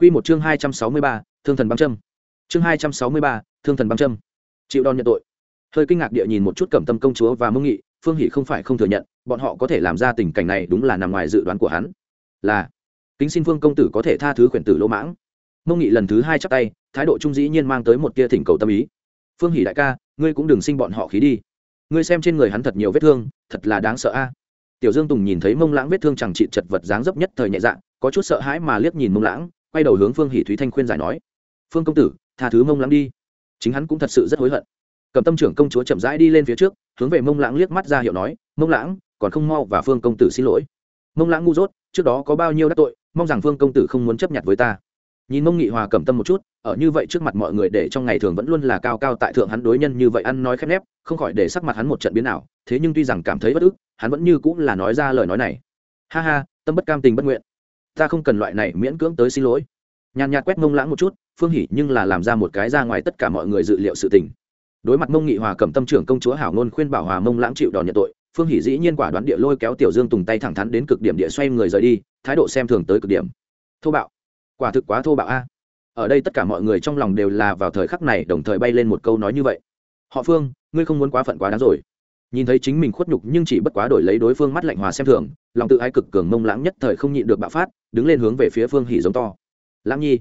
Quy một chương 263, Thương thần băng châm. Chương 263, Thương thần băng châm. Chịu đòn nhận tội. Hơi kinh ngạc địa nhìn một chút Cẩm Tâm công chúa và Mông Nghị, Phương Hỷ không phải không thừa nhận, bọn họ có thể làm ra tình cảnh này đúng là nằm ngoài dự đoán của hắn. Là, kính xin Phương công tử có thể tha thứ quyển tử lỗ mãng. Mông Nghị lần thứ hai chắp tay, thái độ trung dĩ nhiên mang tới một tia thỉnh cầu tâm ý. Phương Hỷ đại ca, ngươi cũng đừng sinh bọn họ khí đi. Ngươi xem trên người hắn thật nhiều vết thương, thật là đáng sợ a. Tiểu Dương Tùng nhìn thấy Mông Lãng vết thương chẳng trị chật vật dáng dấp nhất thời nhẹ dạ, có chút sợ hãi mà liếc nhìn Mông Lãng, quay đầu hướng phương hỷ thúy thanh khuyên giải nói, phương công tử, tha thứ mông lãng đi. Chính hắn cũng thật sự rất hối hận. Cầm tâm trưởng công chúa chậm rãi đi lên phía trước, hướng về mông lãng liếc mắt ra hiệu nói, mông lãng, còn không mau và phương công tử xin lỗi. Mông lãng ngu dốt, trước đó có bao nhiêu đắc tội, mong rằng phương công tử không muốn chấp nhận với ta. Nhìn mông nghị hòa cầm tâm một chút, ở như vậy trước mặt mọi người để trong ngày thường vẫn luôn là cao cao tại thượng hắn đối nhân như vậy ăn nói khép nép, không khỏi để sắc mặt hắn một trận biến ảo, thế nhưng tuy rằng cảm thấy bất ức, hắn vẫn như cũng là nói ra lời nói này. Ha ha, tâm bất cam tình bất nguyện ta không cần loại này miễn cưỡng tới xin lỗi. Nhàn nhạt quét mông lãng một chút, phương hỉ nhưng là làm ra một cái ra ngoài tất cả mọi người dự liệu sự tình. Đối mặt mông nghị hòa cầm tâm trưởng công chúa hảo ngôn khuyên bảo hòa mông lãng chịu đòn nhận tội, phương hỉ dĩ nhiên quả đoán địa lôi kéo tiểu dương tùng tay thẳng thắn đến cực điểm địa xoay người rời đi, thái độ xem thường tới cực điểm. Thô bạo. Quả thực quá thô bạo a. Ở đây tất cả mọi người trong lòng đều là vào thời khắc này đồng thời bay lên một câu nói như vậy. Họ phương, ngươi không muốn quá phận quá đáng rồi. Nhìn thấy chính mình khuất nhục nhưng chỉ bất quá đổi lấy đối phương mắt lạnh hòa xem thường, lòng tự ái cực cường mông lãng nhất thời không nhịn được bạo phát đứng lên hướng về phía phương hỉ giống to. Lãng nhi.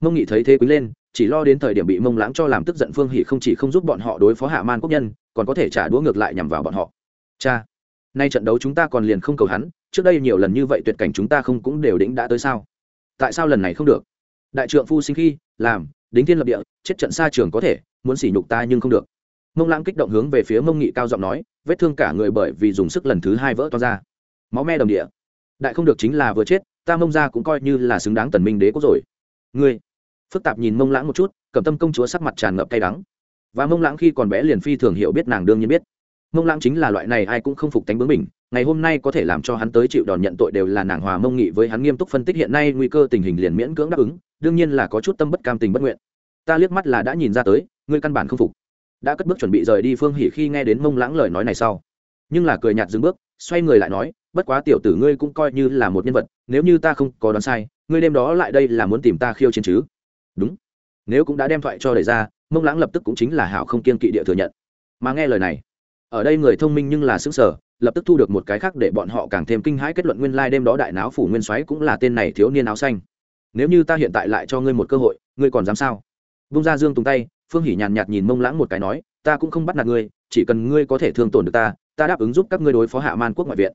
Mông nghị thấy thế quý lên, chỉ lo đến thời điểm bị mông lãng cho làm tức giận, phương hỉ không chỉ không giúp bọn họ đối phó hạ man quốc nhân, còn có thể trả đũa ngược lại nhằm vào bọn họ. Cha, nay trận đấu chúng ta còn liền không cầu hắn, trước đây nhiều lần như vậy tuyệt cảnh chúng ta không cũng đều đĩnh đã tới sao? Tại sao lần này không được? Đại trượng phu sinh khi, làm, đính thiên lập địa, chết trận xa trường có thể, muốn sỉ nhục ta nhưng không được. Mông lãng kích động hướng về phía mông nghị cao giọng nói, vết thương cả người bởi vì dùng sức lần thứ hai vỡ to ra. Máu me đồng địa. Đại không được chính là vừa chết ta mông ra cũng coi như là xứng đáng tần minh đế quốc rồi. Ngươi, phức tạp nhìn mông lãng một chút, cầm tâm công chúa sắc mặt tràn ngập cay đắng. Và mông lãng khi còn bé liền phi thường hiểu biết nàng đương nhiên biết. Mông lãng chính là loại này ai cũng không phục tánh bướng mình, ngày hôm nay có thể làm cho hắn tới chịu đòn nhận tội đều là nàng hòa mông nghị với hắn nghiêm túc phân tích hiện nay nguy cơ tình hình liền miễn cưỡng đáp ứng, đương nhiên là có chút tâm bất cam tình bất nguyện. Ta liếc mắt là đã nhìn ra tới, ngươi căn bản không phục. Đã cất bước chuẩn bị rời đi phương hỉ khi nghe đến mông lãng lời nói này sau. Nhưng là cười nhạt dừng bước, xoay người lại nói bất quá tiểu tử ngươi cũng coi như là một nhân vật, nếu như ta không có đoán sai, ngươi đêm đó lại đây là muốn tìm ta khiêu chiến chứ? Đúng. Nếu cũng đã đem thoại cho đẩy ra, mông lãng lập tức cũng chính là hảo không kiên kỵ địa thừa nhận. Mà nghe lời này, ở đây người thông minh nhưng là xứng sở lập tức thu được một cái khác để bọn họ càng thêm kinh hãi kết luận nguyên lai、like、đêm đó đại náo phủ nguyên soái cũng là tên này thiếu niên áo xanh. Nếu như ta hiện tại lại cho ngươi một cơ hội, ngươi còn dám sao? Vung ra dương tùng tay, phương hỉ nhàn nhạt nhìn mông lãng một cái nói, ta cũng không bắt nạt ngươi, chỉ cần ngươi có thể thương tổn được ta ta đáp ứng giúp các ngươi đối phó hạ man quốc ngoại viện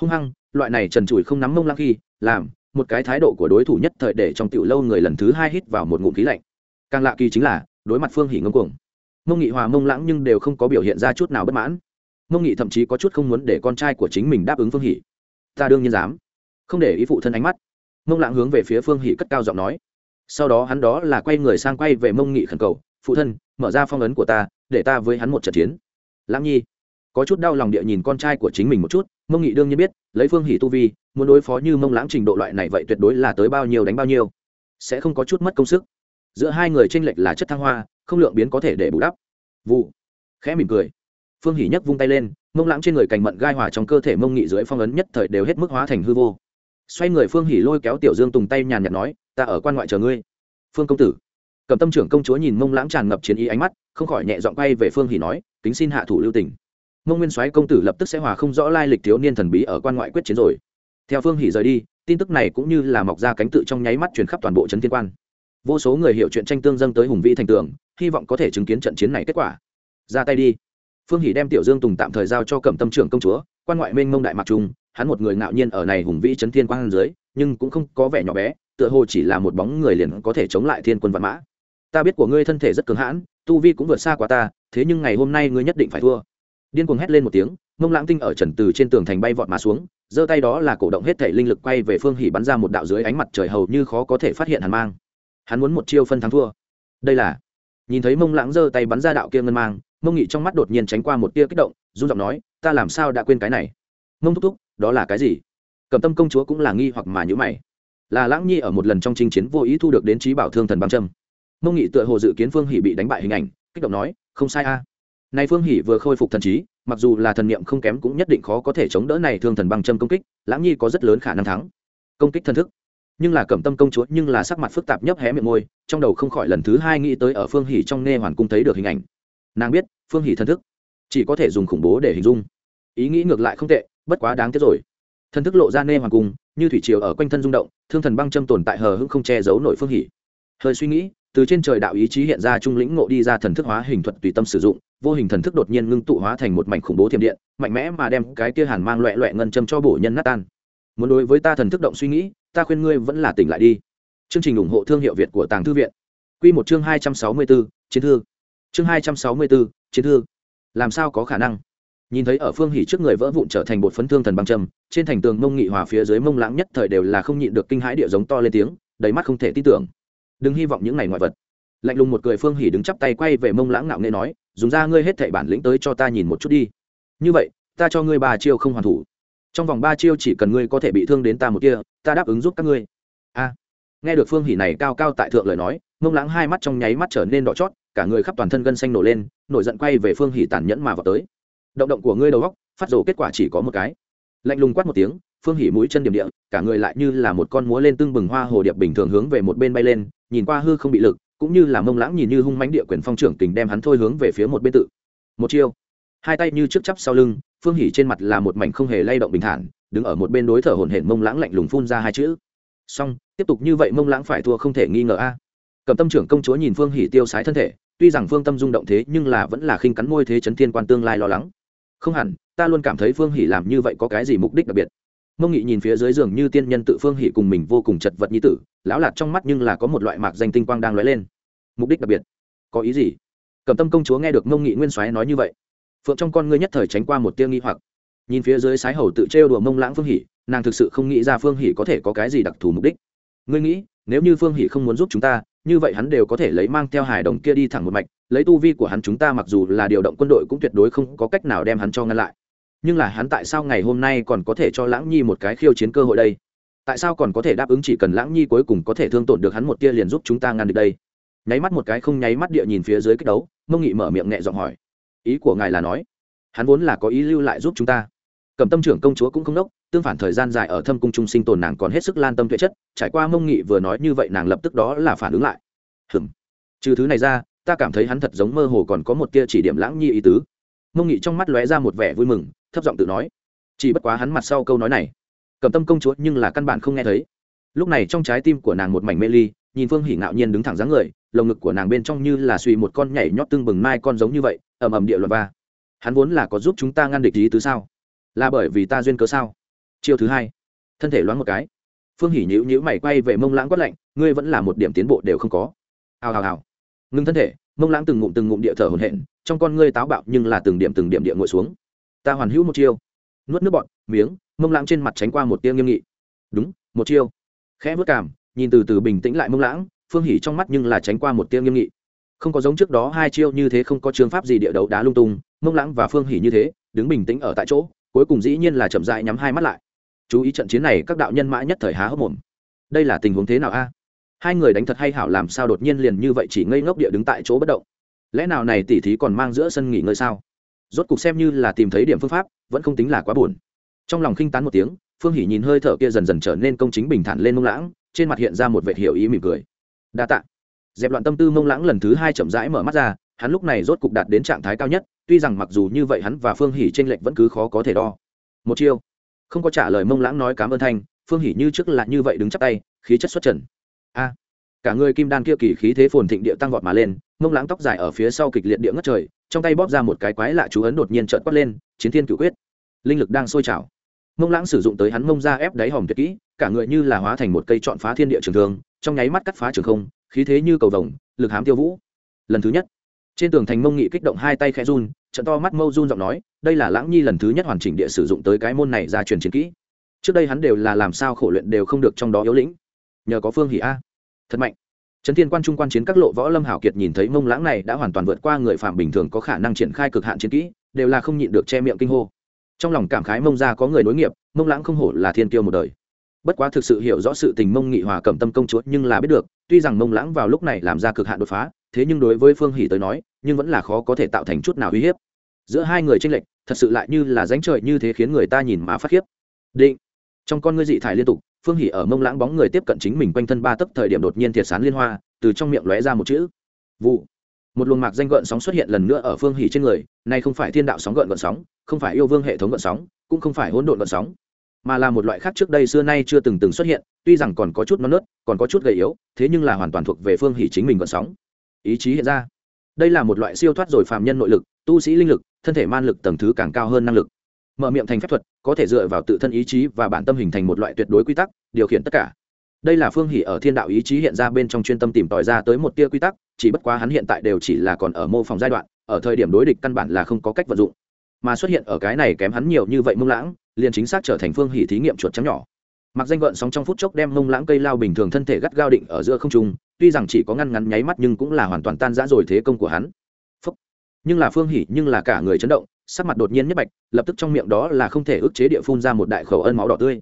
hung hăng, loại này trần trụi không nắm mông lăng khi, làm một cái thái độ của đối thủ nhất thời để trong tiểu lâu người lần thứ hai hít vào một ngụm khí lạnh. Càng lạ kỳ chính là, đối mặt phương hỉ ngâm cuồng. Mông nghị hòa mông lãng nhưng đều không có biểu hiện ra chút nào bất mãn. Mông nghị thậm chí có chút không muốn để con trai của chính mình đáp ứng phương hỉ ta đương nhiên dám. Không để ý phụ thân ánh mắt. Mông lãng hướng về phía phương hỉ cất cao giọng nói. Sau đó hắn đó là quay người sang quay về mông nghị khẩn cầu, phụ thân, mở ra phong ấn của ta, để ta với hắn một trận chiến. Lãng nhi, có chút đau lòng địa nhìn con trai của chính mình một chút mông nghị đương nhiên biết, lấy phương hỷ tu vi, muốn đối phó như mông lãng trình độ loại này vậy tuyệt đối là tới bao nhiêu đánh bao nhiêu. Sẽ không có chút mất công sức. Giữa hai người tranh lệch là chất thăng hoa, không lượng biến có thể để bù đắp. Vụ. Khẽ mỉm cười. Phương hỷ nhấc vung tay lên, mông lãng trên người cành mận gai hòa trong cơ thể mông nghị dưới phong ấn nhất thời đều hết mức hóa thành hư vô. Xoay người phương hỷ lôi kéo tiểu dương tùng tay nhàn nhạt nói, ta ở quan ngoại chờ ngươi. Phương công tử. Cầm tâm trưởng công chúa nhìn mông lãng tràn ngập chiến ý ánh mắt, không khỏi nhẹ giọng quay về phương hỷ nói, kính xin hạ thủ lưu tình mông nguyên soái công tử lập tức sẽ hòa không rõ lai lịch thiếu niên thần bí ở quan ngoại quyết chiến rồi. Theo phương hỷ rời đi, tin tức này cũng như là mọc ra cánh tự trong nháy mắt truyền khắp toàn bộ trấn thiên quan. Vô số người hiểu chuyện tranh tương dâng tới hùng vĩ thành tường, hy vọng có thể chứng kiến trận chiến này kết quả. Ra tay đi. Phương hỷ đem tiểu dương tùng tạm thời giao cho cẩm tâm trưởng công chúa, quan ngoại minh mông đại mạc trung, hắn một người ngạo nhiên ở này hùng vĩ trấn thiên quan dưới, nhưng cũng không có vẻ nhỏ bé, tựa hồ chỉ là một bóng người liền có thể chống lại thiên quân vạn mã. Ta biết của ngươi thân thể rất cứng hãn, tu vi cũng vượt xa quá ta, thế nhưng ngày hôm nay ngươi nhất định phải thua điên cuồng hét lên một tiếng, mông lãng tinh ở trần từ trên tường thành bay vọt mà xuống, giơ tay đó là cổ động hết thể linh lực quay về phương hỉ bắn ra một đạo dưới ánh mặt trời hầu như khó có thể phát hiện hàn mang. Hắn muốn một chiêu phân thắng thua. Đây là, nhìn thấy mông lãng giơ tay bắn ra đạo kia ngân mang, mông nghị trong mắt đột nhiên tránh qua một tia kích động, run giọng nói, ta làm sao đã quên cái này? Mông thúc thúc, đó là cái gì? Cầm tâm công chúa cũng là nghi hoặc mà nhữ mày. Là lãng nhi ở một lần trong chinh chiến vô ý thu được đến trí bảo thương thần băng trâm mông nghị tựa hồ dự kiến phương hỉ bị đánh bại hình ảnh, kích động nói, không sai a nay phương hỷ vừa khôi phục thần trí, mặc dù là thần niệm không kém cũng nhất định khó có thể chống đỡ này thương thần băng châm công kích, lãng nhi có rất lớn khả năng thắng. Công kích thần thức. Nhưng là cẩm tâm công chúa nhưng là sắc mặt phức tạp nhấp hé miệng môi, trong đầu không khỏi lần thứ hai nghĩ tới ở phương hỉ trong nghe hoàn cung thấy được hình ảnh. Nàng biết, phương hỉ thân thức chỉ có thể dùng khủng bố để hình dung. Ý nghĩ ngược lại không tệ, bất quá đáng tiếc rồi. Thân thức lộ ra nê hoàng cung, như thủy triều ở quanh thân rung động, thương thần băng châm tồn tại hờ hững không che giấu nổi phương hỉ hơi suy nghĩ, từ trên trời đạo ý chí hiện ra trung lĩnh ngộ đi ra thần thức hóa hình thuật tùy tâm sử dụng vô hình thần thức đột nhiên ngưng tụ hóa thành một mảnh khủng bố thiểm điện, mạnh mẽ mà đem cái kia hàn mang loẹ loẹ ngân châm cho bổ nhân nát tan. Muốn đối với ta thần thức động suy nghĩ, ta khuyên ngươi vẫn là tỉnh lại đi. Chương trình ủng hộ thương hiệu việt của tàng thư viện. Q một chương hai trăm sáu mươi bốn chiến thư. Chương hai trăm sáu mươi bốn chiến thư. Làm sao có khả năng? Nhìn thấy ở phương hỉ trước người vỡ vụn trở thành bột phấn thương thần băng châm trên thành tường mông nghị hòa phía dưới mông lãng nhất thời đều là không nhịn được kinh hãi địa giống to lên tiếng, đầy mắt không thể tin tưởng. Đừng hy vọng những ngày ngoại vật. Lạnh lùng một cười phương hỉ đứng chắp tay quay về mông lãng ngạo nghệ nói dùng ra ngươi hết thảy bản lĩnh tới cho ta nhìn một chút đi. Như vậy, ta cho ngươi ba chiêu không hoàn thủ. Trong vòng ba chiêu chỉ cần ngươi có thể bị thương đến ta một kia ta đáp ứng giúp các ngươi. A. Nghe được phương hỉ này cao cao tại thượng lời nói, mông lãng hai mắt trong nháy mắt trở nên đỏ chót, cả người khắp toàn thân gân xanh nổ lên, nổi giận quay về phương hỉ tàn nhẫn mà vào tới. Động động của ngươi đầu góc phát rồ kết quả chỉ có một cái. Lạnh lùng quát một tiếng, phương hỉ mũi chân điểm địa, cả người lại như là một con múa lên tưng bừng hoa hồ điệp bình thường hướng về một bên bay lên, nhìn qua hư không bị lực cũng như là mông lãng nhìn như hung mánh địa quyền phong trưởng tình đem hắn thôi hướng về phía một bên tự. Một chiêu. Hai tay như trước chắp sau lưng, phương hỉ trên mặt là một mảnh không hề lay động bình thản, đứng ở một bên đối thở hổn hển mông lãng lạnh lùng phun ra hai chữ. Xong, tiếp tục như vậy mông lãng phải thua không thể nghi ngờ a. Cầm tâm trưởng công chúa nhìn phương hỉ tiêu sái thân thể, tuy rằng phương tâm rung động thế nhưng là vẫn là khinh cắn môi thế chấn thiên quan tương lai lo lắng. Không hẳn, ta luôn cảm thấy phương hỷ làm như vậy có cái gì mục đích đặc biệt mông nghị nhìn phía dưới giường như tiên nhân tự phương hỉ cùng mình vô cùng chật vật như tử lão lạt trong mắt nhưng là có một loại mạc danh tinh quang đang lóe lên. Mục đích đặc biệt. Có ý gì? Cầm tâm công chúa nghe được mông nghị nguyên soái nói như vậy phượng trong con ngươi nhất thời tránh qua một tiêu nghi hoặc. Nhìn phía dưới sái hầu tự trêu đùa mông lãng phương hỉ, nàng thực sự không nghĩ ra phương hỉ có thể có cái gì đặc thù mục đích. Ngươi nghĩ nếu như phương hỉ không muốn giúp chúng ta như vậy hắn đều có thể lấy mang theo hải đồng kia đi thẳng một mạch lấy tu vi của hắn chúng ta mặc dù là điều động quân đội cũng tuyệt đối không có cách nào đem hắn cho ngăn lại nhưng là hắn tại sao ngày hôm nay còn có thể cho lãng nhi một cái khiêu chiến cơ hội đây? Tại sao còn có thể đáp ứng chỉ cần lãng nhi cuối cùng có thể thương tổn được hắn một tia liền giúp chúng ta ngăn được đây? Nháy mắt một cái không nháy mắt địa nhìn phía dưới kích đấu, mông nghị mở miệng nhẹ giọng hỏi. Ý của ngài là nói, hắn vốn là có ý lưu lại giúp chúng ta. Cầm tâm trưởng công chúa cũng không đốc, tương phản thời gian dài ở thâm cung trung sinh tồn nàng còn hết sức lan tâm tuệ chất, trải qua mông nghị vừa nói như vậy nàng lập tức đó là phản ứng lại. Hừm trừ thứ này ra, ta cảm thấy hắn thật giống mơ hồ còn có một tia chỉ điểm lãng nhi ý tứ. Mông nghị trong mắt lóe ra một vẻ vui mừng thấp giọng tự nói. Chỉ bất quá hắn mặt sau câu nói này cầm tâm công chúa nhưng là căn bản không nghe thấy. Lúc này trong trái tim của nàng một mảnh mê ly, nhìn phương hỉ ngạo nhiên đứng thẳng dáng người, lồng ngực của nàng bên trong như là suy một con nhảy nhót tương bừng mai con giống như vậy, ầm ầm địa luật ba hắn vốn là có giúp chúng ta ngăn địch ý tứ sao? Là bởi vì ta duyên cớ sao? Chiêu thứ hai, thân thể loáng một cái. Phương hỉ nhữ nhữ mày quay về mông lãng quát lạnh, ngươi vẫn là một điểm tiến bộ đều không có. Hào hào hào. Ngưng thân thể, mông lãng từng ngụm từng ngụm địa thở hồn hển, trong con ngươi táo bạo nhưng là từng điểm từng điểm địa ngồi xuống ta hoàn hữu một chiêu. Nuốt nước bọt, miếng, mông lãng trên mặt tránh qua một tia nghiêm nghị. Đúng, một chiêu. Khẽ vớt cảm, nhìn từ từ bình tĩnh lại mông lãng, phương hỉ trong mắt nhưng là tránh qua một tia nghiêm nghị. Không có giống trước đó hai chiêu như thế không có trường pháp gì địa đấu đá lung tung, mông lãng và phương hỉ như thế, đứng bình tĩnh ở tại chỗ, cuối cùng dĩ nhiên là chậm dại nhắm hai mắt lại. Chú ý trận chiến này, các đạo nhân mã nhất thời há hốc mồm. Đây là tình huống thế nào a? Hai người đánh thật hay hảo làm sao đột nhiên liền như vậy chỉ ngây ngốc địa đứng tại chỗ bất động? Lẽ nào này tỉ thí còn mang giữa sân nghỉ ngơi sao? Rốt cục xem như là tìm thấy điểm phương pháp, vẫn không tính là quá buồn. Trong lòng khinh tán một tiếng, phương hỉ nhìn hơi thở kia dần dần trở nên công chính bình thản lên mông lãng, trên mặt hiện ra một vệt hiểu ý mỉm cười. Đa tạ. Dẹp loạn tâm tư mông lãng lần thứ hai chậm rãi mở mắt ra, hắn lúc này rốt cục đạt đến trạng thái cao nhất, tuy rằng mặc dù như vậy hắn và phương hỉ trên lệnh vẫn cứ khó có thể đo. Một chiêu. Không có trả lời mông lãng nói cảm ơn thanh, phương hỉ như trước là như vậy đứng chắp tay, khí chất xuất trần. A. Cả người kim đan kia kỳ khí thế phồn thịnh địa tăng vọt mà lên, mông lãng tóc dài ở phía sau kịch liệt địa ngất trời trong tay bóp ra một cái quái lạ chú ấn đột nhiên trợn quát lên, chiến thiên cựu quyết. Linh lực đang sôi trào. Mông lãng sử dụng tới hắn mông ra ép đáy hòm tuyệt kỹ, cả người như là hóa thành một cây chọn phá thiên địa trường thường trong nháy mắt cắt phá trường không, khí thế như cầu vồng, lực hám tiêu vũ. Lần thứ nhất, trên tường thành mông nghị kích động hai tay khẽ run, trận to mắt mâu run giọng nói, đây là lãng nhi lần thứ nhất hoàn chỉnh địa sử dụng tới cái môn này ra truyền chiến kỹ. Trước đây hắn đều là làm sao khổ luyện đều không được trong đó yếu lĩnh. Nhờ có phương hỷ a. Thật mạnh trấn thiên quan trung quan chiến các lộ võ lâm hảo kiệt nhìn thấy mông lãng này đã hoàn toàn vượt qua người phạm bình thường có khả năng triển khai cực hạn chiến kỹ, đều là không nhịn được che miệng kinh hô. Trong lòng cảm khái mông ra có người nối nghiệp, mông lãng không hổ là thiên tiêu một đời. Bất quá thực sự hiểu rõ sự tình mông nghị hòa cầm tâm công chúa nhưng là biết được, tuy rằng mông lãng vào lúc này làm ra cực hạn đột phá, thế nhưng đối với phương hỷ tới nói, nhưng vẫn là khó có thể tạo thành chút nào uy hiếp. Giữa hai người tranh lệch, thật sự lại như là ránh trời như thế khiến người ta nhìn mà phát khiếp. Định, trong con ngươi dị thải liên tục phương hỉ ở mông lãng bóng người tiếp cận chính mình quanh thân ba tấc thời điểm đột nhiên thiệt sán liên hoa, từ trong miệng lóe ra một chữ. Vụ. Một luồng mạc danh gợn sóng xuất hiện lần nữa ở phương hỉ trên người này không phải thiên đạo sóng gợn gợn sóng, không phải yêu vương hệ thống gợn sóng, cũng không phải hỗn độn gợn sóng, mà là một loại khác trước đây xưa nay chưa từng từng xuất hiện, tuy rằng còn có chút non nớt, còn có chút gầy yếu, thế nhưng là hoàn toàn thuộc về phương hỉ chính mình gợn sóng. Ý chí hiện ra. Đây là một loại siêu thoát rồi phàm nhân nội lực, tu sĩ linh lực, thân thể man lực tầng thứ càng cao hơn năng lực mở miệng thành phép thuật, có thể dựa vào tự thân ý chí và bản tâm hình thành một loại tuyệt đối quy tắc, điều khiển tất cả. Đây là phương hỷ ở thiên đạo ý chí hiện ra bên trong chuyên tâm tìm tòi ra tới một tia quy tắc, chỉ bất quá hắn hiện tại đều chỉ là còn ở mô phỏng giai đoạn, ở thời điểm đối địch căn bản là không có cách vận dụng. Mà xuất hiện ở cái này kém hắn nhiều như vậy mông lãng, liền chính xác trở thành phương hỷ thí nghiệm chuột trắng nhỏ. Mặc danh gợn sóng trong phút chốc đem mông lãng cây lao bình thường thân thể gắt gao định ở giữa không trung, tuy rằng chỉ có ngăn ngắn nháy mắt nhưng cũng là hoàn toàn tan rã rồi thế công của hắn. Phúc. nhưng là phương hỷ nhưng là cả người chấn động sắc mặt đột nhiên nhất bạch, lập tức trong miệng đó là không thể ức chế địa phun ra một đại khẩu ân máu đỏ tươi.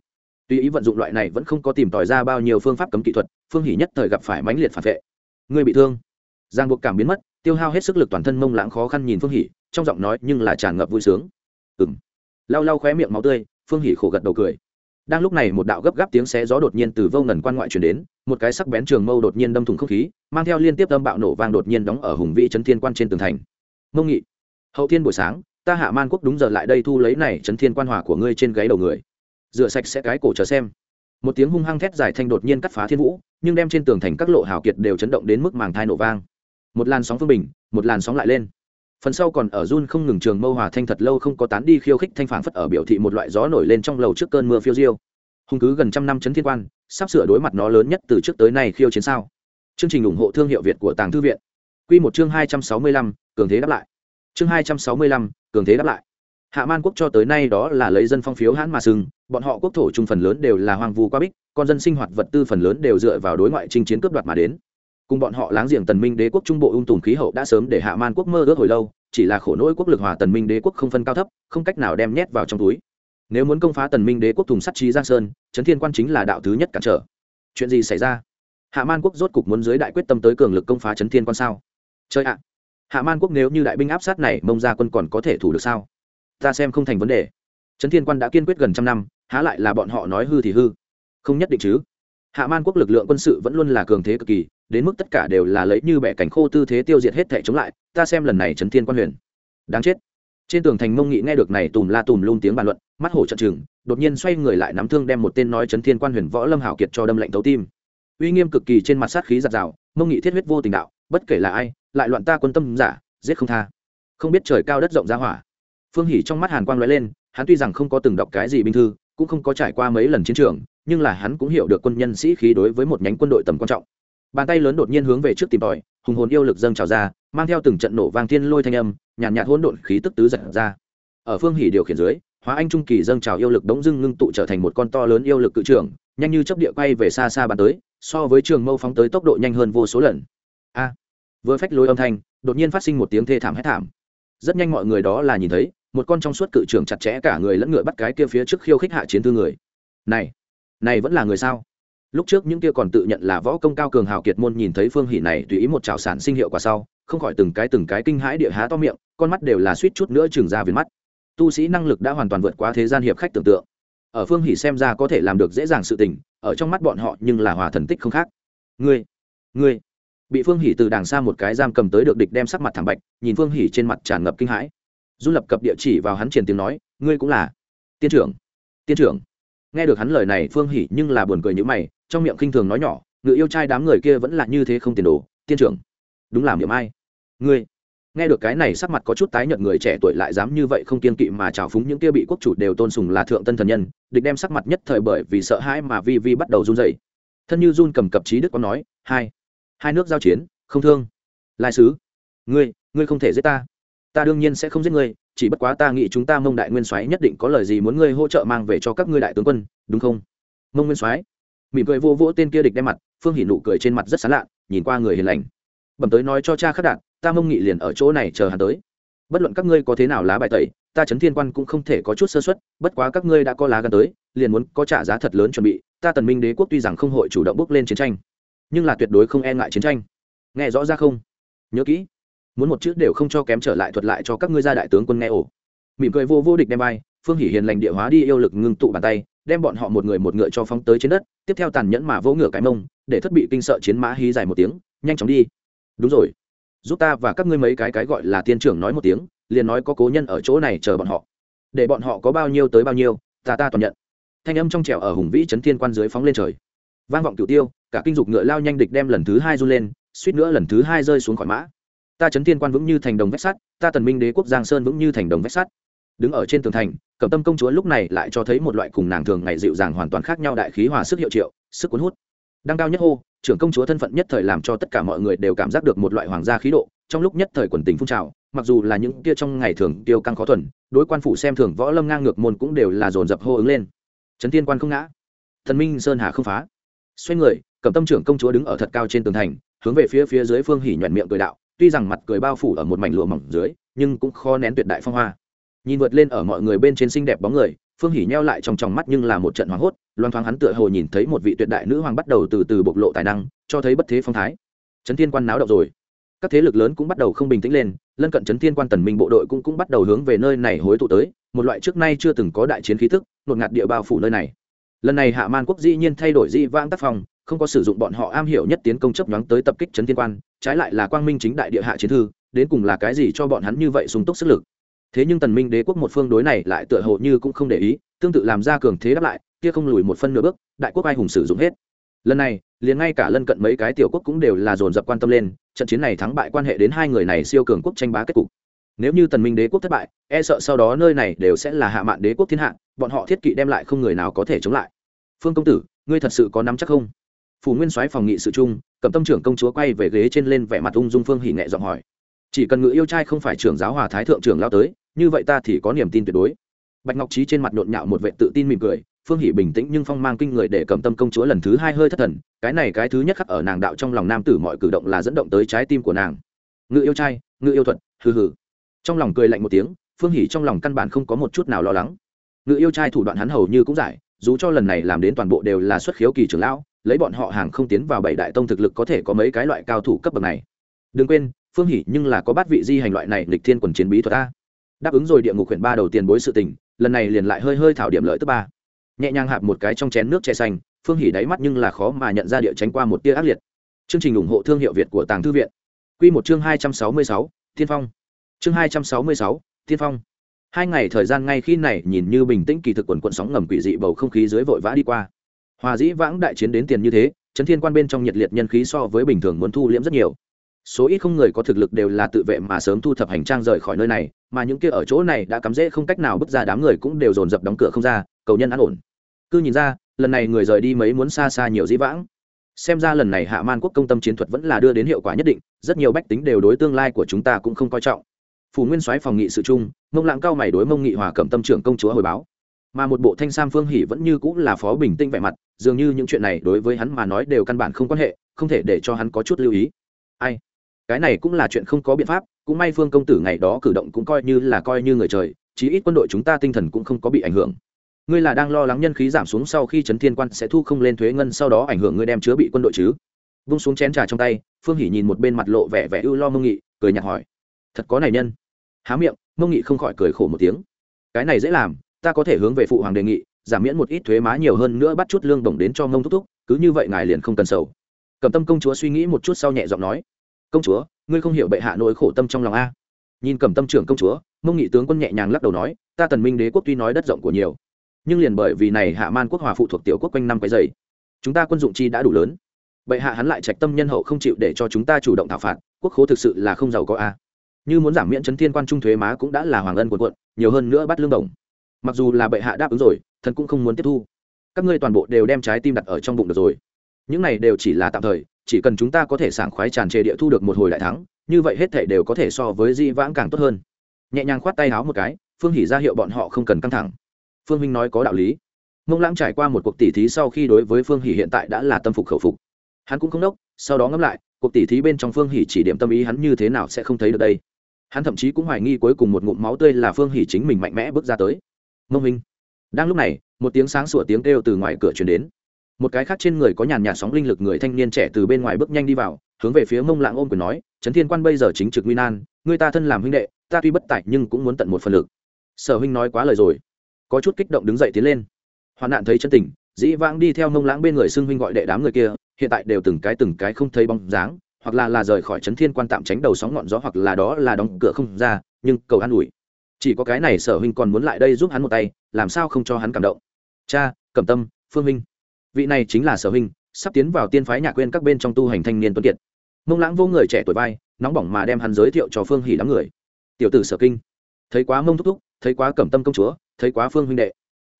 Tuy ý vận dụng loại này vẫn không có tìm tòi ra bao nhiêu phương pháp cấm kỹ thuật, phương hỷ nhất thời gặp phải mãnh liệt phản vệ. Người bị thương. Giang buộc cảm biến mất, tiêu hao hết sức lực toàn thân mông lãng khó khăn nhìn phương hỷ, trong giọng nói nhưng là tràn ngập vui sướng. Ừng lau lau khóe miệng máu tươi, phương hỷ khổ gật đầu cười. Đang lúc này một đạo gấp gáp tiếng xé gió đột nhiên từ vô ngần quan ngoại truyền đến, một cái sắc bén trường mâu đột nhiên đâm thủng không khí, mang theo liên tiếp âm bạo nổ vang đột nhiên đóng ở hùng vĩ chấn thiên quan trên tường thành. Mông nghị. Hậu thiên buổi sáng ta hạ man quốc đúng giờ lại đây thu lấy này chấn thiên quan hòa của ngươi trên gáy đầu người. Rửa sạch sẽ cái cổ chờ xem. Một tiếng hung hăng thét dài thanh đột nhiên cắt phá thiên vũ, nhưng đem trên tường thành các lộ hào kiệt đều chấn động đến mức màng thai nổ vang. Một làn sóng phương bình, một làn sóng lại lên. Phần sau còn ở run không ngừng trường mâu hòa thanh thật lâu không có tán đi khiêu khích thanh phản phất ở biểu thị một loại gió nổi lên trong lầu trước cơn mưa phiêu diêu. Hung cứ gần trăm năm chấn thiên quan, sắp sửa đối mặt nó lớn nhất từ trước tới nay khiêu chiến sao. Chương trình ủng hộ thương hiệu việt của tàng thư viện. Quy một chương hai trăm sáu mươi lăm, cường thế đáp lại. Chương hai trăm sáu mươi lăm cường thế đáp lại. Hạ man quốc cho tới nay đó là lấy dân phong phiếu hãn mà sừng, bọn họ quốc thổ chung phần lớn đều là hoang vu quá bích, con dân sinh hoạt vật tư phần lớn đều dựa vào đối ngoại chinh chiến cướp đoạt mà đến. Cùng bọn họ láng giềng tần minh đế quốc trung bộ ung tùm khí hậu đã sớm để hạ man quốc mơ ước hồi lâu, chỉ là khổ nỗi quốc lực hòa tần minh đế quốc không phân cao thấp, không cách nào đem nhét vào trong túi. Nếu muốn công phá tần minh đế quốc thùng sắt trí giang sơn trấn thiên quan chính là đạo thứ nhất cản trở. Chuyện gì xảy ra? Hạ man quốc rốt cục muốn dưới đại quyết tâm tới cường lực công phá trấn thiên quan sao? Chơi ạ hạ man quốc nếu như đại binh áp sát này, mông ra quân còn có thể thủ được sao? Ta xem không thành vấn đề. Trấn thiên quan đã kiên quyết gần trăm năm, há lại là bọn họ nói hư thì hư. Không nhất định chứ. Hạ man quốc lực lượng quân sự vẫn luôn là cường thế cực kỳ, đến mức tất cả đều là lấy như bẻ cánh khô tư thế tiêu diệt hết thể chống lại, ta xem lần này trấn thiên quan huyền. Đáng chết. Trên tường thành mông nghị nghe được này tùm la tùm luôn tiếng bàn luận, mắt hổ trận chừng đột nhiên xoay người lại nắm thương đem một tên nói chấn thiên quan huyền võ lâm hảo kiệt cho đâm lệnh thấu tim. Uy nghiêm cực kỳ trên mặt sát khí giặt rào, mông nghị thiết huyết vô tình đạo bất kể là ai, lại loạn ta quân tâm giả, giết không tha. Không biết trời cao đất rộng ra hỏa. Phương hỉ trong mắt hàn quang lóe lên, hắn tuy rằng không có từng đọc cái gì binh thư, cũng không có trải qua mấy lần chiến trường, nhưng là hắn cũng hiểu được quân nhân sĩ khí đối với một nhánh quân đội tầm quan trọng. Bàn tay lớn đột nhiên hướng về trước tìm tòi, hùng hồn yêu lực dâng trào ra, mang theo từng trận nổ vang thiên lôi thanh âm, nhàn nhạt hỗn độn khí tức tứ giật ra. Ở phương hỉ điều khiển dưới, hóa anh trung kỳ dâng trào yêu lực đống dưng ngưng tụ trở thành một con to lớn yêu lực cự trưởng, nhanh như chấp địa quay về xa xa bàn tới, so với trường mâu phóng tới tốc độ nhanh hơn vô số lần a. Vừa phách lối âm thanh, đột nhiên phát sinh một tiếng thê thảm hét thảm. Rất nhanh mọi người đó là nhìn thấy, một con trong suốt cự trường chặt chẽ cả người lẫn ngựa bắt cái kia phía trước khiêu khích hạ chiến thư người. Này này vẫn là người sao? Lúc trước những kia còn tự nhận là võ công cao cường hào kiệt môn nhìn thấy phương hỷ này tùy ý một trào sản sinh hiệu quả sau, không khỏi từng cái từng cái kinh hãi địa há to miệng, con mắt đều là suýt chút nữa trừng ra viền mắt. Tu sĩ năng lực đã hoàn toàn vượt qua thế gian hiệp khách tưởng tượng. Ở phương hỷ xem ra có thể làm được dễ dàng sự tình, ở trong mắt bọn họ nhưng là hòa thần tích không khác. Ngươi ngươi bị phương hỷ từ đàng xa một cái giam cầm tới được địch đem sắc mặt thảm bạch, nhìn phương hỷ trên mặt tràn ngập kinh hãi. Du lập cập địa chỉ vào hắn truyền tiếng nói, ngươi cũng là tiên trưởng tiên trưởng. Nghe được hắn lời này, phương hỷ nhưng là buồn cười như mày, trong miệng khinh thường nói nhỏ, ngự yêu trai đám người kia vẫn là như thế không tiền đồ, tiên trưởng. Đúng là miệng ai? Ngươi. Nghe được cái này, sắc mặt có chút tái nhợt, người trẻ tuổi lại dám như vậy không kiên kỵ mà trào phúng những kia bị quốc chủ đều tôn sùng là thượng tân thần nhân, địch đem sắc mặt nhất thời bởi vì sợ hãi mà vi vi bắt đầu run dậy thân như run cầm cập trí đức có nói, hai hai nước giao chiến, không thương. Lai sứ, ngươi ngươi không thể giết ta. Ta đương nhiên sẽ không giết ngươi, chỉ bất quá ta nghĩ chúng ta mông đại nguyên soái nhất định có lời gì muốn ngươi hỗ trợ mang về cho các ngươi đại tướng quân, đúng không? Mông nguyên soái, mỉm cười vô vỗ tên kia địch đem mặt, phương hỉ nụ cười trên mặt rất sán lạ nhìn qua người hiền lành. Bẩm tới nói cho cha khắc đạn, ta mông nghị liền ở chỗ này chờ hắn tới. Bất luận các ngươi có thế nào lá bài tẩy, ta chấn thiên quan cũng không thể có chút sơ xuất bất quá các ngươi đã có lá gan tới, liền muốn có trả giá thật lớn chuẩn bị, ta tần minh đế quốc tuy rằng không hội chủ động bước lên chiến tranh nhưng là tuyệt đối không e ngại chiến tranh. Nghe rõ ra không? Nhớ kỹ. Muốn một chữ đều không cho kém trở lại thuật lại cho các ngươi gia đại tướng quân nghe ổ. Mỉm cười vô vô địch đem bay phương hỉ hiền lành địa hóa đi yêu lực ngưng tụ bàn tay, đem bọn họ một người một ngựa cho phóng tới trên đất, tiếp theo tàn nhẫn mà vỗ ngựa cái mông, để thất bị kinh sợ chiến mã hí dài một tiếng, nhanh chóng đi. Đúng rồi. Giúp ta và các ngươi mấy cái cái gọi là tiên trưởng nói một tiếng, liền nói có cố nhân ở chỗ này chờ bọn họ. Để bọn họ có bao nhiêu tới bao nhiêu, ta ta toàn nhận. Thanh âm trong trẻo ở hùng vĩ trấn thiên quan dưới phóng lên trời vang vọng cửu tiêu, cả kinh dục ngựa lao nhanh địch đem lần thứ hai run lên, suýt nữa lần thứ hai rơi xuống khỏi mã. Ta trấn thiên quan vững như thành đồng vách sắt, ta tần minh đế quốc giang sơn vững như thành đồng vách sắt. Đứng ở trên tường thành, cẩm tâm công chúa lúc này lại cho thấy một loại cùng nàng thường ngày dịu dàng hoàn toàn khác nhau đại khí hòa sức hiệu triệu, sức cuốn hút. Đăng cao nhất hô, trưởng công chúa thân phận nhất thời làm cho tất cả mọi người đều cảm giác được một loại hoàng gia khí độ, trong lúc nhất thời quần tình phun trào, mặc dù là những kia trong ngày thường tiêu căng khó thuần, đối quan phủ xem thường võ lâm ngang ngược môn cũng đều là dồn dập hô ứng lên. Trấn thiên quan không ngã. Thần minh sơn hà không phá xoay người, cầm tâm trưởng công chúa đứng ở thật cao trên tường thành, hướng về phía phía dưới phương hỉ nhoẹn miệng cười đạo, tuy rằng mặt cười bao phủ ở một mảnh lụa mỏng dưới, nhưng cũng khó nén tuyệt đại phong hoa. Nhìn vượt lên ở mọi người bên trên xinh đẹp bóng người, phương hỉ nheo lại trong tròng mắt nhưng là một trận hoảng hốt loan thoáng hắn tựa hồ nhìn thấy một vị tuyệt đại nữ hoàng bắt đầu từ từ bộc lộ tài năng, cho thấy bất thế phong thái. Trấn thiên quan náo động rồi. Các thế lực lớn cũng bắt đầu không bình tĩnh lên, lân cận trấn thiên quan tần minh bộ đội cũng cũng bắt đầu hướng về nơi này hối tụ tới, một loại trước nay chưa từng có đại chiến khí thức nột ngạt địa bao phủ nơi này lần này hạ man quốc dĩ nhiên thay đổi dĩ vãng tác phong, không có sử dụng bọn họ am hiểu nhất tiến công chấp nhoáng tới tập kích trấn thiên quan, trái lại là quang minh chính đại địa hạ chiến thư, đến cùng là cái gì cho bọn hắn như vậy sung túc sức lực. Thế nhưng tần minh đế quốc một phương đối này lại tựa hồ như cũng không để ý, tương tự làm ra cường thế đáp lại, kia không lùi một phân nửa bước, đại quốc ai hùng sử dụng hết. Lần này, liền ngay cả lân cận mấy cái tiểu quốc cũng đều là dồn dập quan tâm lên, trận chiến này thắng bại quan hệ đến hai người này siêu cường quốc tranh bá kết cục nếu như tần minh đế quốc thất bại e sợ sau đó nơi này đều sẽ là hạ mạn đế quốc thiên hạ, bọn họ thiết kỵ đem lại không người nào có thể chống lại. Phương công tử, ngươi thật sự có nắm chắc không? Phủ nguyên soái phòng nghị sự chung cầm tâm trưởng công chúa quay về ghế trên lên vẻ mặt ung dung phương hỉ nhẹ giọng hỏi. Chỉ cần ngự yêu trai không phải trưởng giáo hòa thái thượng trưởng lao tới, như vậy ta thì có niềm tin tuyệt đối. Bạch ngọc trí trên mặt nhộn nhạo một vệ tự tin mỉm cười, phương hỷ bình tĩnh nhưng phong mang kinh người để cầm tâm công chúa lần thứ hai hơi thất thần, cái này cái thứ nhất khắc ở nàng đạo trong lòng nam tử mọi cử động là dẫn động tới trái tim của nàng. Ngự yêu trai, ngự yêu thuật, hừ hừ trong lòng cười lạnh một tiếng, phương hỷ trong lòng căn bản không có một chút nào lo lắng. Ngự yêu trai thủ đoạn hắn hầu như cũng giải, dù cho lần này làm đến toàn bộ đều là xuất khiếu kỳ trưởng lão, lấy bọn họ hàng không tiến vào bảy đại tông thực lực có thể có mấy cái loại cao thủ cấp bậc này. Đừng quên, phương hỷ nhưng là có bát vị di hành loại này lịch thiên quần chiến bí thuật a. Đáp ứng rồi địa ngục huyện ba đầu tiền bối sự tình, lần này liền lại hơi hơi thảo điểm lợi thứ ba. Nhẹ nhàng hạp một cái trong chén nước chè xanh, phương hỉ đáy mắt nhưng là khó mà nhận ra địa tránh qua một tia ác liệt. Chương trình ủng hộ thương hiệu việt của tàng thư viện. Q một chương hai trăm sáu mươi sáu, thiên phong chương hai trăm sáu mươi sáu, tiên phong. Hai ngày thời gian ngay khi này nhìn như bình tĩnh kỳ thực quần quận sóng ngầm quỷ dị bầu không khí dưới vội vã đi qua. Hòa dĩ vãng đại chiến đến tiền như thế chấn thiên quan bên trong nhiệt liệt nhân khí so với bình thường muốn thu liễm rất nhiều. Số ít không người có thực lực đều là tự vệ mà sớm thu thập hành trang rời khỏi nơi này, mà những kia ở chỗ này đã cắm rễ không cách nào bước ra đám người cũng đều dồn dập đóng cửa không ra, cầu nhân an ổn. Cứ nhìn ra, lần này người rời đi mấy muốn xa xa nhiều dĩ vãng. Xem ra lần này hạ man quốc công tâm chiến thuật vẫn là đưa đến hiệu quả nhất định, rất nhiều bách tính đều đối tương lai của chúng ta cũng không coi trọng phủ nguyên soái phòng nghị sự chung, mông lãng cao mày đối mông nghị hòa cẩm tâm trưởng công chúa hồi báo. Mà một bộ thanh sam phương hỉ vẫn như cũng là phó bình tĩnh vẻ mặt, dường như những chuyện này đối với hắn mà nói đều căn bản không quan hệ, không thể để cho hắn có chút lưu ý. Ai? Cái này cũng là chuyện không có biện pháp, cũng may phương công tử ngày đó cử động cũng coi như là coi như người trời, chí ít quân đội chúng ta tinh thần cũng không có bị ảnh hưởng. Ngươi là đang lo lắng nhân khí giảm xuống sau khi trấn thiên quan sẽ thu không lên thuế ngân sau đó ảnh hưởng ngươi đem chứa bị quân đội chứ? Vung xuống chén trà trong tay, phương hỉ nhìn một bên mặt lộ vẻ vẻ ưu lo mông nghị, cười nhạt hỏi thật có này nhân. Há miệng, mông nghị không khỏi cười khổ một tiếng. Cái này dễ làm, ta có thể hướng về phụ hoàng đề nghị, giảm miễn một ít thuế má nhiều hơn nữa bắt chút lương bổng đến cho mông thúc thúc, cứ như vậy ngài liền không cần sầu. Cầm tâm công chúa suy nghĩ một chút sau nhẹ giọng nói. Công chúa, ngươi không hiểu bệ hạ nỗi khổ tâm trong lòng a. Nhìn cầm tâm trưởng công chúa, mông nghị tướng quân nhẹ nhàng lắc đầu nói, ta tần minh đế quốc tuy nói đất rộng của nhiều, nhưng liền bởi vì này hạ man quốc hòa phụ thuộc tiểu quốc quanh năm cái dày chúng ta quân dụng chi đã đủ lớn. Bệ hạ hắn lại trạch tâm nhân hậu không chịu để cho chúng ta chủ động thảo phạt, quốc khố thực sự là không giàu có a như muốn giảm miễn chấn thiên quan trung thuế má cũng đã là hoàng ân quần quận, nhiều hơn nữa bắt lương đồng. Mặc dù là bệ hạ đáp ứng rồi, thần cũng không muốn tiếp thu. Các ngươi toàn bộ đều đem trái tim đặt ở trong bụng được rồi. Những này đều chỉ là tạm thời, chỉ cần chúng ta có thể sảng khoái tràn trề địa thu được một hồi đại thắng, như vậy hết thể đều có thể so với di vãng càng tốt hơn. Nhẹ nhàng khoát tay háo một cái, phương hỉ ra hiệu bọn họ không cần căng thẳng. Phương minh nói có đạo lý. Mông lãng trải qua một cuộc tỉ thí sau khi đối với phương hỉ hiện tại đã là tâm phục khẩu phục. Hắn cũng không đốc, sau đó ngẫm lại, cuộc tỉ thí bên trong phương hỉ chỉ điểm tâm ý hắn như thế nào sẽ không thấy được đây hắn thậm chí cũng hoài nghi cuối cùng một ngụm máu tươi là phương hỉ chính mình mạnh mẽ bước ra tới. Mông minh. Đang lúc này, một tiếng sáng sủa tiếng kêu từ ngoài cửa truyền đến. Một cái khác trên người có nhàn nhạt sóng linh lực người thanh niên trẻ từ bên ngoài bước nhanh đi vào, hướng về phía mông lãng ôm quyền nói, trấn thiên quan bây giờ chính trực nguy nan, người ta thân làm huynh đệ, ta tuy bất tại nhưng cũng muốn tận một phần lực. Sở huynh nói quá lời rồi. Có chút kích động đứng dậy tiến lên. Hoạn nạn thấy chân tình, dĩ vãng đi theo mông lãng bên người xưng huynh gọi đệ đám người kia, hiện tại đều từng cái từng cái không thấy bóng dáng hoặc là là rời khỏi trấn thiên quan tạm tránh đầu sóng ngọn gió hoặc là đó là đóng cửa không ra, nhưng cầu an ủi. Chỉ có cái này sở huynh còn muốn lại đây giúp hắn một tay, làm sao không cho hắn cảm động? Cha, cẩm tâm, phương huynh vị này chính là sở huynh, sắp tiến vào tiên phái nhạc quên các bên trong tu hành thanh niên tuấn kiệt. Mông lãng vô người trẻ tuổi vai, nóng bỏng mà đem hắn giới thiệu cho phương hỉ đám người. Tiểu tử sở kinh. Thấy quá mông thúc thúc, thấy quá cẩm tâm công chúa, thấy quá phương huynh đệ.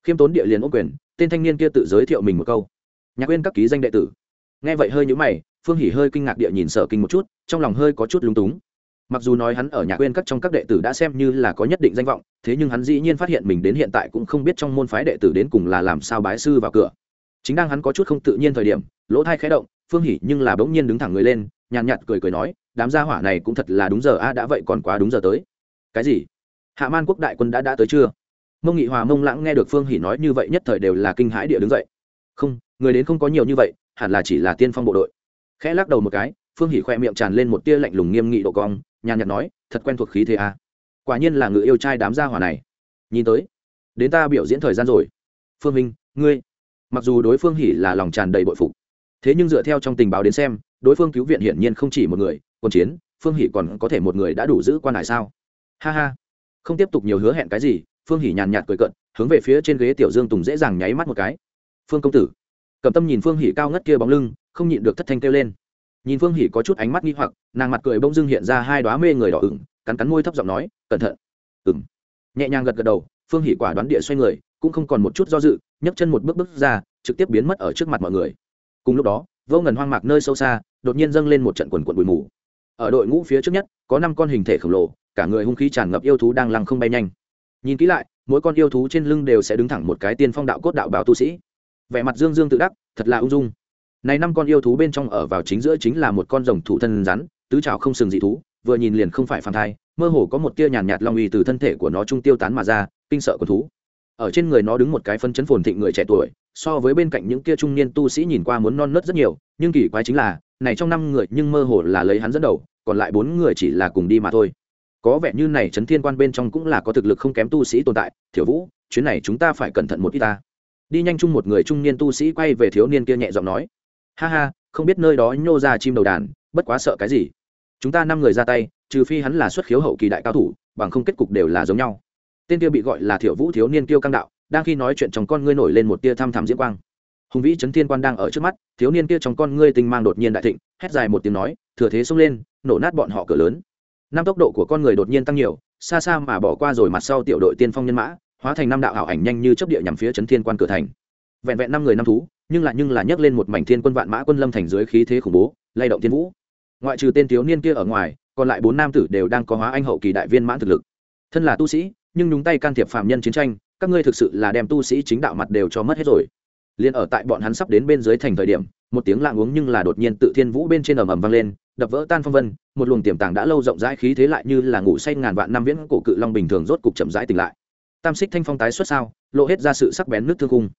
Khiêm tốn địa liền ô quyền, tên thanh niên kia tự giới thiệu mình một câu. Nhạc quên các ký danh đệ tử nghe vậy hơi nhũ mày phương hỉ hơi kinh ngạc địa nhìn sở kinh một chút trong lòng hơi có chút lúng túng. Mặc dù nói hắn ở nhà quên các trong các đệ tử đã xem như là có nhất định danh vọng thế nhưng hắn dĩ nhiên phát hiện mình đến hiện tại cũng không biết trong môn phái đệ tử đến cùng là làm sao bái sư vào cửa. Chính đang hắn có chút không tự nhiên thời điểm lỗ thai khẽ động phương hỉ nhưng là bỗng nhiên đứng thẳng người lên nhàn nhạt, nhạt cười cười nói đám gia hỏa này cũng thật là đúng giờ a đã vậy còn quá đúng giờ tới. Cái gì? Hạ man quốc đại quân đã đã tới chưa? Mông nghị hòa mông lãng nghe được phương hỉ nói như vậy nhất thời đều là kinh hãi địa đứng dậy. Không người đến không có nhiều như vậy hẳn là chỉ là tiên phong bộ đội. Khẽ lắc đầu một cái, phương hỉ khoe miệng tràn lên một tia lạnh lùng nghiêm nghị độ cong, nhàn nhạt nói, thật quen thuộc khí thế a. Quả nhiên là ngự yêu trai đám gia hỏa này. Nhìn tới, đến ta biểu diễn thời gian rồi. Phương minh, ngươi. Mặc dù đối phương hỉ là lòng tràn đầy bội phục, thế nhưng dựa theo trong tình báo đến xem, đối phương cứu viện hiển nhiên không chỉ một người, quân chiến, phương hỉ còn có thể một người đã đủ giữ quan hải sao? Ha ha. Không tiếp tục nhiều hứa hẹn cái gì, phương hỉ nhàn nhạt cười cận hướng về phía trên ghế tiểu dương tùng dễ dàng nháy mắt một cái. Phương công tử cầm tâm nhìn phương hỉ cao ngất kia bóng lưng, không nhịn được thất thanh kêu lên. Nhìn phương hỉ có chút ánh mắt nghi hoặc, nàng mặt cười bông dưng hiện ra hai đoá mê người đỏ ửng, cắn cắn môi thấp giọng nói, cẩn thận. Ừng nhẹ nhàng gật gật đầu, phương hỉ quả đoán địa xoay người, cũng không còn một chút do dự, nhấc chân một bước bước ra, trực tiếp biến mất ở trước mặt mọi người. Cùng lúc đó, vô ngần hoang mạc nơi sâu xa, đột nhiên dâng lên một trận quần quần bụi mù. Ở đội ngũ phía trước nhất, có năm con hình thể khổng lồ, cả người hung khí tràn ngập yêu thú đang lăng không bay nhanh. Nhìn kỹ lại, mỗi con yêu thú trên lưng đều sẽ đứng thẳng một cái tiên phong đạo cốt đạo bảo tu sĩ vẻ mặt dương dương tự đắc thật là ung dung. Này năm con yêu thú bên trong ở vào chính giữa chính là một con rồng thủ thân rắn tứ trào không sừng dị thú vừa nhìn liền không phải phản thai mơ hồ có một tia nhàn nhạt, nhạt long uy từ thân thể của nó trung tiêu tán mà ra kinh sợ của thú. Ở trên người nó đứng một cái phân chấn phồn thịnh người trẻ tuổi so với bên cạnh những kia trung niên tu sĩ nhìn qua muốn non nớt rất nhiều nhưng kỳ quái chính là này trong năm người nhưng mơ hồ là lấy hắn dẫn đầu còn lại bốn người chỉ là cùng đi mà thôi. Có vẻ như này trấn thiên quan bên trong cũng là có thực lực không kém tu sĩ tồn tại thiểu vũ chuyến này chúng ta phải cẩn thận một ít ta đi nhanh chung một người trung niên tu sĩ quay về thiếu niên kia nhẹ giọng nói. Ha ha, không biết nơi đó nhô ra chim đầu đàn, bất quá sợ cái gì? Chúng ta năm người ra tay, trừ phi hắn là xuất khiếu hậu kỳ đại cao thủ, bằng không kết cục đều là giống nhau. Tên kia bị gọi là thiểu vũ thiếu niên tiêu căng đạo, đang khi nói chuyện trong con ngươi nổi lên một tia thăm thẳm diễn quang. Hùng vĩ trấn thiên quan đang ở trước mắt, thiếu niên kia trong con ngươi tinh mang đột nhiên đại thịnh, hét dài một tiếng nói, thừa thế xông lên, nổ nát bọn họ cửa lớn. Năm tốc độ của con người đột nhiên tăng nhiều, xa xa mà bỏ qua rồi mặt sau tiểu đội tiên phong nhân mã hóa thành năm đạo ảo ảnh nhanh như chấp địa nhằm phía trấn thiên quan cửa thành. Vẹn vẹn năm người năm thú, nhưng lại nhưng là nhấc lên một mảnh thiên quân vạn mã quân lâm thành dưới khí thế khủng bố, lay động thiên vũ. Ngoại trừ tên thiếu niên kia ở ngoài, còn lại bốn nam tử đều đang có hóa anh hậu kỳ đại viên mãn thực lực. Thân là tu sĩ, nhưng nhúng tay can thiệp phạm nhân chiến tranh, các ngươi thực sự là đem tu sĩ chính đạo mặt đều cho mất hết rồi. Liền ở tại bọn hắn sắp đến bên dưới thành thời điểm, một tiếng lạng uống nhưng là đột nhiên tự thiên vũ bên trên ầm ầm vang lên, đập vỡ tan phong vân, một luồng tiềm tàng đã lâu rộng rãi khí thế lại như là ngủ say ngàn vạn năm viễn cổ cự long bình thường rốt cục chậm rãi tỉnh lại tam xích thanh phong tái xuất sao, lộ hết ra sự sắc bén nước thương cung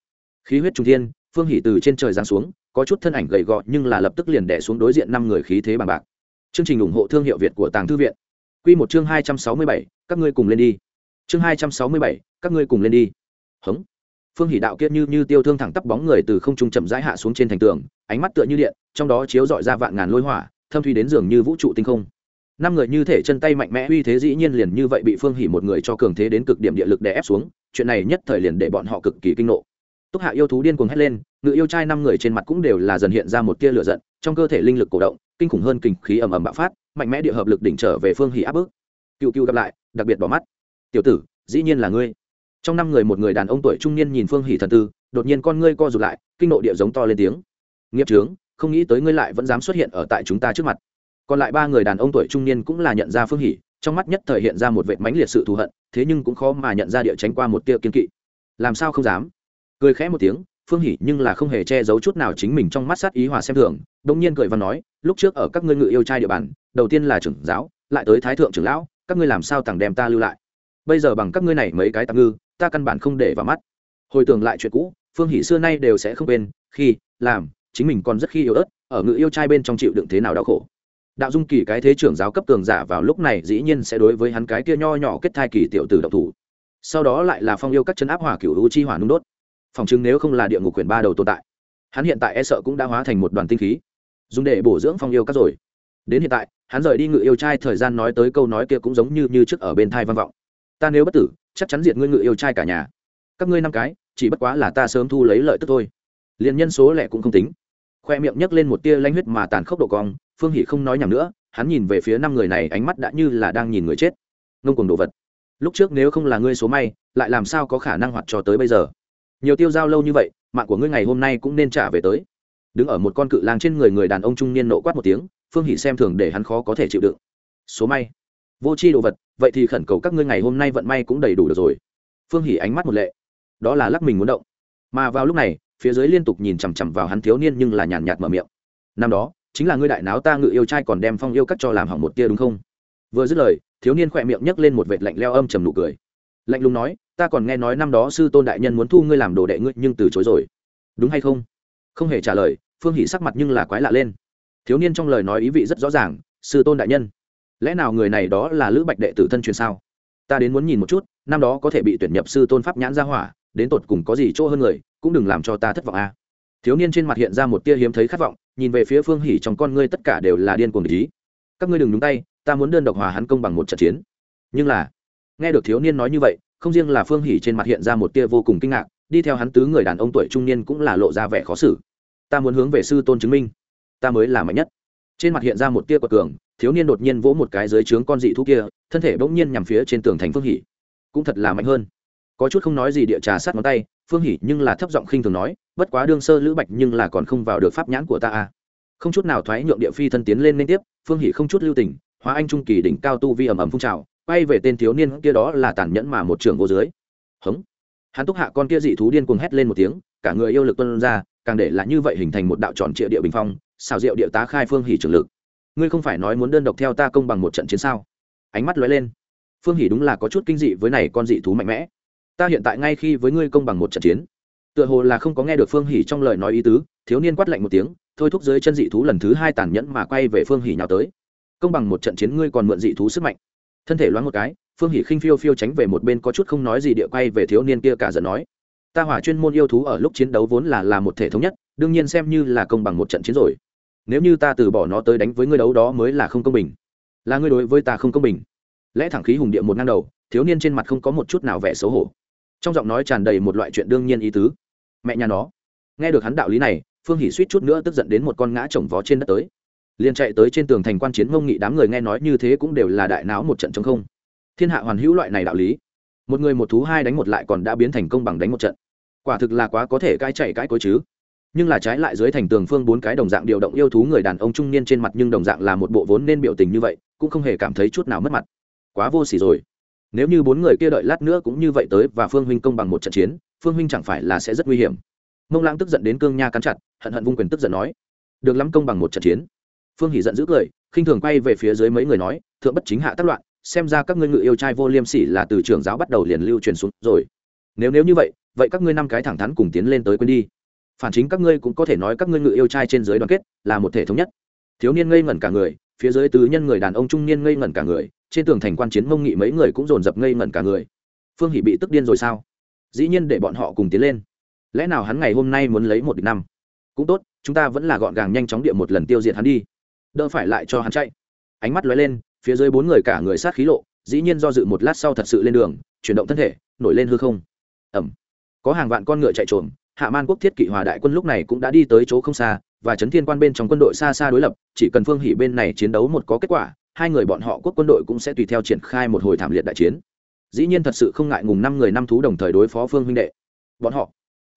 khí huyết trung thiên, phương hỉ từ trên trời giáng xuống, có chút thân ảnh gầy gò nhưng là lập tức liền đè xuống đối diện năm người khí thế bằng bạc. Chương trình ủng hộ thương hiệu việt của tàng thư viện. Quy một chương hai trăm sáu mươi bảy, các ngươi cùng lên đi. Chương hai trăm sáu mươi bảy, các ngươi cùng lên đi. Hống. Phương hỷ đạo kiết như như tiêu thương thẳng tắp bóng người từ không trung chậm rãi hạ xuống trên thành tường, ánh mắt tựa như điện, trong đó chiếu dọi ra vạn ngàn lôi hỏa, thâm thuy đến dường như vũ trụ tinh không năm người như thể chân tay mạnh mẽ uy thế dĩ nhiên liền như vậy bị phương hỷ một người cho cường thế đến cực điểm địa lực đè ép xuống, chuyện này nhất thời liền để bọn họ cực kỳ kinh nộ. Túc hạ yêu thú điên cuồng hét lên, ngự yêu trai năm người trên mặt cũng đều là dần hiện ra một tia lửa giận, trong cơ thể linh lực cổ động, kinh khủng hơn kinh khí ầm ầm bạo phát, mạnh mẽ địa hợp lực đỉnh trở về phương hỷ áp bức. Cựu cựu gặp lại, đặc biệt bỏ mắt. Tiểu tử, dĩ nhiên là ngươi. Trong năm người một người đàn ông tuổi trung niên nhìn phương hỷ thần tư, đột nhiên con ngươi co rụt lại, kinh nộ địa giống to lên tiếng. Nghiệp trướng không nghĩ tới ngươi lại vẫn dám xuất hiện ở tại chúng ta trước mặt còn lại ba người đàn ông tuổi trung niên cũng là nhận ra phương hỷ, trong mắt nhất thời hiện ra một vệt mánh liệt sự thù hận, thế nhưng cũng khó mà nhận ra địa tránh qua một tia kiên kỵ. Làm sao không dám? Cười khẽ một tiếng, phương hỷ nhưng là không hề che giấu chút nào chính mình trong mắt sát ý hòa xem thường đông nhiên cười và nói, lúc trước ở các ngươi ngự yêu trai địa bàn, đầu tiên là trưởng giáo, lại tới thái thượng trưởng lão, các ngươi làm sao tặng đem ta lưu lại? Bây giờ bằng các ngươi này mấy cái tạm ngư, ta căn bản không để vào mắt. Hồi tưởng lại chuyện cũ, phương hỷ xưa nay đều sẽ không quên, khi, làm, chính mình còn rất khi yếu ớt, ở ngự yêu trai bên trong chịu đựng thế nào đau khổ đạo dung kỳ cái thế trưởng giáo cấp cường giả vào lúc này dĩ nhiên sẽ đối với hắn cái kia nho nhỏ kết thai kỳ tiểu tử độc thủ. Sau đó lại là phong yêu các chân áp hỏa cựu u chi hỏa nung đốt. Phòng chứng nếu không là địa ngục quyển ba đầu tồn tại, hắn hiện tại e sợ cũng đã hóa thành một đoàn tinh khí, dùng để bổ dưỡng phong yêu các rồi. Đến hiện tại, hắn rời đi ngự yêu trai thời gian nói tới câu nói kia cũng giống như như trước ở bên thai văn vọng. Ta nếu bất tử, chắc chắn diệt ngươi ngự yêu trai cả nhà. Các ngươi năm cái, chỉ bất quá là ta sớm thu lấy lợi tức thôi. Liền nhân số lẻ cũng không tính. Khoe miệng nhấc lên một tia lanh huyết mà tàn khốc độ cong phương hỷ không nói nhầm nữa, hắn nhìn về phía năm người này, ánh mắt đã như là đang nhìn người chết. Ngông cùng đồ vật. Lúc trước nếu không là ngươi số may, lại làm sao có khả năng hoạt cho tới bây giờ? Nhiều tiêu giao lâu như vậy, mạng của ngươi ngày hôm nay cũng nên trả về tới. Đứng ở một con cự lang trên người người đàn ông trung niên nộ quát một tiếng, phương hỷ xem thường để hắn khó có thể chịu đựng. Số may. Vô c h i đồ vật, vậy thì khẩn cầu các ngươi ngày hôm nay vận may cũng đầy đủ được rồi. Phương hỷ ánh mắt một lệ. Đó là lắc mình muốn động. Mà vào lúc này, phía dưới liên tục nhìn chằm chằm vào hắn thiếu niên nhưng là nhàn nhạt mở miệng. Năm đó chính là ngươi đại náo ta ngự yêu trai còn đem phong yêu cắt cho làm hỏng một tia đúng không? Vừa dứt lời, thiếu niên khỏe miệng nhấc lên một vệt lạnh leo âm trầm nụ cười. Lạnh lùng nói, ta còn nghe nói năm đó sư tôn đại nhân muốn thu ngươi làm đồ đệ ngươi nhưng từ chối rồi. Đúng hay không? Không hề trả lời, phương hỷ sắc mặt nhưng là quái lạ lên. Thiếu niên trong lời nói ý vị rất rõ ràng, sư tôn đại nhân, lẽ nào người này đó là lữ bạch đệ tử thân truyền sao? Ta đến muốn nhìn một chút, năm đó có thể bị tuyển nhập sư tôn pháp nhãn ra hỏa, đến tột cùng có gì chỗ hơn người, cũng đừng làm cho ta thất vọng a à thiếu niên trên mặt hiện ra một tia hiếm thấy khát vọng, nhìn về phía phương hỉ trong con ngươi tất cả đều là điên cuồng ý. Các ngươi đừng nhúng tay, ta muốn đơn độc hòa hắn công bằng một trận chiến. Nhưng là, nghe được thiếu niên nói như vậy, không riêng là phương hỉ trên mặt hiện ra một tia vô cùng kinh ngạc, đi theo hắn tứ người đàn ông tuổi trung niên cũng là lộ ra vẻ khó xử. Ta muốn hướng về sư tôn chứng minh, ta mới là mạnh nhất. Trên mặt hiện ra một tia quật cường, thiếu niên đột nhiên vỗ một cái dưới trướng con dị thú kia, thân thể bỗng nhiên nhằm phía trên tường thành phương hỉ. Cũng thật là mạnh hơn. Có chút không nói gì địa trà sát ngón tay phương hỉ nhưng là thấp giọng khinh thường nói, bất quá đương sơ lữ bạch nhưng là còn không vào được pháp nhãn của ta à. không chút nào thoái nhượng địa phi thân tiến lên liên tiếp, phương hỉ không chút lưu tình, hóa anh trung kỳ đỉnh cao tu vi ầm ầm phun trào, quay về tên thiếu niên kia đó là tàn nhẫn mà một trường vô dưới. Hống. Hắn túc hạ con kia dị thú điên cuồng hét lên một tiếng, cả người yêu lực tuân ra, càng để là như vậy hình thành một đạo tròn trịa địa bình phong, xào rượu địa tá khai phương hỉ trường lực. Ngươi không phải nói muốn đơn độc theo ta công bằng một trận chiến sao? Ánh mắt lóe lên. Phương hỉ đúng là có chút kinh dị với này con dị thú mạnh mẽ ta hiện tại ngay khi với ngươi công bằng một trận chiến. Tựa hồ là không có nghe được phương hỉ trong lời nói ý tứ, thiếu niên quát lạnh một tiếng, thôi thúc dưới chân dị thú lần thứ hai tàn nhẫn mà quay về phương hỉ nhào tới. Công bằng một trận chiến ngươi còn mượn dị thú sức mạnh. Thân thể loáng một cái, phương hỉ khinh phiêu phiêu tránh về một bên có chút không nói gì địa quay về thiếu niên kia cả giận nói. Ta hỏa chuyên môn yêu thú ở lúc chiến đấu vốn là là một thể thống nhất, đương nhiên xem như là công bằng một trận chiến rồi. Nếu như ta từ bỏ nó tới đánh với ngươi đấu đó mới là không công bình. Là ngươi đối với ta không công bình. Lẽ thẳng khí hùng địa một ngang đầu, thiếu niên trên mặt không có một chút nào vẻ xấu hổ trong giọng nói tràn đầy một loại chuyện đương nhiên ý tứ. Mẹ nhà nó. Nghe được hắn đạo lý này, phương hỉ suýt chút nữa tức giận đến một con ngã chồng vó trên đất tới. Liền chạy tới trên tường thành quan chiến mông nghị đám người nghe nói như thế cũng đều là đại náo một trận chống không. Thiên hạ hoàn hữu loại này đạo lý. Một người một thú, hai đánh một lại còn đã biến thành công bằng đánh một trận. Quả thực là quá có thể cãi chạy cãi cối chứ. Nhưng là trái lại dưới thành tường phương bốn cái đồng dạng điều động yêu thú người đàn ông trung niên trên mặt nhưng đồng dạng là một bộ vốn nên biểu tình như vậy, cũng không hề cảm thấy chút nào mất mặt. Quá vô s ỉ rồi nếu như bốn người kia đợi lát nữa cũng như vậy tới và phương huynh công bằng một trận chiến, phương huynh chẳng phải là sẽ rất nguy hiểm. Mông lãng tức giận đến cương nha cắn chặt, hận hận vung quyền tức giận nói, được lắm công bằng một trận chiến. Phương hỉ giận dữ cười, khinh thường quay về phía dưới mấy người nói, thượng bất chính hạ tác loạn, xem ra các ngươi ngự yêu trai vô liêm sỉ là từ trường giáo bắt đầu liền lưu truyền xuống rồi. Nếu nếu như vậy vậy các ngươi năm cái thẳng thắn cùng tiến lên tới quên đi. Phản chính các ngươi cũng có thể nói các ngươi ngự yêu trai trên dưới đoàn kết là một thể thống nhất. Thiếu niên ngây ngẩn cả người phía dưới tứ nhân người đàn ông trung niên ngây ngẩn cả người, trên tường thành quan chiến mông nghị mấy người cũng dồn dập ngây ngẩn cả người. Phương hỷ bị tức điên rồi sao? Dĩ nhiên để bọn họ cùng tiến lên. Lẽ nào hắn ngày hôm nay muốn lấy một địch năm? Cũng tốt, chúng ta vẫn là gọn gàng nhanh chóng địa một lần tiêu diệt hắn đi. Đỡ phải lại cho hắn chạy. Ánh mắt lóe lên, phía dưới bốn người cả người sát khí lộ, dĩ nhiên do dự một lát sau thật sự lên đường, chuyển động thân thể, nổi lên hư không. Ẩm. Có hàng vạn con ngựa chạy trộm hạ man quốc thiết kỵ hòa đại quân lúc này cũng đã đi tới chỗ không xa và chấn thiên quan bên trong quân đội xa xa đối lập, chỉ cần phương hỷ bên này chiến đấu một có kết quả, hai người bọn họ quốc quân đội cũng sẽ tùy theo triển khai một hồi thảm liệt đại chiến. Dĩ nhiên thật sự không ngại ngùng năm người năm thú đồng thời đối phó phương huynh đệ. Bọn họ,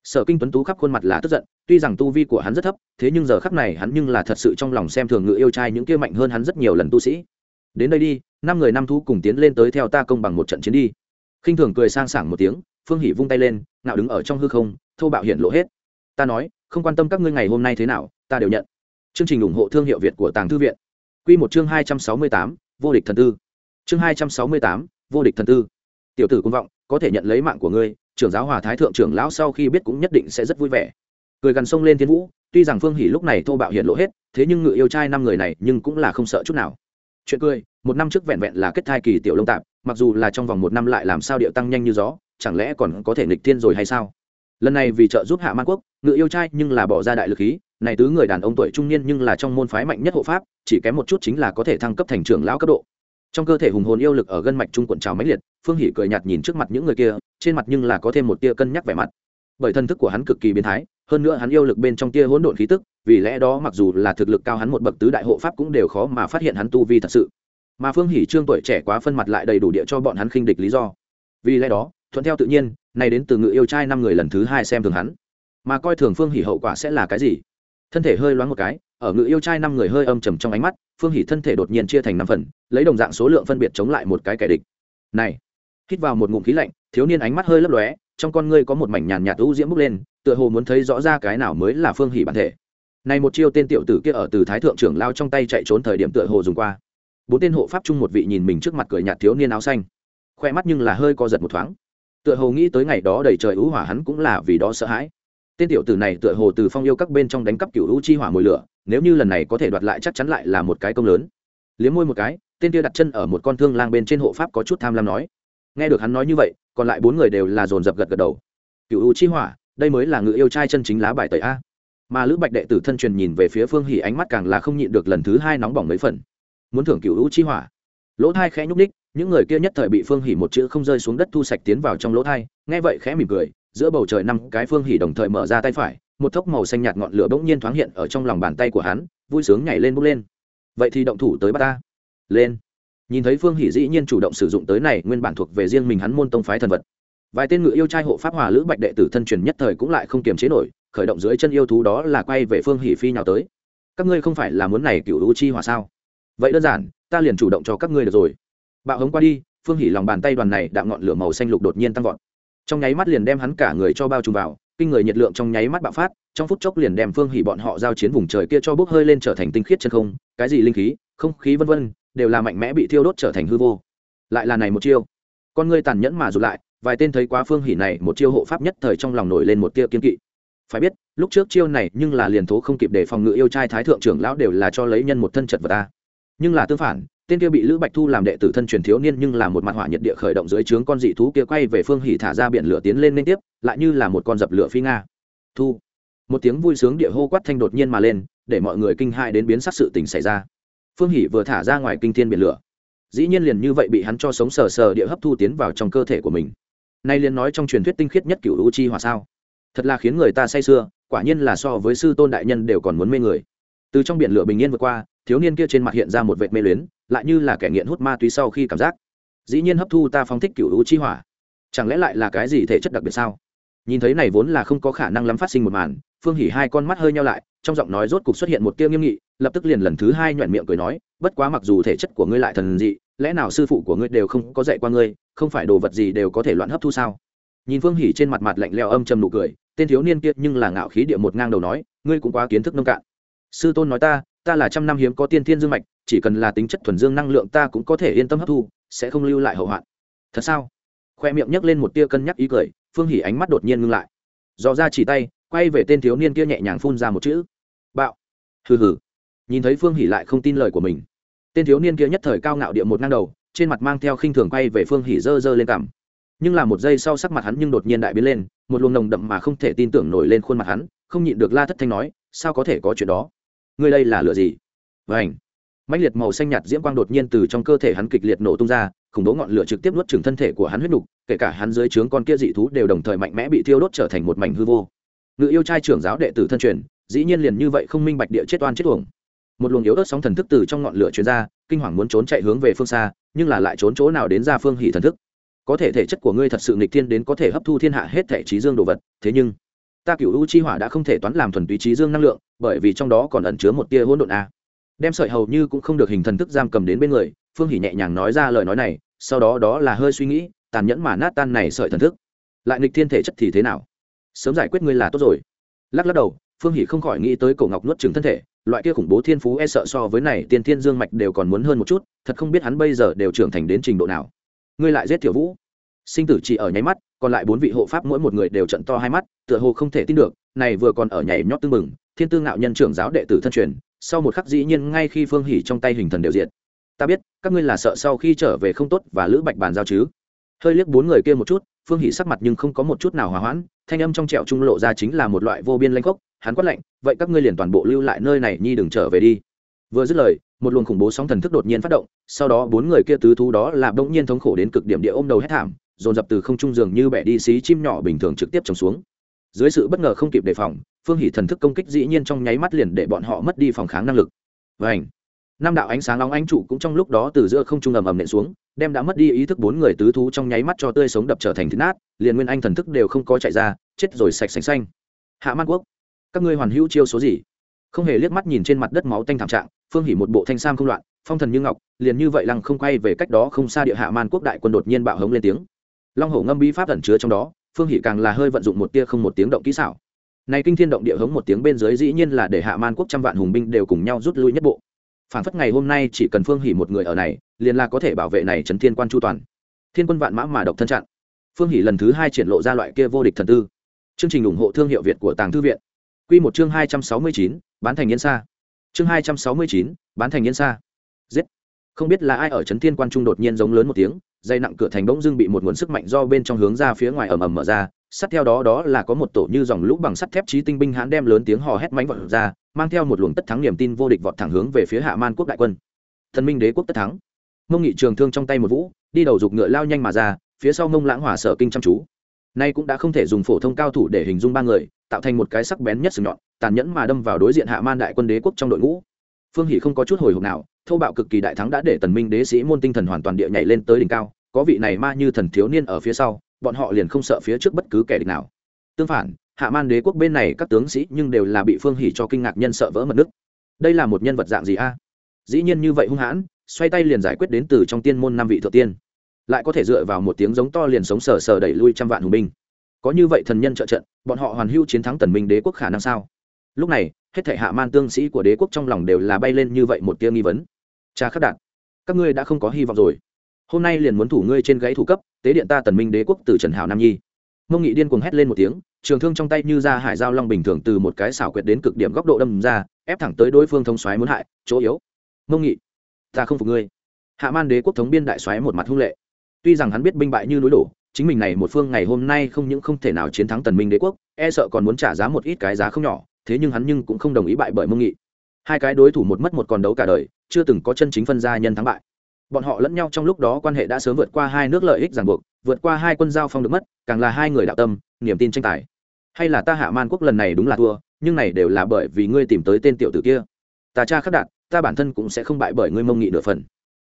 sở kinh tuấn tú khắp khuôn mặt là tức giận, tuy rằng tu vi của hắn rất thấp, thế nhưng giờ khắp này hắn nhưng là thật sự trong lòng xem thường ngự yêu trai những kia mạnh hơn hắn rất nhiều lần tu sĩ. Đến đây đi, năm người năm thú cùng tiến lên tới theo ta công bằng một trận chiến đi. Khinh thường cười sang sảng một tiếng, phương hỷ vung tay lên, ngạo đứng ở trong hư không, thô bạo hiện lộ hết. Ta nói, không quan tâm các ngươi ngày hôm nay thế nào ta đều nhận. Chương trình ủng hộ thương hiệu việt của tàng thư viện. Q một chương hai trăm sáu mươi tám, vô địch thần tư. Chương hai trăm sáu mươi tám, vô địch thần tư. Tiểu tử công vọng, có thể nhận lấy mạng của ngươi, trưởng giáo hòa thái thượng trưởng lão sau khi biết cũng nhất định sẽ rất vui vẻ. Cười gần sông lên thiên vũ, tuy rằng phương Hỉ lúc này thô bạo hiện lộ hết, thế nhưng ngự yêu trai năm người này nhưng cũng là không sợ chút nào. Chuyện cười, một năm trước vẹn vẹn là kết thai kỳ tiểu lông tạp, mặc dù là trong vòng một năm lại làm sao điệu tăng nhanh như gió, chẳng lẽ còn có thể nghịch thiên rồi hay sao? Lần này vì trợ giúp hạ man quốc, ngự yêu trai nhưng là bỏ ra đại lực khí, này tứ người đàn ông tuổi trung niên nhưng là trong môn phái mạnh nhất hộ pháp, chỉ kém một chút chính là có thể thăng cấp thành trưởng lão cấp độ. Trong cơ thể hùng hồn yêu lực ở gân mạch trung quận trào mãnh liệt, phương hỉ cười nhạt nhìn trước mặt những người kia, trên mặt nhưng là có thêm một tia cân nhắc vẻ mặt. Bởi thân thức của hắn cực kỳ biến thái, hơn nữa hắn yêu lực bên trong tia hỗn độn khí tức, vì lẽ đó mặc dù là thực lực cao hắn một bậc tứ đại hộ pháp cũng đều khó mà phát hiện hắn tu vi thật sự. Mà phương hỉ trương tuổi trẻ quá phân mặt lại đầy đủ địa cho bọn hắn khinh địch lý do. Vì lẽ đó, thuận theo tự nhiên này đến từ ngự yêu trai năm người lần thứ hai xem thường hắn. Mà coi thường phương hỉ hậu quả sẽ là cái gì? Thân thể hơi loáng một cái, ở ngự yêu trai năm người hơi âm trầm trong ánh mắt, phương hỉ thân thể đột nhiên chia thành năm phần, lấy đồng dạng số lượng phân biệt chống lại một cái kẻ địch. Này, hít vào một ngụm khí lạnh, thiếu niên ánh mắt hơi lấp lóe, trong con ngươi có một mảnh nhàn nhạt u diễm bốc lên, tựa hồ muốn thấy rõ ra cái nào mới là phương hỉ bản thể. Này một chiêu tên tiểu tử kia ở từ thái thượng trưởng lao trong tay chạy trốn thời điểm tựa hồ dùng qua. Bốn tên hộ pháp chung một vị nhìn mình trước mặt cười nhạt thiếu niên áo xanh. Khoe mắt nhưng là hơi co giật một thoáng tựa hồ nghĩ tới ngày đó đầy trời ưu hỏa hắn cũng là vì đó sợ hãi. Tên tiểu tử này tựa hồ từ phong yêu các bên trong đánh cắp cựu u chi hỏa mồi lửa, nếu như lần này có thể đoạt lại chắc chắn lại là một cái công lớn. Liếm môi một cái, tên kia đặt chân ở một con thương lang bên trên hộ pháp có chút tham lam nói. Nghe được hắn nói như vậy, còn lại bốn người đều là dồn dập gật gật đầu. Cựu u chi hỏa, đây mới là ngự yêu trai chân chính lá bài tẩy a. Mà lữ bạch đệ tử thân truyền nhìn về phía phương hỉ ánh mắt càng là không nhịn được lần thứ hai nóng bỏng mấy phần. Muốn thưởng cựu u chi hỏa. Lỗ thai khẽ nhúc ních những người kia nhất thời bị phương hỉ một chữ không rơi xuống đất thu sạch tiến vào trong lỗ thai, nghe vậy khẽ mỉm cười, giữa bầu trời năm cái phương hỉ đồng thời mở ra tay phải, một thốc màu xanh nhạt ngọn lửa bỗng nhiên thoáng hiện ở trong lòng bàn tay của hắn, vui sướng nhảy lên bốc lên. Vậy thì động thủ tới bắt ta. Lên. Nhìn thấy phương hỉ dĩ nhiên chủ động sử dụng tới này, nguyên bản thuộc về riêng mình hắn môn tông phái thần vật. Vài tên ngự yêu trai hộ pháp hòa lữ bạch đệ tử thân truyền nhất thời cũng lại không kiềm chế nổi, khởi động dưới chân yêu thú đó là quay về phương hỉ phi nhào tới. Các ngươi không phải là muốn này cựu u chi hỏa sao? Vậy đơn giản, ta liền chủ động cho các ngươi được rồi bạo hống qua đi, phương hỉ lòng bàn tay đoàn này đạm ngọn lửa màu xanh lục đột nhiên tăng vọt. Trong nháy mắt liền đem hắn cả người cho bao trùm vào, kinh người nhiệt lượng trong nháy mắt bạo phát, trong phút chốc liền đem phương hỉ bọn họ giao chiến vùng trời kia cho bốc hơi lên trở thành tinh khiết chân không, cái gì linh khí, không khí vân vân, đều là mạnh mẽ bị thiêu đốt trở thành hư vô. Lại là này một chiêu. Con ngươi tàn nhẫn mà rụt lại, vài tên thấy quá phương hỉ này một chiêu hộ pháp nhất thời trong lòng nổi lên một tia kiên kỵ. Phải biết, lúc trước chiêu này nhưng là liền thố không kịp để phòng ngự yêu trai thái thượng trưởng lão đều là cho lấy nhân một thân chật vật ta. Nhưng là tương phản tên kia bị lữ bạch thu làm đệ tử thân truyền thiếu niên nhưng là một mặt hỏa nhiệt địa khởi động dưới trướng con dị thú kia quay về phương hỉ thả ra biển lửa tiến lên liên tiếp, lại như là một con dập lửa phi nga. Thu. Một tiếng vui sướng địa hô quát thanh đột nhiên mà lên, để mọi người kinh hại đến biến sắc sự tình xảy ra. Phương hỉ vừa thả ra ngoài kinh thiên biển lửa. Dĩ nhiên liền như vậy bị hắn cho sống sờ sờ địa hấp thu tiến vào trong cơ thể của mình. Nay liền nói trong truyền thuyết tinh khiết nhất cựu u chi hỏa sao. Thật là khiến người ta say sưa, quả nhiên là so với sư tôn đại nhân đều còn muốn mê người. Từ trong biển lửa bình yên vượt qua thiếu niên kia trên mặt hiện ra một vệt mê luyến, lại như là kẻ nghiện hút ma túy sau khi cảm giác. Dĩ nhiên hấp thu ta phong thích cựu u chi hỏa. Chẳng lẽ lại là cái gì thể chất đặc biệt sao? Nhìn thấy này vốn là không có khả năng lắm phát sinh một màn, phương hỉ hai con mắt hơi nhau lại, trong giọng nói rốt cục xuất hiện một tia nghiêm nghị, lập tức liền lần thứ hai nhoẹn miệng cười nói, bất quá mặc dù thể chất của ngươi lại thần dị, lẽ nào sư phụ của ngươi đều không có dạy qua ngươi, không phải đồ vật gì đều có thể loạn hấp thu sao? Nhìn phương hỉ trên mặt mặt lạnh leo âm trầm nụ cười, tên thiếu niên kia nhưng là ngạo khí địa một ngang đầu nói, ngươi cũng quá kiến thức nông cạn. Sư tôn nói ta ta là trăm năm hiếm có tiên thiên dương mạch, chỉ cần là tính chất thuần dương năng lượng ta cũng có thể yên tâm hấp thu, sẽ không lưu lại hậu hoạn. Thật sao? Khoe miệng nhấc lên một tia cân nhắc ý cười, phương hỉ ánh mắt đột nhiên ngưng lại. Dò ra chỉ tay, quay về tên thiếu niên kia nhẹ nhàng phun ra một chữ. Bạo. Hừ hừ. Nhìn thấy phương hỉ lại không tin lời của mình. Tên thiếu niên kia nhất thời cao ngạo địa một ngang đầu, trên mặt mang theo khinh thường quay về phương hỉ dơ dơ lên cằm. Nhưng là một giây sau sắc mặt hắn nhưng đột nhiên đại biến lên, một luồng nồng đậm mà không thể tin tưởng nổi lên khuôn mặt hắn, không nhịn được la thất thanh nói, sao có thể có chuyện đó? Ngươi đây là lửa gì? Vảnh mạnh liệt màu xanh nhạt diễm quang đột nhiên từ trong cơ thể hắn kịch liệt nổ tung ra, khủng bố ngọn lửa trực tiếp nuốt chửng thân thể của hắn huyết nục, kể cả hắn dưới trướng con kia dị thú đều đồng thời mạnh mẽ bị thiêu đốt trở thành một mảnh hư vô. Ngự yêu trai trưởng giáo đệ tử thân truyền, dĩ nhiên liền như vậy không minh bạch địa chết oan chết uổng. Một luồng yếu ớt sóng thần thức từ trong ngọn lửa truyền ra, kinh hoàng muốn trốn chạy hướng về phương xa, nhưng là lại trốn chỗ nào đến ra phương hỉ thần thức? Có thể thể chất của ngươi thật sự nghịch thiên đến có thể hấp thu thiên hạ hết thể trí dương đồ vật, thế nhưng ta cựu u chi hỏa đã không thể toán làm thuần túy trí dương năng lượng, bởi vì trong đó còn ẩn chứa một tia hỗn độn a. Đem sợi hầu như cũng không được hình thần thức giam cầm đến bên người, phương hỉ nhẹ nhàng nói ra lời nói này, sau đó đó là hơi suy nghĩ, tàn nhẫn mà nát tan này sợi thần thức. Lại nghịch thiên thể chất thì thế nào? Sớm giải quyết ngươi là tốt rồi. Lắc lắc đầu, phương hỷ không khỏi nghĩ tới cổ ngọc nuốt trừng thân thể, loại kia khủng bố thiên phú e sợ so với này tiên thiên dương mạch đều còn muốn hơn một chút, thật không biết hắn bây giờ đều trưởng thành đến trình độ nào. Ngươi lại giết tiểu vũ. Sinh tử chỉ ở nháy mắt còn lại bốn vị hộ pháp mỗi một người đều trận to hai mắt, tựa hồ không thể tin được, này vừa còn ở nhảy nhót tương mừng thiên tư ngạo nhân trưởng giáo đệ tử thân truyền, sau một khắc dĩ nhiên ngay khi phương hỉ trong tay hình thần đều diệt. ta biết, các ngươi là sợ sau khi trở về không tốt và lữ bạch bàn giao chứ hơi liếc bốn người kia một chút, phương hỷ sắc mặt nhưng không có một chút nào hòa hoãn, thanh âm trong trẹo trung lộ ra chính là một loại vô biên lanh cốc. hắn quát lạnh, vậy các ngươi liền toàn bộ lưu lại nơi này, nhi đừng trở về đi vừa dứt lời, một luồng khủng bố sóng thần thức đột nhiên phát động, sau đó bốn người kia tứ thú đó là bỗng nhiên thống khổ đến cực điểm địa ôm đầu hết thảm dồn dập từ không trung giường như bẻ đi xí chim nhỏ bình thường trực tiếp trồng xuống. Dưới sự bất ngờ không kịp đề phòng, phương hỷ thần thức công kích dĩ nhiên trong nháy mắt liền để bọn họ mất đi phòng kháng năng lực. Và ảnh năm đạo ánh sáng nóng ánh trụ cũng trong lúc đó từ giữa không trung ầm ầm nện xuống, đem đã mất đi ý thức bốn người tứ thú trong nháy mắt cho tươi sống đập trở thành thịt nát, liền nguyên anh thần thức đều không có chạy ra, chết rồi sạch sành xanh. Hạ man quốc, các ngươi hoàn hữu chiêu số gì? Không hề liếc mắt nhìn trên mặt đất máu tanh thảm trạng, phương hỉ một bộ thanh sam không loạn, phong thần như ngọc, liền như vậy lăng không quay về cách đó không xa địa hạ man quốc đại quân đột nhiên bạo hống lên tiếng long hổ ngâm bí pháp ẩn chứa trong đó, phương Hỷ càng là hơi vận dụng một tia không một tiếng động kỹ xảo. Này kinh thiên động địa hống một tiếng bên dưới dĩ nhiên là để hạ man quốc trăm vạn hùng binh đều cùng nhau rút lui nhất bộ. Phản phất ngày hôm nay chỉ cần phương Hỷ một người ở này, liền là có thể bảo vệ này trấn thiên quan chu toàn. Thiên quân vạn mã mà độc thân chặn phương Hỷ lần thứ hai triển lộ ra loại kia vô địch thần tư. Chương trình ủng hộ thương hiệu việt của tàng thư viện. Q một chương hai trăm sáu mươi chín, bán thành yên xa chương hai trăm sáu mươi chín, bán thành yên xa không biết là ai ở trấn thiên quan trung đột nhiên giống lớn một tiếng, dây nặng cửa thành bỗng dưng bị một nguồn sức mạnh do bên trong hướng ra phía ngoài ầm ầm mở ra, sát theo đó đó là có một tổ như dòng lũ bằng sắt thép trí tinh binh hãn đem lớn tiếng hò hét mánh vọt ra, mang theo một luồng tất thắng niềm tin vô địch vọt thẳng hướng về phía hạ man quốc đại quân. Thần minh đế quốc tất thắng. Mông nghị trường thương trong tay một vũ, đi đầu giục ngựa lao nhanh mà ra, phía sau mông lãng hỏa sở kinh chăm chú. Nay cũng đã không thể dùng phổ thông cao thủ để hình dung ba người, tạo thành một cái sắc bén nhất sừng nhọn, tàn nhẫn mà đâm vào đối diện hạ man đại quân đế quốc trong đội ngũ phương hỷ không có chút hồi hộp nào thâu bạo cực kỳ đại thắng đã để tần minh đế sĩ môn tinh thần hoàn toàn địa nhảy lên tới đỉnh cao, có vị này ma như thần thiếu niên ở phía sau, bọn họ liền không sợ phía trước bất cứ kẻ địch nào. Tương phản, hạ man đế quốc bên này các tướng sĩ nhưng đều là bị phương hỉ cho kinh ngạc nhân sợ vỡ mật nước đây là một nhân vật dạng gì a? Dĩ nhiên như vậy hung hãn, xoay tay liền giải quyết đến từ trong tiên môn năm vị thượng tiên. Lại có thể dựa vào một tiếng giống to liền sống sờ sờ đẩy lui trăm vạn hùng binh. Có như vậy thần nhân trợ trận, bọn họ hoàn hưu chiến thắng tần minh đế quốc khả năng sao? Lúc này hết thể hạ man tương sĩ của đế quốc trong lòng đều là bay lên như vậy một tia nghi vấn. Cha khắc đạt, các ngươi đã không có hy vọng rồi. Hôm nay liền muốn thủ ngươi trên gáy thủ cấp, tế điện ta tần minh đế quốc từ trần hảo nam nhi. Mông nghị điên cuồng hét lên một tiếng, trường thương trong tay như ra hải giao long bình thường từ một cái xảo quyệt đến cực điểm góc độ đâm ra, ép thẳng tới đối phương thông xoáy muốn hại, chỗ yếu. Mông nghị, ta không phục ngươi. Hạ man đế quốc thống biên đại xoáy một mặt hung lệ. Tuy rằng hắn biết binh bại như núi đổ, chính mình này một phương ngày hôm nay không những không thể nào chiến thắng tần minh đế quốc e sợ còn muốn trả giá một ít cái giá không nhỏ thế nhưng hắn nhưng cũng không đồng ý bại bởi mông nghị. Hai cái đối thủ một mất một còn đấu cả đời, chưa từng có chân chính phân gia nhân thắng bại. Bọn họ lẫn nhau trong lúc đó quan hệ đã sớm vượt qua hai nước lợi ích ràng buộc, vượt qua hai quân giao phong được mất, càng là hai người đạo tâm, niềm tin tranh tài. Hay là ta hạ man quốc lần này đúng là thua, nhưng này đều là bởi vì ngươi tìm tới tên tiểu tử kia. Ta cha khắc đạt ta bản thân cũng sẽ không bại bởi ngươi mông nghị nửa phần.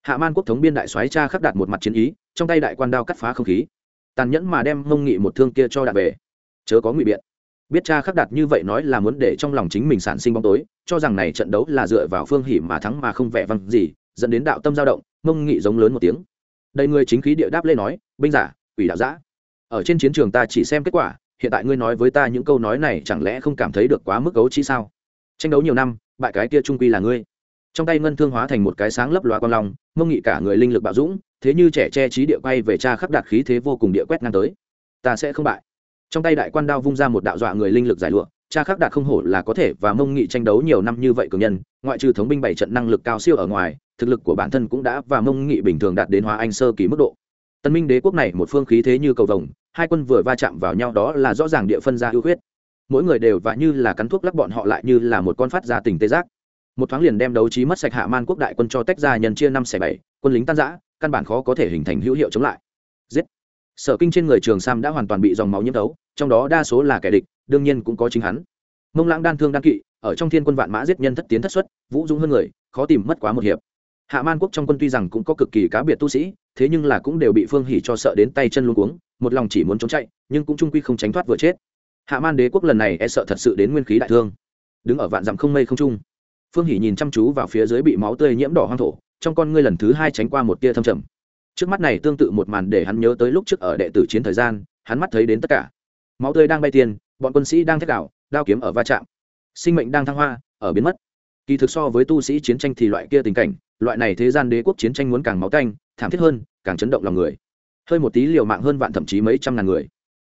Hạ man quốc thống biên đại soái cha khắc đạt một mặt chiến ý, trong tay đại quan đao cắt phá không khí. Tàn nhẫn mà đem mông nghị một thương kia cho đạt về. Chớ có ngụy biện biết cha khắc đạt như vậy nói là muốn để trong lòng chính mình sản sinh bóng tối, cho rằng này trận đấu là dựa vào phương hỉ mà thắng mà không vẻ văng gì, dẫn đến đạo tâm dao động, mông nghị giống lớn một tiếng. Đầy người chính khí địa đáp lên nói, binh giả, quỷ đạo giã, ở trên chiến trường ta chỉ xem kết quả, hiện tại ngươi nói với ta những câu nói này chẳng lẽ không cảm thấy được quá mức gấu trí sao? Tranh đấu nhiều năm, bại cái kia trung quy là ngươi. Trong tay ngân thương hóa thành một cái sáng lấp loa con lòng mông nghị cả người linh lực bạo dũng, thế như trẻ che trí địa quay về cha khắc đạt khí thế vô cùng địa quét ngang tới. Ta sẽ không bại trong tay đại quan đao vung ra một đạo dọa người linh lực giải lụa, cha khắc đạt không hổ là có thể và mông nghị tranh đấu nhiều năm như vậy cường nhân, ngoại trừ thống binh bảy trận năng lực cao siêu ở ngoài, thực lực của bản thân cũng đã và mông nghị bình thường đạt đến hóa anh sơ kỳ mức độ. Tân minh đế quốc này một phương khí thế như cầu vồng, hai quân vừa va chạm vào nhau đó là rõ ràng địa phân ra ưu huyết mỗi người đều và như là cắn thuốc lắc bọn họ lại như là một con phát ra tình tê giác. Một thoáng liền đem đấu trí mất sạch hạ man quốc đại quân cho tách ra nhân chia năm xẻ bảy, quân lính tan giã căn bản khó có thể hình thành hữu hiệu chống lại sở kinh trên người trường sam đã hoàn toàn bị dòng máu nhiễm đấu trong đó đa số là kẻ địch, đương nhiên cũng có chính hắn. Mông lãng đan thương đan kỵ, ở trong thiên quân vạn mã giết nhân thất tiến thất xuất, vũ dũng hơn người, khó tìm mất quá một hiệp. Hạ man quốc trong quân tuy rằng cũng có cực kỳ cá biệt tu sĩ, thế nhưng là cũng đều bị phương hỉ cho sợ đến tay chân luôn cuống, một lòng chỉ muốn trốn chạy, nhưng cũng trung quy không tránh thoát vừa chết. Hạ man đế quốc lần này e sợ thật sự đến nguyên khí đại thương. Đứng ở vạn dặm không mây không trung, phương hỉ nhìn chăm chú vào phía dưới bị máu tươi nhiễm đỏ hoang thổ, trong con ngươi lần thứ hai tránh qua một tia thâm trầm trước mắt này tương tự một màn để hắn nhớ tới lúc trước ở đệ tử chiến thời gian, hắn mắt thấy đến tất cả. Máu tươi đang bay tiền, bọn quân sĩ đang thét đảo đao kiếm ở va chạm. Sinh mệnh đang thăng hoa, ở biến mất. Kỳ thực so với tu sĩ chiến tranh thì loại kia tình cảnh, loại này thế gian đế quốc chiến tranh muốn càng máu tanh thảm thiết hơn, càng chấn động lòng người. Hơi một tí liều mạng hơn vạn thậm chí mấy trăm ngàn người.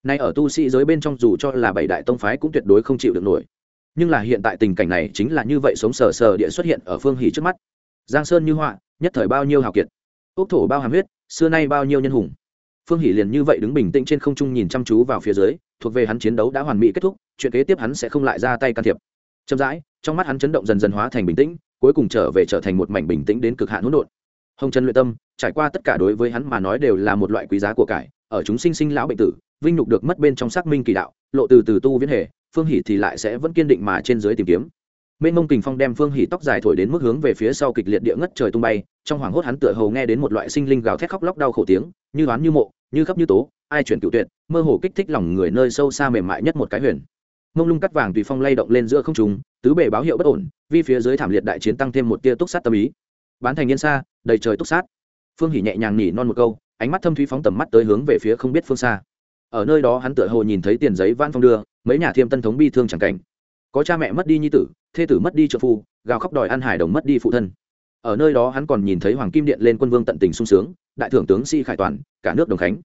Nay ở tu sĩ giới bên trong dù cho là bảy đại tông phái cũng tuyệt đối không chịu được nổi. Nhưng là hiện tại tình cảnh này chính là như vậy sống sờ sờ địa xuất hiện ở phương hỷ trước mắt. Giang sơn như họa, nhất thời bao nhiêu hào kiệt ốc thổ bao hàm huyết, xưa nay bao nhiêu nhân hùng. Phương hỷ liền như vậy đứng bình tĩnh trên không trung nhìn chăm chú vào phía dưới, thuộc về hắn chiến đấu đã hoàn mỹ kết thúc, chuyện kế tiếp hắn sẽ không lại ra tay can thiệp. Chậm rãi, trong mắt hắn chấn động dần dần hóa thành bình tĩnh, cuối cùng trở về trở thành một mảnh bình tĩnh đến cực hạn hỗn độn. Hồng trần luyện tâm, trải qua tất cả đối với hắn mà nói đều là một loại quý giá của cải, ở chúng sinh sinh lão bệnh tử, vinh nhục được mất bên trong xác minh kỳ đạo, lộ từ từ tu viễn hệ, phương hỷ thì lại sẽ vẫn kiên định mà trên dưới tìm kiếm mênh mông kình phong đem phương hỉ tóc dài thổi đến mức hướng về phía sau kịch liệt địa ngất trời tung bay, trong hoàng hốt hắn tựa hồ nghe đến một loại sinh linh gào thét khóc lóc đau khổ tiếng, như đoán như mộ, như khắp như tố, ai chuyển cựu tuyệt, mơ hồ kích thích lòng người nơi sâu xa mềm mại nhất một cái huyền. Mông lung cắt vàng tùy phong lay động lên giữa không trùng tứ bề báo hiệu bất ổn, vi phía dưới thảm liệt đại chiến tăng thêm một tia túc sát tâm ý. Bán thành yên xa, đầy trời túc sát. Phương hỉ nhẹ nhàng nỉ non một câu, ánh mắt thâm thúy phóng tầm mắt tới hướng về phía không biết phương xa. Ở nơi đó hắn tựa hồ nhìn thấy tiền giấy van phong đưa, mấy nhà thiêm tân thống bi thương chẳng cảnh có cha mẹ mất đi nhi tử, thê tử mất đi trợ phu, gào khóc đòi ăn hải đồng mất đi phụ thân. Ở nơi đó hắn còn nhìn thấy hoàng kim điện lên quân vương tận tình sung sướng, đại thưởng tướng si khải toàn, cả nước đồng khánh.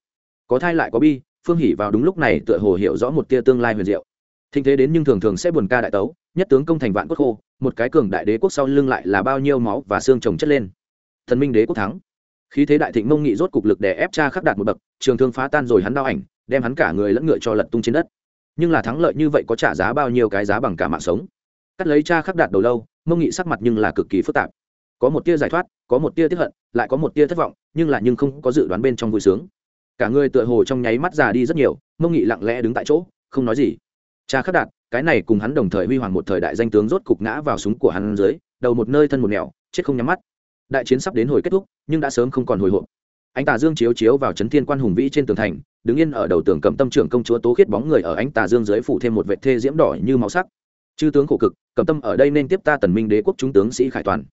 Có thai lại có bi, phương hỉ vào đúng lúc này tựa hồ hiểu rõ một tia tương lai huyền diệu. Thinh thế đến nhưng thường thường sẽ buồn ca đại tấu, nhất tướng công thành vạn quốc khô, một cái cường đại đế quốc sau lưng lại là bao nhiêu máu và xương trồng chất lên. Thần minh đế quốc thắng. Khí thế đại thịnh mông nghị rốt cục lực để ép cha khắc đạt một bậc, trường thương phá tan rồi hắn đau ảnh, đem hắn cả người lẫn ngựa cho lật tung trên đất nhưng là thắng lợi như vậy có trả giá bao nhiêu cái giá bằng cả mạng sống? Cắt lấy cha khắc đạt đầu lâu, mông nghị sắc mặt nhưng là cực kỳ phức tạp. Có một tia giải thoát, có một tia tiếp hận, lại có một tia thất vọng, nhưng là nhưng không có dự đoán bên trong vui sướng. Cả người tựa hồ trong nháy mắt già đi rất nhiều, mông nghị lặng lẽ đứng tại chỗ, không nói gì. Cha khắc đạt, cái này cùng hắn đồng thời huy hoàng một thời đại danh tướng rốt cục ngã vào súng của hắn dưới, đầu một nơi thân một nẻo, chết không nhắm mắt. Đại chiến sắp đến hồi kết thúc, nhưng đã sớm không còn hồi hộp. Anh tà dương chiếu chiếu vào chấn thiên quan hùng vĩ trên tường thành đứng yên ở đầu tường cầm tâm trưởng công chúa tố khiết bóng người ở ánh tà dương dưới phủ thêm một vệ thê diễm đỏ như máu sắc. Chư tướng khổ cực, cầm tâm ở đây nên tiếp ta tần minh đế quốc chúng tướng sĩ khải toàn.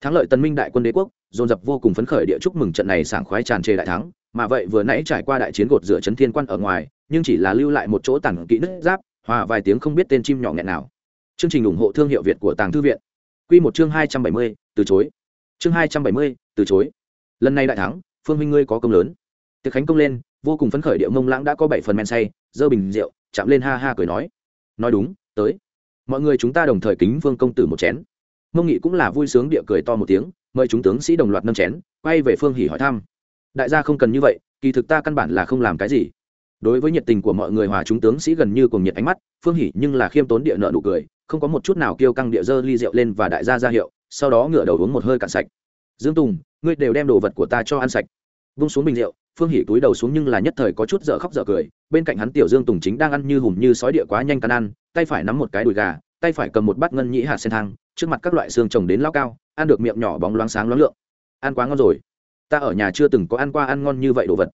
Thắng lợi tần minh đại quân đế quốc, dồn dập vô cùng phấn khởi địa chúc mừng trận này sảng khoái tràn trề đại thắng. Mà vậy vừa nãy trải qua đại chiến gột rửa chấn thiên quan ở ngoài, nhưng chỉ là lưu lại một chỗ tản kỹ nứt giáp hòa vài tiếng không biết tên chim nhỏ nghẹn nào. Chương trình ủng hộ thương hiệu việt của tàng thư viện. Quy một chương hai trăm bảy mươi, từ chối. Chương hai trăm bảy mươi, từ chối. Lần này đại thắng, phương minh ngươi có công lớn. Tiệc khánh công lên vô cùng phấn khởi điệu mông lãng đã có bảy phần men say, dơ bình rượu, chạm lên ha ha cười nói. Nói đúng, tới. Mọi người chúng ta đồng thời kính vương công tử một chén. Mông nghị cũng là vui sướng địa cười to một tiếng, mời chúng tướng sĩ đồng loạt nâng chén, quay về phương hỉ hỏi thăm. Đại gia không cần như vậy, kỳ thực ta căn bản là không làm cái gì. Đối với nhiệt tình của mọi người hòa chúng tướng sĩ gần như cùng nhiệt ánh mắt, phương hỉ nhưng là khiêm tốn địa nợ nụ cười, không có một chút nào kêu căng địa dơ ly rượu lên và đại gia ra hiệu, sau đó ngửa đầu uống một hơi cạn sạch. Dương tùng, ngươi đều đem đồ vật của ta cho ăn sạch. Vung xuống bình rượu phương hỉ túi đầu xuống nhưng là nhất thời có chút dở khóc dở cười, bên cạnh hắn tiểu dương tùng chính đang ăn như hùm như sói địa quá nhanh cắn ăn, tay phải nắm một cái đùi gà, tay phải cầm một bát ngân nhĩ hạt sen thang, trước mặt các loại xương trồng đến lao cao, ăn được miệng nhỏ bóng loáng sáng loáng lượng. Ăn quá ngon rồi. Ta ở nhà chưa từng có ăn qua ăn ngon như vậy đồ vật.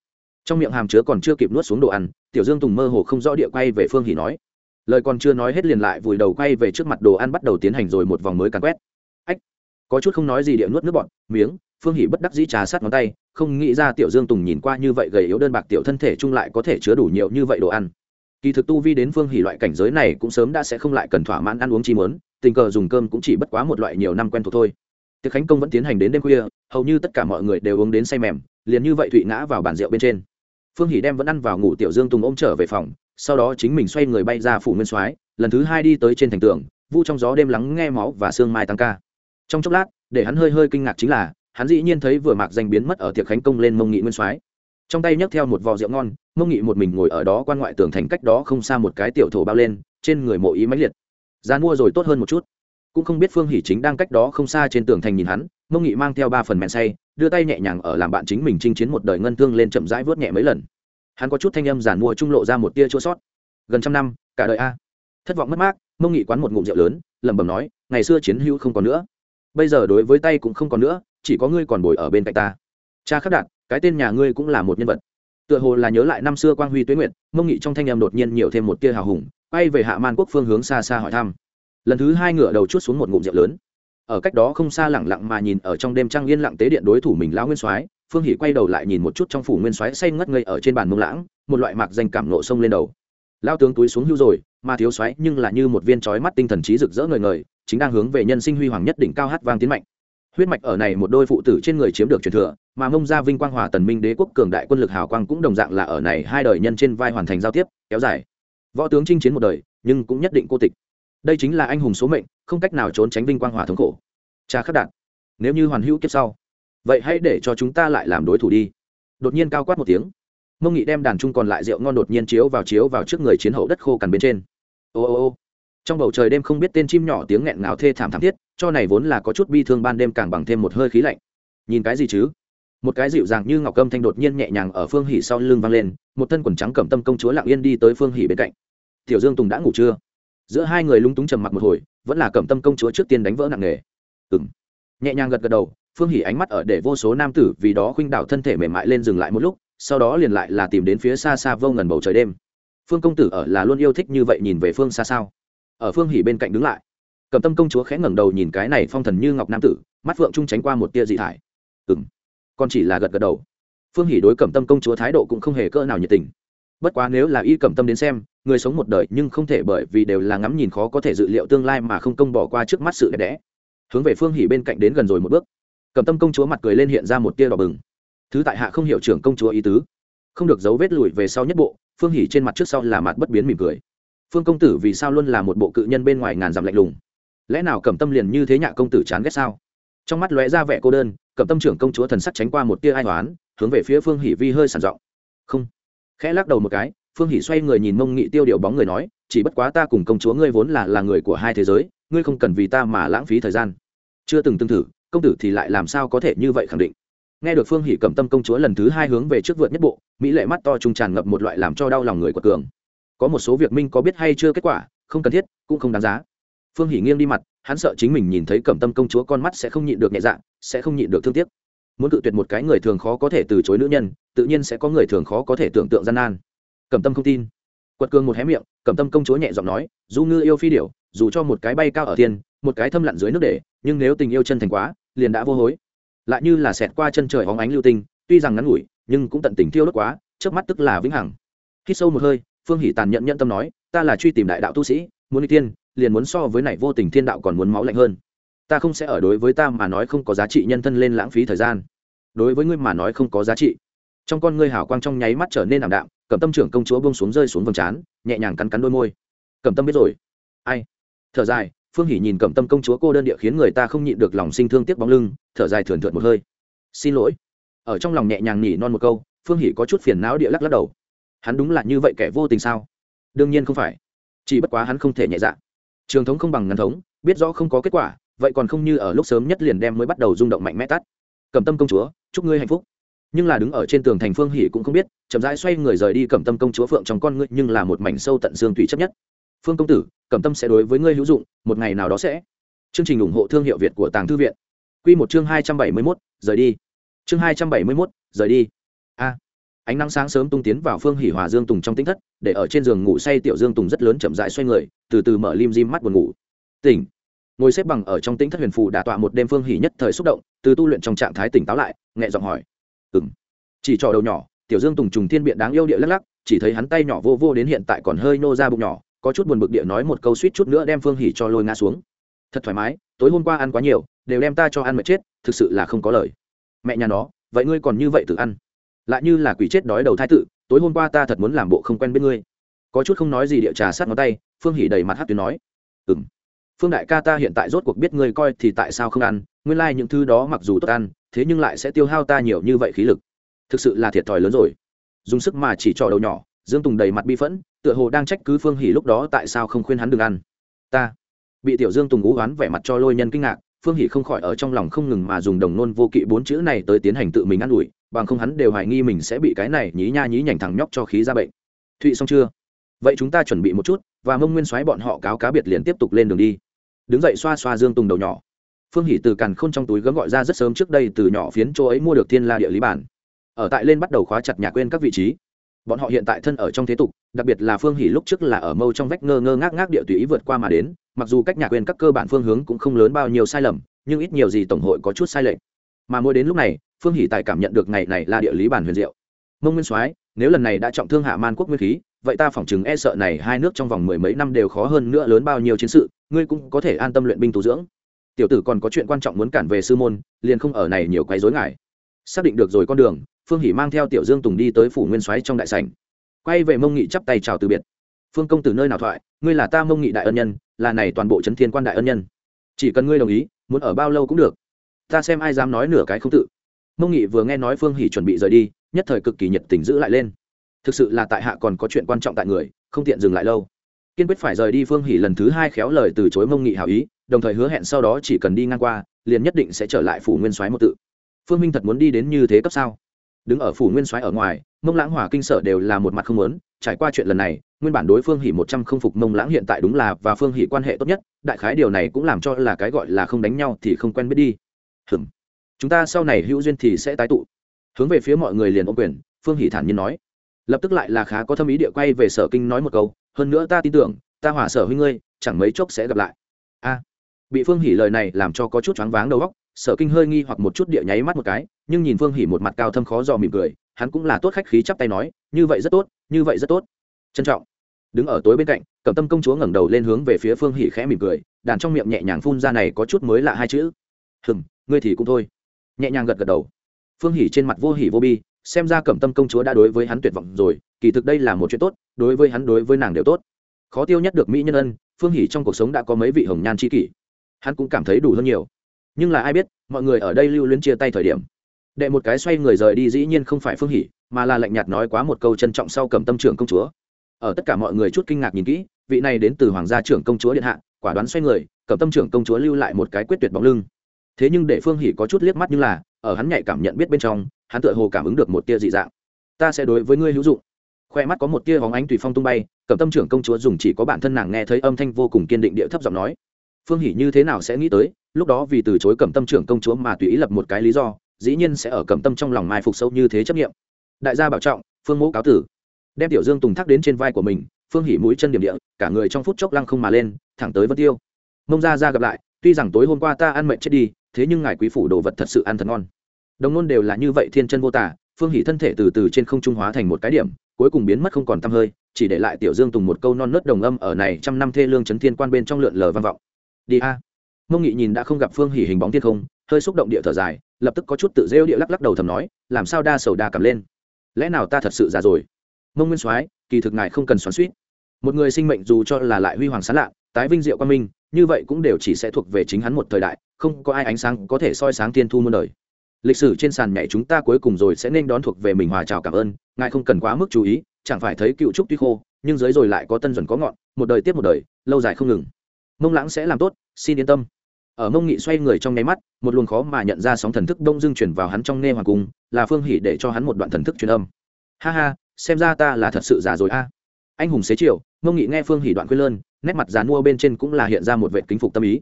Trong miệng hàm chứa còn chưa kịp nuốt xuống đồ ăn, tiểu dương tùng mơ hồ không rõ địa quay về phương hỉ nói. Lời còn chưa nói hết liền lại vùi đầu quay về trước mặt đồ ăn bắt đầu tiến hành rồi một vòng mới càn quét. Ách, có chút không nói gì địa nuốt nước bọn miếng, phương hỷ bất đắc dĩ trà sát ngón tay không nghĩ ra tiểu dương tùng nhìn qua như vậy gầy yếu đơn bạc tiểu thân thể chung lại có thể chứa đủ nhiều như vậy đồ ăn. Kỳ thực tu vi đến phương hỉ loại cảnh giới này cũng sớm đã sẽ không lại cần thỏa mãn ăn uống chi mớn tình cờ dùng cơm cũng chỉ bất quá một loại nhiều năm quen thuộc thôi. Tiệc khánh công vẫn tiến hành đến đêm khuya, hầu như tất cả mọi người đều uống đến say mềm, liền như vậy thụy ngã vào bàn rượu bên trên. Phương Hỉ đem vẫn ăn vào ngủ tiểu dương tùng ôm trở về phòng, sau đó chính mình xoay người bay ra phủ nguyên soái, lần thứ hai đi tới trên thành tường, vu trong gió đêm lắng nghe máu và sương mai tăng ca. Trong chốc lát, để hắn hơi hơi kinh ngạc chính là hắn dĩ nhiên thấy vừa mạc danh biến mất ở tiệc khánh công lên mông nghị nguyên soái. Trong tay nhấc theo một vò rượu ngon, mông nghị một mình ngồi ở đó quan ngoại tường thành cách đó không xa một cái tiểu thổ bao lên, trên người mộ ý mãnh liệt. Giá mua rồi tốt hơn một chút. Cũng không biết phương hỷ chính đang cách đó không xa trên tường thành nhìn hắn, mông nghị mang theo ba phần men say, đưa tay nhẹ nhàng ở làm bạn chính mình chinh chiến một đời ngân thương lên chậm rãi vớt nhẹ mấy lần. Hắn có chút thanh âm giản mua trung lộ ra một tia chua sót. Gần trăm năm, cả đời a. Thất vọng mất mát, mông nghị quán một ngụm rượu lớn, lẩm bẩm nói, ngày xưa chiến hữu không còn nữa. Bây giờ đối với tay cũng không còn nữa chỉ có ngươi còn bồi ở bên cạnh ta. Cha khắc đạt cái tên nhà ngươi cũng là một nhân vật. Tựa hồ là nhớ lại năm xưa quang huy tuế nguyệt, mông nghị trong thanh em đột nhiên nhiều thêm một tia hào hùng bay về hạ man quốc phương hướng xa xa hỏi thăm. Lần thứ hai ngựa đầu chút xuống một ngụm rượu lớn. Ở cách đó không xa lẳng lặng mà nhìn ở trong đêm trăng yên lặng tế điện đối thủ mình lão nguyên soái, phương hỷ quay đầu lại nhìn một chút trong phủ nguyên soái say ngất ngây ở trên bàn mông lãng, một loại mạc danh cảm nộ sông lên đầu. Lao tướng túi xuống hưu rồi, mà thiếu soái nhưng là như một viên trói mắt tinh thần trí rực rỡ ngời ngời, chính đang hướng về nhân sinh huy hoàng nhất đỉnh cao hát vang tiến mạnh huyết mạch ở này một đôi phụ tử trên người chiếm được truyền thừa, mà mông gia vinh quang hòa tần minh đế quốc cường đại quân lực hào quang cũng đồng dạng là ở này hai đời nhân trên vai hoàn thành giao tiếp, kéo dài. Võ tướng chinh chiến một đời, nhưng cũng nhất định cô tịch. Đây chính là anh hùng số mệnh, không cách nào trốn tránh vinh quang hòa thống khổ. Cha khắc đạn. Nếu như hoàn hữu kiếp sau, vậy hãy để cho chúng ta lại làm đối thủ đi. Đột nhiên cao quát một tiếng. Mông nghị đem đàn chung còn lại rượu ngon đột nhiên chiếu vào chiếu vào trước người chiến hậu đất khô cằn bên trên. Ô ô ô. Trong bầu trời đêm không biết tên chim nhỏ tiếng nghẹn ngào thê thảm thảm thiết cho này vốn là có chút bi thương ban đêm càng bằng thêm một hơi khí lạnh. Nhìn cái gì chứ? Một cái dịu dàng như ngọc âm thanh đột nhiên nhẹ nhàng ở phương hỉ sau lưng vang lên, một thân quần trắng cẩm tâm công chúa lặng yên đi tới phương hỉ bên cạnh. Tiểu dương tùng đã ngủ chưa? Giữa hai người lúng túng trầm mặc một hồi, vẫn là cẩm tâm công chúa trước tiên đánh vỡ nặng nề. Ừng nhẹ nhàng gật gật đầu, phương hỉ ánh mắt ở để vô số nam tử vì đó khuynh đảo thân thể mềm mại lên dừng lại một lúc, sau đó liền lại là tìm đến phía xa xa vô ngần bầu trời đêm. Phương công tử ở là luôn yêu thích như vậy nhìn về phương xa sao? Ở phương hỉ bên cạnh đứng lại cầm tâm công chúa khẽ ngẩng đầu nhìn cái này phong thần như ngọc nam tử, mắt phượng trung tránh qua một tia dị thải. Ừ m còn chỉ là gật gật đầu. Phương hỉ đối cẩm tâm công chúa thái độ cũng không hề cỡ nào nhiệt tình. Bất quá nếu là y cẩm tâm đến xem, người sống một đời nhưng không thể bởi vì đều là ngắm nhìn khó có thể dự liệu tương lai mà không công bỏ qua trước mắt sự đẹp đẽ. Hướng về phương hỉ bên cạnh đến gần rồi một bước. Cẩm tâm công chúa mặt cười lên hiện ra một tia đỏ bừng. Thứ tại hạ không hiểu trưởng công chúa ý tứ. Không được dấu vết lùi về sau nhất bộ, phương hỉ trên mặt trước sau là mặt bất biến mỉm cười. Phương công tử vì sao luôn là một bộ cự nhân bên ngoài ngàn dặm lạnh lùng? Lẽ nào cẩm tâm liền như thế nhạ công tử chán ghét sao? Trong mắt lóe ra vẻ cô đơn, cẩm tâm trưởng công chúa thần sắc tránh qua một tia ai toán hướng về phía phương hỉ vi hơi sàn giọng. Không. Khẽ lắc đầu một cái, phương hỉ xoay người nhìn mông nghị tiêu điều bóng người nói, chỉ bất quá ta cùng công chúa ngươi vốn là là người của hai thế giới, ngươi không cần vì ta mà lãng phí thời gian. Chưa từng tương thử, công tử thì lại làm sao có thể như vậy khẳng định? Nghe được phương hỉ cầm tâm công chúa lần thứ hai hướng về trước vượt nhất bộ, mỹ lệ mắt to trung tràn ngập một loại làm cho đau lòng người của cường. Có một số việc minh có biết hay chưa kết quả, không cần thiết, cũng không đáng giá phương hỉ nghiêng đi mặt, hắn sợ chính mình nhìn thấy cẩm tâm công chúa con mắt sẽ không nhịn được nhẹ dạ sẽ không nhịn được thương tiếc. Muốn cự tuyệt một cái người thường khó có thể từ chối nữ nhân, tự nhiên sẽ có người thường khó có thể tưởng tượng gian nan. Cẩm tâm không tin. Quật cường một hé miệng, cẩm tâm công chúa nhẹ giọng nói du ngư yêu phi điểu, dù cho một cái bay cao ở thiên, một cái thâm lặn dưới nước để, nhưng nếu tình yêu chân thành quá, liền đã vô hối. Lại như là xẹt qua chân trời hóng ánh lưu tinh, tuy rằng ngắn ngủi, nhưng cũng tận tình thiêu đốt quá trước mắt tức là vĩnh hằng. Khi sâu một hơi, phương hỷ tàn nhận nhận tâm nói, ta là truy tìm đại đạo tu sĩ, muốn đi tiên liền muốn so với này vô tình thiên đạo còn muốn máu lạnh hơn. Ta không sẽ ở đối với ta mà nói không có giá trị nhân thân lên lãng phí thời gian. Đối với ngươi mà nói không có giá trị. Trong con ngươi hào quang trong nháy mắt trở nên ảm đạm, Cẩm tâm trưởng công chúa bông xuống rơi xuống vầng trán, nhẹ nhàng cắn cắn đôi môi. Cẩm tâm biết rồi. Ai? Thở dài, phương hỷ nhìn Cẩm tâm công chúa cô đơn địa khiến người ta không nhịn được lòng sinh thương tiếc bóng lưng, thở dài thườn thượt một hơi. Xin lỗi. Ở trong lòng nhẹ nhàng nhỉ non một câu, phương hỷ có chút phiền não địa lắc lắc đầu. Hắn đúng là như vậy kẻ vô tình sao? Đương nhiên không phải. Chỉ bất quá hắn không thể nhẹ dạ trường thống không bằng ngắn thống, biết rõ không có kết quả, vậy còn không như ở lúc sớm nhất liền đem mới bắt đầu rung động mạnh mẽ tắt. Cầm tâm công chúa, chúc ngươi hạnh phúc. Nhưng là đứng ở trên tường thành phương hỉ cũng không biết, chậm rãi xoay người rời đi cầm tâm công chúa phượng trong con ngươi nhưng là một mảnh sâu tận xương thủy chấp nhất. Phương công tử cầm tâm sẽ đối với ngươi hữu dụng, một ngày nào đó sẽ. Chương trình ủng hộ thương hiệu việt của tàng thư viện. Q một chương hai trăm bảy mươi mốt, rời đi. Chương hai trăm bảy mươi mốt, rời đi. A ánh nắng sáng sớm tung tiến vào phương hỉ hòa dương tùng trong tính thất, để ở trên giường ngủ say tiểu dương tùng rất lớn chậm dại xoay người, từ từ mở lim dim mắt buồn ngủ. Tỉnh. Ngồi xếp bằng ở trong tính thất huyền phù đả tọa một đêm phương hỉ nhất thời xúc động, từ tu luyện trong trạng thái tỉnh táo lại, nhẹ giọng hỏi. Ừng chỉ trò đầu nhỏ, tiểu dương tùng trùng thiên biện đáng yêu địa lắc lắc, chỉ thấy hắn tay nhỏ vô vô đến hiện tại còn hơi nô ra bụng nhỏ, có chút buồn bực địa nói một câu suýt chút nữa đem phương hỉ cho lôi ngã xuống. Thật thoải mái, tối hôm qua ăn quá nhiều, đều đem ta cho ăn mệt chết, thực sự là không có lời. Mẹ nhà nó, vậy ngươi còn như vậy tự ăn lại như là quỷ chết đói đầu thái tự, tối hôm qua ta thật muốn làm bộ không quen biết ngươi. Có chút không nói gì địa trà sát ngón tay, phương hỉ đầy mặt hát tuyến nói. Ừ m phương đại ca ta hiện tại rốt cuộc biết ngươi coi thì tại sao không ăn, nguyên lai、like、những thứ đó mặc dù tốt ăn, thế nhưng lại sẽ tiêu hao ta nhiều như vậy khí lực. Thực sự là thiệt thòi lớn rồi. Dùng sức mà chỉ trò đầu nhỏ, dương tùng đầy mặt bi phẫn, tựa hồ đang trách cứ phương hỉ lúc đó tại sao không khuyên hắn đừng ăn. Ta. Bị tiểu dương tùng ú oán vẻ mặt cho lôi nhân kinh ngạc, phương hỷ không khỏi ở trong lòng không ngừng mà dùng đồng nôn vô kỵ bốn chữ này tới tiến hành tự mình ă n ủi bằng không hắn đều hoài nghi mình sẽ bị cái này nhí nha nhí nhảnh thằng nhóc cho khí ra bệnh. Thụy xong chưa? Vậy chúng ta chuẩn bị một chút, và mông nguyên soái bọn họ cáo cá biệt liền tiếp tục lên đường đi. Đứng dậy xoa xoa dương tùng đầu nhỏ. Phương hỷ từ càn khôn trong túi gấm gọi ra rất sớm trước đây từ nhỏ phiến chỗ ấy mua được thiên la địa lý bản. Ở tại lên bắt đầu khóa chặt nhà quên các vị trí. Bọn họ hiện tại thân ở trong thế tục, đặc biệt là phương hỷ lúc trước là ở mâu trong vách ngơ ngơ ngác ngác địa tùy ý vượt qua mà đến, mặc dù cách nhà quên các cơ bản phương hướng cũng không lớn bao nhiêu sai lầm, nhưng ít nhiều gì tổng hội có chút sai lệch mà mỗi đến lúc này, phương hỷ tài cảm nhận được ngày này là địa lý bản huyền diệu. Mông nguyên soái, nếu lần này đã trọng thương hạ man quốc nguyên khí, vậy ta phỏng chừng e sợ này hai nước trong vòng mười mấy năm đều khó hơn nữa lớn bao nhiêu chiến sự, ngươi cũng có thể an tâm luyện binh tu dưỡng. Tiểu tử còn có chuyện quan trọng muốn cản về sư môn, liền không ở này nhiều quấy rối ngại xác định được rồi con đường, phương hỷ mang theo tiểu dương tùng đi tới phủ nguyên soái trong đại sảnh. Quay về mông nghị chắp tay chào từ biệt. Phương công từ nơi nào thoại, ngươi là ta mông nghị đại ân nhân, là này toàn bộ trấn thiên quan đại ân nhân. Chỉ cần ngươi đồng ý, muốn ở bao lâu cũng được ta xem ai dám nói nửa cái không tự. Mông nghị vừa nghe nói phương hỷ chuẩn bị rời đi, nhất thời cực kỳ nhiệt tình giữ lại lên. Thực sự là tại hạ còn có chuyện quan trọng tại người, không tiện dừng lại lâu. Kiên quyết phải rời đi phương hỉ lần thứ hai khéo lời từ chối mông nghị hảo ý, đồng thời hứa hẹn sau đó chỉ cần đi ngang qua, liền nhất định sẽ trở lại phủ nguyên soái một tự. Phương minh thật muốn đi đến như thế cấp sao? Đứng ở phủ nguyên soái ở ngoài, mông lãng hỏa kinh sở đều là một mặt không muốn, trải qua chuyện lần này, nguyên bản đối phương hỉ một trăm không phục mông lãng hiện tại đúng là và phương hỉ quan hệ tốt nhất, đại khái điều này cũng làm cho là cái gọi là không đánh nhau thì không quen biết đi hừm. Chúng ta sau này hữu duyên thì sẽ tái tụ. Hướng về phía mọi người liền ôm quyền, phương hỷ thản nhiên nói. Lập tức lại là khá có thâm ý địa quay về sở kinh nói một câu, hơn nữa ta tin tưởng, ta hỏa sở huynh ngươi, chẳng mấy chốc sẽ gặp lại. A. Bị phương hỷ lời này làm cho có chút choáng váng đầu óc, sở kinh hơi nghi hoặc một chút địa nháy mắt một cái, nhưng nhìn phương hỷ một mặt cao thâm khó dò mỉm cười, hắn cũng là tốt khách khí chắp tay nói, như vậy rất tốt, như vậy rất tốt. Trân trọng. Đứng ở tối bên cạnh, cẩm tâm công chúa ngẩng đầu lên hướng về phía phương hỷ khẽ mỉm cười, đàn trong miệng nhẹ nhàng phun ra này có chút mới lạ hai chữ hừm, ngươi thì cũng thôi. Nhẹ nhàng gật gật đầu. Phương hỉ trên mặt vô hỉ vô bi, xem ra cẩm tâm công chúa đã đối với hắn tuyệt vọng rồi, kỳ thực đây là một chuyện tốt, đối với hắn đối với nàng đều tốt. Khó tiêu nhất được mỹ nhân ân, phương hỉ trong cuộc sống đã có mấy vị hồng nhan c kỷ. Hắn cũng cảm thấy đủ hơn nhiều. Nhưng là ai biết, mọi người ở đây lưu luyến chia tay thời điểm. Đệ một cái xoay người rời đi dĩ nhiên không phải phương hỉ, mà là lạnh nhạt nói quá một câu trân trọng sau cầm tâm trưởng công chúa. Ở tất cả mọi người chút kinh ngạc nhìn kỹ, vị này đến từ hoàng gia trưởng công chúa điện hạ, quả đoán xoay người cầm tâm trưởng công chúa lưu lại một cái quyết tuyệt bóng lưng thế nhưng để phương hỉ có chút liếc mắt như là, ở hắn nhạy cảm nhận biết bên trong, hắn tựa hồ cảm ứng được một tia dị dạng. Ta sẽ đối với ngươi hữu dụng. Khoe mắt có một tia hóng ánh tùy phong tung bay cẩm tâm trưởng công chúa dùng chỉ có bản thân nàng nghe thấy âm thanh vô cùng kiên định địa thấp giọng nói. Phương hỉ như thế nào sẽ nghĩ tới, lúc đó vì từ chối cẩm tâm trưởng công chúa mà tùy ý lập một cái lý do, dĩ nhiên sẽ ở cẩm tâm trong lòng mai phục sâu như thế chấp nghiệm. Đại gia bảo trọng, phương mẫu cáo tử. Đem tiểu dương tùng thắc đến trên vai của mình, phương hỉ mũi chân điểm địa, cả người trong phút chốc lăng không mà lên, thẳng tới vân tiêu. Mông ra ra gặp lại tuy rằng tối hôm qua ta ăn mệnh chết đi, thế nhưng ngài quý phủ đồ vật thật sự ăn thật ngon. Đồng nôn đều là như vậy thiên chân vô tả, phương Hỷ thân thể từ từ trên không trung hóa thành một cái điểm, cuối cùng biến mất không còn t hơi, chỉ để lại tiểu dương tùng một câu non nớt đồng âm ở này trăm năm thê lương chấn thiên quan bên trong lượn lờ vang vọng. Đi a. Mông nghị nhìn đã không gặp phương Hỷ hình bóng thiên không, hơi xúc động địa thở dài, lập tức có chút tự rêu địa lắc lắc đầu thầm nói, làm sao đa sầu đa cầm lên? Lẽ nào ta thật sự già rồi? Mông nguyên soái, kỳ thực ngài không cần xoắn suýt một người sinh mệnh dù cho là lại huy hoàng sán lạ, tái vinh diệu quan minh như vậy cũng đều chỉ sẽ thuộc về chính hắn một thời đại, không có ai ánh sáng có thể soi sáng thiên thu muôn đời. Lịch sử trên sàn nhảy chúng ta cuối cùng rồi sẽ nên đón thuộc về mình hòa chào cảm ơn, ngài không cần quá mức chú ý, chẳng phải thấy cựu trúc tuy khô, nhưng dưới rồi lại có tân dần có ngọn, một đời tiếp một đời, lâu dài không ngừng. Mông lãng sẽ làm tốt, xin yên tâm. Ở mông nghị xoay người trong nháy mắt, một luồng khó mà nhận ra sóng thần thức đông dương chuyển vào hắn trong nghe hoàng cung, là phương hỉ để cho hắn một đoạn thần thức truyền âm. Ha ha, xem ra ta là thật sự già rồi a anh hùng xế chiều mông nghị nghe phương hỷ đoạn quên lơn, nét mặt dán mua bên trên cũng là hiện ra một vệ kính phục tâm ý.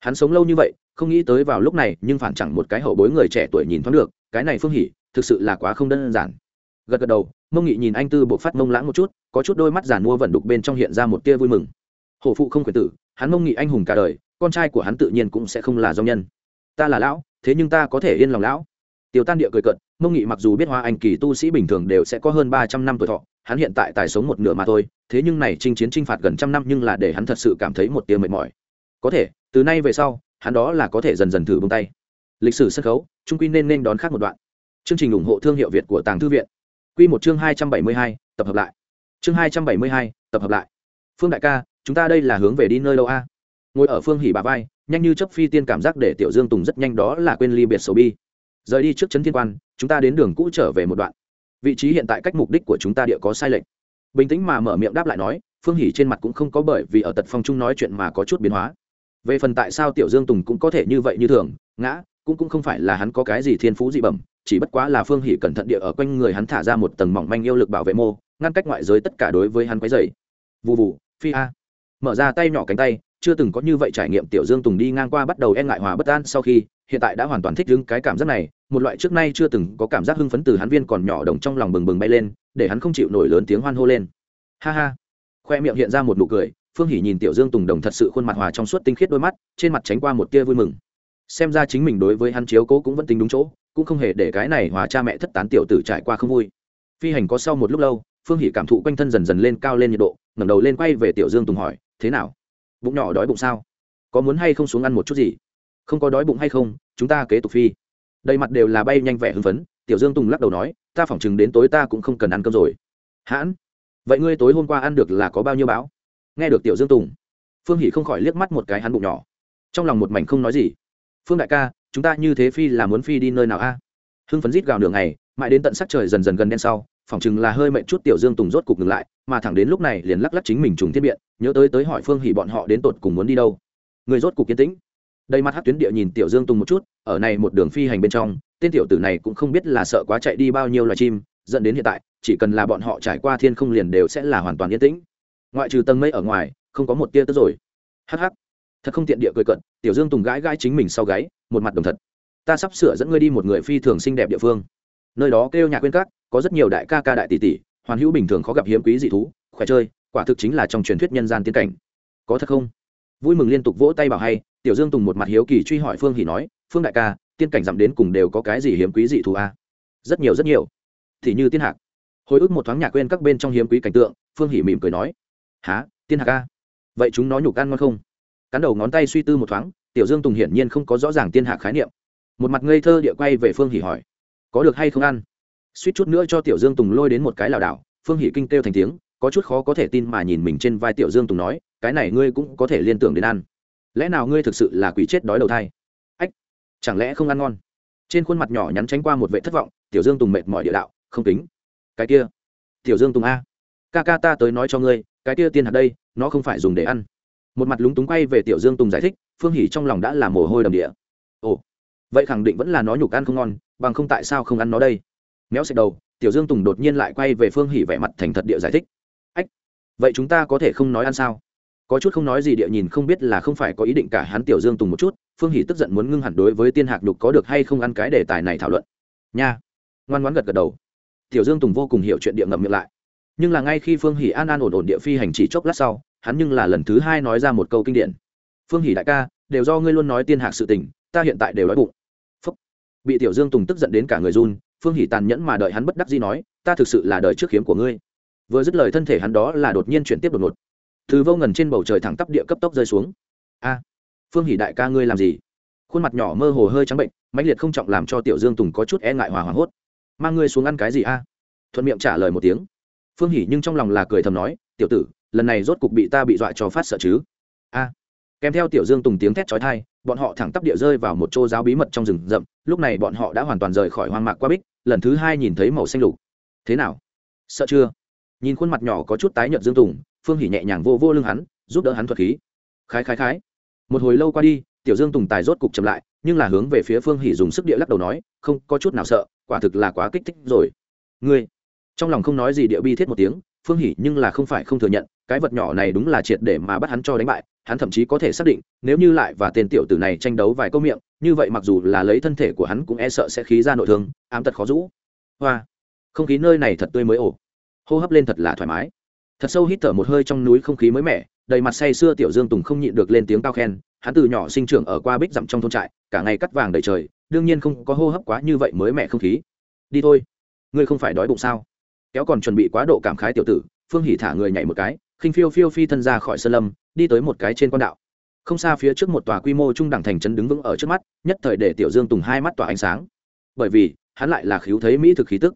Hắn sống lâu như vậy, không nghĩ tới vào lúc này, nhưng phản chẳng một cái hậu bối người trẻ tuổi nhìn thoáng được, cái này phương hỷ thực sự là quá không đơn giản. Gật gật đầu mông nghị nhìn anh tư bộ phát mông lãng một chút, có chút đôi mắt giàn mua vẫn đục bên trong hiện ra một tia vui mừng. Hổ phụ không quyền tử, hắn mông nghị anh hùng cả đời, con trai của hắn tự nhiên cũng sẽ không là do nhân. Ta là lão, thế nhưng ta có thể yên lòng lão. Tiêu tan địa cười cận mông nghị mặc dù biết hoa anh kỳ tu sĩ bình thường đều sẽ có hơn ba trăm năm tuổi thọ hắn hiện tại tài sống một nửa mà thôi, thế nhưng này chinh chiến chinh phạt gần trăm năm nhưng là để hắn thật sự cảm thấy một tia mệt mỏi. Có thể, từ nay về sau, hắn đó là có thể dần dần thử bông tay. Lịch sử sân khấu, trung quy nên nên đón khác một đoạn. Chương trình ủng hộ thương hiệu việt của tàng thư viện. Q một chương hai trăm bảy mươi hai, tập hợp lại. Chương hai trăm bảy mươi hai, tập hợp lại. Phương đại ca, chúng ta đây là hướng về đi nơi đâu a? Ngồi ở phương hỉ bà vai, nhanh như chấp phi tiên cảm giác để tiểu dương tùng rất nhanh đó là quên ly biệt sầu bi. Rời đi trước trấn thiên quan, chúng ta đến đường cũ trở về một đoạn vị trí hiện tại cách mục đích của chúng ta địa có sai lệch. Bình tĩnh mà mở miệng đáp lại nói, phương hỉ trên mặt cũng không có bởi vì ở tật phong trung nói chuyện mà có chút biến hóa. Về phần tại sao tiểu dương tùng cũng có thể như vậy như thường, ngã, cũng cũng không phải là hắn có cái gì thiên phú dị bẩm, chỉ bất quá là phương hỉ cẩn thận địa ở quanh người hắn thả ra một tầng mỏng manh yêu lực bảo vệ mô, ngăn cách ngoại giới tất cả đối với hắn quấy dày vụ vụ phi a. Mở ra tay nhỏ cánh tay, chưa từng có như vậy trải nghiệm tiểu dương tùng đi ngang qua bắt đầu e ngại hòa bất an sau khi hiện tại đã hoàn toàn thích ứng cái cảm giác này, một loại trước nay chưa từng có cảm giác hưng phấn từ hắn viên còn nhỏ đồng trong lòng bừng bừng bay lên, để hắn không chịu nổi lớn tiếng hoan hô lên. Ha ha. Khoe miệng hiện ra một nụ cười, phương hỉ nhìn tiểu dương tùng đồng thật sự khuôn mặt hòa trong suốt tinh khiết đôi mắt, trên mặt tránh qua một tia vui mừng. Xem ra chính mình đối với hắn chiếu cố cũng vẫn tính đúng chỗ, cũng không hề để cái này hòa cha mẹ thất tán tiểu tử trải qua không vui. Phi hành có sau một lúc lâu, phương hỉ cảm thụ quanh thân dần dần lên cao lên nhiệt độ, ngẩng đầu lên quay về tiểu dương tùng hỏi, thế nào? Bụng nhỏ đói bụng sao? Có muốn hay không xuống ăn một chút gì? Không có đói bụng hay không, chúng ta kế tục phi. Đầy mặt đều là bay nhanh vẻ hưng phấn, tiểu dương tùng lắc đầu nói, ta phỏng chừng đến tối ta cũng không cần ăn cơm rồi. Hãn, vậy ngươi tối hôm qua ăn được là có bao nhiêu báo? Nghe được tiểu dương tùng, phương hỷ không khỏi liếc mắt một cái hắn bụng nhỏ. Trong lòng một mảnh không nói gì. Phương đại ca, chúng ta như thế phi là muốn phi đi nơi nào a? Hưng phấn rít gào đường này mãi đến tận sắc trời dần dần gần đen sau, phỏng chừng là hơi mệnh chút tiểu dương tùng rốt cục ngừng lại, mà thẳng đến lúc này liền lắc lắc chính mình trùng thiết biện, nhớ tới tới hỏi phương hỉ bọn họ đến tột cùng muốn đi đâu. Người rốt cục kiên tĩnh đây mắt hát tuyến địa nhìn tiểu dương tùng một chút, ở này một đường phi hành bên trong, tên tiểu tử này cũng không biết là sợ quá chạy đi bao nhiêu loài chim, dẫn đến hiện tại, chỉ cần là bọn họ trải qua thiên không liền đều sẽ là hoàn toàn yên tĩnh. Ngoại trừ tầng mây ở ngoài, không có một tia tức rồi. Hắc hắc. Thật không tiện địa cười cận tiểu dương tùng gãi gãi chính mình sau gáy, một mặt đồng thật. Ta sắp sửa dẫn ngươi đi một người phi thường xinh đẹp địa phương. Nơi đó kêu nhạc quên các, có rất nhiều đại ca ca đại tỷ tỷ, hoàn hữu bình thường khó gặp hiếm quý dị thú, khỏe chơi, quả thực chính là trong truyền thuyết nhân gian tiên cảnh. Có thật không? Vui mừng liên tục vỗ tay bảo hay tiểu dương tùng một mặt hiếu kỳ truy hỏi phương hỉ nói, phương đại ca, tiên cảnh dặm đến cùng đều có cái gì hiếm quý dị thù a? À? rất nhiều rất nhiều. Thì như tiên hạc. Hồi ức một thoáng nhạc quên các bên trong hiếm quý cảnh tượng, phương hỉ mỉm cười nói há tiên hạc a? Vậy chúng nó nhục ăn ngon không? Cắn đầu ngón tay suy tư một thoáng, tiểu dương tùng hiển nhiên không có rõ ràng tiên hạc khái niệm. Một mặt ngây thơ địa quay về phương hỉ hỏi, có được hay không ăn? Suýt chút nữa cho tiểu dương tùng lôi đến một cái lảo đảo, phương hỉ kinh kêu thành tiếng, có chút khó có thể tin mà nhìn mình trên vai tiểu dương tùng nói, cái này ngươi cũng có thể liên tưởng đến ăn lẽ nào ngươi thực sự là quỷ chết đói đầu thai? Ách, chẳng lẽ không ăn ngon? Trên khuôn mặt nhỏ nhắn tránh qua một vệ thất vọng, tiểu dương tùng mệt mỏi địa đạo, không tính. Cái kia, tiểu dương tùng a, ca ca ta tới nói cho ngươi, cái kia tiên hạt đây, nó không phải dùng để ăn. Một mặt lúng túng quay về tiểu dương tùng giải thích, phương hỉ trong lòng đã là mồ hôi đầm địa. Ồ, vậy khẳng định vẫn là nó nhục ăn không ngon, bằng không tại sao không ăn nó đây? Méo xẹt đầu, tiểu dương tùng đột nhiên lại quay về phương hỉ vẻ mặt thành thật địa giải thích. Ách, vậy chúng ta có thể không nói ăn sao? Có chút không nói gì địa nhìn không biết là không phải có ý định cả hắn tiểu dương tùng một chút, phương hỷ tức giận muốn ngưng hẳn đối với tiên hạc đục có được hay không ăn cái đề tài này thảo luận. Nha. Ngoan ngoãn gật gật đầu. Tiểu dương tùng vô cùng hiểu chuyện địa ngậm miệng lại. Nhưng là ngay khi phương hỷ an an ổn ổn địa phi hành chỉ chốc lát sau, hắn nhưng là lần thứ hai nói ra một câu kinh điển. Phương hỷ đại ca, đều do ngươi luôn nói tiên hạc sự tình, ta hiện tại đều đói bụng. Phúc. bị tiểu dương tùng tức giận đến cả người run, phương hỷ tàn nhẫn mà đợi hắn bất đắc gì nói, ta thực sự là đợi trước khiếm của ngươi. Vừa dứt lời thân thể hắn đó là đột nhiên chuyển tiếp đột ngột từ vô ngần trên bầu trời thẳng tắp địa cấp tốc rơi xuống. A, phương hỷ đại ca ngươi làm gì? Khuôn mặt nhỏ mơ hồ hơi trắng bệnh, mãnh liệt không trọng làm cho tiểu dương tùng có chút e ngại hòa hoảng hốt. Mang ngươi xuống ăn cái gì a? Thuận miệng trả lời một tiếng. Phương hỷ nhưng trong lòng là cười thầm nói, tiểu tử, lần này rốt cục bị ta bị dọa cho phát sợ chứ? A, kèm theo tiểu dương tùng tiếng thét trói thai bọn họ thẳng tắp địa rơi vào một chỗ giáo bí mật trong rừng rậm, lúc này bọn họ đã hoàn toàn rời khỏi hoang mạc qua bích, lần thứ hai nhìn thấy màu xanh lục. Thế nào? Sợ chưa? Nhìn khuôn mặt nhỏ có chút tái nhợt dương tùng phương hỉ nhẹ nhàng vô vô lưng hắn, giúp đỡ hắn thuật khí. Khái khái khái. Một hồi lâu qua đi, tiểu dương tùng tài rốt cục chậm lại, nhưng là hướng về phía phương hỉ dùng sức địa lắc đầu nói, không, có chút nào sợ, quả thực là quá kích thích rồi. Ngươi? Trong lòng không nói gì địa bi thiết một tiếng, phương hỉ nhưng là không phải không thừa nhận, cái vật nhỏ này đúng là triệt để mà bắt hắn cho đánh bại, hắn thậm chí có thể xác định, nếu như lại và tên tiểu tử này tranh đấu vài câu miệng, như vậy mặc dù là lấy thân thể của hắn cũng e sợ sẽ khí ra nội thương, ám tật khó rũ. Hoa. Không khí nơi này thật tươi mới ổ hô hấp lên thật là thoải mái thật sâu hít thở một hơi trong núi không khí mới mẻ, đầy mặt say sưa tiểu dương tùng không nhịn được lên tiếng cao khen, hắn từ nhỏ sinh trưởng ở qua bích dặm trong thôn trại, cả ngày cắt vàng đầy trời, đương nhiên không có hô hấp quá như vậy mới mẻ không khí. Đi thôi. Ngươi không phải đói bụng sao? Kéo còn chuẩn bị quá độ cảm khái tiểu tử, phương hỉ thả người nhảy một cái, khinh phiêu phiêu phi thân ra khỏi sơn lâm, đi tới một cái trên con đạo. Không xa phía trước một tòa quy mô trung đẳng thành trấn đứng vững ở trước mắt, nhất thời để tiểu dương tùng hai mắt tỏa ánh sáng. Bởi vì, hắn lại là khiếu thấy mỹ thực khí tức.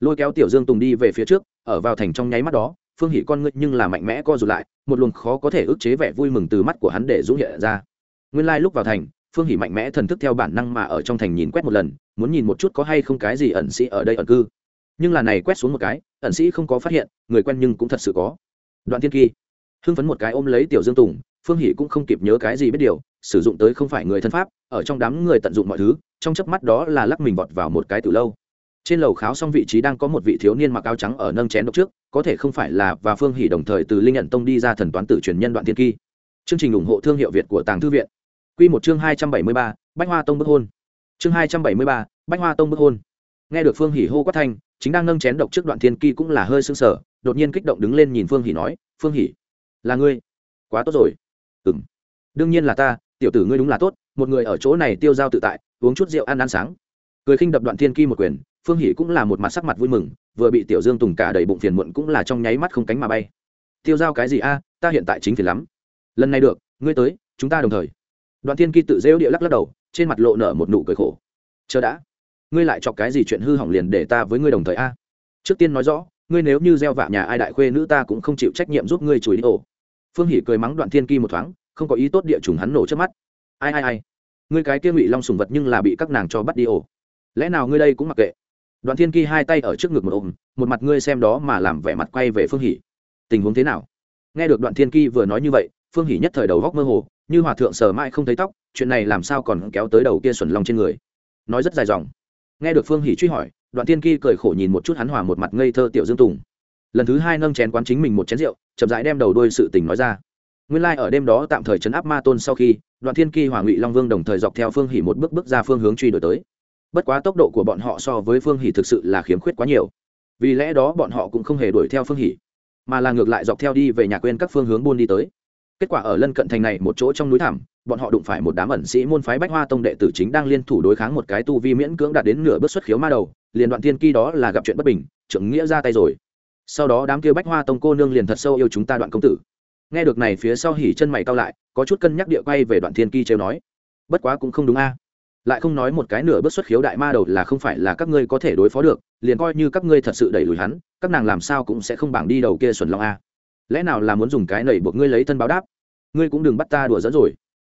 Lôi kéo tiểu dương tùng đi về phía trước, ở vào thành trong nháy mắt đó phương hỷ con ngươi nhưng là mạnh mẽ co rụt lại, một luồng khó có thể ức chế vẻ vui mừng từ mắt của hắn để dũng hiện ra. Nguyên lai、like、lúc vào thành, phương hỷ mạnh mẽ thần thức theo bản năng mà ở trong thành nhìn quét một lần, muốn nhìn một chút có hay không cái gì ẩn sĩ ở đây ẩn cư. Nhưng là này quét xuống một cái, ẩn sĩ không có phát hiện, người quen nhưng cũng thật sự có. Đoạn tiên kỳ hưng phấn một cái ôm lấy tiểu dương tùng, phương hỷ cũng không kịp nhớ cái gì biết điều, sử dụng tới không phải người thân pháp, ở trong đám người tận dụng mọi thứ, trong chớp mắt đó là lắc mình vọt vào một cái từ lâu trên lầu kháo xong vị trí đang có một vị thiếu niên mặc áo trắng ở nâng chén độc trước, có thể không phải là và phương Hỉ đồng thời từ linh nhận tông đi ra thần toán tử truyền nhân đoạn thiên kỳ. Chương trình ủng hộ thương hiệu việt của tàng thư viện. Q một chương hai trăm bảy mươi ba, bách hoa tông bức hôn. Chương hai trăm bảy mươi ba, bách hoa tông bức hôn. Nghe được phương Hỉ hô quát thanh, chính đang nâng chén độc trước đoạn thiên kỳ cũng là hơi sưng sở đột nhiên kích động đứng lên nhìn phương Hỉ nói, phương Hỉ, là ngươi? Quá tốt rồi. Ừ m đương nhiên là ta, tiểu tử ngươi đúng là tốt, một người ở chỗ này tiêu dao tự tại, uống chút rượu ăn ăn sáng. Cười khinh đập đoạn thiên kỳ một quyền phương hỷ cũng là một mặt sắc mặt vui mừng, vừa bị tiểu dương tùng cả đầy bụng phiền muộn cũng là trong nháy mắt không cánh mà bay. Tiêu giao cái gì a? Ta hiện tại chính phiền lắm. Lần này được, ngươi tới, chúng ta đồng thời. Đoạn thiên kỳ tự rêu địa lắc lắc đầu, trên mặt lộ nở một nụ cười khổ. Chờ đã. Ngươi lại chọc cái gì chuyện hư hỏng liền để ta với ngươi đồng thời a? Trước tiên nói rõ, ngươi nếu như gieo vạ nhà ai đại khuê nữ ta cũng không chịu trách nhiệm giúp ngươi chùi đi ổ phương hỷ cười mắng đoạn thiên kỳ một thoáng, không có ý tốt địa chủng hắn nổ trước mắt. Ai ai ai. Ngươi cái kia ngụy long sùng vật nhưng là bị các nàng cho bắt đi ổ. Lẽ nào ngươi đây cũng mặc kệ? Đoạn thiên kỳ hai tay ở trước ngực một ôm, một mặt ngươi xem đó mà làm vẻ mặt quay về phương hỷ tình huống thế nào? Nghe được đoạn thiên kỳ vừa nói như vậy, phương hỷ nhất thời đầu góc mơ hồ, như hòa thượng sờ mãi không thấy tóc, chuyện này làm sao còn kéo tới đầu kia xuẩn long trên người? Nói rất dài dòng. Nghe được phương hỷ truy hỏi, đoạn thiên kỳ cười khổ nhìn một chút hắn hòa một mặt ngây thơ tiểu dương tùng. Lần thứ hai nâng chén quán chính mình một chén rượu, chậm rãi đem đầu đôi sự tình nói ra. Nguyên lai、like、ở đêm đó tạm thời chấn áp ma tôn sau khi, đoạn thiên kỳ hòa ngụy long vương đồng thời dọc theo phương hỷ một bước bước ra phương hướng truy đổi tới bất quá tốc độ của bọn họ so với phương hỷ thực sự là khiếm khuyết quá nhiều. Vì lẽ đó bọn họ cũng không hề đuổi theo phương hỷ mà là ngược lại dọc theo đi về nhà quên các phương hướng buôn đi tới. Kết quả ở lân cận thành này một chỗ trong núi thảm bọn họ đụng phải một đám ẩn sĩ môn phái bách hoa tông đệ tử chính đang liên thủ đối kháng một cái tu vi miễn cưỡng đạt đến nửa bước xuất khiếu ma đầu, liền đoạn thiên kỳ đó là gặp chuyện bất bình, trưởng nghĩa ra tay rồi. Sau đó đám kia bách hoa tông cô nương liền thật sâu yêu chúng ta đoạn công tử. Nghe được này phía sau hỉ chân mày cao lại, có chút cân nhắc địa quay về đoạn thiên kỳ trêu nói. Bất quá cũng không đúng a lại không nói một cái nửa bước xuất khiếu đại ma đầu là không phải là các ngươi có thể đối phó được, liền coi như các ngươi thật sự đẩy lùi hắn, các nàng làm sao cũng sẽ không bảng đi đầu kia xuẩn long a. Lẽ nào là muốn dùng cái nẩy buộc ngươi lấy thân báo đáp? Ngươi cũng đừng bắt ta đùa dẫn rồi.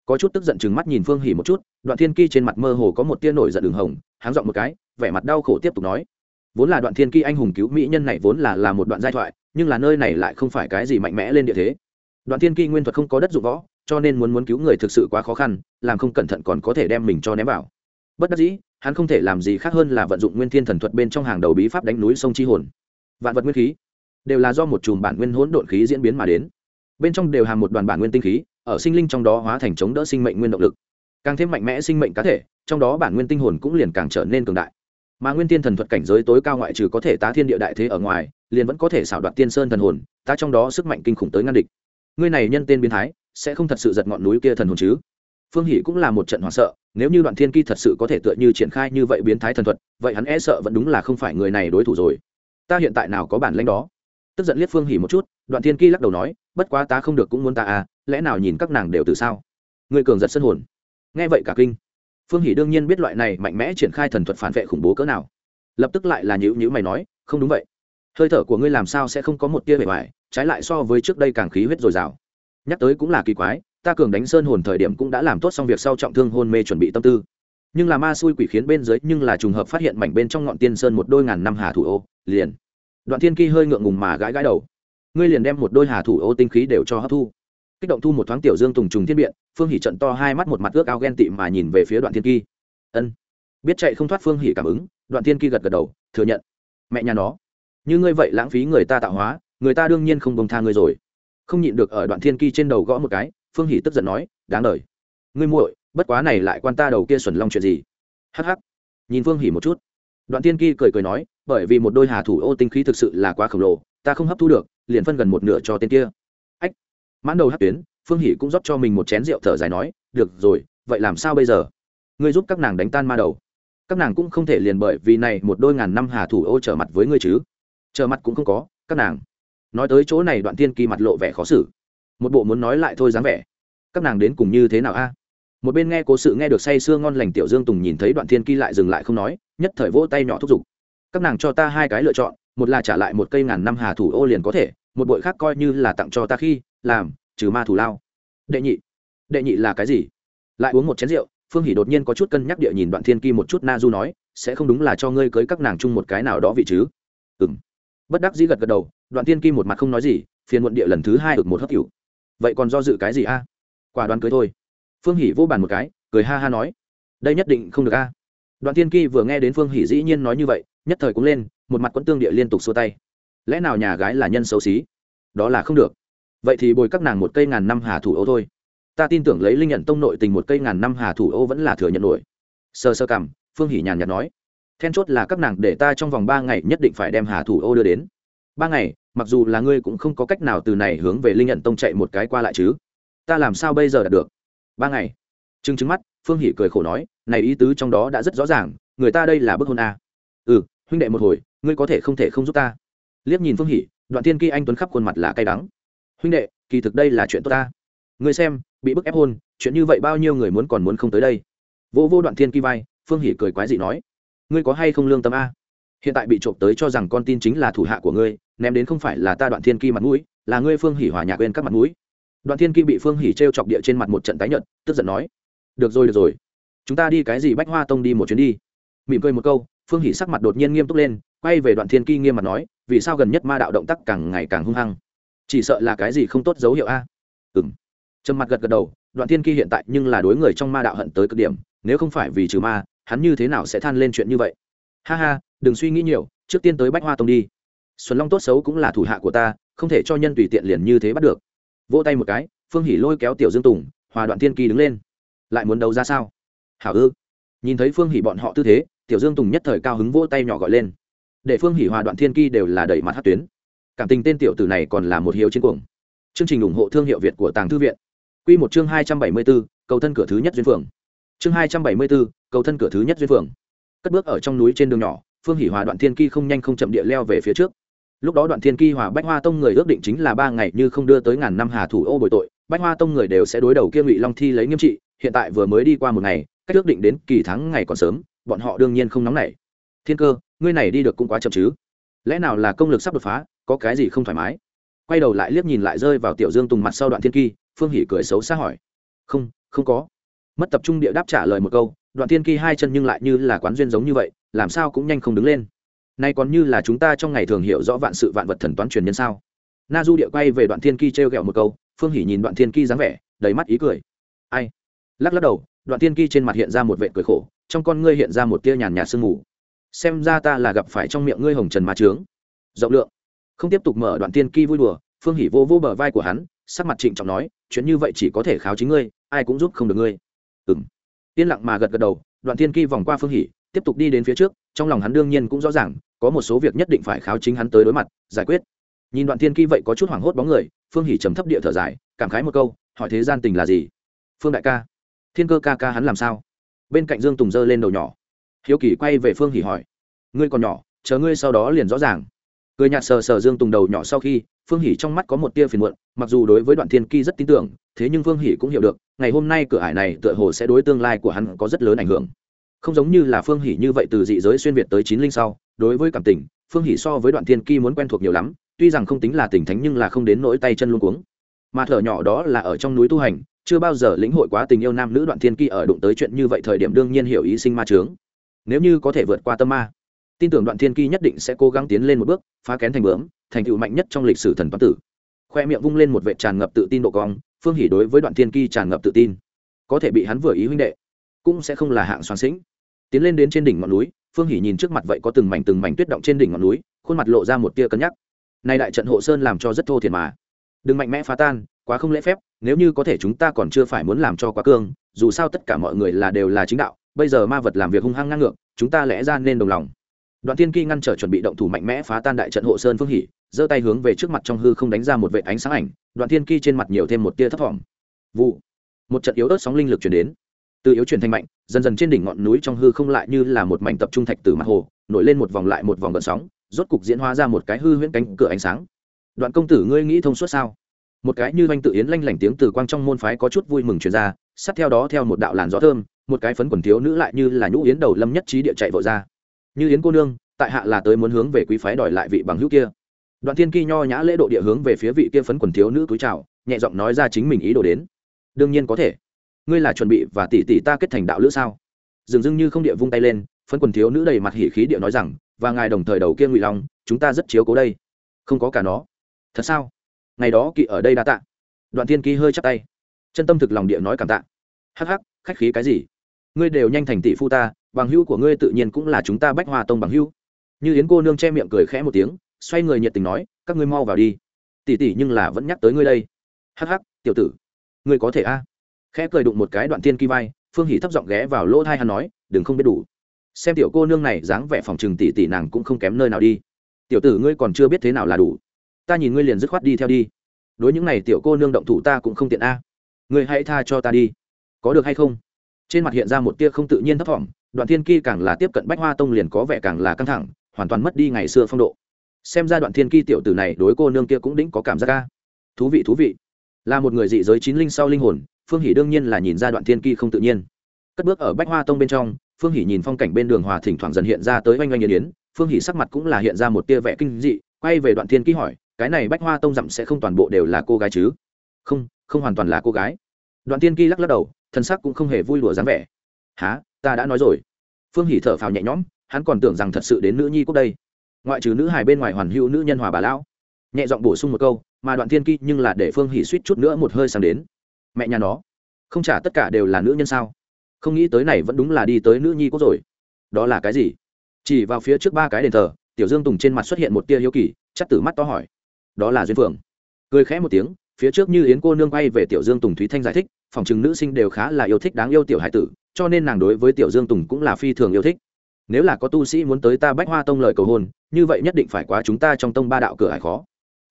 Có chút tức giận chừng mắt nhìn phương hỉ một chút, đoạn thiên ki trên mặt mơ hồ có một tia nổi giận đường hồng, háng giọng một cái, vẻ mặt đau khổ tiếp tục nói. Vốn là đoạn thiên ki anh hùng cứu mỹ nhân này vốn là là một đoạn giai thoại, nhưng là nơi này lại không phải cái gì mạnh mẽ lên địa thế. Đoạn thiên ki nguyên thuật không có đất dụng võ cho nên muốn muốn cứu người thực sự quá khó khăn, làm không cẩn thận còn có thể đem mình cho ném vào. Bất đắc dĩ, hắn không thể làm gì khác hơn là vận dụng nguyên thiên thần thuật bên trong hàng đầu bí pháp đánh núi sông chi hồn. Vạn vật nguyên khí đều là do một chùm bản nguyên hỗn độn khí diễn biến mà đến. Bên trong đều hàm một đoàn bản nguyên tinh khí, ở sinh linh trong đó hóa thành chống đỡ sinh mệnh nguyên động lực. Càng thêm mạnh mẽ sinh mệnh cá thể, trong đó bản nguyên tinh hồn cũng liền càng trở nên cường đại. Mà nguyên tiên thần thuật cảnh giới tối cao ngoại trừ có thể tá thiên địa đại thế ở ngoài, liền vẫn có thể xảo đoạt tiên sơn thần hồn ta trong đó sức mạnh kinh khủng tới ngăn địch. Ngươi này nhân tên biến thái sẽ không thật sự giật ngọn núi kia thần hồn chứ? Phương hỷ cũng là một trận hoảng sợ, nếu như đoạn thiên ki thật sự có thể tựa như triển khai như vậy biến thái thần thuật, vậy hắn e sợ vẫn đúng là không phải người này đối thủ rồi. Ta hiện tại nào có bản lãnh đó? Tức giận liếc phương hỷ một chút, đoạn thiên ki lắc đầu nói, bất quá ta không được cũng muốn ta à lẽ nào nhìn các nàng đều từ sao? Người cường giật sân hồn. Nghe vậy cả kinh. Phương hỷ đương nhiên biết loại này mạnh mẽ triển khai thần thuật phản vệ khủng bố cỡ nào. Lập tức lại là nhữ nhữ mày nói, không đúng vậy. Hơi thở của ngươi làm sao sẽ không có một tia bề ngoài, trái lại so với trước đây càng khí huyết dồi dào nhắc tới cũng là kỳ quái, ta cường đánh sơn hồn thời điểm cũng đã làm tốt xong việc sau trọng thương hôn mê chuẩn bị tâm tư. Nhưng là ma xui quỷ khiến bên dưới nhưng là trùng hợp phát hiện mảnh bên trong ngọn tiên sơn một đôi ngàn năm hà thủ ô, liền. Đoạn thiên kỳ hơi ngượng ngùng mà gãi gãi đầu. Ngươi liền đem một đôi hà thủ ô tinh khí đều cho hấp thu. Kích động thu một thoáng tiểu dương tùng trùng thiên biện, phương hỉ trận to hai mắt một mặt ước ao ghen tị mà nhìn về phía đoạn thiên kỳ. Ân. Biết chạy không thoát phương hỉ cảm ứng, đoạn thiên kỳ gật gật đầu, thừa nhận. Mẹ nhà nó. Như ngươi vậy lãng phí người ta tạo hóa, người ta đương nhiên không bông tha ngươi rồi không nhịn được ở đoạn thiên kỳ trên đầu gõ một cái, phương hỷ tức giận nói, đáng đời. Ngươi muội, bất quá này lại quan ta đầu kia xuẩn long chuyện gì? Hắc hắc. Nhìn phương hỷ một chút. Đoạn thiên kỳ cười cười nói, bởi vì một đôi hà thủ ô tinh khí thực sự là quá khổng lồ, ta không hấp thu được, liền phân gần một nửa cho tên kia. Ách. Mãn đầu hát tuyến, phương hỷ cũng rót cho mình một chén rượu thở dài nói, được rồi, vậy làm sao bây giờ? Ngươi giúp các nàng đánh tan ma đầu. Các nàng cũng không thể liền bởi vì này một đôi ngàn năm hà thủ ô trở mặt với ngươi chứ. Trở mặt cũng không có, các nàng nói tới chỗ này đoạn thiên kỳ mặt lộ vẻ khó xử. Một bộ muốn nói lại thôi dáng vẻ. Các nàng đến cùng như thế nào a? Một bên nghe cố sự nghe được say sưa ngon lành tiểu dương tùng nhìn thấy đoạn thiên kỳ lại dừng lại không nói, nhất thời vỗ tay nhỏ thúc giục. Các nàng cho ta hai cái lựa chọn, một là trả lại một cây ngàn năm hà thủ ô liền có thể, một bội khác coi như là tặng cho ta khi, làm, trừ ma thủ lao. Đệ nhị. Đệ nhị là cái gì? Lại uống một chén rượu, phương hỷ đột nhiên có chút cân nhắc địa nhìn đoạn thiên kỳ một chút, na du nói, sẽ không đúng là cho ngươi cưới các nàng chung một cái nào đó vị chứ? Ừng bất đắc dĩ gật gật đầu, đoạn thiên Kim một mặt không nói gì, phiền muộn địa lần thứ hai được một hấp cửu vậy còn do dự cái gì a? Quả đoán cưới thôi. Phương hỷ vô bàn một cái, cười ha ha nói, đây nhất định không được a. Đoạn thiên Kim vừa nghe đến phương hỷ dĩ nhiên nói như vậy, nhất thời cũng lên, một mặt quẫn tương địa liên tục xua tay. Lẽ nào nhà gái là nhân xấu xí? Đó là không được. Vậy thì bồi các nàng một cây ngàn năm hà thủ ô thôi. Ta tin tưởng lấy linh nhận tông nội tình một cây ngàn năm hà thủ ô vẫn là thừa nhận nổi. Sơ sơ cảm phương hỷ nhàn nhạt nói then chốt là các nàng để ta trong vòng ba ngày nhất định phải đem hà thủ ô đưa đến. Ba ngày, mặc dù là ngươi cũng không có cách nào từ này hướng về linh nhận tông chạy một cái qua lại chứ. Ta làm sao bây giờ đạt được? Ba ngày. Chứng chứng mắt, phương hỷ cười khổ nói, này ý tứ trong đó đã rất rõ ràng, người ta đây là bức hôn a. Ừ huynh đệ một hồi, ngươi có thể không thể không giúp ta. Liếc nhìn phương hỷ đoạn tiên kỳ anh tuấn khắp khuôn mặt là cay đắng. Huynh đệ, kỳ thực đây là chuyện tốt ta. Ngươi xem, bị bức ép hôn, chuyện như vậy bao nhiêu người muốn còn muốn không tới đây. Vô vô đoạn thiên kỳ vai, phương hỷ cười quái dị nói ngươi có hay không lương tâm a? Hiện tại bị trộm tới cho rằng con tin chính là thủ hạ của ngươi, ném đến không phải là ta đoạn thiên kỳ mặt mũi, là ngươi phương hỷ hòa nhạc quên các mặt mũi. Đoạn thiên kỳ bị phương hỷ t r e o chọc địa trên mặt một trận tái nhợt, tức giận nói, được rồi được rồi, chúng ta đi cái gì bách hoa tông đi một chuyến đi. Mỉm cười một câu, phương hỷ sắc mặt đột nhiên nghiêm túc lên, quay về đoạn thiên kỳ nghiêm mặt nói, vì sao gần nhất ma đạo động tác càng ngày càng hung hăng? Chỉ sợ là cái gì không tốt dấu hiệu a? Ừ m trầm mặt gật gật đầu, đoạn thiên kỳ hiện tại nhưng là đối người trong ma đạo hận tới cực điểm, nếu không phải vì trừ ma hắn như thế nào sẽ than lên chuyện như vậy? Ha ha, đừng suy nghĩ nhiều, trước tiên tới bách hoa tông đi. Xuân long tốt xấu cũng là thủ hạ của ta, không thể cho nhân tùy tiện liền như thế bắt được. Vỗ tay một cái, phương hỉ lôi kéo tiểu dương tùng, hòa đoạn thiên kỳ đứng lên. Lại muốn đấu ra sao? Hảo ư? Nhìn thấy phương hỉ bọn họ tư thế, tiểu dương tùng nhất thời cao hứng vỗ tay nhỏ gọi lên. Để phương hỉ, hòa đoạn thiên kỳ đều là đẩy mặt hát tuyến. Cảm tình tên tiểu tử này còn là một hiếu chiến cuồng. Chương trình ủng hộ thương hiệu việt của tàng thư viện. Q một chương hai trăm bảy mươi bốn, cầu thân cửa thứ nhất duyên phường chương hai trăm bảy mươi bốn cầu thân cửa thứ nhất duyên phường. Cất bước ở trong núi trên đường nhỏ, phương Hỷ hòa đoạn thiên kỳ không nhanh không chậm địa leo về phía trước. Lúc đó đoạn thiên kỳ hòa bách hoa tông người ước định chính là ba ngày như không đưa tới ngàn năm hà thủ ô bồi tội, bách hoa tông người đều sẽ đối đầu kia ngụy long thi lấy nghiêm trị, hiện tại vừa mới đi qua một ngày, cách ước định đến kỳ tháng ngày còn sớm, bọn họ đương nhiên không nóng nảy. Thiên cơ, ngươi này đi được cũng quá chậm chứ? Lẽ nào là công lực sắp đột phá, có cái gì không thoải mái? Quay đầu lại liếc nhìn lại rơi vào tiểu dương tùng mặt sau đoạn thiên kỳ phương hỉ cười xấu xa hỏi. Không không có mất tập trung địa đáp trả lời một câu, đoạn thiên kỳ hai chân nhưng lại như là quán duyên giống như vậy, làm sao cũng nhanh không đứng lên. Nay còn như là chúng ta trong ngày thường hiểu rõ vạn sự vạn vật thần toán truyền nhân sao? Na du địa quay về đoạn thiên kỳ trêu ghẹo một câu, phương hỉ nhìn đoạn thiên kỳ dáng vẻ, đầy mắt ý cười. Ai? Lắc lắc đầu, đoạn thiên kỳ trên mặt hiện ra một vệ cười khổ, trong con ngươi hiện ra một tia nhàn nhạt sương mù. Xem ra ta là gặp phải trong miệng ngươi hồng trần mà trướng. Rộng lượng. Không tiếp tục mở, đoạn thiên kỳ vui đùa, phương hỉ vô vô bờ vai của hắn, sắc mặt trịnh trọng nói, chuyện như vậy chỉ có thể kháo chính ngươi, ai cũng giúp không được ngươi ừ m yên lặng mà gật gật đầu, đoạn thiên kỳ vòng qua phương hỉ, tiếp tục đi đến phía trước, trong lòng hắn đương nhiên cũng rõ ràng, có một số việc nhất định phải kháo chính hắn tới đối mặt, giải quyết. Nhìn đoạn thiên kỳ vậy có chút hoảng hốt bóng người, phương hỉ trầm thấp địa thở dài, cảm khái một câu, hỏi thế gian tình là gì? Phương đại ca, thiên cơ ca ca hắn làm sao? Bên cạnh dương tùng giơ lên đầu nhỏ. Hiếu kỳ quay về phương hỉ hỏi. Ngươi còn nhỏ, chờ ngươi sau đó liền rõ ràng. Cười nhạt sờ sờ dương tùng đầu nhỏ sau khi, phương hỉ trong mắt có một tia phiền muộn, mặc dù đối với đoạn thiên kỳ rất tin tưởng, thế nhưng phương hỉ cũng hiểu được ngày hôm nay cửa ải này tựa hồ sẽ đối tương lai của hắn có rất lớn ảnh hưởng. Không giống như là phương hỉ như vậy từ dị giới xuyên việt tới chín linh sau, đối với cảm tình, phương hỉ so với đoạn thiên ki muốn quen thuộc nhiều lắm, tuy rằng không tính là tình thánh nhưng là không đến nỗi tay chân luôn cuống. Mà thở nhỏ đó là ở trong núi tu hành, chưa bao giờ lĩnh hội quá tình yêu nam nữ đoạn thiên ki ở đụng tới chuyện như vậy thời điểm đương nhiên hiểu ý sinh ma trướng nếu như có thể vượt qua tâm ma, tin tưởng đoạn thiên ki nhất định sẽ cố gắng tiến lên một bước, phá kén thành bướm, thành tựu mạnh nhất trong lịch sử thần toán tử. Khoe miệng vung lên một vệ tràn ngập tự tin độ cong phương hỉ đối với đoạn thiên kỳ tràn ngập tự tin. Có thể bị hắn vừa ý huynh đệ, cũng sẽ không là hạng soàn xính. tiến lên đến trên đỉnh ngọn núi, phương hỉ nhìn trước mặt vậy có từng mảnh từng mảnh tuyết động trên đỉnh ngọn núi, khuôn mặt lộ ra một tia cân nhắc. Nay đại trận hộ sơn làm cho rất thô thiệt mà. Đừng mạnh mẽ phá tan, quá không lễ phép, nếu như có thể chúng ta còn chưa phải muốn làm cho quá cương, dù sao tất cả mọi người là đều là chính đạo, bây giờ ma vật làm việc hung hăng ngang ngược, chúng ta lẽ ra nên đồng lòng. Đoạn thiên kỳ ngăn trở chuẩn bị động thủ mạnh mẽ phá tan đại trận hộ sơn phương hỉ giơ tay hướng về trước mặt trong hư không đánh ra một vệ ánh sáng ảnh đoạn thiên kỳ trên mặt nhiều thêm một tia thấp thỏm. Vụ. Một trận yếu ớt sóng linh lực chuyển đến. Từ yếu chuyển thành mạnh, dần dần trên đỉnh ngọn núi trong hư không lại như là một mảnh tập trung thạch từ mặt hồ, nổi lên một vòng lại một vòng gợn sóng, rốt cục diễn hóa ra một cái hư huyễn cánh cửa ánh sáng. Đoạn công tử ngươi nghĩ thông suốt sao? Một cái như anh tự yến lanh lảnh tiếng từ quang trong môn phái có chút vui mừng truyền ra, sát theo đó theo một đạo làn gió thơm, một cái phấn quần thiếu nữ lại như là nhũ yến đầu lâm nhất trí địa chạy vội ra. Như yến cô nương, tại hạ là tới muốn hướng về quý phái đòi lại vị bằng hữu kia đoạn thiên kỳ nho nhã lễ độ địa hướng về phía vị kia phấn quần thiếu nữ túi chào, nhẹ giọng nói ra chính mình ý đồ đến. Đương nhiên có thể. Ngươi là chuẩn bị và tỷ tỷ ta kết thành đạo lữ sao? Dường dưng như không địa vung tay lên, phấn quần thiếu nữ đầy mặt hỉ khí địa nói rằng, và ngài đồng thời đầu kia ngụy long, chúng ta rất chiếu cố đây. Không có cả nó. Thật sao? Ngày đó kỵ ở đây đã tạ. Đoạn thiên ký hơi chắc tay. Chân tâm thực lòng địa nói cảm tạ. Hắc hắc, khách khí cái gì? Ngươi đều nhanh thành tỷ phu ta, bằng hữu của ngươi tự nhiên cũng là chúng ta bách hoa tông bằng hữu. Như yến cô nương che miệng cười khẽ một tiếng xoay người nhiệt tình nói, các ngươi mau vào đi. Tỷ tỷ nhưng là vẫn nhắc tới ngươi đây. Hắc hắc, tiểu tử. Ngươi có thể a. Khẽ cười đụng một cái đoạn tiên kỳ vai, phương hỷ thấp giọng ghé vào lỗ thai hắn nói, đừng không biết đủ. Xem tiểu cô nương này dáng vẻ phòng trừng tỷ tỷ nàng cũng không kém nơi nào đi. Tiểu tử ngươi còn chưa biết thế nào là đủ. Ta nhìn ngươi liền dứt khoát đi theo đi. Đối những này tiểu cô nương động thủ ta cũng không tiện a. Ngươi hãy tha cho ta đi. Có được hay không? Trên mặt hiện ra một tia không tự nhiên thấp thỏm, đoạn thiên kỳ càng là tiếp cận bách hoa tông liền có vẻ càng là căng thẳng, hoàn toàn mất đi ngày xưa phong độ xem ra đoạn thiên ki tiểu tử này đối cô nương kia cũng đĩnh có cảm giác ca thú vị thú vị. Là một người dị giới chín linh sau linh hồn, phương hỷ đương nhiên là nhìn ra đoạn thiên ki không tự nhiên. Cất bước ở bách hoa tông bên trong, phương hỷ nhìn phong cảnh bên đường hòa thỉnh thoảng dần hiện ra tới oanh oanh yên yến, phương hỷ sắc mặt cũng là hiện ra một tia vẻ kinh dị, quay về đoạn thiên ki hỏi, cái này bách hoa tông dặm sẽ không toàn bộ đều là cô gái chứ? Không không hoàn toàn là cô gái. Đoạn thiên ki lắc lắc đầu thân sắc cũng không hề vui lùa dáng vẻ. Há ta đã nói rồi. Phương hỷ thở phào nhẹ nhõm, hắn còn tưởng rằng thật sự đến nữ nhi quốc đây ngoại trừ nữ hài bên ngoài hoàn hữu nữ nhân hòa bà lão. Nhẹ giọng bổ sung một câu, mà đoạn thiên kỳ nhưng là để phương hỉ suýt chút nữa một hơi sang đến. Mẹ nhà nó, không trả tất cả đều là nữ nhân sao? Không nghĩ tới này vẫn đúng là đi tới nữ nhi quốc rồi. Đó là cái gì? Chỉ vào phía trước ba cái đền thờ, tiểu dương tùng trên mặt xuất hiện một tia hiếu kỳ chắc tử mắt to hỏi. Đó là duyên phượng. Cười khẽ một tiếng, phía trước như yến cô nương quay về tiểu dương tùng thúy thanh giải thích, phòng chừng nữ sinh đều khá là yêu thích đáng yêu tiểu hải tử, cho nên nàng đối với tiểu dương tùng cũng là phi thường yêu thích nếu là có tu sĩ muốn tới ta bách hoa tông lời cầu hôn, như vậy nhất định phải quá chúng ta trong tông ba đạo cửa hải khó.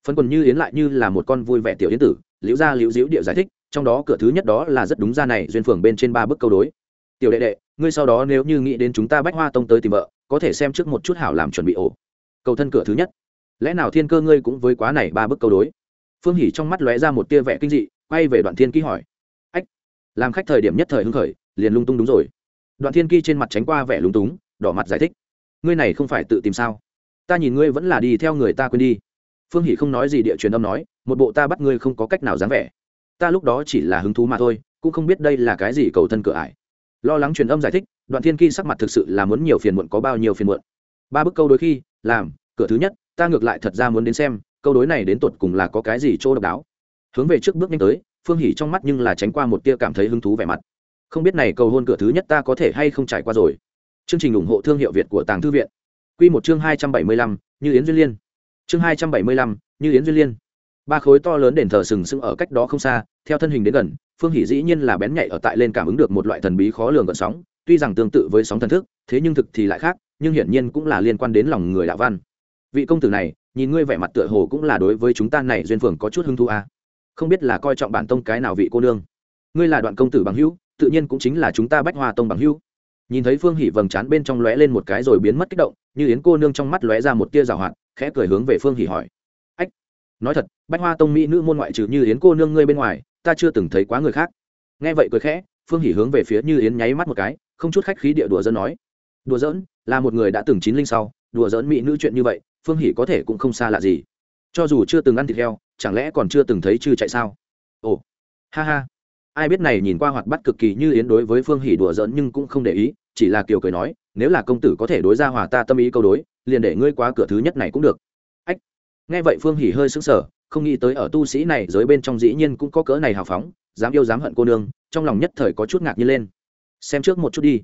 Phân quần như yến lại như là một con vui vẻ tiểu yến tử, liễu gia liễu diễu địa giải thích, trong đó cửa thứ nhất đó là rất đúng ra này, duyên phường bên trên ba bức câu đối. Tiểu đệ đệ, ngươi sau đó nếu như nghĩ đến chúng ta bách hoa tông tới tìm vợ, có thể xem trước một chút hảo làm chuẩn bị ổ. Cầu thân cửa thứ nhất. Lẽ nào thiên cơ ngươi cũng với quá này ba bức câu đối? Phương hỉ trong mắt lóe ra một tia vẻ kinh dị, quay về đoạn thiên ký hỏi. Ách, làm khách thời điểm nhất thời hưng khởi, liền lung tung đúng rồi. Đoạn thiên ký trên mặt tránh qua vẻ lung túng đỏ mặt giải thích. Ngươi này không phải tự tìm sao? Ta nhìn ngươi vẫn là đi theo người ta quên đi. Phương hỷ không nói gì địa truyền âm nói, một bộ ta bắt ngươi không có cách nào dáng vẻ. Ta lúc đó chỉ là hứng thú mà thôi, cũng không biết đây là cái gì cầu thân cửa ải. Lo lắng truyền âm giải thích, đoạn thiên kỳ sắc mặt thực sự là muốn nhiều phiền muộn có bao nhiêu phiền muộn. Ba bức câu đôi khi, làm, cửa thứ nhất, ta ngược lại thật ra muốn đến xem, câu đối này đến tột cùng là có cái gì chỗ độc đáo. Hướng về trước bước nhanh tới, phương hỉ trong mắt nhưng là tránh qua một tia cảm thấy hứng thú vẻ mặt. Không biết này cầu hôn cửa thứ nhất ta có thể hay không trải qua rồi chương trình ủng hộ thương hiệu việt của tàng thư viện. Quy một chương hai trăm bảy mươi lăm, như yến duyên liên. Chương hai trăm bảy mươi lăm, như yến duyên liên. Ba khối to lớn đền thờ sừng sững ở cách đó không xa, theo thân hình đến gần, phương hỷ dĩ nhiên là bén nhạy ở tại lên cảm ứng được một loại thần bí khó lường gợn sóng, tuy rằng tương tự với sóng thần thức, thế nhưng thực thì lại khác, nhưng hiển nhiên cũng là liên quan đến lòng người đạo văn. Vị công tử này, nhìn ngươi vẻ mặt tựa hồ cũng là đối với chúng ta này duyên phường có chút hứng thú à. không biết là coi trọng bản tông cái nào vị cô nương. Ngươi là đoạn công tử bằng hữu, tự nhiên cũng chính là chúng ta bách hoa tông bằng hữu nhìn thấy phương hỷ vầng trán bên trong lóe lên một cái rồi biến mất kích động, như yến cô nương trong mắt lóe ra một tia rào hoạt, khẽ cười hướng về phương hỷ hỏi. Ách, nói thật, bách hoa tông mỹ nữ môn ngoại trừ như yến cô nương ngươi bên ngoài, ta chưa từng thấy quá người khác. Nghe vậy cười khẽ, phương hỷ hướng về phía như yến nháy mắt một cái, không chút khách khí địa đùa dân nói. Đùa giỡn, là một người đã từng chín linh sau, đùa giỡn mỹ nữ chuyện như vậy, phương hỷ có thể cũng không xa lạ gì. Cho dù chưa từng ăn thịt heo, chẳng lẽ còn chưa từng thấy chư chạy sao? Ồ, ha ha. Ai biết này nhìn qua hoạt bắt cực kỳ như yến đối với phương hỷ đùa giỡn nhưng cũng không để ý chỉ là kiều cười nói, nếu là công tử có thể đối ra hòa ta tâm ý câu đối, liền để ngươi qua cửa thứ nhất này cũng được. Ách. Nghe vậy phương hỉ hơi sững sờ, không nghĩ tới ở tu sĩ này giới bên trong dĩ nhiên cũng có cỡ này hào phóng, dám yêu dám hận cô nương, trong lòng nhất thời có chút ngạc nhiên lên. Xem trước một chút đi.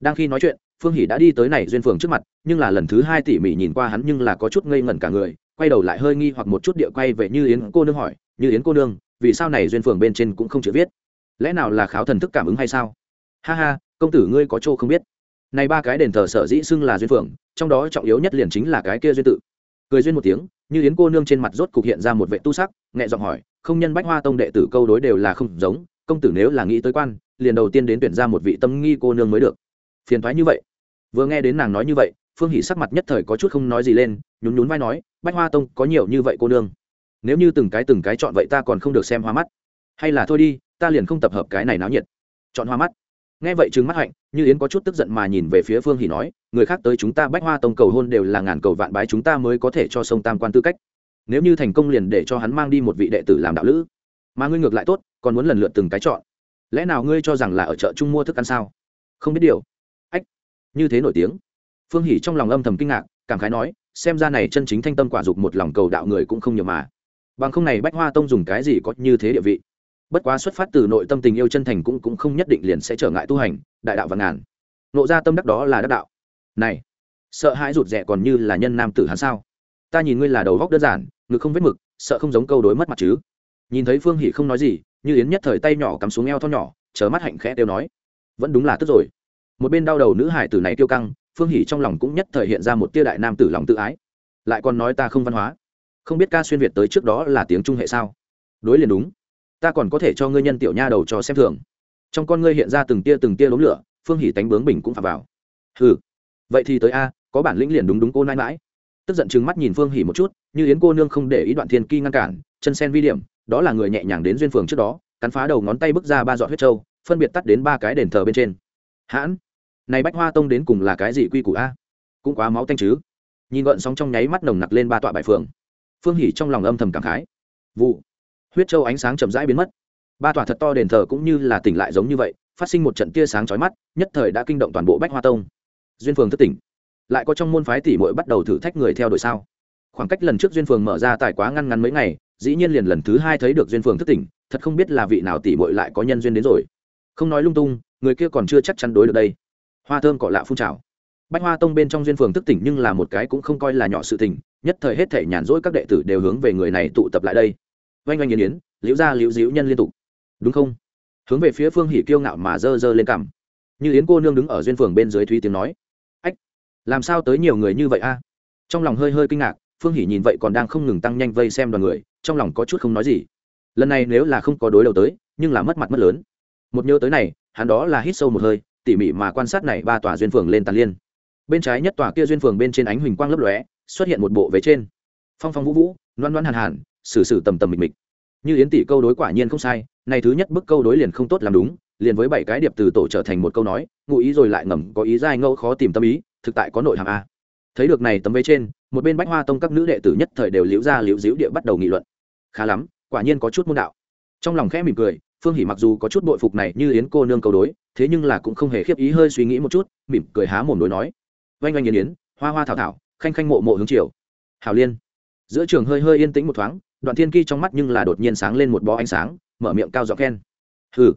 Đang khi nói chuyện, phương hỷ đã đi tới này duyên phường trước mặt, nhưng là lần thứ hai tỉ mỉ nhìn qua hắn nhưng là có chút ngây ngẩn cả người, quay đầu lại hơi nghi hoặc một chút địa quay về như yến cô nương hỏi, như yến cô nương, vì sao này duyên phường bên trên cũng không chữ viết? Lẽ nào là kháo thần thức cảm ứng hay sao? Ha ha công tử ngươi có chỗ không biết. Này ba cái đền thờ sở dĩ xưng là duyên phượng, trong đó trọng yếu nhất liền chính là cái kia duyên tự. Cười duyên một tiếng như yến cô nương trên mặt rốt cục hiện ra một vệ tu sắc nhẹ giọng hỏi không nhân bách hoa tông đệ tử câu đối đều là không giống công tử nếu là nghĩ tới quan liền đầu tiên đến tuyển ra một vị tâm nghi cô nương mới được. Phiền thoái như vậy. Vừa nghe đến nàng nói như vậy phương hỷ sắc mặt nhất thời có chút không nói gì lên nhún nhún vai nói bách hoa tông có nhiều như vậy cô nương. Nếu như từng cái từng cái chọn vậy ta còn không được xem hoa mắt. Hay là thôi đi ta liền không tập hợp cái này náo nhiệt. Chọn hoa mắt nghe vậy trừng mắt hạnh, như yến có chút tức giận mà nhìn về phía phương hỷ nói, người khác tới chúng ta bách hoa tông cầu hôn đều là ngàn cầu vạn bái chúng ta mới có thể cho sông tam quan tư cách. Nếu như thành công liền để cho hắn mang đi một vị đệ tử làm đạo lữ. Mà ngươi ngược lại tốt, còn muốn lần lượt từng cái chọn. Lẽ nào ngươi cho rằng là ở chợ trung mua thức ăn sao? Không biết điều. Ách, như thế nổi tiếng. Phương hỷ trong lòng âm thầm kinh ngạc, cảm khái nói, xem ra này chân chính thanh tâm quả dục một lòng cầu đạo người cũng không nhiều mà. Bằng không này bách hoa tông dùng cái gì có như thế địa vị? Bất quá xuất phát từ nội tâm tình yêu chân thành cũng cũng không nhất định liền sẽ trở ngại tu hành, đại đạo và ngàn. Nộ ra tâm đắc đó là đắc đạo. Này, sợ hãi rụt rè còn như là nhân nam tử hắn sao? Ta nhìn ngươi là đầu góc đơn giản, ngực không vết mực, sợ không giống câu đối mất mặt chứ. Nhìn thấy phương hỷ không nói gì, như yến nhất thời tay nhỏ cắm xuống eo thon nhỏ, chớ mắt hạnh khẽ đều nói, vẫn đúng là tức rồi. Một bên đau đầu nữ hải tử này tiêu căng, phương hỷ trong lòng cũng nhất thời hiện ra một tia đại nam tử lòng tự ái. Lại còn nói ta không văn hóa. Không biết ca xuyên việt tới trước đó là tiếng trung hệ sao? Đối liền đúng ta còn có thể cho ngươi nhân tiểu nha đầu cho xem thường. Trong con ngươi hiện ra từng tia từng tia đốm lửa, phương hỉ tánh bướng bình cũng phạm vào. Ừ vậy thì tới a, có bản lĩnh liền đúng đúng cô nãi mãi tức giận chừng mắt nhìn phương hỉ một chút, như yến cô nương không để ý đoạn thiên ki ngăn cản, chân sen vi điểm, đó là người nhẹ nhàng đến duyên phường trước đó, cắn phá đầu ngón tay bước ra ba giọt huyết trâu, phân biệt tắt đến ba cái đền thờ bên trên. Hãn, này bách hoa tông đến cùng là cái gì quy củ a? Cũng quá máu tanh chứ. Nhìn gợn sóng trong nháy mắt nồng nặc lên ba tọa bài phường. Phương hỉ trong lòng âm thầm cảm khái. Vụ huyết châu ánh sáng chậm rãi biến mất. Ba tòa thật to đền thờ cũng như là tỉnh lại giống như vậy, phát sinh một trận tia sáng chói mắt, nhất thời đã kinh động toàn bộ bách hoa tông. Duyên phường thất tỉnh. Lại có trong môn phái tỷ muội bắt đầu thử thách người theo đuổi sao? Khoảng cách lần trước duyên phường mở ra tài quá ngăn ngắn mấy ngày, dĩ nhiên liền lần thứ hai thấy được duyên phường thức tỉnh, thật không biết là vị nào tỷ muội lại có nhân duyên đến rồi. Không nói lung tung, người kia còn chưa chắc chắn đối được đây. Hoa thơm cỏ lạ phun trào. Bách hoa tông bên trong duyên phường thức tỉnh nhưng là một cái cũng không coi là nhỏ sự tình nhất thời hết thể nhàn rỗi các đệ tử đều hướng về người này tụ tập lại đây oanh oanh yến yến, liễu ra liễu diễu nhân liên tục. Đúng không? Hướng về phía phương hỉ kiêu ngạo mà dơ dơ lên cằm. Như yến cô nương đứng ở duyên phường bên dưới thúy tiếng nói. Ách, làm sao tới nhiều người như vậy a? Trong lòng hơi hơi kinh ngạc, phương hỉ nhìn vậy còn đang không ngừng tăng nhanh vây xem đoàn người, trong lòng có chút không nói gì. Lần này nếu là không có đối đầu tới, nhưng là mất mặt mất lớn. Một nhớ tới này, hắn đó là hít sâu một hơi, tỉ mỉ mà quan sát này ba tòa duyên phường lên tàn liên. Bên trái nhất tòa kia duyên phường bên trên ánh huỳnh quang lấp lóe, xuất hiện một bộ vế trên. Phong phong vũ vũ, loan loan hàn hàn xử xử tầm tầm mịch mịch. Như yến tỷ câu đối quả nhiên không sai này thứ nhất bức câu đối liền không tốt làm đúng, liền với bảy cái điệp từ tổ trở thành một câu nói, ngụ ý rồi lại ngầm có ý dai ngẫu khó tìm tâm ý, thực tại có nội hàm a. Thấy được này tấm vế trên, một bên bách hoa tông các nữ đệ tử nhất thời đều liễu ra liễu diễu địa bắt đầu nghị luận. Khá lắm, quả nhiên có chút môn đạo. Trong lòng khẽ mỉm cười, phương hỉ mặc dù có chút bội phục này như yến cô nương câu đối, thế nhưng là cũng không hề khiếp ý hơi suy nghĩ một chút, mỉm cười há mồm đối nói. Oanh oanh yến yến, hoa hoa thảo thảo, khanh khanh mộ mộ hướng chiều hảo liên. Giữa trường hơi hơi yên tĩnh một thoáng đoạn thiên kỳ trong mắt nhưng là đột nhiên sáng lên một bó ánh sáng, mở miệng cao giọng khen. Hừ.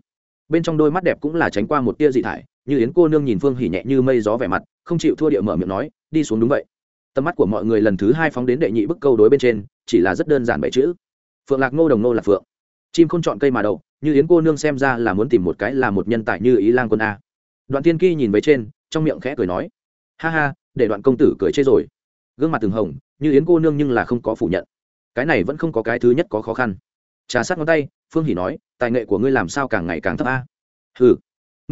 Bên trong đôi mắt đẹp cũng là tránh qua một tia dị thải, như yến cô nương nhìn phương hỉ nhẹ như mây gió vẻ mặt, không chịu thua địa mở miệng nói, đi xuống đúng vậy. Tầm mắt của mọi người lần thứ hai phóng đến đệ nhị bức câu đối bên trên, chỉ là rất đơn giản bảy chữ. Phượng lạc ngô đồng nô là phượng. Chim không chọn cây mà đậu, như yến cô nương xem ra là muốn tìm một cái là một nhân tài như ý lang quân a. Đoạn tiên kỳ nhìn về trên, trong miệng khẽ cười nói, ha ha, để đoạn công tử cười chê rồi. Gương mặt từng hồng, như yến cô nương nhưng là không có phủ nhận cái này vẫn không có cái thứ nhất có khó khăn. Trà sát ngón tay, phương hỉ nói, tài nghệ của ngươi làm sao càng ngày càng thấp a? Ừ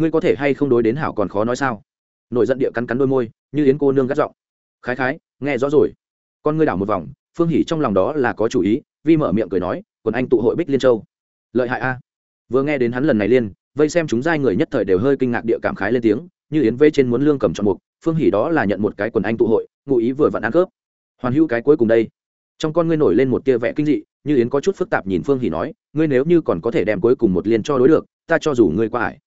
ngươi có thể hay không đối đến hảo còn khó nói sao? Nổi giận địa cắn cắn đôi môi, như yến cô nương gắt giọng. Khái khái, nghe rõ rồi. Con ngươi đảo một vòng, phương hỉ trong lòng đó là có chủ ý, vi mở miệng cười nói còn anh tụ hội bích liên châu. Lợi hại a. Vừa nghe đến hắn lần này liên, vây xem chúng giai người nhất thời đều hơi kinh ngạc địa cảm khái lên tiếng, như yến vây trên muốn lương cầm chọn mục, phương hỉ đó là nhận một cái quần anh tụ hội, ngụ ý vừa vặn ăn cướp hoàn hữu cái cuối cùng đây trong con ngươi nổi lên một tia vẽ kinh dị, như yến có chút phức tạp nhìn phương hỉ nói, ngươi nếu như còn có thể đem cuối cùng một liên cho đối được, ta cho dù ngươi qua ải.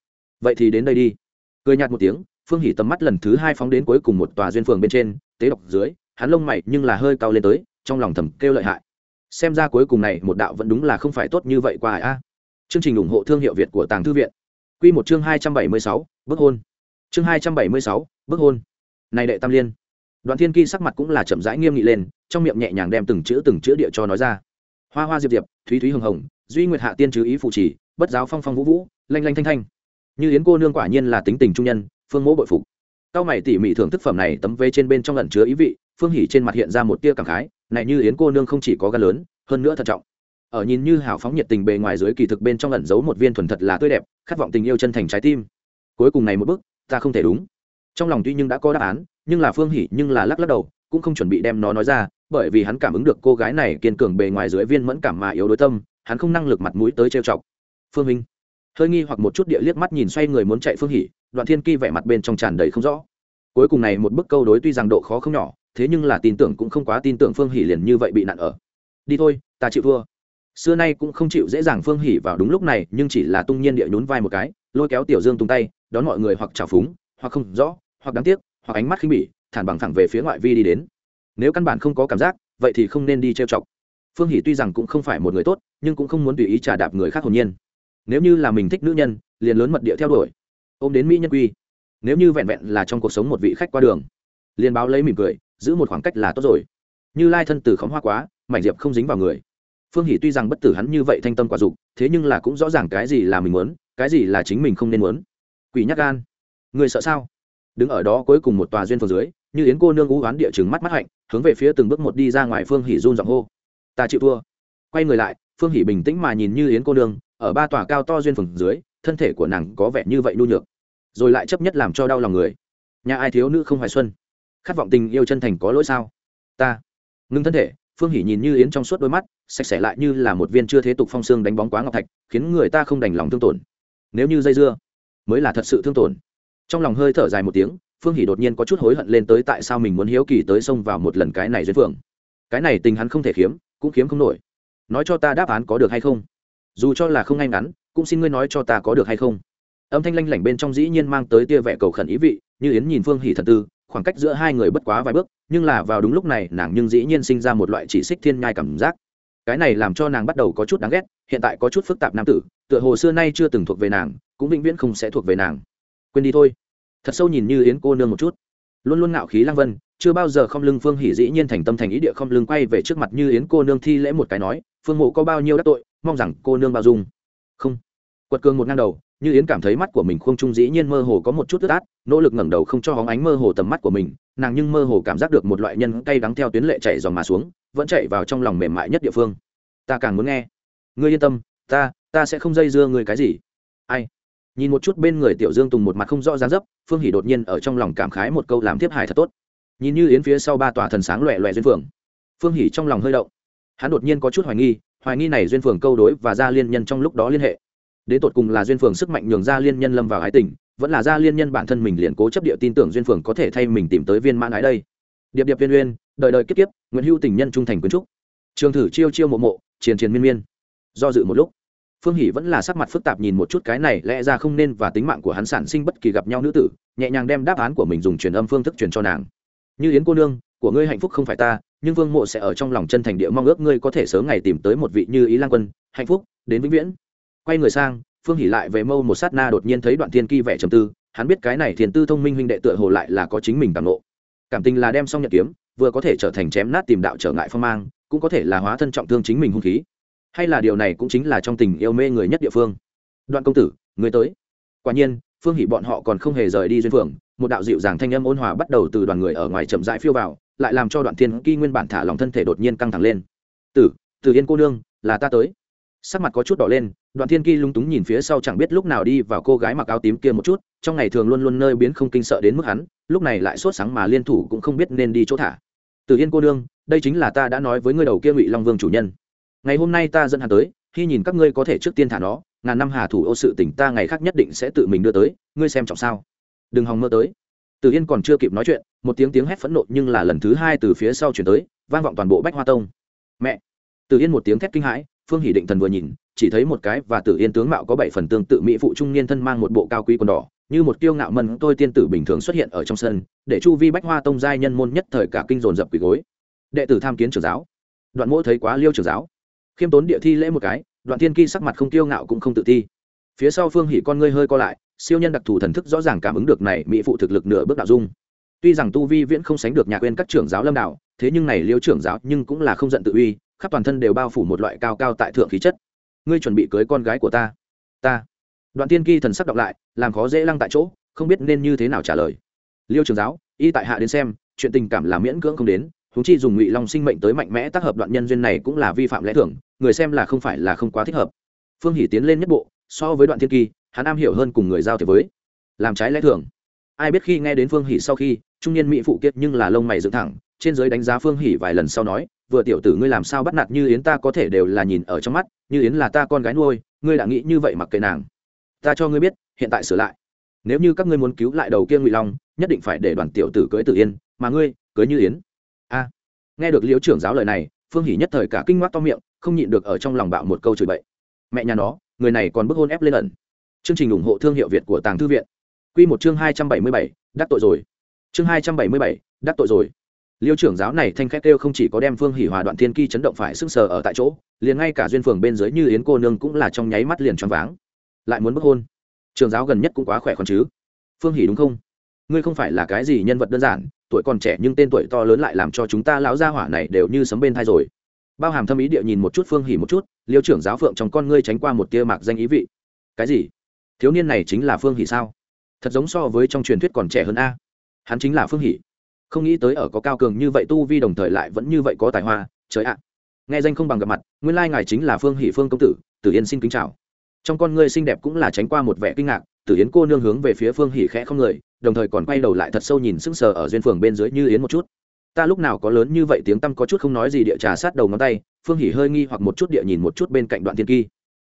Vậy thì đến đây đi. Cười nhạt một tiếng, phương hỉ tầm mắt lần thứ hai phóng đến cuối cùng một tòa duyên phường bên trên, tế độc dưới, hắn lông mày nhưng là hơi cao lên tới, trong lòng thầm kêu lợi hại. Xem ra cuối cùng này một đạo vẫn đúng là không phải tốt như vậy qua ải a. Chương trình ủng hộ thương hiệu việt của tàng thư viện. Quy một chương hai trăm bảy mươi sáu, bức hôn. Chương hai trăm bảy mươi sáu, bức hôn. Này đệ tam liên. Đoạn thiên kỳ sắc mặt cũng là chậm rãi nghiêm nghị lên trong miệng nhẹ nhàng đem từng chữ từng chữ địa cho nói ra. Hoa hoa diệp diệp, thúy thúy hồng hồng, duy nguyệt hạ tiên chứ ý phụ trì, bất giáo phong phong vũ vũ, lanh lanh thanh thanh. Như yến cô nương quả nhiên là tính tình trung nhân, phương mỗ bội phục. Cao mày tỉ mỉ thưởng thức phẩm này tấm vê trên bên trong lần chứa ý vị, phương hỉ trên mặt hiện ra một tia cảm khái, này như yến cô nương không chỉ có gan lớn, hơn nữa thận trọng. Ở nhìn như hào phóng nhiệt tình bề ngoài dưới kỳ thực bên trong ẩn giấu một viên thuần thật là tươi đẹp, khát vọng tình yêu chân thành trái tim. Cuối cùng này một bước, ta không thể đúng. Trong lòng tuy nhưng đã có đáp án, nhưng là phương hỉ nhưng là lắc lắc đầu, cũng không chuẩn bị đem nó nói ra bởi vì hắn cảm ứng được cô gái này kiên cường bề ngoài dưới viên mẫn cảm mà yếu đối tâm, hắn không năng lực mặt mũi tới trêu chọc. Phương minh, hơi nghi hoặc một chút địa liếc mắt nhìn xoay người muốn chạy phương hỉ đoạn thiên kỳ vẻ mặt bên trong tràn đầy không rõ. Cuối cùng này một bức câu đối tuy rằng độ khó không nhỏ, thế nhưng là tin tưởng cũng không quá tin tưởng phương hỉ liền như vậy bị nạn ở. Đi thôi, ta chịu thua. Xưa nay cũng không chịu dễ dàng phương hỉ vào đúng lúc này, nhưng chỉ là tung nhiên địa nhún vai một cái, lôi kéo tiểu dương tung tay, đón mọi người hoặc trào phúng, hoặc không rõ, hoặc đáng tiếc, hoặc ánh mắt khinh bỉ, thản bằng thẳng về phía ngoại vi đi đến nếu căn bản không có cảm giác, vậy thì không nên đi trêu chọc. Phương hỷ tuy rằng cũng không phải một người tốt, nhưng cũng không muốn tùy ý trả đạp người khác hồn nhiên. Nếu như là mình thích nữ nhân, liền lớn mật địa theo đuổi. Ôm đến mỹ nhân quy. Nếu như vẹn vẹn là trong cuộc sống một vị khách qua đường, liền báo lấy mỉm cười, giữ một khoảng cách là tốt rồi. Như lai thân từ khóm hoa quá, mảnh diệp không dính vào người. Phương hỷ tuy rằng bất tử hắn như vậy thanh tâm quả dục, thế nhưng là cũng rõ ràng cái gì là mình muốn, cái gì là chính mình không nên muốn. Quỷ nhắc gan, người sợ sao? Đứng ở đó cuối cùng một tòa duyên phường dưới như yến cô nương ú oán địa chừng mắt mắt hạnh, hướng về phía từng bước một đi ra ngoài phương hỷ run giọng hô. Ta chịu thua. Quay người lại, phương hỷ bình tĩnh mà nhìn như yến cô nương, ở ba tòa cao to duyên phường dưới, thân thể của nàng có vẻ như vậy nhu nhược, rồi lại chấp nhất làm cho đau lòng người. Nhà ai thiếu nữ không hoài xuân? Khát vọng tình yêu chân thành có lỗi sao? Ta. Ngưng thân thể, phương hỷ nhìn như yến trong suốt đôi mắt, sạch sẽ lại như là một viên chưa thế tục phong xương đánh bóng quá ngọc thạch, khiến người ta không đành lòng thương tổn. Nếu như dây dưa, mới là thật sự thương tổn. Trong lòng hơi thở dài một tiếng phương hỷ đột nhiên có chút hối hận lên tới tại sao mình muốn hiếu kỳ tới xông vào một lần cái này duyên phượng cái này tình hắn không thể khiếm, cũng khiếm không nổi. Nói cho ta đáp án có được hay không? Dù cho là không ngay ngắn, cũng xin ngươi nói cho ta có được hay không? Âm thanh lanh lảnh bên trong dĩ nhiên mang tới tia vẻ cầu khẩn ý vị, như yến nhìn phương hỷ thật tư, khoảng cách giữa hai người bất quá vài bước, nhưng là vào đúng lúc này, nàng nhưng dĩ nhiên sinh ra một loại chỉ xích thiên nhai cảm giác. Cái này làm cho nàng bắt đầu có chút đáng ghét, hiện tại có chút phức tạp nam tử, tựa hồ xưa nay chưa từng thuộc về nàng, cũng vĩnh viễn không sẽ thuộc về nàng. Quên đi thôi thật sâu nhìn như yến cô nương một chút. Luôn luôn ngạo khí lăng vân, chưa bao giờ không lưng phương hỉ dĩ nhiên thành tâm thành ý địa không lưng quay về trước mặt như yến cô nương thi lễ một cái nói, phương mộ có bao nhiêu đắc tội, mong rằng cô nương bao dung. Không. Quật cường một ngang đầu, như yến cảm thấy mắt của mình không trung dĩ nhiên mơ hồ có một chút tức át nỗ lực ngẩng đầu không cho hóng ánh mơ hồ tầm mắt của mình, nàng nhưng mơ hồ cảm giác được một loại nhân cay đắng theo tuyến lệ chạy dòng mà xuống, vẫn chạy vào trong lòng mềm mại nhất địa phương. Ta càng muốn nghe. Ngươi yên tâm, ta ta sẽ không dây dưa ngươi cái gì. Ai? Nhìn một chút bên người tiểu dương tùng một mặt không rõ ràng dấp, phương hỷ đột nhiên ở trong lòng cảm khái một câu làm tiếp hài thật tốt. Nhìn như yến phía sau ba tòa thần sáng loẹ loẹ duyên phượng phương hỷ trong lòng hơi động. Hắn đột nhiên có chút hoài nghi hoài nghi này duyên phường câu đối và gia liên nhân trong lúc đó liên hệ. Đến tột cùng là duyên phường sức mạnh nhường gia liên nhân lâm vào ái tình, vẫn là gia liên nhân bản thân mình liền cố chấp địa tin tưởng duyên phường có thể thay mình tìm tới viên mãn ái đây. Điệp điệp viên uyên, đời đời kiếp kiếp nguyễn hữu tình nhân trung thành quyến trúc. Trường thử chiêu chiêu mộ mộ, triền triền miên miên. Do dự một lúc phương hỷ vẫn là sắc mặt phức tạp nhìn một chút cái này, lẽ ra không nên và tính mạng của hắn sản sinh bất kỳ gặp nhau nữ tử, nhẹ nhàng đem đáp án của mình dùng truyền âm phương thức truyền cho nàng. Như yến cô nương, của ngươi hạnh phúc không phải ta, nhưng vương mộ sẽ ở trong lòng chân thành địa mong ước ngươi có thể sớm ngày tìm tới một vị như ý lan quân, hạnh phúc, đến vĩnh viễn. Quay người sang, phương Hỷ lại về mâu một sát na đột nhiên thấy đoạn thiên kỳ vẻ trầm tư, hắn biết cái này thiền tư thông minh huynh đệ tựa hồ lại là có chính mình cảm nộ cảm tình là đem xong nhật kiếm, vừa có thể trở thành chém nát tìm đạo trở ngại phong mang, cũng có thể là hóa thân trọng thương chính mình hung khí hay là điều này cũng chính là trong tình yêu mê người nhất địa phương. Đoạn công tử, người tới. Quả nhiên, phương Hỷ bọn họ còn không hề rời đi duyên phường, một đạo dịu dàng thanh âm ôn hòa bắt đầu từ đoàn người ở ngoài chậm rãi phiêu vào, lại làm cho đoạn thiên kỳ nguyên bản thả lòng thân thể đột nhiên căng thẳng lên. Tử tử yên cô nương, là ta tới. Sắc mặt có chút đỏ lên, đoạn thiên kỳ lúng túng nhìn phía sau chẳng biết lúc nào đi vào cô gái mặc áo tím kia một chút, trong ngày thường luôn luôn nơi biến không kinh sợ đến mức hắn, lúc này lại sốt sáng mà liên thủ cũng không biết nên đi chỗ thả. Tử yên cô nương, đây chính là ta đã nói với người đầu kia ngụy long vương chủ nhân ngày hôm nay ta dẫn hắn tới, khi nhìn các ngươi có thể trước tiên thả nó, ngàn năm hà thủ ô sự tỉnh ta ngày khác nhất định sẽ tự mình đưa tới, ngươi xem trọng sao? Đừng hòng mơ tới. Từ yên còn chưa kịp nói chuyện, một tiếng tiếng hét phẫn nộ nhưng là lần thứ hai từ phía sau chuyển tới, vang vọng toàn bộ bách hoa tông. Mẹ! Từ yên một tiếng thét kinh hãi, phương hỷ định thần vừa nhìn, chỉ thấy một cái và tử yên tướng mạo có bảy phần tương tự mỹ phụ trung niên thân mang một bộ cao quý quần đỏ, như một kiêu ngạo mân tôi tiên tử bình thường xuất hiện ở trong sân, để chu vi bách hoa tông giai nhân môn nhất thời cả kinh dồn dập quỳ gối. Đệ tử tham kiến trưởng giáo. Đoạn mỗ thấy quá liêu trưởng giáo khiêm tốn địa thi lễ một cái, đoạn thiên kỳ sắc mặt không kiêu ngạo cũng không tự thi phía sau phương hỉ con ngươi hơi co lại, siêu nhân đặc thù thần thức rõ ràng cảm ứng được này mỹ phụ thực lực nửa bước đạo dung. Tuy rằng tu vi viễn không sánh được nhà quên các trưởng giáo lâm đạo, thế nhưng này liêu trưởng giáo nhưng cũng là không giận tự uy, khắp toàn thân đều bao phủ một loại cao cao tại thượng khí chất. Ngươi chuẩn bị cưới con gái của ta. Ta. Đoạn tiên kỳ thần sắc đọc lại, làm khó dễ lăng tại chỗ, không biết nên như thế nào trả lời. Liêu trưởng giáo, y tại hạ đến xem, chuyện tình cảm là miễn cưỡng không đến húng chi dùng ngụy long sinh mệnh tới mạnh mẽ tác hợp đoạn nhân duyên này cũng là vi phạm lẽ thường, người xem là không phải là không quá thích hợp. Phương hỷ tiến lên nhất bộ, so với đoạn thiên kỳ, hắn am hiểu hơn cùng người giao thế với. Làm trái lẽ thường. Ai biết khi nghe đến phương hỷ sau khi, trung niên mỹ phụ kiệt nhưng là lông mày dựng thẳng, trên giới đánh giá phương hỷ vài lần sau nói, vừa tiểu tử ngươi làm sao bắt nạt như yến ta có thể đều là nhìn ở trong mắt, như yến là ta con gái nuôi, ngươi đã nghĩ như vậy mặc kệ nàng. Ta cho ngươi biết, hiện tại sửa lại. Nếu như các ngươi muốn cứu lại đầu kia ngụy long, nhất định phải để đoàn tiểu tử cưới tử yên, mà ngươi, cưới như yến a. Nghe được liễu trưởng giáo lời này, phương hỷ nhất thời cả kinh ngoác to miệng, không nhịn được ở trong lòng bạo một câu chửi bậy. Mẹ nhà nó, người này còn bức hôn ép lên ẩn. Chương trình ủng hộ thương hiệu việt của tàng thư viện. Q một chương hai trăm bảy mươi bảy, đắc tội rồi. Chương hai trăm bảy mươi bảy, đắc tội rồi. Liêu trưởng giáo này thanh khét kêu không chỉ có đem phương hỷ hòa đoạn thiên ki chấn động phải sưng sờ ở tại chỗ, liền ngay cả duyên phường bên dưới như yến cô nương cũng là trong nháy mắt liền choáng váng. Lại muốn bức hôn. Trường giáo gần nhất cũng quá khỏe còn chứ. Phương hỷ đúng không? Ngươi không phải là cái gì nhân vật đơn giản tuổi còn trẻ nhưng tên tuổi to lớn lại làm cho chúng ta lão gia hỏa này đều như sấm bên thai rồi. Bao hàm thâm ý địa nhìn một chút phương hỉ một chút, liêu trưởng giáo phượng trong con ngươi tránh qua một tia mạc danh ý vị. Cái gì? Thiếu niên này chính là phương hỉ sao? Thật giống so với trong truyền thuyết còn trẻ hơn a. Hắn chính là phương hỉ. Không nghĩ tới ở có cao cường như vậy tu vi đồng thời lại vẫn như vậy có tài hoa, trời ạ. Nghe danh không bằng gặp mặt, nguyên lai ngài chính là phương hỷ phương công tử tử yên xin kính chào. Trong con ngươi xinh đẹp cũng là tránh qua một vẻ kinh ngạc tử yến cô nương hướng về phía phương hỷ khẽ không người, đồng thời còn quay đầu lại thật sâu nhìn sững sờ ở duyên phường bên dưới như yến một chút. Ta lúc nào có lớn như vậy tiếng tăm có chút không nói gì địa trà sát đầu ngón tay, phương hỉ hơi nghi hoặc một chút địa nhìn một chút bên cạnh đoạn thiên kỳ.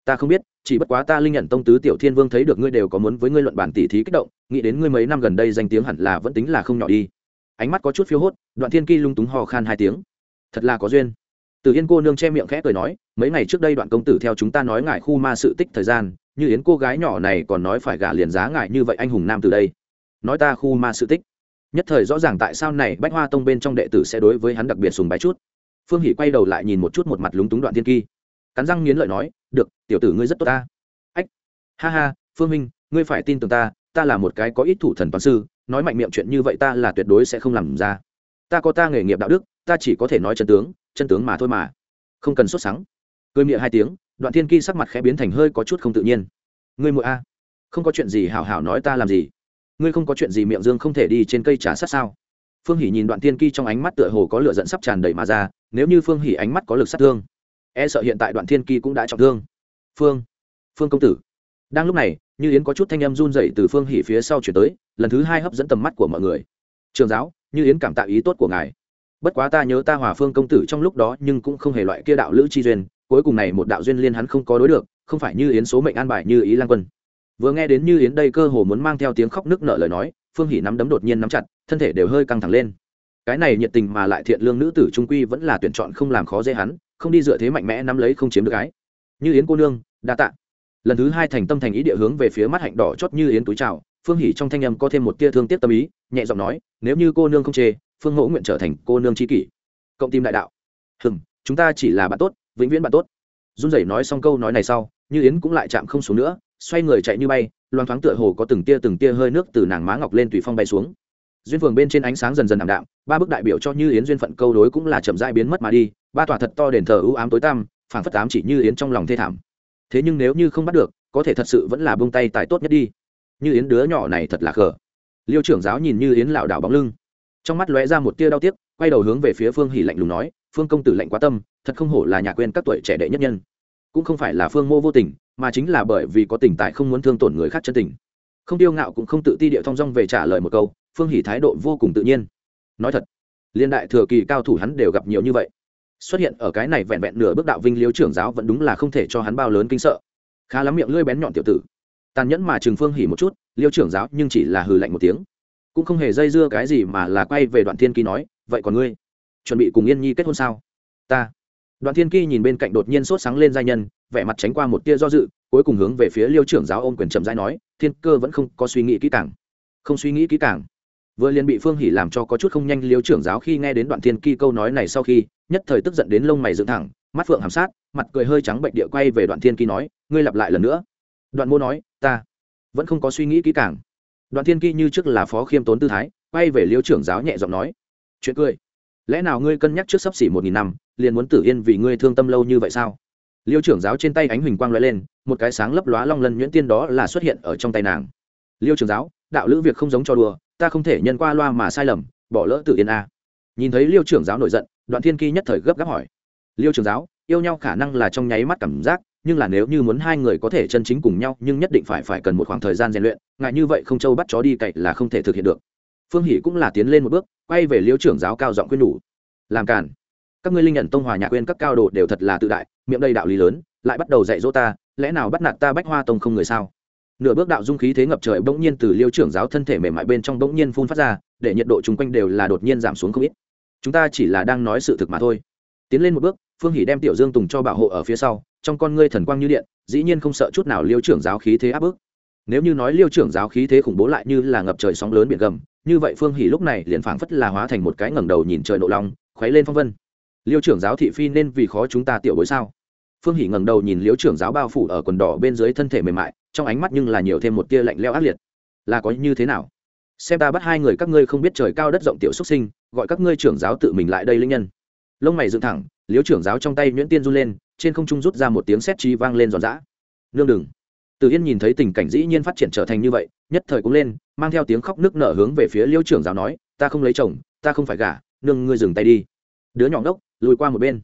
Ta không biết, chỉ bất quá ta linh nhận tông tứ tiểu thiên vương thấy được ngươi đều có muốn với ngươi luận bản tỉ thí kích động, nghĩ đến ngươi mấy năm gần đây danh tiếng hẳn là vẫn tính là không nhỏ đi. Ánh mắt có chút phiêu hốt, đoạn thiên kỳ lung túng hò khan hai tiếng. Thật là có duyên. Từ yên cô nương che miệng khẽ cười nói, mấy ngày trước đây đoạn công tử theo chúng ta nói ngại khu ma sự tích thời gian như yến cô gái nhỏ này còn nói phải gả liền giá ngại như vậy anh hùng nam từ đây. Nói ta khu ma sự tích. Nhất thời rõ ràng tại sao này bách hoa tông bên trong đệ tử sẽ đối với hắn đặc biệt sùng bái chút. Phương hỷ quay đầu lại nhìn một chút một mặt lúng túng đoạn thiên kỳ. Cắn răng nghiến lợi nói, được, tiểu tử ngươi rất tốt ta. Ách. Ha ha, phương minh, ngươi phải tin tưởng ta ta là một cái có ít thủ thần toán sư, nói mạnh miệng chuyện như vậy ta là tuyệt đối sẽ không làm ra. Ta có ta nghề nghiệp đạo đức, ta chỉ có thể nói chân tướng chân tướng mà thôi mà. Không cần xuất sáng cười miệng hai tiếng đoạn thiên ki sắc mặt khẽ biến thành hơi có chút không tự nhiên. Ngươi muội a, không có chuyện gì hảo hảo nói ta làm gì? Ngươi không có chuyện gì miệng dương không thể đi trên cây trà sát sao? Phương hỉ nhìn đoạn thiên ki trong ánh mắt tựa hồ có lửa dẫn sắp tràn đầy mà ra, nếu như phương hỉ ánh mắt có lực sát thương e sợ hiện tại đoạn thiên ki cũng đã trọng thương. Phương phương công tử. Đang lúc này, như yến có chút thanh âm run dậy từ phương hỉ phía sau chuyển tới, lần thứ hai hấp dẫn tầm mắt của mọi người. Trường giáo, như yến cảm tạ ý tốt của ngài. Bất quá ta nhớ ta hòa phương công tử trong lúc đó nhưng cũng không hề loại kia đạo lữ chi duyên cuối cùng này một đạo duyên liên hắn không có đối được, không phải như yến số mệnh an bài như ý lan quân. Vừa nghe đến như yến đây cơ hồ muốn mang theo tiếng khóc nức nở lời nói, phương hỉ nắm đấm đột nhiên nắm chặt, thân thể đều hơi căng thẳng lên. Cái này nhiệt tình mà lại thiện lương nữ tử trung quy vẫn là tuyển chọn không làm khó dễ hắn, không đi dựa thế mạnh mẽ nắm lấy không chiếm được gái. như yến cô nương, đa tạ. Lần thứ hai thành tâm thành ý địa hướng về phía mắt hạnh đỏ chót như yến túi trào phương hỉ trong thanh âm có thêm một tia thương tiếc tâm ý, nhẹ giọng nói, nếu như cô nương không chê, phương mẫu nguyện trở thành cô nương tri kỷ. Cộng tim đại đạo. Hừng chúng ta chỉ là bạn tốt vĩnh viễn bạn tốt. Run rẩy nói xong câu nói này sau, như yến cũng lại chạm không xuống nữa, xoay người chạy như bay, loang thoáng tựa hồ có từng tia từng tia hơi nước từ nàng má ngọc lên tùy phong bay xuống. Duyên phường bên trên ánh sáng dần dần ảm đạm, ba bức đại biểu cho như yến duyên phận câu đối cũng là chậm rãi biến mất mà đi, ba tòa thật to đền thờ ưu ám tối tăm, phảng phất ám chỉ như yến trong lòng thê thảm. Thế nhưng nếu như không bắt được, có thể thật sự vẫn là bông tay tài tốt nhất đi. Như yến đứa nhỏ này thật là khờ. Liêu trưởng giáo nhìn như yến lảo đảo bóng lưng, trong mắt lóe ra một tia đau tiếc, quay đầu hướng về phía phương hỉ lạnh lùng nói phương công tử lạnh quá tâm, thật không hổ là nhà quên các tuổi trẻ đệ nhất nhân. Cũng không phải là phương mô vô tình, mà chính là bởi vì có tình tại không muốn thương tổn người khác chân tình. Không tiêu ngạo cũng không tự ti điệu thong dong về trả lời một câu, phương hỉ thái độ vô cùng tự nhiên. Nói thật, liên đại thừa kỳ cao thủ hắn đều gặp nhiều như vậy. Xuất hiện ở cái này vẹn vẹn nửa bước đạo vinh liêu trưởng giáo vẫn đúng là không thể cho hắn bao lớn kinh sợ. Khá lắm miệng lưỡi bén nhọn tiểu tử. Tàn nhẫn mà trừng phương hỉ một chút, liêu trưởng giáo nhưng chỉ là hừ lạnh một tiếng. Cũng không hề dây dưa cái gì mà là quay về đoạn thiên kỳ nói, vậy còn ngươi? Chuẩn bị cùng yên nhi kết hôn sao? Ta. Đoạn thiên kỳ nhìn bên cạnh đột nhiên sốt sáng lên giai nhân, vẻ mặt tránh qua một tia do dự, cuối cùng hướng về phía liêu trưởng giáo ôm quyền trầm giai nói, thiên cơ vẫn không có suy nghĩ kỹ càng. Không suy nghĩ kỹ càng? Vừa liền bị phương hỉ làm cho có chút không nhanh, liêu trưởng giáo khi nghe đến đoạn thiên kỳ câu nói này sau khi, nhất thời tức giận đến lông mày dựng thẳng, mắt phượng hàm sát, mặt cười hơi trắng bệnh địa quay về đoạn thiên kỳ nói, ngươi lặp lại lần nữa. Đoạn mô nói, ta vẫn không có suy nghĩ kỹ càng. Đoạn thiên kỳ như trước là phó khiêm tốn tư thái, quay về liêu trưởng giáo nhẹ giọng nói, chuyện cười lẽ nào ngươi cân nhắc trước sắp xỉ một nghìn năm, liền muốn tử yên vì ngươi thương tâm lâu như vậy sao? Liêu trưởng giáo trên tay ánh huỳnh quang l lên, một cái sáng lấp lóa long lân nhuyễn tiên đó là xuất hiện ở trong tay nàng. Liêu trưởng giáo, đạo lữ việc không giống cho đùa, ta không thể nhân qua loa mà sai lầm, bỏ lỡ tử yên a. Nhìn thấy liêu trưởng giáo nổi giận, đoạn thiên kỳ nhất thời gấp gáp hỏi. Liêu trưởng giáo, yêu nhau khả năng là trong nháy mắt cảm giác, nhưng là nếu như muốn hai người có thể chân chính cùng nhau, nhưng nhất định phải phải cần một khoảng thời gian rèn luyện, ngại như vậy không châu bắt chó đi cậy là không thể thực hiện được. Phương hỷ cũng là tiến lên một bước quay về liêu trưởng giáo cao giọng khuyên nhủ, làm cản các ngươi linh nhận tông hòa nhạc quên các cao độ đều thật là tự đại, miệng đây đạo lý lớn, lại bắt đầu dạy dỗ ta, lẽ nào bắt nạt ta bách hoa tông không người sao? Nửa bước đạo dung khí thế ngập trời bỗng nhiên từ liêu trưởng giáo thân thể mềm mại bên trong bỗng nhiên phun phát ra, để nhiệt độ chung quanh đều là đột nhiên giảm xuống không ít. Chúng ta chỉ là đang nói sự thực mà thôi. Tiến lên một bước, phương hỷ đem tiểu dương tùng cho bảo hộ ở phía sau, trong con ngươi thần quang như điện, dĩ nhiên không sợ chút nào liêu trưởng giáo khí thế áp bức. Nếu như nói liêu trưởng giáo khí thế khủng bố lại như là ngập trời sóng lớn biển gầm như vậy phương hỷ lúc này liền phảng phất là hóa thành một cái ngẩng đầu nhìn trời nộ long, khuấy lên phong vân. Liêu trưởng giáo thị phi nên vì khó chúng ta tiểu bối sao? Phương hỷ ngẩng đầu nhìn liêu trưởng giáo bao phủ ở quần đỏ bên dưới thân thể mềm mại, trong ánh mắt nhưng là nhiều thêm một tia lạnh leo ác liệt. Là có như thế nào? Xem ta bắt hai người các ngươi không biết trời cao đất rộng tiểu xuất sinh, gọi các ngươi trưởng giáo tự mình lại đây linh nhân. Lông mày dựng thẳng, liêu trưởng giáo trong tay nhuyễn tiên run lên, trên không trung rút ra một tiếng sét chi vang lên giòn giã. Nương đừng từ yên nhìn thấy tình cảnh dĩ nhiên phát triển trở thành như vậy, nhất thời cũng lên, mang theo tiếng khóc nức nở hướng về phía liêu trưởng giáo nói, ta không lấy chồng, ta không phải gả, nương ngươi dừng tay đi. Đứa nhỏ ngốc, lùi qua một bên.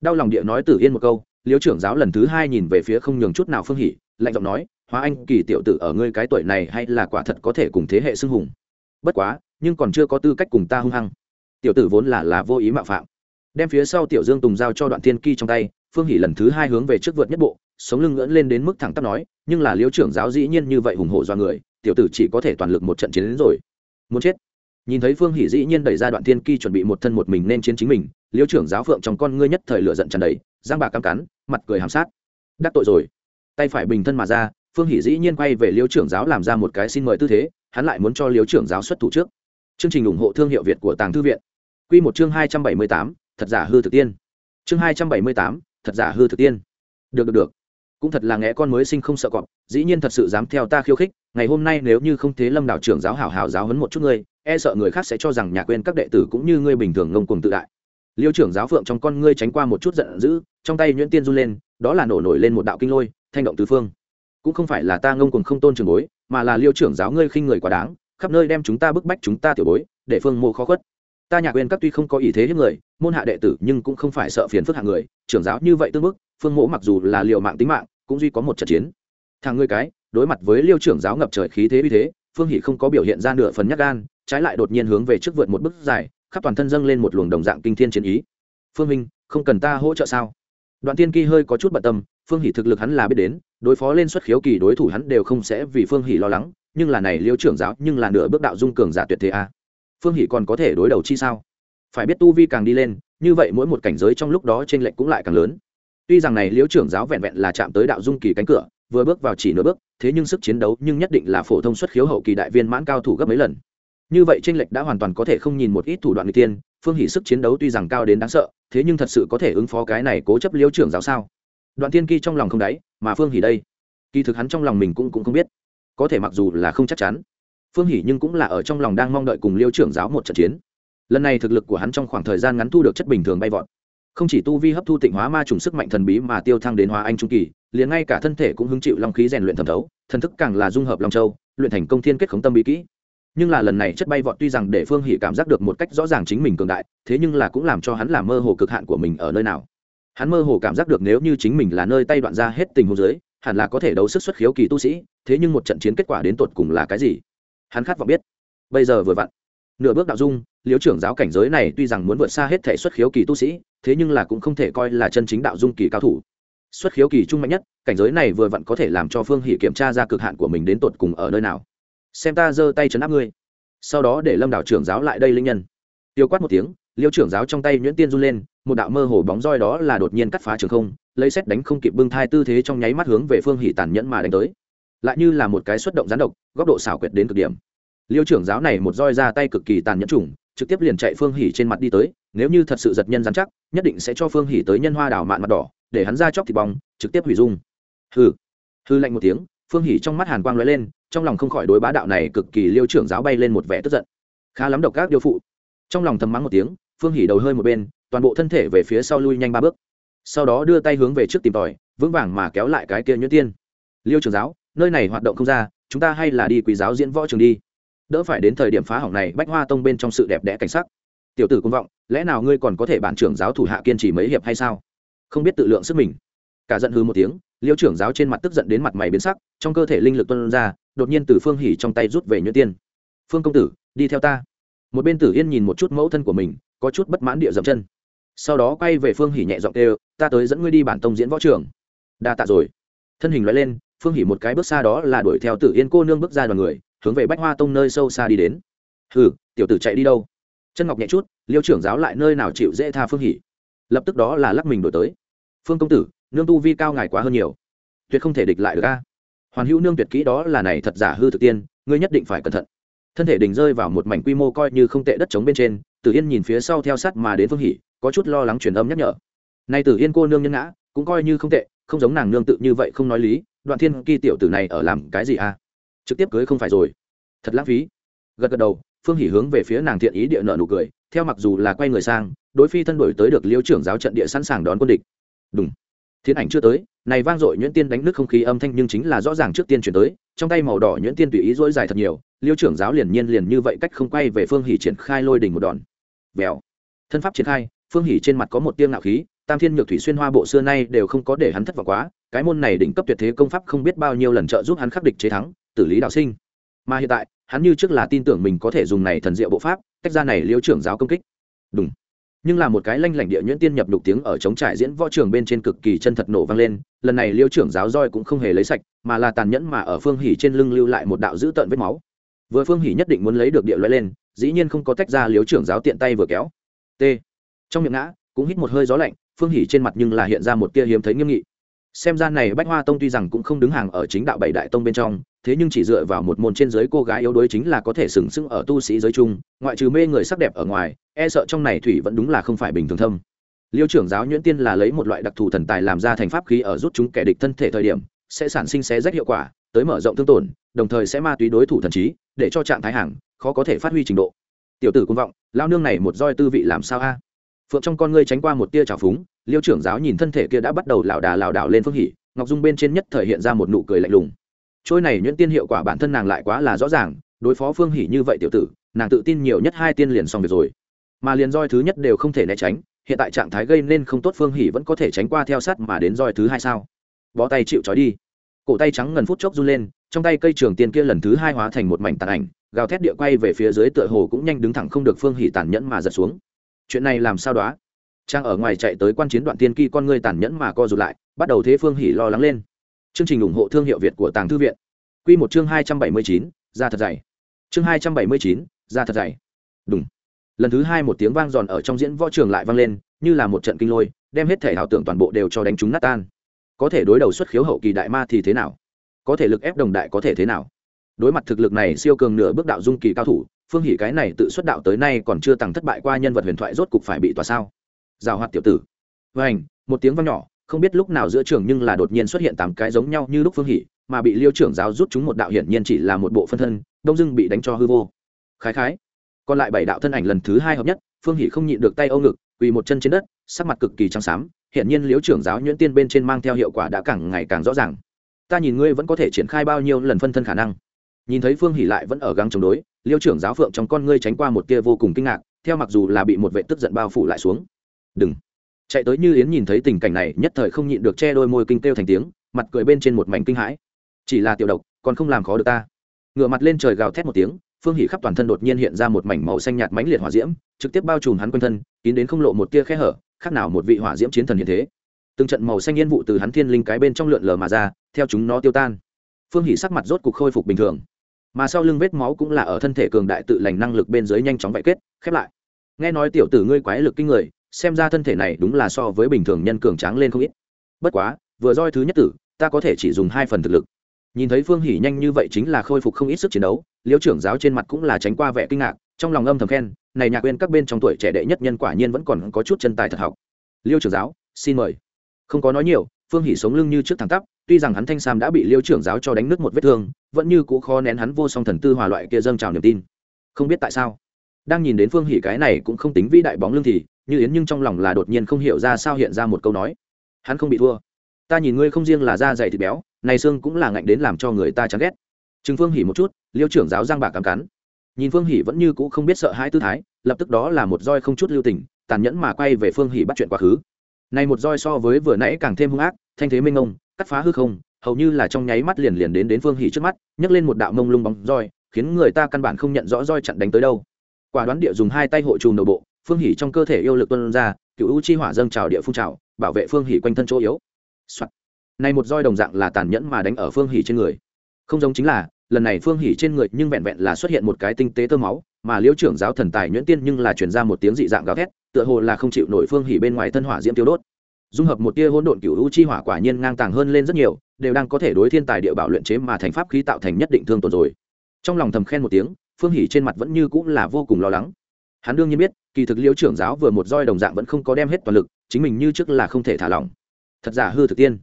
Đau lòng địa nói từ yên một câu, liêu trưởng giáo lần thứ hai nhìn về phía không nhường chút nào phương hỉ lạnh giọng nói, hóa anh, kỳ tiểu tử ở ngươi cái tuổi này hay là quả thật có thể cùng thế hệ xưng hùng? Bất quá, nhưng còn chưa có tư cách cùng ta hung hăng. Tiểu tử vốn là là vô ý mạo phạm. Đem phía sau tiểu dương tùng giao cho đoạn tiên kỳ trong tay, phương hỉ lần thứ hai hướng về trước vượt nhất bộ sống lưng ngỡn lên đến mức thẳng tắp nói, nhưng là liêu trưởng giáo dĩ nhiên như vậy hùng hổ do người, tiểu tử chỉ có thể toàn lực một trận chiến đến rồi. Muốn chết? Nhìn thấy phương hỷ dĩ nhiên đẩy ra đoạn thiên kỳ chuẩn bị một thân một mình nên chiến chính mình, liêu trưởng giáo phượng trong con ngươi nhất thời lửa giận tràn đầy, giang bạc cam cắn, mặt cười hàm sát. Đắc tội rồi. Tay phải bình thân mà ra, phương hỷ dĩ nhiên quay về liêu trưởng giáo làm ra một cái xin mời tư thế, hắn lại muốn cho liêu trưởng giáo xuất thủ trước. Chương trình ủng hộ thương hiệu việt của tàng thư viện. Q một chương hai trăm bảy mươi tám, thật giả hư thực tiên. Chương hai trăm bảy mươi tám, thật giả hư thực tiên. Được được được cũng thật là nghe con mới sinh không sợ cọp, dĩ nhiên thật sự dám theo ta khiêu khích, ngày hôm nay nếu như không thế lâm đạo trưởng giáo hảo hảo giáo hấn một chút ngươi e sợ người khác sẽ cho rằng nhà quên các đệ tử cũng như ngươi bình thường ngông cuồng tự đại. Liêu trưởng giáo phượng trong con ngươi tránh qua một chút giận dữ, trong tay nhuyễn tiên run lên, đó là nổ nổi lên một đạo kinh lôi, thanh động tứ phương. Cũng không phải là ta ngông cuồng không tôn trường bối, mà là liêu trưởng giáo ngươi khinh người quá đáng, khắp nơi đem chúng ta bức bách chúng ta tiểu bối, để phương mộ khó khuất ta nhạc quên các tuy không có ý thế hiếp người, môn hạ đệ tử nhưng cũng không phải sợ phiền phức hạng người, trưởng giáo như vậy tương bức, phương mỗ mặc dù là liệu mạng tính mạng, cũng duy có một trận chiến. Thằng ngươi cái, đối mặt với liêu trưởng giáo ngập trời khí thế uy thế, phương hỷ không có biểu hiện ra nửa phần nhát gan, trái lại đột nhiên hướng về trước vượt một bước dài, khắp toàn thân dâng lên một luồng đồng dạng kinh thiên chiến ý. Phương minh, không cần ta hỗ trợ sao? Đoạn tiên kỳ hơi có chút bận tâm, phương hỷ thực lực hắn là biết đến, đối phó lên xuất khiếu kỳ đối thủ hắn đều không sẽ vì phương hỷ lo lắng, nhưng là này liêu trưởng giáo nhưng là nửa bước đạo dung cường giả tuyệt thế a phương hỷ còn có thể đối đầu chi sao? Phải biết tu vi càng đi lên, như vậy mỗi một cảnh giới trong lúc đó trên lệnh cũng lại càng lớn. Tuy rằng này liễu trưởng giáo vẹn vẹn là chạm tới đạo dung kỳ cánh cửa, vừa bước vào chỉ nửa bước, thế nhưng sức chiến đấu nhưng nhất định là phổ thông xuất khiếu hậu kỳ đại viên mãn cao thủ gấp mấy lần. Như vậy trên lệch đã hoàn toàn có thể không nhìn một ít thủ đoạn người tiên, phương hỷ sức chiến đấu tuy rằng cao đến đáng sợ, thế nhưng thật sự có thể ứng phó cái này cố chấp liễu trưởng giáo sao? Đoạn tiên kỳ trong lòng không đáy, mà phương hỷ đây, kỳ thực hắn trong lòng mình cũng cũng không biết. Có thể mặc dù là không chắc chắn phương hỷ nhưng cũng là ở trong lòng đang mong đợi cùng liêu trưởng giáo một trận chiến. Lần này thực lực của hắn trong khoảng thời gian ngắn thu được chất bình thường bay vọt. Không chỉ tu vi hấp thu tịnh hóa ma trùng sức mạnh thần bí mà tiêu thăng đến hóa anh trung kỳ, liền ngay cả thân thể cũng hứng chịu long khí rèn luyện thẩm thấu, thần thức càng là dung hợp long châu, luyện thành công thiên kết khống tâm bí kỹ. Nhưng là lần này chất bay vọt tuy rằng để phương hỷ cảm giác được một cách rõ ràng chính mình cường đại, thế nhưng là cũng làm cho hắn làm mơ hồ cực hạn của mình ở nơi nào. Hắn mơ hồ cảm giác được nếu như chính mình là nơi tay đoạn ra hết tình huống dưới, hẳn là có thể đấu sức xuất khiếu kỳ tu sĩ, thế nhưng một trận chiến kết quả đến tột cùng là cái gì? Hắn khát vọng biết. Bây giờ vừa vặn, nửa bước đạo dung, liếu trưởng giáo cảnh giới này tuy rằng muốn vượt xa hết thể xuất khiếu kỳ tu sĩ, thế nhưng là cũng không thể coi là chân chính đạo dung kỳ cao thủ. Xuất khiếu kỳ trung mạnh nhất, cảnh giới này vừa vặn có thể làm cho phương hỷ kiểm tra ra cực hạn của mình đến tột cùng ở nơi nào. Xem ta giơ tay chấn áp ngươi. Sau đó để lâm đạo trưởng giáo lại đây linh nhân. Tiêu quát một tiếng, liêu trưởng giáo trong tay nhuyễn tiên run lên, một đạo mơ hồ bóng roi đó là đột nhiên cắt phá trường không, lấy xét đánh không kịp bưng thai tư thế trong nháy mắt hướng về phương hỷ tàn nhẫn mà đánh tới lại như là một cái xuất động gián độc, góc độ xảo quyệt đến cực điểm. Liêu trưởng giáo này một roi ra tay cực kỳ tàn nhẫn trùng, trực tiếp liền chạy phương hỉ trên mặt đi tới, nếu như thật sự giật nhân dán chắc, nhất định sẽ cho phương hỉ tới nhân hoa đảo mạn mặt đỏ, để hắn ra chóc thịt bong, trực tiếp hủy dung. Hư hư lạnh một tiếng, phương hỉ trong mắt hàn quang lóe lên, trong lòng không khỏi đối bá đạo này cực kỳ liêu trưởng giáo bay lên một vẻ tức giận. Khá lắm độc các điêu phụ. Trong lòng thầm mắng một tiếng, phương hỉ đầu hơi một bên, toàn bộ thân thể về phía sau lui nhanh ba bước. Sau đó đưa tay hướng về trước tìm tòi, vững vàng mà kéo lại cái kia nhuyễn tiên. Liêu trưởng giáo nơi này hoạt động không ra, chúng ta hay là đi quý giáo diễn võ trường đi. Đỡ phải đến thời điểm phá hỏng này, bách hoa tông bên trong sự đẹp đẽ cảnh sắc. Tiểu tử công vọng, lẽ nào ngươi còn có thể bản trưởng giáo thủ hạ kiên trì mấy hiệp hay sao? Không biết tự lượng sức mình. Cả giận hư một tiếng, liêu trưởng giáo trên mặt tức giận đến mặt mày biến sắc, trong cơ thể linh lực tuân ra, đột nhiên từ phương hỉ trong tay rút về nhuyễn tiên. Phương công tử, đi theo ta. Một bên tử yên nhìn một chút mẫu thân của mình, có chút bất mãn địa dậm chân. Sau đó quay về phương hỉ nhẹ giọng kêu, ta tới dẫn ngươi đi bản tông diễn võ trường. Đa tạ rồi. Thân hình loại lên phương hỉ một cái bước xa đó là đuổi theo tử yên cô nương bước ra đoàn người, hướng về bách hoa tông nơi sâu xa đi đến. Hừ, tiểu tử chạy đi đâu? Chân ngọc nhẹ chút, liêu trưởng giáo lại nơi nào chịu dễ tha phương hỉ? Lập tức đó là lắc mình đổi tới. Phương công tử, nương tu vi cao ngài quá hơn nhiều. Tuyệt không thể địch lại được a. Hoàn hữu nương tuyệt kỹ đó là này thật giả hư thực tiên, ngươi nhất định phải cẩn thận. Thân thể đình rơi vào một mảnh quy mô coi như không tệ đất trống bên trên, tử yên nhìn phía sau theo sát mà đến phương hỉ, có chút lo lắng truyền âm nhắc nhở. Nay tử yên cô nương nhân ngã, cũng coi như không tệ không giống nàng nương tự như vậy không nói lý, đoạn thiên kỳ tiểu tử này ở làm cái gì a trực tiếp cưới không phải rồi. Thật lãng phí. Gật gật đầu, phương hỉ hướng về phía nàng thiện ý địa nợ nụ cười, theo mặc dù là quay người sang, đối phi thân đổi tới được liêu trưởng giáo trận địa sẵn sàng đón quân địch. Đúng thiên ảnh chưa tới, này vang dội nhuyễn tiên đánh nước không khí âm thanh nhưng chính là rõ ràng trước tiên chuyển tới, trong tay màu đỏ nhuyễn tiên tùy ý dỗi dài thật nhiều, liêu trưởng giáo liền nhiên liền như vậy cách không quay về phương hỉ triển khai lôi đỉnh một đòn. Vèo. Thân pháp triển khai, phương hỉ trên mặt có một tiêng ngạo khí tam thiên nhược thủy xuyên hoa bộ xưa nay đều không có để hắn thất vọng quá, cái môn này đỉnh cấp tuyệt thế công pháp không biết bao nhiêu lần trợ giúp hắn khắc địch chế thắng, tử lý đạo sinh. Mà hiện tại, hắn như trước là tin tưởng mình có thể dùng này thần diệu bộ pháp, tách ra này liêu trưởng giáo công kích. Đúng nhưng là một cái lanh lảnh địa nhuyễn tiên nhập đục tiếng ở chống trải diễn võ trường bên trên cực kỳ chân thật nổ vang lên, lần này liêu trưởng giáo roi cũng không hề lấy sạch, mà là tàn nhẫn mà ở phương hỉ trên lưng lưu lại một đạo dữ tợn vết máu. Vừa phương hỉ nhất định muốn lấy được địa loại lên, dĩ nhiên không có tách ra liêu trưởng giáo tiện tay vừa kéo. T. Trong miệng ngã, cũng hít một hơi gió lạnh phương hỉ trên mặt nhưng là hiện ra một tia hiếm thấy nghiêm nghị. Xem ra này bách hoa tông tuy rằng cũng không đứng hàng ở chính đạo bảy đại tông bên trong, thế nhưng chỉ dựa vào một môn trên giới cô gái yếu đuối chính là có thể sừng sững ở tu sĩ giới chung, ngoại trừ mê người sắc đẹp ở ngoài e sợ trong này thủy vẫn đúng là không phải bình thường thâm. Liêu trưởng giáo nhuyễn tiên là lấy một loại đặc thù thần tài làm ra thành pháp khí ở rút chúng kẻ địch thân thể thời điểm, sẽ sản sinh xé rách hiệu quả, tới mở rộng thương tổn, đồng thời sẽ ma túy đối thủ thần trí, để cho trạng thái hàng, khó có thể phát huy trình độ. Tiểu tử cung vọng lao nương này một roi tư vị làm sao a? Phượng trong con ngươi tránh qua một tia trào phúng liêu trưởng giáo nhìn thân thể kia đã bắt đầu lảo đà lảo đảo lên phương hỉ, ngọc dung bên trên nhất thời hiện ra một nụ cười lạnh lùng. Trôi này nhuyễn tiên hiệu quả bản thân nàng lại quá là rõ ràng, đối phó phương hỉ như vậy tiểu tử, nàng tự tin nhiều nhất hai tiên liền xong việc rồi. Mà liền roi thứ nhất đều không thể né tránh, hiện tại trạng thái gây nên không tốt phương hỉ vẫn có thể tránh qua theo sát mà đến roi thứ hai sao? Bó tay chịu trói đi. Cổ tay trắng ngần phút chốc run lên, trong tay cây trường tiên kia lần thứ hai hóa thành một mảnh tàn ảnh, gào thét địa quay về phía dưới tựa hồ cũng nhanh đứng thẳng không được phương hỉ tàn nhẫn mà giật xuống. Chuyện này làm sao đó trang ở ngoài chạy tới quan chiến đoạn tiên kỳ con người tàn nhẫn mà co rụt lại, bắt đầu thế phương hỉ lo lắng lên. Chương trình ủng hộ thương hiệu việt của tàng thư viện. Q một chương hai trăm bảy mươi chín, ra thật dày. Chương hai trăm bảy mươi chín, ra thật dày. Đúng lần thứ hai một tiếng vang giòn ở trong diễn võ trường lại vang lên, như là một trận kinh lôi, đem hết thể ảo tưởng toàn bộ đều cho đánh chúng nát tan. Có thể đối đầu xuất khiếu hậu kỳ đại ma thì thế nào? Có thể lực ép đồng đại có thể thế nào? Đối mặt thực lực này siêu cường nửa bước đạo dung kỳ cao thủ, phương hỷ cái này tự xuất đạo tới nay còn chưa tăng thất bại qua nhân vật huyền thoại rốt cục phải bị tòa sao? Rào hoạt tiểu tử. Vảnh một tiếng vang nhỏ, không biết lúc nào giữa trường nhưng là đột nhiên xuất hiện tám cái giống nhau như lúc phương hỷ mà bị liêu trưởng giáo rút chúng một đạo hiển nhiên chỉ là một bộ phân thân, đông dưng bị đánh cho hư vô. Khái khái. Còn lại bảy đạo thân ảnh lần thứ hai hợp nhất, phương hỷ không nhịn được tay âu ngực, quỳ một chân trên đất, sắc mặt cực kỳ trắng xám, hiển nhiên liêu trưởng giáo nhuyễn tiên bên trên mang theo hiệu quả đã càng ngày càng rõ ràng. Ta nhìn ngươi vẫn có thể triển khai bao nhiêu lần phân thân khả năng. Nhìn thấy phương hỷ lại vẫn ở găng chống đối, liêu trưởng giáo phượng trong con ngươi tránh qua một tia vô cùng kinh ngạc, theo mặc dù là bị một vệ tức giận bao phủ lại xuống đừng. Chạy tới như yến nhìn thấy tình cảnh này, nhất thời không nhịn được che đôi môi kinh kêu thành tiếng, mặt cười bên trên một mảnh kinh hãi. Chỉ là tiểu độc, còn không làm khó được ta. Ngựa mặt lên trời gào thét một tiếng, phương hỉ khắp toàn thân đột nhiên hiện ra một mảnh màu xanh nhạt mãnh liệt hỏa diễm, trực tiếp bao trùm hắn quanh thân, kín đến không lộ một tia khe hở, khác nào một vị hỏa diễm chiến thần hiện thế. Từng trận màu xanh yên vụ từ hắn thiên linh cái bên trong lượn lờ mà ra, theo chúng nó tiêu tan. Phương hỉ sắc mặt rốt cục khôi phục bình thường. Mà sau lưng vết máu cũng là ở thân thể cường đại tự lành năng lực bên dưới nhanh chóng vạy kết, khép lại. Nghe nói tiểu tử ngươi quái lực kinh người xem ra thân thể này đúng là so với bình thường nhân cường tráng lên không ít. Bất quá, vừa roi thứ nhất tử, ta có thể chỉ dùng hai phần thực lực. Nhìn thấy phương hỉ nhanh như vậy chính là khôi phục không ít sức chiến đấu liêu trưởng giáo trên mặt cũng là tránh qua vẻ kinh ngạc, trong lòng âm thầm khen, này nhạc quên các bên trong tuổi trẻ đệ nhất nhân quả nhiên vẫn còn có chút chân tài thật học. Liêu trưởng giáo, xin mời. Không có nói nhiều, phương hỉ sống lưng như trước thẳng tắp, tuy rằng hắn thanh sam đã bị liêu trưởng giáo cho đánh nứt một vết thương, vẫn như cũ khó nén hắn vô song thần tư hòa loại kia dâng trào niềm tin. Không biết tại sao, đang nhìn đến phương hỉ cái này cũng không tính vĩ đại bóng lưng thì như yến nhưng trong lòng là đột nhiên không hiểu ra sao hiện ra một câu nói. Hắn không bị thua. Ta nhìn ngươi không riêng là da dày thịt béo, này xương cũng là ngạnh đến làm cho người ta chán ghét. Chừng phương hỉ một chút, liêu trưởng giáo giang bạc cắm cắn. Nhìn phương hỉ vẫn như cũ không biết sợ hãi tư thái, lập tức đó là một roi không chút lưu tình, tàn nhẫn mà quay về phương hỉ bắt chuyện quá khứ. Này một roi so với vừa nãy càng thêm hung ác, thanh thế minh ngông cắt phá hư không, hầu như là trong nháy mắt liền liền đến đến phương hỉ trước mắt, nhấc lên một đạo mông lung bóng roi, khiến người ta căn bản không nhận rõ roi chặn đánh tới đâu. Quả đoán địa dùng hai tay hộ trùm nội bộ phương hỉ trong cơ thể yêu lực tuân ra, cựu u chi hỏa dâng trào địa phun trào, bảo vệ phương hỉ quanh thân chỗ yếu、Soạn. này một roi đồng dạng là tàn nhẫn mà đánh ở phương hỉ trên người. Không giống chính là, lần này phương hỉ trên người nhưng vẹn vẹn là xuất hiện một cái tinh tế tơ máu, mà liễu trưởng giáo thần tài nhuyễn tiên nhưng là chuyển ra một tiếng dị dạng gào thét, tựa hồ là không chịu nổi phương hỉ bên ngoài thân hỏa diễm tiêu đốt. Dung hợp một tia hỗn độn cựu u chi hỏa quả nhiên ngang tàng hơn lên rất nhiều, đều đang có thể đối thiên tài địa bảo luyện chế mà thành pháp khí tạo thành nhất định thương tổn rồi. Trong lòng thầm khen một tiếng, phương hỉ trên mặt vẫn như cũng là vô cùng lo lắng. Hắn đương nhiên biết kỳ thực liễu trưởng giáo vừa một roi đồng dạng vẫn không có đem hết toàn lực, chính mình như trước là không thể thả lỏng. Thật giả hư thực tiên.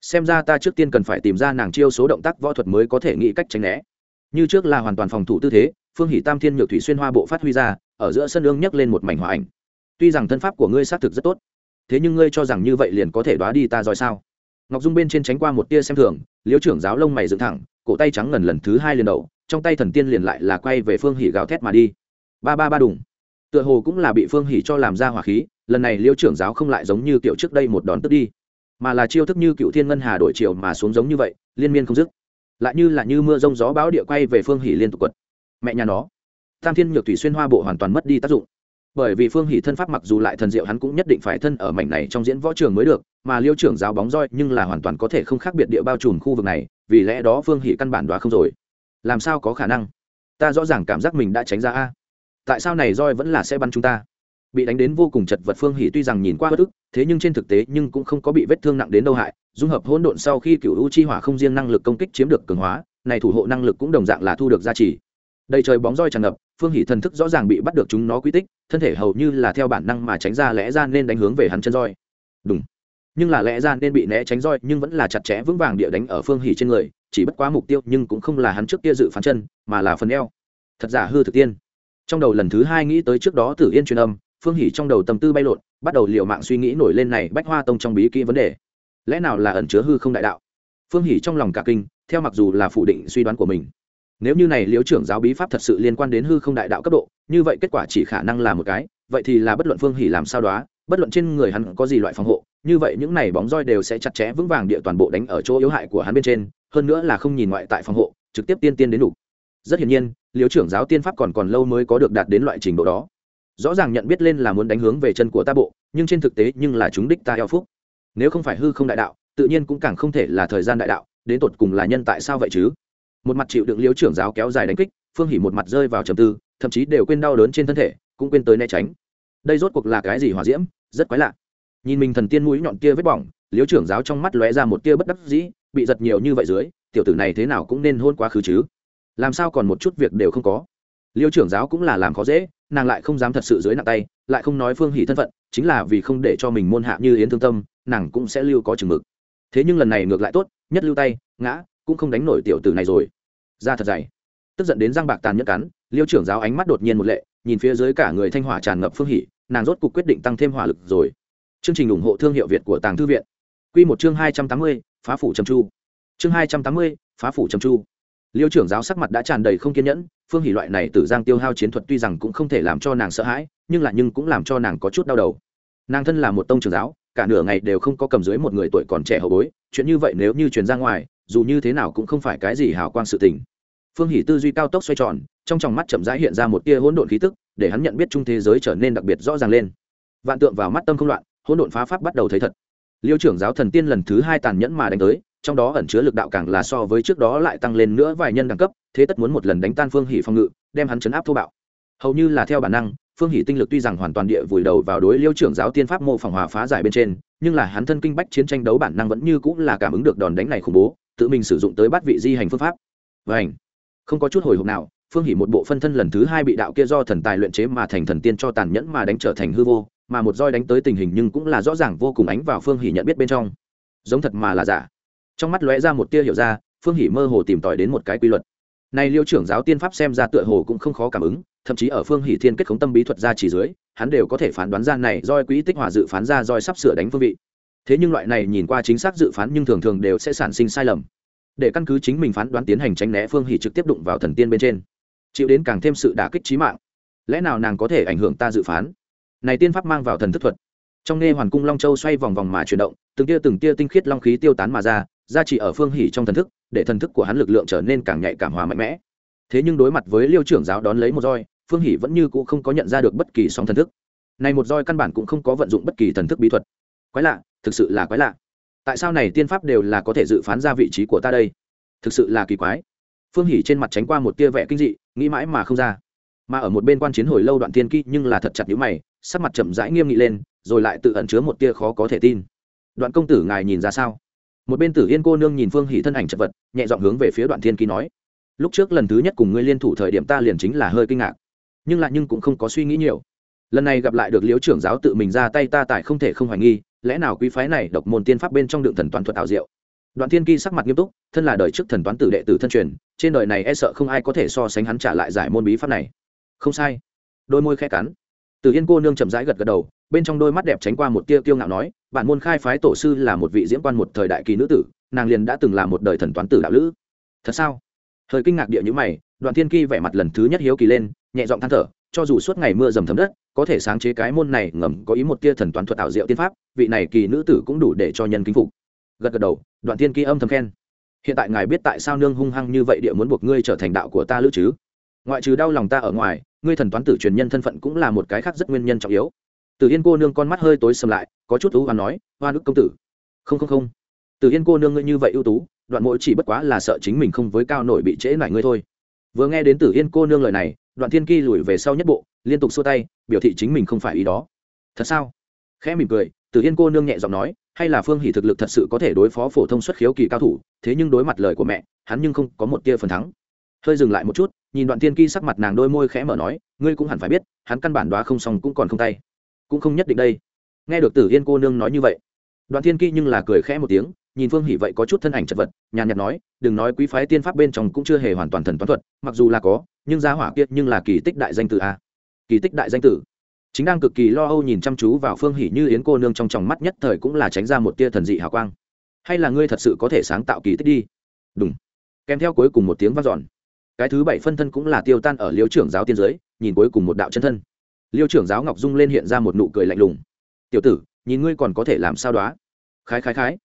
Xem ra ta trước tiên cần phải tìm ra nàng chiêu số động tác võ thuật mới có thể nghĩ cách tránh né. Như trước là hoàn toàn phòng thủ tư thế, phương hỷ tam thiên nhược thủy xuyên hoa bộ phát huy ra, ở giữa sân ương nhấc lên một mảnh hòa ảnh. Tuy rằng thân pháp của ngươi xác thực rất tốt, thế nhưng ngươi cho rằng như vậy liền có thể đoá đi ta rồi sao? Ngọc dung bên trên tránh qua một tia xem thường, liễu trưởng giáo lông mày dựng thẳng, cổ tay trắng ngần lần thứ hai liền đầu trong tay thần tiên liền lại là quay về phương hỷ gào thét mà đi. Ba ba ba đùng tựa hồ cũng là bị phương hỷ cho làm ra hỏa khí, lần này liêu trưởng giáo không lại giống như kiểu trước đây một đón tức đi, mà là chiêu thức như cựu thiên ngân hà đổi chiều mà xuống giống như vậy, liên miên không dứt. Lại như là như mưa rông gió bão địa quay về phương hỷ liên tục quật. Mẹ nhà nó, tam thiên nhược thủy xuyên hoa bộ hoàn toàn mất đi tác dụng. Bởi vì phương hỷ thân pháp mặc dù lại thần diệu, hắn cũng nhất định phải thân ở mảnh này trong diễn võ trường mới được, mà liêu trưởng giáo bóng roi nhưng là hoàn toàn có thể không khác biệt địa bao trùm khu vực này, vì lẽ đó phương hỷ căn bản đoá không rồi. Làm sao có khả năng? Ta rõ ràng cảm giác mình đã tránh ra a tại sao này roi vẫn là sẽ bắn chúng ta? Bị đánh đến vô cùng chật vật, phương hỉ tuy rằng nhìn qua bất ức, thế nhưng trên thực tế nhưng cũng không có bị vết thương nặng đến đâu hại. Dung hợp hỗn độn sau khi cựu u chi hỏa không riêng năng lực công kích chiếm được cường hóa, này thủ hộ năng lực cũng đồng dạng là thu được giá trị. Đầy trời bóng roi tràn ngập, phương hỉ thần thức rõ ràng bị bắt được chúng nó quy tích, thân thể hầu như là theo bản năng mà tránh ra lẽ ra nên đánh hướng về hắn chân roi. Đúng nhưng là lẽ ra nên bị né tránh roi, nhưng vẫn là chặt chẽ vững vàng địa đánh ở phương hỉ trên người, chỉ bất quá mục tiêu nhưng cũng không là hắn trước kia dự phán chân, mà là phần eo. Thật giả hư thực tiên trong đầu lần thứ hai nghĩ tới trước đó tử yên truyền âm, phương hỷ trong đầu tâm tư bay lộn, bắt đầu liệu mạng suy nghĩ nổi lên này bách hoa tông trong bí kỹ vấn đề. Lẽ nào là ẩn chứa hư không đại đạo? Phương hỷ trong lòng cả kinh, theo mặc dù là phủ định suy đoán của mình. Nếu như này liếu trưởng giáo bí pháp thật sự liên quan đến hư không đại đạo cấp độ, như vậy kết quả chỉ khả năng là một cái, vậy thì là bất luận phương hỷ làm sao đó bất luận trên người hắn có gì loại phòng hộ, như vậy những này bóng roi đều sẽ chặt chẽ vững vàng địa toàn bộ đánh ở chỗ yếu hại của hắn bên trên, hơn nữa là không nhìn ngoại tại phòng hộ, trực tiếp tiên tiên đến đủ. Rất hiển nhiên liếu trưởng giáo tiên pháp còn còn lâu mới có được đạt đến loại trình độ đó. Rõ ràng nhận biết lên là muốn đánh hướng về chân của ta bộ, nhưng trên thực tế nhưng là chúng đích ta eo phúc. Nếu không phải hư không đại đạo, tự nhiên cũng càng không thể là thời gian đại đạo, đến tột cùng là nhân tại sao vậy chứ? Một mặt chịu đựng liếu trưởng giáo kéo dài đánh kích, phương hỉ một mặt rơi vào trầm tư, thậm chí đều quên đau đớn trên thân thể, cũng quên tới né tránh. Đây rốt cuộc là cái gì hỏa diễm? Rất quái lạ. Nhìn mình thần tiên mũi nhọn kia vết bỏng liếu trưởng giáo trong mắt lóe ra một tia bất đắc dĩ, bị giật nhiều như vậy dưới, tiểu tử này thế nào cũng nên hôn quá khứ chứ? Làm sao còn một chút việc đều không có? Liêu trưởng giáo cũng là làm khó dễ, nàng lại không dám thật sự dưới nặng tay, lại không nói phương hỷ thân phận, chính là vì không để cho mình môn hạ như yến thương tâm, nàng cũng sẽ lưu có chừng mực. Thế nhưng lần này ngược lại tốt, nhất lưu tay, ngã, cũng không đánh nổi tiểu tử này rồi. Ra thật dày. Tức giận đến răng bạc tàn nhẫn cắn, liêu trưởng giáo ánh mắt đột nhiên một lệ, nhìn phía dưới cả người thanh hỏa tràn ngập phương hỷ, nàng rốt cuộc quyết định tăng thêm hỏa lực rồi. Chương trình ủng hộ thương hiệu việt của tàng thư viện. Q một chương hai trăm tám mươi, phá phủ trầm chu. Chương hai trăm tám mươi, phá phủ trầm chu liêu trưởng giáo sắc mặt đã tràn đầy không kiên nhẫn, phương hỷ loại này tử giang tiêu hao chiến thuật tuy rằng cũng không thể làm cho nàng sợ hãi, nhưng lại nhưng cũng làm cho nàng có chút đau đầu. Nàng thân là một tông trưởng giáo, cả nửa ngày đều không có cầm dưới một người tuổi còn trẻ hậu bối, chuyện như vậy nếu như truyền ra ngoài, dù như thế nào cũng không phải cái gì hào quang sự tình. Phương hỷ tư duy cao tốc xoay tròn, trong tròng mắt chậm rãi hiện ra một tia hỗn độn khí tức, để hắn nhận biết trung thế giới trở nên đặc biệt rõ ràng lên. Vạn tượng vào mắt tâm không loạn, hỗn độn phá pháp bắt đầu thấy thật. Liêu trưởng giáo thần tiên lần thứ hai tàn nhẫn mà đánh tới trong đó ẩn chứa lực đạo càng là so với trước đó lại tăng lên nữa vài nhân đẳng cấp, thế tất muốn một lần đánh tan phương hỷ phòng ngự, đem hắn chấn áp thô bạo. Hầu như là theo bản năng, phương hỷ tinh lực tuy rằng hoàn toàn địa vùi đầu vào đối liêu trưởng giáo tiên pháp mô phỏng hòa phá giải bên trên, nhưng là hắn thân kinh bách chiến tranh đấu bản năng vẫn như cũng là cảm ứng được đòn đánh này khủng bố, tự mình sử dụng tới bắt vị di hành phương pháp. Và ảnh không có chút hồi hộp nào, phương hỷ một bộ phân thân lần thứ hai bị đạo kia do thần tài luyện chế mà thành thần tiên cho tàn nhẫn mà đánh trở thành hư vô, mà một roi đánh tới tình hình nhưng cũng là rõ ràng vô cùng ánh vào phương hỷ nhận biết bên trong. Giống thật mà là giả trong mắt lóe ra một tia hiểu ra, phương hỷ mơ hồ tìm tòi đến một cái quy luật. Này liêu trưởng giáo tiên pháp xem ra tựa hồ cũng không khó cảm ứng, thậm chí ở phương hỷ thiên kết khống tâm bí thuật ra chỉ dưới, hắn đều có thể phán đoán ra này roi quỹ tích hỏa dự phán ra roi sắp sửa đánh phương vị. Thế nhưng loại này nhìn qua chính xác dự phán nhưng thường thường đều sẽ sản sinh sai lầm. Để căn cứ chính mình phán đoán tiến hành tránh né, phương hỷ trực tiếp đụng vào thần tiên bên trên. Chịu đến càng thêm sự đả kích trí mạng. Lẽ nào nàng có thể ảnh hưởng ta dự phán? Này tiên pháp mang vào thần thức thuật. Trong nghe hoàn cung long châu xoay vòng vòng mà chuyển động, từng tia từng tia tinh khiết long khí tiêu tán mà ra gia trì ở phương hỉ trong thần thức, để thần thức của hắn lực lượng trở nên càng nhạy cảm hòa mạnh mẽ. Thế nhưng đối mặt với liêu trưởng giáo đón lấy một roi, phương hỉ vẫn như c ũ không có nhận ra được bất kỳ sóng thần thức. Này một roi căn bản cũng không có vận dụng bất kỳ thần thức bí thuật. Quái lạ, thực sự là quái lạ. Tại sao này tiên pháp đều là có thể dự phán ra vị trí của ta đây? Thực sự là kỳ quái. Phương hỉ trên mặt tránh qua một tia vẻ kinh dị, nghĩ mãi mà không ra. Mà ở một bên quan chiến hồi lâu đoạn tiên kỹ nhưng là thật chặt nhữ mày, sắc mặt chậm rãi nghiêm nghị lên, rồi lại tự ẩn chứa một tia khó có thể tin. Đoạn công tử ngài nhìn ra sao? Một bên tử yên cô nương nhìn phương hỷ thân ảnh chật vật, nhẹ dọn hướng về phía đoạn thiên ký nói, lúc trước lần thứ nhất cùng ngươi liên thủ thời điểm ta liền chính là hơi kinh ngạc, nhưng lại nhưng cũng không có suy nghĩ nhiều. Lần này gặp lại được liếu trưởng giáo tự mình ra tay ta tại không thể không hoài nghi, lẽ nào quý phái này độc môn tiên pháp bên trong đựng thần toán thuật ảo diệu? Đoạn thiên kỳ sắc mặt nghiêm túc, thân là đời trước thần toán tử đệ tử thân truyền, trên đời này e sợ không ai có thể so sánh hắn trả lại giải môn bí pháp này. Không sai. Đôi môi khẽ cắn. Tử yên cô nương chậm rãi gật gật đầu, bên trong đôi mắt đẹp tránh qua một tia kiêu ngạo nói bản môn khai phái tổ sư là một vị diễn quan một thời đại kỳ nữ tử, nàng liền đã từng là một đời thần toán tử đạo lữ. Thật sao? Hơi kinh ngạc địa nhữ mày, đoạn thiên kỳ vẻ mặt lần thứ nhất hiếu kỳ lên, nhẹ giọng than thở, cho dù suốt ngày mưa dầm thấm đất, có thể sáng chế cái môn này ngầm có ý một tia thần toán thuật ảo diệu tiên pháp, vị này kỳ nữ tử cũng đủ để cho nhân kính phục. Gật gật đầu, đoạn thiên kỳ âm thầm khen. Hiện tại ngài biết tại sao nương hung hăng như vậy địa muốn buộc ngươi trở thành đạo của ta lữ chứ? Ngoại trừ đau lòng ta ở ngoài, ngươi thần toán tử truyền nhân thân phận cũng là một cái khác rất nguyên nhân trọng yếu từ yên cô nương con mắt hơi tối sầm lại, có chút thú và nói, hoa đức công tử. Không không không. Từ yên cô nương ngươi như vậy ưu tú, đoạn Mộ chỉ bất quá là sợ chính mình không với cao nổi bị trễ nải ngươi thôi. Vừa nghe đến tử yên cô nương lời này, đoạn thiên kỳ lùi về sau nhất bộ, liên tục xua tay, biểu thị chính mình không phải ý đó. Thật sao? Khẽ mỉm cười, tử yên cô nương nhẹ giọng nói, hay là phương hỷ thực lực thật sự có thể đối phó phổ thông xuất khiếu kỳ cao thủ, thế nhưng đối mặt lời của mẹ, hắn nhưng không có một tia phần thắng. Hơi dừng lại một chút, nhìn đoạn Thiên kỳ sắc mặt nàng đôi môi khẽ mở nói, ngươi cũng hẳn phải biết, hắn căn bản đóa không xong cũng còn không tay cũng không nhất định đây. Nghe được tử yên cô nương nói như vậy, đoạn thiên kỵ nhưng là cười khẽ một tiếng, nhìn phương hỷ vậy có chút thân ảnh chật vật, nhàn nhạt nói, đừng nói quý phái tiên pháp bên trong cũng chưa hề hoàn toàn thần toán thuật, mặc dù là có, nhưng giá hỏa kiệt nhưng là kỳ tích đại danh tử a. Kỳ tích đại danh tử. Chính đang cực kỳ lo âu nhìn chăm chú vào phương hỷ như yến cô nương trong tròng mắt nhất thời cũng là tránh ra một tia thần dị hào quang. Hay là ngươi thật sự có thể sáng tạo kỳ tích đi? Đúng kèm theo cuối cùng một tiếng vang dọn. Cái thứ bảy phân thân cũng là tiêu tan ở liếu trưởng giáo tiên giới, nhìn cuối cùng một đạo chân thân liêu trưởng giáo ngọc dung lên hiện ra một nụ cười lạnh lùng. Tiểu tử, nhìn ngươi còn có thể làm sao đó khái khái khái.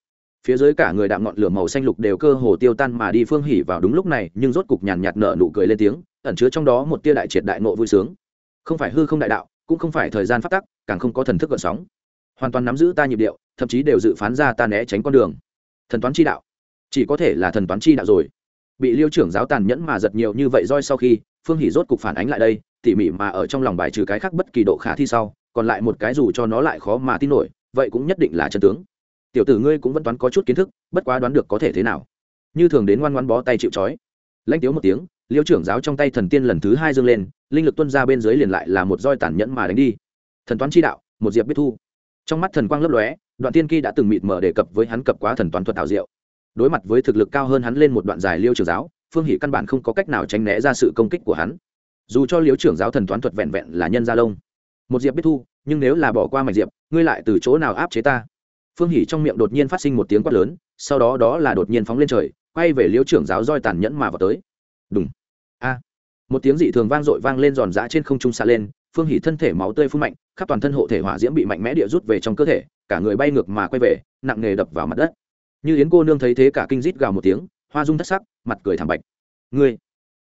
Phía dưới cả người đạm ngọn lửa màu xanh lục đều cơ hồ tiêu tan mà đi phương hỉ vào đúng lúc này, nhưng rốt cục nhàn nhạt nở nụ cười lên tiếng, ẩn chứa trong đó một tia đại triệt đại nộ vui sướng. Không phải hư không đại đạo, cũng không phải thời gian phát tắc, càng không có thần thức gợn sóng. Hoàn toàn nắm giữ ta nhịp điệu, thậm chí đều dự phán ra ta né tránh con đường. Thần toán chi đạo? Chỉ có thể là thần toán chi đạo rồi. Bị liêu trưởng giáo tàn nhẫn mà giật nhiều như vậy roi sau khi, phương hỉ rốt cục phản ánh lại đây tỉ mỉ mà ở trong lòng bài trừ cái khác bất kỳ độ khả thi sau, còn lại một cái dù cho nó lại khó mà tin nổi, vậy cũng nhất định là chân tướng. Tiểu tử ngươi cũng vẫn toán có chút kiến thức, bất quá đoán được có thể thế nào. Như thường đến ngoan ngoan bó tay chịu trói. Lãnh tiếu một tiếng, liêu trưởng giáo trong tay thần tiên lần thứ hai dâng lên, linh lực tuân ra bên dưới liền lại là một roi tàn nhẫn mà đánh đi. Thần toán chi đạo, một diệp biết thu. Trong mắt thần quang lấp lóe, đoạn tiên kỳ đã từng mịt mở đề cập với hắn cập quá thần toán thuật thảo diệu. Đối mặt với thực lực cao hơn hắn lên một đoạn dài liêu trưởng giáo, phương hỷ căn bản không có cách nào tránh né ra sự công kích của hắn dù cho liếu trưởng giáo thần toán thuật vẹn vẹn là nhân gia lông, một diệp biết thu, nhưng nếu là bỏ qua mạch diệp, ngươi lại từ chỗ nào áp chế ta? Phương hỷ trong miệng đột nhiên phát sinh một tiếng quát lớn, sau đó đó là đột nhiên phóng lên trời, quay về liếu trưởng giáo roi tàn nhẫn mà vào tới. Đúng a. Một tiếng dị thường vang dội vang lên giòn giã trên không trung xa lên, phương hỷ thân thể máu tươi phun mạnh, khắp toàn thân hộ thể hỏa diễm bị mạnh mẽ địa rút về trong cơ thể, cả người bay ngược mà quay về, nặng nề đập vào mặt đất. Như yến cô nương thấy thế cả kinh rít gào một tiếng, hoa dung thất sắc, mặt cười thảm bạch. Ngươi,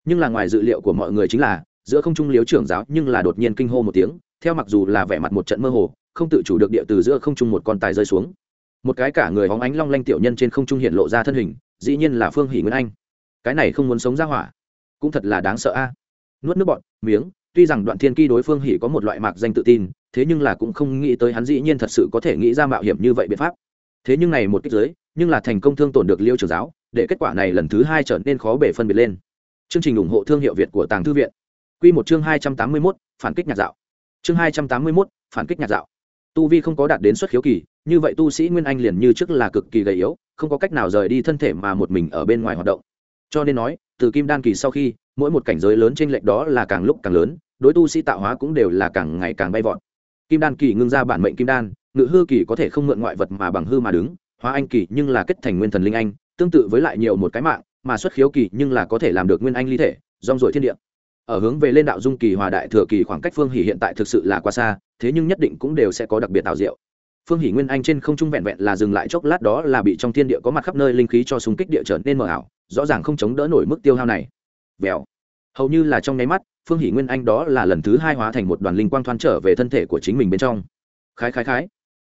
nhưng là ngoài dự liệu của mọi người chính là giữa không trung liếu trưởng giáo nhưng là đột nhiên kinh hô một tiếng, theo mặc dù là vẻ mặt một trận mơ hồ, không tự chủ được địa từ giữa không trung một con tài rơi xuống. Một cái cả người hóng ánh long lanh tiểu nhân trên không trung hiện lộ ra thân hình, dĩ nhiên là phương hỷ nguyên anh. Cái này không muốn sống ra hỏa, cũng thật là đáng sợ a. Nuốt nước bọn miếng, tuy rằng đoạn thiên kỳ đối phương hỉ có một loại mạc danh tự tin, thế nhưng là cũng không nghĩ tới hắn dĩ nhiên thật sự có thể nghĩ ra mạo hiểm như vậy biện pháp. Thế nhưng này một kích giới nhưng là thành công thương tổn được liêu trường giáo, để kết quả này lần thứ hai trở nên khó bể phân biệt lên. Chương trình ủng hộ thương hiệu việt của tàng thư viện. Quy một chương hai trăm tám mươi mốt, phản kích nhạc dạo. Chương hai trăm tám mươi mốt, phản kích nhạc dạo. Tu vi không có đạt đến xuất khiếu kỳ, như vậy tu sĩ nguyên anh liền như trước là cực kỳ gầy yếu, không có cách nào rời đi thân thể mà một mình ở bên ngoài hoạt động. Cho nên nói, từ kim đan kỳ sau khi, mỗi một cảnh giới lớn trên lệch đó là càng lúc càng lớn, đối tu sĩ tạo hóa cũng đều là càng ngày càng bay vọt. Kim đan kỳ ngưng ra bản mệnh kim đan, ngự hư kỳ có thể không mượn ngoại vật mà bằng hư mà đứng, hóa anh kỳ nhưng là kết thành nguyên thần linh anh, tương tự với lại nhiều một cái mạng, mà xuất khiếu kỳ nhưng là có thể làm được nguyên anh ly thể, rong ruổi thiên địa ở hướng về lên đạo dung kỳ hòa đại thừa kỳ khoảng cách phương hỷ hiện tại thực sự là quá xa, thế nhưng nhất định cũng đều sẽ có đặc biệt tạo diệu. Phương hỷ nguyên anh trên không trung vẹn vẹn là dừng lại chốc lát đó là bị trong thiên địa có mặt khắp nơi linh khí cho súng kích địa trở nên mờ ảo, rõ ràng không chống đỡ nổi mức tiêu hao này. Vèo hầu như là trong nháy mắt, phương hỷ nguyên anh đó là lần thứ hai hóa thành một đoàn linh quang thoăn trở về thân thể của chính mình bên trong. Khái khái khái.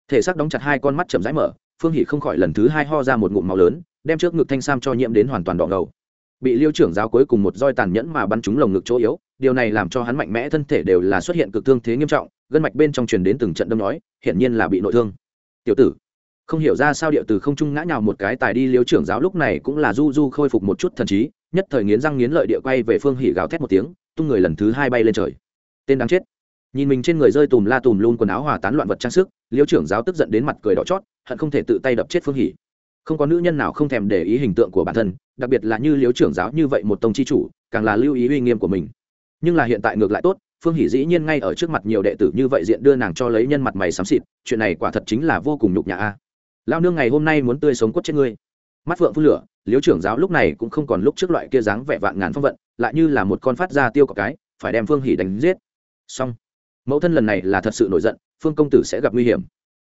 Thể xác đóng chặt hai con mắt chậm rãi mở, phương hỷ không khỏi lần thứ hai ho ra một ngụm màu lớn, đem trước ngực thanh sam cho nhiễm đến hoàn toàn đỏ ngầu bị liêu trưởng giáo cuối cùng một roi tàn nhẫn mà bắn trúng lồng ngực chỗ yếu, điều này làm cho hắn mạnh mẽ thân thể đều là xuất hiện cực thương thế nghiêm trọng, gân mạch bên trong truyền đến từng trận đâm nói, hiển nhiên là bị nội thương. Tiểu tử, không hiểu ra sao điệu từ không trung ngã nhào một cái tài đi liêu trưởng giáo lúc này cũng là du du khôi phục một chút thần trí, nhất thời nghiến răng nghiến lợi địa quay về phương hỉ gào thét một tiếng, tung người lần thứ hai bay lên trời. Tên đáng chết. Nhìn mình trên người rơi tùm la tùm luôn quần áo hòa tán loạn vật trang sức, liêu trưởng giáo tức giận đến mặt cười đỏ chót, hận không thể tự tay đập chết phương hỉ không có nữ nhân nào không thèm để ý hình tượng của bản thân, đặc biệt là như liếu trưởng giáo như vậy một tông chi chủ, càng là lưu ý uy nghiêm của mình. Nhưng là hiện tại ngược lại tốt, phương hỷ dĩ nhiên ngay ở trước mặt nhiều đệ tử như vậy diện đưa nàng cho lấy nhân mặt mày xám xịt, chuyện này quả thật chính là vô cùng nhục nhã a. Lao nương ngày hôm nay muốn tươi sống cốt chết ngươi. Mắt phượng phun lửa, liếu trưởng giáo lúc này cũng không còn lúc trước loại kia dáng vẻ vạn ngàn phong vận, lại như là một con phát ra tiêu cọc cái, phải đem phương hỷ đánh giết. Xong. Mẫu thân lần này là thật sự nổi giận, phương công tử sẽ gặp nguy hiểm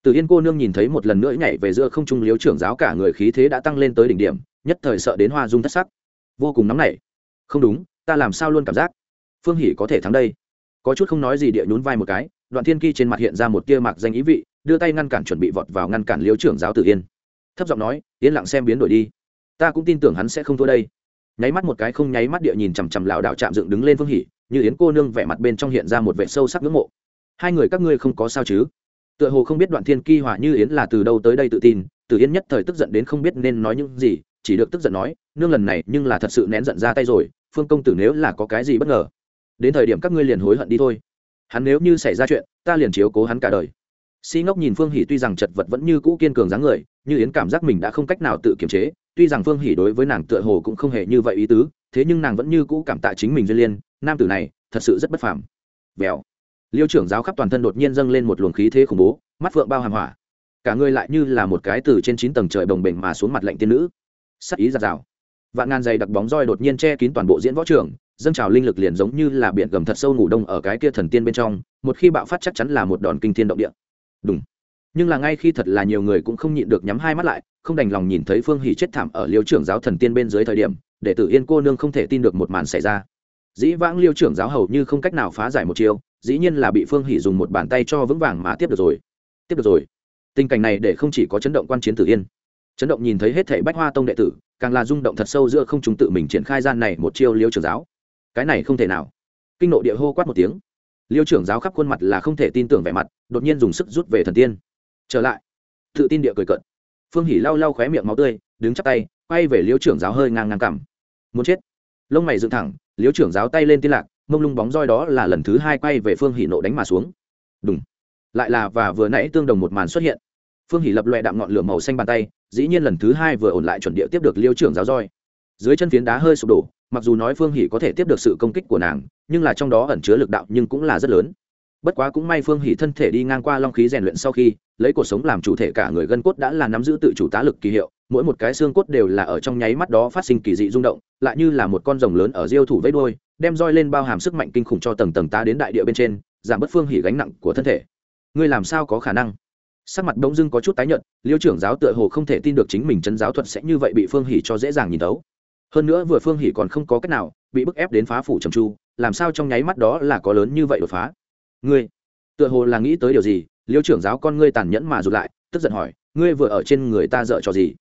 từ yên cô nương nhìn thấy một lần nữa nhảy về giữa không trung liếu trưởng giáo cả người khí thế đã tăng lên tới đỉnh điểm, nhất thời sợ đến hoa dung thất sắc. Vô cùng nóng nảy. Không đúng, ta làm sao luôn cảm giác? Phương hỷ có thể thắng đây. Có chút không nói gì địa nhún vai một cái, đoạn thiên kỳ trên mặt hiện ra một tia mạc danh ý vị, đưa tay ngăn cản chuẩn bị vọt vào ngăn cản liếu trưởng giáo từ yên. Thấp giọng nói, yên lặng xem biến đổi đi. Ta cũng tin tưởng hắn sẽ không thua đây. Nháy mắt một cái không nháy mắt địa nhìn chằm chằm lão đạo chạm dựng đứng lên phương hỉ, như yến cô nương vẻ mặt bên trong hiện ra một vẻ sâu sắc ngưỡng mộ. Hai người các ngươi không có sao chứ? Tựa hồ không biết đoạn thiên ki hỏa như yến là từ đâu tới đây tự tin, tử yến nhất thời tức giận đến không biết nên nói những gì, chỉ được tức giận nói, nương lần này nhưng là thật sự nén giận ra tay rồi, phương công tử nếu là có cái gì bất ngờ, đến thời điểm các ngươi liền hối hận đi thôi. Hắn nếu như xảy ra chuyện, ta liền chiếu cố hắn cả đời. Si ngốc nhìn phương hỷ tuy rằng chật vật vẫn như cũ kiên cường dáng người, như yến cảm giác mình đã không cách nào tự kiềm chế, tuy rằng phương hỷ đối với nàng tựa hồ cũng không hề như vậy ý tứ, thế nhưng nàng vẫn như cũ cảm tạ chính mình duyên liên, nam tử này thật sự rất bất phàm. Vèo liêu trưởng giáo khắp toàn thân đột nhiên dâng lên một luồng khí thế khủng bố, mắt phượng bao hàm hỏa. Cả người lại như là một cái từ trên chín tầng trời bồng bềnh mà xuống mặt lạnh tiên nữ. Sắc ý giạt rào. Vạn ngàn giày đặc bóng roi đột nhiên che kín toàn bộ diễn võ trường, dâng trào linh lực liền giống như là biển gầm thật sâu ngủ đông ở cái kia thần tiên bên trong, một khi bạo phát chắc chắn là một đòn kinh thiên động địa. Đúng nhưng là ngay khi thật là nhiều người cũng không nhịn được nhắm hai mắt lại, không đành lòng nhìn thấy phương hỷ chết thảm ở liêu trưởng giáo thần tiên bên dưới thời điểm, để tử yên cô nương không thể tin được một màn xảy ra. Dĩ vãng liêu trưởng giáo hầu như không cách nào phá giải một chiêu dĩ nhiên là bị phương hỷ dùng một bàn tay cho vững vàng mà tiếp được rồi. Tiếp được rồi. Tình cảnh này để không chỉ có chấn động quan chiến tử yên, chấn động nhìn thấy hết thảy bách hoa tông đệ tử, càng là rung động thật sâu giữa không chúng tự mình triển khai gian này một chiêu liêu trưởng giáo. Cái này không thể nào. Kinh nộ địa hô quát một tiếng. Liêu trưởng giáo khắp khuôn mặt là không thể tin tưởng vẻ mặt, đột nhiên dùng sức rút về thần tiên. Trở lại. Tự tin địa cười cận phương hỉ lau lau khóe miệng máu tươi, đứng chắp tay, quay về liêu trưởng giáo hơi ngang ngang cằm. Muốn chết. Lông mày dựng thẳng, liêu trưởng giáo tay lên tiên lạc mông lung bóng roi đó là lần thứ hai quay về phương hỷ nộ đánh mà xuống. Đúng lại là và vừa nãy tương đồng một màn xuất hiện. Phương hỷ lập loẹ đạm ngọn lửa màu xanh bàn tay, dĩ nhiên lần thứ hai vừa ổn lại chuẩn địa tiếp được liêu trưởng giáo roi. Dưới chân phiến đá hơi sụp đổ, mặc dù nói phương hỷ có thể tiếp được sự công kích của nàng, nhưng là trong đó ẩn chứa lực đạo nhưng cũng là rất lớn. Bất quá cũng may phương hỷ thân thể đi ngang qua long khí rèn luyện sau khi, lấy cuộc sống làm chủ thể cả người gân cốt đã là nắm giữ tự chủ tá lực kỳ hiệu, mỗi một cái xương cốt đều là ở trong nháy mắt đó phát sinh kỳ dị rung động, lại như là một con rồng lớn ở diêu thủ vẫy đôi đem roi lên bao hàm sức mạnh kinh khủng cho tầng tầng ta đến đại địa bên trên, giảm bớt phương hỉ gánh nặng của thân thể. Ngươi làm sao có khả năng? Sắc mặt bỗng dưng có chút tái nhợt, liêu trưởng giáo tựa hồ không thể tin được chính mình chân giáo thuật sẽ như vậy bị phương hỉ cho dễ dàng nhìn tấu hơn nữa vừa phương hỉ còn không có cách nào, bị bức ép đến phá phủ trầm chu làm sao trong nháy mắt đó là có lớn như vậy đột phá? Ngươi, tựa hồ là nghĩ tới điều gì? Liêu trưởng giáo con ngươi tàn nhẫn mà rụt lại, tức giận hỏi, ngươi vừa ở trên người ta dợ cho gì?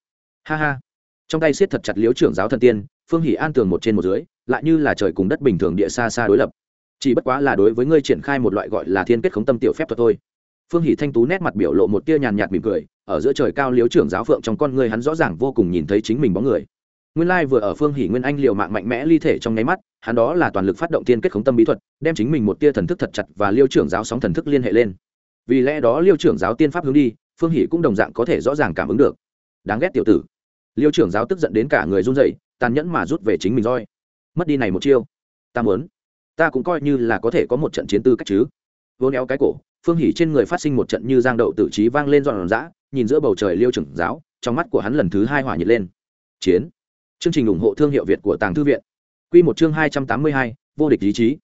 Ha ha. Trong tay siết thật chặt liêu trưởng giáo thần tiên phương hỷ an tường một trên một dưới, lại như là trời cùng đất bình thường địa xa xa đối lập. Chỉ bất quá là đối với ngươi triển khai một loại gọi là thiên kết khống tâm tiểu phép thuật thôi. Phương hỷ thanh tú nét mặt biểu lộ một tia nhàn nhạt mỉm cười, ở giữa trời cao liếu trưởng giáo phượng trong con người hắn rõ ràng vô cùng nhìn thấy chính mình bóng người. Nguyên lai vừa ở phương hỷ nguyên anh liều mạng mạnh mẽ ly thể trong nháy mắt, hắn đó là toàn lực phát động thiên kết khống tâm bí thuật, đem chính mình một tia thần thức thật chặt và liêu trưởng giáo sóng thần thức liên hệ lên. Vì lẽ đó liêu trưởng giáo tiên pháp hướng đi, phương hỷ cũng đồng dạng có thể rõ ràng cảm ứng được. Đáng ghét tiểu tử. Liêu trưởng giáo tức giận đến cả người run dậy tàn nhẫn mà rút về chính mình roi. Mất đi này một chiêu. Ta muốn. Ta cũng coi như là có thể có một trận chiến tư cách chứ. Vô néo cái cổ, phương hỷ trên người phát sinh một trận như giang đậu tự trí vang lên dọn dã nhìn giữa bầu trời liêu trưởng giáo, trong mắt của hắn lần thứ hai hỏa nhiệt lên. Chiến. Chương trình ủng hộ thương hiệu việt của tàng thư viện. Q một chương hai trăm tám mươi hai, vô địch ý chí.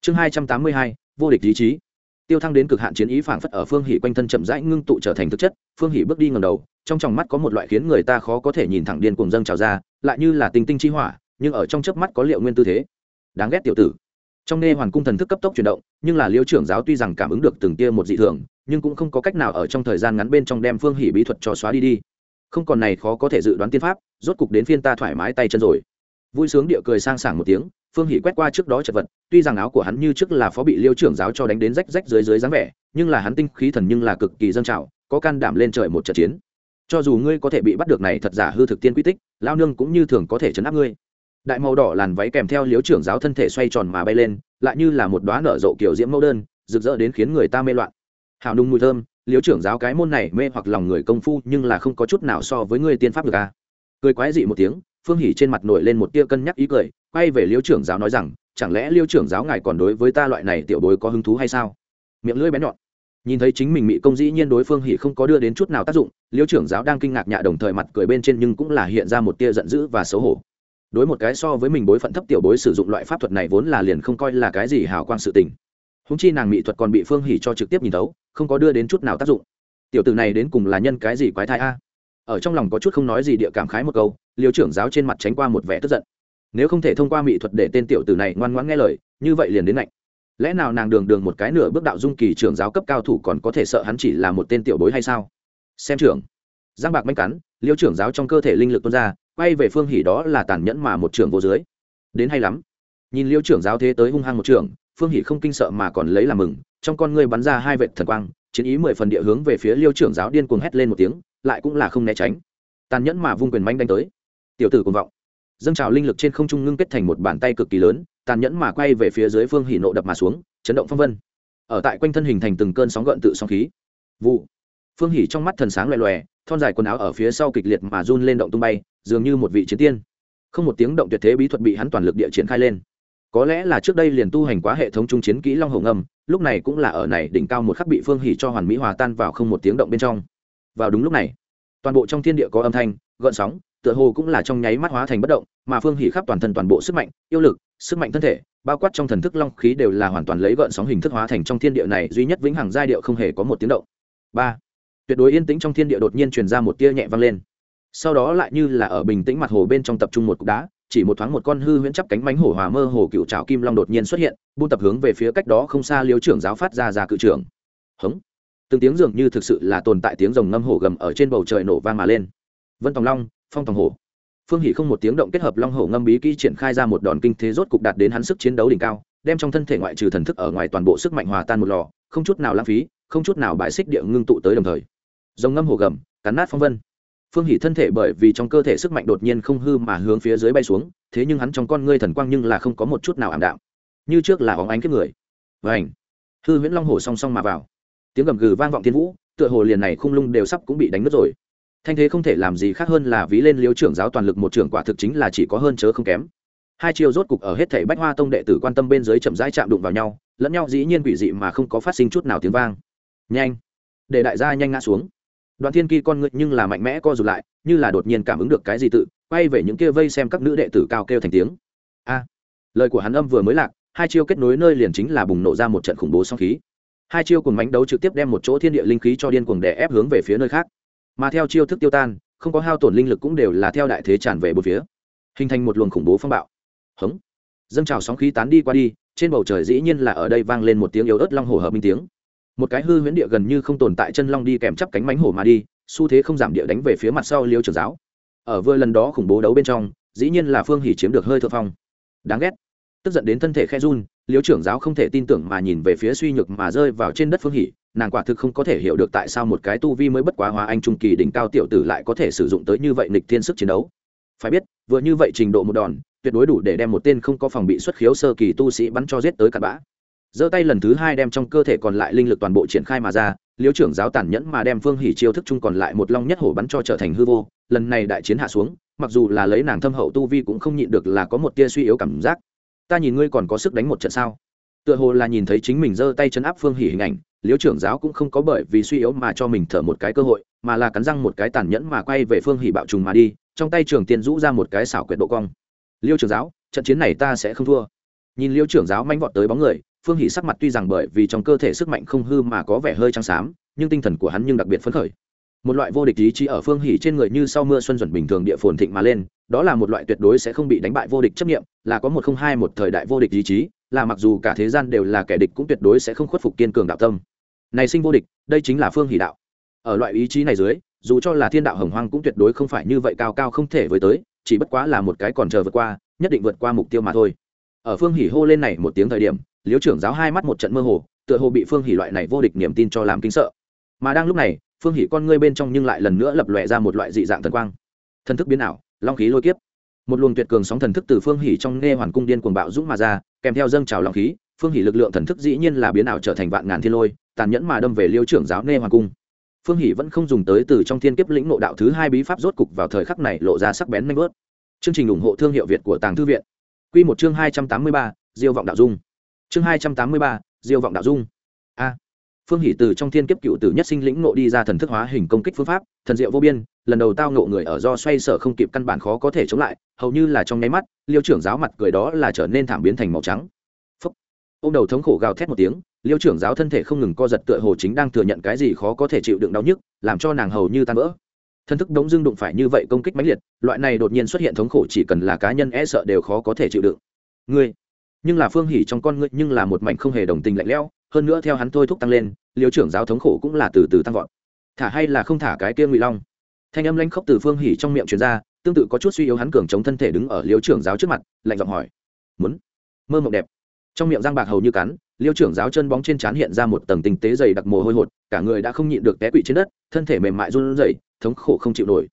Chương hai trăm tám mươi hai, vô địch ý chí. Tiêu thăng đến cực hạn chiến ý phảng phất ở phương hỷ quanh thân chậm rãi ngưng tụ trở thành thực chất, phương hỷ bước đi ngầm đầu, trong tròng mắt có một loại khiến người ta khó có thể nhìn thẳng điên cuồng dâng trào ra lại như là tinh tinh chi hỏa, nhưng ở trong chớp mắt có liệu nguyên tư thế. Đáng ghét tiểu tử. Trong nghe hoàn cung thần thức cấp tốc chuyển động, nhưng là liêu trưởng giáo tuy rằng cảm ứng được từng tia một dị thường, nhưng cũng không có cách nào ở trong thời gian ngắn bên trong đem phương hỷ bí thuật cho xóa đi đi. Không còn này khó có thể dự đoán tiên pháp, rốt cục đến phiên ta thoải mái tay chân rồi. Vui sướng địa cười sang sảng một tiếng, phương hỷ quét qua trước đó chật vật, tuy rằng áo của hắn như trước là phó bị liêu trưởng giáo cho đánh đến rách rách dưới dưới dáng vẻ, nhưng là hắn tinh khí thần nhưng là cực kỳ dâng trào, có can đảm lên trời một trận chiến cho dù ngươi có thể bị bắt được này thật giả hư thực tiên quy tích lao nương cũng như thường có thể chấn áp ngươi. Đại màu đỏ làn váy kèm theo liếu trưởng giáo thân thể xoay tròn mà bay lên, lại như là một đoá nở rộ kiểu diễm mẫu đơn, rực rỡ đến khiến người ta mê loạn. Hào nung mùi thơm, liếu trưởng giáo cái môn này mê hoặc lòng người công phu nhưng là không có chút nào so với người tiên pháp được a à. cười quái dị một tiếng, phương hỉ trên mặt nổi lên một tia cân nhắc ý cười, quay về liêu trưởng giáo nói rằng, chẳng lẽ liêu trưởng giáo ngài còn đối với ta loại này tiểu bối có hứng thú hay sao? Miệng lưỡi bén nhọn nhìn thấy chính mình mỹ công dĩ nhiên đối phương hỉ không có đưa đến chút nào tác dụng, liêu trưởng giáo đang kinh ngạc nhạ đồng thời mặt cười bên trên nhưng cũng là hiện ra một tia giận dữ và xấu hổ. Đối một cái so với mình bối phận thấp tiểu bối sử dụng loại pháp thuật này vốn là liền không coi là cái gì hào quang sự tình. Húng chi nàng mỹ thuật còn bị phương hỉ cho trực tiếp nhìn tấu không có đưa đến chút nào tác dụng. Tiểu tử này đến cùng là nhân cái gì quái thai a? Ở trong lòng có chút không nói gì địa cảm khái một câu, liêu trưởng giáo trên mặt tránh qua một vẻ tức giận. Nếu không thể thông qua mỹ thuật để tên tiểu tử này ngoan ngoãn nghe lời, như vậy liền đến lạnh lẽ nào nàng đường đường một cái nửa bước đạo dung kỳ trưởng giáo cấp cao thủ còn có thể sợ hắn chỉ là một tên tiểu bối hay sao? Xem trưởng. Giang bạc manh cắn, liêu trưởng giáo trong cơ thể linh lực tuôn ra, quay về phương hỉ đó là tàn nhẫn mà một trưởng vô dưới. Đến hay lắm. Nhìn liêu trưởng giáo thế tới hung hăng một trưởng, phương hỉ không kinh sợ mà còn lấy làm mừng, trong con ngươi bắn ra hai vệt thần quang, chiến ý mười phần địa hướng về phía liêu trưởng giáo điên cuồng hét lên một tiếng, lại cũng là không né tránh. Tàn nhẫn mà vung quyền manh đánh tới. Tiểu tử cuồng vọng. Dâng trào linh lực trên không trung ngưng kết thành một bàn tay cực kỳ lớn tàn nhẫn mà quay về phía dưới phương hỉ nộ đập mà xuống, chấn động phong vân. Ở tại quanh thân hình thành từng cơn sóng gợn tự sóng khí. Vụ. Phương hỉ trong mắt thần sáng loè loè, thon dài quần áo ở phía sau kịch liệt mà run lên động tung bay, dường như một vị chiến tiên. Không một tiếng động tuyệt thế bí thuật bị hắn toàn lực địa triển khai lên. Có lẽ là trước đây liền tu hành quá hệ thống trung chiến kỹ long hổ ngầm lúc này cũng là ở này đỉnh cao một khắc bị phương hỉ cho hoàn mỹ hòa tan vào không một tiếng động bên trong. Vào đúng lúc này, toàn bộ trong thiên địa có âm thanh, gợn sóng tựa hồ cũng là trong nháy mắt hóa thành bất động, mà phương hỉ khắp toàn thân toàn bộ sức mạnh, yêu lực, sức mạnh thân thể, bao quát trong thần thức long khí đều là hoàn toàn lấy gợn sóng hình thức hóa thành trong thiên địa này, duy nhất vĩnh hằng giai điệu không hề có một tiếng động. Ba, tuyệt đối yên tĩnh trong thiên địa đột nhiên truyền ra một tia nhẹ vang lên. Sau đó lại như là ở bình tĩnh mặt hồ bên trong tập trung một cục đá, chỉ một thoáng một con hư huyễn chắp cánh mánh hổ hòa mơ hồ cựu trào kim long đột nhiên xuất hiện, buôn tập hướng về phía cách đó không xa liếu trưởng giáo phát ra ra cự trưởng. Hống. Từng tiếng dường như thực sự là tồn tại tiếng rồng ngâm hổ gầm ở trên bầu trời nổ vang mà lên. Vân tòng long phong tòng hổ. Phương hỷ không một tiếng động kết hợp long hổ ngâm bí kỹ triển khai ra một đòn kinh thế rốt cục đạt đến hắn sức chiến đấu đỉnh cao, đem trong thân thể ngoại trừ thần thức ở ngoài toàn bộ sức mạnh hòa tan một lò, không chút nào lãng phí, không chút nào bãi xích địa ngưng tụ tới đồng thời. Giống ngâm hổ gầm, cắn nát phong vân. Phương hỷ thân thể bởi vì trong cơ thể sức mạnh đột nhiên không hư mà hướng phía dưới bay xuống, thế nhưng hắn trong con ngươi thần quang nhưng là không có một chút nào ảm đạm. Như trước là óng ánh kiếp người. Vảnh hư huyễn long hổ song song mà vào. Tiếng gầm gừ vang vọng thiên vũ, tựa hồ liền này khung lung đều sắp cũng bị đánh mất rồi thanh thế không thể làm gì khác hơn là ví lên liêu trưởng giáo toàn lực một trưởng quả thực chính là chỉ có hơn chớ không kém. Hai chiều rốt cục ở hết thảy bách hoa tông đệ tử quan tâm bên dưới chậm rãi chạm đụng vào nhau, lẫn nhau dĩ nhiên quỷ dị mà không có phát sinh chút nào tiếng vang. Nhanh! Để đại gia nhanh ngã xuống. Đoạn thiên kỳ con ngự nhưng là mạnh mẽ co rụt lại, như là đột nhiên cảm ứng được cái gì tự, quay về những kia vây xem các nữ đệ tử cao kêu thành tiếng. A! Lời của hắn âm vừa mới lạc, hai chiêu kết nối nơi liền chính là bùng nổ ra một trận khủng bố song khí. Hai chiêu cùng mánh đấu trực tiếp đem một chỗ thiên địa linh khí cho điên cuồng đè ép hướng về phía nơi khác mà theo chiêu thức tiêu tan, không có hao tổn linh lực cũng đều là theo đại thế tràn về bốn phía, hình thành một luồng khủng bố phong bạo. Hống! Dâng trào sóng khí tán đi qua đi, trên bầu trời dĩ nhiên là ở đây vang lên một tiếng yếu ớt long hổ hợp minh tiếng. Một cái hư huyễn địa gần như không tồn tại chân long đi kèm chắp cánh mánh hổ mà đi, xu thế không giảm địa đánh về phía mặt sau liêu trưởng giáo. Ở vừa lần đó khủng bố đấu bên trong, dĩ nhiên là phương hỉ chiếm được hơi thượng phong. Đáng ghét! Tức giận đến thân thể khe run, liêu trưởng giáo không thể tin tưởng mà nhìn về phía suy nhược mà rơi vào trên đất phương hỉ nàng quả thực không có thể hiểu được tại sao một cái tu vi mới bất quá hóa anh trung kỳ đỉnh cao tiểu tử lại có thể sử dụng tới như vậy nịch thiên sức chiến đấu. Phải biết, vừa như vậy trình độ một đòn, tuyệt đối đủ để đem một tên không có phòng bị xuất khiếu sơ kỳ tu sĩ bắn cho giết tới cặn bã. Giơ tay lần thứ hai đem trong cơ thể còn lại linh lực toàn bộ triển khai mà ra liếu trưởng giáo tàn nhẫn mà đem phương hỉ chiêu thức chung còn lại một long nhất hổ bắn cho trở thành hư vô, lần này đại chiến hạ xuống, mặc dù là lấy nàng thâm hậu tu vi cũng không nhịn được là có một tia suy yếu cảm giác. Ta nhìn ngươi còn có sức đánh một trận sao? Tựa hồ là nhìn thấy chính mình giơ tay chấn áp phương hỉ hình ảnh liêu trưởng giáo cũng không có bởi vì suy yếu mà cho mình thở một cái cơ hội, mà là cắn răng một cái tàn nhẫn mà quay về phương hỉ bạo trùng mà đi, trong tay trường tiên rũ ra một cái xảo quyệt độ cong. Liêu trưởng giáo, trận chiến này ta sẽ không thua. Nhìn liêu trưởng giáo manh vọt tới bóng người, phương hỷ sắc mặt tuy rằng bởi vì trong cơ thể sức mạnh không hư mà có vẻ hơi trắng xám, nhưng tinh thần của hắn nhưng đặc biệt phấn khởi. Một loại vô địch ý chí ở phương hỷ trên người như sau mưa xuân duẩn bình thường địa phồn thịnh mà lên, đó là một loại tuyệt đối sẽ không bị đánh bại vô địch chấp nghiệm là có một không hai một thời đại vô địch ý chí, là mặc dù cả thế gian đều là kẻ địch cũng tuyệt đối sẽ không khuất phục kiên cường đạo tâm này sinh vô địch, đây chính là phương hỷ đạo. Ở loại ý chí này dưới, dù cho là thiên đạo hồng hoang cũng tuyệt đối không phải như vậy cao cao không thể với tới, chỉ bất quá là một cái còn chờ vượt qua, nhất định vượt qua mục tiêu mà thôi. Ở phương hỷ hô lên này một tiếng thời điểm liếu trưởng giáo hai mắt một trận mơ hồ, tựa hồ bị phương hỷ loại này vô địch niềm tin cho làm kinh sợ. Mà đang lúc này, phương hỷ con ngươi bên trong nhưng lại lần nữa lập lòe ra một loại dị dạng thần quang. Thần thức biến ảo, long khí lôi kiếp. Một luồng tuyệt cường sóng thần thức từ phương hỷ trong nghe hoàn cung điên cuồng bạo dũng mà ra, kèm theo dâng trào long khí, phương hỷ lực lượng thần thức dĩ nhiên là biến ảo trở thành vạn ngàn thiên lôi tàn nhẫn mà đâm về liêu trưởng giáo nê hoàng cung. Phương hỷ vẫn không dùng tới từ trong thiên kiếp lĩnh nộ đạo thứ hai bí pháp rốt cục vào thời khắc này lộ ra sắc bén nanh bớt chương trình ủng hộ thương hiệu việt của tàng thư viện. Q một chương hai trăm tám mươi ba, diêu vọng đạo dung. Chương hai trăm tám mươi ba, diêu vọng đạo dung. A. Phương hỷ từ trong thiên kiếp cựu tử nhất sinh lĩnh nộ đi ra thần thức hóa hình công kích phương pháp, thần diệu vô biên, lần đầu tao nộ người ở do xoay sở không kịp căn bản khó có thể chống lại, hầu như là trong nháy mắt, liêu trưởng giáo mặt cười đó là trở nên thảm biến thành màu trắng. Phúc. Ô đầu thống khổ gào thét một tiếng liêu trưởng giáo thân thể không ngừng co giật tựa hồ chính đang thừa nhận cái gì khó có thể chịu đựng đau nhức, làm cho nàng hầu như tan vỡ. Thân thức đống dưng đụng phải như vậy công kích mãnh liệt, loại này đột nhiên xuất hiện thống khổ chỉ cần là cá nhân e sợ đều khó có thể chịu đựng. Ngươi, nhưng là phương hỉ trong con ngươi nhưng là một mảnh không hề đồng tình lạnh lẽo, hơn nữa theo hắn thôi thúc tăng lên, liêu trưởng giáo thống khổ cũng là từ từ tăng vọt. Thả hay là không thả cái kia ngụy long? Thanh âm lanh khốc từ phương hỉ trong miệng truyền ra, tương tự có chút suy yếu hắn cường chống thân thể đứng ở liêu trưởng giáo trước mặt, lạnh giọng hỏi. Muốn? Mơ mộng đẹp. Trong miệng giang bạc hầu như cắn liêu trưởng giáo chân bóng trên trán hiện ra một tầng tinh tế dày đặc mồ hôi hột, cả người đã không nhịn được té quỵ trên đất, thân thể mềm mại run rẩy, thống khổ không chịu nổi.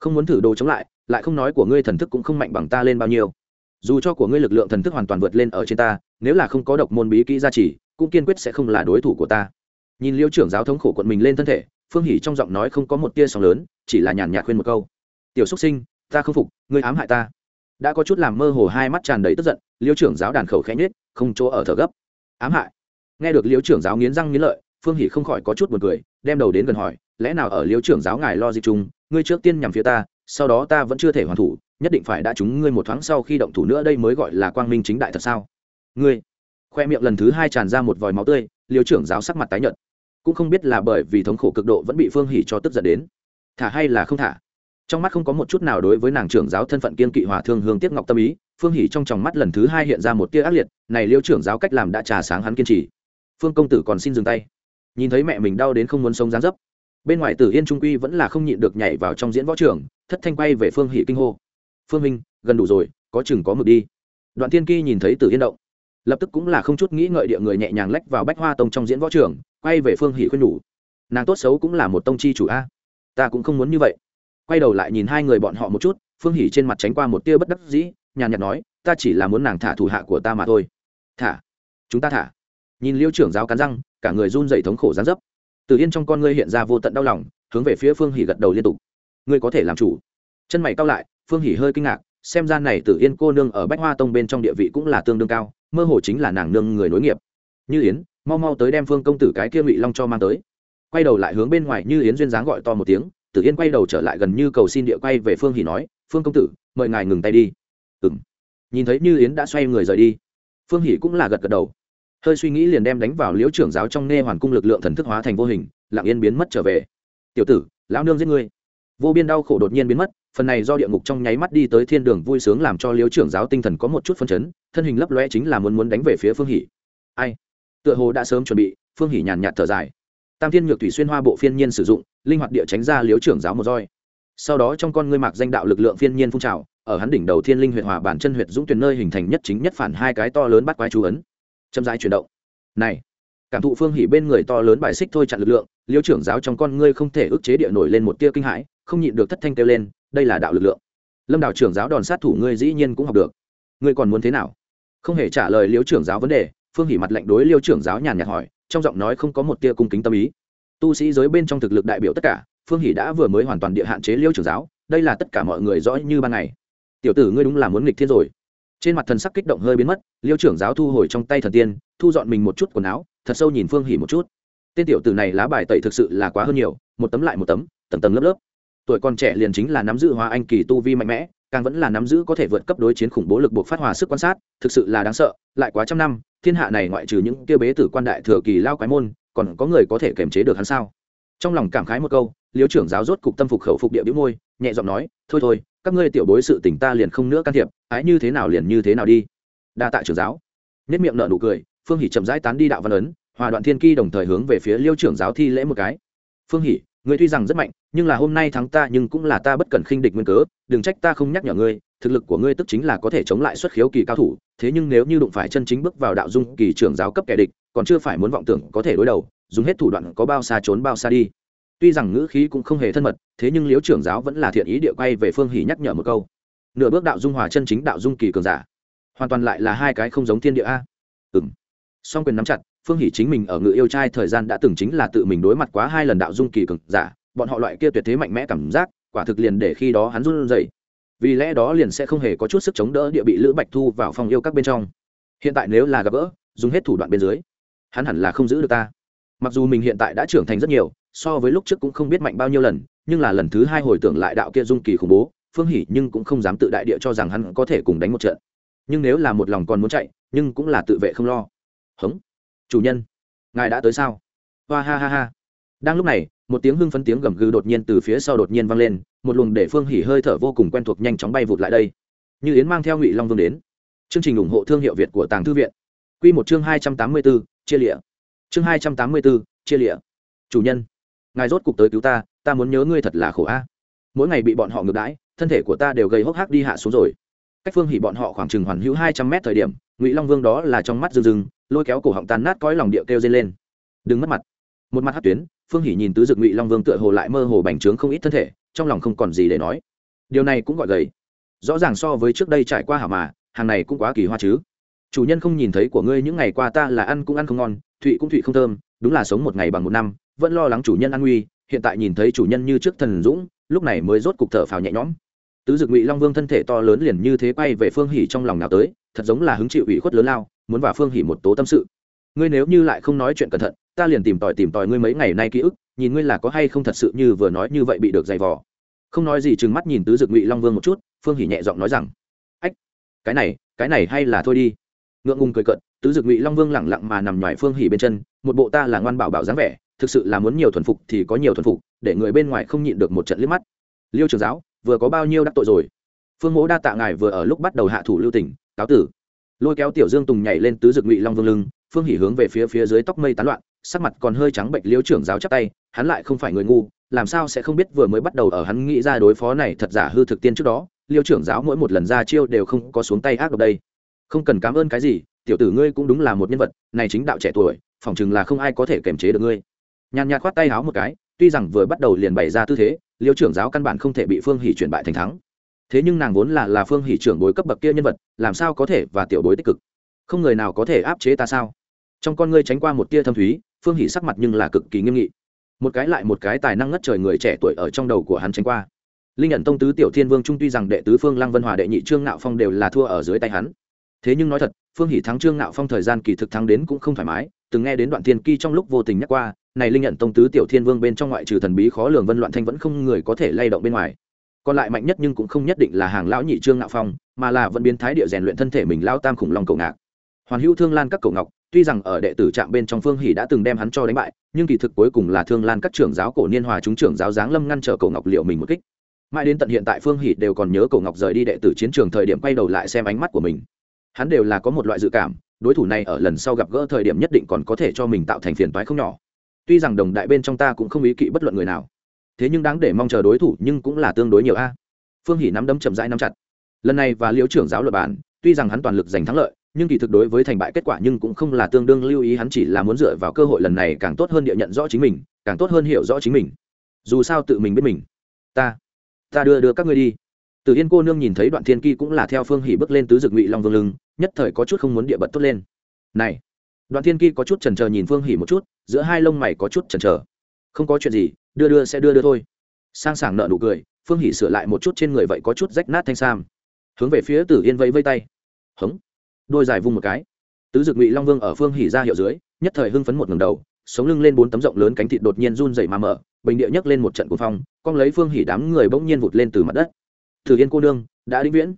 Không muốn thử đồ chống lại lại không nói của ngươi thần thức cũng không mạnh bằng ta lên bao nhiêu. Dù cho của ngươi lực lượng thần thức hoàn toàn vượt lên ở trên ta, nếu là không có độc môn bí kỹ gia trì, cũng kiên quyết sẽ không là đối thủ của ta. Nhìn liêu trưởng giáo thống khổ quận mình lên thân thể, phương hỉ trong giọng nói không có một tia sóng lớn, chỉ là nhàn nhạt khuyên một câu. Tiểu xúc sinh, ta không phục, ngươi ám hại ta. Đã có chút làm mơ hồ hai mắt tràn đầy tức giận, liêu trưởng giáo đàn khẩu khẽ nhết không chỗ ở thở gấp ám hại. Nghe được liêu trưởng giáo nghiến răng nghiến lợi, phương Hỷ không khỏi có chút buồn cười, đem đầu đến gần hỏi, lẽ nào ở liêu trưởng giáo ngài lo gì chung? Ngươi trước tiên nhằm phía ta, sau đó ta vẫn chưa thể hoàn thủ, nhất định phải đã trúng ngươi một thoáng sau khi động thủ nữa đây mới gọi là quang minh chính đại thật sao? Ngươi. Khoe miệng lần thứ hai tràn ra một vòi máu tươi liêu trưởng giáo sắc mặt tái nhợt. Cũng không biết là bởi vì thống khổ cực độ vẫn bị phương hỉ cho tức giận đến. Thả hay là không thả? Trong mắt không có một chút nào đối với nàng trưởng giáo thân phận kiên kỵ hòa thương hương tiếc ngọc tâm ý phương hỉ trong tròng mắt lần thứ hai hiện ra một tia ác liệt, này liêu trưởng giáo cách làm đã trà sáng hắn kiên trì. Phương công tử còn xin dừng tay. Nhìn thấy mẹ mình đau đến không muốn sống dáng dấp, bên ngoài tử yên trung quy vẫn là không nhịn được nhảy vào trong diễn võ trường, thất thanh quay về phương hỷ kinh hô. Phương minh, gần đủ rồi, có chừng có mực đi. Đoạn tiên kỳ nhìn thấy tử yên động, lập tức cũng là không chút nghĩ ngợi địa người nhẹ nhàng lách vào bách hoa tông trong diễn võ trường, quay về phương hỷ khuyên nhủ, nàng tốt xấu cũng là một tông chi chủ a, ta cũng không muốn như vậy. Quay đầu lại nhìn hai người bọn họ một chút, phương hỷ trên mặt tránh qua một tia bất đắc dĩ nhàn nhạt nói, ta chỉ là muốn nàng thả thủ hạ của ta mà thôi. Thả? Chúng ta thả? Nhìn liêu trưởng giáo cắn răng, cả người run dậy thống khổ gián dấp. Từ yên trong con ngươi hiện ra vô tận đau lòng, hướng về phía phương hỷ gật đầu liên tục. Ngươi có thể làm chủ. Chân mày cao lại, phương hỷ hơi kinh ngạc, xem ra này tử yên cô nương ở bách hoa tông bên trong địa vị cũng là tương đương cao, mơ hồ chính là nàng nương người nối nghiệp. Như yến, mau mau tới đem phương công tử cái kia ngụy long cho mang tới. Quay đầu lại hướng bên ngoài, như yến duyên dáng gọi to một tiếng tử yên quay đầu trở lại gần như cầu xin địa quay về phương hỷ nói, phương công tử, mời ngài ngừng tay đi ừ m nhìn thấy như yến đã xoay người rời đi, phương hỷ cũng là gật gật đầu. Hơi suy nghĩ liền đem đánh vào liễu trưởng giáo trong nghe hoàn cung lực lượng thần thức hóa thành vô hình, lặng yên biến mất trở về. Tiểu tử, lão nương giết ngươi. Vô biên đau khổ đột nhiên biến mất, phần này do địa ngục trong nháy mắt đi tới thiên đường vui sướng làm cho liễu trưởng giáo tinh thần có một chút phân chấn, thân hình lấp loe chính là muốn muốn đánh về phía phương hỷ. Ai? Tựa hồ đã sớm chuẩn bị, phương hỷ nhàn nhạt thở dài. Tam thiên nhược thủy xuyên hoa bộ phiên nhiên sử dụng, linh hoạt địa tránh ra liễu trưởng giáo một roi. Sau đó trong con ngươi mạc danh đạo lực lượng phiên nhiên phun trào ở hắn đỉnh đầu thiên linh huyện hòa bản chân huyện dũng tuyển nơi hình thành nhất chính nhất phản hai cái to lớn bắt quái chú ấn. Chậm rãi chuyển động. Này, cảm thụ phương hỉ bên người to lớn bài xích thôi chặn lực lượng, liêu trưởng giáo trong con ngươi không thể ức chế địa nổi lên một tia kinh hãi, không nhịn được thất thanh kêu lên, đây là đạo lực lượng. Lâm đạo trưởng giáo đòn sát thủ ngươi dĩ nhiên cũng học được. Ngươi còn muốn thế nào? Không hề trả lời liêu trưởng giáo vấn đề, phương hỉ mặt lệnh đối liêu trưởng giáo nhàn nhạt hỏi, trong giọng nói không có một tia cung kính tâm ý. Tu sĩ giới bên trong thực lực đại biểu tất cả, phương hỉ đã vừa mới hoàn toàn địa hạn chế liêu trưởng giáo, đây là tất cả mọi người rõ như ban ngày tiểu tử ngươi đúng là muốn nghịch thiên rồi. Trên mặt thần sắc kích động hơi biến mất, liêu trưởng giáo thu hồi trong tay thần tiên, thu dọn mình một chút quần áo, thật sâu nhìn phương hỉ một chút. Tên tiểu tử này lá bài tẩy thực sự là quá hơn nhiều, một tấm lại một tấm, tầng tầng lớp lớp. Tuổi còn trẻ liền chính là nắm giữ hóa anh kỳ tu vi mạnh mẽ, càng vẫn là nắm giữ có thể vượt cấp đối chiến khủng bố lực buộc phát hòa sức quan sát, thực sự là đáng sợ, lại quá trăm năm, thiên hạ này ngoại trừ những kia bế tử quan đại thừa kỳ lao quái môn, còn có người có thể kiềm chế được hắn sao? Trong lòng cảm khái một câu, liêu trưởng giáo rốt cục tâm phục khẩu phục địa biểu môi, nhẹ giọng nói, thôi thôi các ngươi tiểu bối sự tình ta liền không nữa can thiệp, ái như thế nào liền như thế nào đi. Đa tạ trưởng giáo. Nhất miệng nợ nụ cười, phương hỷ chậm rãi tán đi đạo văn ấn, hòa đoạn thiên ki đồng thời hướng về phía liêu trưởng giáo thi lễ một cái. Phương hỷ, ngươi tuy rằng rất mạnh, nhưng là hôm nay thắng ta nhưng cũng là ta bất cần khinh địch nguyên cớ, đừng trách ta không nhắc nhở ngươi, thực lực của ngươi tức chính là có thể chống lại xuất khiếu kỳ cao thủ, thế nhưng nếu như đụng phải chân chính bước vào đạo dung kỳ trưởng giáo cấp kẻ địch, còn chưa phải muốn vọng tưởng có thể đối đầu, dùng hết thủ đoạn có bao xa trốn bao xa đi tuy rằng ngữ khí cũng không hề thân mật, thế nhưng liếu trưởng giáo vẫn là thiện ý địa quay về phương hỷ nhắc nhở một câu. Nửa bước đạo dung hòa chân chính đạo dung kỳ cường giả. Hoàn toàn lại là hai cái không giống thiên địa a. Ừng song quyền nắm chặt, phương hỷ chính mình ở ngự yêu trai thời gian đã từng chính là tự mình đối mặt quá hai lần đạo dung kỳ cường giả, bọn họ loại kia tuyệt thế mạnh mẽ cảm giác, quả thực liền để khi đó hắn run dậy vì lẽ đó liền sẽ không hề có chút sức chống đỡ địa bị lữ bạch thu vào phòng yêu các bên trong. Hiện tại nếu là gặp gỡ, dùng hết thủ đoạn bên dưới, hắn hẳn là không giữ được ta. Mặc dù mình hiện tại đã trưởng thành rất nhiều so với lúc trước cũng không biết mạnh bao nhiêu lần nhưng là lần thứ hai hồi tưởng lại đạo kia dung kỳ khủng bố phương hỉ nhưng cũng không dám tự đại địa cho rằng hắn có thể cùng đánh một trận. Nhưng nếu là một lòng còn muốn chạy nhưng cũng là tự vệ không lo. Hống. Chủ nhân ngài đã tới sao? Hoa ha ha ha. Đang lúc này một tiếng hưng phấn tiếng gầm gừ đột nhiên từ phía sau đột nhiên vang lên một luồng để phương hỉ hơi thở vô cùng quen thuộc nhanh chóng bay vụt lại đây. Như yến mang theo ngụy long vương đến. Chương trình ủng hộ thương hiệu việt của tàng thư viện. Q một chương hai trăm tám mươi bốn, chia lịa. Chương hai trăm tám mươi bốn, chia lịa. Chủ nhân ngài rốt cục tới cứu ta ta muốn nhớ ngươi thật là khổ a. Mỗi ngày bị bọn họ ngược đãi, thân thể của ta đều gây hốc hác đi hạ xuống rồi. Cách phương hỉ bọn họ khoảng chừng hoàn hữu hai trăm mét thời điểm, ngụy long vương đó là trong mắt rừng rừng lôi kéo cổ họng tàn nát cõi lòng địa kêu dây lên. Đừng mất mặt. Một mặt hát tuyến, phương hỷ nhìn tứ dực ngụy long vương tựa hồ lại mơ hồ bành trướng không ít thân thể, trong lòng không còn gì để nói. Điều này cũng gọi gầy. Rõ ràng so với trước đây trải qua hả mà, hàng này cũng quá kỳ hoa chứ. Chủ nhân không nhìn thấy của ngươi những ngày qua ta là ăn cũng ăn không ngon, thụy cũng thụy không thơm, đúng là sống một ngày bằng một năm vẫn lo lắng chủ nhân an nguy, hiện tại nhìn thấy chủ nhân như trước thần dũng, lúc này mới rốt cục thở phào nhẹ nhõm. Tứ dực ngụy long vương thân thể to lớn liền như thế quay về phương hỉ trong lòng nào tới, thật giống là hứng chịu ủy khuất lớn lao, muốn vào phương hỉ một tố tâm sự. Ngươi nếu như lại không nói chuyện cẩn thận, ta liền tìm tòi tìm tòi ngươi mấy ngày nay ký ức, nhìn ngươi là có hay không thật sự như vừa nói như vậy bị được dày vò. Không nói gì chừng mắt nhìn tứ dực ngụy long vương một chút, phương hỉ nhẹ giọng nói rằng, ách, cái này cái này hay là thôi đi. Ngượng ngùng cười cận tứ dực ngụy long vương lẳng lặng mà nằm ngoài phương hỉ bên chân, một bộ ta là ngoan bảo bảo dáng vẻ thực sự là muốn nhiều thuần phục thì có nhiều thuần phục, để người bên ngoài không nhịn được một trận liếc mắt. Liêu trường giáo, vừa có bao nhiêu đắc tội rồi? Phương mỗ đa tạ ngài vừa ở lúc bắt đầu hạ thủ lưu tỉnh cáo tử. Lôi kéo tiểu dương tùng nhảy lên tứ dực ngụy long vương lưng, phương hỉ hướng về phía phía dưới tóc mây tán loạn, sắc mặt còn hơi trắng bệnh liêu trưởng giáo chắp tay, hắn lại không phải người ngu, làm sao sẽ không biết vừa mới bắt đầu ở hắn nghĩ ra đối phó này thật giả hư thực tiên trước đó, liêu trưởng giáo mỗi một lần ra chiêu đều không có xuống tay ác độc đây. Không cần cảm ơn cái gì, tiểu tử ngươi cũng đúng là một nhân vật, này chính đạo trẻ tuổi, phỏng chừng là không ai có thể kiềm chế được ngươi nhàn nhạt khoát tay háo một cái, tuy rằng vừa bắt đầu liền bày ra tư thế, liêu trưởng giáo căn bản không thể bị phương hỷ chuyển bại thành thắng. Thế nhưng nàng vốn là là phương hỷ trưởng bối cấp bậc kia nhân vật, làm sao có thể và tiểu bối tích cực? Không người nào có thể áp chế ta sao? Trong con ngươi tránh qua một tia thâm thúy, phương hỷ sắc mặt nhưng là cực kỳ nghiêm nghị. Một cái lại một cái tài năng ngất trời người trẻ tuổi ở trong đầu của hắn tránh qua. Linh nhận tông tứ tiểu thiên vương trung tuy rằng đệ tứ phương lăng vân hòa đệ nhị trương nạo phong đều là thua ở dưới tay hắn. Thế nhưng nói thật, phương hỷ thắng trương nạo phong thời gian kỳ thực thắng đến cũng không thoải mái, từng nghe đến đoạn thiên kỳ trong lúc vô tình nhắc qua này linh nhận tông tứ tiểu thiên vương bên trong ngoại trừ thần bí khó lường vân loạn thanh vẫn không người có thể lay động bên ngoài. Còn lại mạnh nhất nhưng cũng không nhất định là hàng lão nhị trương nạo phong, mà là vẫn biến thái địa rèn luyện thân thể mình lao tam khủng long cầu ngạc. Hoàn hữu thương lan các cầu ngọc, tuy rằng ở đệ tử trạm bên trong phương hỷ đã từng đem hắn cho đánh bại, nhưng kỳ thực cuối cùng là thương lan các trưởng giáo cổ niên hòa chúng trưởng giáo giáng lâm ngăn trở cầu ngọc liệu mình một kích. Mãi đến tận hiện tại phương hỷ đều còn nhớ cầu ngọc rời đi đệ tử chiến trường thời điểm quay đầu lại xem ánh mắt của mình. Hắn đều là có một loại dự cảm, đối thủ này ở lần sau gặp gỡ thời điểm nhất định còn có thể cho mình tạo thành phiền toái không nhỏ tuy rằng đồng đại bên trong ta cũng không ý kỵ bất luận người nào. Thế nhưng đáng để mong chờ đối thủ nhưng cũng là tương đối nhiều a. Phương hỷ nắm đấm chậm rãi nắm chặt. Lần này và liễu trưởng giáo luật bản, tuy rằng hắn toàn lực giành thắng lợi, nhưng kỳ thực đối với thành bại kết quả nhưng cũng không là tương đương lưu ý, hắn chỉ là muốn dựa vào cơ hội lần này càng tốt hơn địa nhận rõ chính mình, càng tốt hơn hiểu rõ chính mình. Dù sao tự mình biết mình. Ta ta đưa đưa các ngươi đi. Từ yên cô nương nhìn thấy đoạn thiên kỳ cũng là theo phương hỷ bước lên tứ dực ngụy long vương lưng, nhất thời có chút không muốn địa bật tốt lên. Này đoạn thiên kỳ có chút chần chờ nhìn phương hỷ một chút, giữa hai lông mày có chút chần chờ. Không có chuyện gì, đưa đưa sẽ đưa đưa thôi. Sang sảng nợ nụ cười, phương hỷ sửa lại một chút trên người vậy có chút rách nát thanh sam. Hướng về phía tử yên vẫy vây tay. Hống. Đôi dài vung một cái. Tứ dực ngụy long vương ở phương hỉ ra hiệu dưới, nhất thời hưng phấn một ngầm đầu, sống lưng lên bốn tấm rộng lớn cánh thịt đột nhiên run dày mà mở, bình địa nhấc lên một trận cuồng phong con lấy phương hỉ đám người bỗng nhiên vụt lên từ mặt đất. Thử yên cô nương, đã đĩnh viễn.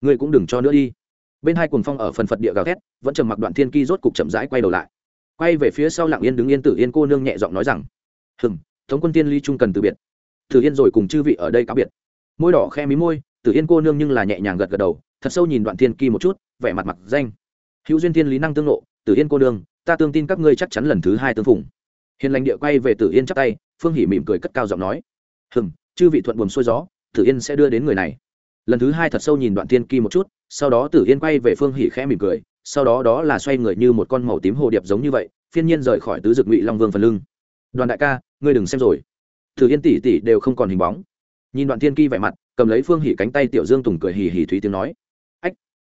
Người cũng đừng cho nữa đi bên hai cuồng phong ở phần phật địa gào thét, vẫn trầm mặc đoạn thiên ki rốt cục chậm rãi quay đầu lại. Quay về phía sau lặng yên đứng yên tử yên cô nương nhẹ giọng nói rằng hừng thống quân tiên ly trung cần từ biệt. Tử yên rồi cùng chư vị ở đây cáo biệt. Môi đỏ khe mí môi, tử yên cô nương nhưng là nhẹ nhàng gật gật đầu, thật sâu nhìn đoạn thiên ki một chút, vẻ mặt mặt danh. Hữu duyên thiên lý năng tương lộ tử yên cô nương, ta tương tin các ngươi chắc chắn lần thứ hai tương phùng hiền lành địa quay về tử yên chắp tay, phương hỉ mỉm cười cất cao giọng nói hừng chư vị thuận buồm xuôi gió, tử yên sẽ đưa đến người này. Lần thứ hai thật sâu nhìn đoạn thiên ki một chút sau đó tử yên quay về phương hỉ khẽ mỉm cười sau đó đó là xoay người như một con màu tím hồ điệp giống như vậy phiên nhiên rời khỏi tứ dực ngụy long vương phần lưng. Đoàn đại ca ngươi đừng xem rồi. Tử yên tỷ tỷ đều không còn hình bóng. Nhìn đoạn thiên kỳ vẻ mặt cầm lấy phương hỉ cánh tay tiểu dương tùng cười hì hì thúy tiếng nói ách,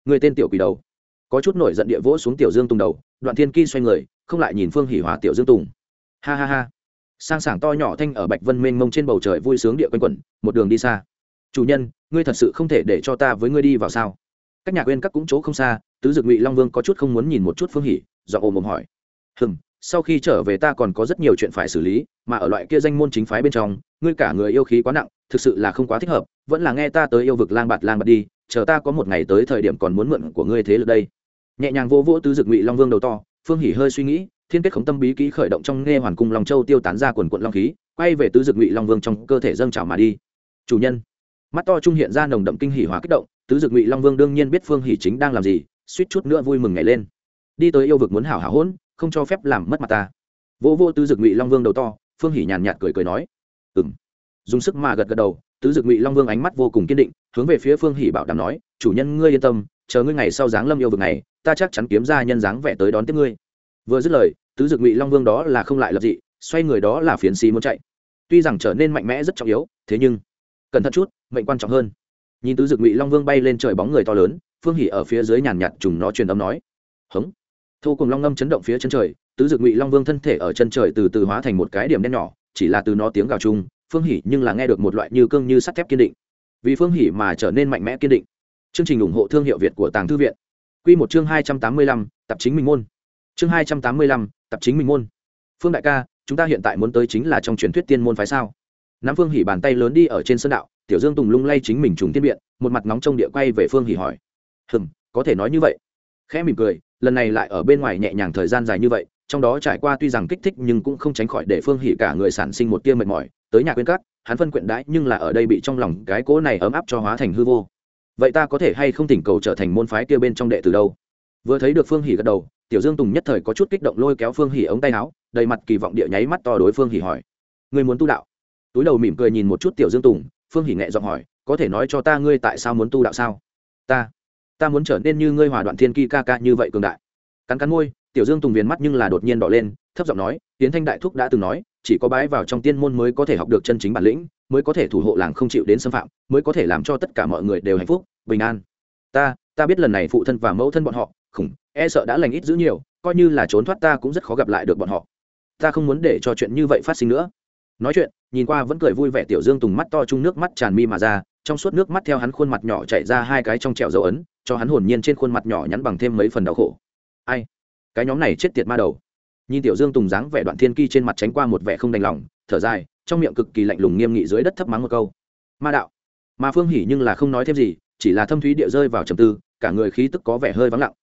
người tên tiểu quỷ đầu. Có chút nổi giận địa vỗ xuống tiểu dương tùng đầu đoạn thiên kỳ xoay người không lại nhìn phương hỉ hòa tiểu dương tùng. Ha ha ha. Sang sảng to nhỏ thanh ở bạch vân mênh mông trên bầu trời vui sướng địa quanh quẩn một đường đi xa. Chủ nhân ngươi thật sự không thể để cho ta với ngươi đi vào sao? Các nhà quên các cũng chỗ không xa, tứ dực ngụy long vương có chút không muốn nhìn một chút phương hỉ do ôm ôm hỏi. Hừm, sau khi trở về ta còn có rất nhiều chuyện phải xử lý, mà ở loại kia danh môn chính phái bên trong, ngươi cả người yêu khí quá nặng, thực sự là không quá thích hợp, vẫn là nghe ta tới yêu vực lang bạt lang bạt đi, chờ ta có một ngày tới thời điểm còn muốn mượn của ngươi thế lực đây. Nhẹ nhàng vô vỗ tứ dực ngụy long vương đầu to, phương hỉ hơi suy nghĩ, thiên kết khống tâm bí kỹ khởi động trong nghe hoàn cung long châu tiêu tán ra quần quận long khí, quay về tứ dực ngụy long vương trong cơ thể dâng trào mà đi. Chủ nhân. Mắt to trung hiện ra nồng đậm kinh hỉ hóa kích động tứ dực ngụy long vương đương nhiên biết phương Hỷ chính đang làm gì suýt chút nữa vui mừng nhảy lên. Đi tới yêu vực muốn hảo hảo hỗn không cho phép làm mất mặt ta. Vô vô tứ dực ngụy long vương đầu to phương Hỷ nhàn nhạt cười cười nói. Ừm, dùng sức mà gật gật đầu tứ dực ngụy long vương ánh mắt vô cùng kiên định hướng về phía phương hỷ bảo đảm nói chủ nhân ngươi yên tâm chờ ngươi ngày sau giáng lâm yêu vực này ta chắc chắn kiếm ra nhân dáng vẻ tới đón tiếp ngươi. Vừa dứt lời tứ dực ngụy long vương đó là không lại lập dị xoay người đó là phiến xì muốn chạy. Tuy rằng trở nên mạnh mẽ rất trọng yếu thế nhưng cẩn thận chút mệnh quan trọng hơn nhìn tứ dực ngụy long vương bay lên trời bóng người to lớn, phương hỉ ở phía dưới nhàn nhạt trùng nó truyền âm nói. Hống. Thu cùng long ngâm chấn động phía chân trời, tứ dực ngụy long vương thân thể ở chân trời từ từ hóa thành một cái điểm đen nhỏ, chỉ là từ nó tiếng gào chung phương hỉ nhưng là nghe được một loại như cương như sắt thép kiên định. Vì phương hỉ mà trở nên mạnh mẽ kiên định. Chương trình ủng hộ thương hiệu việt của tàng thư viện. Q một chương hai trăm tám mươi lăm, tập chính minh môn. Chương hai trăm tám mươi lăm, tập chính minh môn. Phương đại ca, chúng ta hiện tại muốn tới chính là trong truyền thuyết tiên môn phái sao? Nắm phương hỉ bàn tay lớn đi ở trên sân đạo tiểu dương tùng lung lay chính mình trùng tiên biện, một mặt nóng trong địa quay về phương hỉ hỏi. Hừm, có thể nói như vậy. Khẽ mỉm cười, lần này lại ở bên ngoài nhẹ nhàng thời gian dài như vậy, trong đó trải qua tuy rằng kích thích nhưng cũng không tránh khỏi để phương hỉ cả người sản sinh một tia mệt mỏi. Tới nhà quyên cắt hắn phân quyện đãi nhưng là ở đây bị trong lòng cái cỗ này ấm áp cho hóa thành hư vô. Vậy ta có thể hay không tỉnh cầu trở thành môn phái kia bên trong đệ từ đâu? Vừa thấy được phương hỉ gật đầu, tiểu dương tùng nhất thời có chút kích động lôi kéo phương hỉ ống tay áo, đầy mặt kỳ vọng địa nháy mắt to đối phương hỉ hỏi. Người muốn tu đạo? Túi đầu mỉm cười nhìn một chút tiểu dương tùng phương hỉ nhẹ giọng hỏi, có thể nói cho ta ngươi tại sao muốn tu đạo sao? Ta ta muốn trở nên như ngươi hòa đoạn thiên ki ca ca như vậy cường đại. Cắn cắn môi, tiểu dương tùng viền mắt nhưng là đột nhiên đỏ lên, thấp giọng nói, tiến thanh đại thúc đã từng nói, chỉ có bái vào trong tiên môn mới có thể học được chân chính bản lĩnh, mới có thể thủ hộ làng không chịu đến xâm phạm, mới có thể làm cho tất cả mọi người đều hạnh phúc, bình an. Ta ta biết lần này phụ thân và mẫu thân bọn họ, khủng e sợ đã lành ít giữ nhiều, coi như là trốn thoát ta cũng rất khó gặp lại được bọn họ. Ta không muốn để cho chuyện như vậy phát sinh nữa. Nói chuyện nhìn qua vẫn cười vui vẻ tiểu dương tùng mắt to chung nước mắt tràn mi mà ra, trong suốt nước mắt theo hắn khuôn mặt nhỏ chạy ra hai cái trong trẹo dấu ấn, cho hắn hồn nhiên trên khuôn mặt nhỏ nhắn bằng thêm mấy phần đau khổ. Ai? Cái nhóm này chết tiệt ma đầu. Nhìn tiểu dương tùng dáng vẻ đoạn thiên kỳ trên mặt tránh qua một vẻ không đành lòng, thở dài, trong miệng cực kỳ lạnh lùng nghiêm nghị dưới đất thấp mắng một câu. Ma đạo. Mà phương hỉ nhưng là không nói thêm gì, chỉ là thâm thúy địa rơi vào trầm tư, cả người khí tức có vẻ hơi vắng lặng.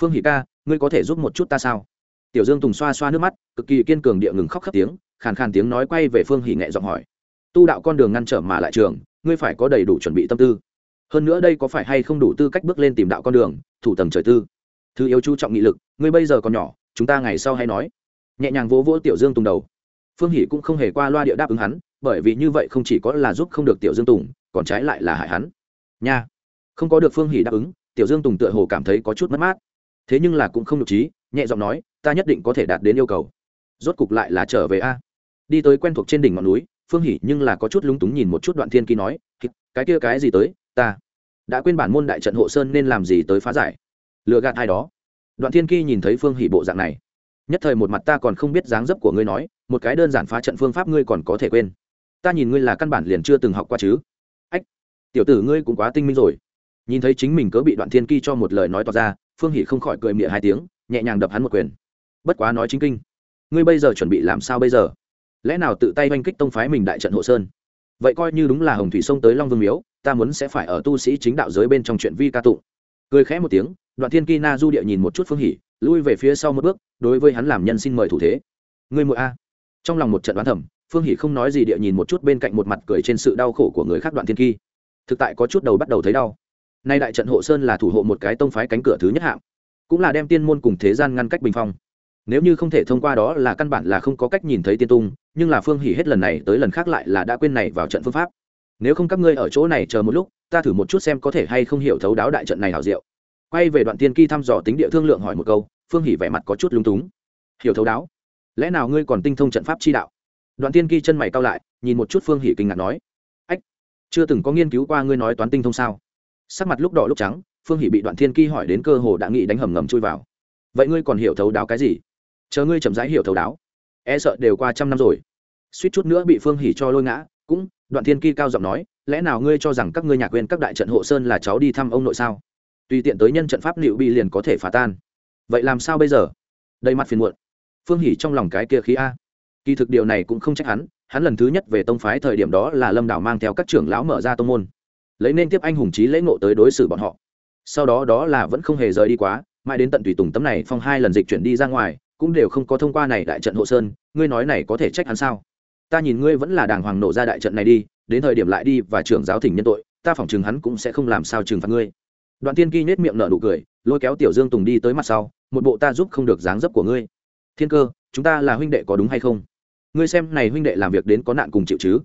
Phương hỉ ca, ngươi có thể giúp một chút ta sao? Tiểu dương tùng xoa xoa nước mắt, cực kỳ kiên cường địa ngừng khóc khắp tiếng khàn khàn tiếng nói quay về phương Hỷ nhẹ giọng hỏi. Tu đạo con đường ngăn trở mà lại trường, ngươi phải có đầy đủ chuẩn bị tâm tư. Hơn nữa đây có phải hay không đủ tư cách bước lên tìm đạo con đường, thủ tầng trời tư? Thứ yếu chú trọng nghị lực, ngươi bây giờ còn nhỏ, chúng ta ngày sau hay nói. Nhẹ nhàng vỗ vỗ tiểu dương tùng đầu. Phương hỷ cũng không hề qua loa địa đáp ứng hắn, bởi vì như vậy không chỉ có là giúp không được tiểu dương tùng, còn trái lại là hại hắn. Nha. Không có được phương hỷ đáp ứng, tiểu dương tùng tựa hồ cảm thấy có chút mất mát. Thế nhưng là cũng không được trí, nhẹ giọng nói, ta nhất định có thể đạt đến yêu cầu. Rốt cục lại là trở về a đi tới quen thuộc trên đỉnh ngọn núi, phương hỷ nhưng là có chút lúng túng nhìn một chút đoạn thiên kỳ nói, cái kia, cái gì tới, ta đã quên bản môn đại trận hộ sơn nên làm gì tới phá giải. Lừa gạt ai đó. Đoạn thiên kỳ nhìn thấy phương hỷ bộ dạng này. Nhất thời một mặt ta còn không biết dáng dấp của ngươi nói, một cái đơn giản phá trận phương pháp ngươi còn có thể quên. Ta nhìn ngươi là căn bản liền chưa từng học qua chứ. Ách, tiểu tử ngươi cũng quá tinh minh rồi. Nhìn thấy chính mình cớ bị đoạn thiên kỳ cho một lời nói tỏ ra, phương hỷ không khỏi cười miệng hai tiếng, nhẹ nhàng đập hắn một quyền. Bất quá nói chính kinh. Ngươi bây giờ chuẩn bị làm sao bây giờ? Lẽ nào tự tay oanh kích tông phái mình đại trận hộ sơn? Vậy coi như đúng là hồng thủy sông tới long vương miếu, ta muốn sẽ phải ở tu sĩ chính đạo giới bên trong chuyện vi ca tụng. Cười khẽ một tiếng, đoạn thiên ki na du địa nhìn một chút phương hỉ, lui về phía sau một bước, đối với hắn làm nhân xin mời thủ thế. Ngươi muội a. Trong lòng một trận đoán thẩm phương hỉ không nói gì địa nhìn một chút bên cạnh một mặt cười trên sự đau khổ của người khác đoạn thiên ki thực tại có chút đầu bắt đầu thấy đau. Nay đại trận hộ sơn là thủ hộ một cái tông phái cánh cửa thứ nhất hạng, cũng là đem tiên môn cùng thế gian ngăn cách bình phong nếu như không thể thông qua đó là căn bản là không có cách nhìn thấy tiên tung, nhưng là phương hỉ hết lần này tới lần khác lại là đã quên này vào trận phương pháp. Nếu không các ngươi ở chỗ này chờ một lúc, ta thử một chút xem có thể hay không hiểu thấu đáo đại trận này hảo diệu. Quay về đoạn tiên kỳ thăm dò tính địa thương lượng hỏi một câu, phương hỉ vẻ mặt có chút lung túng. Hiểu thấu đáo. Lẽ nào ngươi còn tinh thông trận pháp chi đạo? Đoạn tiên kỳ chân mày cao lại, nhìn một chút phương hỉ kinh ngạc nói. Ách, chưa từng có nghiên cứu qua ngươi nói toán tinh thông sao? Sắc mặt lúc đỏ lúc trắng, phương hỉ bị đoạn thiên kỳ hỏi đến cơ hồ đã nghĩ đánh hầm ngầm chui vào. Vậy ngươi còn hiểu thấu đáo cái gì? Chờ ngươi chậm rãi hiểu thấu đáo. E sợ đều qua trăm năm rồi. Suýt chút nữa bị phương hỉ cho lôi ngã, cũng, đoạn thiên kỳ cao giọng nói, lẽ nào ngươi cho rằng các ngươi nhạc quên các đại trận hộ sơn là cháu đi thăm ông nội sao? Tùy tiện tới nhân trận pháp liệu bị liền có thể phá tan. Vậy làm sao bây giờ? Đầy mặt phiền muộn. Phương hỉ trong lòng cái kia khí a. Kỳ thực điều này cũng không trách hắn hắn lần thứ nhất về tông phái thời điểm đó là lâm đảo mang theo các trưởng lão mở ra tông môn. Lấy nên tiếp anh hùng trí lễ ngộ tới đối xử bọn họ. Sau đó đó là vẫn không hề rời đi quá, mãi đến tận tùy tùng tấm này phong hai lần dịch chuyển đi ra ngoài cũng đều không có thông qua này đại trận hộ sơn, ngươi nói này có thể trách hắn sao? Ta nhìn ngươi vẫn là đàng hoàng nổ ra đại trận này đi, đến thời điểm lại đi và trưởng giáo thỉnh nhân tội, ta phỏng chừng hắn cũng sẽ không làm sao trừng phạt ngươi. Đoạn tiên kỳ nết miệng nở nụ cười, lôi kéo tiểu dương tùng đi tới mặt sau, một bộ ta giúp không được dáng dấp của ngươi. Thiên cơ, chúng ta là huynh đệ có đúng hay không? Ngươi xem này huynh đệ làm việc đến có nạn cùng chịu chứ?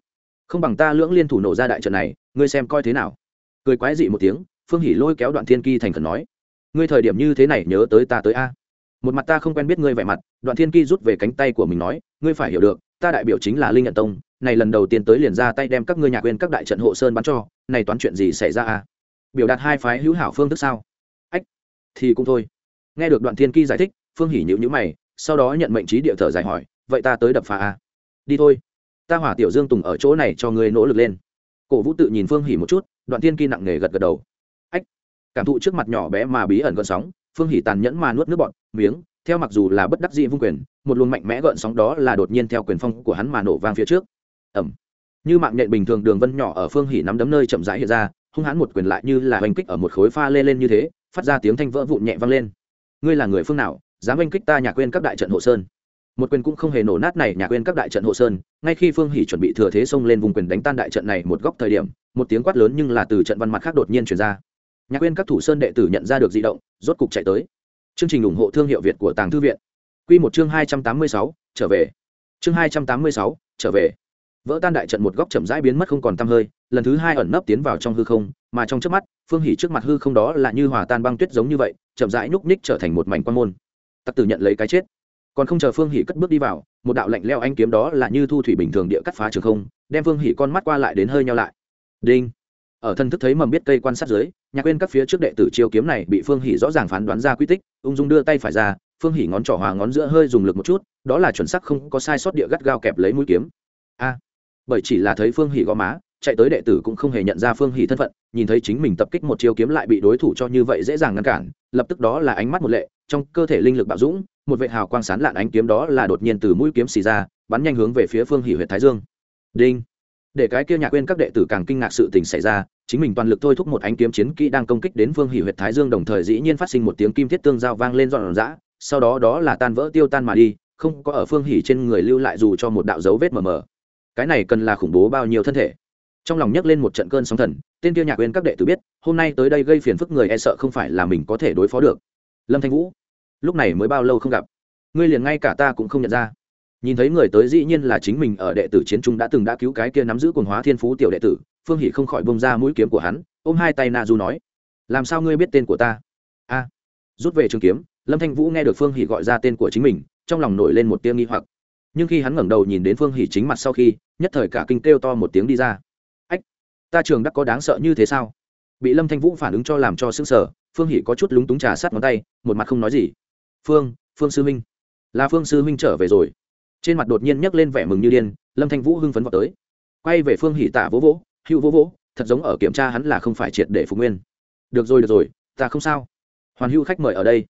Không bằng ta lưỡng liên thủ nổ ra đại trận này, ngươi xem coi thế nào? Cười quái dị một tiếng, phương hỉ lôi kéo đoạn thiên kỳ thành khẩn nói, ngươi thời điểm như thế này nhớ tới ta tới a một mặt ta không quen biết ngươi vẻ mặt, đoạn thiên kỳ rút về cánh tay của mình nói, ngươi phải hiểu được, ta đại biểu chính là linh nhận tông, này lần đầu tiên tới liền ra tay đem các ngươi nhạc quên các đại trận hộ sơn bắn cho, này toán chuyện gì xảy ra à? biểu đạt hai phái hữu hảo phương thức sao? Ách, thì cũng thôi. Nghe được đoạn thiên kỳ giải thích, phương hỉ nhữ nhữ mày, sau đó nhận mệnh trí địa thở dài hỏi, vậy ta tới đập phá à? đi thôi. Ta hỏa tiểu dương tùng ở chỗ này cho ngươi nỗ lực lên. Cổ vũ tự nhìn phương hỉ một chút, đoạn thiên kỳ nặng nề gật gật đầu. Ách, cảm thụ trước mặt nhỏ bé mà bí ẩn gợn sóng phương hỉ tàn nhẫn mà nuốt nước bọt miếng, theo mặc dù là bất đắc dĩ vung quyền, một luồng mạnh mẽ gợn sóng đó là đột nhiên theo quyền phong của hắn mà nổ vang phía trước. Ẩm như mạng nhện bình thường đường vân nhỏ ở phương hỉ nắm đấm nơi chậm rãi hiện ra, hung hãn một quyền lại như là oanh kích ở một khối pha lê lên như thế, phát ra tiếng thanh vỡ vụn nhẹ vang lên. Ngươi là người phương nào, dám oanh kích ta nhà quên các đại trận hộ sơn? Một quyền cũng không hề nổ nát này, nhà quên các đại trận hộ sơn, ngay khi phương hỉ chuẩn bị thừa thế xông lên vùng quyền đánh tan đại trận này một góc thời điểm, một tiếng quát lớn nhưng là từ trận văn mặt khác đột nhiên truyền ra. Nhà quên các thủ sơn đệ tử nhận ra được di động rốt cục chạy tới. Chương trình ủng hộ thương hiệu việt của tàng thư viện. Q một chương hai trăm tám mươi sáu, trở về. Chương hai trăm tám mươi sáu, trở về. Vỡ tan đại trận một góc chậm rãi biến mất không còn tăm hơi, lần thứ hai ẩn nấp tiến vào trong hư không, mà trong trước mắt, phương hỉ trước mặt hư không đó là như hòa tan băng tuyết giống như vậy, chậm rãi nhúc ních trở thành một mảnh quan môn. Tặc tử nhận lấy cái chết. Còn không chờ phương hỉ cất bước đi vào, một đạo lạnh leo anh kiếm đó là như thu thủy bình thường địa cắt phá trường không, đem phương hỉ con mắt qua lại đến hơi nhau lại. Đinh ở thân thức thấy mầm biết cây quan sát dưới nhạc quên các phía trước đệ tử chiêu kiếm này bị phương hỉ rõ ràng phán đoán ra quy tích, ung dung đưa tay phải ra, phương hỉ ngón trỏ hòa ngón giữa hơi dùng lực một chút, đó là chuẩn sắc không có sai sót địa gắt gao kẹp lấy mũi kiếm. A! Bởi chỉ là thấy phương hỉ gõ má, chạy tới đệ tử cũng không hề nhận ra phương hỉ thân phận, nhìn thấy chính mình tập kích một chiêu kiếm lại bị đối thủ cho như vậy dễ dàng ngăn cản, lập tức đó là ánh mắt một lệ, trong cơ thể linh lực bạo dũng, một vệ hào quang sán lạn ánh kiếm đó là đột nhiên từ mũi kiếm xì ra, bắn nhanh hướng về phía phương hỉ huyện thái dương. Đinh! Để cái kia nhạc quên các đệ tử càng kinh ngạc sự tình xảy ra, chính mình toàn lực thôi thúc một ánh kiếm chiến kỹ đang công kích đến phương hỉ huyệt thái dương đồng thời dĩ nhiên phát sinh một tiếng kim thiết tương giao vang lên dọn dã sau đó đó là tan vỡ tiêu tan mà đi, không có ở phương hỉ trên người lưu lại dù cho một đạo dấu vết mờ mờ. Cái này cần là khủng bố bao nhiêu thân thể? Trong lòng nhấc lên một trận cơn sóng thần, tên kia nhạc quên các đệ tử biết, hôm nay tới đây gây phiền phức người e sợ không phải là mình có thể đối phó được. Lâm thanh vũ, lúc này mới bao lâu không gặp? Ngươi liền ngay cả ta cũng không nhận ra nhìn thấy người tới dĩ nhiên là chính mình, ở đệ tử chiến trung đã từng đã cứu cái kia nắm giữ quần hóa thiên phú tiểu đệ tử, phương hỷ không khỏi bông ra mũi kiếm của hắn, ôm hai tay na du nói, làm sao ngươi biết tên của ta? A. Rút về trường kiếm, lâm thanh vũ nghe được phương hỷ gọi ra tên của chính mình, trong lòng nổi lên một tiếng nghi hoặc. Nhưng khi hắn ngẩng đầu nhìn đến phương hỷ chính mặt sau khi, nhất thời cả kinh kêu to một tiếng đi ra. Ách, ta trường đắc có đáng sợ như thế sao? Bị lâm thanh vũ phản ứng cho làm cho sững sờ, phương hỷ có chút lúng túng trà sát ngón tay, một mặt không nói gì. Phương phương sư minh. Là phương sư minh trở về rồi trên mặt đột nhiên nhấc lên vẻ mừng như điên, lâm thanh vũ hưng phấn vào tới. Quay về phương hỉ tạ vỗ vỗ hữu vỗ vỗ, thật giống ở kiểm tra hắn là không phải triệt để phục nguyên. Được rồi được rồi, ta không sao. Hoàn hữu khách mời ở đây.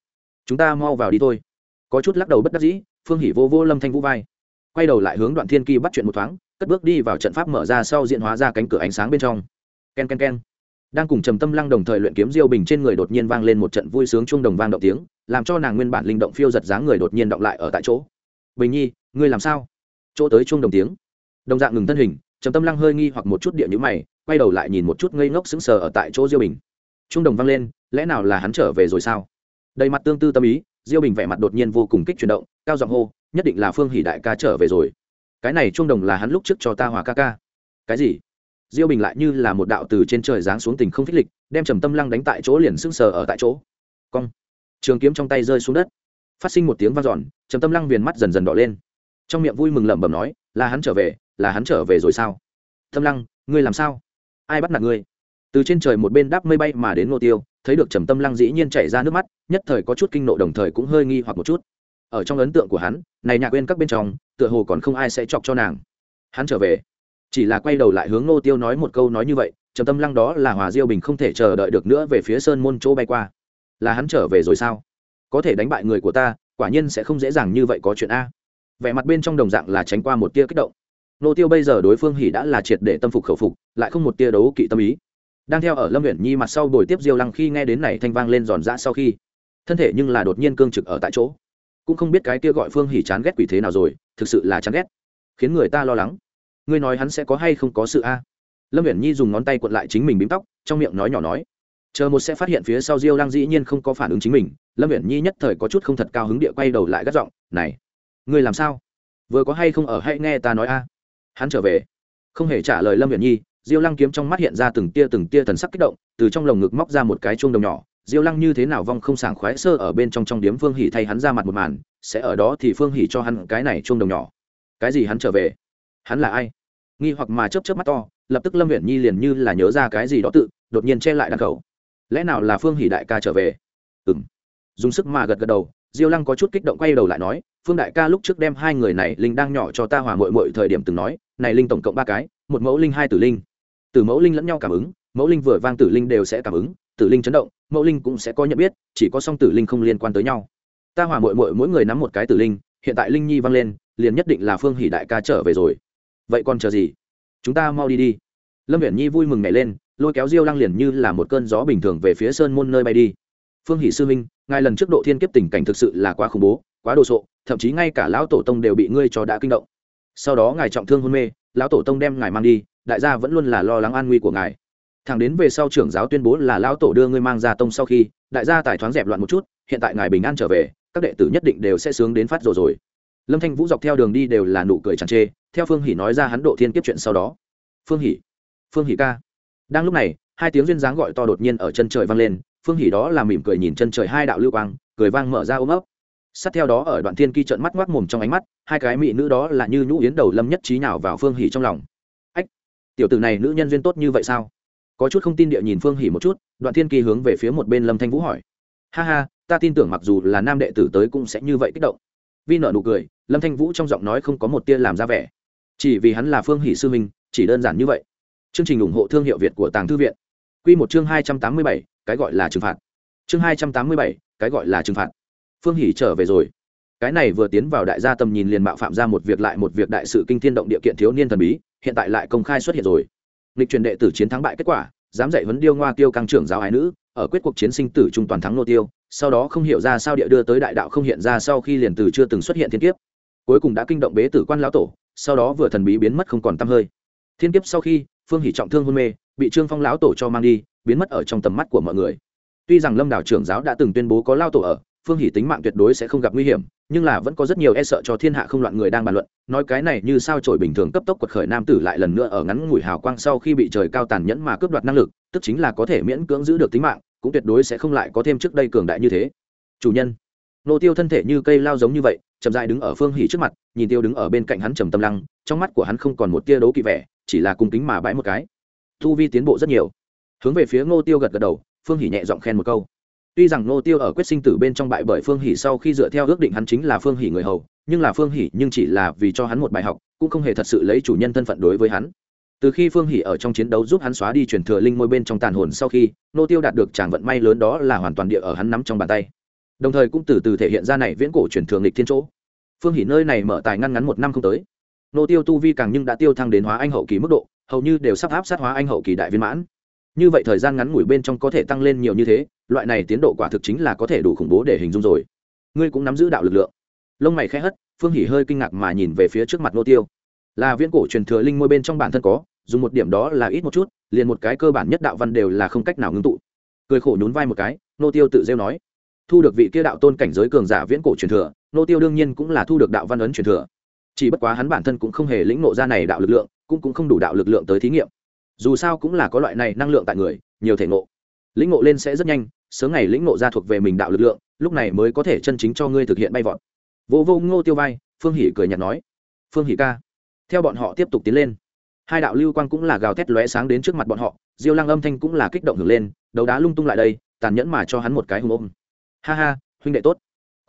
Chúng ta mau vào đi thôi. Có chút lắc đầu bất đắc dĩ, phương hỉ vô vô lâm thanh vũ vai. Quay đầu lại hướng đoạn thiên kỳ bắt chuyện một thoáng, cất bước đi vào trận pháp mở ra sau diện hóa ra cánh cửa ánh sáng bên trong. K e n k e n k e n đang cùng trầm tâm lăng đồng thời luyện kiếm diêu bình trên người đột nhiên vang lên một trận vui sướng chung đồng vang động tiếng, làm cho nàng nguyên bản linh động phiêu giật dáng người đột nhiên động lại ở tại chỗ bình nhi, ngươi làm sao? Chỗ tới chung đồng tiếng. Đồng dạng ngừng thân hình, trầm tâm lăng hơi nghi hoặc một chút địa nhữ mày, quay đầu lại nhìn một chút ngây ngốc sững sờ ở tại chỗ diêu bình. Trung đồng vang lên, lẽ nào là hắn trở về rồi sao? Đầy mặt tương tư tâm ý, diêu bình vẻ mặt đột nhiên vô cùng kích chuyển động, cao giọng hô, nhất định là phương hỷ đại ca trở về rồi. Cái này trung đồng là hắn lúc trước cho ta hòa ca ca. Cái gì? Diêu bình lại như là một đạo từ trên trời giáng xuống tình không phích lịch, đem trầm tâm lăng đánh tại chỗ liền sững sờ ở tại chỗ. Cong. Trường kiếm trong tay rơi xuống đất. Phát sinh một tiếng vang dọn trầm tâm lăng viền mắt dần dần đỏ lên. Trong miệng vui mừng lẩm bẩm nói, là hắn trở về, là hắn trở về rồi sao? Tâm lăng, ngươi làm sao? Ai bắt nạt ngươi? Từ trên trời một bên đáp mây bay mà đến ngô tiêu, thấy được trầm tâm lăng dĩ nhiên chảy ra nước mắt, nhất thời có chút kinh nộ đồng thời cũng hơi nghi hoặc một chút. Ở trong ấn tượng của hắn, này nhạc quên các bên trong, tựa hồ còn không ai sẽ chọc cho nàng. Hắn trở về. Chỉ là quay đầu lại hướng ngô tiêu nói một câu nói như vậy, trầm tâm lăng đó là hòa diêu bình không thể chờ đợi được nữa về phía sơn môn chỗ bay qua. Là hắn trở về rồi sao? Có thể đánh bại người của ta quả nhiên sẽ không dễ dàng như vậy có chuyện a. Vẻ mặt bên trong đồng dạng là tránh qua một tia kích động. Nô tiêu bây giờ đối phương hỉ đã là triệt để tâm phục khẩu phục, lại không một tia đấu kỵ tâm ý. Đang theo ở lâm nguyện nhi mặt sau đổi tiếp diêu lăng khi nghe đến này thanh vang lên giòn dã sau khi, thân thể nhưng là đột nhiên cương trực ở tại chỗ. Cũng không biết cái kia gọi phương hỉ chán ghét quỷ thế nào rồi, thực sự là chán ghét. Khiến người ta lo lắng. Ngươi nói hắn sẽ có hay không có sự a? Lâm nguyện nhi dùng ngón tay cuộn lại chính mình bím tóc, trong miệng nói nhỏ nói chờ một sẽ phát hiện phía sau diêu lăng dĩ nhiên không có phản ứng chính mình, lâm Viễn nhi nhất thời có chút không thật cao hứng địa quay đầu lại gắt giọng, này, ngươi làm sao? Vừa có hay không ở hãy nghe ta nói a? Hắn trở về. Không hề trả lời lâm viện nhi, diêu lăng kiếm trong mắt hiện ra từng tia từng tia thần sắc kích động, từ trong lồng ngực móc ra một cái chuông đồng nhỏ. Diêu lăng như thế nào vong không sảng khoái sơ ở bên trong trong điếm phương hỉ thay hắn ra mặt một màn, sẽ ở đó thì phương hỉ cho hắn cái này chuông đồng nhỏ. Cái gì hắn trở về? Hắn là ai? Nghi hoặc mà chớp chớp mắt to, lập tức lâm Viễn nhi liền như là nhớ ra cái gì đó tự, đột nhiên che lại đàn khẩu lẽ nào là phương hỉ đại ca trở về? Ừ m dùng sức mà gật gật đầu, diêu lăng có chút kích động quay đầu lại nói, phương đại ca lúc trước đem hai người này linh đang nhỏ cho ta hòa mội mội thời điểm từng nói, này linh tổng cộng ba cái, một mẫu linh, hai tử linh. Từ mẫu linh lẫn nhau cảm ứng, mẫu linh vừa vang tử linh đều sẽ cảm ứng, tử linh chấn động, mẫu linh cũng sẽ có nhận biết, chỉ có song tử linh không liên quan tới nhau. Ta hòa mội mội mỗi người nắm một cái tử linh, hiện tại linh nhi vang lên, liền nhất định là phương hỷ đại ca trở về rồi. Vậy còn chờ gì? Chúng ta mau đi đi. Lâm viễn nhi vui mừng nhảy lên lôi kéo diêu lăng liền như là một cơn gió bình thường về phía sơn môn nơi bay đi. Phương hỷ sư minh ngài lần trước độ thiên kiếp tình cảnh thực sự là quá khủng bố, quá đồ sộ, thậm chí ngay cả lão tổ tông đều bị ngươi cho đã kinh động. Sau đó ngài trọng thương hôn mê, lão tổ tông đem ngài mang đi, đại gia vẫn luôn là lo lắng an nguy của ngài. Thẳng đến về sau trưởng giáo tuyên bố là lão tổ đưa ngươi mang ra tông sau khi, đại gia tài thoáng dẹp loạn một chút, hiện tại ngài bình an trở về, các đệ tử nhất định đều sẽ sướng đến phát rồi rồi. Lâm thanh vũ dọc theo đường đi đều là nụ cười tràn trê theo phương hỷ nói ra hắn độ thiên kiếp chuyện sau đó. Phương hỷ phương hỷ ca đang lúc này, hai tiếng duyên dáng gọi to đột nhiên ở chân trời vang lên, phương hỉ đó là mỉm cười nhìn chân trời hai đạo lưu quang, cười vang mở ra ôm ấp. Sát theo đó ở đoạn thiên kỳ trợn mắt ngoác mồm trong ánh mắt, hai cái mỹ nữ đó là như nhũ yến đầu lâm nhất trí nào vào phương hỉ trong lòng. Ách, tiểu tử này nữ nhân duyên tốt như vậy sao? Có chút không tin địa nhìn phương hỉ một chút, đoạn thiên kỳ hướng về phía một bên lâm thanh vũ hỏi. Ha ha, ta tin tưởng mặc dù là nam đệ tử tới cũng sẽ như vậy kích động. Vi nợ nụ cười, lâm thanh vũ trong giọng nói không có một tia làm ra vẻ. Chỉ vì hắn là phương hỷ sư minh chỉ đơn giản như vậy chương trình ủng hộ thương hiệu việt của tàng thư viện. Quy một chương hai trăm tám mươi bảy, cái gọi là trừng phạt. Chương hai trăm tám mươi bảy, cái gọi là trừng phạt. Phương hỷ trở về rồi. Cái này vừa tiến vào đại gia tầm nhìn liền mạo phạm ra một việc lại một việc đại sự kinh thiên động địa kiện thiếu niên thần bí, hiện tại lại công khai xuất hiện rồi. Lịch truyền đệ tử chiến thắng bại kết quả, dám dạy vấn điêu ngoa tiêu căng trưởng giáo ái nữ, ở quyết cuộc chiến sinh tử trung toàn thắng nô tiêu, sau đó không hiểu ra sao địa đưa tới đại đạo không hiện ra sau khi liền từ chưa từng xuất hiện thiên kiếp. Cuối cùng đã kinh động bế tử quan lão tổ, sau đó vừa thần bí biến mất không còn tăm hơi. Thiên kiếp sau khi phương hỷ trọng thương hôn mê, bị trương phong lão tổ cho mang đi, biến mất ở trong tầm mắt của mọi người. Tuy rằng lâm đảo trưởng giáo đã từng tuyên bố có lao tổ ở, phương hỷ tính mạng tuyệt đối sẽ không gặp nguy hiểm, nhưng là vẫn có rất nhiều e sợ cho thiên hạ không loạn người đang bàn luận, nói cái này như sao trổi bình thường cấp tốc quật khởi nam tử lại lần nữa ở ngắn ngủi hào quang sau khi bị trời cao tàn nhẫn mà cướp đoạt năng lực, tức chính là có thể miễn cưỡng giữ được tính mạng, cũng tuyệt đối sẽ không lại có thêm trước đây cường đại như thế. Chủ nhân, nô tiêu thân thể như cây lao giống như vậy, chậm dại đứng ở phương hỷ trước mặt, nhìn tiêu đứng ở bên cạnh hắn trầm tâm lăng, trong mắt của hắn không còn một tia đấu kỵ vẻ chỉ là cùng kính mà bãi một cái. Thu vi tiến bộ rất nhiều. Hướng về phía ngô tiêu gật gật đầu, phương hỷ nhẹ giọng khen một câu. Tuy rằng ngô tiêu ở quyết sinh tử bên trong bại bởi phương hỷ sau khi dựa theo ước định hắn chính là phương hỷ người hầu, nhưng là phương hỷ nhưng chỉ là vì cho hắn một bài học, cũng không hề thật sự lấy chủ nhân thân phận đối với hắn. Từ khi phương hỷ ở trong chiến đấu giúp hắn xóa đi truyền thừa linh môi bên trong tàn hồn sau khi nô tiêu đạt được tràng vận may lớn đó là hoàn toàn địa ở hắn nắm trong bàn tay. Đồng thời cũng từ từ thể hiện ra này viễn cổ truyền thừa lịch thiên chỗ. Phương hỷ nơi này mở tài ngăn ngắn một năm không tới nô tiêu tu vi càng nhưng đã tiêu thăng đến hóa anh hậu kỳ mức độ, hầu như đều sắp áp sát hóa anh hậu kỳ đại viên mãn. Như vậy thời gian ngắn ngủi bên trong có thể tăng lên nhiều như thế, loại này tiến độ quả thực chính là có thể đủ khủng bố để hình dung rồi. Ngươi cũng nắm giữ đạo lực lượng. Lông mày khẽ hất, phương hỉ hơi kinh ngạc mà nhìn về phía trước mặt nô tiêu. Là viễn cổ truyền thừa linh môi bên trong bản thân có, dùng một điểm đó là ít một chút, liền một cái cơ bản nhất đạo văn đều là không cách nào ngưng tụ. Cười khổ nhún vai một cái, nô tiêu tự rêu nói. Thu được vị kia đạo tôn cảnh giới cường giả viễn cổ truyền thừa, nô tiêu đương nhiên cũng là thu được đạo văn ấn truyền thừa chỉ bất quá hắn bản thân cũng không hề lĩnh nộ ra này đạo lực lượng, cũng cũng không đủ đạo lực lượng tới thí nghiệm. Dù sao cũng là có loại này năng lượng tại người, nhiều thể ngộ. Lĩnh ngộ lên sẽ rất nhanh, sớm ngày lĩnh ngộ ra thuộc về mình đạo lực lượng, lúc này mới có thể chân chính cho ngươi thực hiện bay vọt. Vô vô ngô tiêu vai, phương hỷ cười nhạt nói, phương hỷ ca, theo bọn họ tiếp tục tiến lên. Hai đạo lưu quang cũng là gào thét lóe sáng đến trước mặt bọn họ, diêu lăng âm thanh cũng là kích động ngược lên, đấu đá lung tung lại đây, tàn nhẫn mà cho hắn một cái hùng ôm. Ha ha, huynh đệ tốt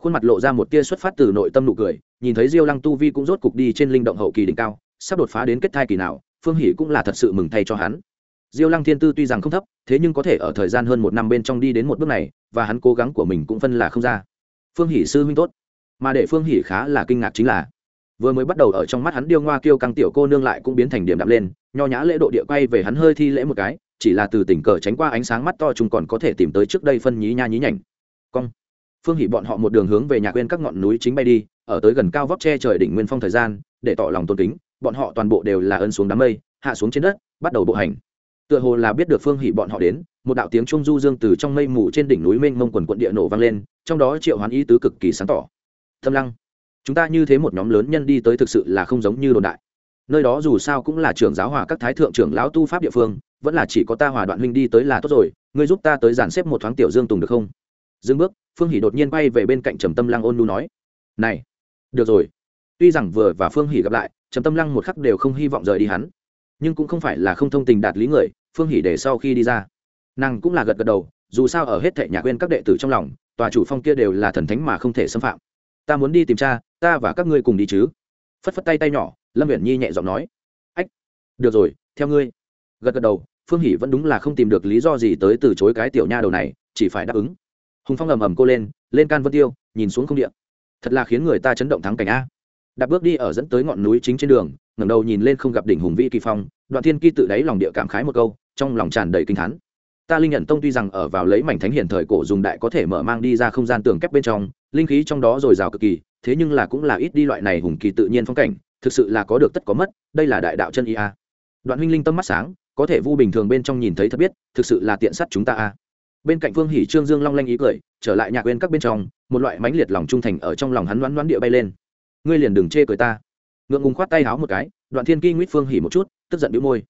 khuôn mặt lộ ra một tia xuất phát từ nội tâm nụ cười, nhìn thấy diêu lăng tu vi cũng rốt cục đi trên linh động hậu kỳ đỉnh cao, sắp đột phá đến kết thai kỳ nào, phương hỷ cũng là thật sự mừng thay cho hắn. Diêu lăng thiên tư tuy rằng không thấp, thế nhưng có thể ở thời gian hơn một năm bên trong đi đến một bước này, và hắn cố gắng của mình cũng phân là không ra. Phương hỷ sư huynh tốt. Mà để phương hỷ khá là kinh ngạc chính là, vừa mới bắt đầu ở trong mắt hắn điêu ngoa kêu căng tiểu cô nương lại cũng biến thành điểm đạm lên, nho nhã lễ độ địa quay về hắn hơi thi lễ một cái, chỉ là từ tình cờ tránh qua ánh sáng mắt to chúng còn có thể tìm tới trước đây phân nhí nha nhí nhảnh. Cong phương hỷ bọn họ một đường hướng về nhà quên các ngọn núi chính bay đi, ở tới gần cao vóc che trời đỉnh nguyên phong thời gian, để tỏ lòng tôn kính, bọn họ toàn bộ đều là ân xuống đám mây, hạ xuống trên đất, bắt đầu bộ hành. Tựa hồ là biết được phương hỷ bọn họ đến, một đạo tiếng trung du dương từ trong mây mù trên đỉnh núi mênh mông quần quận địa nổ vang lên, trong đó triệu hoán ý tứ cực kỳ sáng tỏ. Thâm lăng, chúng ta như thế một nhóm lớn nhân đi tới thực sự là không giống như đồn đại. Nơi đó dù sao cũng là trường giáo hòa các thái thượng trưởng lão tu pháp địa phương, vẫn là chỉ có ta hòa đoạn huynh đi tới là tốt rồi, ngươi giúp ta tới dàn xếp một thoáng tiểu dương tùng được không? Dừng bước phương hỷ đột nhiên bay về bên cạnh trầm tâm lăng ôn nu nói, này, được rồi. Tuy rằng vừa và phương hỷ gặp lại, trầm tâm lăng một khắc đều không hy vọng rời đi hắn. Nhưng cũng không phải là không thông tình đạt lý người, phương hỷ để sau khi đi ra. Nàng cũng là gật gật đầu, dù sao ở hết thệ nhà quên các đệ tử trong lòng, tòa chủ phong kia đều là thần thánh mà không thể xâm phạm. Ta muốn đi tìm cha, ta và các ngươi cùng đi chứ. Phất phất tay tay nhỏ, lâm viễn nhi nhẹ giọng nói, ách, được rồi, theo ngươi. Gật gật đầu, phương hỷ vẫn đúng là không tìm được lý do gì tới từ chối cái tiểu nha đầu này, chỉ phải đáp ứng hùng phong ầm ầm cô lên lên can vân tiêu, nhìn xuống không điện thật là khiến người ta chấn động thắng cảnh a. Đạp bước đi ở dẫn tới ngọn núi chính trên đường, ngẩng đầu nhìn lên không gặp đỉnh hùng vĩ kỳ phong, đoạn thiên kỳ tự đáy lòng địa cảm khái một câu, trong lòng tràn đầy kinh thán. Ta linh nhận tông tuy rằng ở vào lấy mảnh thánh hiển thời cổ dùng đại có thể mở mang đi ra không gian tường kép bên trong, linh khí trong đó dồi dào cực kỳ, thế nhưng là cũng là ít đi loại này hùng kỳ tự nhiên phong cảnh, thực sự là có được tất có mất, đây là đại đạo chân ý a. Đoạn huynh linh tâm mắt sáng, có thể vu bình thường bên trong nhìn thấy thật biết, thực sự là tiện sắt chúng ta a bên cạnh phương hỉ trương dương long lanh ý cười, trở lại nhạc quên các bên trong, một loại mãnh liệt lòng trung thành ở trong lòng hắn đoán đoán địa bay lên. Ngươi liền đừng chê cười ta. Ngượng ngùng khoát tay háo một cái, đoạn thiên kỳ nguyết phương hỉ một chút, tức giận đĩu môi.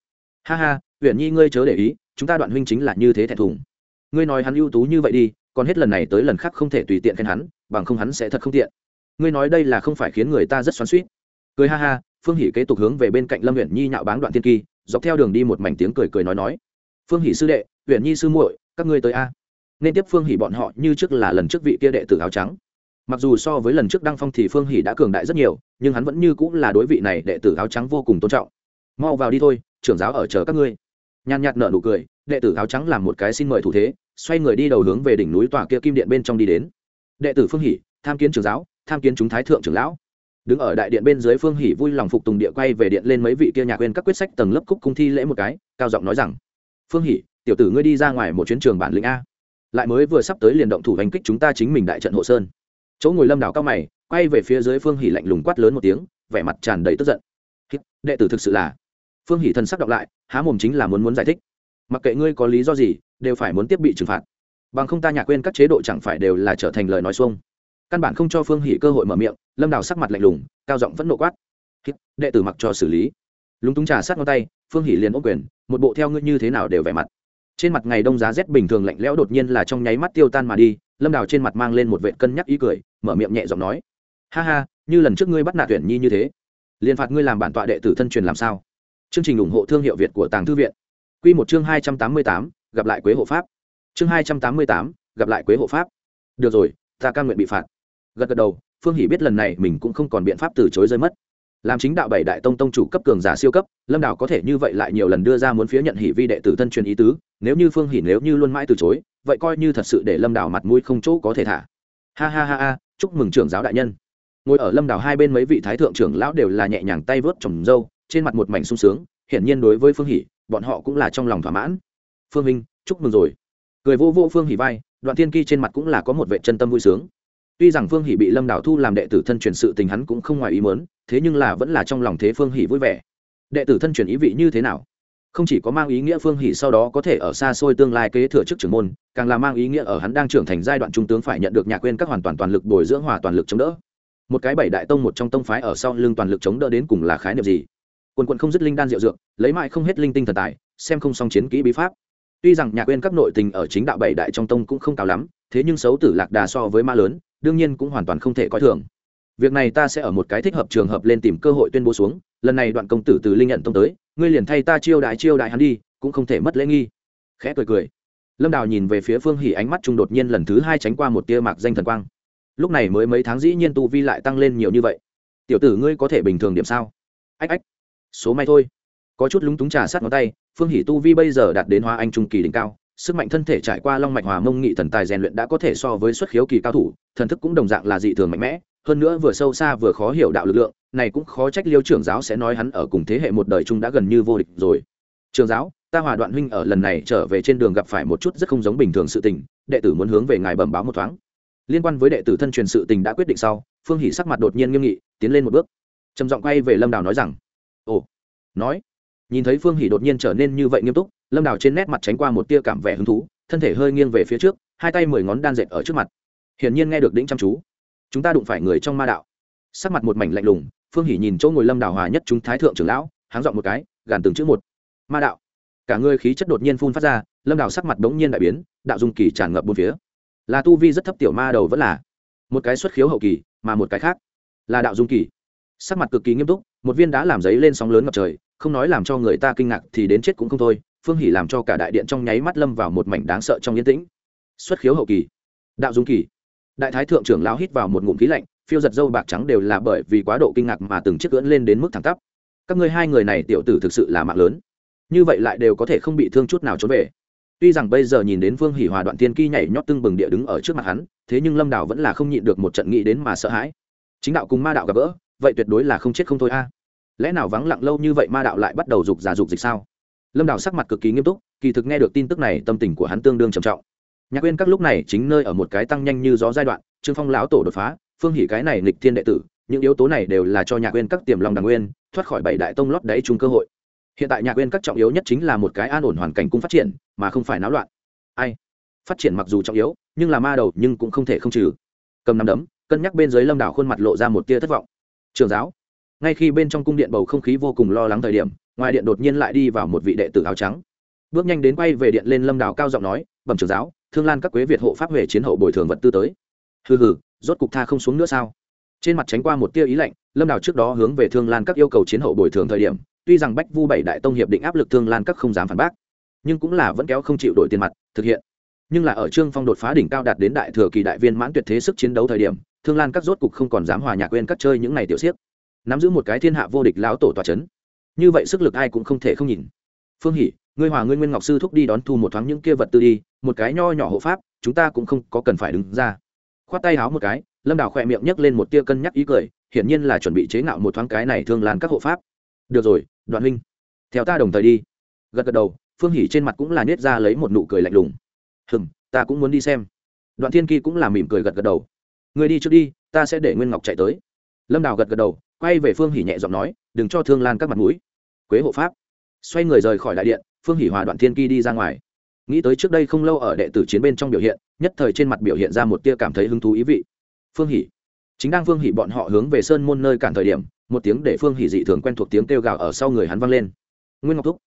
Ha ha, uyển nhi ngươi chớ để ý, chúng ta đoạn huynh chính là như thế thẹn thùng. Ngươi nói hắn ưu tú như vậy đi, còn hết lần này tới lần khác không thể tùy tiện khen hắn, bằng không hắn sẽ thật không tiện. Ngươi nói đây là không phải khiến người ta rất xoắn suýt cười ha ha, phương hỷ kế tục hướng về bên cạnh lâm uyển nhi nhạo báng đoạn thiên kỳ, dọc theo đường đi một mảnh tiếng cười cười nói nói. Phương hỷ sư đệ, uyển nhi sư muội các ngươi tới a. Nên tiếp phương hỷ bọn họ như trước là lần trước vị kia đệ tử áo trắng. Mặc dù so với lần trước đăng phong thì phương hỷ đã cường đại rất nhiều, nhưng hắn vẫn như cũng là đối vị này đệ tử áo trắng vô cùng tôn trọng. Mau vào đi thôi, trưởng giáo ở chờ các ngươi. Nhàn nhạt nở nụ cười, đệ tử áo trắng làm một cái xin mời thủ thế, xoay người đi đầu hướng về đỉnh núi tòa kia kim điện bên trong đi đến. Đệ tử phương hỷ tham kiến trưởng giáo, tham kiến chúng thái thượng trưởng lão. Đứng ở đại điện bên dưới phương hỷ vui lòng phục tùng địa quay về điện lên mấy vị kia nhà quên các quyết sách tầng lớp cúc cung thi lễ một cái, cao giọng nói rằng, phương hỷ tiểu tử ngươi đi ra ngoài một chuyến trường bản lĩnh a. Lại mới vừa sắp tới liền động thủ hành kích chúng ta chính mình đại trận hộ sơn. Chỗ ngồi lâm đảo cao mày, quay về phía dưới phương hỷ lạnh lùng quát lớn một tiếng, vẻ mặt tràn đầy tức giận. Đệ tử thực sự là. Phương hỷ thần sắc đọc lại, há mồm chính là muốn muốn giải thích. Mặc kệ ngươi có lý do gì, đều phải muốn tiếp bị trừng phạt. Bằng không ta nhạc quên các chế độ chẳng phải đều là trở thành lời nói xuông. Căn bản không cho phương hỷ cơ hội mở miệng, lâm đào sắc mặt lạnh lùng, cao giọng vẫn nộ quát. Đệ tử mặc cho xử lý. Lúng túng trà sát ngón tay, phương hỷ liền ôm quyền, một bộ theo ngươi như thế nào đều vẻ mặt trên mặt ngày đông giá rét bình thường lạnh lẽo đột nhiên là trong nháy mắt tiêu tan mà đi, lâm đào trên mặt mang lên một vệ cân nhắc ý cười, mở miệng nhẹ giọng nói. Ha ha, như lần trước ngươi bắt nạt tuyển nhi như thế, liền phạt ngươi làm bản tọa đệ tử thân truyền làm sao? Chương trình ủng hộ thương hiệu việt của tàng thư viện. Q một chương hai trăm tám mươi tám, gặp lại quế hộ pháp. Chương hai trăm tám mươi tám, gặp lại quế hộ pháp. Được rồi, ta ca nguyện bị phạt. Gật gật đầu, phương hỷ biết lần này mình cũng không còn biện pháp từ chối rơi mất làm chính đạo bảy đại tông tông chủ cấp cường giả siêu cấp, lâm đảo có thể như vậy lại nhiều lần đưa ra muốn phía nhận hỷ vi đệ tử thân truyền ý tứ, nếu như phương hỷ nếu như luôn mãi từ chối, vậy coi như thật sự để lâm đảo mặt mũi không chỗ có thể thả. Ha ha ha ha, chúc mừng trưởng giáo đại nhân. Ngồi ở lâm đảo hai bên mấy vị thái thượng trưởng lão đều là nhẹ nhàng tay vớt trồng dâu, trên mặt một mảnh sung sướng, hiển nhiên đối với phương hỷ bọn họ cũng là trong lòng thỏa mãn. Phương minh, chúc mừng rồi. Cười vô vô phương hỷ vai, đoạn thiên kỳ trên mặt cũng là có một vệ chân tâm vui sướng tuy rằng phương hỷ bị lâm Đạo thu làm đệ tử thân truyền sự tình hắn cũng không ngoài ý mớn thế nhưng là vẫn là trong lòng thế phương hỷ vui vẻ. Đệ tử thân truyền ý vị như thế nào? Không chỉ có mang ý nghĩa phương hỷ sau đó có thể ở xa xôi tương lai kế thừa chức trưởng môn, càng là mang ý nghĩa ở hắn đang trưởng thành giai đoạn trung tướng phải nhận được nhạc quên các hoàn toàn toàn lực bồi dưỡng hòa toàn lực chống đỡ. Một cái bảy đại tông một trong tông phái ở sau lưng toàn lực chống đỡ đến cùng là khái niệm gì? Quần quận không dứt linh đan diệu dược, lấy mãi không hết linh tinh thần tài, xem không song chiến kỹ bí pháp. Tuy rằng nhạc quên các nội tình ở chính đạo bảy đại trong tông cũng không cao lắm, thế nhưng xấu tử lạc đà so với ma lớn đương nhiên cũng hoàn toàn không thể coi thường. Việc này ta sẽ ở một cái thích hợp trường hợp lên tìm cơ hội tuyên bố xuống, lần này đoạn công tử từ linh nhận tông tới, ngươi liền thay ta chiêu đại chiêu đại hắn đi, cũng không thể mất lễ nghi. Khẽ cười cười. Lâm đào nhìn về phía phương hỉ ánh mắt trung đột nhiên lần thứ hai tránh qua một tia mạc danh thần quang. Lúc này mới mấy tháng dĩ nhiên tu vi lại tăng lên nhiều như vậy. Tiểu tử ngươi có thể bình thường điểm sao? Ách ách. Số may thôi. Có chút lúng túng trà sát ngón tay, phương hỉ tu vi bây giờ đạt đến hóa anh trung kỳ đỉnh cao sức mạnh thân thể trải qua long mạch hòa mông nghị thần tài rèn luyện đã có thể so với xuất khiếu kỳ cao thủ, thần thức cũng đồng dạng là dị thường mạnh mẽ, hơn nữa vừa sâu xa vừa khó hiểu đạo lực lượng, này cũng khó trách liêu trưởng giáo sẽ nói hắn ở cùng thế hệ một đời chung đã gần như vô địch rồi. Trường giáo, ta hòa đoạn huynh ở lần này trở về trên đường gặp phải một chút rất không giống bình thường sự tình, đệ tử muốn hướng về ngài bẩm báo một thoáng. Liên quan với đệ tử thân truyền sự tình đã quyết định sau, phương hỷ sắc mặt đột nhiên nghiêm nghị, tiến lên một bước. Trầm giọng quay về lâm đào nói rằng, ồ, nói. Nhìn thấy phương hỷ đột nhiên trở nên như vậy nghiêm túc lâm đào trên nét mặt tránh qua một tia cảm vẻ hứng thú, thân thể hơi nghiêng về phía trước, hai tay mười ngón đan dệt ở trước mặt. Hiển nhiên nghe được đĩnh chăm chú. Chúng ta đụng phải người trong ma đạo. Sắc mặt một mảnh lạnh lùng, phương hỷ nhìn chỗ ngồi lâm đào hòa nhất chúng thái thượng trưởng lão, háng dọn một cái, gàn từng chữ một. Ma đạo. Cả người khí chất đột nhiên phun phát ra, lâm đào sắc mặt đ ố n g nhiên đại biến, đạo dung kỳ tràn ngập bốn phía. Là tu vi rất thấp tiểu ma đầu vẫn là một cái xuất khiếu hậu kỳ, mà một cái khác là đạo dung kỳ. Sắc mặt cực kỳ nghiêm túc, một viên đá làm giấy lên sóng lớn ngập trời, không nói làm cho người ta kinh ngạc thì đến chết cũng không thôi phương hỉ làm cho cả đại điện trong nháy mắt lâm vào một mảnh đáng sợ trong yên tĩnh. Xuất khiếu hậu kỳ, đạo dung kỳ. Đại thái thượng trưởng lao hít vào một ngụm khí lạnh, phiêu giật dâu bạc trắng đều là bởi vì quá độ kinh ngạc mà từng chiếc cưỡn lên đến mức thẳng tắp. Các ngươi hai người này tiểu tử thực sự là mạng lớn. Như vậy lại đều có thể không bị thương chút nào trốn về. Tuy rằng bây giờ nhìn đến vương hỉ hòa đoạn tiên kỳ nhảy nhót tưng bừng địa đứng ở trước mặt hắn, thế nhưng lâm đảo vẫn là không nhịn được một trận nghĩ đến mà sợ hãi. Chính đạo cùng ma đạo gặp gỡ, vậy tuyệt đối là không chết không thôi a. Lẽ nào vắng lặng lâu như vậy ma đạo lại bắt đầu dục giả dục dịch sao? Lâm đảo sắc mặt cực kỳ nghiêm túc, kỳ thực nghe được tin tức này, tâm tình của hắn tương đương trầm trọng. Nhạc quên các lúc này chính nơi ở một cái tăng nhanh như gió giai đoạn, trương phong lão tổ đột phá, phương hỉ cái này nghịch thiên đệ tử, những yếu tố này đều là cho nhạc quên các tiềm lòng đàng nguyên, thoát khỏi bảy đại tông lót đáy chung cơ hội. Hiện tại nhạc quên các trọng yếu nhất chính là một cái an ổn hoàn cảnh cung phát triển, mà không phải náo loạn. Ai? Phát triển mặc dù trọng yếu, nhưng là ma đầu nhưng cũng không thể không trừ. Cầm nắm đấm, cân nhắc bên dưới lâm đảo khuôn mặt lộ ra một tia thất vọng. Trường giáo, ngay khi bên trong cung điện bầu không khí vô cùng lo lắng thời điểm ngoài điện đột nhiên lại đi vào một vị đệ tử áo trắng. Bước nhanh đến quay về điện lên lâm đào cao giọng nói, bẩm trường giáo, thương lan các quế việt hộ pháp huệ chiến hậu bồi thường vật tư tới. Hừ hừ, rốt cục tha không xuống nữa sao? Trên mặt tránh qua một tia ý lạnh, lâm đào trước đó hướng về thương lan các yêu cầu chiến hậu bồi thường thời điểm, tuy rằng bách vu bảy đại tông hiệp định áp lực thương lan các không dám phản bác, nhưng cũng là vẫn kéo không chịu đổi tiền mặt, thực hiện. Nhưng là ở trương phong đột phá đỉnh cao đạt đến đại thừa kỳ đại viên mãn tuyệt thế sức chiến đấu thời điểm, thương lan các rốt cục không còn dám hòa nhạc quên các chơi những ngày tiểu xiếc nắm giữ một cái thiên hạ vô địch lão tổ tòa c h ấ n như vậy sức lực ai cũng không thể không nhìn. Phương hỷ, ngươi hòa ngươi nguyên ngọc sư thúc đi đón thu một thoáng những kia vật tư đi, một cái nho nhỏ hộ pháp, chúng ta cũng không có cần phải đứng ra. Khoát tay háo một cái, lâm đào khỏe miệng nhấc lên một tia cân nhắc ý cười, hiển nhiên là chuẩn bị chế ngạo một thoáng cái này thương lan các hộ pháp. Được rồi, đoạn huynh, theo ta đồng thời đi. Gật gật đầu, phương Hỷ trên mặt cũng là nết ra lấy một nụ cười lạnh lùng. Hừng ta cũng muốn đi xem. Đoạn thiên kỳ cũng là mỉm cười gật gật đầu. Người đi trước đi, ta sẽ để nguyên ngọc chạy tới. Lâm đào gật gật đầu quay về phương hỉ nhẹ giọng nói, đừng cho thương lan các mặt mũi. Quế hộ pháp xoay người rời khỏi đại điện, phương hỉ hòa đoạn thiên kỳ đi ra ngoài. Nghĩ tới trước đây không lâu ở đệ tử chiến bên trong biểu hiện, nhất thời trên mặt biểu hiện ra một tia cảm thấy hứng thú ý vị. Phương hỉ. Chính đang phương hỉ bọn họ hướng về sơn môn nơi cản thời điểm, một tiếng để phương hỉ dị thường quen thuộc tiếng kêu gào ở sau người hắn vang lên. Nguyên ngọc thúc.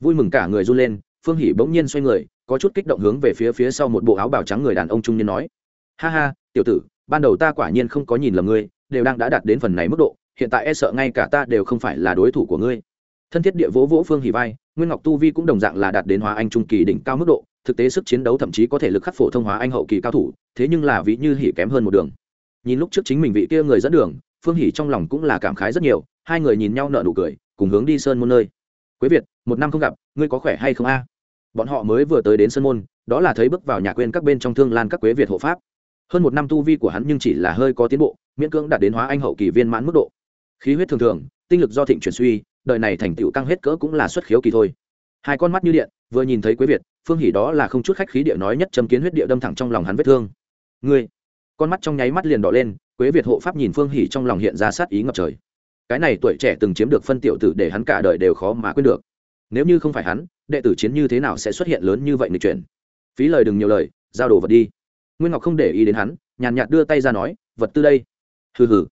Vui mừng cả người run lên, phương hỉ bỗng nhiên xoay người, có chút kích động hướng về phía phía sau một bộ áo bào trắng người đàn ông trung niên nói, ha ha, tiểu tử, ban đầu ta quả nhiên không có nhìn lầm ngươi, đều đang đã đạt đến phần này mức độ hiện tại e sợ ngay cả ta đều không phải là đối thủ của ngươi. Thân thiết địa vỗ vỗ phương hỉ vai, nguyên ngọc tu vi cũng đồng dạng là đạt đến hóa anh trung kỳ đỉnh cao mức độ, thực tế sức chiến đấu thậm chí có thể lực khắc phổ thông hóa anh hậu kỳ cao thủ, thế nhưng là vị như hỉ kém hơn một đường. Nhìn lúc trước chính mình vị kia người dẫn đường, phương hỉ trong lòng cũng là cảm khái rất nhiều, hai người nhìn nhau nợ nụ cười, cùng hướng đi sơn môn nơi. Quế việt, một năm không gặp, ngươi có khỏe hay không a? Bọn họ mới vừa tới đến sơn môn, đó là thấy bước vào nhà quên các bên trong thương lan các quế việt hộ pháp. Hơn một năm tu vi của hắn nhưng chỉ là hơi có tiến bộ, miễn cưỡng đạt đến hóa anh hậu kỳ viên mãn mức độ khí huyết thường thường, tinh lực do thịnh chuyển suy, đời này thành tựu căng hết cỡ cũng là xuất khiếu kỳ thôi. Hai con mắt như điện, vừa nhìn thấy quế việt, phương hỉ đó là không chút khách khí địa nói nhất châm kiến huyết địa đâm thẳng trong lòng hắn vết thương. Ngươi? Con mắt trong nháy mắt liền đỏ lên, quế việt hộ pháp nhìn phương hỉ trong lòng hiện ra sát ý ngập trời. Cái này tuổi trẻ từng chiếm được phân tiểu tử để hắn cả đời đều khó mà quên được. Nếu như không phải hắn, đệ tử chiến như thế nào sẽ xuất hiện lớn như vậy người chuyển? Phí lời đừng nhiều lời, giao đồ vật đi. Nguyên ngọc không để ý đến hắn, nhàn nhạt đưa tay ra nói, vật tư đây. Hừ hừ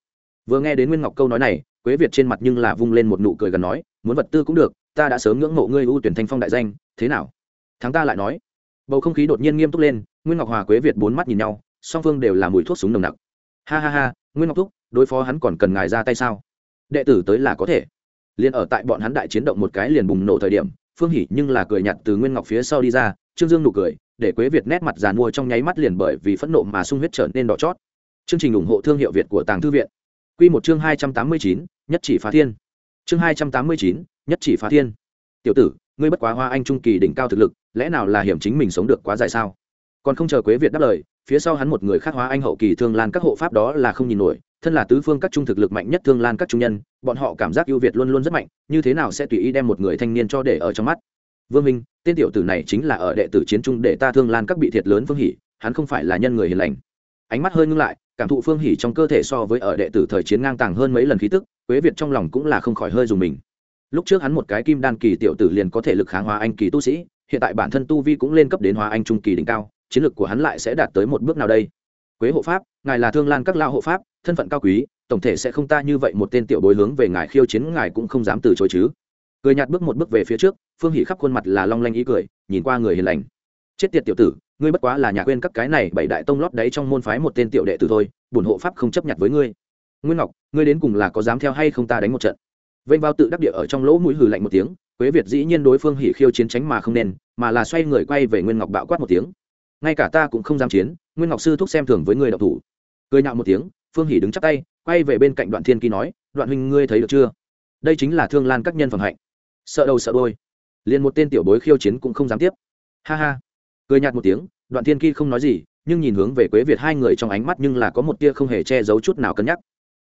vừa nghe đến nguyên ngọc câu nói này, quế việt trên mặt nhưng là vung lên một nụ cười gần nói, muốn vật tư cũng được, ta đã sớm ngưỡng mộ ngươi ưu tuyển thanh phong đại danh, thế nào? Thắng ta lại nói. Bầu không khí đột nhiên nghiêm túc lên, nguyên ngọc hòa, quế việt bốn mắt nhìn nhau, song phương đều là mùi thuốc súng nồng nặc. Ha ha ha, nguyên ngọc thúc, đối phó hắn còn cần ngài ra tay sao? Đệ tử tới là có thể. Liền ở tại bọn hắn đại chiến động một cái liền bùng nổ thời điểm, phương hỉ nhưng là cười nhặt từ nguyên ngọc phía sau đi ra, trương dương nụ cười, để quế việt nét mặt giàn mua trong nháy mắt liền bởi vì phẫn nộ mà sung huyết trở nên đỏ chót. Chương trình ủng hộ thương hiệu việt của tàng thư viện. Quy một chương hai trăm tám mươi chín, nhất chỉ phá thiên. Chương hai trăm tám mươi chín, nhất chỉ phá thiên. Tiểu tử, ngươi bất quá hoa anh trung kỳ đỉnh cao thực lực, lẽ nào là hiểm chính mình sống được quá dài sao? Còn không chờ quế việt đáp lời, phía sau hắn một người khác hóa anh hậu kỳ thương lan các hộ pháp đó là không nhìn nổi, thân là tứ phương các trung thực lực mạnh nhất thương lan các trung nhân, bọn họ cảm giác ưu việt luôn luôn rất mạnh, như thế nào sẽ tùy ý đem một người thanh niên cho để ở trong mắt? Vương minh, tên tiểu tử này chính là ở đệ tử chiến trung để ta thương lan các bị thiệt lớn phương hỉ, hắn không phải là nhân người hiền lành ánh mắt hơi ngưng lại, cảm thụ phương hỉ trong cơ thể so với ở đệ tử thời chiến ngang tàng hơn mấy lần khí tức, quế việt trong lòng cũng là không khỏi hơi dùng mình. Lúc trước hắn một cái kim đan kỳ tiểu tử liền có thể lực kháng hóa anh kỳ tu sĩ, hiện tại bản thân tu vi cũng lên cấp đến hóa anh trung kỳ đỉnh cao, chiến lược của hắn lại sẽ đạt tới một bước nào đây? Quế hộ pháp, ngài là thương lan các lao hộ pháp, thân phận cao quý, tổng thể sẽ không ta như vậy một tên tiểu bối hướng về ngài khiêu chiến, ngài cũng không dám từ chối chứ. Cười nhạt bước một bước về phía trước, phương hỉ khắp khuôn mặt là long lanh ý cười, nhìn qua người hiền lành. Chết tiệt tiểu tử ngươi bất quá là nhà quên các cái này bảy đại tông lót đấy trong môn phái một tên tiểu đệ tử thôi, bổn hộ pháp không chấp nhận với ngươi. Nguyên ngọc, ngươi đến cùng là có dám theo hay không ta đánh một trận? Vênh vào tự đắc địa ở trong lỗ mũi hừ lạnh một tiếng, quế việt dĩ nhiên đối phương hỉ khiêu chiến tránh mà không nên, mà là xoay người quay về nguyên ngọc bạo quát một tiếng. Ngay cả ta cũng không dám chiến, nguyên ngọc sư thúc xem thường với người đọc thủ. Cười nhạo một tiếng, phương hỉ đứng chắp tay, quay về bên cạnh đoạn thiên kỳ nói, đoạn huynh ngươi thấy được chưa? Đây chính là thương lan các nhân phẩm hạnh. Sợ đầu sợ đôi liền một tên tiểu bối khiêu chiến cũng không dám tiếp. Ha ha cười nhạt một tiếng, đoạn thiên kỳ không nói gì, nhưng nhìn hướng về quế việt hai người trong ánh mắt nhưng là có một tia không hề che giấu chút nào cân nhắc.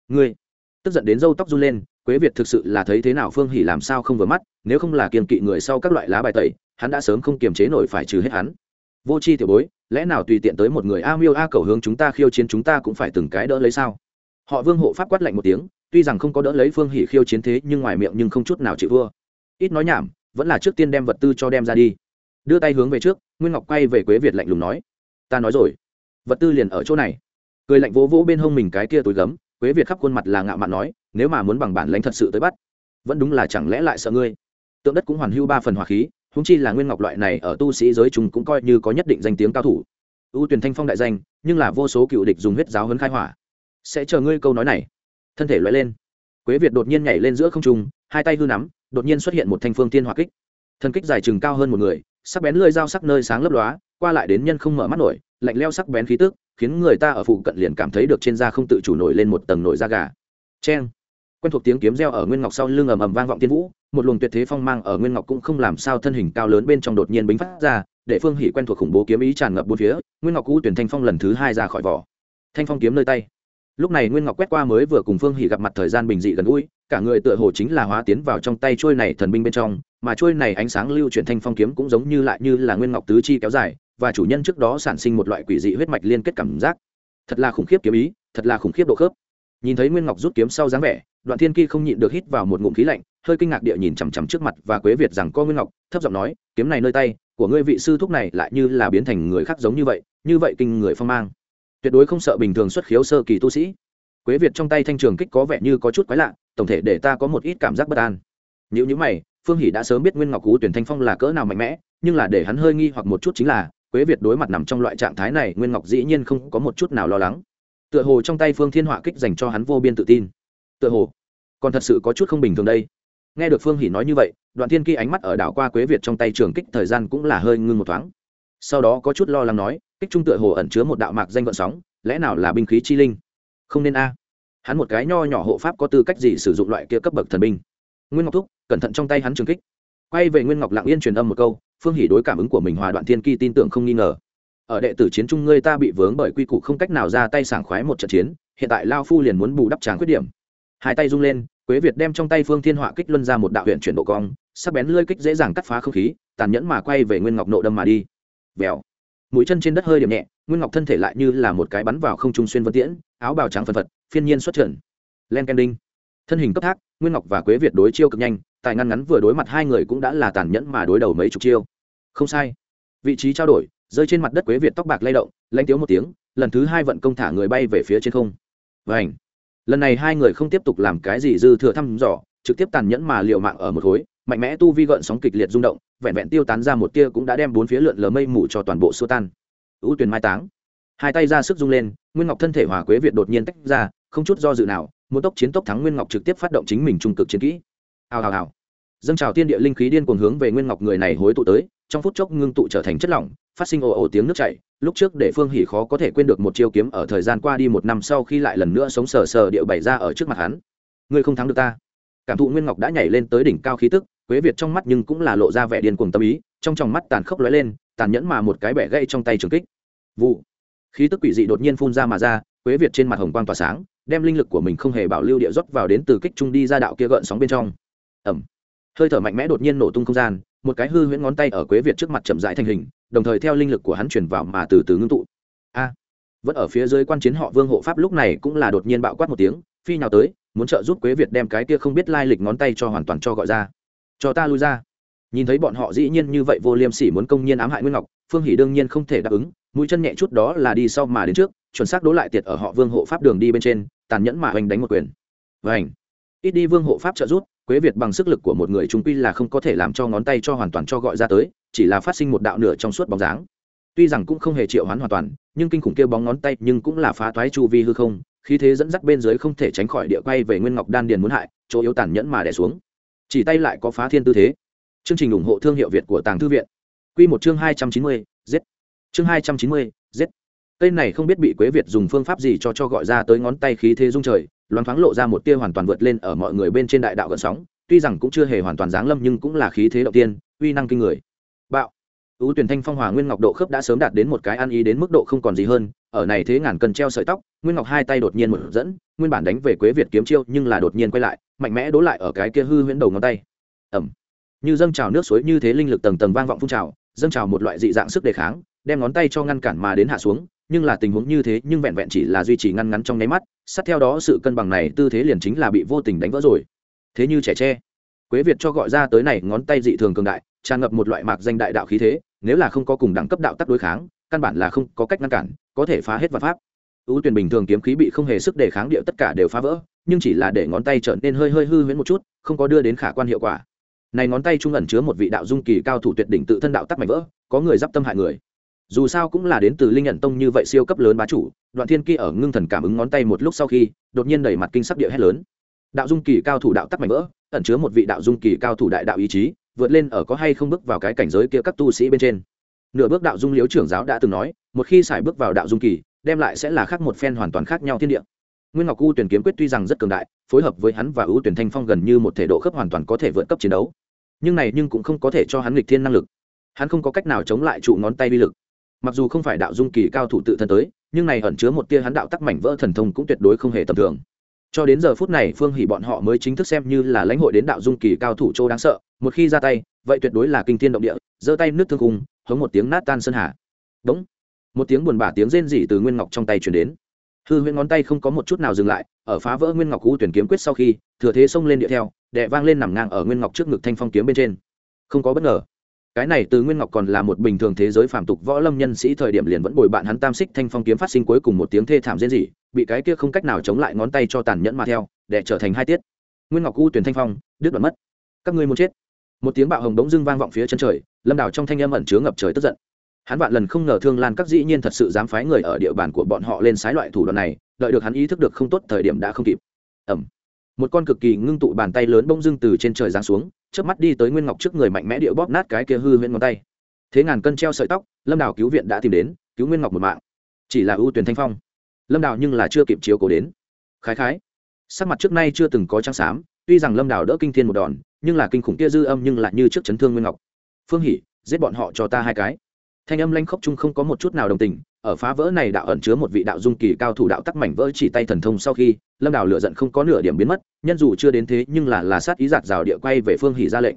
Ngươi? Tức giận đến râu tóc run lên, quế việt thực sự là thấy thế nào phương hỉ làm sao không vừa mắt, nếu không là kiềm kỵ người sau các loại lá bài tẩy, hắn đã sớm không kiềm chế nổi phải trừ hết hắn. Vô c h i tiểu bối, lẽ nào tùy tiện tới một người a miêu a cầu hướng chúng ta khiêu chiến chúng ta cũng phải từng cái đỡ lấy sao? Họ vương hộ pháp quát lạnh một tiếng, tuy rằng không có đỡ lấy phương hỉ khiêu chiến thế nhưng ngoài miệng nhưng không chút nào chịu vua. ít nói nhảm, vẫn là trước tiên đem vật tư cho đem ra đi. Đưa tay hướng về trước nguyên ngọc quay về quế việt lạnh lùng nói, ta nói rồi, vật tư liền ở chỗ này. Cười lạnh vỗ vỗ bên hông mình cái kia túi gấm, quế việt khắp khuôn mặt là ngạo mạn nói, nếu mà muốn bằng bản lãnh thật sự tới bắt, vẫn đúng là chẳng lẽ lại sợ ngươi? Tượng đất cũng hoàn hưu ba phần hỏa khí húng chi là nguyên ngọc loại này ở tu sĩ giới chúng cũng coi như có nhất định danh tiếng cao thủ. Ưu tuyển thanh phong đại danh, nhưng là vô số cựu địch dùng huyết giáo hấn khai hỏa. Sẽ chờ ngươi câu nói này. Thân thể loại lên. Quế việt đột nhiên nhảy lên giữa không trung, hai tay hư nắm, đột nhiên xuất hiện một thanh phương tiên hỏa kích. Thân kích dài chừng cao hơn một người sắc bén lưỡi dao sắc nơi sáng lấp lóa, qua lại đến nhân không mở mắt nổi, lạnh leo sắc bén khí tức, khiến người ta ở phụ cận liền cảm thấy được trên da không tự chủ nổi lên một tầng nổi da gà. Cheng. Quen thuộc tiếng kiếm reo ở nguyên ngọc sau lưng ầm ầm vang vọng tiên vũ, một luồng tuyệt thế phong mang ở nguyên ngọc cũng không làm sao thân hình cao lớn bên trong đột nhiên bính phát ra, để phương hỉ quen thuộc khủng bố kiếm ý tràn ngập bốn phía, nguyên ngọc cũ tuyển thanh phong lần thứ hai ra khỏi vỏ. Thanh phong kiếm nơi tay lúc này nguyên ngọc quét qua mới vừa cùng phương hỉ gặp mặt thời gian bình dị gần gũi, cả người tựa hồ chính là hóa tiến vào trong tay trôi này thần binh bên trong, mà trôi này ánh sáng lưu chuyển thanh phong kiếm cũng giống như lại như là nguyên ngọc tứ chi kéo dài, và chủ nhân trước đó sản sinh một loại quỷ dị huyết mạch liên kết cảm giác. Thật là khủng khiếp kiếm ý, thật là khủng khiếp độ khớp. Nhìn thấy nguyên ngọc rút kiếm sau dáng vẻ, đoạn thiên kỳ không nhịn được hít vào một ngụm khí lạnh, hơi kinh ngạc địa nhìn chằm chằm trước mặt và quế việt rằng co nguyên ngọc, thấp giọng nói, kiếm này nơi tay, của ngươi vị sư thúc này lại như là biến thành người khác giống như vậy như vậy kinh người phong mang tuyệt đối không sợ bình thường xuất khiếu sơ kỳ tu sĩ. Quế việt trong tay thanh trường kích có vẻ như có chút quái lạ, tổng thể để ta có một ít cảm giác bất an. Nếu như mày, phương hỷ đã sớm biết nguyên ngọc cú tuyển thanh phong là cỡ nào mạnh mẽ, nhưng là để hắn hơi nghi hoặc một chút chính là, quế việt đối mặt nằm trong loại trạng thái này, nguyên ngọc dĩ nhiên không có một chút nào lo lắng. Tựa hồ trong tay phương thiên họa kích dành cho hắn vô biên tự tin. Tựa hồ, còn thật sự có chút không bình thường đây. Nghe được phương hỷ nói như vậy, đoạn thiên kỳ ánh mắt ở đảo qua quế việt trong tay trường kích thời gian cũng là hơi ngưng một thoáng sau đó có chút lo lắng nói, kích trung tựa hồ ẩn chứa một đạo mạc danh vận sóng, lẽ nào là binh khí chi linh? Không nên a. Hắn một cái nho nhỏ hộ pháp có tư cách gì sử dụng loại kia cấp bậc thần binh? Nguyên ngọc thúc, cẩn thận trong tay hắn trường kích. Quay về nguyên ngọc lặng yên truyền âm một câu, phương hỉ đối cảm ứng của mình hòa đoạn thiên kỳ tin tưởng không nghi ngờ. Ở đệ tử chiến trung ngươi ta bị vướng bởi quy củ không cách nào ra tay sảng khoái một trận chiến, hiện tại lao phu liền muốn bù đắp tràng khuyết điểm. Hai tay rung lên, quế việt đem trong tay phương thiên họa kích luân ra một đạo huyện chuyển độ cong, sắc bén lơi kích dễ dàng cắt phá không khí, tàn nhẫn mà quay về nguyên ngọc nộ đâm mà đi vèo. Mũi chân trên đất hơi điểm nhẹ, nguyên ngọc thân thể lại như là một cái bắn vào không trung xuyên vân tiễn, áo bào trắng phân phật, phiên nhiên xuất trận len ken đinh thân hình cấp thác, nguyên ngọc và quế việt đối chiêu cực nhanh, tài ngăn ngắn vừa đối mặt hai người cũng đã là tàn nhẫn mà đối đầu mấy chục chiêu. Không sai. Vị trí trao đổi, rơi trên mặt đất quế việt tóc bạc lay động, lanh tiếu một tiếng, lần thứ hai vận công thả người bay về phía trên không. Và ảnh lần này hai người không tiếp tục làm cái gì dư thừa thăm dò, trực tiếp tàn nhẫn mà liều mạng ở một khối mạnh mẽ tu vi gợn sóng kịch liệt rung động, vẹn vẹn tiêu tán ra một tia cũng đã đem bốn phía lượn lờ mây mù cho toàn bộ xua tan. Ưu tuyền mai táng. Hai tay ra sức rung lên, nguyên ngọc thân thể hòa quế việt đột nhiên tách ra, không chút do dự nào, muốn tốc chiến tốc thắng nguyên ngọc trực tiếp phát động chính mình trung cực chiến kỹ. Hào hào hào. Dâng trào tiên địa linh khí điên cuồng hướng về nguyên ngọc người này hối tụ tới, trong phút chốc ngưng tụ trở thành chất lỏng, phát sinh ồ ồ tiếng nước chảy, lúc trước để phương hỉ khó có thể quên được một chiêu kiếm ở thời gian qua đi một năm sau khi lại lần nữa sống sờ sờ điệu bày ra ở trước mặt hắn. Ngươi không thắng được ta. Cảm thụ nguyên ngọc đã nhảy lên tới đỉnh cao khí tức quế việt trong mắt nhưng cũng là lộ ra vẻ điên cuồng tâm ý, trong tròng mắt tàn khốc lóe lên, tàn nhẫn mà một cái bẻ gãy trong tay trường kích. Vụ. Khí tức quỷ dị đột nhiên phun ra mà ra, quế việt trên mặt hồng quang tỏa sáng, đem linh lực của mình không hề bảo lưu địa rót vào đến từ kích trung đi ra đạo kia gợn sóng bên trong. Ẩm hơi thở mạnh mẽ đột nhiên nổ tung không gian, một cái hư huyễn ngón tay ở quế việt trước mặt chậm rãi thành hình, đồng thời theo linh lực của hắn chuyển vào mà từ từ ngưng tụ. A. Vẫn ở phía dưới quan chiến họ vương hộ pháp lúc này cũng là đột nhiên bạo quát một tiếng, phi nhào tới, muốn trợ giúp quế việt đem cái kia không biết lai lịch ngón tay cho hoàn toàn cho gọi ra cho ta lui ra. Nhìn thấy bọn họ dĩ nhiên như vậy, vô liêm sỉ muốn công nhiên ám hại nguyên ngọc, phương hỷ đương nhiên không thể đáp ứng, mũi chân nhẹ chút đó là đi sau mà đến trước, chuẩn xác đố lại tiệt ở họ vương hộ pháp đường đi bên trên, tàn nhẫn mà hoành đánh một quyền. Vảnh ít đi vương hộ pháp trợ giúp, quế việt bằng sức lực của một người chúng quy là không có thể làm cho ngón tay cho hoàn toàn cho gọi ra tới, chỉ là phát sinh một đạo nửa trong suốt bóng dáng. Tuy rằng cũng không hề triệu hoán hoàn toàn, nhưng kinh khủng kia bóng ngón tay nhưng cũng là phá toái chu vi hư không, khí thế dẫn dắt bên dưới không thể tránh khỏi địa quay về nguyên ngọc đan điền muốn hại, chỗ yếu tàn nhẫn mà đẻ xuống chỉ tay lại có phá thiên tư thế. Chương trình ủng hộ thương hiệu việt của tàng thư viện. Q một chương hai trăm chín mươi giết chương hai trăm chín mươi giết cây này không biết bị quế việt dùng phương pháp gì cho cho gọi ra tới ngón tay khí thế dung trời, loáng thoáng lộ ra một tia hoàn toàn vượt lên ở mọi người bên trên đại đạo gợn sóng, tuy rằng cũng chưa hề hoàn toàn giáng lâm nhưng cũng là khí thế đầu tiên, uy năng kinh người. Bạo. Ưu tuyển thanh phong hòa nguyên ngọc độ khớp đã sớm đạt đến một cái ăn ý đến mức độ không còn gì hơn, ở này thế ngàn cần treo sợi tóc, nguyên ngọc hai tay đột nhiên một dẫn, nguyên bản đánh về quế việt kiếm chiêu nhưng là đột nhiên quay lại mạnh mẽ đố lại ở cái kia hư huyễn đầu ngón tay. Ẩm. Như dâng trào nước suối như thế linh lực tầng tầng vang vọng phun trào, dâng trào một loại dị dạng sức đề kháng, đem ngón tay cho ngăn cản mà đến hạ xuống, nhưng là tình huống như thế, nhưng vẹn vẹn chỉ là duy trì ngăn ngắn trong nháy mắt, sát theo đó sự cân bằng này tư thế liền chính là bị vô tình đánh vỡ rồi. Thế như trẻ tre, quế việt cho gọi ra tới này ngón tay dị thường cường đại, tràn ngập một loại mạc danh đại đạo khí thế, nếu là không có cùng đẳng cấp đạo tắc đối kháng, căn bản là không có cách ngăn cản, có thể phá hết vật pháp. Ưu tuyển bình thường kiếm khí bị không hề sức đề kháng địa tất cả đều phá vỡ nhưng chỉ là để ngón tay trở nên hơi hơi hư huyễn một chút, không có đưa đến khả quan hiệu quả. Này ngón tay trung ẩn chứa một vị đạo dung kỳ cao thủ tuyệt đỉnh tự thân đạo tắc mạnh vỡ, có người d tâm hại người. Dù sao cũng là đến từ linh nhận tông như vậy siêu cấp lớn bá chủ, đoạn thiên kia ở ngưng thần cảm ứng ngón tay một lúc sau khi, đột nhiên đẩy mặt kinh sắc địa hét lớn. Đạo dung kỳ cao thủ đạo tắc mạnh vỡ, ẩn chứa một vị đạo dung kỳ cao thủ đại đạo ý chí, vượt lên ở có hay không bước vào cái cảnh giới kia các tu sĩ bên trên. Nửa bước đạo dung liếu trưởng giáo đã từng nói, một khi xài bước vào đạo dung kỳ, đem lại sẽ là khác một phen hoàn toàn khác nhau thiên địa nguyên ngọc u tuyển kiếm quyết tuy rằng rất cường đại, phối hợp với hắn và ưu tuyển thanh phong gần như một thể độ khớp hoàn toàn có thể vượt cấp chiến đấu. Nhưng này nhưng cũng không có thể cho hắn lịch thiên năng lực. Hắn không có cách nào chống lại trụ ngón tay vi lực. Mặc dù không phải đạo dung kỳ cao thủ tự thân tới, nhưng này ẩn chứa một tia hắn đạo tắc mảnh vỡ thần thông cũng tuyệt đối không hề tầm thường. Cho đến giờ phút này, phương hỉ bọn họ mới chính thức xem như là lãnh hội đến đạo dung kỳ cao thủ châu đáng sợ. Một khi ra tay, vậy tuyệt đối là kinh thiên động địa, giơ tay nước thương cùng hống một tiếng nát tan sơn hà. Đúng một tiếng buồn bã tiếng rên rỉ từ nguyên ngọc trong tay truyền đến hư huyễn ngón tay không có một chút nào dừng lại, ở phá vỡ nguyên ngọc cú tuyển kiếm quyết sau khi, thừa thế xông lên địa theo, đệ vang lên nằm ngang ở nguyên ngọc trước ngực thanh phong kiếm bên trên. Không có bất ngờ. Cái này từ nguyên ngọc còn là một bình thường thế giới phàm tục võ lâm nhân sĩ thời điểm liền vẫn bồi bạn hắn tam xích thanh phong kiếm phát sinh cuối cùng một tiếng thê thảm diễn dị bị cái kia không cách nào chống lại ngón tay cho tàn nhẫn mà theo, để trở thành hai tiết. Nguyên ngọc u tuyển thanh phong, đứt đoạn mất. Các ngươi muốn chết. Một tiếng bạo hồng đống dưng vang vọng phía chân trời, lâm đảo trong thanh âm ẩn chứa ngập trời tức giận hắn vạn lần không ngờ thương lan các dĩ nhiên thật sự dám phái người ở địa bàn của bọn họ lên sái loại thủ đoạn này, đợi được hắn ý thức được không tốt, thời điểm đã không kịp. Ẩm một con cực kỳ ngưng tụ bàn tay lớn bông dưng từ trên trời giáng xuống trước mắt đi tới nguyên ngọc trước người mạnh mẽ địa bóp nát cái kia hư huyễn ngón tay. Thế ngàn cân treo sợi tóc, lâm đào cứu viện đã tìm đến, cứu nguyên ngọc một mạng. Chỉ là ưu tuyển thanh phong. Lâm đào nhưng là chưa kịp chiếu cố đến. Khái khái. Sắc mặt trước nay chưa từng có trắng xám, tuy rằng lâm đào đỡ kinh thiên một đòn, nhưng là kinh khủng kia dư âm nhưng lại như trước chấn thương nguyên ngọc. Phương hỉ giết bọn họ cho ta hai cái thanh âm lanh khốc chung không có một chút nào đồng tình, ở phá vỡ này đạo ẩn chứa một vị đạo dung kỳ cao thủ đạo tắc mảnh vỡ chỉ tay thần thông sau khi, lâm đào lựa giận không có nửa điểm biến mất, nhân dù chưa đến thế nhưng là là sát ý giạt rào địa quay về phương hỉ ra lệnh.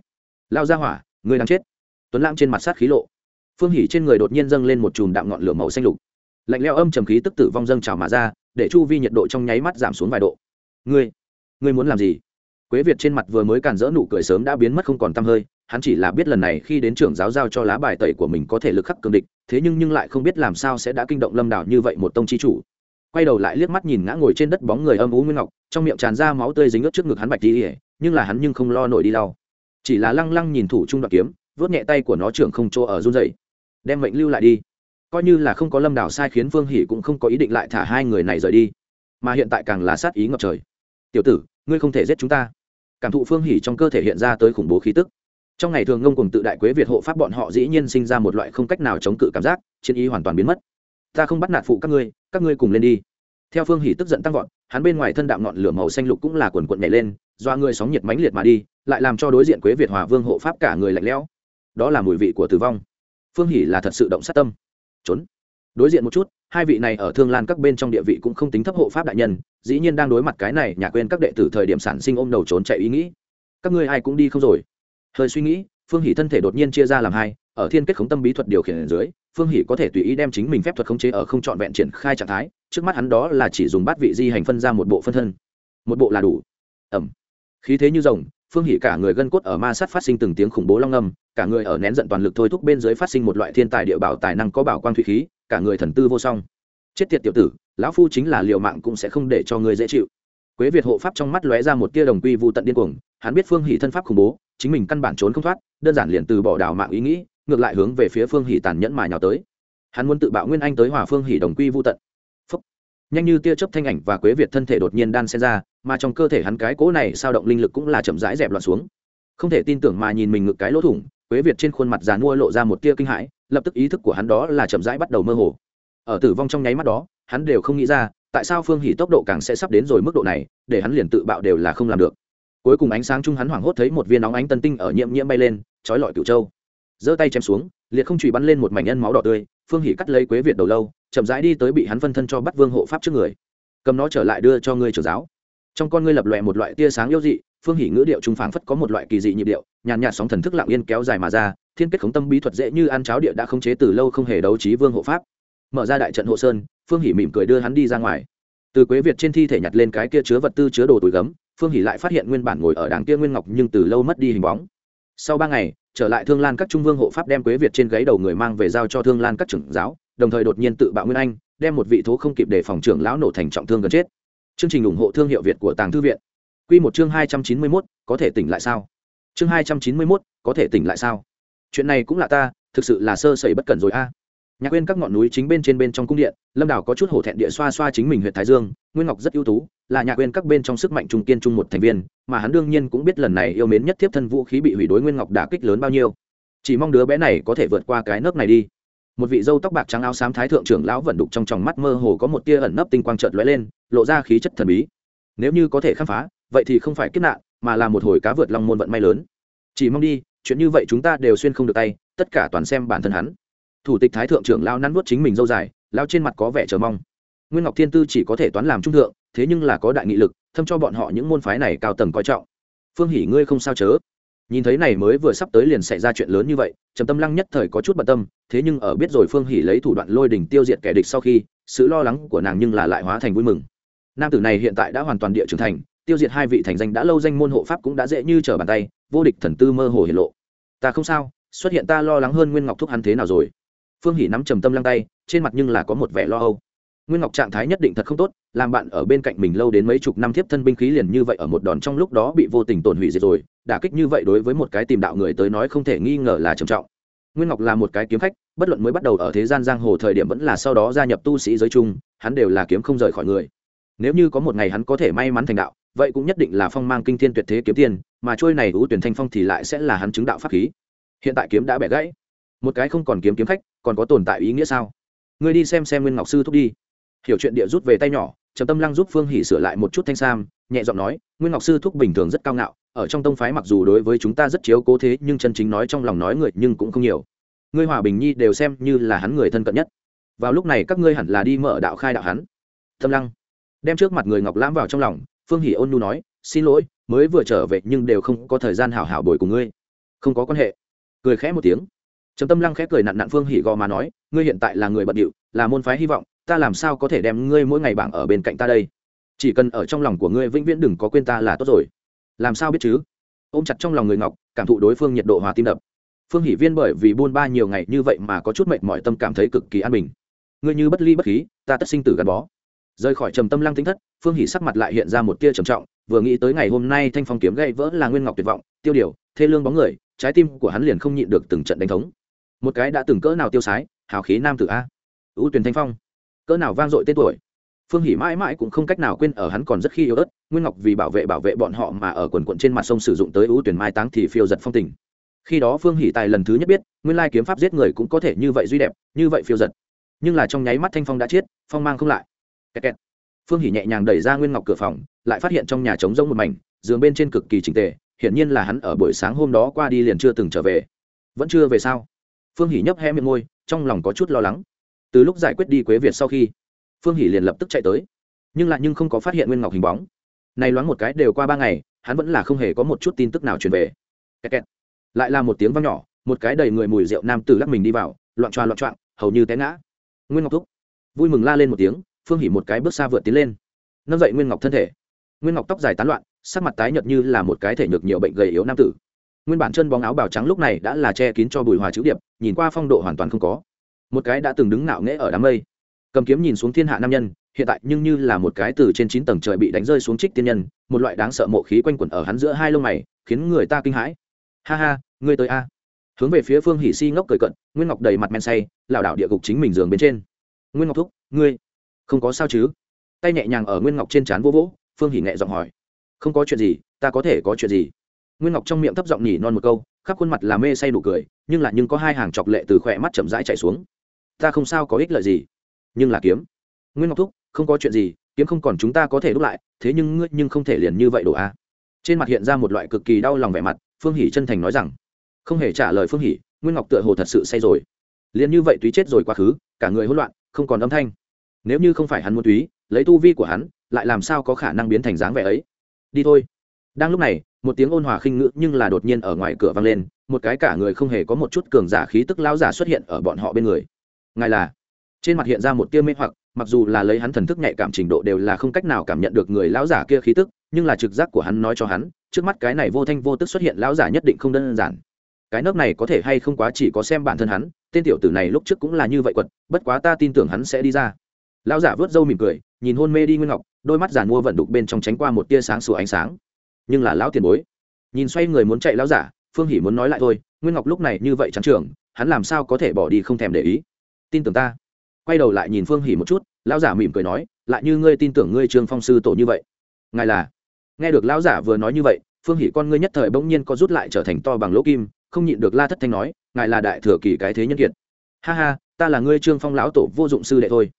Lao ra hỏa, người đang chết. Tuấn lãng trên mặt sát khí lộ. Phương hỉ trên người đột nhiên dâng lên một chùm đạm ngọn lửa màu xanh lục. Lạnh leo âm trầm khí tức tử vong dâng trào mà ra, để chu vi nhiệt độ trong nháy mắt giảm xuống vài độ. Ngươi ngươi muốn làm gì? Quế việt trên mặt vừa mới càn rỡ nụ cười sớm đã biến mất không còn t hơi hắn chỉ là biết lần này khi đến trưởng giáo giao cho lá bài tẩy của mình có thể lực khắc cường địch, thế nhưng nhưng lại không biết làm sao sẽ đã kinh động lâm đảo như vậy một tông chi chủ. Quay đầu lại liếc mắt nhìn ngã ngồi trên đất bóng người âm ú nguyên ngọc, trong miệng tràn ra máu tươi dính ướt trước ngực hắn bạch đi ỉa nhưng là hắn nhưng không lo nổi đi lau chỉ là lăng lăng nhìn thủ trung đoạn kiếm vớt nhẹ tay của nó trưởng không chỗ ở run dậy đem mệnh lưu lại đi. Coi như là không có lâm đảo sai khiến vương hỉ cũng không có ý định lại thả hai người này rời đi. Mà hiện tại càng là sát ý ngập trời. Tiểu tử, ngươi không thể giết chúng ta. Cảm thụ phương hỉ trong cơ thể hiện ra tới khủng bố khí tức trong ngày thường ngông cùng tự đại quế việt hộ pháp bọn họ dĩ nhiên sinh ra một loại không cách nào chống cự cảm giác, chiến ý hoàn toàn biến mất. Ta không bắt nạt phụ các ngươi các ngươi cùng lên đi. Theo phương hỉ tức giận tăng vọt, hắn bên ngoài thân đạm ngọn lửa màu xanh lục cũng là quần quận nhảy lên do người sóng nhiệt mãnh liệt mà đi, lại làm cho đối diện quế việt hòa vương hộ pháp cả người lạnh lẽo. Đó là mùi vị của tử vong. Phương hỉ là thật sự động sát tâm. Trốn. Đối diện một chút, hai vị này ở thương lan các bên trong địa vị cũng không tính thấp hộ pháp đại nhân, dĩ nhiên đang đối mặt cái này, nhà quên các đệ tử thời điểm sản sinh ôm đầu trốn chạy ý nghĩ. Các ngươi ai cũng đi không rồi hơi suy nghĩ, phương hỷ thân thể đột nhiên chia ra làm hai, ở thiên kết khống tâm bí thuật điều khiển ở dưới, phương hỷ có thể tùy ý đem chính mình phép thuật khống chế ở không trọn vẹn triển khai trạng thái, trước mắt hắn đó là chỉ dùng bát vị di hành phân ra một bộ phân thân. Một bộ là đủ. Ẩm. Khí thế như rồng, phương hỷ cả người gân cốt ở ma sát phát sinh từng tiếng khủng bố long âm, cả người ở nén giận toàn lực thôi thúc bên dưới phát sinh một loại thiên tài địa bảo tài năng có bảo quang thủy khí, cả người thần tư vô song. Chết tiệt tiểu tử, lão phu chính là liều mạng cũng sẽ không để cho người dễ chịu. Quế việt hộ pháp trong mắt lóe ra một tia đồng quy vụ tận điên cuồng hắn biết phương hỷ thân pháp khủng bố, chính mình căn bản trốn không thoát, đơn giản liền từ bỏ đảo mạng ý nghĩ, ngược lại hướng về phía phương hỷ tàn nhẫn mà nhào tới. Hắn muốn tự bạo nguyên anh tới hòa phương Hỷ đồng quy vô tận. Phúc. nhanh như tia chớp thanh ảnh và quế việt thân thể đột nhiên đan xen ra, mà trong cơ thể hắn cái cỗ này sao động linh lực cũng là chậm rãi dẹp loạn xuống. Không thể tin tưởng mà nhìn mình ngực cái lỗ thủng, quế việt trên khuôn mặt già mua lộ ra một tia kinh hãi, lập tức ý thức của hắn đó là chậm rãi bắt đầu mơ hồ. Ở tử vong trong nháy mắt đó, hắn đều không nghĩ ra, tại sao phương Hỷ tốc độ càng sẽ sắp đến rồi mức độ này, để hắn liền tự bạo đều là không làm được cuối cùng ánh sáng chung hắn hoảng hốt thấy một viên nóng ánh tân tinh ở nhiễm nhiễm bay lên, trói lọi cựu châu. Giơ tay chém xuống, liệt không chùy bắn lên một mảnh nhân máu đỏ tươi, phương hỉ cắt lấy quế việt đầu lâu, chậm rãi đi tới bị hắn phân thân cho bắt vương hộ pháp trước người. Cầm nó trở lại đưa cho ngươi trưởng giáo. Trong con ngươi lập lòe một loại tia sáng yêu dị, phương hỉ ngữ điệu trung phảng phất có một loại kỳ dị nhịp điệu, nhàn nhạt sóng thần thức lặng yên kéo dài mà ra, thiên kết khống tâm bí thuật dễ như ăn cháo địa đã khống chế từ lâu không hề đấu trí vương hộ pháp. Mở ra đại trận hộ sơn, phương hỉ mỉm cười đưa hắn đi ra ngoài. Từ quế việt trên thi thể nhặt lên cái kia chứa vật tư chứa đồ túi gấm phương Hỷ lại phát hiện nguyên bản ngồi ở đảng kia nguyên ngọc nhưng từ lâu mất đi hình bóng. Sau ba ngày, trở lại thương lan các trung vương hộ pháp đem quế việt trên gáy đầu người mang về giao cho thương lan các trưởng giáo, đồng thời đột nhiên tự bạo nguyên anh, đem một vị thố không kịp để phòng trưởng lão nổ thành trọng thương gần chết. Chương trình ủng hộ thương hiệu việt của tàng thư viện. Q một chương hai trăm chín mươi mốt, có thể tỉnh lại sao? Chương hai trăm chín mươi mốt, có thể tỉnh lại sao? Chuyện này cũng là ta, thực sự là sơ sẩy bất cẩn rồi a nhạc quên các ngọn núi chính bên trên bên trong cung điện, lâm đảo có chút hổ thẹn địa xoa xoa chính mình huyện thái dương, nguyên ngọc rất ưu tú, là nhạc quên các bên trong sức mạnh trung kiên trung một thành viên, mà hắn đương nhiên cũng biết lần này yêu mến nhất thiếp thân vũ khí bị hủy đối nguyên ngọc đả kích lớn bao nhiêu. Chỉ mong đứa bé này có thể vượt qua cái nước này đi. Một vị dâu tóc bạc trắng áo xám thái thượng trưởng lão vận đục trong tròng mắt mơ hồ có một tia ẩn nấp tinh quang trợt lóe lên, lộ ra khí chất thần bí. Nếu như có thể khám phá, vậy thì không phải kiếp nạn, mà là một hồi cá vượt long môn vận may lớn. Chỉ mong đi, chuyện như vậy chúng ta đều xuyên không được tay, tất cả toàn xem bản thân hắn thủ tịch thái thượng trưởng lao nắn nuốt chính mình dâu dài lao trên mặt có vẻ chờ mong. Nguyên ngọc thiên tư chỉ có thể toán làm trung thượng, thế nhưng là có đại nghị lực, thâm cho bọn họ những môn phái này cao tầng coi trọng. Phương hỉ ngươi không sao chớ? Nhìn thấy này mới vừa sắp tới liền xảy ra chuyện lớn như vậy, trầm tâm lăng nhất thời có chút bận tâm, thế nhưng ở biết rồi phương hỉ lấy thủ đoạn lôi đỉnh tiêu diệt kẻ địch sau khi, sự lo lắng của nàng nhưng là lại hóa thành vui mừng. Nam tử này hiện tại đã hoàn toàn địa trưởng thành, tiêu diệt hai vị thành danh đã lâu danh môn hộ pháp cũng đã dễ như trở bàn tay, vô địch thần tư mơ hồ hiển lộ. Ta không sao, xuất hiện ta lo lắng hơn nguyên ngọc thúc hắn thế nào rồi? Phương hỉ nắm trầm tâm lăng tay, trên mặt nhưng là có một vẻ lo âu. Nguyên ngọc trạng thái nhất định thật không tốt, làm bạn ở bên cạnh mình lâu đến mấy chục năm thiếp thân binh khí liền như vậy ở một đòn trong lúc đó bị vô tình tổn hủy diệt rồi, đả kích như vậy đối với một cái tìm đạo người tới nói không thể nghi ngờ là trầm trọng. Nguyên ngọc là một cái kiếm khách, bất luận mới bắt đầu ở thế gian giang hồ thời điểm vẫn là sau đó gia nhập tu sĩ giới chung, hắn đều là kiếm không rời khỏi người. Nếu như có một ngày hắn có thể may mắn thành đạo, vậy cũng nhất định là phong mang kinh thiên tuyệt thế kiếm tiền, mà trôi này ưu tuyển thanh phong thì lại sẽ là hắn chứng đạo pháp khí. Hiện tại kiếm đã bẻ gãy một cái không còn kiếm kiếm khách, còn có tồn tại ý nghĩa sao? Ngươi đi xem xem nguyên ngọc sư thúc đi. Hiểu chuyện địa rút về tay nhỏ, trầm tâm lăng giúp phương hỷ sửa lại một chút thanh sam, nhẹ giọng nói, nguyên ngọc sư thúc bình thường rất cao ngạo, ở trong tông phái mặc dù đối với chúng ta rất chiếu cố thế, nhưng chân chính nói trong lòng nói người nhưng cũng không nhiều. Ngươi hòa bình nhi đều xem như là hắn người thân cận nhất. Vào lúc này các ngươi hẳn là đi mở đạo khai đạo hắn. Tâm lăng đem trước mặt người ngọc lãm vào trong lòng, phương hỷ ôn nu nói, xin lỗi, mới vừa trở về nhưng đều không có thời gian hảo hảo bồi cùng ngươi. Không có quan hệ. Cười khẽ một tiếng trầm tâm lăng khẽ cười nặn nặn phương hỉ gò mà nói, ngươi hiện tại là người bận điệu, là môn phái hy vọng, ta làm sao có thể đem ngươi mỗi ngày bảng ở bên cạnh ta đây? Chỉ cần ở trong lòng của ngươi vĩnh viễn đừng có quên ta là tốt rồi. Làm sao biết chứ? Ôm chặt trong lòng người ngọc, cảm thụ đối phương nhiệt độ hòa tim đập. Phương hỷ viên bởi vì buôn ba nhiều ngày như vậy mà có chút mệt mỏi tâm cảm thấy cực kỳ an bình. Ngươi như bất ly bất khí, ta tất sinh tử gắn bó. Rời khỏi trầm tâm lăng tính thất, phương hỷ sắc mặt lại hiện ra một tia trầm trọng, vừa nghĩ tới ngày hôm nay thanh phong kiếm gậy vỡ là nguyên ngọc tuyệt vọng, tiêu điều, thê lương bóng người, trái tim của hắn liền không nhịn được từng trận đánh thống một cái đã từng cỡ nào tiêu sái, hào khí nam tử a. Ưu tuyển thanh phong. Cỡ nào vang dội tên tuổi. Phương hỉ mãi mãi cũng không cách nào quên ở hắn còn rất khi yếu ớt, nguyên ngọc vì bảo vệ bảo vệ bọn họ mà ở quần quận trên mặt sông sử dụng tới ưu tuyển mai táng thì phiêu giật phong tình. Khi đó phương hỉ tài lần thứ nhất biết, nguyên lai kiếm pháp giết người cũng có thể như vậy duy đẹp, như vậy phiêu giật. Nhưng là trong nháy mắt thanh phong đã chết, phong mang không lại. Kẹt kẹt. phương hỉ nhẹ nhàng đẩy ra nguyên ngọc cửa phòng, lại phát hiện trong nhà trống rỗng một mảnh, giường bên trên cực kỳ chỉnh tề, hiển nhiên là hắn ở buổi sáng hôm đó qua đi liền chưa từng trở về. Vẫn chưa về sao? Phương hỉ nhấp hé miệng môi, trong lòng có chút lo lắng. Từ lúc giải quyết đi quế việt sau khi, phương hỉ liền lập tức chạy tới. Nhưng lại nhưng không có phát hiện nguyên ngọc hình bóng. Này loáng một cái đều qua ba ngày, hắn vẫn là không hề có một chút tin tức nào truyền về. Kẹt kẹt. lại là một tiếng vang nhỏ, một cái đầy người mùi rượu nam tử lắc mình đi vào, loạn tròa loạn trọng hầu như té ngã. Nguyên ngọc thúc. Vui mừng la lên một tiếng, phương hỉ một cái bước xa vượt tiến lên. Nâng dậy nguyên ngọc thân thể. Nguyên ngọc tóc dài tán loạn, sắc mặt tái nhợt như là một cái thể nhược nhiều bệnh gầy yếu nam tử nguyên bản chân bóng áo bào trắng lúc này đã là che kín cho bùi hòa chữ điệp, nhìn qua phong độ hoàn toàn không có. Một cái đã từng đứng ngạo nghễ ở đám mây. Cầm kiếm nhìn xuống thiên hạ nam nhân, hiện tại nhưng như là một cái từ trên chín tầng trời bị đánh rơi xuống trích tiên nhân, một loại đáng sợ mộ khí quanh quẩn ở hắn giữa hai lông mày, khiến người ta kinh hãi. Ha ha, ngươi tới a. Hướng về phía phương hỷ si ngốc cười cận nguyên ngọc đầy mặt men say, lảo đảo địa gục chính mình giường bên trên. Nguyên ngọc thúc, ngươi không có sao chứ? Tay nhẹ nhàng ở nguyên ngọc trên trán vô vỗ, phương hỷ nhẹ giọng hỏi. Không có chuyện gì, ta có thể có chuyện gì? Nguyên ngọc trong miệng thấp giọng nhỉ non một câu, khắp khuôn mặt là mê say đủ cười, nhưng là nhưng có hai hàng chọc lệ từ khỏe mắt chậm rãi chạy xuống. Ta không sao có ích lợi gì, nhưng là kiếm. Nguyên ngọc thúc, không có chuyện gì, kiếm không còn chúng ta có thể đúc lại, thế nhưng ngươi nhưng không thể liền như vậy đổ a. Trên mặt hiện ra một loại cực kỳ đau lòng vẻ mặt, phương hỷ chân thành nói rằng, không hề trả lời phương hỷ, nguyên ngọc tựa hồ thật sự say rồi. Liền như vậy túy chết rồi quá khứ, cả người hỗn loạn, không còn âm thanh. Nếu như không phải hắn muốn túy, lấy tu vi của hắn, lại làm sao có khả năng biến thành dáng vẻ ấy? Đi thôi. Đang lúc này một tiếng ôn hòa khinh ngữ nhưng là đột nhiên ở ngoài cửa vang lên, một cái cả người không hề có một chút cường giả khí tức lão giả xuất hiện ở bọn họ bên người. Ngài là? Trên mặt hiện ra một tia mê hoặc, mặc dù là lấy hắn thần thức nhạy cảm trình độ đều là không cách nào cảm nhận được người lão giả kia khí tức, nhưng là trực giác của hắn nói cho hắn, trước mắt cái này vô thanh vô tức xuất hiện lão giả nhất định không đơn giản. Cái nước này có thể hay không quá chỉ có xem bản thân hắn, tên tiểu tử này lúc trước cũng là như vậy quật, bất quá ta tin tưởng hắn sẽ đi ra. Lão giả vớt râu mỉm cười, nhìn hôn mê đi nguyên ngọc, đôi mắt giàn mua vận đục bên trong tránh qua một tia sáng sủa ánh sáng nhưng là lão tiền bối. Nhìn xoay người muốn chạy lão giả, phương hỉ muốn nói lại thôi, nguyên ngọc lúc này như vậy trắng trường hắn làm sao có thể bỏ đi không thèm để ý. Tin tưởng ta. Quay đầu lại nhìn phương hỉ một chút, lão giả mỉm cười nói, lại như ngươi tin tưởng ngươi trương phong sư tổ như vậy. Ngài là. Nghe được lão giả vừa nói như vậy, phương hỉ con ngươi nhất thời bỗng nhiên có rút lại trở thành to bằng lỗ kim, không nhịn được la thất thanh nói, ngài là đại thừa kỳ cái thế nhân kiệt. Ha ha, ta là ngươi trương phong lão tổ vô dụng sư đệ thôi.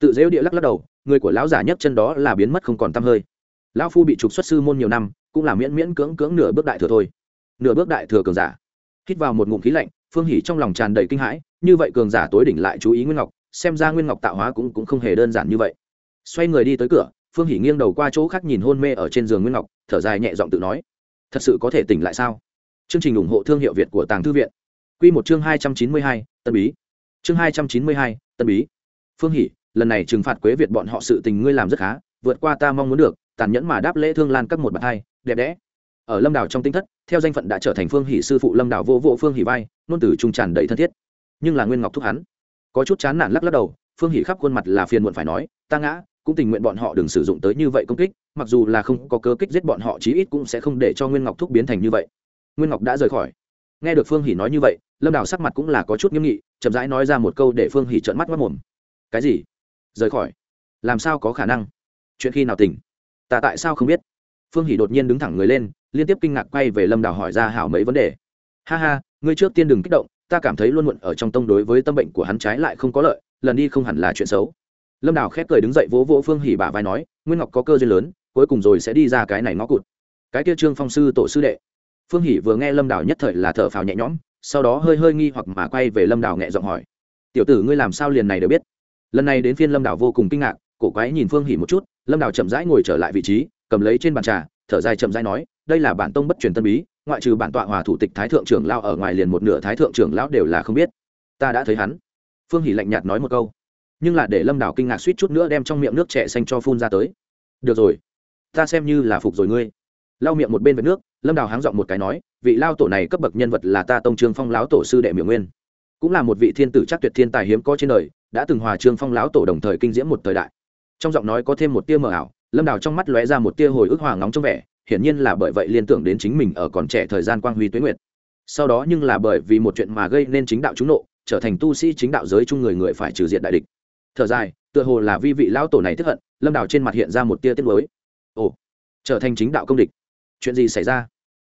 Tự dễu địa lắc lắc đầu, người của lão giả nhất chân đó là biến mất không còn t hơi. Lão phu bị trục xuất sư môn nhiều năm cũng là miễn miễn cưỡng cưỡng nửa bước đại thừa thôi. Nửa bước đại thừa cường giả. Hít vào một ngụm khí lạnh, phương hỉ trong lòng tràn đầy kinh hãi, như vậy cường giả tối đỉnh lại chú ý nguyên ngọc, xem ra nguyên ngọc tạo hóa cũng cũng không hề đơn giản như vậy. Xoay người đi tới cửa, phương hỉ nghiêng đầu qua chỗ khác nhìn hôn mê ở trên giường nguyên ngọc, thở dài nhẹ giọng tự nói, thật sự có thể tỉnh lại sao? Chương trình ủng hộ thương hiệu việt của tàng thư viện. Q một chương hai trăm chín mươi hai, tân bí. Chương hai trăm chín mươi hai, tân bí. Phương hỉ, lần này trừng phạt quế việt bọn họ sự tình ngươi làm rất khá, vượt qua ta mong muốn được, tàn nhẫn mà đáp lễ thương lan các một bàn hai đẹp đẽ. Ở lâm đảo trong tinh thất, theo danh phận đã trở thành phương hỷ sư phụ lâm đảo vô vô phương hỷ vai nôn từ trung tràn đầy thân thiết. Nhưng là nguyên ngọc thúc hắn. Có chút chán nản lắc lắc đầu, phương hỷ khắp khuôn mặt là phiền muộn phải nói, ta ngã, cũng tình nguyện bọn họ đừng sử dụng tới như vậy công kích, mặc dù là không có cơ kích giết bọn họ chí ít cũng sẽ không để cho nguyên ngọc thúc biến thành như vậy. Nguyên ngọc đã rời khỏi. Nghe được phương hỷ nói như vậy, lâm đào sắc mặt cũng là có chút nghiêm nghị, chậm rãi nói ra một câu để phương hỷ trợn mắt mất mồm cái gì? Rời khỏi? Làm sao có khả năng? Chuyện khi nào tỉnh? Ta tại sao không biết? Phương hỷ đột nhiên đứng thẳng người lên, liên tiếp kinh ngạc quay về lâm đào hỏi ra hảo mấy vấn đề. Ha ha, ngươi trước tiên đừng kích động, ta cảm thấy luôn muộn ở trong tông đối với tâm bệnh của hắn trái lại không có lợi, lần đi không hẳn là chuyện xấu. Lâm đào khép cười đứng dậy vỗ vỗ phương hỉ bả vai nói, nguyên ngọc có cơ duyên lớn, cuối cùng rồi sẽ đi ra cái này ngõ cụt. Cái kia trương phong sư tổ sư đệ. Phương hỉ vừa nghe lâm đào nhất thời là thở phào nhẹ nhõm, sau đó hơi hơi nghi hoặc mà quay về lâm đào nhẹ giọng hỏi, tiểu tử ngươi làm sao liền này đều biết? Lần này đến phiên lâm đào vô cùng kinh ngạc, cổ quái nhìn phương hỉ một chút, lâm đào chậm rãi ngồi trở lại vị trí cầm lấy trên bàn trà, thở dài chậm rãi nói, đây là bản tông bất truyền tân bí, ngoại trừ bản tọa hòa thủ tịch thái thượng trưởng lao ở ngoài liền một nửa thái thượng trưởng lão đều là không biết. Ta đã thấy hắn. Phương hỷ lạnh nhạt nói một câu. Nhưng là để lâm đảo kinh ngạc suýt chút nữa đem trong miệng nước trẻ xanh cho phun ra tới. Được rồi, ta xem như là phục rồi ngươi. Lau miệng một bên vệt nước, lâm đào háng giọng một cái nói, vị lao tổ này cấp bậc nhân vật là ta tông trương phong lão tổ sư đệ miệng nguyên. Cũng là một vị thiên tử chắc tuyệt thiên tài hiếm có trên đời, đã từng hòa trương phong lão tổ đồng thời kinh diễm một thời đại. Trong giọng nói có thêm một tia mờ ảo lâm đào trong mắt lóe ra một tia hồi ức hòa ngóng trong vẻ, hiển nhiên là bởi vậy liên tưởng đến chính mình ở còn trẻ thời gian quang huy tuế nguyệt. Sau đó nhưng là bởi vì một chuyện mà gây nên chính đạo trúng nộ, trở thành tu sĩ chính đạo giới chung người người phải trừ diện đại địch. Thở dài, tựa hồ là vi vị lão tổ này tức hận, lâm đào trên mặt hiện ra một tia tiết mới ồ, trở thành chính đạo công địch. Chuyện gì xảy ra?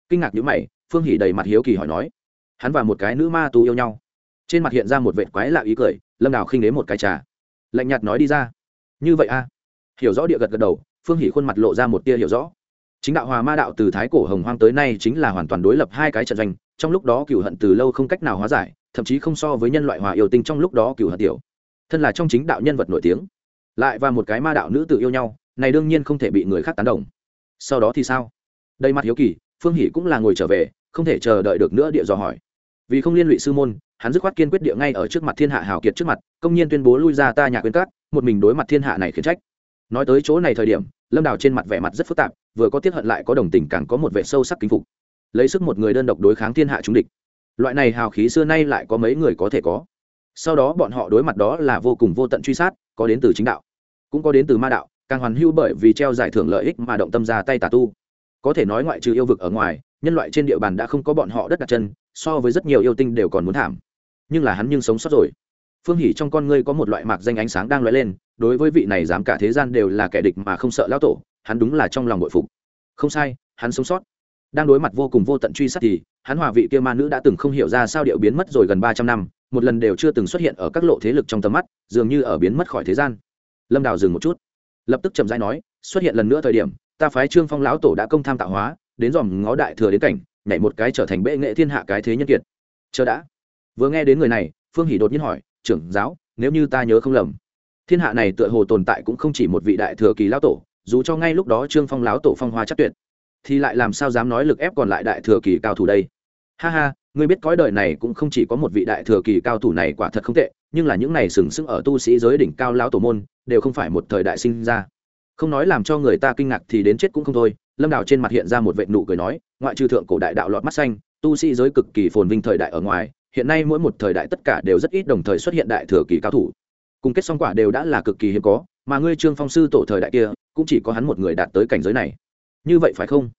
Kinh ngạc nhữ mày, phương hỉ đầy mặt hiếu kỳ hỏi nói. Hắn và một cái nữ ma tu yêu nhau. Trên mặt hiện ra một vệ quái lạ ý cười, lâm đào khinh đến một cái trà. Lạnh nhạt nói đi ra. Như vậy a à? hiểu rõ địa gật gật đầu phương Hỷ khuôn mặt lộ ra một tia hiểu rõ. Chính đạo hòa ma đạo từ thái cổ hồng hoang tới nay chính là hoàn toàn đối lập hai cái trận doanh, trong lúc đó cựu hận từ lâu không cách nào hóa giải, thậm chí không so với nhân loại hòa yêu tinh trong lúc đó cựu hận tiểu. Thân là trong chính đạo nhân vật nổi tiếng. Lại và một cái ma đạo nữ tự yêu nhau, này đương nhiên không thể bị người khác tán đồng. Sau đó thì sao? Đây mặt hiếu kỳ, phương hỷ cũng là ngồi trở về, không thể chờ đợi được nữa địa dò hỏi. Vì không liên lụy sư môn, hắn dứt khoát kiên quyết địa ngay ở trước mặt thiên hạ hào kiệt trước mặt, công nhiên tuyên bố lui ra ta nhà quyên cát, một mình đối mặt thiên hạ này khiến trách. Nói tới chỗ này thời điểm lâm đào trên mặt vẻ mặt rất phức tạp vừa có tiết hận lại có đồng tình càng có một vẻ sâu sắc kính phục lấy sức một người đơn độc đối kháng thiên hạ chúng địch loại này hào khí xưa nay lại có mấy người có thể có sau đó bọn họ đối mặt đó là vô cùng vô tận truy sát có đến từ chính đạo cũng có đến từ ma đạo càng hoàn hưu bởi vì treo giải thưởng lợi ích mà động tâm ra tay tà tu có thể nói ngoại trừ yêu vực ở ngoài nhân loại trên địa bàn đã không có bọn họ đất đặt chân so với rất nhiều yêu tinh đều còn muốn thảm nhưng là hắn nhưng sống sót rồi phương hỉ trong con ngươi có một loại mạc danh ánh sáng đang lóe lên, đối với vị này dám cả thế gian đều là kẻ địch mà không sợ lão tổ, hắn đúng là trong lòng bội phục. Không sai, hắn sống sót. Đang đối mặt vô cùng vô tận truy sát thì, hắn hòa vị kia ma nữ đã từng không hiểu ra sao điệu biến mất rồi gần ba trăm năm, một lần đều chưa từng xuất hiện ở các lộ thế lực trong tầm mắt, dường như ở biến mất khỏi thế gian. Lâm đào dừng một chút. Lập tức chậm rãi nói, xuất hiện lần nữa thời điểm, ta phái trương phong lão tổ đã công tham tạo hóa, đến dòm ngó đại thừa đến cảnh, nhảy một cái trở thành bệ nghệ thiên hạ cái thế nhân kiệt. Chờ đã. Vừa nghe đến người này, phương hỷ đột nhiên hỏi trưởng giáo, nếu như ta nhớ không lầm. Thiên hạ này tựa hồ tồn tại cũng không chỉ một vị đại thừa kỳ lão tổ, dù cho ngay lúc đó trương phong lão tổ phong hoa chắc tuyệt, thì lại làm sao dám nói lực ép còn lại đại thừa kỳ cao thủ đây? Ha ha, ngươi biết cõi đời này cũng không chỉ có một vị đại thừa kỳ cao thủ này quả thật không tệ, nhưng là những này sừng sững ở tu sĩ giới đỉnh cao lão tổ môn, đều không phải một thời đại sinh ra. Không nói làm cho người ta kinh ngạc thì đến chết cũng không thôi, lâm đào trên mặt hiện ra một vệ nụ cười nói, ngoại trừ thượng cổ đại đạo lọt mắt xanh, tu sĩ giới cực kỳ phồn vinh thời đại ở ngoài hiện nay mỗi một thời đại tất cả đều rất ít đồng thời xuất hiện đại thừa kỳ cao thủ. Cùng kết song quả đều đã là cực kỳ hiếm có, mà ngươi trương phong sư tổ thời đại kia, cũng chỉ có hắn một người đạt tới cảnh giới này. Như vậy phải không?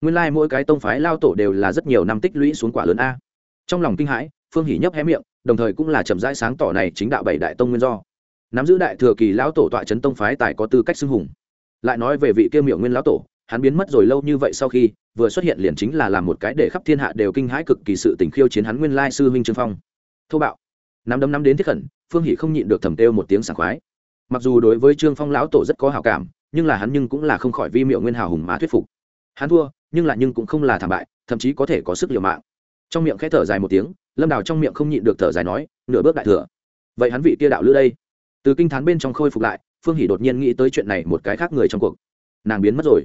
Nguyên lai mỗi cái tông phái lao tổ đều là rất nhiều năm tích lũy xuống quả lớn a. Trong lòng kinh hãi, phương hỉ nhấp hé miệng, đồng thời cũng là chậm rãi sáng tỏ này chính đạo bảy đại tông nguyên do. Nắm giữ đại thừa kỳ lão tổ tọa trấn tông phái tài có tư cách xưng hùng. Lại nói về vị kia miệng nguyên lão tổ hắn biến mất rồi lâu như vậy sau khi, vừa xuất hiện liền chính là làm một cái để khắp thiên hạ đều kinh hãi cực kỳ sự tình khiêu chiến hắn nguyên lai sư huynh trương phong. Thô bạo. Năm đấm năm đến thiết khẩn, phương hỷ không nhịn được thầm têu một tiếng sảng khoái. Mặc dù đối với trương phong lão tổ rất có hào cảm, nhưng là hắn nhưng cũng là không khỏi vi miệng nguyên hào hùng má thuyết phục. Hắn thua, nhưng là nhưng cũng không là thảm bại, thậm chí có thể có sức liều mạng. Trong miệng khẽ thở dài một tiếng, lâm đào trong miệng không nhịn được thở dài nói, nửa bước đại thừa. Vậy hắn vị kia đạo lữ đây? Từ kinh thán bên trong khôi phục lại, phương hỷ đột nhiên nghĩ tới chuyện này một cái khác người trong cuộc. Nàng biến mất rồi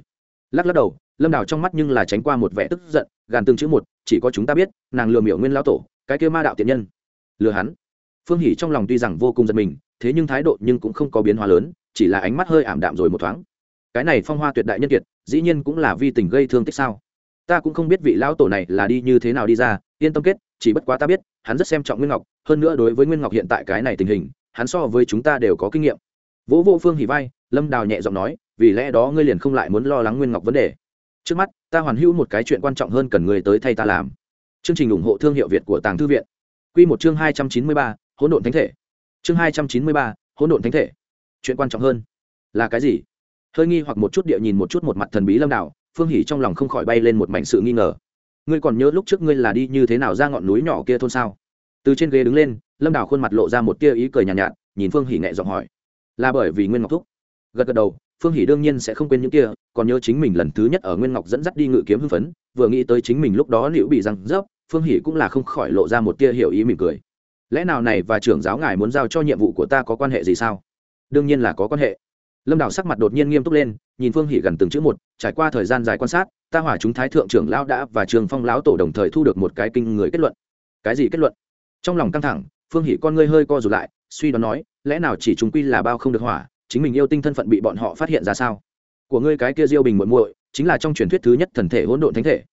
lắc lắc đầu, lâm đào trong mắt nhưng là tránh qua một vẻ tức giận, gàn từng chữ một, chỉ có chúng ta biết, nàng lừa miểu nguyên lão tổ, cái kia ma đạo tiện nhân. Lừa hắn. Phương hỷ trong lòng tuy rằng vô cùng giật mình, thế nhưng thái độ nhưng cũng không có biến hóa lớn, chỉ là ánh mắt hơi ảm đạm rồi một thoáng. Cái này phong hoa tuyệt đại nhân kiệt, dĩ nhiên cũng là vi tình gây thương tích sao? Ta cũng không biết vị lão tổ này là đi như thế nào đi ra, yên tâm kết, chỉ bất quá ta biết, hắn rất xem trọng nguyên ngọc, hơn nữa đối với nguyên ngọc hiện tại cái này tình hình, hắn so với chúng ta đều có kinh nghiệm. Vỗ vô phương hỉ vai, lâm đào nhẹ giọng nói vì lẽ đó ngươi liền không lại muốn lo lắng nguyên ngọc vấn đề. Trước mắt ta hoàn hữu một cái chuyện quan trọng hơn cần ngươi tới thay ta làm. Chương trình ủng hộ thương hiệu việt của tàng thư viện. Q một chương hai trăm chín mươi ba hỗn độn thánh thể. Chương hai trăm chín mươi ba hỗn độn thánh thể. Chuyện quan trọng hơn là cái gì? Hơi nghi hoặc một chút địa nhìn một chút một mặt thần bí lâm đào phương hỉ trong lòng không khỏi bay lên một mảnh sự nghi ngờ. Ngươi còn nhớ lúc trước ngươi là đi như thế nào ra ngọn núi nhỏ kia thôn sao? Từ trên ghế đứng lên lâm đào khuôn mặt lộ ra một tia ý cười nhàn nhạt, nhạt nhìn phương hỉ nhẹ giọng hỏi. Là bởi vì nguyên ngọc thúc? Gật gật đầu phương hỷ đương nhiên sẽ không quên những kia, còn nhớ chính mình lần thứ nhất ở nguyên ngọc dẫn dắt đi ngự kiếm hưng phấn, vừa nghĩ tới chính mình lúc đó liễu bị răng rớp, phương hỷ cũng là không khỏi lộ ra một tia hiểu ý mỉm cười. Lẽ nào này và trưởng giáo ngài muốn giao cho nhiệm vụ của ta có quan hệ gì sao? Đương nhiên là có quan hệ. Lâm đào sắc mặt đột nhiên nghiêm túc lên, nhìn phương hỷ gần từng chữ một, trải qua thời gian dài quan sát, ta hỏa chúng thái thượng trưởng lão đã và trường phong lão tổ đồng thời thu được một cái kinh người kết luận. Cái gì kết luận? Trong lòng căng thẳng, phương hỷ con ngươi hơi co rụt lại, suy đoán nói, lẽ nào chỉ chúng quy là bao không được hỏa chính mình yêu tinh thân phận bị bọn họ phát hiện ra sao? Của ngươi cái kia diêu bình muội muội, chính là trong truyền thuyết thứ nhất thần thể hỗn độn thánh thể.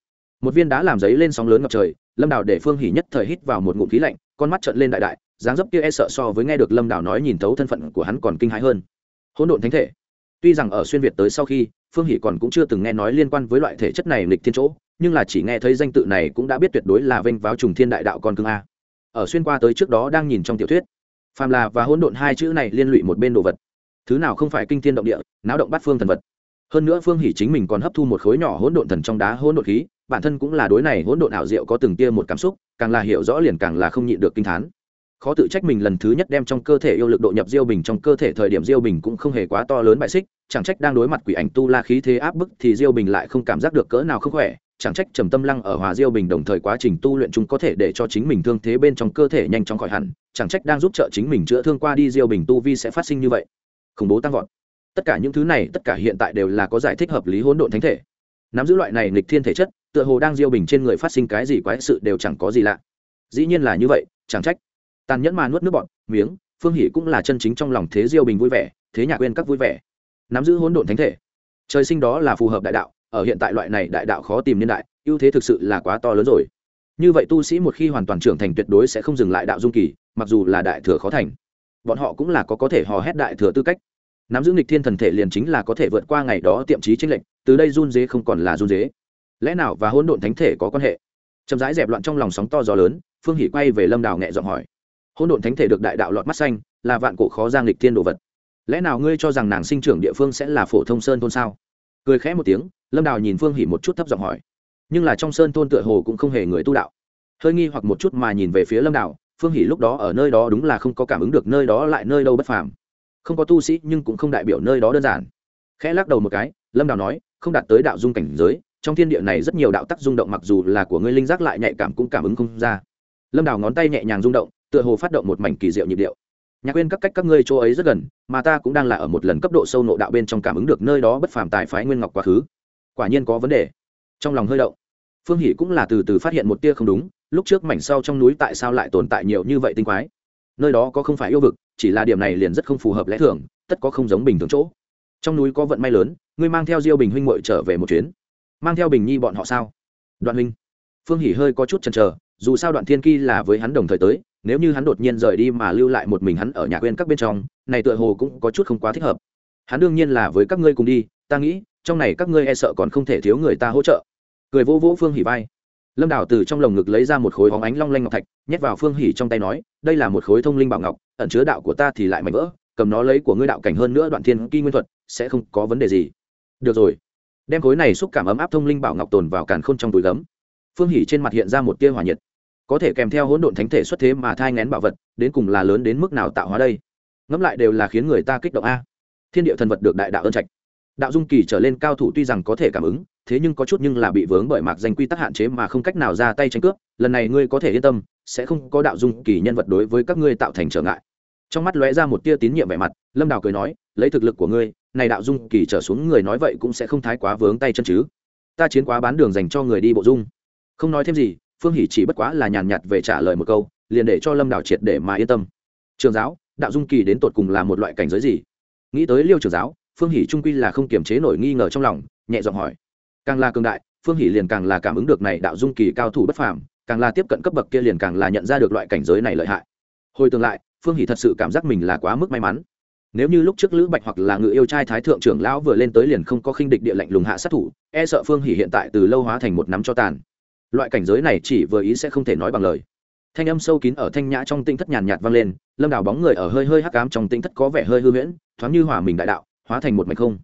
Một viên đá làm giấy lên sóng lớn ngập trời, lâm đào để phương hỉ nhất thời hít vào một ngụm khí lạnh, con mắt trợn lên đại đại, dáng dấp kia e sợ so với nghe được lâm đào nói nhìn thấu thân phận của hắn còn kinh hãi hơn. Hỗn độn thánh thể. Tuy rằng ở xuyên việt tới sau khi, phương hỉ còn cũng chưa từng nghe nói liên quan với loại thể chất này lịch thiên chỗ, nhưng là chỉ nghe thấy danh tự này cũng đã biết tuyệt đối là vênh váo trùng thiên đại đạo con cương a. Ở xuyên qua tới trước đó đang nhìn trong tiểu thuyết, phàm là và hỗn độn hai chữ này liên lụy một bên đồ vật thứ nào không phải kinh thiên động địa, náo động bắt phương thần vật. Hơn nữa phương hỷ chính mình còn hấp thu một khối nhỏ hỗn độn thần trong đá hỗn độn khí, bản thân cũng là đối này hỗn độn ảo diệu có từng tia một cảm xúc, càng là hiểu rõ liền càng là không nhịn được kinh thán. Khó tự trách mình lần thứ nhất đem trong cơ thể yêu lực độ nhập diêu bình trong cơ thể thời điểm diêu bình cũng không hề quá to lớn bại xích, chẳng trách đang đối mặt quỷ ảnh tu la khí thế áp bức thì diêu bình lại không cảm giác được cỡ nào không khỏe, chẳng trách trầm tâm lăng ở hòa diêu bình đồng thời quá trình tu luyện chúng có thể để cho chính mình thương thế bên trong cơ thể nhanh chóng khỏi hẳn, chẳng trách đang giúp trợ chính mình chữa thương qua đi diêu bình tu vi sẽ phát sinh như vậy khủng bố tăng vọt. Tất cả những thứ này, tất cả hiện tại đều là có giải thích hợp lý hỗn độn thánh thể. Nắm giữ loại này nghịch thiên thể chất, tựa hồ đang diêu bình trên người phát sinh cái gì quái sự đều chẳng có gì lạ. Dĩ nhiên là như vậy, chẳng trách. Tàn nhẫn mà nuốt nước bọn miếng, phương hỷ cũng là chân chính trong lòng thế diêu bình vui vẻ, thế nhà quên các vui vẻ. Nắm giữ hỗn độn thánh thể. Trời sinh đó là phù hợp đại đạo, ở hiện tại loại này đại đạo khó tìm niên đại, ưu thế thực sự là quá to lớn rồi. Như vậy tu sĩ một khi hoàn toàn trưởng thành tuyệt đối sẽ không dừng lại đạo dung kỳ, mặc dù là đại thừa khó thành. Bọn họ cũng là có có thể hò hét đại thừa tư cách nắm giữ nghịch thiên thần thể liền chính là có thể vượt qua ngày đó tiệm trí chính lệnh từ đây run dế không còn là run dế. Lẽ nào và hỗn độn thánh thể có quan hệ? Chậm rãi dẹp loạn trong lòng sóng to gió lớn, phương hỷ quay về lâm đào nhẹ giọng hỏi. Hỗn độn thánh thể được đại đạo lọt mắt xanh, là vạn cổ khó giang lịch thiên đồ vật. Lẽ nào ngươi cho rằng nàng sinh trưởng địa phương sẽ là phổ thông sơn thôn sao? Cười khẽ một tiếng, lâm đào nhìn phương hỷ một chút thấp giọng hỏi. Nhưng là trong sơn thôn tựa hồ cũng không hề người tu đạo. Hơi nghi hoặc một chút mà nhìn về phía lâm đào, phương hỷ lúc đó ở nơi đó đúng là không có cảm ứng được nơi đó lại nơi đâu bất phàm không có tu sĩ nhưng cũng không đại biểu nơi đó đơn giản. Khẽ lắc đầu một cái, lâm đào nói, không đạt tới đạo dung cảnh giới, trong thiên địa này rất nhiều đạo tắc rung động mặc dù là của ngươi linh giác lại nhạy cảm cũng cảm ứng không ra. Lâm đào ngón tay nhẹ nhàng rung động, tựa hồ phát động một mảnh kỳ diệu nhịp điệu. Nhạc quên các cách các ngươi chỗ ấy rất gần, mà ta cũng đang là ở một lần cấp độ sâu nộ đạo bên trong cảm ứng được nơi đó bất phàm tài phái nguyên ngọc quá khứ. Quả nhiên có vấn đề. Trong lòng hơi động. Phương hỷ cũng là từ từ phát hiện một tia không đúng, lúc trước mảnh sau trong núi tại sao lại tồn tại nhiều như vậy tinh quái? Nơi đó có không phải yêu vực chỉ là điểm này liền rất không phù hợp lẽ thường, tất có không giống bình thường chỗ. Trong núi có vận may lớn, ngươi mang theo diêu bình huynh muội trở về một chuyến. Mang theo bình nhi bọn họ sao? Đoạn huynh. Phương hỷ hơi có chút chần chờ, dù sao đoạn thiên kỳ là với hắn đồng thời tới, nếu như hắn đột nhiên rời đi mà lưu lại một mình hắn ở nhà quên các bên trong, này tựa hồ cũng có chút không quá thích hợp. Hắn đương nhiên là với các ngươi cùng đi, ta nghĩ, trong này các ngươi e sợ còn không thể thiếu người ta hỗ trợ. Cười vô vỗ phương hỉ vai. Lâm đào từ trong lồng ngực lấy ra một khối hóng ánh long lanh ngọc thạch, nhét vào phương hỉ trong tay nói, đây là một khối thông linh bảo ngọc ẩn chứa đạo của ta thì lại mạnh vỡ, cầm nó lấy của ngươi đạo cảnh hơn nữa đoạn thiên kỳ nguyên thuật, sẽ không có vấn đề gì. Được rồi. Đem khối này xúc cảm ấm áp thông linh bảo ngọc tồn vào càn khôn trong túi gấm. Phương hỉ trên mặt hiện ra một tia hỏa nhiệt. Có thể kèm theo hỗn độn thánh thể xuất thế mà thai ngén bảo vật, đến cùng là lớn đến mức nào tạo hóa đây? Ngẫm lại đều là khiến người ta kích động a. Thiên địa thần vật được đại đạo ơn trạch. Đạo dung kỳ trở lên cao thủ tuy rằng có thể cảm ứng, thế nhưng có chút nhưng là bị vướng bởi mạc danh quy tắc hạn chế mà không cách nào ra tay tranh cướp. Lần này ngươi có thể yên tâm, sẽ không có đạo dung kỳ nhân vật đối với các ngươi tạo thành trở ngại trong mắt lóe ra một tia tín nhiệm vẻ mặt, lâm đào cười nói, lấy thực lực của ngươi, này đạo dung kỳ trở xuống người nói vậy cũng sẽ không thái quá vướng tay chân chứ. Ta chiến quá bán đường dành cho người đi bộ dung. Không nói thêm gì, phương hỷ chỉ bất quá là nhàn nhạt về trả lời một câu, liền để cho lâm đào triệt để mà yên tâm. Trường giáo, đạo dung kỳ đến tột cùng là một loại cảnh giới gì? Nghĩ tới liêu trường giáo, phương hỷ trung quy là không kiềm chế nổi nghi ngờ trong lòng, nhẹ giọng hỏi. Càng là cường đại, phương hỷ liền càng là cảm ứng được này đạo dung kỳ cao thủ bất phàm, càng là tiếp cận cấp bậc kia liền càng là nhận ra được loại cảnh giới này lợi hại. Hồi tương lại phương hỷ thật sự cảm giác mình là quá mức may mắn. Nếu như lúc trước lữ bạch hoặc là ngự yêu trai thái thượng trưởng lão vừa lên tới liền không có khinh địch địa lệnh lùng hạ sát thủ e sợ phương hỷ hiện tại từ lâu hóa thành một nắm cho tàn. Loại cảnh giới này chỉ vừa ý sẽ không thể nói bằng lời. Thanh âm sâu kín ở thanh nhã trong tinh thất nhàn nhạt vang lên, lâm đào bóng người ở hơi hơi hắc ám trong tinh thất có vẻ hơi hư huyễn, thoáng như hỏa mình đại đạo, hóa thành một mạch không.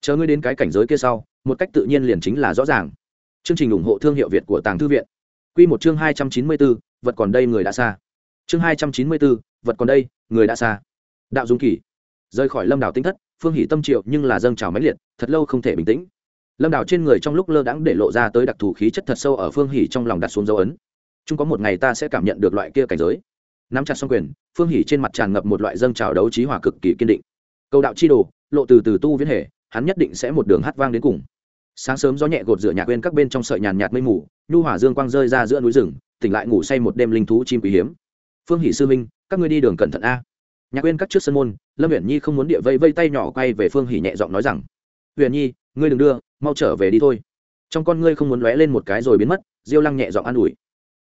Chờ ngươi đến cái cảnh giới kia sau, một cách tự nhiên liền chính là rõ ràng. Chương trình ủng hộ thương hiệu việt của tàng thư viện. Q một chương hai trăm chín mươi bốn vật còn đây người đã xa. Chương hai trăm chín mươi bốn vật còn đây, người đã xa. Đạo dung kỳ. Rời khỏi lâm đảo tinh thất, phương hỷ tâm triệu nhưng là dâng trào máy liệt, thật lâu không thể bình tĩnh. Lâm đảo trên người trong lúc lơ đãng để lộ ra tới đặc thù khí chất thật sâu ở phương hỷ trong lòng đặt xuống dấu ấn. Chung có một ngày ta sẽ cảm nhận được loại kia cảnh giới. Nắm chặt xong quyền, phương hỷ trên mặt tràn ngập một loại dâng trào đấu trí hỏa cực kỳ kiên định. Cầu đạo chi đồ, lộ từ từ tu viễn hệ hắn nhất định sẽ một đường hát vang đến cùng. Sáng sớm gió nhẹ gột rửa nhạc quên các bên trong sợi nhàn nhạt mây mù, nhu hỏa dương quang rơi ra giữa núi rừng, tỉnh lại ngủ say một đêm linh thú chim quý hiếm. Phương hỷ sư minh các ngươi đi đường cẩn thận a. Nhạc quên các trước sân môn, lâm uyển nhi không muốn địa vây vây tay nhỏ quay về phương hỉ nhẹ giọng nói rằng, uyển nhi, ngươi đừng đưa, mau trở về đi thôi. Trong con ngươi không muốn lóe lên một cái rồi biến mất, diêu lăng nhẹ giọng an ủi,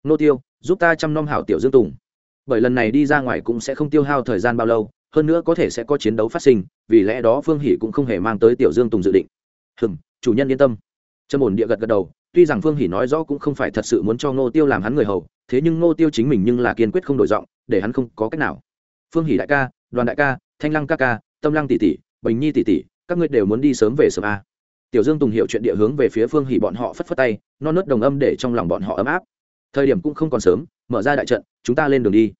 nô tiêu, giúp ta chăm nom hảo tiểu dương tùng. Bởi lần này đi ra ngoài cũng sẽ không tiêu hao thời gian bao lâu, hơn nữa có thể sẽ có chiến đấu phát sinh, vì lẽ đó phương hỷ cũng không hề mang tới tiểu dương tùng dự định. Hừm, chủ nhân yên tâm. Trâm ổn địa gật gật đầu tuy rằng phương hỷ nói rõ cũng không phải thật sự muốn cho ngô tiêu làm hắn người hầu, thế nhưng ngô tiêu chính mình nhưng là kiên quyết không đổi giọng, để hắn không có cách nào. Phương hỷ đại ca, đoàn đại ca, thanh lăng ca ca, tâm lăng tỷ tỷ, bình nhi tỷ tỷ, các ngươi đều muốn đi sớm về sớm a. Tiểu dương tùng hiểu chuyện địa hướng về phía phương hỷ bọn họ phất phất tay, non nớt đồng âm để trong lòng bọn họ ấm áp. Thời điểm cũng không còn sớm, mở ra đại trận, chúng ta lên đường đi.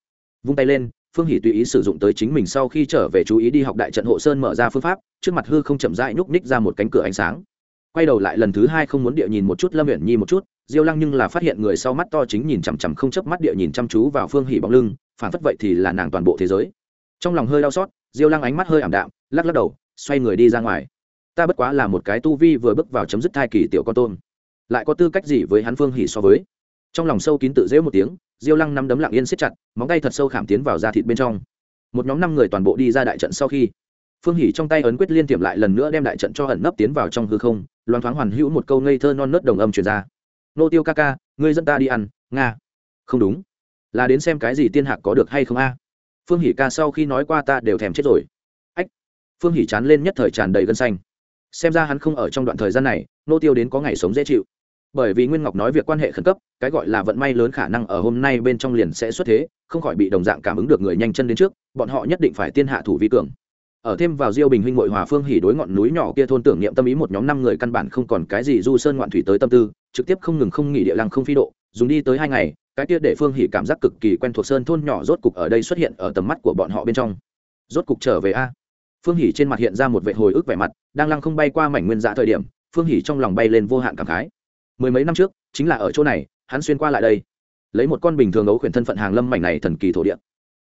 Vung tay lên, phương hỷ tùy ý sử dụng tới chính mình sau khi trở về chú ý đi học đại trận hộ sơn mở ra phương pháp, trước mặt hư không chậm rãi nhúc ních ra một cánh cửa ánh sáng quay đầu lại lần thứ hai không muốn địa nhìn một chút lâm uyển nhi một chút, diêu lăng nhưng là phát hiện người sau mắt to chính nhìn chằm chằm không chớp mắt địa nhìn chăm chú vào phương hỷ bóng lưng, phản phất vậy thì là nàng toàn bộ thế giới. Trong lòng hơi đau xót, diêu lăng ánh mắt hơi ảm đạm, lắc lắc đầu, xoay người đi ra ngoài. Ta bất quá là một cái tu vi vừa bước vào chấm dứt thai kỳ tiểu con tôm. Lại có tư cách gì với hắn phương hỉ so với? Trong lòng sâu kín tự dễ một tiếng, diêu lăng nắm đấm lặng yên siết chặt, móng tay thật sâu khảm tiến vào da thịt bên trong. Một nhóm năm người toàn bộ đi ra đại trận sau khi, phương hỉ trong tay ấn quyết liên tiệm lại lần nữa đem đại trận cho ẩn nấp tiến vào trong hư không loan thoáng hoàn hữu một câu ngây thơ non nớt đồng âm truyền ra. Nô tiêu ca ca, ngươi dẫn ta đi ăn, nga. Không đúng. Là đến xem cái gì tiên hạc có được hay không a? Phương hỉ ca sau khi nói qua ta đều thèm chết rồi. Ách. Phương hỉ chán lên nhất thời tràn đầy gân xanh. Xem ra hắn không ở trong đoạn thời gian này, nô tiêu đến có ngày sống dễ chịu. Bởi vì nguyên ngọc nói việc quan hệ khẩn cấp, cái gọi là vận may lớn khả năng ở hôm nay bên trong liền sẽ xuất thế, không khỏi bị đồng dạng cảm ứng được người nhanh chân đến trước, bọn họ nhất định phải tiên hạ thủ vi cường ở thêm vào diêu bình huynh hội hòa phương hỉ đối ngọn núi nhỏ kia thôn tưởng niệm tâm ý một nhóm năm người căn bản không còn cái gì du sơn ngoạn thủy tới tâm tư, trực tiếp không ngừng không nghỉ địa lăng không phi độ, dùng đi tới hai ngày, cái kia để phương hỉ cảm giác cực kỳ quen thuộc sơn thôn nhỏ rốt cục ở đây xuất hiện ở tầm mắt của bọn họ bên trong. Rốt cục trở về a. Phương hỉ trên mặt hiện ra một vệ hồi ức vẻ mặt, đang lăng không bay qua mảnh nguyên dạ thời điểm, phương hỉ trong lòng bay lên vô hạn cảm khái. Mười mấy năm trước, chính là ở chỗ này, hắn xuyên qua lại đây. Lấy một con bình thường ấu khuyển thân phận hàng lâm mảnh này thần kỳ thổ địa.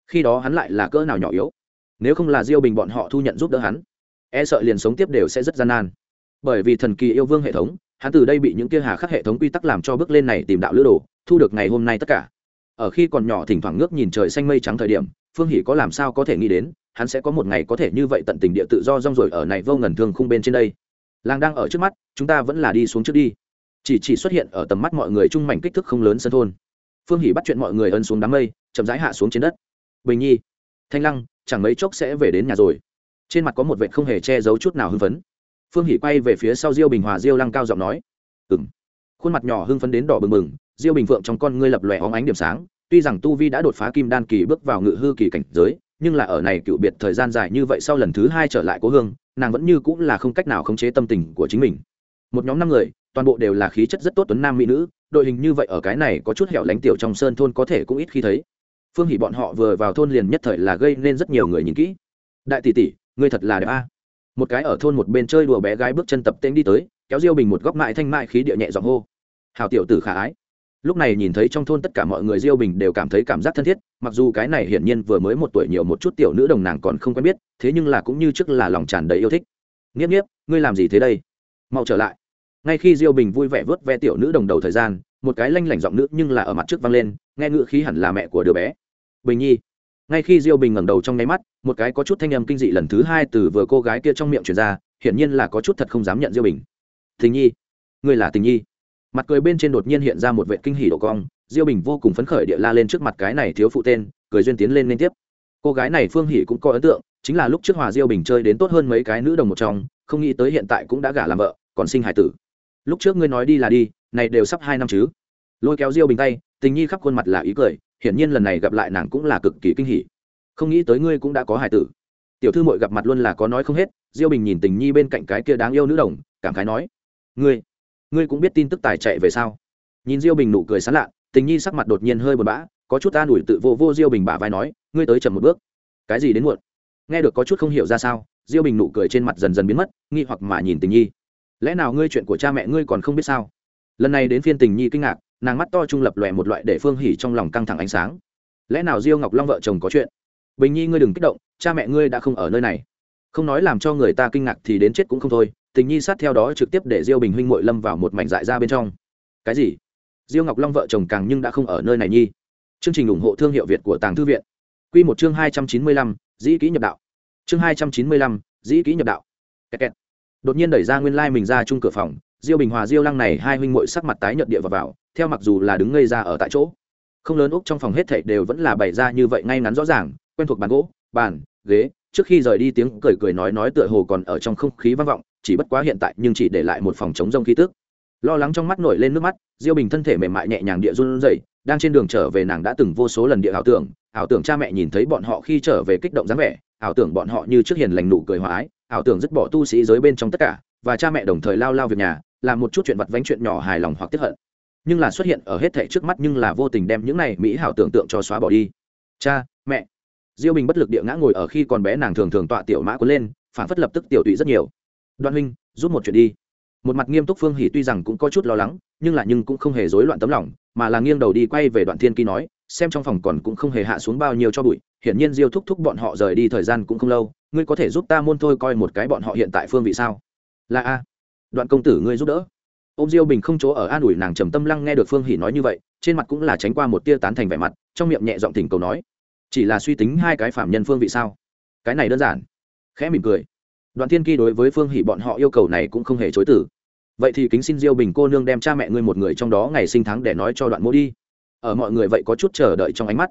Khi đó hắn lại là cỡ nào nhỏ yếu? Nếu không là diêu bình bọn họ thu nhận giúp đỡ hắn e sợ liền sống tiếp đều sẽ rất gian nan. Bởi vì thần kỳ yêu vương hệ thống, hắn từ đây bị những kia hà khắc hệ thống quy tắc làm cho bước lên này tìm đạo lữ đồ, thu được ngày hôm nay tất cả. Ở khi còn nhỏ thỉnh thoảng ngước nhìn trời xanh mây trắng thời điểm, phương hỷ có làm sao có thể nghĩ đến, hắn sẽ có một ngày có thể như vậy tận tình địa tự do rong rồi ở này vô ngần thương khung bên trên đây. Làng đang ở trước mắt, chúng ta vẫn là đi xuống trước đi. Chỉ chỉ xuất hiện ở tầm mắt mọi người chung mảnh kích thước không lớn sân thôn. Phương hỷ bắt chuyện mọi người ân xuống đám mây, chậm rãi hạ xuống trên đất. Bình nhi, thanh lăng chẳng mấy chốc sẽ về đến nhà rồi. Trên mặt có một vệ không hề che giấu chút nào hưng phấn. Phương hỷ quay về phía sau diêu bình hòa diêu lăng cao giọng nói ừng khuôn mặt nhỏ hưng phấn đến đỏ bừng bừng, diêu bình phượng trong con ngươi lập lòe óng ánh điểm sáng. Tuy rằng tu vi đã đột phá kim đan kỳ bước vào ngự hư kỳ cảnh giới, nhưng là ở này cựu biệt thời gian dài như vậy sau lần thứ hai trở lại cố hương, nàng vẫn như cũng là không cách nào khống chế tâm tình của chính mình. Một nhóm năm người, toàn bộ đều là khí chất rất tốt tuấn nam mỹ nữ, đội hình như vậy ở cái này có chút hẻo lánh tiểu trong sơn thôn có thể cũng ít khi thấy phương hỷ bọn họ vừa vào thôn liền nhất thời là gây nên rất nhiều người nhìn kỹ. Đại tỷ tỷ, ngươi thật là đẹp a. Một cái ở thôn một bên chơi đùa bé gái bước chân tập tên đi tới, kéo diêu bình một góc mại thanh mại khí địa nhẹ giọng hô. Hào tiểu tử khả ái. Lúc này nhìn thấy trong thôn tất cả mọi người diêu bình đều cảm thấy cảm giác thân thiết, mặc dù cái này hiển nhiên vừa mới một tuổi nhiều một chút tiểu nữ đồng nàng còn không quen biết, thế nhưng là cũng như trước là lòng tràn đầy yêu thích. Nghiếp nghiếp, ngươi làm gì thế đây? Mau trở lại. Ngay khi diêu bình vui vẻ vớt ve tiểu nữ đồng đầu thời gian một cái lanh lảnh giọng nữ nhưng là ở mặt trước vang lên, nghe ngữ khí hẳn là mẹ của đứa bé. Bình nhi. Ngay khi diêu bình ngẩng đầu trong nháy mắt, một cái có chút thanh âm kinh dị lần thứ hai từ vừa cô gái kia trong miệng truyền ra, hiển nhiên là có chút thật không dám nhận diêu bình. Tình nhi. Ngươi là tình nhi. Mặt cười bên trên đột nhiên hiện ra một vệ kinh hỉ độ cong, diêu bình vô cùng phấn khởi địa la lên trước mặt cái này thiếu phụ tên, cười duyên tiến lên liên tiếp. Cô gái này phương hỉ cũng có ấn tượng, chính là lúc trước hòa diêu bình chơi đến tốt hơn mấy cái nữ đồng một trong, không nghĩ tới hiện tại cũng đã gả làm vợ, còn sinh hải tử. Lúc trước ngươi nói đi là đi này đều sắp hai năm chứ. Lôi kéo diêu bình tay, tình nhi khắp khuôn mặt là ý cười, hiển nhiên lần này gặp lại nàng cũng là cực kỳ kinh hỉ. Không nghĩ tới ngươi cũng đã có hải tử. Tiểu thư mội gặp mặt luôn là có nói không hết, diêu bình nhìn tình nhi bên cạnh cái kia đáng yêu nữ đồng, cảm khái nói, ngươi ngươi cũng biết tin tức tài chạy về sao? Nhìn diêu bình nụ cười sán lạ, tình nhi sắc mặt đột nhiên hơi buồn bã, có chút an ủi tự vô vô diêu bình bả vai nói, ngươi tới chậm một bước. Cái gì đến muộn? Nghe được có chút không hiểu ra sao, diêu bình nụ cười trên mặt dần dần biến mất, nghi hoặc mà nhìn tình nhi. Lẽ nào ngươi chuyện của cha mẹ ngươi còn không biết sao? Lần này đến phiên tình nhi kinh ngạc, nàng mắt to trung lập lòe một loại để phương hỉ trong lòng căng thẳng ánh sáng. Lẽ nào diêu ngọc long vợ chồng có chuyện? Bình nhi ngươi đừng kích động, cha mẹ ngươi đã không ở nơi này. Không nói làm cho người ta kinh ngạc thì đến chết cũng không thôi, tình nhi sát theo đó trực tiếp để diêu bình huynh mội lâm vào một mảnh dại ra bên trong. Cái gì? Diêu ngọc long vợ chồng càng nhưng đã không ở nơi này nhi. Chương trình ủng hộ thương hiệu việt của tàng thư viện. Q một chương hai trăm chín mươi lăm, dĩ kỹ nhập đạo. Chương hai trăm chín mươi lăm, dĩ kỹ nhập đạo. Kẹt kẹt. đột nhiên đẩy ra nguyên lai、like、mình ra chung cửa phòng diêu bình hòa diêu lăng này hai huynh mội sắc mặt tái nhợt địa vào, vào theo mặc dù là đứng ngây ra ở tại chỗ. Không lớn úc trong phòng hết thảy đều vẫn là bày ra như vậy ngay ngắn rõ ràng quen thuộc bàn gỗ bàn ghế trước khi rời đi tiếng cười cười nói nói tựa hồ còn ở trong không khí vang vọng chỉ bất quá hiện tại nhưng chỉ để lại một phòng chống rông khí tức. Lo lắng trong mắt nổi lên nước mắt diêu bình thân thể mềm mại nhẹ nhàng địa run rẩy đang trên đường trở về nàng đã từng vô số lần địa ảo tưởng ảo tưởng cha mẹ nhìn thấy bọn họ khi trở về kích động dáng vẻ ảo tưởng bọn họ như trước hiền lành nụ cười hòa ái ảo tưởng dứt bỏ tu sĩ giới bên trong tất cả và cha mẹ đồng thời lao lao việc nhà làm một chút chuyện vặt vánh chuyện nhỏ hài lòng hoặc tiếc hận. Nhưng là xuất hiện ở hết thảy trước mắt nhưng là vô tình đem những này mỹ hảo tưởng tượng cho xóa bỏ đi. Cha, mẹ. Diêu bình bất lực địa ngã ngồi ở khi còn bé nàng thường thường tọa tiểu mã cuốn lên, phản phất lập tức tiểu tụy rất nhiều. Đoan huynh, giúp một chuyện đi. Một mặt nghiêm túc phương hỉ tuy rằng cũng có chút lo lắng, nhưng là nhưng cũng không hề rối loạn tấm lòng, mà là nghiêng đầu đi quay về đoạn thiên kỳ nói, xem trong phòng còn cũng không hề hạ xuống bao nhiêu cho bụi, hiển nhiên diêu thúc thúc bọn họ rời đi thời gian cũng không lâu, ngươi có thể giúp ta môn thôi coi một cái bọn họ hiện tại phương vị sao? Là a đoạn công tử ngươi giúp đỡ. Ô diêu bình không chỗ ở an ủi nàng trầm tâm lăng nghe được phương hỉ nói như vậy, trên mặt cũng là tránh qua một tia tán thành vẻ mặt, trong miệng nhẹ giọng thỉnh cầu nói, chỉ là suy tính hai cái phạm nhân phương vị sao? Cái này đơn giản. Khẽ mỉm cười. Đoạn thiên kỳ đối với phương hỷ bọn họ yêu cầu này cũng không hề chối tử vậy thì kính xin diêu bình cô nương đem cha mẹ ngươi một người trong đó ngày sinh tháng để nói cho đoạn mô đi. Ở mọi người vậy có chút chờ đợi trong ánh mắt.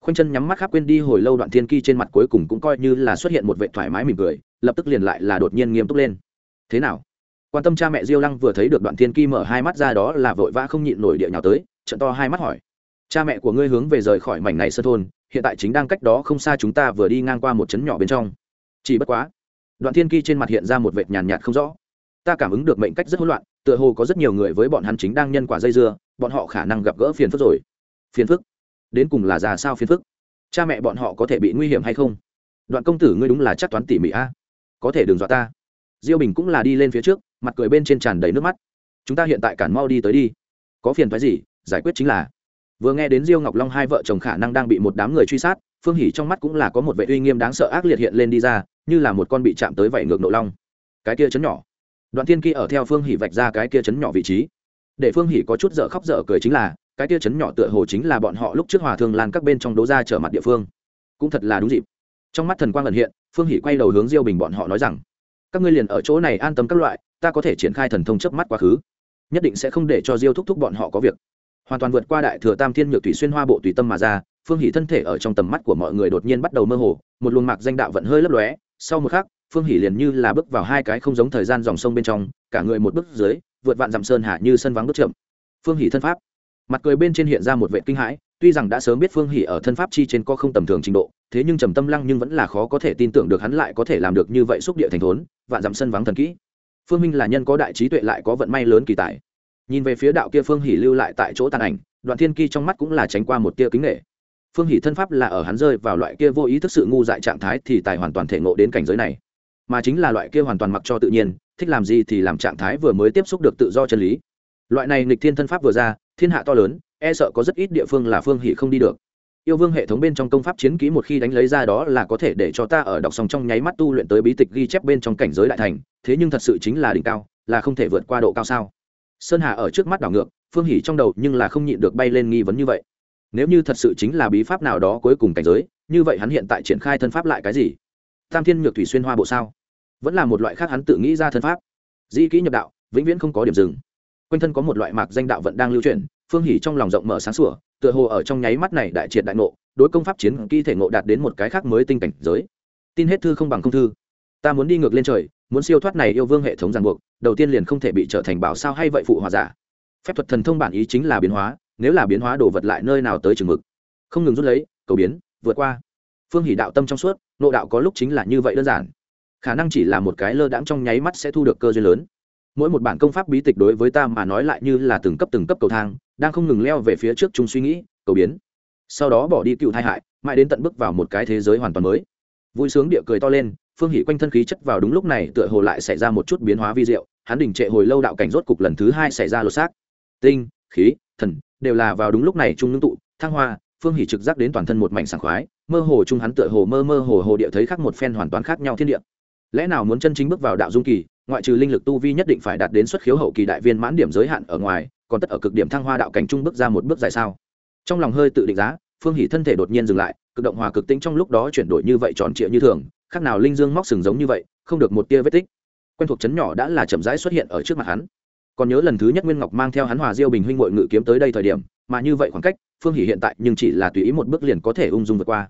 Khoanh chân nhắm mắt khắp quên đi hồi lâu đoạn thiên kỳ trên mặt cuối cùng cũng coi như là xuất hiện một vệ thoải mái mỉm cười, lập tức liền lại là đột nhiên nghiêm túc lên. Thế nào? Quan tâm cha mẹ diêu lăng vừa thấy được đoạn thiên ki mở hai mắt ra đó là vội vã không nhịn nổi địa nhào tới trận to hai mắt hỏi. Cha mẹ của ngươi hướng về rời khỏi mảnh này sơ thôn, hiện tại chính đang cách đó không xa chúng ta vừa đi ngang qua một trấn nhỏ bên trong. Chỉ bất quá, đoạn thiên ki trên mặt hiện ra một vệt nhàn nhạt không rõ. Ta cảm ứng được mệnh cách rất hỗn loạn, tựa hồ có rất nhiều người với bọn hắn chính đang nhân quả dây dưa, bọn họ khả năng gặp gỡ phiền phức rồi. Phiền phức? Đến cùng là ra sao phiền phức? Cha mẹ bọn họ có thể bị nguy hiểm hay không? Đoạn công tử ngươi đúng là chắc toán tỉ mỉ a. Có thể đừng dọa ta diêu bình cũng là đi lên phía trước, mặt cười bên trên tràn đầy nước mắt. Chúng ta hiện tại cản mau đi tới đi. Có phiền phái gì, giải quyết chính là. Vừa nghe đến diêu ngọc long hai vợ chồng khả năng đang bị một đám người truy sát, phương hỉ trong mắt cũng là có một vệ uy nghiêm đáng sợ ác liệt hiện lên đi ra, như là một con bị chạm tới vảy ngược nộ long. Cái kia chấn nhỏ. Đoạn thiên kia ở theo phương hỉ vạch ra cái kia chấn nhỏ vị trí. Để phương hỉ có chút dở khóc dở cười chính là, cái kia chấn nhỏ tựa hồ chính là bọn họ lúc trước hòa thương lan các bên trong đố ra trở mặt địa phương. Cũng thật là đúng dịp. Trong mắt thần quang ẩn hiện, phương hỉ quay đầu hướng diêu bình bọn họ nói rằng các ngươi liền ở chỗ này an tâm các loại, ta có thể triển khai thần thông chớp mắt quá khứ. Nhất định sẽ không để cho diêu thúc thúc bọn họ có việc. Hoàn toàn vượt qua đại thừa tam thiên nhược thủy xuyên hoa bộ tùy tâm mà ra, phương hỷ thân thể ở trong tầm mắt của mọi người đột nhiên bắt đầu mơ hồ, một luồng mạc danh đạo vận hơi lấp lóe. Sau một khắc, phương hỷ liền như là bước vào hai cái không giống thời gian dòng sông bên trong, cả người một bước dưới, vượt vạn dặm sơn hạ như sân vắng bước chậm. Phương hỷ thân pháp. Mặt cười bên trên hiện ra một vệ kinh hãi, tuy rằng đã sớm biết phương hỷ ở thân pháp chi trên có không tầm thường trình độ thế nhưng trầm tâm lăng nhưng vẫn là khó có thể tin tưởng được hắn lại có thể làm được như vậy xúc địa thành thốn, vạn dặm sân vắng thần kỹ. Phương minh là nhân có đại trí tuệ lại có vận may lớn kỳ tài. Nhìn về phía đạo kia phương hỷ lưu lại tại chỗ tàn ảnh, đoạn thiên kỳ trong mắt cũng là tránh qua một tia kính nghệ. Phương hỷ thân pháp là ở hắn rơi vào loại kia vô ý thức sự ngu dại trạng thái thì tài hoàn toàn thể ngộ đến cảnh giới này. Mà chính là loại kia hoàn toàn mặc cho tự nhiên, thích làm gì thì làm trạng thái vừa mới tiếp xúc được tự do chân lý. Loại này nghịch thiên thân pháp vừa ra, thiên hạ to lớn e sợ có rất ít địa phương là phương hỷ không đi được yêu vương hệ thống bên trong công pháp chiến kỹ một khi đánh lấy ra đó là có thể để cho ta ở đọc xong trong nháy mắt tu luyện tới bí tịch ghi chép bên trong cảnh giới đại thành, thế nhưng thật sự chính là đỉnh cao, là không thể vượt qua độ cao sao? Sơn hà ở trước mắt đảo ngược, phương hỷ trong đầu nhưng là không nhịn được bay lên nghi vấn như vậy. Nếu như thật sự chính là bí pháp nào đó cuối cùng cảnh giới, như vậy hắn hiện tại triển khai thân pháp lại cái gì? Tam thiên nhược thủy xuyên hoa bộ sao? Vẫn là một loại khác hắn tự nghĩ ra thân pháp. Di kỹ nhập đạo, vĩnh viễn không có điểm dừng. Quanh thân có một loại mạc danh đạo vận đang lưu chuyển phương hỷ trong lòng rộng mở sáng sủa, tựa hồ ở trong nháy mắt này đại triệt đại ngộ, đối công pháp chiến kỹ thể ngộ đạt đến một cái khác mới tinh cảnh giới. Tin hết thư không bằng không thư. Ta muốn đi ngược lên trời, muốn siêu thoát này yêu vương hệ thống ràng buộc, đầu tiên liền không thể bị trở thành bảo sao hay vậy phụ hòa giả. Phép thuật thần thông bản ý chính là biến hóa, nếu là biến hóa đồ vật lại nơi nào tới chừng mực. Không ngừng rút lấy, cầu biến, vượt qua. Phương hỷ đạo tâm trong suốt nộ đạo có lúc chính là như vậy đơn giản. Khả năng chỉ là một cái lơ đãng trong nháy mắt sẽ thu được cơ duyên lớn mỗi một bản công pháp bí tịch đối với ta mà nói lại như là từng cấp từng cấp cầu thang, đang không ngừng leo về phía trước chung suy nghĩ, cầu biến. Sau đó bỏ đi cựu thai hại, mãi đến tận bước vào một cái thế giới hoàn toàn mới. Vui sướng địa cười to lên, phương hỷ quanh thân khí chất vào đúng lúc này tựa hồ lại xảy ra một chút biến hóa vi diệu, hắn đình trệ hồi lâu đạo cảnh rốt cục lần thứ hai xảy ra lột xác. Tinh, khí, thần, đều là vào đúng lúc này trung ngưng tụ, thăng hoa, phương hỷ trực giác đến toàn thân một mảnh sảng khoái, mơ hồ chung hắn tựa hồ mơ mơ hồ hồ địa thấy khác một phen hoàn toàn khác nhau thiên địa. Lẽ nào muốn chân chính bước vào đạo dung kỳ ngoại trừ linh lực tu vi nhất định phải đạt đến xuất khiếu hậu kỳ đại viên mãn điểm giới hạn ở ngoài, còn tất ở cực điểm thăng hoa đạo cảnh trung bước ra một bước dài sao? Trong lòng hơi tự định giá, phương hỷ thân thể đột nhiên dừng lại, cực động hòa cực tính trong lúc đó chuyển đổi như vậy tròn trịa như thường, khác nào linh dương móc sừng giống như vậy, không được một tia vết tích. Quen thuộc chấn nhỏ đã là chậm rãi xuất hiện ở trước mặt hắn. Còn nhớ lần thứ nhất nguyên ngọc mang theo hắn hòa diêu bình huynh ngội ngự kiếm tới đây thời điểm, mà như vậy khoảng cách, phương hỷ hiện tại nhưng chỉ là tùy ý một bước liền có thể ung dung vượt qua.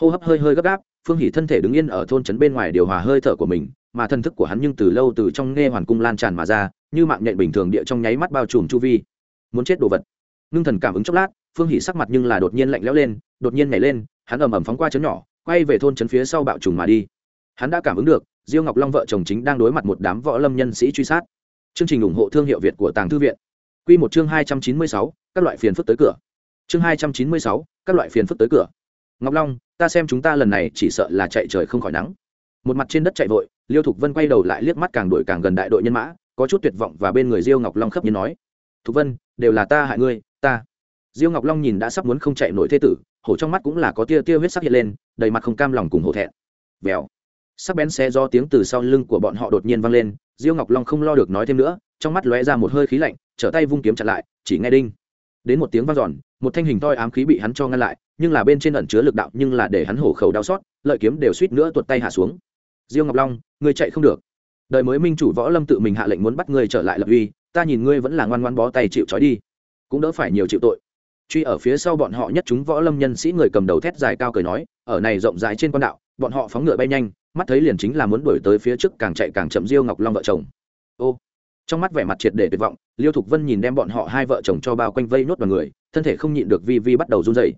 Hô hấp hơi hơi gấp gáp phương hỷ thân thể đứng yên ở thôn trấn bên ngoài điều hòa hơi thở của mình, mà thân thức của hắn nhưng từ lâu từ trong nghe hoàn cung lan tràn mà ra, như mạng nhện bình thường địa trong nháy mắt bao trùm chu vi. Muốn chết đồ vật. Ngưng thần cảm ứng chốc lát, phương hỷ sắc mặt nhưng là đột nhiên lạnh lẽo lên, đột nhiên nhảy lên, hắn ầm ầm phóng qua chấn nhỏ, quay về thôn trấn phía sau bạo trùng mà đi. Hắn đã cảm ứng được, diêu ngọc long vợ chồng chính đang đối mặt một đám võ lâm nhân sĩ truy sát. Chương trình ủng hộ thương hiệu việt của tàng thư viện. Q một chương hai trăm chín mươi sáu, các loại phiền phức tới cửa. Chương hai trăm chín mươi sáu, các loại phiền phức tới cửa ngọc long, ta xem chúng ta lần này chỉ sợ là chạy trời không khỏi nắng. Một mặt trên đất chạy vội, liêu thục vân quay đầu lại liếc mắt càng đuổi càng gần đại đội nhân mã, có chút tuyệt vọng và bên người diêu ngọc long khấp như nói, thục vân, đều là ta hại ngươi, ta. Diêu ngọc long nhìn đã sắp muốn không chạy nổi thế tử, hổ trong mắt cũng là có tia tia huyết sắc hiện lên, đầy mặt không cam lòng cùng hổ thẹn. Vèo. Sắc bén xe do tiếng từ sau lưng của bọn họ đột nhiên vang lên, diêu ngọc long không lo được nói thêm nữa, trong mắt lóe ra một hơi khí lạnh, trở tay vung kiếm chặn lại, chỉ nghe đinh đến một tiếng vang giòn một thanh hình toi ám khí bị hắn cho ngăn lại, nhưng là bên trên ẩn chứa lực đạo nhưng là để hắn hổ khẩu đau xót, lợi kiếm đều suýt nữa tuột tay hạ xuống. Diêu ngọc long, ngươi chạy không được. Đời mới minh chủ võ lâm tự mình hạ lệnh muốn bắt ngươi trở lại lập uy, ta nhìn ngươi vẫn là ngoan ngoan bó tay chịu trói đi. Cũng đỡ phải nhiều chịu tội. Truy ở phía sau bọn họ nhất chúng võ lâm nhân sĩ người cầm đầu thét dài cao cười nói, ở này rộng rãi trên con đạo, bọn họ phóng ngựa bay nhanh, mắt thấy liền chính là muốn đuổi tới phía trước càng chạy càng chậm diêu ngọc long vợ chồng. Ô trong mắt vẻ mặt triệt để tuyệt vọng, liêu thục vân nhìn đem bọn họ hai vợ chồng cho bao quanh vây nốt vào người, thân thể không nhịn được vi vi bắt đầu run dậy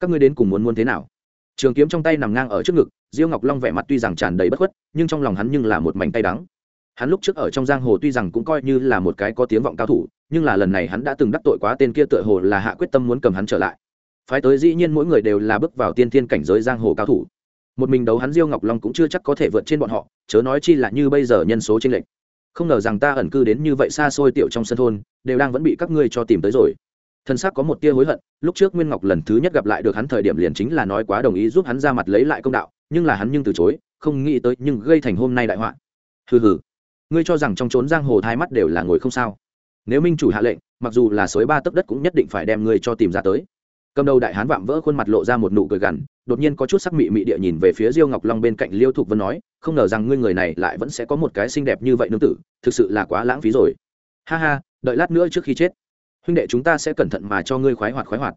các ngươi đến cùng muốn muốn thế nào? Trường kiếm trong tay nằm ngang ở trước ngực, diêu ngọc long vẻ mặt tuy rằng tràn đầy bất khuất, nhưng trong lòng hắn nhưng là một mảnh tay đắng. Hắn lúc trước ở trong giang hồ tuy rằng cũng coi như là một cái có tiếng vọng cao thủ, nhưng là lần này hắn đã từng đắc tội quá tên kia tựa hồ là hạ quyết tâm muốn cầm hắn trở lại. Phái tới dĩ nhiên mỗi người đều là bước vào tiên thiên cảnh giới giang hồ cao thủ. Một mình đấu hắn diêu ngọc long cũng chưa chắc có thể vượt trên bọn họ, chớ nói chi là như bây giờ nhân số tranh lệch không ngờ rằng ta ẩn cư đến như vậy xa xôi tiểu trong sân thôn, đều đang vẫn bị các ngươi cho tìm tới rồi. Thân xác có một tia hối hận, lúc trước nguyên ngọc lần thứ nhất gặp lại được hắn thời điểm liền chính là nói quá đồng ý giúp hắn ra mặt lấy lại công đạo, nhưng là hắn nhưng từ chối, không nghĩ tới nhưng gây thành hôm nay đại họa. Hừ hừ. Ngươi cho rằng trong trốn giang hồ hai mắt đều là ngồi không sao. Nếu minh chủ hạ lệnh, mặc dù là sới ba tấc đất cũng nhất định phải đem ngươi cho tìm ra tới cầm đầu đại hán vạm vỡ khuôn mặt lộ ra một nụ cười gằn, đột nhiên có chút sắc mị mị địa nhìn về phía diêu ngọc long bên cạnh liêu thục vân nói, không ngờ rằng ngươi người này lại vẫn sẽ có một cái xinh đẹp như vậy nương tử, thực sự là quá lãng phí rồi. Ha ha, đợi lát nữa trước khi chết, huynh đệ chúng ta sẽ cẩn thận mà cho ngươi khoái hoạt khoái hoạt.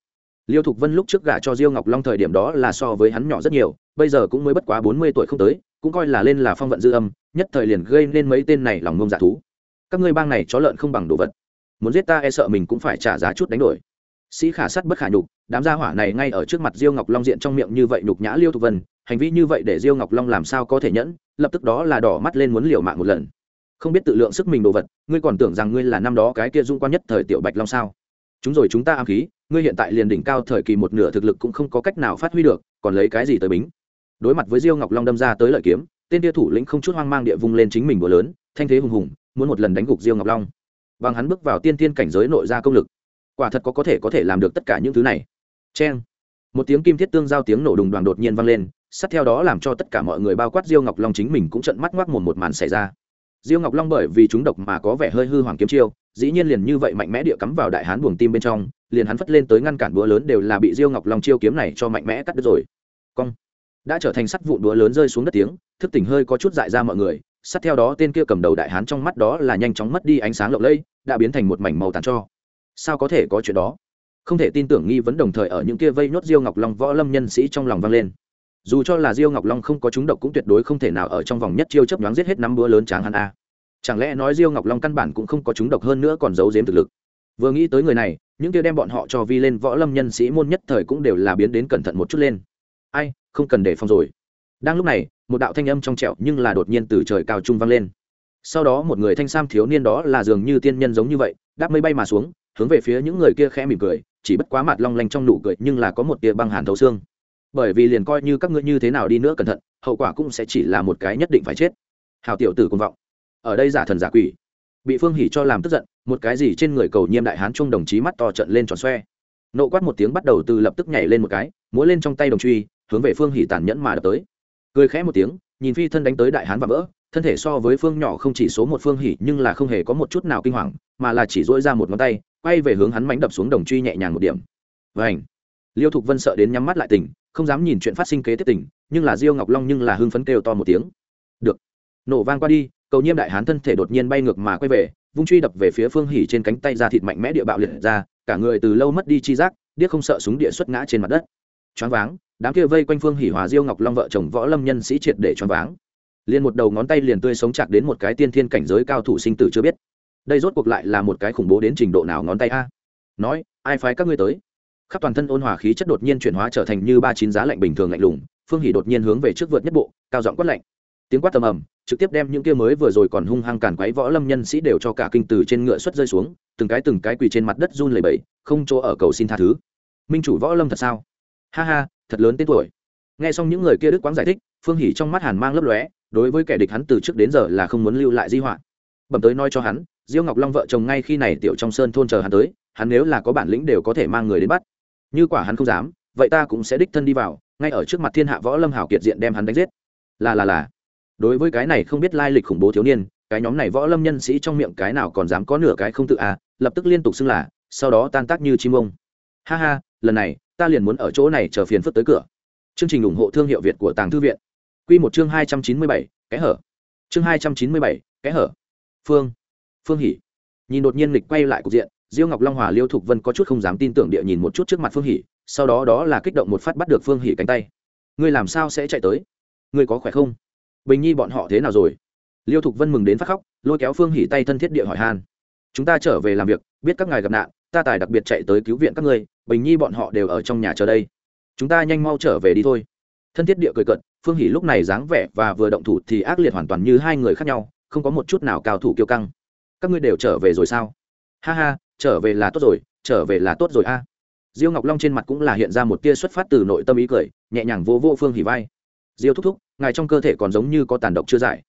Liêu thục vân lúc trước gả cho diêu ngọc long thời điểm đó là so với hắn nhỏ rất nhiều, bây giờ cũng mới bất quá bốn mươi tuổi không tới, cũng coi là lên là phong vận dư âm, nhất thời liền gây nên mấy tên này lòng ngông dạ thú. Các ngươi bang này chó lợn không bằng đồ vật, muốn giết ta e sợ mình cũng phải trả giá chút đánh đổi sĩ khả sắt bất khả nhục, đám gia hỏa này ngay ở trước mặt diêu ngọc long diện trong miệng như vậy nhục nhã liêu thục vân, hành vi như vậy để diêu ngọc long làm sao có thể nhẫn, lập tức đó là đỏ mắt lên muốn liều mạng một lần. Không biết tự lượng sức mình đồ vật, ngươi còn tưởng rằng ngươi là năm đó cái kia dung quan nhất thời tiểu bạch long sao? Chúng rồi chúng ta am khí, ngươi hiện tại liền đỉnh cao thời kỳ một nửa thực lực cũng không có cách nào phát huy được, còn lấy cái gì tới bính? Đối mặt với diêu ngọc long đâm ra tới lợi kiếm, tên tia thủ lĩnh không chút hoang mang địa vung lên chính mình bữa lớn, thanh thế hùng hùng, muốn một lần đánh gục diêu ngọc long. Bằng hắn bước vào tiên tiên cảnh giới nội ra công lực quả thật có có thể có thể làm được tất cả những thứ này. Cheng. Một tiếng kim thiết tương giao tiếng nổ đùng đoàn đột nhiên vang lên, sát theo đó làm cho tất cả mọi người bao quát diêu ngọc long chính mình cũng trận mắt ngoác một một màn xảy ra. Diêu ngọc long bởi vì chúng độc mà có vẻ hơi hư hoàng kiếm chiêu, dĩ nhiên liền như vậy mạnh mẽ địa cắm vào đại hán buồng tim bên trong, liền hắn phất lên tới ngăn cản búa lớn đều là bị diêu ngọc long chiêu kiếm này cho mạnh mẽ cắt đứt rồi. Cong. Đã trở thành sắt vụn búa lớn rơi xuống đất tiếng, thức tỉnh hơi có chút dại ra mọi người, sát theo đó tên kia cầm đầu đại hán trong mắt đó là nhanh chóng mất đi ánh sáng lộng lẫy, đã biến thành một mảnh màu tàn cho sao có thể có chuyện đó? Không thể tin tưởng nghi vấn đồng thời ở những kia vây nhốt diêu ngọc long võ lâm nhân sĩ trong lòng vang lên. Dù cho là diêu ngọc long không có chúng độc cũng tuyệt đối không thể nào ở trong vòng nhất chiêu chấp nhoáng giết hết năm búa lớn tráng hắn a. Chẳng lẽ nói diêu ngọc long căn bản cũng không có chúng độc hơn nữa còn giấu giếm thực lực? Vừa nghĩ tới người này, những kia đem bọn họ cho vi lên võ lâm nhân sĩ môn nhất thời cũng đều là biến đến cẩn thận một chút lên. Ai, không cần để phòng rồi. Đang lúc này, một đạo thanh âm trong trẹo nhưng là đột nhiên từ trời cao trung vang lên. Sau đó một người thanh sam thiếu niên đó là dường như tiên nhân giống như vậy, đáp mây bay mà xuống hướng về phía những người kia khẽ mỉm cười, chỉ bất quá mặt long lanh trong nụ cười nhưng là có một tia băng hàn thấu xương. Bởi vì liền coi như các ngươi như thế nào đi nữa cẩn thận, hậu quả cũng sẽ chỉ là một cái nhất định phải chết. Hào tiểu tử công vọng. Ở đây giả thần giả quỷ. Bị phương hỉ cho làm tức giận, một cái gì trên người cầu nhiêm đại hán trung đồng chí mắt to trận lên tròn xoe. Nộ quát một tiếng bắt đầu từ lập tức nhảy lên một cái, múa lên trong tay đồng truy, hướng về phương hỉ tàn nhẫn mà đập tới. Cười khẽ một tiếng, nhìn phi thân đánh tới đại hán và vỡ, thân thể so với phương nhỏ không chỉ số một phương hỉ nhưng là không hề có một chút nào kinh hoàng, mà là chỉ dỗi ra một ngón tay quay về hướng hắn mánh đập xuống đồng truy nhẹ nhàng một điểm. Vảnh liêu thục vân sợ đến nhắm mắt lại tỉnh, không dám nhìn chuyện phát sinh kế tiếp tỉnh, nhưng là diêu ngọc long nhưng là hưng phấn kêu to một tiếng. Được. Nổ vang qua đi, cầu nhiêm đại hán thân thể đột nhiên bay ngược mà quay về, vung truy đập về phía phương hỉ trên cánh tay ra thịt mạnh mẽ địa bạo liệt ra, cả người từ lâu mất đi chi giác, điếc không sợ súng địa xuất ngã trên mặt đất. Choáng váng, đám kia vây quanh phương hỉ hòa diêu ngọc long vợ chồng võ lâm nhân sĩ triệt để choáng váng. Liền một đầu ngón tay liền tươi sống chặt đến một cái tiên thiên cảnh giới cao thủ sinh tử chưa biết đây rốt cuộc lại là một cái khủng bố đến trình độ nào ngón tay a? Nói, ai phái các ngươi tới? Khắp toàn thân ôn hòa khí chất đột nhiên chuyển hóa trở thành như ba chín giá lạnh bình thường lạnh lùng, phương hỉ đột nhiên hướng về trước vượt nhất bộ, cao giọng quát lạnh. Tiếng quát tầm ầm, trực tiếp đem những kia mới vừa rồi còn hung hăng càn quấy võ lâm nhân sĩ đều cho cả kinh từ trên ngựa xuất rơi xuống, từng cái từng cái quỳ trên mặt đất run lẩy bẩy, không chỗ ở cầu xin tha thứ. Minh chủ võ lâm thật sao? Ha ha, thật lớn tên tuổi. Nghe xong những người kia đức quáng giải thích, phương hỉ trong mắt hàn mang lấp lóe, đối với kẻ địch hắn từ trước đến giờ là không muốn lưu lại di họa. Bẩm tới nói cho hắn diêu ngọc long vợ chồng ngay khi này tiểu trong sơn thôn chờ hắn tới, hắn nếu là có bản lĩnh đều có thể mang người đến bắt. Như quả hắn không dám, vậy ta cũng sẽ đích thân đi vào, ngay ở trước mặt thiên hạ võ lâm hảo kiệt diện đem hắn đánh giết. Là là là. Đối với cái này không biết lai lịch khủng bố thiếu niên, cái nhóm này võ lâm nhân sĩ trong miệng cái nào còn dám có nửa cái không tự à lập tức liên tục xưng là, sau đó tan tác như chim ông. Ha ha, lần này, ta liền muốn ở chỗ này chờ phiền phức tới cửa. Chương trình ủng hộ thương hiệu việt của tàng thư viện. Q một chương hai trăm chín mươi bảy, kẽ hở. Chương hai trăm chín mươi bảy, kẽ hở. Phương phương hỉ. Nhìn đột nhiên lịch quay lại cục diện, diêu ngọc long hòa liêu thục vân có chút không dám tin tưởng địa nhìn một chút trước mặt phương hỉ, sau đó đó là kích động một phát bắt được phương hỉ cánh tay. Ngươi làm sao sẽ chạy tới? Ngươi có khỏe không? Bình nhi bọn họ thế nào rồi? Liêu thục vân mừng đến phát khóc, lôi kéo phương hỉ tay thân thiết địa hỏi han. Chúng ta trở về làm việc, biết các ngài gặp nạn, ta tài đặc biệt chạy tới cứu viện các ngươi, bình nhi bọn họ đều ở trong nhà chờ đây. Chúng ta nhanh mau trở về đi thôi. Thân thiết địa cười cận phương hỉ lúc này dáng vẻ và vừa động thủ thì ác liệt hoàn toàn như hai người khác nhau, không có một chút nào cao thủ kiêu căng các ngươi đều trở về rồi sao? Ha ha, trở về là tốt rồi, trở về là tốt rồi a. Diêu ngọc long trên mặt cũng là hiện ra một tia xuất phát từ nội tâm ý cười, nhẹ nhàng vô vô phương hỉ vai. Diêu thúc thúc, ngài trong cơ thể còn giống như có tàn độc chưa giải.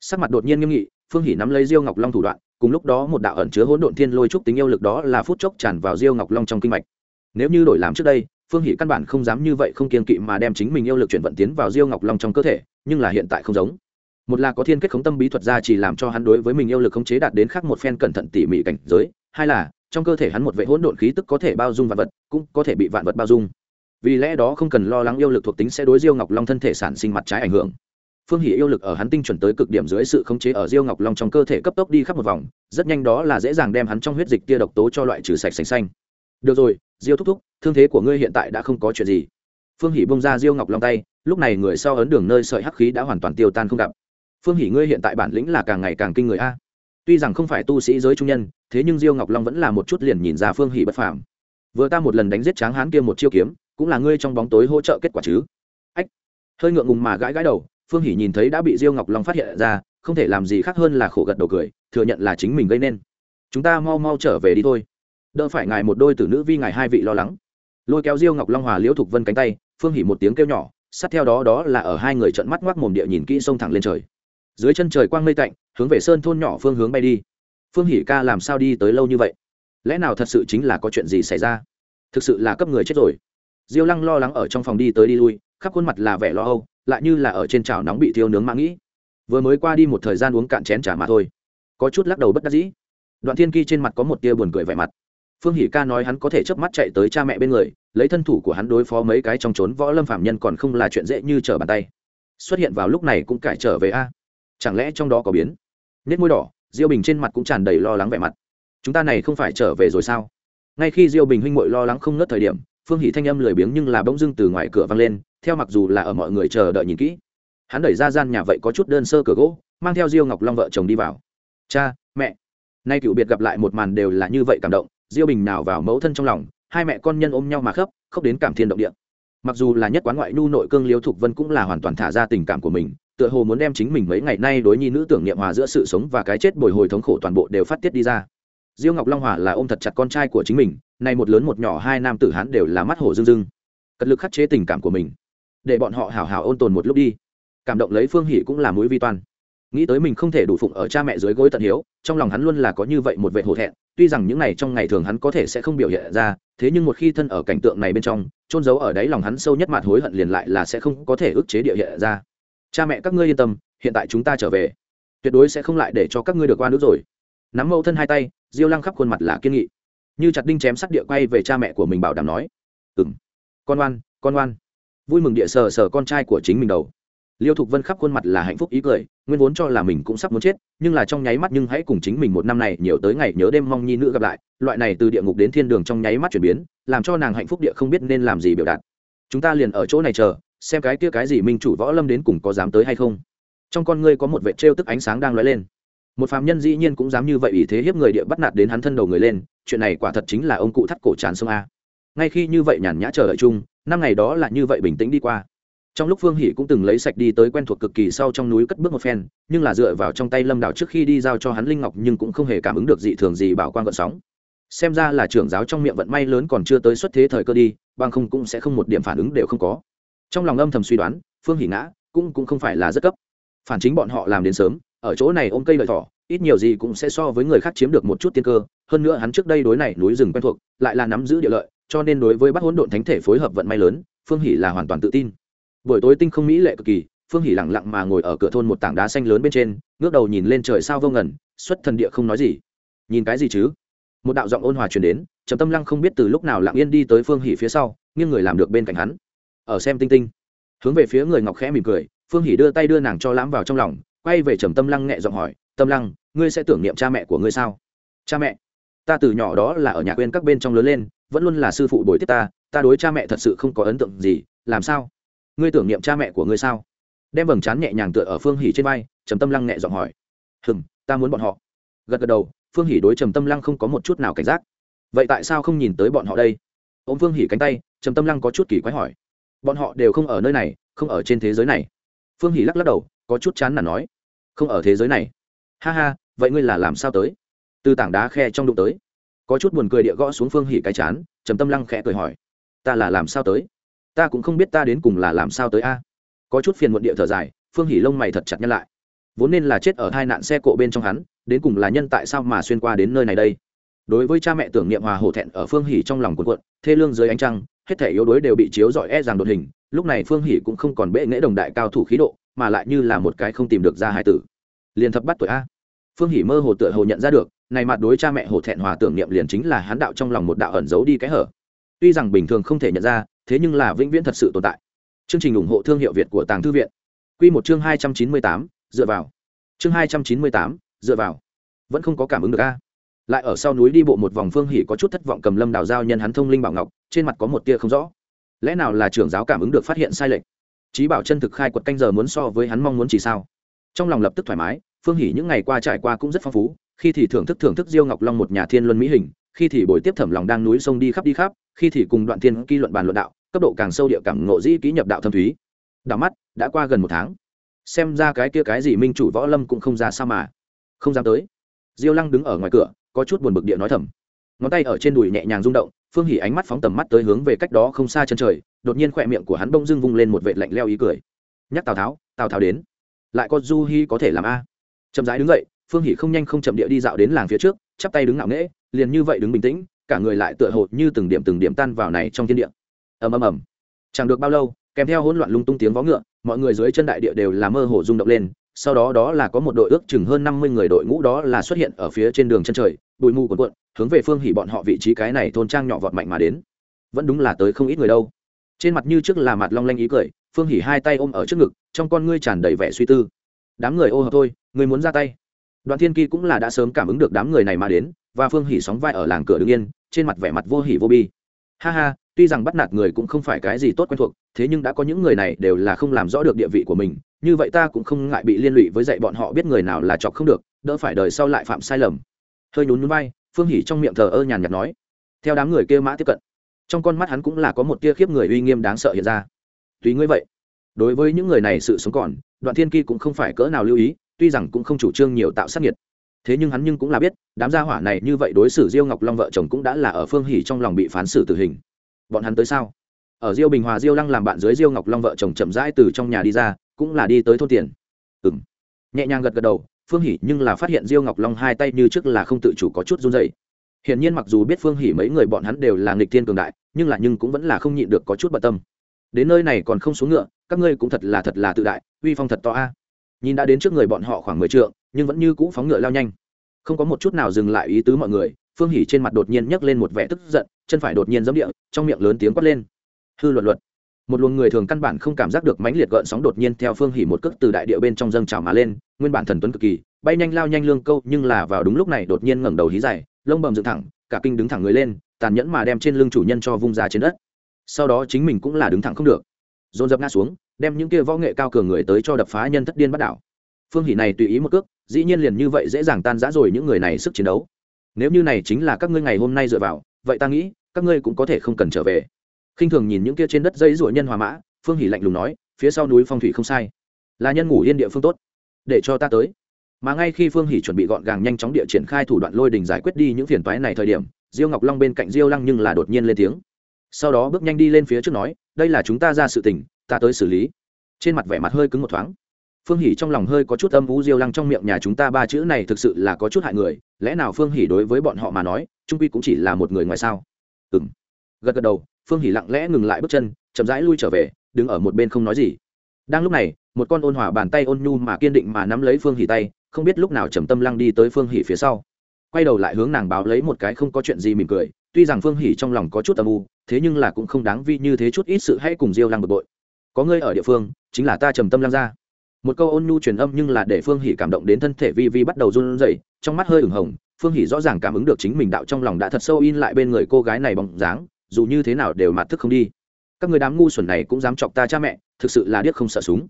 Sắc mặt đột nhiên nghiêm nghị, phương hỉ nắm lấy diêu ngọc long thủ đoạn, cùng lúc đó một đạo ẩn chứa hỗn độn thiên lôi trúc tính yêu lực đó là phút chốc tràn vào diêu ngọc long trong kinh mạch. Nếu như đổi làm trước đây, phương hỷ căn bản không dám như vậy không kiên kỵ mà đem chính mình yêu lực chuyển vận tiến vào diêu ngọc long trong cơ thể, nhưng là hiện tại không giống một là có thiên kết khống tâm bí thuật ra chỉ làm cho hắn đối với mình yêu lực khống chế đạt đến khác một phen cẩn thận tỉ mỉ cảnh giới. Hai là, trong cơ thể hắn một vệ hỗn độn khí tức có thể bao dung vạn vật, cũng có thể bị vạn vật bao dung. Vì lẽ đó không cần lo lắng yêu lực thuộc tính sẽ đối diêu ngọc long thân thể sản sinh mặt trái ảnh hưởng. Phương hỷ yêu lực ở hắn tinh chuẩn tới cực điểm dưới sự khống chế ở diêu ngọc long trong cơ thể cấp tốc đi khắp một vòng, rất nhanh đó là dễ dàng đem hắn trong huyết dịch tia độc tố cho loại trừ sạch sành xanh. Được rồi, diêu thúc thúc, thương thế của ngươi hiện tại đã không có chuyện gì. Phương hỷ bông ra diêu ngọc long tay, lúc này người sau ấn đường nơi sợi hắc khí đã hoàn toàn tiêu tan không gặp phương hỷ ngươi hiện tại bản lĩnh là càng ngày càng kinh người a. Tuy rằng không phải tu sĩ giới trung nhân, thế nhưng diêu ngọc long vẫn là một chút liền nhìn ra phương hỷ bất phàm. Vừa ta một lần đánh giết tráng hán kia một chiêu kiếm, cũng là ngươi trong bóng tối hỗ trợ kết quả chứ? Ách. Hơi ngượng ngùng mà gãi gãi đầu, phương hỷ nhìn thấy đã bị diêu ngọc long phát hiện ra, không thể làm gì khác hơn là khổ gật đầu cười, thừa nhận là chính mình gây nên. Chúng ta mau mau trở về đi thôi. Đỡ phải ngài một đôi tử nữ vi ngài hai vị lo lắng. Lôi kéo diêu ngọc long hòa liễu thục vân cánh tay, phương hỉ một tiếng kêu nhỏ, sát theo đó đó là ở hai người trận mắt ngoác mồm địa nhìn kỹ sông thẳng lên trời dưới chân trời quang mây tạnh, hướng về sơn thôn nhỏ phương hướng bay đi. Phương hỉ ca làm sao đi tới lâu như vậy? Lẽ nào thật sự chính là có chuyện gì xảy ra? Thực sự là cấp người chết rồi. Diêu lăng lo lắng ở trong phòng đi tới đi lui, khắp khuôn mặt là vẻ lo âu, lại như là ở trên chảo nóng bị thiêu nướng mã nghĩ. Vừa mới qua đi một thời gian uống cạn chén trà mà thôi. Có chút lắc đầu bất đắc dĩ. Đoạn thiên ky trên mặt có một tia buồn cười vẻ mặt. Phương hỷ ca nói hắn có thể chớp mắt chạy tới cha mẹ bên người, lấy thân thủ của hắn đối phó mấy cái trong trốn võ lâm phạm nhân còn không là chuyện dễ như trở bàn tay. Xuất hiện vào lúc này cũng cải trở về a chẳng lẽ trong đó có biến? Nết môi đỏ, diêu bình trên mặt cũng tràn đầy lo lắng vẻ mặt. Chúng ta này không phải trở về rồi sao? Ngay khi diêu bình huynh mội lo lắng không ngớt thời điểm, phương hỷ thanh âm lười biếng nhưng là bỗng dưng từ ngoài cửa vang lên, theo mặc dù là ở mọi người chờ đợi nhìn kỹ. Hắn đẩy ra gian nhà vậy có chút đơn sơ cửa gỗ, mang theo diêu ngọc long vợ chồng đi vào. Cha, mẹ. Nay cựu biệt gặp lại một màn đều là như vậy cảm động, diêu bình nào vào mẫu thân trong lòng, hai mẹ con nhân ôm nhau mà khóc khóc đến cảm thiên động địa. Mặc dù là nhất quán ngoại nhu nội cương liêu thục vân cũng là hoàn toàn thả ra tình cảm của mình tựa hồ muốn đem chính mình mấy ngày nay đối nhi nữ tưởng niệm hòa giữa sự sống và cái chết bồi hồi thống khổ toàn bộ đều phát tiết đi ra. Diêu ngọc long hòa là ôm thật chặt con trai của chính mình, nay một lớn một nhỏ hai nam tử hán đều là mắt hổ dưng dưng cật lực khắc chế tình cảm của mình, để bọn họ hào hào ôn tồn một lúc đi. Cảm động lấy phương hỷ cũng là mũi vi toan. Nghĩ tới mình không thể đủ phụng ở cha mẹ dưới gối tận hiếu, trong lòng hắn luôn là có như vậy một vệ hổ thẹn, tuy rằng những này trong ngày thường hắn có thể sẽ không biểu hiện ra, thế nhưng một khi thân ở cảnh tượng này bên trong trôn giấu ở đáy lòng hắn sâu nhất mặt hối hận liền lại là sẽ không có thể ức chế địa hiện ra cha mẹ các ngươi yên tâm, hiện tại chúng ta trở về. Tuyệt đối sẽ không lại để cho các ngươi được qua nước rồi. Nắm mâu thân hai tay, diêu lăng khắp khuôn mặt là kiên nghị. Như chặt đinh chém sắc địa quay về cha mẹ của mình bảo đảm nói ừ m con oan con oan vui mừng địa sờ sờ con trai của chính mình đầu. Liêu thục vân khắp khuôn mặt là hạnh phúc ý cười, nguyên vốn cho là mình cũng sắp muốn chết, nhưng là trong nháy mắt nhưng hãy cùng chính mình một năm này nhiều tới ngày nhớ đêm mong nhi nữ gặp lại, loại này từ địa ngục đến thiên đường trong nháy mắt chuyển biến, làm cho nàng hạnh phúc địa không biết nên làm gì biểu đạt. Chúng ta liền ở chỗ này chờ xem cái kia cái gì minh chủ võ lâm đến cùng có dám tới hay không. Trong con ngươi có một vệ trêu tức ánh sáng đang lóe lên. Một phàm nhân dĩ nhiên cũng dám như vậy ý thế hiếp người địa bắt nạt đến hắn thân đầu người lên, chuyện này quả thật chính là ông cụ thắt cổ chán sông a. Ngay khi như vậy nhàn nhã chờ đợi chung, năm ngày đó là như vậy bình tĩnh đi qua. Trong lúc phương hỷ cũng từng lấy sạch đi tới quen thuộc cực kỳ sau trong núi cất bước một phen, nhưng là dựa vào trong tay lâm đảo trước khi đi giao cho hắn linh ngọc nhưng cũng không hề cảm ứng được dị thường gì bảo quan vận sóng. Xem ra là trưởng giáo trong miệng vận may lớn còn chưa tới xuất thế thời cơ đi, bằng không cũng sẽ không một điểm phản ứng đều không có trong lòng âm thầm suy đoán, phương hỷ ngã cũng cũng không phải là rất cấp. Phản chính bọn họ làm đến sớm, ở chỗ này ôm cây lợi thỏ, ít nhiều gì cũng sẽ so với người khác chiếm được một chút tiên cơ. Hơn nữa hắn trước đây đối này núi rừng quen thuộc, lại là nắm giữ địa lợi, cho nên đối với bắt hỗn độn thánh thể phối hợp vận may lớn, phương hỷ là hoàn toàn tự tin. Buổi tối tinh không mỹ lệ cực kỳ, phương hỉ lặng lặng mà ngồi ở cửa thôn một tảng đá xanh lớn bên trên, ngước đầu nhìn lên trời sao vô ngẩn xuất thần địa không nói gì. Nhìn cái gì chứ? Một đạo giọng ôn hòa truyền đến, trầm tâm lăng không biết từ lúc nào lặng yên đi tới phương hỉ phía sau, nghiêng người làm được bên cạnh hắn ở xem tinh tinh. Hướng về phía người ngọc khẽ mỉm cười, phương hỉ đưa tay đưa nàng cho lãm vào trong lòng, quay về trầm tâm lăng nhẹ giọng hỏi, tâm lăng, ngươi sẽ tưởng niệm cha mẹ của ngươi sao? Cha mẹ? Ta từ nhỏ đó là ở nhà quên các bên trong lớn lên, vẫn luôn là sư phụ bồi tiếp ta ta đối cha mẹ thật sự không có ấn tượng gì, làm sao? Ngươi tưởng niệm cha mẹ của ngươi sao? Đem vầng trán nhẹ nhàng tựa ở phương hỉ trên vai, trầm tâm lăng nhẹ giọng hỏi, hừm, ta muốn bọn họ. Gật gật đầu, phương hỉ đối trầm tâm lăng không có một chút nào cảnh giác. Vậy tại sao không nhìn tới bọn họ đây? Ô m phương hỉ cánh tay, trầm tâm lăng có chút kỳ quái hỏi bọn họ đều không ở nơi này không ở trên thế giới này. Phương Hỷ lắc lắc đầu có chút chán là nói không ở thế giới này. Ha ha vậy ngươi là làm sao tới? Từ tảng đá khe trong đụng tới. Có chút buồn cười địa gõ xuống phương hỉ cái chán trầm tâm lăng khẽ cười hỏi ta là làm sao tới? Ta cũng không biết ta đến cùng là làm sao tới a. Có chút phiền muộn địa thở dài phương hỉ lông mày thật chặt nhăn lại. Vốn nên là chết ở hai nạn xe cộ bên trong hắn đến cùng là nhân tại sao mà xuyên qua đến nơi này đây? Đối với cha mẹ tưởng niệm hòa hổ thẹn ở phương hỉ trong lòng cuộn cuộn, thê lương dưới ánh trăng hết thể yếu đuối đều bị chiếu dọi e rằng đột hình, lúc này phương hỉ cũng không còn bệ nghễ đồng đại cao thủ khí độ, mà lại như là một cái không tìm được ra hai tử. Liền thập bắt tuổi a. Phương hỉ mơ hồ tựa hồ nhận ra được, này mặt đối cha mẹ hồ thẹn hòa tưởng niệm liền chính là hắn đạo trong lòng một đạo ẩn giấu đi cái hở. Tuy rằng bình thường không thể nhận ra, thế nhưng là vĩnh viễn thật sự tồn tại. Chương trình ủng hộ thương hiệu việt của tàng thư viện. Quy một chương hai trăm chín mươi tám, dựa vào. Chương hai trăm chín mươi tám, dựa vào. Vẫn không có cảm ứng được a. Lại ở sau núi đi bộ một vòng phương hỉ có chút thất vọng cầm lâm đào giao nhân hắn thông linh bảo ngọc trên mặt có một tia không rõ. Lẽ nào là trưởng giáo cảm ứng được phát hiện sai lệch? Trí bảo chân thực khai quật canh giờ muốn so với hắn mong muốn chỉ sao? Trong lòng lập tức thoải mái, phương hỉ những ngày qua trải qua cũng rất phong phú, khi thì thưởng thức thưởng thức diêu ngọc long một nhà thiên luân mỹ hình, khi thì buổi tiếp thẩm lòng đang núi sông đi khắp đi khắp, khi thì cùng đoạn thiên kỳ luận bàn luận đạo, cấp độ càng sâu địa cảm ngộ dĩ ký nhập đạo thâm thúy. Đảo mắt, đã qua gần một tháng. Xem ra cái kia cái gì minh chủ võ lâm cũng không ra sao mà. Không dám tới. Diêu lăng đứng ở ngoài cửa, có chút buồn bực địa nói thầm. Ngón tay ở trên đùi nhẹ nhàng rung động phương hỉ ánh mắt phóng tầm mắt tới hướng về cách đó không xa chân trời, đột nhiên khỏe miệng của hắn bông dưng vung lên một vệ lạnh leo ý cười. Nhắc tào tháo tào tháo đến. Lại có du hi có thể làm a. Chậm rãi đứng dậy, phương hỉ không nhanh không chậm địa đi dạo đến làng phía trước, chắp tay đứng ngạo nghễ, liền như vậy đứng bình tĩnh, cả người lại tựa hồ như từng điểm từng điểm tan vào này trong thiên địa. Ầm ầm ầm. Chẳng được bao lâu, kèm theo hỗn loạn lung tung tiếng vó ngựa, mọi người dưới chân đại địa đều là mơ hồ rung động lên sau đó đó là có một đội ước chừng hơn năm mươi người đội ngũ đó là xuất hiện ở phía trên đường chân trời, bụi mù cuộn cuộn, hướng về phương hỉ bọn họ vị trí cái này thôn trang nhỏ vọt mạnh mà đến. Vẫn đúng là tới không ít người đâu. Trên mặt như trước là mặt long lanh ý cười, phương hỉ hai tay ôm ở trước ngực, trong con ngươi tràn đầy vẻ suy tư. Đám người ô hợp thôi, người muốn ra tay. Đoàn thiên kỳ cũng là đã sớm cảm ứng được đám người này mà đến, và phương hỉ sóng vai ở làng cửa đứng yên, trên mặt vẻ mặt vô hỉ vô bi. Ha ha, tuy rằng bắt nạt người cũng không phải cái gì tốt quen thuộc, thế nhưng đã có những người này đều là không làm rõ được địa vị của mình như vậy ta cũng không ngại bị liên lụy với dạy bọn họ biết người nào là chọc không được, đỡ phải đời sau lại phạm sai lầm. Hơi nhún núi bay phương hỉ trong miệng thờ ơ nhàn nhạt nói. Theo đám người kia mã tiếp cận, trong con mắt hắn cũng là có một tia khiếp người uy nghiêm đáng sợ hiện ra. Tùy ngươi vậy. Đối với những người này sự sống còn, đoạn thiên kỳ cũng không phải cỡ nào lưu ý, tuy rằng cũng không chủ trương nhiều tạo sát nhiệt thế nhưng hắn nhưng cũng là biết, đám gia hỏa này như vậy đối xử diêu ngọc long vợ chồng cũng đã là ở phương hỉ trong lòng bị phán xử tử hình. Bọn hắn tới sao? Ở diêu bình hòa diêu lăng làm bạn dưới diêu ngọc long vợ chồng chậm rãi từ trong nhà đi ra, cũng là đi tới thôn tiền. Ừng nhẹ nhàng gật gật đầu, phương hỉ nhưng là phát hiện diêu ngọc long hai tay như trước là không tự chủ có chút run dày hiển nhiên mặc dù biết phương hỉ mấy người bọn hắn đều là nghịch thiên cường đại, nhưng là nhưng cũng vẫn là không nhịn được có chút bận tâm. Đến nơi này còn không xuống ngựa, các ngươi cũng thật là thật là tự đại, uy phong thật to a. Nhìn đã đến trước người bọn họ khoảng mười trượng, nhưng vẫn như cũ phóng ngựa lao nhanh. Không có một chút nào dừng lại ý tứ mọi người, phương hỉ trên mặt đột nhiên nhấc lên một vẻ tức giận, chân phải đột nhiên giấm địa, trong miệng lớn tiếng quát lên hư luật luật. Một luồng người thường căn bản không cảm giác được mãnh liệt gợn sóng đột nhiên theo phương hỉ một cước từ đại địa bên trong dâng trào mà lên, nguyên bản thần tuấn cực kỳ, bay nhanh lao nhanh lương câu, nhưng là vào đúng lúc này đột nhiên ngẩng đầu hí dài, lông bầm dựng thẳng, cả kinh đứng thẳng người lên, tàn nhẫn mà đem trên lưng chủ nhân cho vung ra trên đất. Sau đó chính mình cũng là đứng thẳng không được. Dồn dập ngã xuống, đem những kia võ nghệ cao cường người tới cho đập phá nhân thất điên bắt đảo. Phương hỉ này tùy ý một cước, dĩ nhiên liền như vậy dễ dàng tan rã rồi những người này sức chiến đấu. Nếu như này chính là các ngươi ngày hôm nay dựa vào, vậy ta nghĩ, các ngươi cũng có thể không cần trở về khinh thường nhìn những kia trên đất dây ruổi nhân hòa mã, phương hỉ lạnh lùng nói, phía sau núi phong thủy không sai. Là nhân ngủ yên địa phương tốt. Để cho ta tới. Mà ngay khi phương hỉ chuẩn bị gọn gàng nhanh chóng địa triển khai thủ đoạn lôi đình giải quyết đi những phiền toái này thời điểm, diêu ngọc long bên cạnh diêu lăng nhưng là đột nhiên lên tiếng. Sau đó bước nhanh đi lên phía trước nói, đây là chúng ta ra sự tình, ta tới xử lý. Trên mặt vẻ mặt hơi cứng một thoáng. Phương hỉ trong lòng hơi có chút âm vũ diêu lăng trong miệng nhà chúng ta ba chữ này thực sự là có chút hại người, lẽ nào phương hỉ đối với bọn họ mà nói, trung quy cũng chỉ là một người ngoài sao? Ừng gật gật đầu phương hỉ lặng lẽ ngừng lại bước chân, chậm rãi lui trở về, đứng ở một bên không nói gì. Đang lúc này, một con ôn hòa bàn tay ôn nhu mà kiên định mà nắm lấy phương hỉ tay, không biết lúc nào trầm tâm lăng đi tới phương hỉ phía sau. Quay đầu lại hướng nàng báo lấy một cái không có chuyện gì mỉm cười, tuy rằng phương hỉ trong lòng có chút âm u, thế nhưng là cũng không đáng vi như thế chút ít sự hay cùng diêu lăng bực bội. Có ngươi ở địa phương, chính là ta trầm tâm lăng ra. Một câu ôn nhu truyền âm nhưng là để phương hỉ cảm động đến thân thể vi vi bắt đầu run rẩy, trong mắt hơi ửng hồng, phương hỉ rõ ràng cảm ứng được chính mình đạo trong lòng đã thật sâu in lại bên người cô gái này bóng dáng dù như thế nào đều mặt thức không đi. Các người đám ngu xuẩn này cũng dám chọc ta cha mẹ, thực sự là điếc không sợ súng.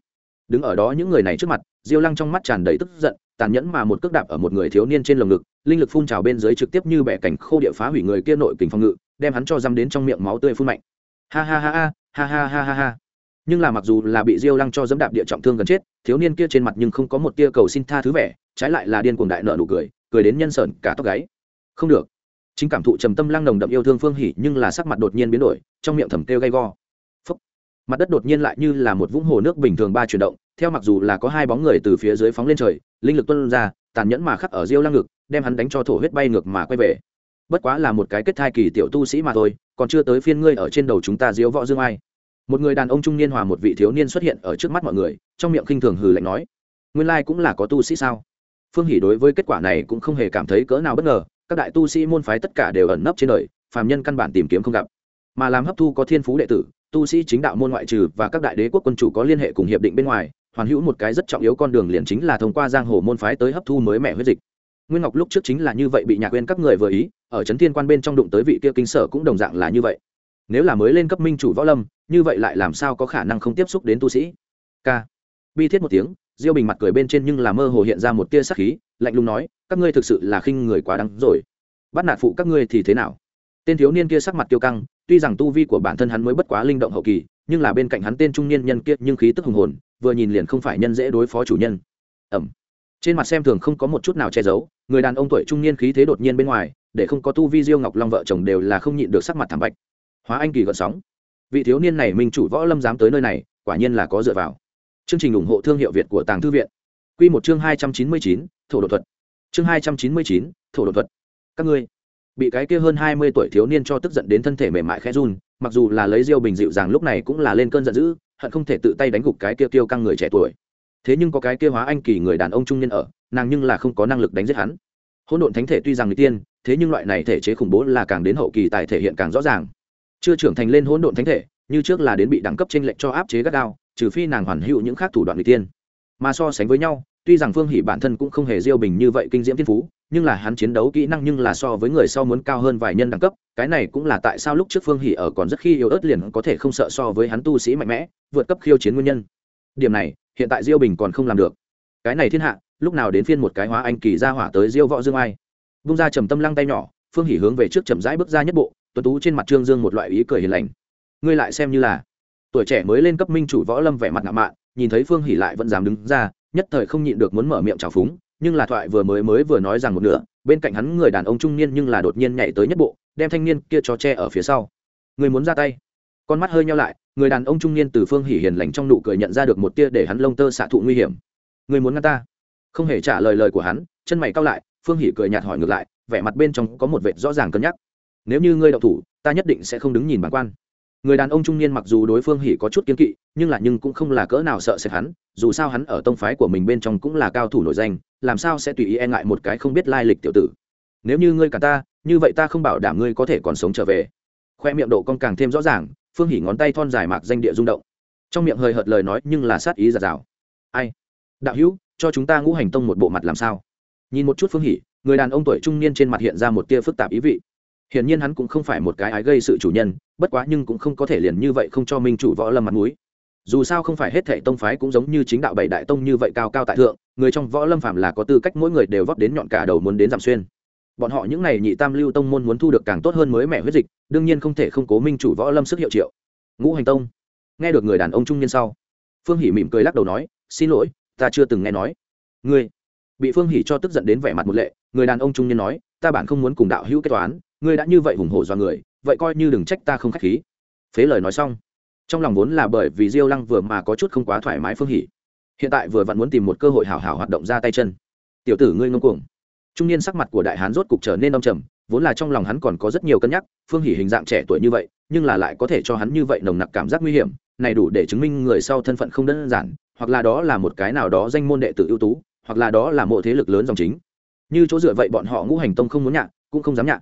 Đứng ở đó những người này trước mặt, diêu lăng trong mắt tràn đầy tức giận, tàn nhẫn mà một cước đạp ở một người thiếu niên trên lồng ngực, linh lực phun trào bên dưới trực tiếp như bẻ cảnh khô địa phá hủy người kia nội kình phòng ngự, đem hắn cho dăm đến trong miệng máu tươi phun mạnh. Ha ha ha ha ha ha ha ha ha. Nhưng là mặc dù là bị diêu lăng cho dẫm đạp địa trọng thương gần chết, thiếu niên kia trên mặt nhưng không có một tia cầu xin tha thứ vẻ, trái lại là điên cuồng đại nợ nụ cười cười đến nhân sởn cả tóc gáy. Không được chính cảm thụ trầm tâm lăng nồng đậm yêu thương phương hỉ nhưng là sắc mặt đột nhiên biến đổi, trong miệng thầm kêu gay go. Phúc. mặt đất đột nhiên lại như là một vũng hồ nước bình thường ba chuyển động, theo mặc dù là có hai bóng người từ phía dưới phóng lên trời, linh lực tuân ra, tàn nhẫn mà khắc ở diêu lăng ngực, đem hắn đánh cho thổ huyết bay ngược mà quay về. Bất quá là một cái kết thai kỳ tiểu tu sĩ mà thôi, còn chưa tới phiên ngươi ở trên đầu chúng ta diếu võ dương ai. Một người đàn ông trung niên hòa một vị thiếu niên xuất hiện ở trước mắt mọi người, trong miệng khinh thường hừ lạnh nói, nguyên lai cũng là có tu sĩ sao? Phương hỷ đối với kết quả này cũng không hề cảm thấy cỡ nào bất ngờ các đại tu sĩ môn phái tất cả đều ẩn nấp trên đời, phàm nhân căn bản tìm kiếm không gặp. Mà làm hấp thu có thiên phú đệ tử, tu sĩ chính đạo môn ngoại trừ và các đại đế quốc quân chủ có liên hệ cùng hiệp định bên ngoài, hoàn hữu một cái rất trọng yếu con đường liền chính là thông qua giang hồ môn phái tới hấp thu mới mẹ huyết dịch. Nguyên ngọc lúc trước chính là như vậy bị nhạc quên các người vừa ý, ở trấn thiên quan bên trong đụng tới vị kia kinh sở cũng đồng dạng là như vậy. Nếu là mới lên cấp minh chủ võ lâm, như vậy lại làm sao có khả năng không tiếp xúc đến tu sĩ? K bi thiết một tiếng diêu bình mặt cười bên trên nhưng là mơ hồ hiện ra một tia sắc khí, lạnh lùng nói, các ngươi thực sự là khinh người quá đắng rồi. Bắt nạt phụ các ngươi thì thế nào? Tên thiếu niên kia sắc mặt tiêu căng, tuy rằng tu vi của bản thân hắn mới bất quá linh động hậu kỳ, nhưng là bên cạnh hắn tên trung niên nhân kia nhưng khí tức hùng hồn, vừa nhìn liền không phải nhân dễ đối phó chủ nhân. Ẩm. Trên mặt xem thường không có một chút nào che giấu, người đàn ông tuổi trung niên khí thế đột nhiên bên ngoài, để không có tu vi diêu ngọc long vợ chồng đều là không nhịn được sắc mặt thảm bạch. Hóa anh kỳ gợn sóng. Vị thiếu niên này minh chủ võ lâm dám tới nơi này, quả nhiên là có dựa vào chương trình ủng hộ thương hiệu việt của tàng thư viện. Quy một chương hai trăm chín mươi chín, thổ Độ thuật. Chương hai trăm chín mươi chín, thổ Độ thuật. Các ngươi, bị cái kia hơn hai mươi tuổi thiếu niên cho tức giận đến thân thể mềm mại khẽ run, mặc dù là lấy diêu bình dịu dàng lúc này cũng là lên cơn giận dữ, hận không thể tự tay đánh gục cái kia tiêu căng người trẻ tuổi. Thế nhưng có cái kia hóa anh kỳ người đàn ông trung niên ở, nàng nhưng là không có năng lực đánh giết hắn. Hỗn độn thánh thể tuy rằng người tiên, thế nhưng loại này thể chế khủng bố là càng đến hậu kỳ tài thể hiện càng rõ ràng. Chưa trưởng thành lên hỗn độn thánh thể, như trước là đến bị đẳng cấp trên lệnh cho áp chế gắt gao trừ phi nàng hoàn hữu những khác thủ đoạn người tiên. Mà so sánh với nhau, tuy rằng phương hỷ bản thân cũng không hề diêu bình như vậy kinh diễm thiên phú, nhưng là hắn chiến đấu kỹ năng nhưng là so với người sau muốn cao hơn vài nhân đẳng cấp, cái này cũng là tại sao lúc trước phương hỷ ở còn rất khi yếu ớt liền có thể không sợ so với hắn tu sĩ mạnh mẽ, vượt cấp khiêu chiến nguyên nhân. Điểm này, hiện tại diêu bình còn không làm được. Cái này thiên hạ, lúc nào đến phiên một cái hóa anh kỳ ra hỏa tới diêu võ dương ai? Vung ra trầm tâm lăng tay nhỏ, phương hỉ hướng về trước chậm rãi bước ra nhất bộ, tuấn tú trên mặt trương dương một loại ý cười hiền lành. Ngươi lại xem như là tuổi trẻ mới lên cấp minh chủ võ lâm vẻ mặt ngạo mạn, nhìn thấy phương hỉ lại vẫn dám đứng ra, nhất thời không nhịn được muốn mở miệng trào phúng, nhưng là thoại vừa mới mới vừa nói rằng một nửa, bên cạnh hắn người đàn ông trung niên nhưng là đột nhiên nhảy tới nhất bộ, đem thanh niên kia cho che ở phía sau. Người muốn ra tay. Con mắt hơi nhau lại, người đàn ông trung niên từ phương hỉ hiền lành trong nụ cười nhận ra được một tia để hắn lông tơ xạ thụ nguy hiểm. Người muốn ngăn ta? Không hề trả lời lời của hắn, chân mày cao lại, phương hỉ cười nhạt hỏi ngược lại, vẻ mặt bên trong có một vệt rõ ràng cân nhắc. Nếu như ngươi đậu thủ, ta nhất định sẽ không đứng nhìn bản quan người đàn ông trung niên mặc dù đối phương hỉ có chút kiên kỵ, nhưng là nhưng cũng không là cỡ nào sợ sệt hắn, dù sao hắn ở tông phái của mình bên trong cũng là cao thủ nổi danh, làm sao sẽ tùy ý e ngại một cái không biết lai lịch tiểu tử. Nếu như ngươi cả ta, như vậy ta không bảo đảm ngươi có thể còn sống trở về. Khoe miệng độ con càng thêm rõ ràng, phương hỉ ngón tay thon dài mạc danh địa rung động. Trong miệng hơi hợt lời nói nhưng là sát ý giạt rào. Ai? Đạo hữu, cho chúng ta ngũ hành tông một bộ mặt làm sao? Nhìn một chút phương hỉ, người đàn ông tuổi trung niên trên mặt hiện ra một tia phức tạp ý vị hiển nhiên hắn cũng không phải một cái ái gây sự chủ nhân, bất quá nhưng cũng không có thể liền như vậy không cho minh chủ võ lâm mặt mũi. Dù sao không phải hết thệ tông phái cũng giống như chính đạo bảy đại tông như vậy cao cao tại thượng, người trong võ lâm phạm là có tư cách mỗi người đều vót đến nhọn cả đầu muốn đến giảm xuyên. Bọn họ những n à y nhị tam lưu tông môn muốn thu được càng tốt hơn mới mẻ huyết dịch, đương nhiên không thể không cố minh chủ võ lâm sức hiệu triệu. Ngũ hành tông. Nghe được người đàn ông trung niên sau, phương hỷ mỉm cười lắc đầu nói, xin lỗi, ta chưa từng nghe nói. Ngươi. Bị phương hỷ cho tức giận đến vẻ mặt một lệ, người đàn ông trung niên nói, ta bản không muốn cùng đạo hữu kết toán ngươi đã như vậy hùng hổ do người, vậy coi như đừng trách ta không k h á c h khí. Phế lời nói xong, trong lòng vốn là bởi vì diêu lăng vừa mà có chút không quá thoải mái phương hỉ. Hiện tại vừa vặn muốn tìm một cơ hội hảo hảo hoạt động ra tay chân. Tiểu tử ngươi ngông cuồng. Trung niên sắc mặt của đại hán rốt cục trở nên đông trầm, vốn là trong lòng hắn còn có rất nhiều cân nhắc, phương hỉ hình dạng trẻ tuổi như vậy, nhưng là lại có thể cho hắn như vậy nồng nặc cảm giác nguy hiểm, này đủ để chứng minh người sau thân phận không đơn giản, hoặc là đó là một cái nào đó danh môn đệ tử ưu tú, hoặc là đó là mộ thế lực lớn dòng chính. Như chỗ dựa vậy bọn họ ngũ hành tông không muốn nhạc cũng không dám nhạc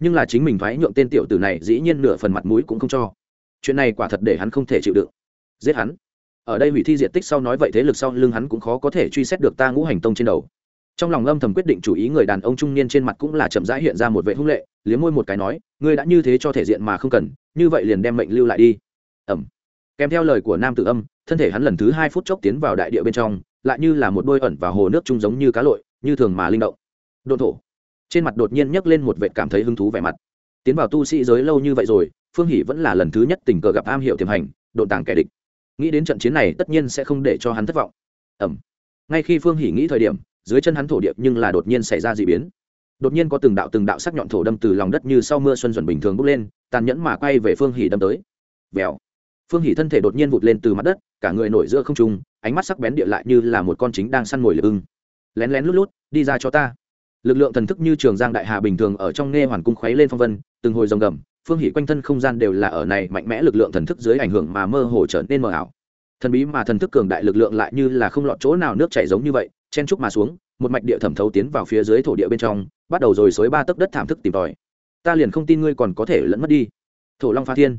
nhưng là chính mình thoái nhượng tên tiểu tử này dĩ nhiên nửa phần mặt mũi cũng không cho. Chuyện này quả thật để hắn không thể chịu đựng. Giết hắn. Ở đây hủy thi diện tích sau nói vậy thế lực sau lưng hắn cũng khó có thể truy xét được ta ngũ hành tông trên đầu. Trong lòng âm thầm quyết định chủ ý người đàn ông trung niên trên mặt cũng là chậm rãi hiện ra một vệ hung lệ, liếm môi một cái nói, ngươi đã như thế cho thể diện mà không cần, như vậy liền đem mệnh lưu lại đi. Ẩm. Kèm theo lời của nam tử âm, thân thể hắn lần thứ hai phút chốc tiến vào đại địa bên trong, lại như là một đôi ẩn vào hồ nước chung giống như cá lội, như thường mà linh động. Độn thổ trên mặt đột nhiên nhấc lên một vệ cảm thấy hứng thú vẻ mặt. Tiến vào tu sĩ giới lâu như vậy rồi, phương hỷ vẫn là lần thứ nhất tình cờ gặp am hiểu tiềm hành, độn tàng kẻ địch. Nghĩ đến trận chiến này, tất nhiên sẽ không để cho hắn thất vọng. Ẩm ngay khi phương hỷ nghĩ thời điểm, dưới chân hắn thổ điệp nhưng là đột nhiên xảy ra d ị biến. Đột nhiên có từng đạo từng đạo sắc nhọn thổ đâm từ lòng đất như sau mưa xuân dần bình thường bốc lên, tàn nhẫn mà quay về phương hỷ đâm tới. Vèo. Phương hỷ thân thể đột nhiên vụt lên từ mặt đất, cả người nổi giữa không trung, ánh mắt sắc bén địa lại như là một con chính đang săn mồi lửa ưng lén lén lút lút, đi ra cho ta lực lượng thần thức như trường giang đại hà bình thường ở trong nghe hoàn cung khuấy lên phong vân, từng hồi rồng gầm, phương hỷ quanh thân không gian đều là ở này mạnh mẽ lực lượng thần thức dưới ảnh hưởng mà mơ hồ trở nên mờ ảo. Thần bí mà thần thức cường đại lực lượng lại như là không lọt chỗ nào nước chảy giống như vậy, chen trúc mà xuống, một mạch địa thẩm thấu tiến vào phía dưới thổ địa bên trong, bắt đầu rồi xối ba tấc đất thảm thức tìm tòi. Ta liền không tin ngươi còn có thể lẫn mất đi. Thổ long pha thiên.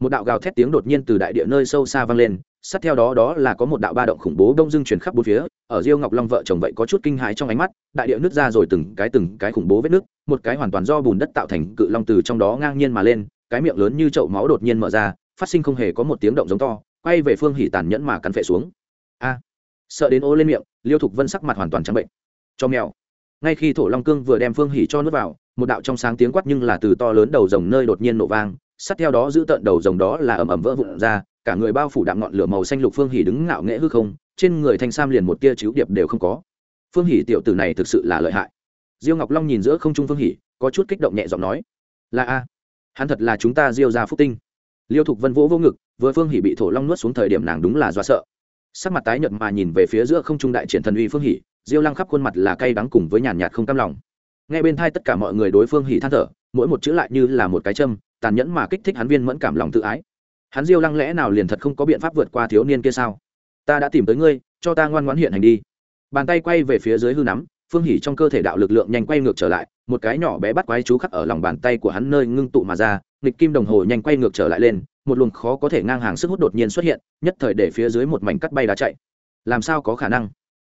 Một đạo gào thét tiếng đột nhiên từ đại địa nơi sâu xa vang lên, sát theo đó đó là có một đạo ba động khủng bố đông dương chuyển khắp bốn phía ở diêu ngọc long vợ chồng vậy có chút kinh hãi trong ánh mắt, đại địa nứt ra rồi từng cái từng cái khủng bố vết nứt, một cái hoàn toàn do bùn đất tạo thành cự long từ trong đó ngang nhiên mà lên, cái miệng lớn như chậu máu đột nhiên mở ra, phát sinh không hề có một tiếng động giống to, quay về phương hỉ tàn nhẫn mà cắn phệ xuống. A! Sợ đến ô lên miệng, liêu thục vân sắc mặt hoàn toàn trắng bệnh. Cho mèo. Ngay khi thổ long cương vừa đem phương hỉ cho nước vào, một đạo trong sáng tiếng quát nhưng là từ to lớn đầu rồng nơi đột nhiên nổ vang, sát theo đó giữ tận đầu rồng đó là ầm ầm vỡ vụn ra, cả người bao phủ đạm ngọn lửa màu xanh lục phương hỉ đứng ngạo nghễ hư không trên người thanh sam liền một tia chiếu điệp đều không có. Phương hỉ tiểu tử này thực sự là lợi hại. Diêu ngọc long nhìn giữa không trung phương hỉ, có chút kích động nhẹ giọng nói, là a, hắn thật là chúng ta diêu ra phúc tinh. Liêu thục vân vỗ vô ngực, vừa phương hỉ bị thổ long nuốt xuống thời điểm nàng đúng là do sợ. Sắc mặt tái nhợt mà nhìn về phía giữa không trung đại triển thần uy phương hỉ, diêu lăng khắp khuôn mặt là cay đắng cùng với nhàn nhạt không cam lòng. Nghe bên thai tất cả mọi người đối phương hỉ than thở, mỗi một chữ lại như là một cái châm, tàn nhẫn mà kích thích hắn viên mẫn cảm lòng tự ái. Hắn diêu lăng lẽ nào liền thật không có biện pháp vượt qua thiếu niên kia sao? Ta đã tìm tới ngươi, cho ta ngoan ngoãn hiện hành đi. Bàn tay quay về phía dưới hư nắm, phương hỉ trong cơ thể đạo lực lượng nhanh quay ngược trở lại, một cái nhỏ bé bắt quái chú khắc ở lòng bàn tay của hắn nơi ngưng tụ mà ra, nghịch kim đồng hồ nhanh quay ngược trở lại lên, một luồng khó có thể ngang hàng sức hút đột nhiên xuất hiện, nhất thời để phía dưới một mảnh cắt bay đá chạy. Làm sao có khả năng?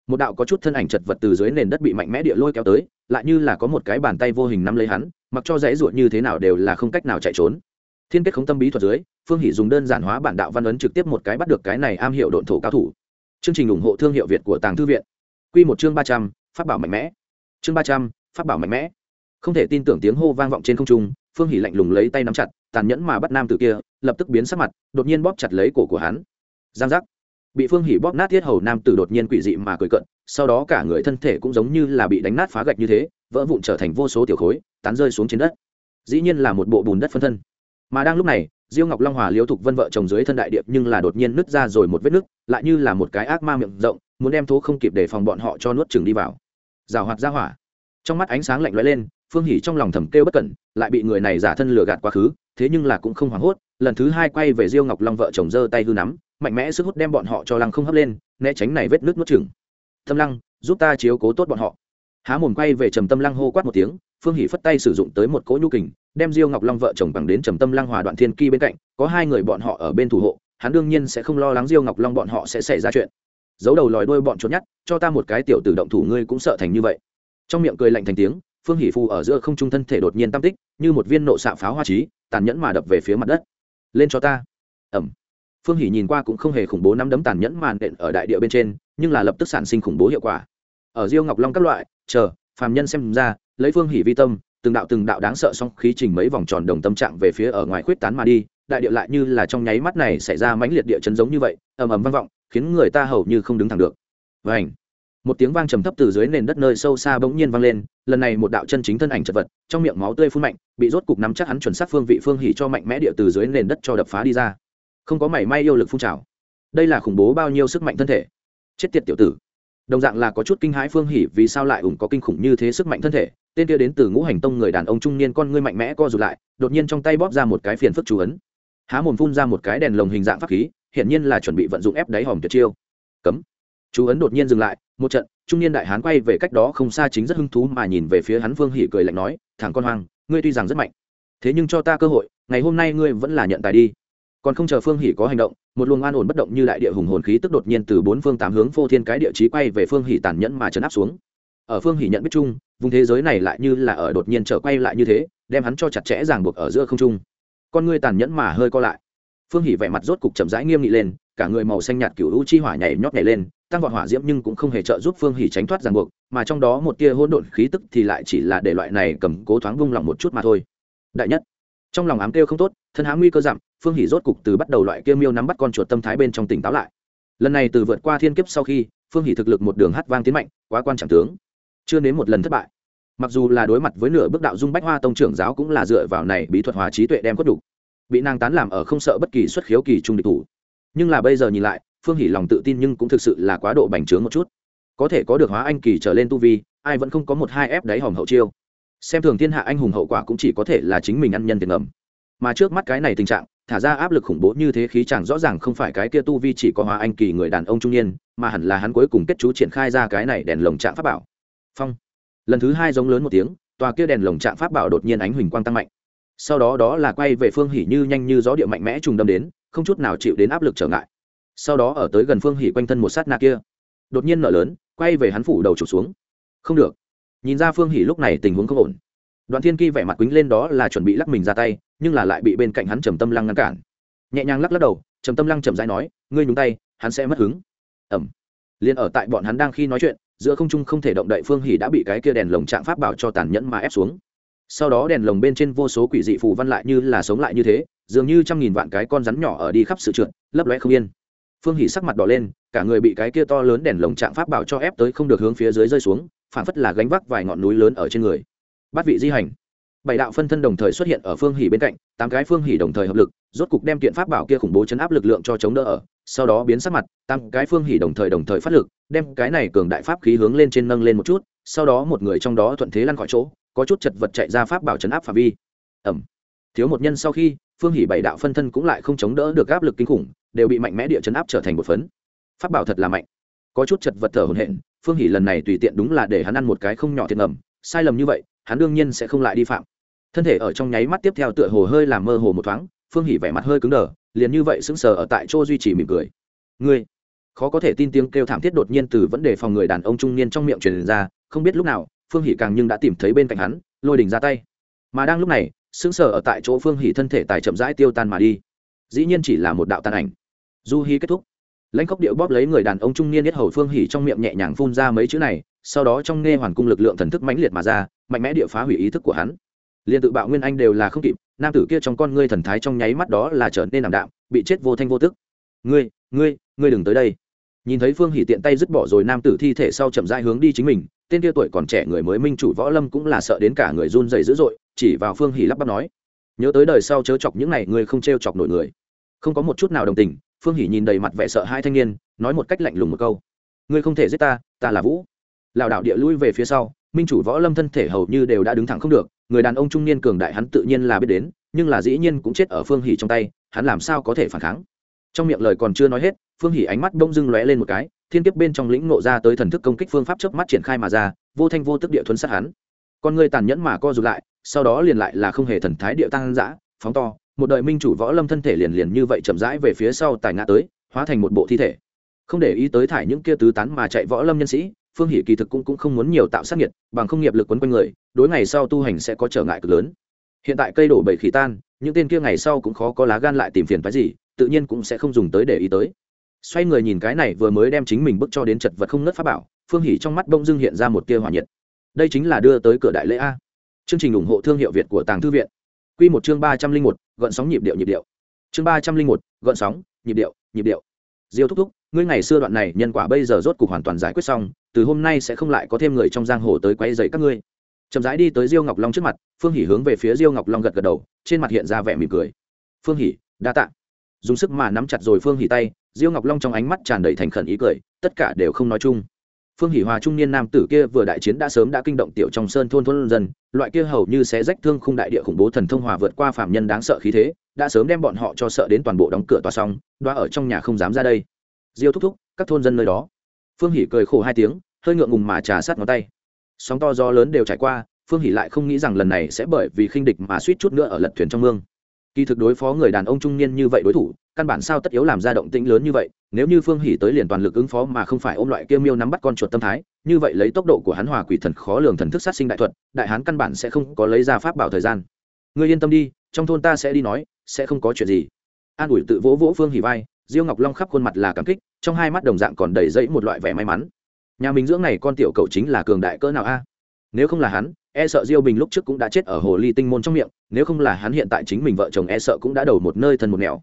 Một đạo có chút thân ảnh chật vật từ dưới nền đất bị mạnh mẽ địa lôi kéo tới, lại như là có một cái bàn tay vô hình nắm lấy hắn, mặc cho dãy ruột như thế nào đều là không cách nào chạy trốn thiên kết khống tâm bí thuật dưới, phương hỷ dùng đơn giản hóa bản đạo văn ấn trực tiếp một cái bắt được cái này am hiệu độn thổ cao thủ. Chương trình ủng hộ thương hiệu việt của tàng thư viện. Q một chương ba trăm phát bảo mạnh mẽ. Chương ba trăm phát bảo mạnh mẽ. Không thể tin tưởng tiếng hô vang vọng trên không trung, phương hỷ lạnh lùng lấy tay nắm chặt, tàn nhẫn mà bắt nam tử kia, lập tức biến sắc mặt, đột nhiên bóp chặt lấy cổ của hắn. Giang giác. Bị phương hỷ bóp nát thiết hầu nam tử đột nhiên quỷ dị mà cười cận sau đó cả người thân thể cũng giống như là bị đánh nát phá gạch như thế, vỡ vụn trở thành vô số tiểu khối, tán rơi xuống trên đất. Dĩ nhiên là một bộ bùn đất phân thân mà đang lúc này, diêu ngọc long hòa liễu thục vân vợ chồng dưới thân đại điệp nhưng là đột nhiên nứt ra rồi một vết nứt, lại như là một cái ác ma miệng rộng, muốn đem thố không kịp để phòng bọn họ cho nuốt chừng đi vào. Rào hoạt ra hỏa. Trong mắt ánh sáng lạnh lẽo lên, phương hỉ trong lòng thầm kêu bất cẩn, lại bị người này giả thân lừa gạt quá khứ, thế nhưng là cũng không hoảng hốt, lần thứ hai quay về diêu ngọc long vợ chồng giơ tay hư nắm, mạnh mẽ sức hút đem bọn họ cho lăng không hấp lên, né tránh này vết nước nuốt chừng tâm lăng, giúp ta chiếu cố tốt bọn họ. Há mồm quay về trầm tâm lăng hô quát một tiếng, phương hỷ phất tay sử dụng tới một cỗ nhu kình đem diêu ngọc long vợ chồng bằng đến trầm tâm lăng hòa đoạn thiên kỳ bên cạnh, có hai người bọn họ ở bên thủ hộ, hắn đương nhiên sẽ không lo lắng diêu ngọc long bọn họ sẽ xảy ra chuyện. Giấu đầu lòi đuôi bọn trốn nhát cho ta một cái tiểu tử động thủ ngươi cũng sợ thành như vậy. Trong miệng cười lạnh thành tiếng, phương hỷ phù ở giữa không trung thân thể đột nhiên tam tích, như một viên nộ xạ pháo hoa trí tàn nhẫn mà đập về phía mặt đất. Lên cho ta. Ẩm. Phương hỷ nhìn qua cũng không hề khủng bố nắm đấm tàn nhẫn màn đện ở đại địa bên trên, nhưng là lập tức sản sinh khủng bố hiệu quả. Ở diêu ngọc long các loại, chờ, phàm nhân xem ra, lấy phương hỷ vi tâm từng đạo từng đạo đáng sợ song khí trình mấy vòng tròn đồng tâm trạng về phía ở ngoài khuyết tán mà đi, đại địa lại như là trong nháy mắt này xảy ra mãnh liệt địa chấn giống như vậy, ầm ầm vang vọng, khiến người ta hầu như không đứng thẳng được. Vảnh một tiếng vang trầm thấp từ dưới nền đất nơi sâu xa bỗng nhiên vang lên, lần này một đạo chân chính thân ảnh chật vật, trong miệng máu tươi phun mạnh, bị rốt cục nắm chắc hắn chuẩn xác phương vị phương hỉ cho mạnh mẽ địa từ dưới nền đất cho đập phá đi ra. Không có mảy may yêu lực phun trào. Đây là khủng bố bao nhiêu sức mạnh thân thể? Chết tiệt tiểu tử. Đồng dạng là có chút kinh hãi phương hỉ vì sao lại ủng có kinh khủng như thế sức mạnh thân thể tên kia đến từ ngũ hành tông người đàn ông trung niên con ngươi mạnh mẽ co rụt lại, đột nhiên trong tay bóp ra một cái phiền phức chú ấn. Há mồm phun ra một cái đèn lồng hình dạng pháp khí, hiển nhiên là chuẩn bị vận dụng ép đáy hòm tuyệt chiêu. Cấm. Chú ấn đột nhiên dừng lại, một trận, trung niên đại hán quay về cách đó không xa chính rất hứng thú mà nhìn về phía hắn phương hỉ cười lạnh nói, thằng con hoang, ngươi tuy rằng rất mạnh, thế nhưng cho ta cơ hội, ngày hôm nay ngươi vẫn là nhận tài đi. Còn không chờ phương hỉ có hành động, một luồng an ổn bất động như đại địa hùng hồn khí tức đột nhiên từ bốn phương tám hướng phô thiên cái địa chí quay về phương hỉ tàn nhẫn mà chấn áp xuống. Ở phương hỉ nhận biết chung vùng thế giới này lại như là ở đột nhiên trở quay lại như thế, đem hắn cho chặt chẽ ràng buộc ở giữa không trung. Con ngươi tàn nhẫn mà hơi co lại. Phương hỉ vẻ mặt rốt cục chậm rãi nghiêm nghị lên, cả người màu xanh nhạt cựu u chi hỏa nhảy nhót nhảy lên, tăng vọt hỏa diễm nhưng cũng không hề trợ giúp phương hỉ tránh thoát ràng buộc, mà trong đó một tia hỗn độn khí tức thì lại chỉ là để loại này cầm cố thoáng vung lòng một chút mà thôi. Đại nhất, trong lòng ám kêu không tốt, thân há nguy cơ giảm, phương hỉ rốt cục từ bắt đầu loại kia miêu nắm bắt con chuột tâm thái bên trong tỉnh táo lại. Lần này từ vượt qua thiên kiếp sau khi, phương hỉ thực lực một đường hát vang tiến mạnh, quá quan trọng tướng chưa đến một lần thất bại. Mặc dù là đối mặt với nửa bước đạo dung bách hoa tông trưởng giáo cũng là dựa vào này bí thuật hòa trí tuệ đem quất đủ. Bị nàng tán làm ở không sợ bất kỳ xuất khiếu kỳ trung địch thủ. Nhưng là bây giờ nhìn lại, phương hỉ lòng tự tin nhưng cũng thực sự là quá độ bành trướng một chút. Có thể có được hóa anh kỳ trở lên tu vi, ai vẫn không có một hai ép đáy hòm hậu chiêu. Xem thường thiên hạ anh hùng hậu quả cũng chỉ có thể là chính mình ăn nhân tiền ngầm. Mà trước mắt cái này tình trạng, thả ra áp lực khủng bố như thế khí chẳng rõ ràng không phải cái kia tu vi chỉ có hóa anh kỳ người đàn ông trung niên, mà hẳn là hắn cuối cùng kết chú triển khai ra cái này đèn lồng trạng pháp bảo phong. Lần thứ hai giống lớn một tiếng, tòa kia đèn lồng trạng pháp bảo đột nhiên ánh huỳnh quang tăng mạnh. Sau đó đó là quay về phương hỉ như nhanh như gió địa mạnh mẽ trùng đâm đến, không chút nào chịu đến áp lực trở ngại. Sau đó ở tới gần phương hỉ quanh thân một sát na kia, đột nhiên nở lớn, quay về hắn phủ đầu trục xuống. Không được. Nhìn ra phương hỉ lúc này tình huống không ổn. Đoạn thiên kỳ vẻ mặt quýnh lên đó là chuẩn bị lắc mình ra tay, nhưng là lại bị bên cạnh hắn trầm tâm lăng ngăn cản. Nhẹ nhàng lắc lắc đầu, trầm tâm lăng chậm rãi nói, ngươi nhúng tay, hắn sẽ mất hứng. Ẩm liền ở tại bọn hắn đang khi nói chuyện giữa không trung không thể động đậy phương hỉ đã bị cái kia đèn lồng trạng pháp bảo cho tàn nhẫn mà ép xuống. Sau đó đèn lồng bên trên vô số quỷ dị phù văn lại như là sống lại như thế, dường như trăm nghìn vạn cái con rắn nhỏ ở đi khắp sự trượt, lấp lóe không yên. Phương hỉ sắc mặt đỏ lên, cả người bị cái kia to lớn đèn lồng trạng pháp bảo cho ép tới không được hướng phía dưới rơi xuống phản phất là gánh vác vài ngọn núi lớn ở trên người. Bát vị di hành. Bảy đạo phân thân đồng thời xuất hiện ở phương hỉ bên cạnh, tám cái phương hỉ đồng thời hợp lực, rốt cục đem kiện pháp bảo kia khủng bố chấn áp lực lượng cho chống đỡ ở sau đó biến sắc mặt, tăng cái phương hỉ đồng thời đồng thời phát lực, đem cái này cường đại pháp khí hướng lên trên nâng lên một chút, sau đó một người trong đó thuận thế lăn khỏi chỗ, có chút chật vật chạy ra pháp bảo chấn áp phạm vi. Ẩm. Thiếu một nhân sau khi, phương hỉ bảy đạo phân thân cũng lại không chống đỡ được áp lực kinh khủng, đều bị mạnh mẽ địa chấn áp trở thành một phấn. Pháp bảo thật là mạnh. Có chút chật vật thở hồn hện phương hỉ lần này tùy tiện đúng là để hắn ăn một cái không nhỏ thiệt ngầm, sai lầm như vậy, hắn đương nhiên sẽ không lại đi phạm. Thân thể ở trong nháy mắt tiếp theo tựa hồ hơi làm mơ hồ một thoáng, phương hỉ vẻ mặt hơi cứng đờ liền như vậy sững sờ ở tại chỗ duy trì mỉm cười. Ngươi? Khó có thể tin tiếng kêu thảm thiết đột nhiên từ vấn đề phòng người đàn ông trung niên trong miệng truyền ra, không biết lúc nào, phương hỷ càng nhưng đã tìm thấy bên cạnh hắn, lôi đình ra tay. Mà đang lúc này, sững sờ ở tại chỗ phương hỷ thân thể tài chậm rãi tiêu tan mà đi. Dĩ nhiên chỉ là một đạo tàn ảnh. Du hi kết thúc. Lãnh khốc điệu bóp lấy người đàn ông trung niên nhất hầu phương hỉ trong miệng nhẹ nhàng phun ra mấy chữ này, sau đó trong nghe hoàn cung lực lượng thần thức mãnh liệt mà ra, mạnh mẽ địa phá hủy ý thức của hắn liền tự bạo nguyên anh đều là không kịp, nam tử kia trong con ngươi thần thái trong nháy mắt đó là trở nên làm đạm, bị chết vô thanh vô tức. Ngươi ngươi ngươi đừng tới đây. Nhìn thấy phương hỉ tiện tay dứt bỏ rồi nam tử thi thể sau chậm rãi hướng đi chính mình, tên kia tuổi còn trẻ người mới minh chủ võ lâm cũng là sợ đến cả người run dày dữ dội, chỉ vào phương hỉ lắp bắp nói, nhớ tới đời sau chớ chọc những này người không trêu chọc nổi người. Không có một chút nào đồng tình, phương hỉ nhìn đầy mặt vẻ sợ hai thanh niên, nói một cách lạnh lùng một câu, ngươi không thể giết ta ta là vũ. Lảo đảo địa lui về phía sau minh chủ võ lâm thân thể hầu như đều đã đứng thẳng không được, người đàn ông trung niên cường đại hắn tự nhiên là biết đến, nhưng là dĩ nhiên cũng chết ở phương hỉ trong tay, hắn làm sao có thể phản kháng? Trong miệng lời còn chưa nói hết, phương hỉ ánh mắt bỗng dưng lóe lên một cái, thiên kiếp bên trong lĩnh ngộ ra tới thần thức công kích phương pháp trước mắt triển khai mà ra, vô thanh vô tức địa thuấn sát hắn. Con người tàn nhẫn mà co rụt lại, sau đó liền lại là không hề thần thái địa tăng dã, phóng to, một đời minh chủ võ lâm thân thể liền liền như vậy chậm rãi về phía sau tài ngã tới, hóa thành một bộ thi thể. Không để ý tới thải những kia tứ tán mà chạy võ lâm nhân sĩ phương hỷ kỳ thực cũng, cũng không muốn nhiều tạo sát nhiệt bằng không nghiệp lực quấn quanh người đối ngày sau tu hành sẽ có trở ngại cực lớn. Hiện tại cây đổ bầy khỉ tan những tên kia ngày sau cũng khó có lá gan lại tìm phiền phái gì tự nhiên cũng sẽ không dùng tới để ý tới. Xoay người nhìn cái này vừa mới đem chính mình bức cho đến chật vật không nớt pháp bảo phương Hỷ trong mắt bông dưng hiện ra một tia hỏa nhiệt. Đây chính là đưa tới cửa đại lễ a. Chương trình ủng hộ thương hiệu việt của tàng thư viện. Q một chương ba trăm linh một gợn sóng nhịp điệu nhịp điệu. Chương ba trăm linh một gợn sóng nhịp điệu nhịp điệu. Diêu thúc thúc ngươi ngày xưa đoạn này nhân quả bây giờ rốt cục hoàn toàn giải quyết xong, từ hôm nay sẽ không lại có thêm người trong giang hồ tới quay dậy các ngươi. Chậm rãi đi tới diêu ngọc long trước mặt, phương hỉ hướng về phía diêu ngọc long gật gật đầu, trên mặt hiện ra vẻ mỉm cười. Phương hỉ đa t ạ dùng sức mà nắm chặt rồi phương hỉ tay, diêu ngọc long trong ánh mắt tràn đầy thành khẩn ý cười, tất cả đều không nói chung. Phương hỷ hòa trung niên nam tử kia vừa đại chiến đã sớm đã kinh động tiểu trong sơn thôn thôn dân, loại kia hầu như sẽ rách thương khung đại địa khủng bố thần thông hòa vượt qua phạm nhân đáng sợ khí thế, đã sớm đem bọn họ cho sợ đến toàn bộ đóng cửa tòa xong đoa ở trong nhà không dám ra đây diêu thúc thúc, các thôn dân nơi đó. Phương hỷ cười khổ hai tiếng, hơi ngượng ngùng mà trà sát ngón tay. Sóng to gió lớn đều trải qua, phương hỷ lại không nghĩ rằng lần này sẽ bởi vì khinh địch mà suýt chút nữa ở lật thuyền trong mương. Kỳ thực đối phó người đàn ông trung niên như vậy đối thủ, căn bản sao tất yếu làm ra động tĩnh lớn như vậy, nếu như phương hỉ tới liền toàn lực ứng phó mà không phải ôm loại kia miêu nắm bắt con chuột tâm thái, như vậy lấy tốc độ của hắn hòa quỷ thần khó lường thần thức sát sinh đại thuật, đại hán căn bản sẽ không có lấy ra pháp bảo thời gian. Ngươi yên tâm đi, trong thôn ta sẽ đi nói, sẽ không có chuyện gì. An ủi tự vỗ vỗ phương hỉ vai diêu ngọc long khắp khuôn mặt là cảm kích, trong hai mắt đồng dạng còn đầy dẫy một loại vẻ may mắn. Nhà mình dưỡng này con tiểu cậu chính là cường đại cỡ nào a? Nếu không là hắn e sợ diêu bình lúc trước cũng đã chết ở hồ ly tinh môn trong miệng, nếu không là hắn hiện tại chính mình vợ chồng e sợ cũng đã đầu một nơi thân một nẻo.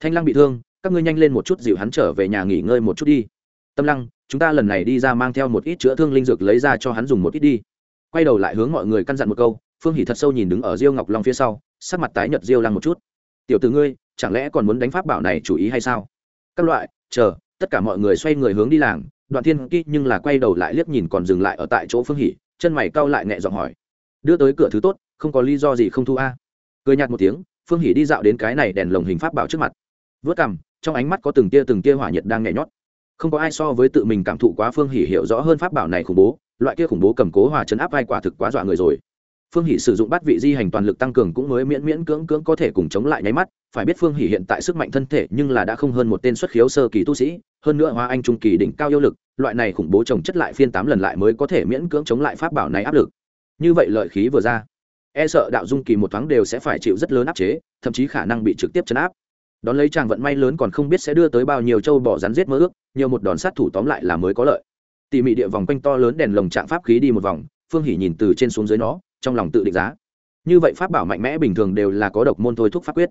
Thanh lăng bị thương, các ngươi nhanh lên một chút dịu hắn trở về nhà nghỉ ngơi một chút đi. Tâm lăng, chúng ta lần này đi ra mang theo một ít chữa thương linh dược lấy ra cho hắn dùng một ít đi. Quay đầu lại hướng mọi người căn dặn một câu, phương hỷ thật sâu nhìn đứng ở diêu ngọc long phía sau, sắc mặt tái nhợt diêu lăng một chút. Tiểu tử ngươi chẳng lẽ còn muốn đánh pháp bảo này chủ ý hay sao? Các loại, chờ, tất cả mọi người xoay người hướng đi làng, đoạn thiên kỹ nhưng là quay đầu lại liếc nhìn còn dừng lại ở tại chỗ phương hỷ, chân mày cau lại nhẹ giọng hỏi. Đưa tới cửa thứ tốt, không có lý do gì không thu a. Cười nhạt một tiếng, phương hỷ đi dạo đến cái này đèn lồng hình pháp bảo trước mặt. Vớt cằm, trong ánh mắt có từng tia từng tia hỏa nhiệt đang nhảy nhót. Không có ai so với tự mình cảm thụ quá phương hỷ hiểu rõ hơn pháp bảo này khủng bố, loại kia khủng bố cầm cố hòa chấn áp vai quả thực quá dọa người rồi phương hỷ sử dụng Bát vị di hành toàn lực tăng cường cũng mới miễn miễn cưỡng cưỡng có thể cùng chống lại nháy mắt, phải biết phương hỷ hiện tại sức mạnh thân thể nhưng là đã không hơn một tên xuất khiếu sơ kỳ tu sĩ, hơn nữa hoa anh trung kỳ đỉnh cao yêu lực, loại này khủng bố trồng chất lại phiên tám lần lại mới có thể miễn cưỡng chống lại pháp bảo này áp lực. Như vậy lợi khí vừa ra e sợ đạo dung kỳ một thoáng đều sẽ phải chịu rất lớn áp chế, thậm chí khả năng bị trực tiếp chấn áp. Đón lấy chàng vận may lớn còn không biết sẽ đưa tới bao nhiêu châu bỏ rắn giết mơ ước, nhiều một đòn sát thủ tóm lại là mới có lợi. Tỉ mị địa vòng quanh to lớn đèn lồng trạng pháp khí đi một vòng, phương hỉ nhìn từ trên xuống dưới nó trong lòng tự định giá. Như vậy pháp bảo mạnh mẽ bình thường đều là có độc môn thôi thúc pháp quyết.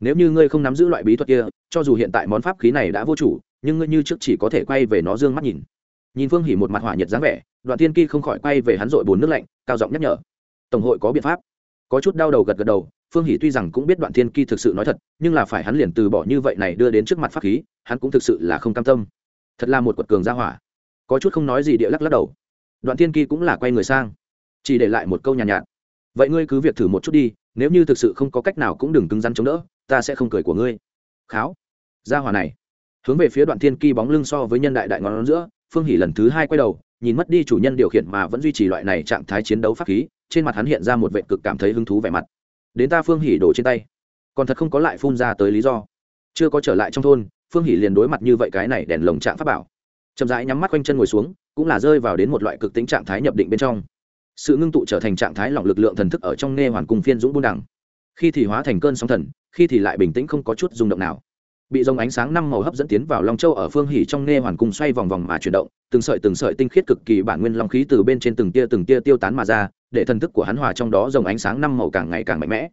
Nếu như ngươi không nắm giữ loại bí thuật kia, cho dù hiện tại món pháp khí này đã vô chủ, nhưng ngươi như trước chỉ có thể quay về nó dương mắt nhìn. Nhìn phương hỉ một mặt hỏa nhiệt dáng vẻ, đoạn tiên kỳ không khỏi quay về hắn dội bồn nước lạnh, cao giọng nhắc nhở. Tổng hội có biện pháp. Có chút đau đầu gật gật đầu, phương hỷ tuy rằng cũng biết đoạn thiên kỳ thực sự nói thật, nhưng là phải hắn liền từ bỏ như vậy này đưa đến trước mặt pháp khí, hắn cũng thực sự là không cam tâm. Thật là một quật cường gia hỏa. Có chút không nói gì địa lắc lắc đầu. Đoạn thiên kỳ cũng là quay người sang chỉ để lại một câu nhàn nhạt, nhạt. Vậy ngươi cứ việc thử một chút đi nếu như thực sự không có cách nào cũng đừng cứng rắn chống đỡ ta sẽ không cười của ngươi. Kháo. Gia hỏa này. Hướng về phía đoạn thiên kỳ bóng lưng so với nhân đại đại ngón giữa phương hỷ lần thứ hai quay đầu nhìn mất đi chủ nhân điều khiển mà vẫn duy trì loại này trạng thái chiến đấu pháp khí trên mặt hắn hiện ra một vệ cực cảm thấy hứng thú vẻ mặt. Đến ta phương hỉ đổ trên tay. Còn thật không có lại phun ra tới lý do. Chưa có trở lại trong thôn phương hỉ liền đối mặt như vậy cái này đèn lồng trạng pháp bảo. Chậm rãi nhắm mắt quanh chân ngồi xuống cũng là rơi vào đến một loại cực tính trạng thái nhập định bên trong sự ngưng tụ trở thành trạng thái lỏng lực lượng thần thức ở trong nghe hoàn cung phiên dũng buôn đẳng khi thì hóa thành cơn sóng thần, khi thì lại bình tĩnh không có chút rung động nào. Bị dòng ánh sáng năm màu hấp dẫn tiến vào long châu ở phương hỉ trong nghe hoàn cung xoay vòng vòng mà chuyển động, từng sợi từng sợi tinh khiết cực kỳ bản nguyên long khí từ bên trên từng tia từng tia tiêu tán mà ra, để thần thức của hắn hòa trong đó dòng ánh sáng năm màu càng ngày càng mạnh mẽ.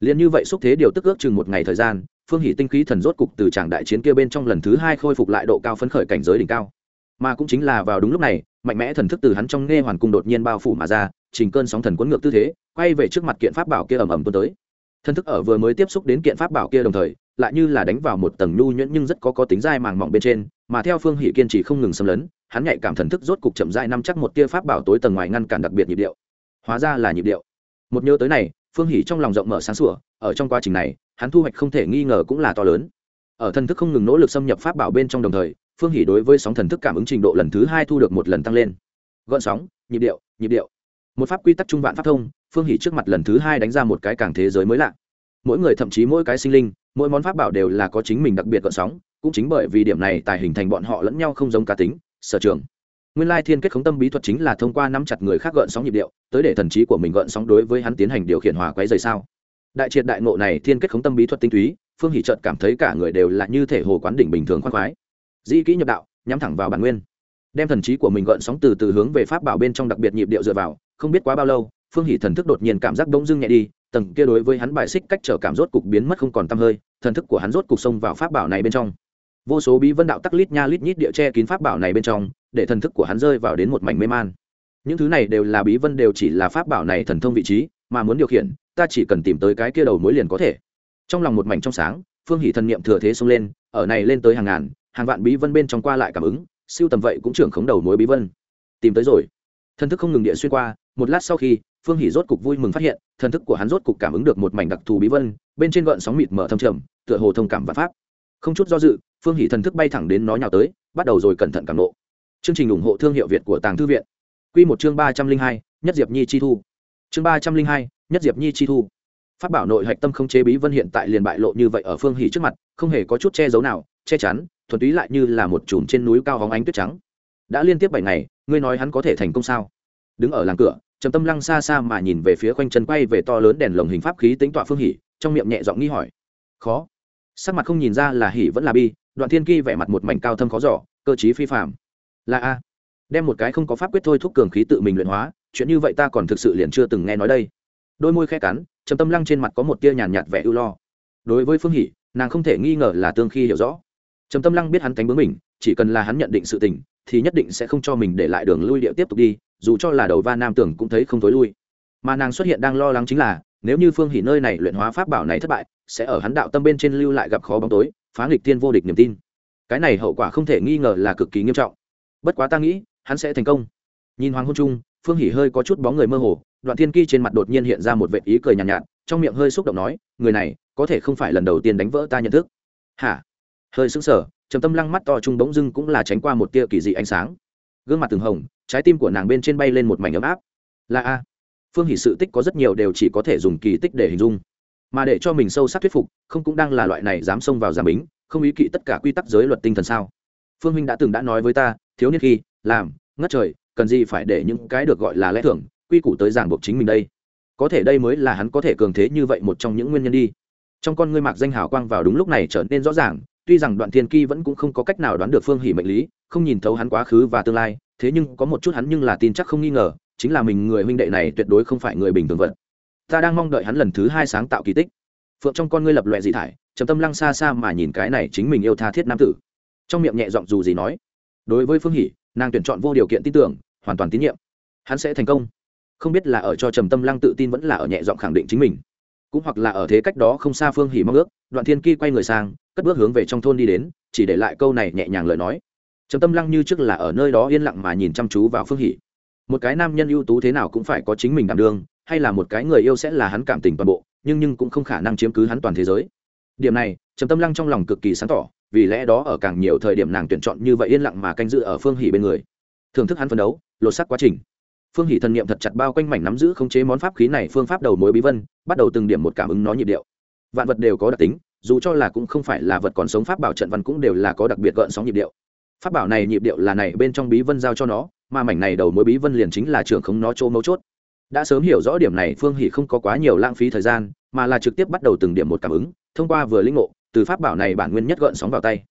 Liền như vậy xúc thế điều tức ước chừng một ngày thời gian, phương hỷ tinh khí thần rốt cục từ tràng đại chiến kia bên trong lần thứ hai khôi phục lại độ cao phấn khởi cảnh giới đỉnh cao mà cũng chính là vào đúng lúc này, mạnh mẽ thần thức từ hắn trong nghe hoàn cung đột nhiên bao phủ mà ra, trình cơn sóng thần quấn ngược tư thế, quay về trước mặt kiện pháp bảo kia ầm ầm tuôn tới. Thần thức ở vừa mới tiếp xúc đến kiện pháp bảo kia đồng thời, lại như là đánh vào một tầng nhu nhuyễn nhưng rất có có tính dai màng mỏng bên trên, mà theo phương hỷ kiên trì không ngừng xâm lấn, hắn nhạy cảm thần thức rốt cục chậm dai năm chắc một tia pháp bảo tối tầng ngoài ngăn cản đặc biệt nhịp điệu. Hóa ra là nhịp điệu. Một nhớ tới này, phương hỷ trong lòng rộng mở sáng sủa, ở trong quá trình này, hắn thu hoạch không thể nghi ngờ cũng là to lớn. Ở thần thức không ngừng nỗ lực xâm nhập pháp bảo bên trong đồng thời phương hỷ đối với sóng thần thức cảm ứng trình độ lần thứ hai thu được một lần tăng lên. Gọn sóng, nhịp điệu nhịp điệu. Một pháp quy tắc trung vạn pháp thông, phương hỷ trước mặt lần thứ hai đánh ra một cái càng thế giới mới lạ. Mỗi người thậm chí mỗi cái sinh linh, mỗi món pháp bảo đều là có chính mình đặc biệt gọn sóng, cũng chính bởi vì điểm này tài hình thành bọn họ lẫn nhau không giống cá tính, sở trường. Nguyên lai thiên kết khống tâm bí thuật chính là thông qua nắm chặt người khác gợn sóng nhịp điệu, tới để thần trí của mình gợn sóng đối với hắn tiến hành điều khiển hòa quấy rời sao. Đại triệt đại ngộ này thiên kết khống tâm bí thuật tinh túy, phương hỷ trợt cảm thấy cả người đều là như thể hồ quán đỉnh bình thường khoan khoái dĩ kỹ nhập đạo, nhắm thẳng vào bản nguyên. Đem thần trí của mình gợn sóng từ từ hướng về pháp bảo bên trong đặc biệt nhịp điệu dựa vào, không biết quá bao lâu, phương hỷ thần thức đột nhiên cảm giác bỗng dưng nhẹ đi, tầng kia đối với hắn bài xích cách trở cảm rốt cục biến mất không còn tăm hơi, thần thức của hắn rốt cục xông vào pháp bảo này bên trong. Vô số bí vân đạo tắc lít nha lít nhít địa che kín pháp bảo này bên trong, để thần thức của hắn rơi vào đến một mảnh mê man. Những thứ này đều là bí vân đều chỉ là pháp bảo này thần thông vị trí, mà muốn điều khiển, ta chỉ cần tìm tới cái kia đầu mối liền có thể. Trong lòng một mảnh trong sáng, phương hỷ thần niệm thừa thế xông lên, ở này lên tới hàng ngàn hàng vạn bí vân bên trong qua lại cảm ứng, siêu tầm vậy cũng trưởng khống đầu mối bí vân. Tìm tới rồi. Thần thức không ngừng địa xuyên qua, một lát sau khi, phương hỷ rốt cục vui mừng phát hiện, thần thức của hắn rốt cục cảm ứng được một mảnh đặc thù bí vân, bên trên gợn sóng mịt mở thâm trầm, tựa hồ thông cảm và pháp. Không chút do dự, phương hỷ thần thức bay thẳng đến nó nhào tới, bắt đầu rồi cẩn thận cảm nộ chương trình ủng hộ thương hiệu việt của tàng thư viện. Q một chương ba trăm linh hai, nhất diệp nhi chi thu. Chương ba trăm linh hai, nhất diệp nhi chi thu. Phát bảo nội hạch tâm không chế bí vân hiện tại liền bại lộ như vậy ở phương hỷ trước mặt, không hề có chút che giấu nào, che chắn thuần túy lại như là một chùm trên núi cao hóng ánh tuyết trắng. Đã liên tiếp bảy ngày, ngươi nói hắn có thể thành công sao? Đứng ở làng cửa, trầm tâm lăng xa xa mà nhìn về phía khoanh chân quay về to lớn đèn lồng hình pháp khí tính tọa phương hỉ, trong miệng nhẹ giọng nghi hỏi. Khó. Sắc mặt không nhìn ra là hỉ vẫn là bi, đoạn thiên kỳ vẻ mặt một mảnh cao thâm khó giỏ cơ chí phi phạm là a. Đem một cái không có pháp quyết thôi thúc cường khí tự mình luyện hóa, chuyện như vậy ta còn thực sự liền chưa từng nghe nói đây. Đôi môi khe cắn, trầm tâm lăng trên mặt có một tia nhàn nhạt vẻ ưu lo. Đối với phương hỉ, nàng không thể nghi ngờ là tương khi hiểu rõ trầm tâm lăng biết hắn cánh bướng mình chỉ cần là hắn nhận định sự tình thì nhất định sẽ không cho mình để lại đường lui địa tiếp tục đi dù cho là đầu va nam tưởng cũng thấy không tối lui. Mà nàng xuất hiện đang lo lắng chính là nếu như phương hỷ nơi này luyện hóa pháp bảo này thất bại sẽ ở hắn đạo tâm bên trên lưu lại gặp khó bóng tối phá nghịch tiên vô địch niềm tin. Cái này hậu quả không thể nghi ngờ là cực kỳ nghiêm trọng. Bất quá ta nghĩ hắn sẽ thành công. Nhìn hoàng hôn trung phương hỷ hơi có chút bóng người mơ hồ đoạn thiên ki trên mặt đột nhiên hiện ra một vệ ý cười nhàn nhạt, nhạt trong miệng hơi xúc động nói người này có thể không phải lần đầu tiên đánh vỡ ta nhận thức. Hả? Hơi sững sờ, trầm tâm lăng mắt to trung bỗng dưng cũng là tránh qua một tia kỳ dị ánh sáng. Gương mặt từng hồng, trái tim của nàng bên trên bay lên một mảnh ấm áp. Là a. Phương hỷ sự tích có rất nhiều đều chỉ có thể dùng kỳ tích để hình dung. Mà để cho mình sâu sắc thuyết phục, không cũng đang là loại này dám xông vào giảm bính, không ý kỵ tất cả quy tắc giới luật tinh thần sao? Phương huynh đã từng đã nói với ta, thiếu niên khi, làm, ngất trời, cần gì phải để những cái được gọi là lẽ thưởng, quy củ tới giảng buộc chính mình đây. Có thể đây mới là hắn có thể cường thế như vậy một trong những nguyên nhân đi. Trong con ngươi mạc danh hào quang vào đúng lúc này trở nên rõ ràng tuy rằng đoạn thiên kỳ vẫn cũng không có cách nào đoán được phương hỷ mệnh lý, không nhìn thấu hắn quá khứ và tương lai, thế nhưng có một chút hắn nhưng là tin chắc không nghi ngờ, chính là mình người huynh đệ này tuyệt đối không phải người bình thường vật. Ta đang mong đợi hắn lần thứ hai sáng tạo kỳ tích. Phượng trong con ngươi lập loẹ dị thải, trầm tâm lăng xa xa mà nhìn cái này chính mình yêu tha thiết nam tử. Trong miệng nhẹ giọng dù gì nói, đối với phương hỷ nàng tuyển chọn vô điều kiện tin tưởng, hoàn toàn tín nhiệm. Hắn sẽ thành công. Không biết là ở cho trầm tâm lăng tự tin vẫn là ở nhẹ giọng khẳng định chính mình. Cũng hoặc là ở thế cách đó không xa phương hỉ mong ước, đoạn thiên ki quay người sang cất bước hướng về trong thôn đi đến, chỉ để lại câu này nhẹ nhàng lời nói. Trầm tâm lăng như trước là ở nơi đó yên lặng mà nhìn chăm chú vào phương Hỷ. một cái nam nhân ưu tú thế nào cũng phải có chính mình đảm đương, hay là một cái người yêu sẽ là hắn cảm tình toàn bộ, nhưng nhưng cũng không khả năng chiếm cứ hắn toàn thế giới. Điểm này, trầm tâm lăng trong lòng cực kỳ sáng tỏ, vì lẽ đó ở càng nhiều thời điểm nàng tuyển chọn như vậy yên lặng mà canh giữ ở phương Hỷ bên người. Thưởng thức hắn phấn đấu, lột xác quá trình. Phương hỷ thần niệm thật chặt bao quanh mảnh nắm giữ khống chế món pháp khí này, phương pháp đầu mối bí vân, bắt đầu từng điểm một cảm ứng nó nhịp điệu. Vạn vật đều có đặc tính dù cho là cũng không phải là vật còn sống, pháp bảo trận văn cũng đều là có đặc biệt gợn sóng nhịp điệu. Pháp bảo này nhịp điệu là này bên trong bí vân giao cho nó, mà mảnh này đầu mối bí vân liền chính là trưởng không nó chỗ mấu chốt. Đã sớm hiểu rõ điểm này, phương hỷ không có quá nhiều lãng phí thời gian, mà là trực tiếp bắt đầu từng điểm một cảm ứng, thông qua vừa linh ngộ, từ pháp bảo này bản nguyên nhất gợn sóng vào tay.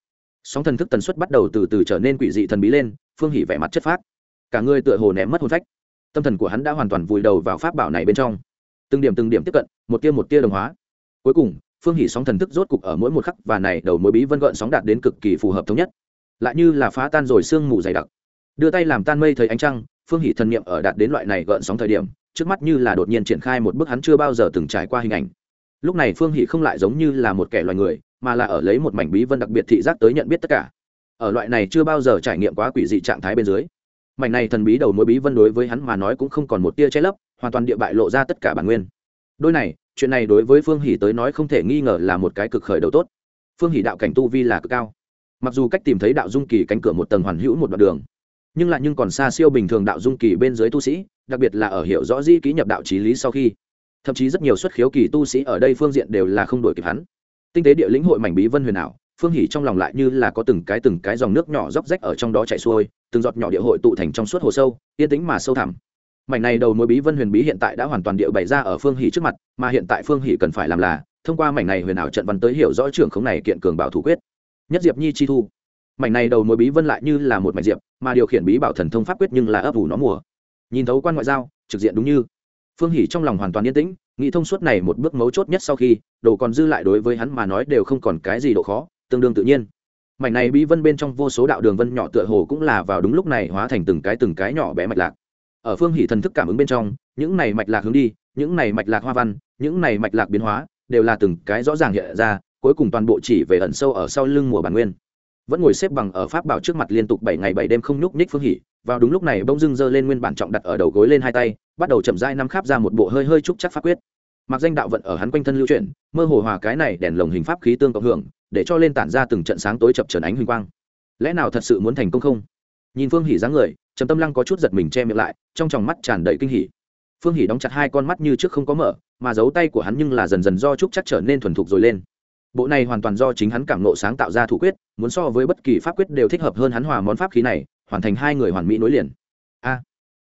Sóng thần thức tần suất bắt đầu từ từ trở nên quỷ dị thần bí lên, phương hỷ vẻ mặt chất phát cả người tựa hồ ném mất hồn phách. Tâm thần của hắn đã hoàn toàn vùi đầu vào pháp bảo này bên trong. Từng điểm từng điểm tiếp cận, một tia một tia đồng hóa. Cuối cùng phương hỷ sóng thần thức rốt cục ở mỗi một khắc và này đầu mối bí vân gợn sóng đạt đến cực kỳ phù hợp thống nhất. Lại như là phá tan rồi sương mù dày đặc. Đưa tay làm tan mây thấy ánh trăng, phương hỷ thần niệm ở đạt đến loại này gợn sóng thời điểm, trước mắt như là đột nhiên triển khai một bước hắn chưa bao giờ từng trải qua hình ảnh. Lúc này phương hỷ không lại giống như là một kẻ loài người, mà là ở lấy một mảnh bí vân đặc biệt thị giác tới nhận biết tất cả. Ở loại này chưa bao giờ trải nghiệm quá quỷ dị trạng thái bên dưới, mảnh này thần bí đầu mối bí vân đối với hắn mà nói cũng không còn một tia che lấp, hoàn toàn địa bại lộ ra tất cả bản nguyên. Đôi này chuyện này đối với phương hỷ tới nói không thể nghi ngờ là một cái cực khởi đầu tốt. Phương hỷ đạo cảnh tu vi là cực cao. Mặc dù cách tìm thấy đạo dung kỳ cánh cửa một tầng hoàn hữu một đoạn đường, nhưng lại nhưng còn xa siêu bình thường đạo dung kỳ bên dưới tu sĩ, đặc biệt là ở hiểu rõ di ký nhập đạo trí lý sau khi. Thậm chí rất nhiều xuất khiếu kỳ tu sĩ ở đây phương diện đều là không đổi kịp hắn. Tinh tế địa lĩnh hội mảnh bí vân huyền ảo, phương hỉ trong lòng lại như là có từng cái từng cái dòng nước nhỏ róc rách ở trong đó chảy xuôi, từng giọt nhỏ địa hội tụ thành trong suốt hồ sâu, yên tĩnh mà sâu thẳm mảnh này đầu mối bí vân huyền bí hiện tại đã hoàn toàn địa bày ra ở phương hỉ trước mặt, mà hiện tại phương hỉ cần phải làm là, thông qua mảnh này huyền ảo trận văn tới hiểu rõ trưởng khống này kiện cường bảo thủ quyết. Nhất diệp nhi chi thu. Mảnh này đầu mối bí vân lại như là một mảnh diệp, mà điều khiển bí bảo thần thông pháp quyết nhưng là ấp ủ nó mùa. Nhìn thấu quan ngoại giao, trực diện đúng như. Phương hỉ trong lòng hoàn toàn yên tĩnh, nghĩ thông suốt này một bước mấu chốt nhất sau khi, đồ còn dư lại đối với hắn mà nói đều không còn cái gì độ khó, tương đương tự nhiên. Mảnh này bí vân bên trong vô số đạo đường vân nhỏ tựa hồ cũng là vào đúng lúc này hóa thành từng cái từng cái nhỏ bé mạch lạc ở phương hỷ thần thức cảm ứng bên trong, những này mạch lạc hướng đi, những này mạch lạc hoa văn, những này mạch lạc biến hóa, đều là từng cái rõ ràng hiện ra, cuối cùng toàn bộ chỉ về ẩn sâu ở sau lưng mùa bản nguyên. Vẫn ngồi xếp bằng ở pháp bảo trước mặt liên tục bảy ngày bảy đêm không nhúc nhích phương hỷ, vào đúng lúc này bông dưng giơ lên nguyên bản trọng đặt ở đầu gối lên hai tay, bắt đầu chậm rãi năm kháp ra một bộ hơi hơi trúc chắc pháp quyết. Mặc danh đạo vận ở hắn quanh thân lưu chuyển, mơ hồ hòa cái này đèn lồng hình pháp khí tương cộng hưởng, để cho lên tản ra từng trận sáng tối chập trần ánh huỳnh quang. Lẽ nào thật sự muốn thành công không? Nhìn phương hỉ dáng người trầm tâm lăng có chút giật mình che miệng lại trong tròng mắt tràn đầy kinh hỉ. Phương hỉ đóng chặt hai con mắt như trước không có mở mà dấu tay của hắn nhưng là dần dần do trúc chắc trở nên thuần thục rồi lên. Bộ này hoàn toàn do chính hắn cảm nộ sáng tạo ra thủ quyết muốn so với bất kỳ pháp quyết đều thích hợp hơn hắn hòa món pháp khí này hoàn thành hai người hoàn mỹ nối liền. A!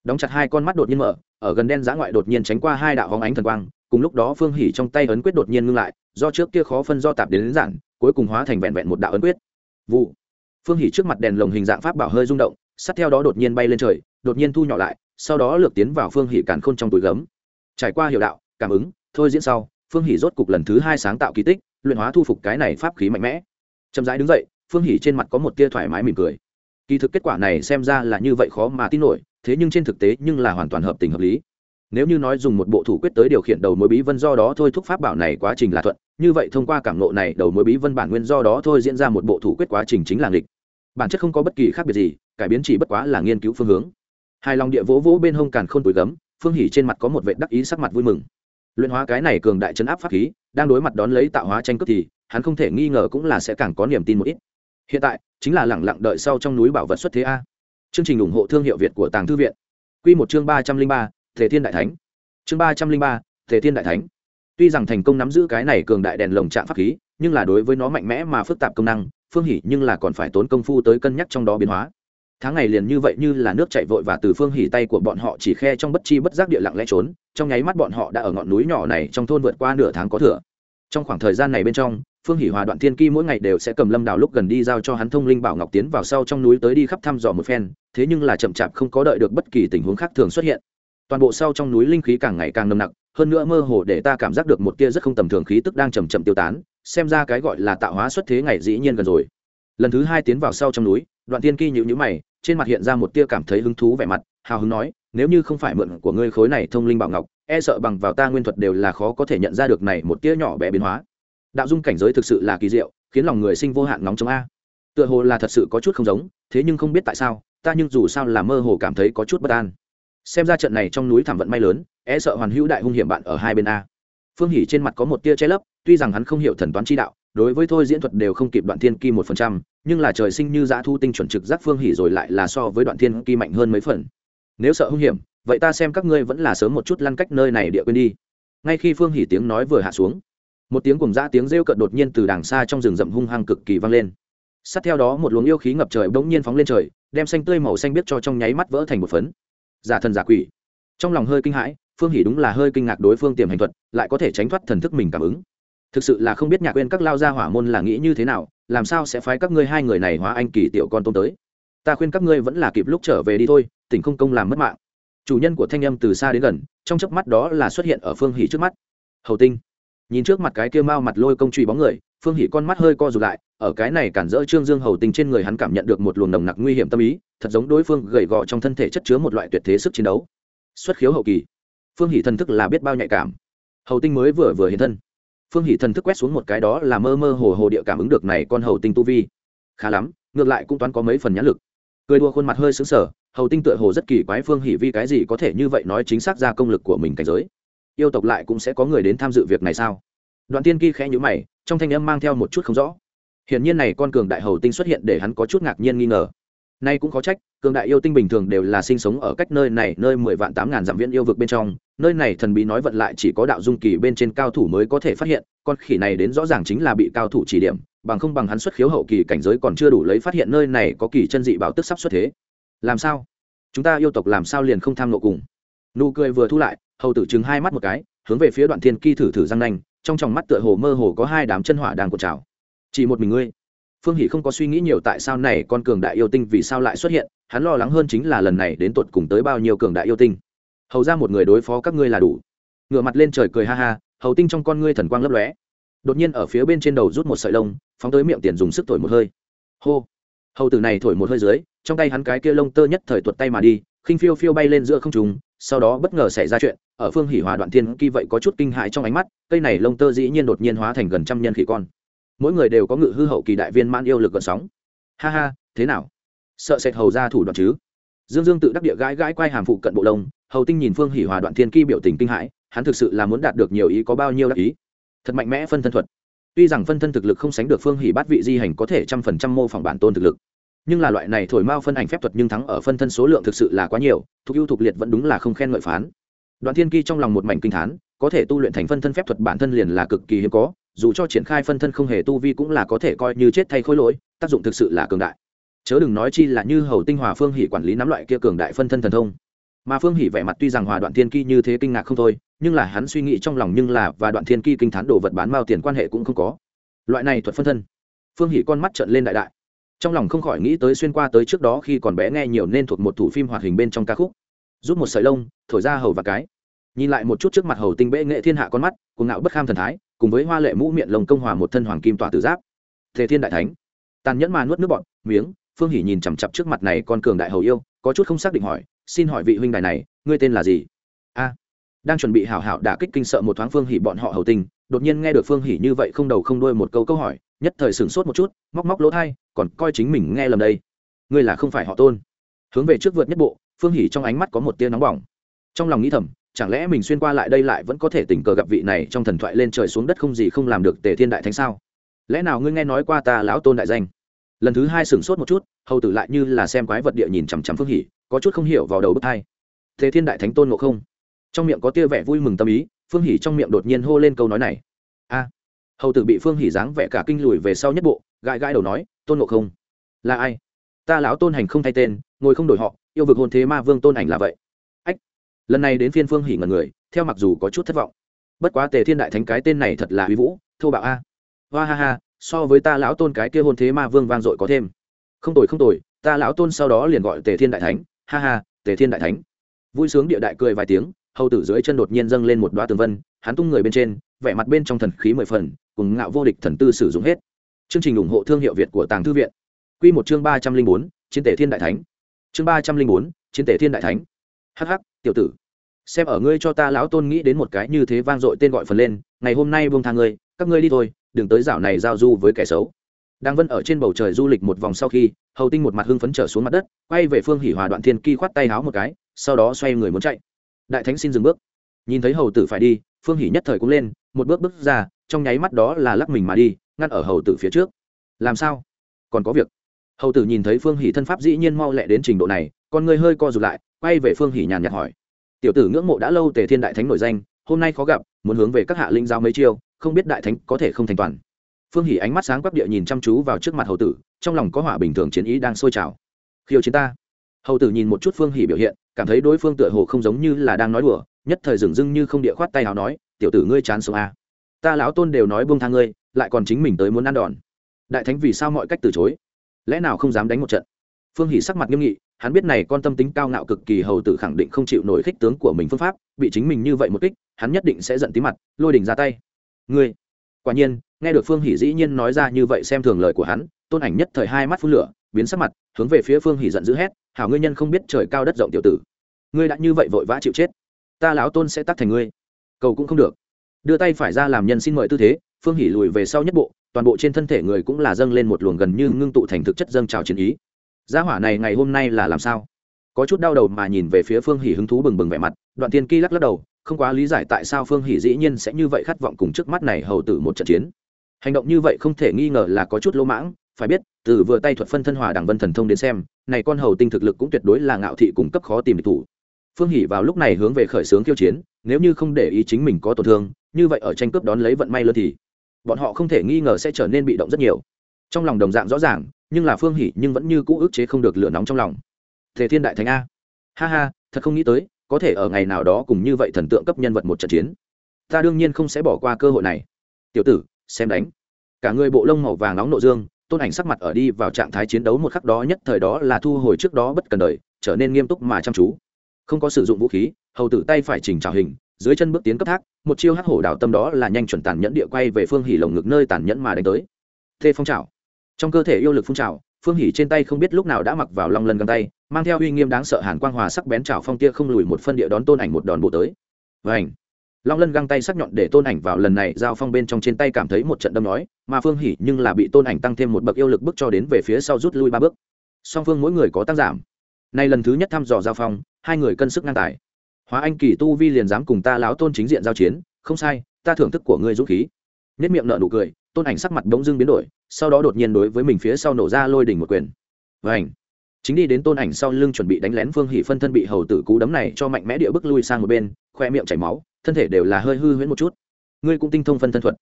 Đóng chặt hai con mắt đột nhiên mở ở gần đen giã ngoại đột nhiên tránh qua hai đạo hóng ánh thần quang cùng lúc đó phương hỉ trong tay ấn quyết đột nhiên ngưng lại do trước kia khó phân do tạp đến, đến giản cuối cùng hóa thành vẹn vẹn một đạo ấn quyết. Vụ! Phương hỉ trước mặt đèn lồng hình dạng pháp bảo hơi rung động sát theo đó đột nhiên bay lên trời, đột nhiên thu nhỏ lại, sau đó lược tiến vào phương hỉ càn khôn trong túi gấm. Trải qua hiệu đạo, cảm ứng, thôi diễn sau, phương hỉ rốt cục lần thứ hai sáng tạo kỳ tích, luyện hóa thu phục cái này pháp khí mạnh mẽ. Chậm rãi đứng dậy, phương hỉ trên mặt có một tia thoải mái mỉm cười. Kỳ thực kết quả này xem ra là như vậy khó mà tin nổi, thế nhưng trên thực tế nhưng là hoàn toàn hợp tình hợp lý. Nếu như nói dùng một bộ thủ quyết tới điều khiển đầu mối bí vân do đó thôi, thúc pháp bảo này quá trình là thuận, như vậy thông qua cảm nộ này, đầu mối bí vân bản nguyên do đó thôi diễn ra một bộ thủ quyết quá trình chính là nghịch bản chất không có bất kỳ khác biệt gì, cải biến chỉ bất quá là nghiên cứu phương hướng. Hai lòng địa vỗ vỗ bên hông càn khôn túi gấm, phương hỉ trên mặt có một vệ đắc ý sắc mặt vui mừng. Luyện hóa cái này cường đại chấn áp pháp khí, đang đối mặt đón lấy tạo hóa tranh cướp thì, hắn không thể nghi ngờ cũng là sẽ càng có niềm tin một ít. Hiện tại, chính là lẳng lặng đợi sau trong núi bảo vật xuất thế a. Chương trình ủng hộ thương hiệu việt của tàng thư viện. Q một chương ba trăm linh ba, thể thiên đại thánh. Chương ba trăm linh ba, thể thiên đại thánh. Tuy rằng thành công nắm giữ cái này cường đại đèn lồng trạng pháp khí, nhưng là đối với nó mạnh mẽ mà phức tạp công năng phương hỉ nhưng là còn phải tốn công phu tới cân nhắc trong đó biến hóa. Tháng ngày liền như vậy như là nước chạy vội và từ phương hỉ tay của bọn họ chỉ khe trong bất chi bất giác địa lặng lẽ trốn, trong nháy mắt bọn họ đã ở ngọn núi nhỏ này trong thôn vượt qua nửa tháng có thừa. Trong khoảng thời gian này bên trong, phương hỷ hòa đoạn thiên ki mỗi ngày đều sẽ cầm lâm đào lúc gần đi giao cho hắn thông linh bảo ngọc tiến vào sau trong núi tới đi khắp thăm dò một phen, thế nhưng là chậm chạp không có đợi được bất kỳ tình huống khác thường xuất hiện. Toàn bộ sau trong núi linh khí càng ngày càng nồng nặc, hơn nữa mơ hồ để ta cảm giác được một tia rất không tầm thường khí tức đang chầm chậm tiêu tán xem ra cái gọi là tạo hóa xuất thế ngày dĩ nhiên gần rồi. Lần thứ hai tiến vào sau trong núi, đoạn tiên kỳ nhịu nhữ mày, trên mặt hiện ra một tia cảm thấy hứng thú vẻ mặt, hào hứng nói, nếu như không phải mượn của ngươi khối này thông linh bảo ngọc e sợ bằng vào ta nguyên thuật đều là khó có thể nhận ra được này một tia nhỏ bé biến hóa. Đạo dung cảnh giới thực sự là kỳ diệu, khiến lòng người sinh vô hạn nóng trong a. Tựa hồ là thật sự có chút không giống, thế nhưng không biết tại sao, ta nhưng dù sao là mơ hồ cảm thấy có chút bất an. Xem ra trận này trong núi thảm vận may lớn e sợ hoàn hữu đại hung hiểm bạn ở hai bên a. Phương hỉ trên mặt có một tia che lấp tuy rằng hắn không hiểu thần toán chi đạo, đối với thôi diễn thuật đều không kịp đoạn thiên kỳ một phần trăm, nhưng là trời sinh như giã thu tinh chuẩn trực giác phương hỉ rồi lại là so với đoạn thiên kỳ mạnh hơn mấy phần. Nếu sợ hung hiểm, vậy ta xem các ngươi vẫn là sớm một chút lăn cách nơi này địa quên đi. Ngay khi phương hỉ tiếng nói vừa hạ xuống, một tiếng cùng giã tiếng rêu cợt đột nhiên từ đàng xa trong rừng rậm hung hăng cực kỳ vang lên. Sát theo đó một luồng yêu khí ngập trời bỗng nhiên phóng lên trời, đem xanh tươi màu xanh biết cho trong nháy mắt vỡ thành một phấn. Giả thần giả quỷ. Trong lòng hơi kinh hãi, phương hỉ đúng là hơi kinh ngạc đối phương tiềm hành thuật, lại có thể tránh thoát thần thức mình cảm ứng thực sự là không biết nhạc quên các lao gia hỏa môn là nghĩ như thế nào, làm sao sẽ phái các ngươi hai người này hóa anh kỳ tiểu con tôm tới. Ta khuyên các ngươi vẫn là kịp lúc trở về đi thôi, tỉnh không công làm mất mạng. Chủ nhân của thanh âm từ xa đến gần, trong chớp mắt đó là xuất hiện ở phương hỉ trước mắt. Hầu tinh. Nhìn trước mặt cái kia mau mặt lôi công truy bóng người, phương hỉ con mắt hơi co rụt lại, ở cái này cản rỡ trương dương hầu tinh trên người hắn cảm nhận được một luồng nồng nặc nguy hiểm tâm ý, thật giống đối phương gầy gò trong thân thể chất chứa một loại tuyệt thế sức chiến đấu. Xuất khiếu hậu kỳ. Phương hỉ thần thức là biết bao nhạy cảm. Hầu tinh mới vừa vừa hiện thân phương hỷ thần thức quét xuống một cái đó là mơ mơ hồ hồ địa cảm ứng được này con hầu tinh tu vi. Khá lắm, ngược lại cũng toán có mấy phần nhãn lực. Cười đua khuôn mặt hơi xứng sở hầu tinh tựa hồ rất kỳ quái phương hỷ vi cái gì có thể như vậy nói chính xác ra công lực của mình cảnh giới. Yêu tộc lại cũng sẽ có người đến tham dự việc này sao? Đoạn tiên kỳ khẽ nhữ mày, trong thanh âm mang theo một chút không rõ. Hiển nhiên này con cường đại hầu tinh xuất hiện để hắn có chút ngạc nhiên nghi ngờ nay cũng có trách, cường đại yêu tinh bình thường đều là sinh sống ở cách nơi này, nơi mười vạn tám ngàn dặm viễn yêu vực bên trong. Nơi này thần bí nói vận lại chỉ có đạo dung kỳ bên trên cao thủ mới có thể phát hiện, con khỉ này đến rõ ràng chính là bị cao thủ chỉ điểm, bằng không bằng hắn xuất khiếu hậu kỳ cảnh giới còn chưa đủ lấy phát hiện nơi này có kỳ chân dị bảo tức sắp xuất thế. Làm sao? Chúng ta yêu tộc làm sao liền không tham nộ cùng? Nụ cười vừa thu lại, hầu tử chứng hai mắt một cái, hướng về phía đoạn thiên ki thử thử răng nanh, trong tròng mắt tựa hồ mơ hồ có hai đám chân hỏa đang cột trào. Chỉ một mình ngươi phương hỷ không có suy nghĩ nhiều tại sao này con cường đại yêu tinh vì sao lại xuất hiện, hắn lo lắng hơn chính là lần này đến tột cùng tới bao nhiêu cường đại yêu tinh. Hầu ra một người đối phó các ngươi là đủ. Ngựa mặt lên trời cười ha ha, hầu tinh trong con ngươi thần quang lấp lóe. Đột nhiên ở phía bên trên đầu rút một sợi lông, phóng tới miệng tiền dùng sức thổi một hơi. Hô. Hầu tử này thổi một hơi dưới, trong tay hắn cái kia lông tơ nhất thời tuột tay mà đi, khinh phiêu phiêu bay lên giữa không trùng sau đó bất ngờ xảy ra chuyện, ở phương hỉ hòa đoạn thiên kỳ vậy có chút kinh hại trong ánh mắt, cây này lông tơ dĩ nhiên đột nhiên hóa thành gần trăm nhân khỉ con mỗi người đều có ngự hư hậu kỳ đại viên man yêu lực gợn sóng. Ha ha, thế nào? Sợ sệt hầu ra thủ đoạn chứ? Dương dương tự đắc địa gãi gãi quay hàm phụ cận bộ lông, hầu tinh nhìn phương hỉ hòa đoạn thiên ki biểu tình kinh hãi, hắn thực sự là muốn đạt được nhiều ý có bao nhiêu đắc ý? Thật mạnh mẽ phân thân thuật. Tuy rằng phân thân thực lực không sánh được phương hỉ bát vị di hành có thể trăm phần trăm mô phỏng bản tôn thực lực, nhưng là loại này thổi mao phân ảnh phép thuật nhưng thắng ở phân thân số lượng thực sự là quá nhiều, thuộc ưu thuộc liệt vẫn đúng là không khen ngợi phán. Đoạn thiên ki trong lòng một mảnh kinh thán, có thể tu luyện thành phân thân phép thuật bản thân liền là cực kỳ hiếm có dù cho triển khai phân thân không hề tu vi cũng là có thể coi như chết thay khối lỗi, tác dụng thực sự là cường đại. Chớ đừng nói chi là như hầu tinh hòa phương hỷ quản lý nắm loại kia cường đại phân thân thần thông. Mà phương hỉ vẻ mặt tuy rằng hòa đoạn thiên ki như thế kinh ngạc không thôi, nhưng là hắn suy nghĩ trong lòng nhưng là và đoạn thiên ki kinh thán đồ vật bán mao tiền quan hệ cũng không có. Loại này thuật phân thân, phương hỉ con mắt trợn lên đại đại. Trong lòng không khỏi nghĩ tới xuyên qua tới trước đó khi còn bé nghe nhiều nên thuộc một thủ phim hoạt hình bên trong ca khúc. Rút một sợi lông, thổi ra hầu và cái. Nhìn lại một chút trước mặt hầu tinh bệ nghệ thiên hạ con mắt, cuồng ngạo bất kham thần thái cùng với hoa lệ mũ miệng lồng công hòa một thân hoàng kim tỏa tử giáp. Thế thiên đại thánh, tàn nhẫn mà nuốt nước bọn miếng, phương hỉ nhìn chằm chặp trước mặt này con cường đại hầu yêu, có chút không xác định hỏi, xin hỏi vị huynh đài này, ngươi tên là gì? A. Đang chuẩn bị hảo hảo đả kích kinh sợ một thoáng phương hỉ bọn họ hầu tình, đột nhiên nghe được phương hỉ như vậy không đầu không đuôi một câu câu hỏi, nhất thời sửng sốt một chút, móc móc lỗ thai, còn coi chính mình nghe lầm đây. Ngươi là không phải họ tôn. Hướng về trước vượt nhất bộ, phương hỉ trong ánh mắt có một tia nóng bỏng. Trong lòng nghĩ thầm chẳng lẽ mình xuyên qua lại đây lại vẫn có thể tình cờ gặp vị này trong thần thoại lên trời xuống đất không gì không làm được tề thiên đại thánh sao? Lẽ nào ngươi nghe nói qua ta lão tôn đại danh? Lần thứ hai sửng sốt một chút, hầu tử lại như là xem quái vật địa nhìn chằm chằm phương hỉ có chút không hiểu vào đầu bức thai thế thiên đại thánh tôn ngộ không. Trong miệng có tia vẻ vui mừng tâm ý, phương hỉ trong miệng đột nhiên hô lên câu nói này. A! Hầu tử bị phương hỉ dáng vẻ cả kinh lùi về sau nhất bộ, gãi gãi đầu nói, tôn ngộ không, là ai? Ta lão tôn hành không thay tên, ngồi không đổi họ, yêu vực hôn thế ma vương tôn ảnh là vậy lần này đến phiên phương hỉ ngần người, theo mặc dù có chút thất vọng. Bất quá tề thiên đại thánh cái tên này thật là uy vũ, thô bạo a. Hoa ha ha, so với ta lão tôn cái kia hôn thế ma vương vang dội có thêm. Không tồi không tồi, ta lão tôn sau đó liền gọi tề thiên đại thánh. Ha ha, tề thiên đại thánh. Vui sướng địa đại cười vài tiếng, hầu tử dưới chân đột nhiên dâng lên một đoá tường vân, hắn tung người bên trên, vẻ mặt bên trong thần khí mười phần cùng ngạo vô địch thần tư sử dụng hết. Chương trình ủng hộ thương hiệu việt của tàng thư viện. Q một chương ba trăm linh bốn, chiến tể thiên đại thánh. Chương ba trăm linh bốn, chiến tể thiên đại thánh. Hh tiểu tử, xem ở ngươi cho ta lão tôn nghĩ đến một cái như thế vang dội tên gọi phần lên, ngày hôm nay buông thang ngươi, các ngươi đi thôi, đừng tới dạo này giao du với kẻ xấu. Đang vân ở trên bầu trời du lịch một vòng sau khi, hầu tinh một mặt hưng phấn trở xuống mặt đất, quay về phương hỉ hòa đoạn thiên kỳ khoát tay háo một cái, sau đó xoay người muốn chạy. Đại thánh xin dừng bước. Nhìn thấy hầu tử phải đi, phương hỉ nhất thời cũng lên, một bước bước ra, trong nháy mắt đó là lắc mình mà đi, ngăn ở hầu tử phía trước. Làm sao? Còn có việc? Hầu tử nhìn thấy phương hỉ thân pháp dĩ nhiên mau lẹ đến trình độ này, con người hơi co rụt lại quay về phương hỉ nhàn nhạt hỏi. Tiểu tử ngưỡng mộ đã lâu tề thiên đại thánh nổi danh, hôm nay khó gặp, muốn hướng về các hạ linh giao mấy chiêu, không biết đại thánh có thể không thành toàn. Phương hỉ ánh mắt sáng quắc địa nhìn chăm chú vào trước mặt hầu tử, trong lòng có hỏa bình thường chiến ý đang sôi trào. Khiêu chiến ta. Hầu tử nhìn một chút phương hỉ biểu hiện, cảm thấy đối phương tựa hồ không giống như là đang nói đùa, nhất thời dừng dưng như không địa khoát tay nào nói, tiểu tử ngươi chán sống a à. ta lão tôn đều nói buông thang ngươi, lại còn chính mình tới muốn ăn đòn. Đại thánh vì sao mọi cách từ chối? Lẽ nào không dám đánh một trận? Phương hỉ sắc mặt nghiêm nghị hắn biết này con tâm tính cao ngạo cực kỳ hầu tử khẳng định không chịu nổi khích tướng của mình phương pháp, bị chính mình như vậy một kích, hắn nhất định sẽ giận tí mặt, lôi đỉnh ra tay. Ngươi! Quả nhiên, nghe được phương hỷ dĩ nhiên nói ra như vậy xem thường lời của hắn, tôn ảnh nhất thời hai mắt phun lửa, biến sắc mặt, hướng về phía phương hỷ giận dữ hét, hảo ngươi nhân không biết trời cao đất rộng tiểu tử. Ngươi đã như vậy vội vã chịu chết. Ta lão tôn sẽ tắt thành ngươi. Cầu cũng không được. Đưa tay phải ra làm nhân xin mời tư thế, phương hỷ lùi về sau nhất bộ, toàn bộ trên thân thể người cũng là dâng lên một luồng gần như ngưng tụ thành thực chất dâng trào chiến ý gia hỏa này ngày hôm nay là làm sao? Có chút đau đầu mà nhìn về phía phương hỉ hứng thú bừng bừng vẻ mặt, đoạn tiên kỳ lắc lắc đầu, không quá lý giải tại sao phương hỉ dĩ nhiên sẽ như vậy khát vọng cùng trước mắt này hầu tử một trận chiến. Hành động như vậy không thể nghi ngờ là có chút lỗ mãng, phải biết, từ vừa tay thuật phân thân hòa đảng vân thần thông đến xem, này con hầu tinh thực lực cũng tuyệt đối là ngạo thị cung cấp khó tìm địch thủ. Phương hỉ vào lúc này hướng về khởi sướng kiêu chiến, nếu như không để ý chính mình có tổn thương, như vậy ở tranh cướp đón lấy vận may lơ thì, bọn họ không thể nghi ngờ sẽ trở nên bị động rất nhiều. Trong lòng đồng dạng rõ ràng nhưng là phương hỷ nhưng vẫn như cũ ức chế không được lửa nóng trong lòng. Thể thiên đại thánh a. Ha ha, thật không nghĩ tới, có thể ở ngày nào đó cùng như vậy thần tượng cấp nhân vật một trận chiến. Ta đương nhiên không sẽ bỏ qua cơ hội này. Tiểu tử, xem đánh. Cả người bộ lông màu vàng nóng nộ dương, tôn ảnh sắc mặt ở đi vào trạng thái chiến đấu một khắc đó nhất thời đó là thu hồi trước đó bất cần đời, trở nên nghiêm túc mà chăm chú. Không có sử dụng vũ khí, hầu tử tay phải chỉnh trào hình, dưới chân bước tiến cấp thác, một chiêu hắc hổ đảo tâm đó là nhanh chuẩn tàn nhẫn địa quay về phương hỉ lồng ngực nơi tàn nhẫn mà đánh tới. Thê phong trào trong cơ thể yêu lực phun trào, phương hỉ trên tay không biết lúc nào đã mặc vào long lân găng tay, mang theo uy nghiêm đáng sợ hàn quang hòa sắc bén trào phong tia không lùi một phân địa đón tôn ảnh một đòn bộ tới. Và ảnh long lân găng tay sắc nhọn để tôn ảnh vào lần này giao phong bên trong trên tay cảm thấy một trận đâm nói, mà phương hỉ nhưng là bị tôn ảnh tăng thêm một bậc yêu lực bước cho đến về phía sau rút lui ba bước. Song phương mỗi người có tăng giảm. Nay lần thứ nhất thăm dò giao phong, hai người cân sức ngang tài. Hóa anh kỳ tu vi liền dám cùng ta láo tôn chính diện giao chiến, không sai, ta thưởng thức của ngươi dũng khí. Nhất miệng nợ nụ cười tôn ảnh sắc mặt bỗng dưng biến đổi, sau đó đột nhiên đối với mình phía sau nổ ra lôi đỉnh một quyền. Và ảnh chính đi đến tôn ảnh sau lưng chuẩn bị đánh lén phương hỷ phân thân bị hầu tử cú đấm này cho mạnh mẽ địa bước lui sang một bên, khoe miệng chảy máu, thân thể đều là hơi hư huyễn một chút. Ngươi cũng tinh thông phân thân thuật.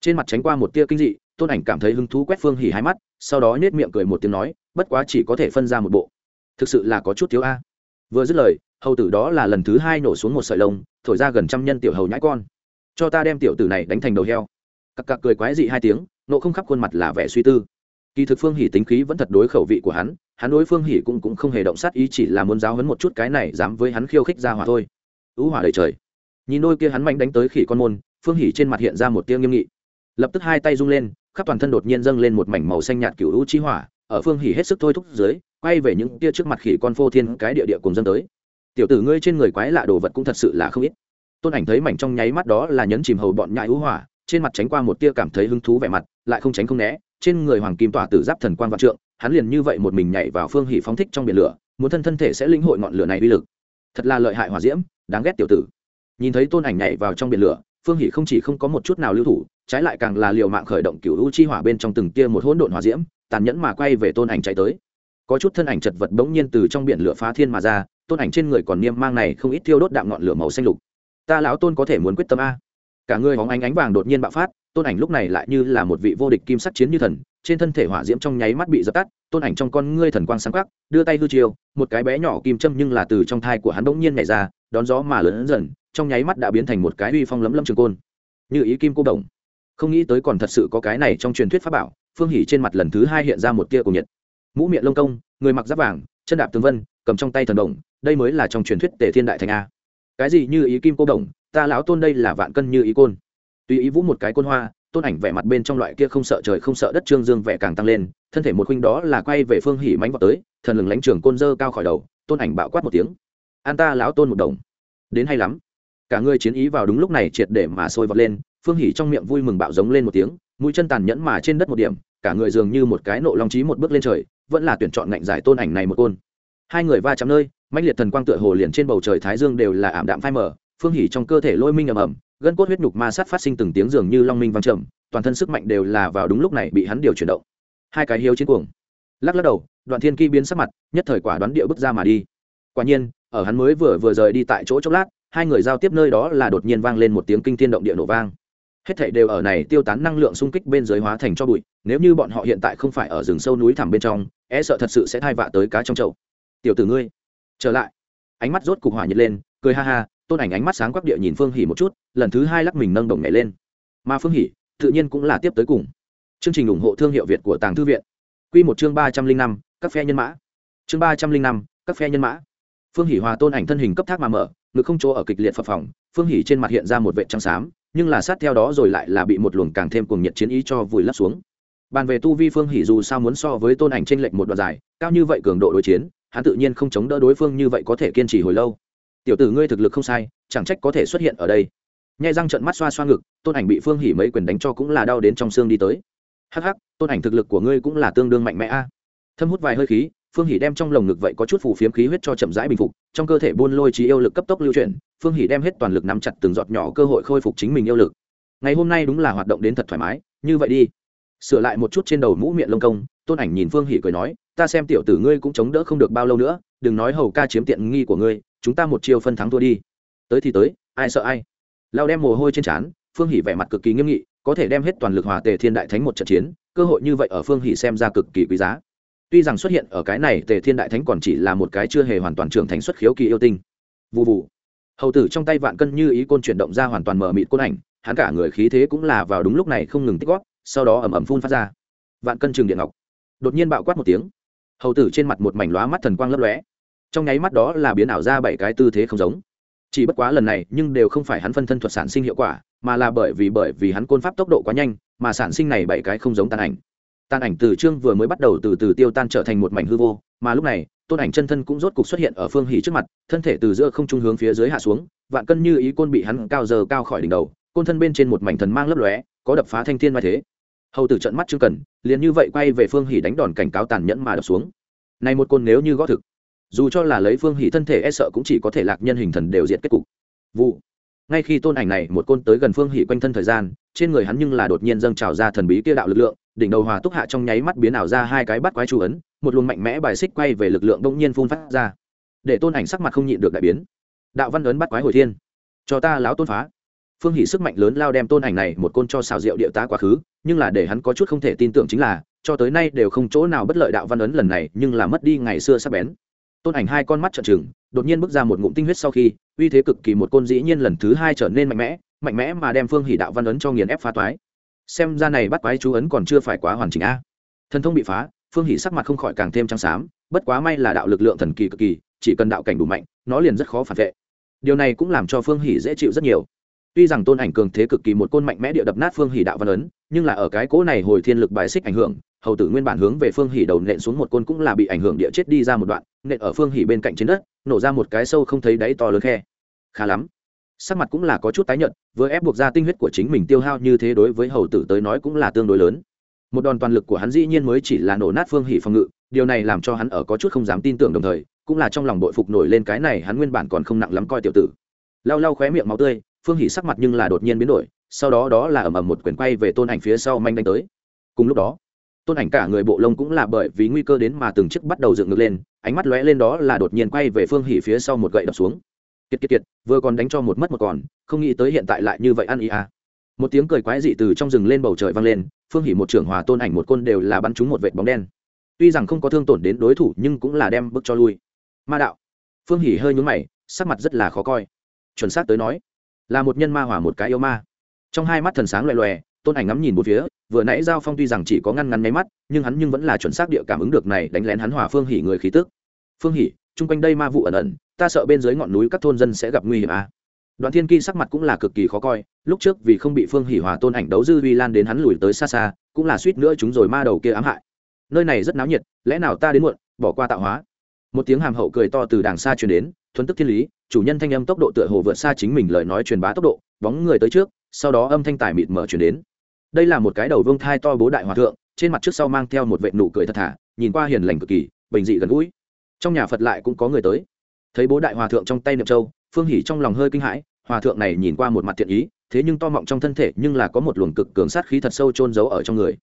Trên mặt tránh qua một tia kinh dị, tôn ảnh cảm thấy hứng thú quét phương hỉ hai mắt, sau đó nết miệng cười một tiếng nói, bất quá chỉ có thể phân ra một bộ. Thực sự là có chút thiếu a. Vừa dứt lời, hầu tử đó là lần thứ hai nổ xuống một sợi lông, thổi ra gần trăm nhân tiểu hầu nhãi con. Cho ta đem tiểu tử này đánh thành đầu heo cặc cặc cười quái dị hai tiếng, nộ không khắp khuôn mặt là vẻ suy tư. Kỳ thực phương hỉ tính khí vẫn thật đối khẩu vị của hắn hắn đối phương hỉ cũng cũng không hề động sát ý, chỉ là muốn giáo hấn một chút cái này dám với hắn khiêu khích ra hỏa thôi. Ứ hỏa đầy trời. Nhìn đôi kia hắn mạnh đánh tới khỉ con môn, phương hỉ trên mặt hiện ra một tiếng nghiêm nghị. Lập tức hai tay rung lên, khắp toàn thân đột nhiên dâng lên một mảnh màu xanh nhạt cựu u chi hỏa, ở phương hỉ hết sức thôi thúc dưới, quay về những tia trước mặt khỉ con phô thiên cái địa địa cùng dâng tới. Tiểu tử ngươi trên người quái lạ đồ vật cũng thật sự là không ít. Tôn ảnh thấy mảnh trong nháy mắt đó là nhấn chìm hầu bọn nhại hữu hỏa trên mặt tránh qua một tia cảm thấy hứng thú vẻ mặt, lại không tránh không né, trên người hoàng kim tỏa tử giáp thần quan vạn trượng, hắn liền như vậy một mình nhảy vào phương hỉ phóng thích trong biển lửa, muốn thân thân thể sẽ linh hội ngọn lửa này uy lực. Thật là lợi hại hỏa diễm, đáng ghét tiểu tử. Nhìn thấy tôn ảnh nhảy vào trong biển lửa, phương hỉ không chỉ không có một chút nào lưu thủ, trái lại càng là liều mạng khởi động cửu u chi hỏa bên trong từng tia một hỗn độn hỏa diễm, tàn nhẫn mà quay về tôn ảnh chạy tới. Có chút thân ảnh chật vật bỗng nhiên từ trong biển lửa phá thiên mà ra, tôn ảnh trên người còn niêm mang này không ít thiêu đốt đạm ngọn lửa màu xanh lục. Ta lão tôn có thể muốn quyết tâm a? Cả người hóng ánh ánh vàng đột nhiên bạo phát, tôn ảnh lúc này lại như là một vị vô địch kim sắc chiến như thần, trên thân thể hỏa diễm trong nháy mắt bị dập tắt, tôn ảnh trong con ngươi thần quang sáng khắc đưa tay hư chiều một cái bé nhỏ kim châm nhưng là từ trong thai của hắn bỗng nhiên nhảy ra, đón gió mà lớn dần, trong nháy mắt đã biến thành một cái uy phong lấm lâm trường côn. Như ý kim cô đồng. Không nghĩ tới còn thật sự có cái này trong truyền thuyết pháp bảo, phương hỉ trên mặt lần thứ hai hiện ra một tia cùng nhiệt. Mũ miệng lông công, người mặc giáp vàng, chân đạp tường vân, cầm trong tay thần đồng, đây mới là trong truyền thuyết tề thiên đại thành a. Cái gì như ý kim cô đồng ta lão tôn đây là vạn cân như ý côn. Tùy ý vũ một cái côn hoa, tôn ảnh vẻ mặt bên trong loại kia không sợ trời không sợ đất trương dương vẻ càng tăng lên, thân thể một khuynh đó là quay về phương hỉ mánh vào tới, thần lừng lánh trường côn dơ cao khỏi đầu, tôn ảnh bạo quát một tiếng. An ta lão tôn một đồng. Đến hay lắm. Cả người chiến ý vào đúng lúc này triệt để mà sôi vọt lên, phương hỉ trong miệng vui mừng bạo giống lên một tiếng, mũi chân tàn nhẫn mà trên đất một điểm, cả người dường như một cái nộ long trí một bước lên trời, vẫn là tuyển chọn ngạnh giải tôn ảnh này một côn. Hai người va chạm nơi, mãnh liệt thần quang tựa hồ liền trên bầu trời thái dương đều là ảm đạm phai mờ phương hỉ trong cơ thể lôi minh ầm ầm, gân cốt huyết nhục ma sát phát sinh từng tiếng dường như long minh vang trầm, toàn thân sức mạnh đều là vào đúng lúc này bị hắn điều chuyển động. Hai cái hiếu chiến cuồng. Lắc lắc đầu, đoạn thiên kỳ biến sắc mặt, nhất thời quả đoán địa bước ra mà đi. Quả nhiên, ở hắn mới vừa vừa rời đi tại chỗ chốc lát, hai người giao tiếp nơi đó là đột nhiên vang lên một tiếng kinh thiên động địa nổ vang. Hết thảy đều ở này tiêu tán năng lượng xung kích bên dưới hóa thành cho bụi, nếu như bọn họ hiện tại không phải ở rừng sâu núi thẳm bên trong e sợ thật sự sẽ thai vạ tới cá trong chậu. Tiểu tử ngươi, trở lại. Ánh mắt rốt cục hỏa nhiệt lên, cười ha ha tôn ảnh ánh mắt sáng quắc địa nhìn phương hỉ một chút, lần thứ hai lắc mình nâng đồng nhảy lên. Mà phương hỉ, tự nhiên cũng là tiếp tới cùng. Chương trình ủng hộ thương hiệu việt của tàng thư viện. Quy một chương ba trăm linh năm, các phe nhân mã. Chương ba trăm linh năm, các phe nhân mã. Phương hỉ hòa tôn ảnh thân hình cấp thác mà mở, ngực không chỗ ở kịch liệt phập phòng phương hỉ trên mặt hiện ra một vệ trắng xám, nhưng là sát theo đó rồi lại là bị một luồng càng thêm cuồng nhiệt chiến ý cho vùi lấp xuống. Bàn về tu vi phương hỉ dù sao muốn so với tôn ảnh trên lệnh một đoạn dài, cao như vậy cường độ đối chiến, hắn tự nhiên không chống đỡ đối phương như vậy có thể kiên trì hồi lâu tiểu tử ngươi thực lực không sai, chẳng trách có thể xuất hiện ở đây. Nhai răng trận mắt xoa xoa ngực, tôn ảnh bị phương hỉ mấy quyền đánh cho cũng là đau đến trong xương đi tới. Hắc hắc, tôn ảnh thực lực của ngươi cũng là tương đương mạnh mẽ a. Thâm hút vài hơi khí, phương hỉ đem trong lồng ngực vậy có chút phù phiếm khí huyết cho chậm rãi bình phục, trong cơ thể buôn lôi trí yêu lực cấp tốc lưu chuyển, phương hỉ đem hết toàn lực nắm chặt từng giọt nhỏ cơ hội khôi phục chính mình yêu lực. Ngày hôm nay đúng là hoạt động đến thật thoải mái, như vậy đi. Sửa lại một chút trên đầu mũ miệng lông công, tôn ảnh nhìn phương hỉ cười nói, ta xem tiểu tử ngươi cũng chống đỡ không được bao lâu nữa đừng nói hầu ca chiếm tiện nghi của ngươi, chúng ta một chiều phân thắng thua đi. Tới thì tới, ai sợ ai? Lao đem mồ hôi trên trán, phương hỉ vẻ mặt cực kỳ nghiêm nghị, có thể đem hết toàn lực hòa tề thiên đại thánh một trận chiến, cơ hội như vậy ở phương hỉ xem ra cực kỳ quý giá. Tuy rằng xuất hiện ở cái này, tề thiên đại thánh còn chỉ là một cái chưa hề hoàn toàn trưởng thành xuất khiếu kỳ yêu tinh. Vụ vụ hầu tử trong tay vạn cân như ý côn chuyển động ra hoàn toàn mở mịt côn ảnh, hắn cả người khí thế cũng là vào đúng lúc này không ngừng tích góp, sau đó ẩm ẩm phun phát ra. Vạn cân trường điện ngọc. Đột nhiên bạo quát một tiếng. Hầu tử trên mặt một mảnh lóa mắt thần quang lấp lóe trong nháy mắt đó là biến ảo ra bảy cái tư thế không giống. Chỉ bất quá lần này, nhưng đều không phải hắn phân thân thuật sản sinh hiệu quả, mà là bởi vì bởi vì hắn côn pháp tốc độ quá nhanh, mà sản sinh này bảy cái không giống tàn ảnh. Tàn ảnh từ trương vừa mới bắt đầu từ từ tiêu tan trở thành một mảnh hư vô, mà lúc này, tôn ảnh chân thân cũng rốt cục xuất hiện ở phương hỉ trước mặt, thân thể từ giữa không trung hướng phía dưới hạ xuống, vạn cân như ý côn bị hắn cao giờ cao khỏi đỉnh đầu, côn thân bên trên một mảnh thần mang lấp lóe, có đập phá thanh thiên mai thế. Hầu tử trận mắt chưa cần, liền như vậy quay về phương hỉ đánh đòn cảnh cáo tàn nhẫn mà đập xuống. Này một côn nếu như gõ thực dù cho là lấy phương Hỷ thân thể e sợ cũng chỉ có thể lạc nhân hình thần đều diệt kết cục. Vụ. Ngay khi tôn ảnh này một côn tới gần phương Hỷ quanh thân thời gian, trên người hắn nhưng là đột nhiên dâng trào ra thần bí kia đạo lực lượng, đỉnh đầu hòa túc hạ trong nháy mắt biến ảo ra hai cái bắt quái chủ ấn, một luồng mạnh mẽ bài xích quay về lực lượng đông nhiên phun phát ra. Để tôn ảnh sắc mặt không nhịn được đại biến. Đạo văn ấn bắt quái hồi thiên. Cho ta láo tôn phá. Phương hỷ sức mạnh lớn lao đem tôn ảnh này một côn cho xào rượu địa tá quá khứ, nhưng là để hắn có chút không thể tin tưởng chính là, cho tới nay đều không chỗ nào bất lợi đạo văn ấn lần này, nhưng là mất đi ngày xưa sắp bén tôn ảnh hai con mắt trợn trừng, đột nhiên bước ra một ngụm tinh huyết sau khi, uy thế cực kỳ một côn dĩ nhiên lần thứ hai trở nên mạnh mẽ mạnh mẽ mà đem phương hỷ đạo văn ấn cho nghiền ép phá toái. Xem ra này bắt quái chú ấn còn chưa phải quá hoàn chỉnh a. Thần thông bị phá, phương hỷ sắc mặt không khỏi càng thêm trắng xám, bất quá may là đạo lực lượng thần kỳ cực kỳ, chỉ cần đạo cảnh đủ mạnh, nó liền rất khó phản vệ. Điều này cũng làm cho phương hỷ dễ chịu rất nhiều. Tuy rằng tôn ảnh cường thế cực kỳ một côn mạnh mẽ địa đập nát phương hỷ đạo văn ấn, nhưng là ở cái cỗ này hồi thiên lực bài xích ảnh hưởng, hầu tử nguyên bản hướng về phương hỷ đầu nện xuống một côn cũng là bị ảnh hưởng địa chết đi ra một đoạn nện ở phương hỉ bên cạnh trên đất, nổ ra một cái sâu không thấy đáy to lớn khe. Khá lắm. Sắc mặt cũng là có chút tái nhợt, vừa ép buộc ra tinh huyết của chính mình tiêu hao như thế đối với hầu tử tới nói cũng là tương đối lớn. Một đòn toàn lực của hắn dĩ nhiên mới chỉ là nổ nát phương hỉ phòng ngự, điều này làm cho hắn ở có chút không dám tin tưởng đồng thời, cũng là trong lòng bội phục nổi lên cái này hắn nguyên bản còn không nặng lắm coi tiểu tử. Lau lau khóe miệng máu tươi, phương hỉ sắc mặt nhưng là đột nhiên biến đổi, sau đó đó là ầm ầm một quyển quay về tôn ảnh phía sau manh đánh tới. Cùng lúc đó, tôn ảnh cả người bộ lông cũng là bởi vì nguy cơ đến mà từng chiếc bắt đầu dựng ngược lên ánh mắt lóe lên đó là đột nhiên quay về phương hỉ phía sau một gậy đập xuống. Kiệt kiệt kiệt, vừa còn đánh cho một mất một còn, không nghĩ tới hiện tại lại như vậy ăn ý à. Một tiếng cười quái dị từ trong rừng lên bầu trời vang lên, phương hỉ một trưởng hòa tôn ảnh một côn đều là bắn trúng một vệt bóng đen. Tuy rằng không có thương tổn đến đối thủ nhưng cũng là đem bước cho lui. Ma đạo. Phương hỉ hơi nhún mày, sắc mặt rất là khó coi. Chuẩn xác tới nói, là một nhân ma hỏa một cái yêu ma. Trong hai mắt thần sáng loè loè tôn ảnh ngắm nhìn một phía, vừa nãy giao phong tuy rằng chỉ có ngăn ngắn nháy mắt, nhưng hắn nhưng vẫn là chuẩn xác địa cảm ứng được này đánh lén hắn hòa phương hỉ người khí tức. Phương hỉ chung quanh đây ma vụ ẩn ẩn, ta sợ bên dưới ngọn núi các thôn dân sẽ gặp nguy hiểm à. đoạn thiên kỳ sắc mặt cũng là cực kỳ khó coi, lúc trước vì không bị phương hỉ hòa tôn ảnh đấu dư vi lan đến hắn lùi tới xa xa, cũng là suýt nữa chúng rồi ma đầu kia ám hại. Nơi này rất náo nhiệt, lẽ nào ta đến muộn, bỏ qua tạo hóa? Một tiếng hàm hậu cười to từ đàng xa truyền đến thuấn tức thiên lý, chủ nhân thanh âm tốc độ tựa hồ vượt xa chính mình lời nói truyền bá tốc độ, bóng người tới trước, sau đó âm thanh tài mịt mở truyền đến đây là một cái đầu vương thai to bố đại hòa thượng, trên mặt trước sau mang theo một vệ nụ cười thật thà, nhìn qua hiền lành cực kỳ, bình dị gần gũi. Trong nhà phật lại cũng có người tới. Thấy bố đại hòa thượng trong tay niệm châu, phương hỉ trong lòng hơi kinh hãi, hòa thượng này nhìn qua một mặt thiện ý, thế nhưng to mọng trong thân thể nhưng là có một luồng cực cường sát khí thật sâu trôn giấu ở trong người.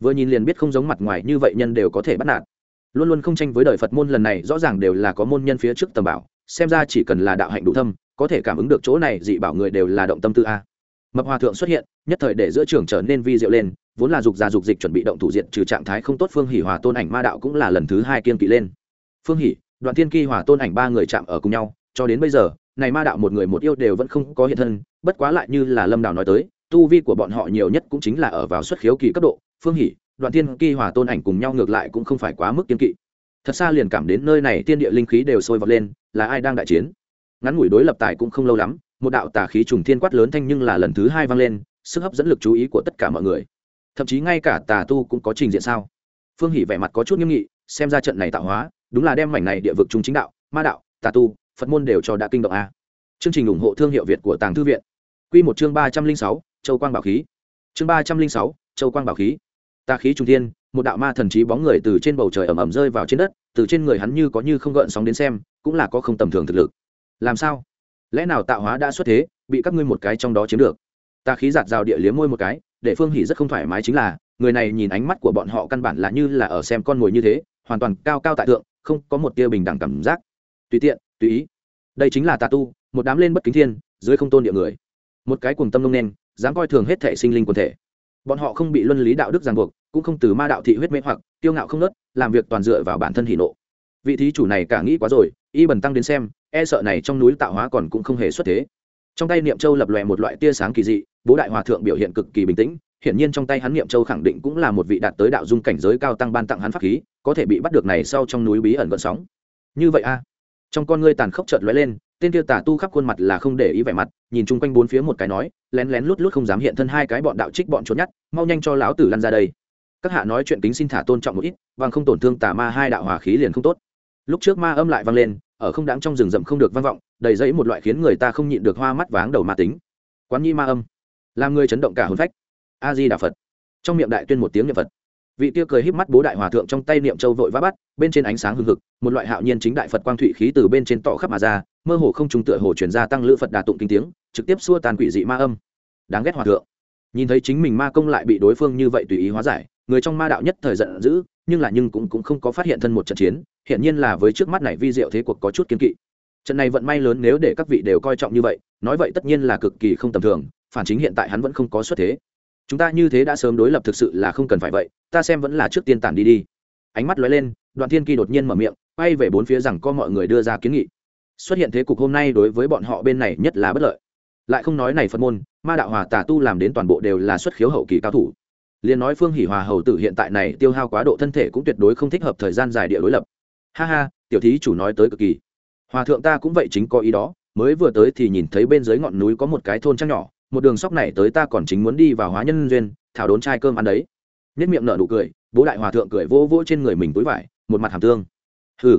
Vừa nhìn liền biết không giống mặt ngoài như vậy nhân đều có thể bắt nạt. Luôn luôn không tranh với đời phật môn lần này, rõ ràng đều là có môn nhân phía trước tầm bảo, xem ra chỉ cần là đạo hạnh đủ thâm, có thể cảm ứng được chỗ này dị bảo người đều là động tâm tư a mập hòa thượng xuất hiện, nhất thời để giữa trường trở nên vi diệu lên, vốn là dục già dục dịch chuẩn bị động thủ diện, trừ trạng thái không tốt phương hỉ hòa tôn ảnh ma đạo cũng là lần thứ hai kiên kỵ lên. Phương hỉ đoạn thiên kỳ hòa tôn ảnh ba người chạm ở cùng nhau, cho đến bây giờ, này ma đạo một người một yêu đều vẫn không có hiện thân, bất quá lại như là lâm đào nói tới, tu vi của bọn họ nhiều nhất cũng chính là ở vào xuất khiếu kỳ cấp độ. Phương hỉ đoạn thiên kỳ hòa tôn ảnh cùng nhau ngược lại cũng không phải quá mức kiên kỵ. Thật xa liền cảm đến nơi này tiên địa linh khí đều sôi vọt lên, là ai đang đại chiến? Ngắn ngủi đối lập tài cũng không lâu lắm một đạo tà khí trùng thiên quát lớn thanh nhưng là lần thứ hai vang lên, sức hấp dẫn lực chú ý của tất cả mọi người. Thậm chí ngay cả tà tu cũng có trình diện sao? Phương hỷ vẻ mặt có chút nghiêm nghị, xem ra trận này tạo hóa, đúng là đem mảnh này địa vực trung chính đạo, ma đạo, tà tu, phật môn đều cho đã kinh động a. Chương trình ủng hộ thương hiệu việt của tàng thư viện. Q một chương ba trăm linh sáu, châu quang bảo khí. Chương ba trăm linh sáu, châu quang bảo khí. Tà khí trung thiên, một đạo ma thần trí bóng người từ trên bầu trời ẩm ẩm rơi vào trên đất, từ trên người hắn như có như không gợn sóng đến xem, cũng là có không tầm thường thực lực. Làm sao? Lẽ nào tạo hóa đã xuất thế, bị các ngươi một cái trong đó chiếm được? Ta khí giạt rào địa liếm môi một cái, để phương hỉ rất không thoải mái chính là, người này nhìn ánh mắt của bọn họ căn bản là như là ở xem con mồi như thế, hoàn toàn cao cao tại thượng, không có một tia bình đẳng cảm giác. Tùy tiện, tùy ý. Đây chính là tà tu, một đám lên bất kính thiên, dưới không tôn địa người. Một cái cuồng tâm nông nen dám coi thường hết thể sinh linh quần thể. Bọn họ không bị luân lý đạo đức ràng buộc, cũng không từ ma đạo thị huyết mê hoặc tiêu ngạo không nớt, làm việc toàn dựa vào bản thân hỷ nộ. Vị thí chủ này cả nghĩ quá rồi, y bần tăng đến xem e sợ này trong núi tạo hóa còn cũng không hề xuất thế. Trong tay niệm châu lập lòe một loại tia sáng kỳ dị, bố đại hòa thượng biểu hiện cực kỳ bình tĩnh, hiển nhiên trong tay hắn niệm châu khẳng định cũng là một vị đạt tới đạo dung cảnh giới cao tăng ban tặng hắn pháp khí, có thể bị bắt được này sau trong núi bí ẩn gợn sóng. Như vậy a? Trong con ngươi tàn khốc chợt lóe lên, tên kia tà tu khắp khuôn mặt là không để ý vẻ mặt, nhìn chung quanh bốn phía một cái nói, lén lén lút lút không dám hiện thân hai cái bọn đạo trích bọn trốn nhát, mau nhanh cho lão tử lăn ra đây. Các hạ nói chuyện kính xin thả tôn trọng một ít và không tổn thương tà ma hai đạo hòa khí liền không tốt. Lúc trước ma âm lại vang lên ở không đáng trong rừng rậm không được vang vọng, đầy dẫy một loại khiến người ta không nhịn được hoa mắt váng đầu ma tính. Quán nhi ma âm. Làm người chấn động cả hồn phách. A di đà phật. Trong miệng đại tuyên một tiếng niệm phật. Vị tiêu cười híp mắt bố đại hòa thượng trong tay niệm châu vội vã bắt, bên trên ánh sáng hưng hực, một loại hạo nhiên chính đại phật quang thụy khí từ bên trên tỏ khắp mà ra, mơ hồ không trùng tựa hồ chuyển ra tăng lữ phật đà tụng kinh tiếng, trực tiếp xua tàn quỷ dị ma âm. Đáng ghét hòa thượng. Nhìn thấy chính mình ma công lại bị đối phương như vậy tùy ý hóa giải, người trong ma đạo nhất thời giận dữ nhưng là nhưng cũng cũng không có phát hiện thân một trận chiến hiện nhiên là với trước mắt này vi diệu thế cuộc có chút kiên kỵ. Trận này vận may lớn nếu để các vị đều coi trọng như vậy, nói vậy tất nhiên là cực kỳ không tầm thường, phản chính hiện tại hắn vẫn không có xuất thế. Chúng ta như thế đã sớm đối lập thực sự là không cần phải vậy, ta xem vẫn là trước tiên tản đi đi. Ánh mắt lóe lên, đoạn thiên kỳ đột nhiên mở miệng, quay về bốn phía rằng có mọi người đưa ra kiến nghị. Xuất hiện thế cục hôm nay đối với bọn họ bên này nhất là bất lợi. Lại không nói này phật môn, ma đạo hòa tà tu làm đến toàn bộ đều là xuất khiếu hậu kỳ cao thủ liền nói phương hỷ hòa hầu tử hiện tại này tiêu hao quá độ thân thể cũng tuyệt đối không thích hợp thời gian dài địa đối lập. Ha ha, tiểu thí chủ nói tới cực kỳ. Hòa thượng ta cũng vậy chính có ý đó, mới vừa tới thì nhìn thấy bên dưới ngọn núi có một cái thôn trăng nhỏ, một đường sóc này tới ta còn chính muốn đi vào hóa nhân duyên, thảo đốn chai cơm ăn đấy. Nhất miệng nở nụ cười, bố đại hòa thượng cười vô vô trên người mình túi vải, một mặt hàm thương hừ,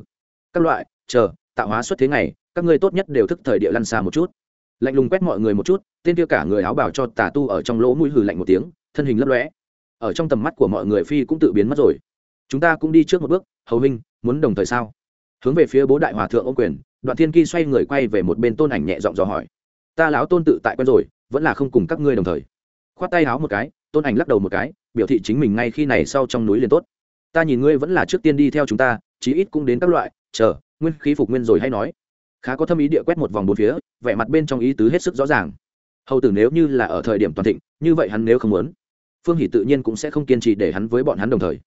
các loại, chờ, tạo hóa xuất thế này các ngươi tốt nhất đều thức thời địa lăn xa một chút. Lạnh lùng quét mọi người một chút, tên kia cả người áo bảo cho tà tu ở trong lỗ mũi hừ lạnh một tiếng, thân hình lấp lóe ở trong tầm mắt của mọi người phi cũng tự biến mất rồi. Chúng ta cũng đi trước một bước, hầu huynh, muốn đồng thời sao? Hướng về phía bố đại hòa thượng ô quyền, đoạn thiên kỳ xoay người quay về một bên tôn ảnh nhẹ giọng dò hỏi. Ta lão tôn tự tại quen rồi, vẫn là không cùng các ngươi đồng thời. Khoát tay háo một cái, tôn ảnh lắc đầu một cái, biểu thị chính mình ngay khi này sau trong núi liền tốt. Ta nhìn ngươi vẫn là trước tiên đi theo chúng ta, chí ít cũng đến các loại, chờ, nguyên khí phục nguyên rồi hay nói. Khá có thâm ý địa quét một vòng bốn phía, vẻ mặt bên trong ý tứ hết sức rõ ràng. Hầu tử nếu như là ở thời điểm toàn thịnh, như vậy hắn nếu không muốn phương hỷ tự nhiên cũng sẽ không kiên trì để hắn với bọn hắn đồng thời.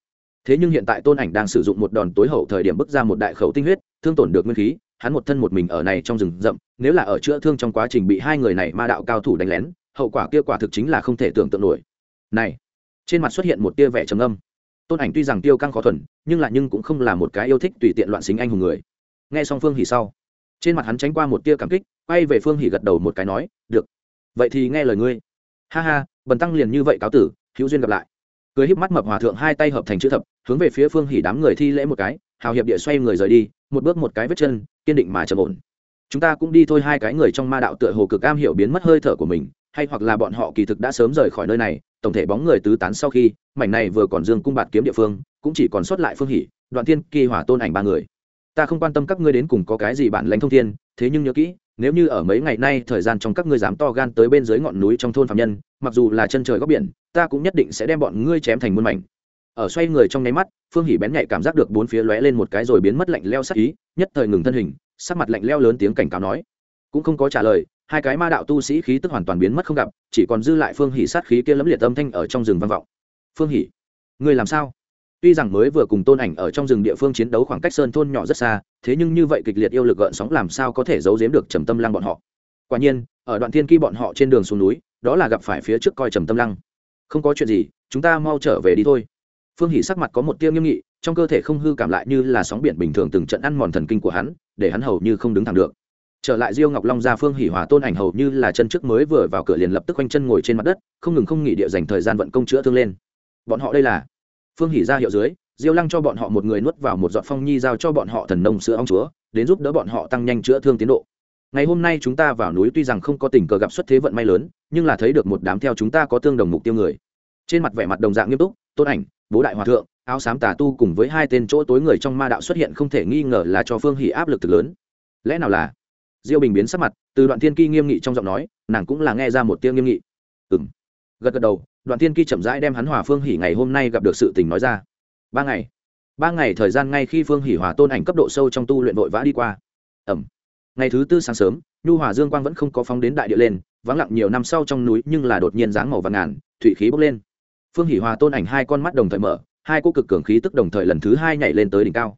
Thế nhưng hiện tại tôn ảnh đang sử dụng một đòn tối hậu thời điểm bước ra một đại khẩu tinh huyết, thương tổn được nguyên khí, hắn một thân một mình ở này trong rừng rậm, nếu là ở chữa thương trong quá trình bị hai người này ma đạo cao thủ đánh lén, hậu quả kia quả thực chính là không thể tưởng tượng nổi. Này, trên mặt xuất hiện một tia vẻ trầm âm tôn ảnh tuy rằng tiêu căng khó thuần, nhưng lại nhưng cũng không là một cái yêu thích tùy tiện loạn xính anh hùng người. Nghe xong phương hỉ sau, trên mặt hắn tránh qua một tia cảm kích, quay về phương hỉ gật đầu một cái nói, được. Vậy thì nghe lời ngươi. Ha ha, bần tăng liền như vậy cáo tử hữu duyên gặp lại. Cười híp mắt mập hòa thượng hai tay hợp thành chữ thập, hướng về phía phương hỉ đám người thi lễ một cái, hào hiệp địa xoay người rời đi, một bước một cái vết chân, kiên định mà trầm ổn. Chúng ta cũng đi thôi hai cái người trong ma đạo tựa hồ cực am hiểu biến mất hơi thở của mình, hay hoặc là bọn họ kỳ thực đã sớm rời khỏi nơi này, tổng thể bóng người tứ tán sau khi, mảnh này vừa còn dương cung bạt kiếm địa phương, cũng chỉ còn sót lại phương hỉ, đoạn thiên, kỳ hỏa tôn ảnh ba người. Ta không quan tâm các ngươi đến cùng có cái gì bản lãnh thông thiên, thế nhưng nhớ kỹ nếu như ở mấy ngày nay thời gian trong các ngươi dám to gan tới bên dưới ngọn núi trong thôn phạm nhân, mặc dù là chân trời góc biển, ta cũng nhất định sẽ đem bọn ngươi chém thành muôn mảnh. Ở xoay người trong nháy mắt, phương hỉ bén nhạy cảm giác được bốn phía lóe lên một cái rồi biến mất lạnh leo sắc ý, nhất thời ngừng thân hình, sắc mặt lạnh leo lớn tiếng cảnh cáo nói. Cũng không có trả lời, hai cái ma đạo tu sĩ khí tức hoàn toàn biến mất không gặp, chỉ còn dư lại phương hỉ sát khí kia lẫm liệt âm thanh ở trong rừng vang vọng. Phương hỉ, ngươi làm sao? Tuy rằng mới vừa cùng tôn ảnh ở trong rừng địa phương chiến đấu khoảng cách sơn thôn nhỏ rất xa, thế nhưng như vậy kịch liệt yêu lực gợn sóng làm sao có thể giấu giếm được trầm tâm lăng bọn họ? Quả nhiên, ở đoạn thiên kỳ bọn họ trên đường xuống núi, đó là gặp phải phía trước coi trầm tâm lăng. Không có chuyện gì, chúng ta mau trở về đi thôi. Phương hỷ sắc mặt có một tiêu nghiêm nghị, trong cơ thể không hư cảm lại như là sóng biển bình thường từng trận ăn mòn thần kinh của hắn, để hắn hầu như không đứng thẳng được. Trở lại diêu ngọc long ra phương hỷ hòa tôn ảnh hầu như là chân trước mới vừa vào cửa liền lập tức quanh chân ngồi trên mặt đất, không ngừng không nghỉ địa dành thời gian vận công chữa thương lên. Bọn họ đây là phương hỷ ra hiệu dưới, diêu lăng cho bọn họ một người nuốt vào một giọt phong nhi giao cho bọn họ thần nông sữa ong chúa, đến giúp đỡ bọn họ tăng nhanh chữa thương tiến độ. Ngày hôm nay chúng ta vào núi tuy rằng không có tình cờ gặp xuất thế vận may lớn, nhưng là thấy được một đám theo chúng ta có tương đồng mục tiêu người. Trên mặt vẻ mặt đồng dạng nghiêm túc, tôn ảnh, bố đại hòa thượng, áo xám tà tu cùng với hai tên chỗ tối người trong ma đạo xuất hiện không thể nghi ngờ là cho phương hỷ áp lực thực lớn. Lẽ nào là? Diêu bình biến sắc mặt, từ đoạn thiên ki nghiêm nghị trong giọng nói, nàng cũng là nghe ra một tiếng nghiêm nghị. Ừng gật gật đầu, đoạn thiên ki chậm rãi đem hắn hòa phương hỉ ngày hôm nay gặp được sự tình nói ra. Ba ngày. Ba ngày thời gian ngay khi phương hỉ hòa tôn ảnh cấp độ sâu trong tu luyện vội vã đi qua. Ẩm. Ngày thứ tư sáng sớm, nhu hòa dương quang vẫn không có phóng đến đại địa lên, vắng lặng nhiều năm sau trong núi nhưng là đột nhiên dáng màu vàng ngàn, thủy khí bốc lên. Phương hỉ hòa tôn ảnh hai con mắt đồng thời mở, hai cô cực cường khí tức đồng thời lần thứ hai nhảy lên tới đỉnh cao.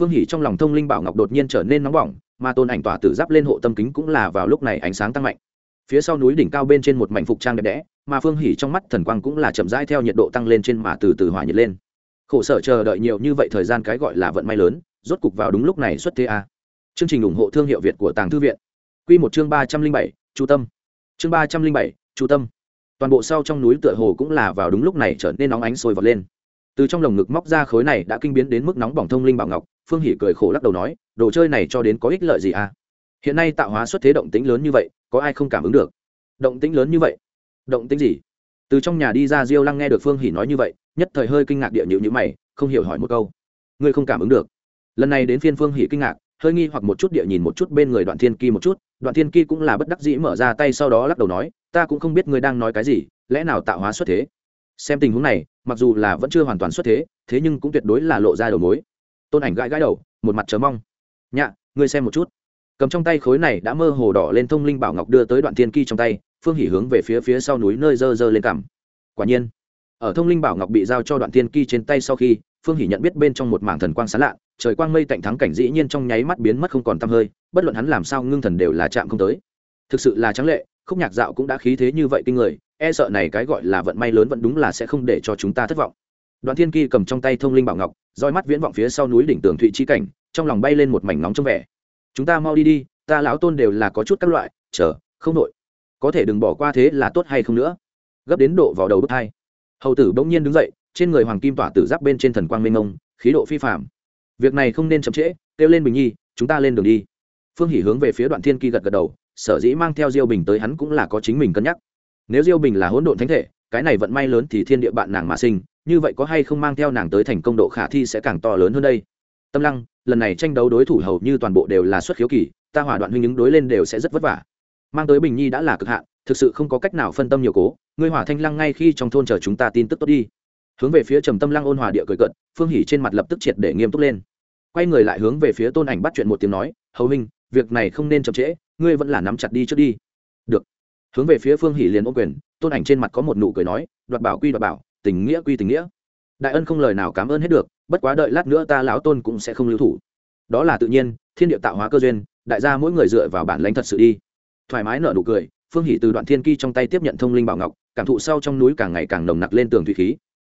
Phương hỉ trong lòng thông linh bảo ngọc đột nhiên trở nên nóng bỏng, mà tôn ảnh tỏa tử giáp lên hộ tâm kính cũng là vào lúc này ánh sáng tăng mạnh. Phía sau núi đỉnh cao bên trên một mảnh phục trang đẹp đẽ mà phương hỉ trong mắt thần quang cũng là chậm rãi theo nhiệt độ tăng lên trên mà từ từ hỏa nhiệt lên. Khổ sở chờ đợi nhiều như vậy thời gian cái gọi là vận may lớn, rốt cục vào đúng lúc này xuất thế a. Chương trình ủng hộ thương hiệu việt của tàng thư viện. Quy một chương ba trăm linh bảy, chu tâm. Chương ba trăm linh bảy, chu tâm. Toàn bộ sau trong núi tựa hồ cũng là vào đúng lúc này trở nên nóng ánh sôi vọt lên. Từ trong lồng ngực móc ra khối này đã kinh biến đến mức nóng bỏng thông linh bảo ngọc, phương hỉ cười khổ lắc đầu nói, đồ chơi này cho đến có ích lợi gì à? Hiện nay tạo hóa xuất thế động tĩnh lớn như vậy, có ai không cảm ứng được? Động tĩnh lớn như vậy? Động tĩnh gì? Từ trong nhà đi ra diêu lăng nghe được phương hỉ nói như vậy, nhất thời hơi kinh ngạc địa nhịu nhữ mày, không hiểu hỏi một câu. Ngươi không cảm ứng được. Lần này đến phiên phương hỉ kinh ngạc, hơi nghi hoặc một chút địa nhìn một chút bên người đoạn thiên ki một chút, đoạn thiên ki cũng là bất đắc dĩ mở ra tay sau đó lắc đầu nói, ta cũng không biết ngươi đang nói cái gì, lẽ nào tạo hóa xuất thế? Xem tình huống này, mặc dù là vẫn chưa hoàn toàn xuất thế thế nhưng cũng tuyệt đối là lộ ra đầu mối. Tôn ảnh gãi gãi đầu, một mặt chờ mong. Nhạ, ngươi xem một chút. Cầm trong tay khối này đã mơ hồ đỏ lên thông linh bảo ngọc đưa tới đoạn thiên ki trong tay phương hỉ hướng về phía phía sau núi nơi dơ dơ lên cằm quả nhiên, ở thông linh bảo ngọc bị giao cho đoạn thiên kỳ trên tay sau khi, phương hỷ nhận biết bên trong một mảng thần quang sán lạ, trời quang mây tạnh thắng cảnh dĩ nhiên trong nháy mắt biến mất không còn tăm hơi, bất luận hắn làm sao ngưng thần đều là chạm không tới. Thực sự là trắng lệ, khúc nhạc dạo cũng đã khí thế như vậy kinh người e sợ này cái gọi là vận may lớn vẫn đúng là sẽ không để cho chúng ta thất vọng. Đoạn thiên kỳ cầm trong tay thông linh bảo ngọc, roi mắt viễn vọng phía sau núi đỉnh tường thụy chi cảnh, trong lòng bay lên một mảnh nóng trong vẻ. Chúng ta mau đi đi, ta lão tôn đều là có chút các loại, chờ, không nội có thể đừng bỏ qua thế là tốt hay không nữa. Gấp đến độ vào đầu bước hai. Hầu tử bỗng nhiên đứng dậy, trên người hoàng kim tỏa tử giáp bên trên thần quang mênh mông, khí độ phi phạm việc này không nên chậm trễ, kêu lên bình nhi, chúng ta lên đường đi. Phương hỉ hướng về phía đoạn thiên kỳ gật gật đầu, sở dĩ mang theo diêu bình tới hắn cũng là có chính mình cân nhắc. Nếu diêu bình là hỗn độn thánh thể, cái này vận may lớn thì thiên địa bạn nàng mà sinh, như vậy có hay không mang theo nàng tới thành công độ khả thi sẽ càng to lớn hơn đây? Tâm lăng, lần này tranh đấu đối thủ hầu như toàn bộ đều là xuất khiếu kỳ, ta hỏa đoạn huynh ứng đối lên đều sẽ rất vất vả mang tới bình nhi đã là cực hạn, thực sự không có cách nào phân tâm nhiều cố. Ngươi hỏa thanh lăng ngay khi trong thôn chờ chúng ta tin tức tốt đi. Hướng về phía trầm tâm lăng ôn hòa địa cười cận phương hỉ trên mặt lập tức triệt để nghiêm túc lên. Quay người lại hướng về phía tôn ảnh bắt chuyện một tiếng nói, hầu minh việc này không nên chậm trễ, ngươi vẫn là nắm chặt đi trước đi. Được. Hướng về phía phương hỉ liền ô quyền, tôn ảnh trên mặt có một nụ cười nói, đoạt bảo quy đoạt bảo, tình nghĩa quy tình nghĩa. Đại ân không lời nào cảm ơn hết được, bất quá đợi lát nữa ta lão tôn cũng sẽ không lưu thủ. Đó là tự nhiên, thiên địa tạo hóa cơ duyên, đại gia mỗi người dựa vào bản lãnh thật sự đi thoải mái nở nụ cười, phương hỷ từ đoạn thiên ki trong tay tiếp nhận thông linh bảo ngọc, cảm thụ sau trong núi càng ngày càng nồng nặc lên tường thủy khí.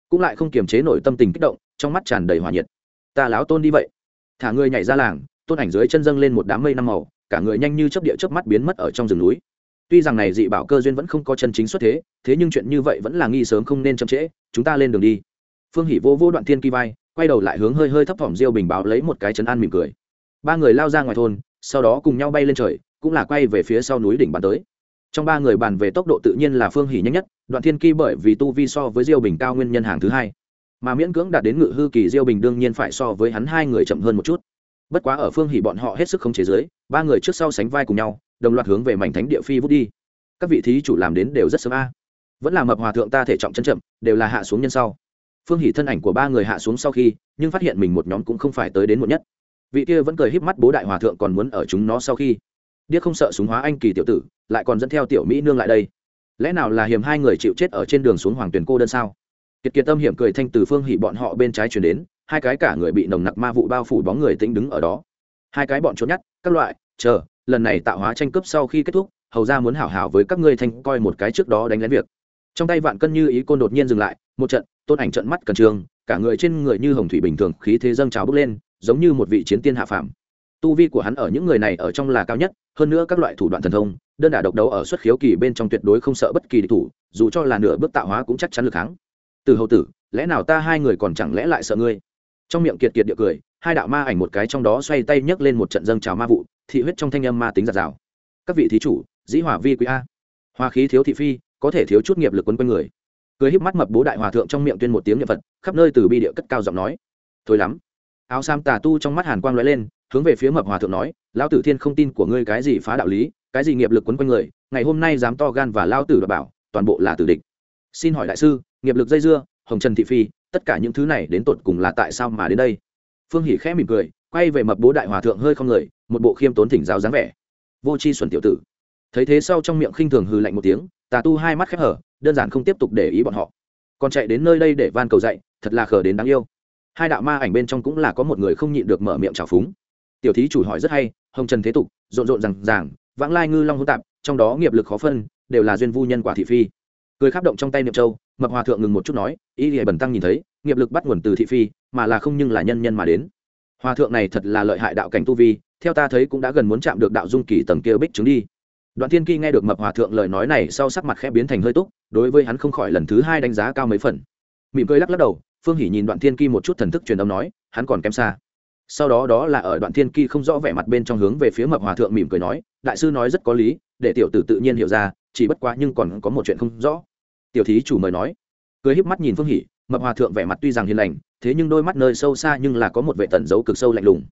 Cũng lại không kiềm chế nổi tâm tình kích động, trong mắt tràn đầy hòa nhiệt. Ta láo tôn đi vậy. Thả người nhảy ra làng, tôn ảnh dưới chân dâng lên một đám mây năm màu, cả người nhanh như chớp địa chớp mắt biến mất ở trong rừng núi. Tuy rằng này dị bảo cơ duyên vẫn không có chân chính xuất thế thế nhưng chuyện như vậy vẫn là nghi sớm không nên chậm trễ, chúng ta lên đường đi. Phương hỷ vô vô đoạn thiên kỳ vai, quay đầu lại hướng hơi hơi thấp thỏm diêu bình báo lấy một cái chấn an mỉm cười. Ba người lao ra ngoài thôn, sau đó cùng nhau bay lên trời cũng là quay về phía sau núi đỉnh bàn tới. Trong ba người bàn về tốc độ tự nhiên là phương hỷ nhanh nhất, đoạn thiên kỳ bởi vì tu vi so với diêu bình cao nguyên nhân hàng thứ hai. Mà miễn cưỡng đạt đến ngự hư kỳ diêu bình đương nhiên phải so với hắn hai người chậm hơn một chút. Bất quá ở phương hỷ bọn họ hết sức không chế giới ba người trước sau sánh vai cùng nhau, đồng loạt hướng về mảnh thánh địa phi vút đi. Các vị thí chủ làm đến đều rất sớm a. Vẫn là mập hòa thượng ta thể trọng chân chậm, đều là hạ xuống nhân sau. Phương hỷ thân ảnh của ba người hạ xuống sau khi, nhưng phát hiện mình một nhóm cũng không phải tới đến một nhất. Vị kia vẫn cười híp mắt bố đại hòa thượng còn muốn ở chúng nó sau khi điếc không sợ súng hóa anh kỳ tiểu tử, lại còn dẫn theo tiểu mỹ nương lại đây. Lẽ nào là hiểm hai người chịu chết ở trên đường xuống hoàng tuyền cô đơn sao? Kiệt kiệt tâm hiểm cười thanh từ phương hỉ bọn họ bên trái chuyển đến, hai cái cả người bị nồng nặc ma vụ bao phủ bóng người tĩnh đứng ở đó. Hai cái bọn trốn nhát, các loại, chờ, lần này tạo hóa tranh cướp sau khi kết thúc, hầu ra muốn hảo hảo với các ngươi thanh coi một cái trước đó đánh lén việc. Trong tay vạn cân như ý côn đột nhiên dừng lại, một trận, tôn ảnh trận mắt cần trường cả người trên người như hồng thủy bình thường, khí thế dâng trào bước lên, giống như một vị chiến tiên hạ phàm tu vi của hắn ở những người này ở trong là cao nhất, hơn nữa các loại thủ đoạn thần thông, đơn đả độc đấu ở xuất khiếu kỳ bên trong tuyệt đối không sợ bất kỳ địch thủ, dù cho là nửa bước tạo hóa cũng chắc chắn lực thắng từ hậu tử, lẽ nào ta hai người còn chẳng lẽ lại sợ ngươi? Trong miệng kiệt kiệt địa cười, hai đạo ma ảnh một cái trong đó xoay tay nhấc lên một trận dâng trào ma vụ, thị huyết trong thanh âm ma tính giạt rào. Các vị thí chủ, dĩ hỏa vi quý a. Hoa khí thiếu thị phi, có thể thiếu chút nghiệp lực quấn quanh người. Cười híp mắt mập bố đại hòa thượng trong miệng tuyên một tiếng niệm vật khắp nơi từ bi địa cất cao giọng nói. Thôi lắm áo sam tà tu trong mắt hàn quang lóe lên, hướng về phía mập hòa thượng nói, lão tử thiên không tin của ngươi cái gì phá đạo lý, cái gì nghiệp lực quấn quanh người, ngày hôm nay dám to gan và lao tử đ bảo, toàn bộ là tử địch. Xin hỏi đại sư, nghiệp lực dây dưa, hồng trần thị phi, tất cả những thứ này đến tột cùng là tại sao mà đến đây? Phương hỉ khẽ mỉm cười, quay về mập bố đại hòa thượng hơi không người, một bộ khiêm tốn thỉnh giáo dáng vẻ. Vô c h i xuẩn tiểu tử. Thấy thế sau trong miệng khinh thường hư lạnh một tiếng, tà tu hai mắt khép hở, đơn giản không tiếp tục để ý bọn họ. Còn chạy đến nơi đây để van cầu dạy, thật là khờ đến đáng yêu hai đạo ma ảnh bên trong cũng là có một người không nhịn được mở miệng trào phúng. Tiểu thí chủ hỏi rất hay, hồng trần thế tục, rộn rộn rằng ràng, vãng lai ngư long hỗn tạp, trong đó nghiệp lực khó phân, đều là duyên vu nhân quả thị phi. Cười khắp động trong tay niệm châu, mập hòa thượng ngừng một chút nói, ý nghĩa bẩn tăng nhìn thấy, nghiệp lực bắt nguồn từ thị phi, mà là không nhưng là nhân nhân mà đến. Hòa thượng này thật là lợi hại đạo cảnh tu vi, theo ta thấy cũng đã gần muốn chạm được đạo dung kỳ tầng kia bích chứng đi. Đoạn thiên kỳ nghe được mập hòa thượng lời nói này sau sắc mặt khẽ biến thành hơi túc, đối với hắn không khỏi lần thứ hai đánh giá cao mấy phần. Mỉm cười lắc lắc đầu phương hỉ nhìn đoạn thiên kỳ một chút thần thức truyền âm nói, hắn còn kém xa. Sau đó đó là ở đoạn thiên kỳ không rõ vẻ mặt bên trong hướng về phía mập hòa thượng mỉm cười nói, đại sư nói rất có lý, để tiểu tử tự nhiên hiểu ra, chỉ bất quá nhưng còn có một chuyện không rõ. Tiểu thí chủ mời nói. Cười híp mắt nhìn phương hỉ, mập hòa thượng vẻ mặt tuy rằng hiền lành, thế nhưng đôi mắt nơi sâu xa nhưng là có một vệ tẩn dấu cực sâu lạnh lùng.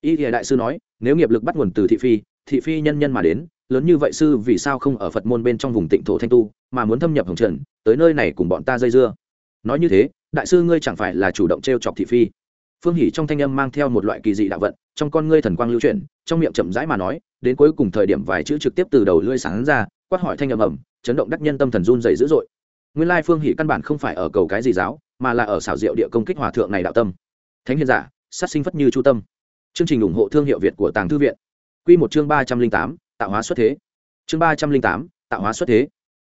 Y thì đại sư nói, nếu nghiệp lực bắt nguồn từ thị phi thị phi nhân nhân mà đến, lớn như vậy sư vì sao không ở phật môn bên trong vùng tịnh thổ thanh tu, mà muốn thâm nhập hồng trần, tới nơi này cùng bọn ta dây dưa? Nói như thế đại sư ngươi chẳng phải là chủ động t r e o chọc thị phi? Phương hỷ trong thanh âm mang theo một loại kỳ dị đạo vận, trong con ngươi thần quang lưu chuyển, trong miệng chậm rãi mà nói, đến cuối cùng thời điểm vài chữ trực tiếp từ đầu lưỡi sáng ra, quát hỏi thanh âm ẩm chấn động đắc nhân tâm thần run dày dữ dội. Nguyên lai phương hỷ căn bản không phải ở cầu cái gì giáo, mà là ở xảo diệu địa công kích hòa thượng này đạo tâm. Thánh hiền giả, sát sinh phất như chu tâm. Chương trình ủng hộ thương hiệu việt của tàng thư viện. Quy một chương ba trăm linh tám, tạo hóa xuất thế. Chương ba trăm linh tám, tạo hóa xuất thế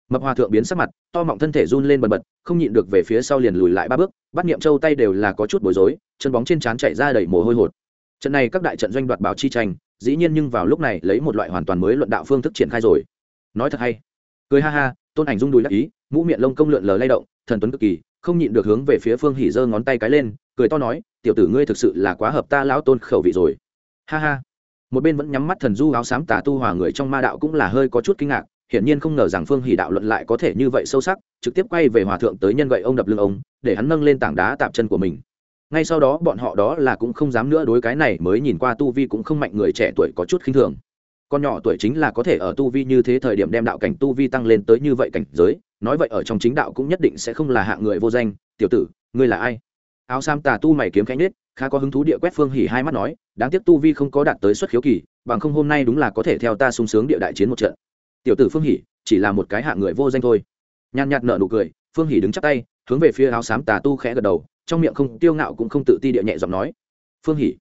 mập hòa thượng biến sắc mặt, to mọng thân thể run lên bần bật, không nhịn được về phía sau liền lùi lại ba bước, bắt niệm châu tay đều là có chút bối rối, chân bóng trên trán chạy ra đầy mồ hôi hột. Trận này các đại trận doanh đoạt bảo chi tranh, dĩ nhiên nhưng vào lúc này lấy một loại hoàn toàn mới luận đạo phương thức triển khai rồi. Nói thật hay. Cười ha ha, tôn ảnh rung đùi đắc ý, mũ miệng lông công lượn lờ lay động, thần tuấn cực kỳ, không nhịn được hướng về phía phương hỉ giơ ngón tay cái lên, cười to nói, tiểu tử ngươi thực sự là quá hợp ta lão tôn khẩu vị rồi. Ha ha. Một bên vẫn nhắm mắt thần du áo xám tà tu hòa người trong ma đạo cũng là hơi có chút kinh ngạc hiển nhiên không ngờ rằng phương hỉ đạo luận lại có thể như vậy sâu sắc, trực tiếp quay về hòa thượng tới nhân gậy ông đập lưng ông, để hắn nâng lên tảng đá tạm chân của mình. Ngay sau đó bọn họ đó là cũng không dám nữa đối cái này mới nhìn qua tu vi cũng không mạnh người trẻ tuổi có chút khinh thường. Con nhỏ tuổi chính là có thể ở tu vi như thế thời điểm đem đạo cảnh tu vi tăng lên tới như vậy cảnh giới, nói vậy ở trong chính đạo cũng nhất định sẽ không là hạng người vô danh. Tiểu tử, ngươi là ai? Áo sam tà tu mày kiếm cánh nết khá có hứng thú địa quét phương hỉ hai mắt nói, đáng tiếc tu vi không có đạt tới xuất khiếu kỳ, bằng không hôm nay đúng là có thể theo ta sung sướng địa đại chiến một trận tiểu tử phương hỉ chỉ là một cái hạng người vô danh thôi. Nhàn nhạt nợ nụ cười, phương hỉ đứng chắp tay, hướng về phía áo xám tà tu khẽ gật đầu, trong miệng không, tiêu ngạo cũng không tự ti địa nhẹ giọng nói, phương hỉ,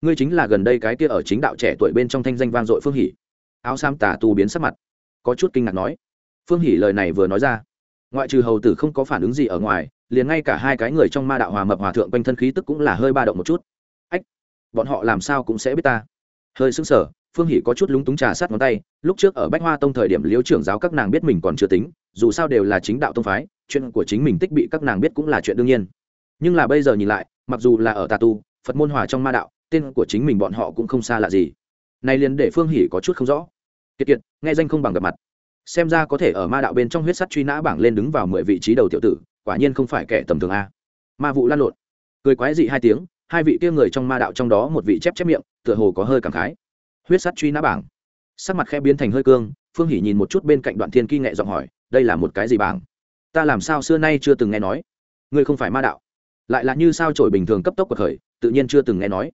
ngươi chính là gần đây cái kia ở chính đạo trẻ tuổi bên trong thanh danh vang dội phương hỉ. Áo xám tà tu biến sắc mặt, có chút kinh ngạc nói, phương hỉ lời này vừa nói ra, ngoại trừ hầu tử không có phản ứng gì ở ngoài, liền ngay cả hai cái người trong ma đạo hòa mập hòa thượng quanh thân khí tức cũng là hơi ba động một chút. Ách, bọn họ làm sao cũng sẽ biết ta. Hơi sững sờ phương hỷ có chút lúng túng trà sát ngón tay, lúc trước ở bách hoa tông thời điểm liễu trưởng giáo các nàng biết mình còn chưa tính, dù sao đều là chính đạo tông phái, chuyện của chính mình tích bị các nàng biết cũng là chuyện đương nhiên. Nhưng là bây giờ nhìn lại, mặc dù là ở tà tu, phật môn hòa trong ma đạo, tên của chính mình bọn họ cũng không xa lạ gì. Nay liền để phương hỷ có chút không rõ. Kiệt kiệt, nghe danh không bằng gặp mặt. Xem ra có thể ở ma đạo bên trong huyết sắt truy nã bảng lên đứng vào mười vị trí đầu tiểu tử, quả nhiên không phải kẻ tầm thường a. Ma vụ lan lộn. Cười quái dị hai tiếng, hai vị kia người trong ma đạo trong đó một vị chép chép miệng, tựa hồ có hơi cảm khái huyết sắt truy nã bảng. Sắc mặt khe biến thành hơi cương, phương hỉ nhìn một chút bên cạnh đoạn thiên kỳ nghệ giọng hỏi, đây là một cái gì bảng? Ta làm sao xưa nay chưa từng nghe nói. Ngươi không phải ma đạo. Lại là như sao trổi bình thường cấp tốc của khởi, tự nhiên chưa từng nghe nói.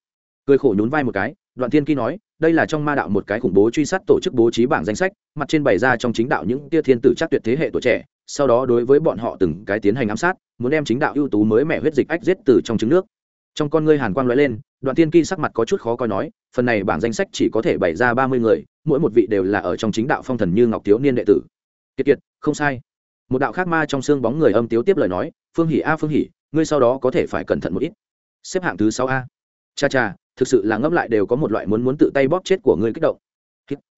Cười khổ nhún vai một cái, đoạn thiên kỳ nói, đây là trong ma đạo một cái khủng bố truy sát tổ chức bố trí bảng danh sách, mặt trên bày ra trong chính đạo những tia thiên tử chắc tuyệt thế hệ tuổi trẻ, sau đó đối với bọn họ từng cái tiến hành ám sát, muốn đem chính đạo ưu tú mới mẹ huyết dịch ách giết từ trong trứng nước trong con ngươi hàn quang lóe lên, đoạn tiên kỳ sắc mặt có chút khó coi nói, phần này bảng danh sách chỉ có thể bày ra ba mươi người, mỗi một vị đều là ở trong chính đạo phong thần như ngọc thiếu niên đệ tử. Kiệt kiệt, không sai. Một đạo khác ma trong xương bóng người âm tiếu tiếp lời nói, phương hỷ a, phương hỷ ngươi sau đó có thể phải cẩn thận một ít. Xếp hạng thứ sáu a. Cha cha, thực sự là ngẫm lại đều có một loại muốn muốn tự tay bóp chết của ngươi kích động.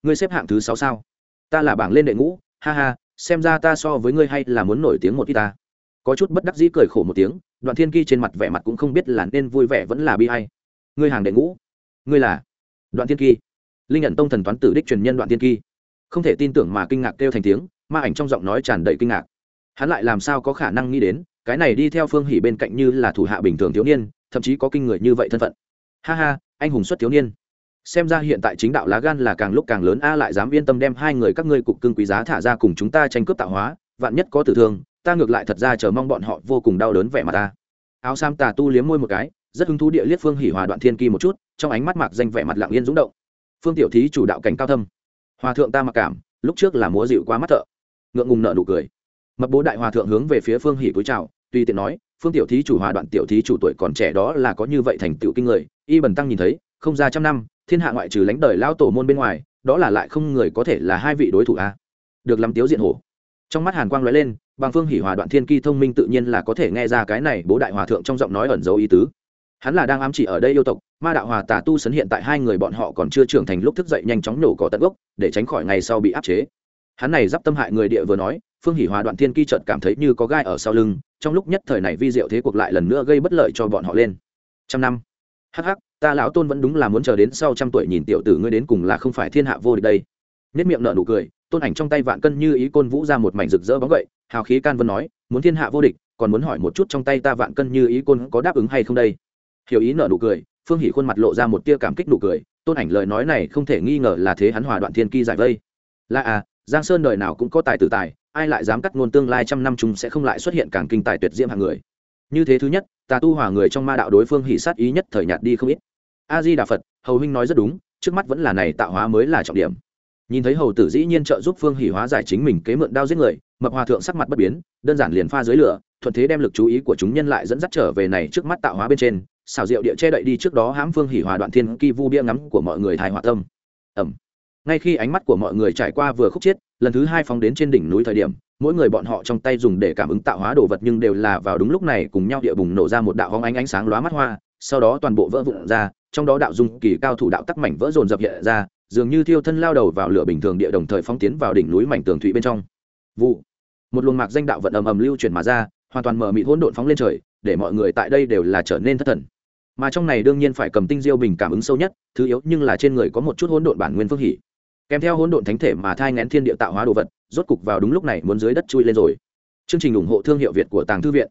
Ngươi xếp hạng thứ sáu sao? Ta là bảng lên đệ ngũ, ha ha, xem ra ta so với ngươi hay là muốn nổi tiếng một ít ta. Có chút bất đắc dĩ cười khổ một tiếng đoạn thiên kỳ trên mặt vẻ mặt cũng không biết là nên vui vẻ vẫn là bi hay ngươi hàng đệ ngũ. Ngươi là? Đoạn thiên kỳ linh nhận tông thần toán tử đích truyền nhân đoạn thiên kỳ không thể tin tưởng mà kinh ngạc kêu thành tiếng, ma ảnh trong giọng nói tràn đầy kinh ngạc. Hắn lại làm sao có khả năng nghĩ đến, cái này đi theo phương hỉ bên cạnh như là thủ hạ bình thường thiếu niên, thậm chí có kinh người như vậy thân phận. Ha ha, anh hùng xuất thiếu niên. Xem ra hiện tại chính đạo lá gan là càng lúc càng lớn, a lại dám yên tâm đem hai người các ngươi cục cưng quý giá thả ra cùng chúng ta tranh cướp tạo hóa, vạn nhất có tử thương ta ngược lại thật ra chờ mong bọn họ vô cùng đau đớn vẻ mặt ta. Áo sam tà tu liếm môi một cái, rất hứng thú địa liếc phương hỉ hòa đoạn thiên kỳ một chút, trong ánh mắt mạc danh vẻ mặt lặng yên rúng động. Phương tiểu thí chủ đạo cảnh cao thâm. Hòa thượng ta mặc cảm, lúc trước là múa dịu quá mắt thợ. Ngượng ngùng nợ nụ cười. Mập bố đại hòa thượng hướng về phía phương hỉ cúi chào tùy tiện nói, phương tiểu thí chủ hòa đoạn tiểu thí chủ tuổi còn trẻ đó là có như vậy thành tựu kinh người, y bần tăng nhìn thấy, không ra trăm năm, thiên hạ ngoại trừ lãnh đời lao tổ môn bên ngoài, đó là lại không người có thể là hai vị đối thủ a. Được làm tiếu diện hổ. Trong mắt hàn quang lóe lên bằng phương hỉ hòa đoạn thiên kỳ thông minh tự nhiên là có thể nghe ra cái này bố đại hòa thượng trong giọng nói ẩn dấu ý tứ. Hắn là đang ám chỉ ở đây yêu tộc, ma đạo hòa tà tu sấn hiện tại hai người bọn họ còn chưa trưởng thành lúc thức dậy nhanh chóng nổ cỏ tận gốc, để tránh khỏi ngày sau bị áp chế. Hắn này d tâm hại người địa vừa nói, phương hỉ hòa đoạn thiên kỳ chợt cảm thấy như có gai ở sau lưng, trong lúc nhất thời này vi diệu thế cuộc lại lần nữa gây bất lợi cho bọn họ lên. Trăm năm. Hắc hắc, ta lão tôn vẫn đúng là muốn chờ đến sau trăm tuổi nhìn tiểu tử ngươi đến cùng là không phải thiên hạ vô địch đây. Nết miệng nở nụ cười, tôn ảnh trong tay vạn cân như ý côn vũ ra một mảnh rực rỡ bóng gậy hào khí can vân nói, muốn thiên hạ vô địch, còn muốn hỏi một chút trong tay ta vạn cân như ý côn có đáp ứng hay không đây? Hiểu ý nở nụ cười, phương hỷ khuôn mặt lộ ra một tia cảm kích nụ cười, tôn ảnh lời nói này không thể nghi ngờ là thế hắn hòa đoạn thiên kỳ giải vây. Là à giang sơn đời nào cũng có tài tử tài, ai lại dám cắt ngôn tương lai trăm năm chúng sẽ không lại xuất hiện càng kinh tài tuyệt diễm hàng người. Như thế thứ nhất, ta tu hòa người trong ma đạo đối phương hỷ sát ý nhất thời nhạt đi không ít. A di đà phật, hầu huynh nói rất đúng, trước mắt vẫn là này tạo hóa mới là trọng điểm nhìn thấy hầu tử dĩ nhiên trợ giúp phương hỷ hóa giải chính mình kế mượn đao giết người, mập hòa thượng sắc mặt bất biến, đơn giản liền pha dưới lửa, thuận thế đem lực chú ý của chúng nhân lại dẫn dắt trở về này trước mắt tạo hóa bên trên, xào rượu địa che đậy đi trước đó hãm phương hỉ hòa đoạn thiên kỳ vu bia ngắm của mọi người thai hòa tâm. Ẩm. Ngay khi ánh mắt của mọi người trải qua vừa khúc chết lần thứ hai phóng đến trên đỉnh núi thời điểm, mỗi người bọn họ trong tay dùng để cảm ứng tạo hóa đồ vật nhưng đều là vào đúng lúc này cùng nhau địa bùng nổ ra một đạo hóng ánh ánh sáng lóa mắt hoa, sau đó toàn bộ vỡ vụn ra, trong đó đạo dung kỳ cao thủ đạo tắc mảnh vỡ dồn dập hiện ra dường như thiêu thân lao đầu vào lửa bình thường địa đồng thời phóng tiến vào đỉnh núi mảnh tường thủy bên trong. Vụ. Một luồng mạc danh đạo vận ầm ầm lưu chuyển mà ra, hoàn toàn mở mịt hỗn độn phóng lên trời, để mọi người tại đây đều là trở nên thất thần. Mà trong này đương nhiên phải cầm tinh diêu bình cảm ứng sâu nhất, thứ yếu nhưng là trên người có một chút hỗn độn bản nguyên phương hỉ. Kèm theo hỗn độn thánh thể mà thai ngén thiên địa tạo hóa đồ vật, rốt cục vào đúng lúc này muốn dưới đất chui lên rồi. Chương trình ủng hộ thương hiệu việt của tàng thư viện.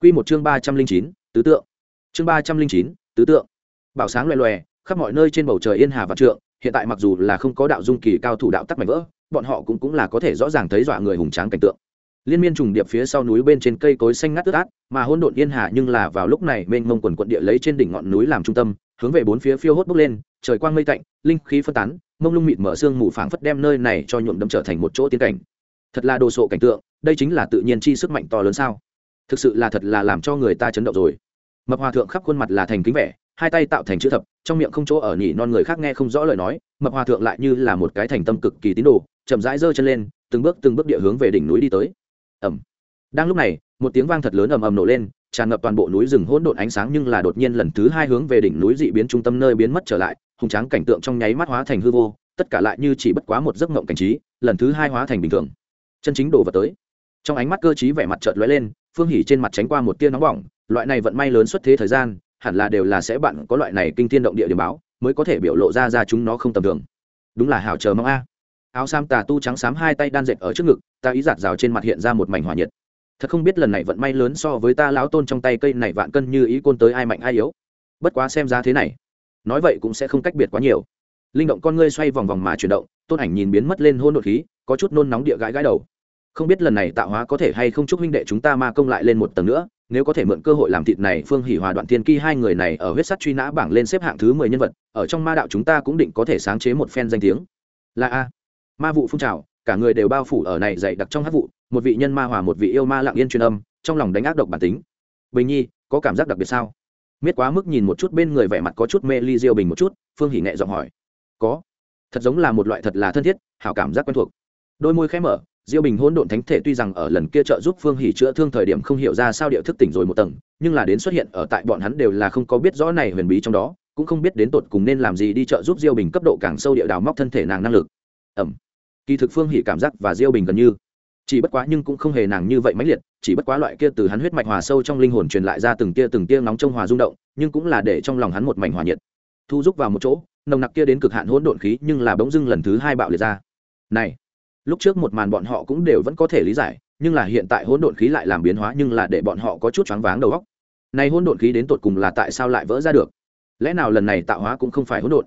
Quy một chương ba trăm linh chín, tứ tượng. Chương ba trăm linh chín, tứ tượng. Bảo sáng loè loè, khắp mọi nơi trên bầu trời yên hà và trượng hiện tại mặc dù là không có đạo dung kỳ cao thủ đạo tắc mảnh vỡ, bọn họ cũng cũng là có thể rõ ràng thấy dọa người hùng tráng cảnh tượng. Liên miên trùng điệp phía sau núi bên trên cây cối xanh ngắt ướt át, mà hỗn độn yên hà nhưng là vào lúc này mênh mông quần quận địa lấy trên đỉnh ngọn núi làm trung tâm, hướng về bốn phía phiêu hốt bốc lên, trời quang mây tạnh, linh khí phân tán, mông lung mịt mở xương mù phảng phất đem nơi này cho nhuộm đâm trở thành một chỗ tiên cảnh. Thật là đồ sộ cảnh tượng, đây chính là tự nhiên chi sức mạnh to lớn sao? Thực sự là thật là làm cho người ta chấn động rồi. Mập hòa thượng khắp khuôn mặt là thành kính vẻ hai tay tạo thành chữ thập, trong miệng không chỗ ở nhỉ non người khác nghe không rõ lời nói, mập hòa thượng lại như là một cái thành tâm cực kỳ tín đồ, chậm rãi giơ chân lên, từng bước từng bước địa hướng về đỉnh núi đi tới. Ẩm đang lúc này, một tiếng vang thật lớn ầm ầm nổ lên, tràn ngập toàn bộ núi rừng hỗn độn ánh sáng nhưng là đột nhiên lần thứ hai hướng về đỉnh núi dị biến trung tâm nơi biến mất trở lại, hùng tráng cảnh tượng trong nháy mắt hóa thành hư vô, tất cả lại như chỉ bất quá một giấc mộng cảnh trí, lần thứ hai hóa thành bình thường. Chân chính đổ vào tới. Trong ánh mắt cơ trí vẻ mặt chợt lóe lên, phương hỉ trên mặt tránh qua một tia nóng bỏng, loại này vận may lớn xuất thế thời gian hẳn là đều là sẽ bạn có loại này kinh thiên động địa điểm báo, mới có thể biểu lộ ra ra chúng nó không tầm thường. Đúng là hảo chờ mong a. Áo sam tà tu trắng xám hai tay đan dệt ở trước ngực, ta ý giạt rào trên mặt hiện ra một mảnh hỏa nhiệt. Thật không biết lần này vận may lớn so với ta lão tôn trong tay cây này vạn cân như ý côn tới ai mạnh ai yếu. Bất quá xem ra thế này, nói vậy cũng sẽ không cách biệt quá nhiều. Linh động con ngươi xoay vòng vòng mà chuyển động, tôn ảnh nhìn biến mất lên hôn đột khí, có chút nôn nóng địa gãi gãi đầu. Không biết lần này tạo hóa có thể hay không chúc huynh đệ chúng ta ma công lại lên một tầng nữa nếu có thể mượn cơ hội làm thịt này, phương Hỷ hòa đoạn thiên kỳ hai người này ở huyết sắt truy nã bảng lên xếp hạng thứ mười nhân vật, ở trong ma đạo chúng ta cũng định có thể sáng chế một phen danh tiếng. Là a. Ma vụ phun trào, cả người đều bao phủ ở này dày đặc trong hát vụ, một vị nhân ma hòa một vị yêu ma lặng yên truyền âm, trong lòng đánh ác độc bản tính. Bình nhi, có cảm giác đặc biệt sao? Miết quá mức nhìn một chút bên người vẻ mặt có chút mê ly diêu bình một chút, phương hỉ nhẹ giọng hỏi. Có. Thật giống là một loại thật là thân thiết, hảo cảm giác quen thuộc. Đôi môi khẽ mở diêu bình hỗn độn thánh thể tuy rằng ở lần kia trợ giúp phương hỉ chữa thương thời điểm không hiểu ra sao địa thức tỉnh rồi một tầng, nhưng là đến xuất hiện ở tại bọn hắn đều là không có biết rõ này huyền bí trong đó, cũng không biết đến tột cùng nên làm gì đi trợ giúp diêu bình cấp độ càng sâu địa đào móc thân thể nàng năng lực. Ẩm. Kỳ thực phương hỉ cảm giác và diêu bình gần như. Chỉ bất quá nhưng cũng không hề nàng như vậy mãnh liệt, chỉ bất quá loại kia từ hắn huyết mạch hòa sâu trong linh hồn truyền lại ra từng tia từng tia nóng trong hòa rung động, nhưng cũng là để trong lòng hắn một mảnh hòa nhiệt. Thu giúp vào một chỗ, nồng nặc kia đến cực hạn hỗn độn khí nhưng là bỗng dưng lần thứ hai bạo liệt ra. Này lúc trước một màn bọn họ cũng đều vẫn có thể lý giải, nhưng là hiện tại hỗn độn khí lại làm biến hóa, nhưng là để bọn họ có chút choáng váng đầu óc. Này hỗn độn khí đến tột cùng là tại sao lại vỡ ra được? Lẽ nào lần này tạo hóa cũng không phải hỗn độn?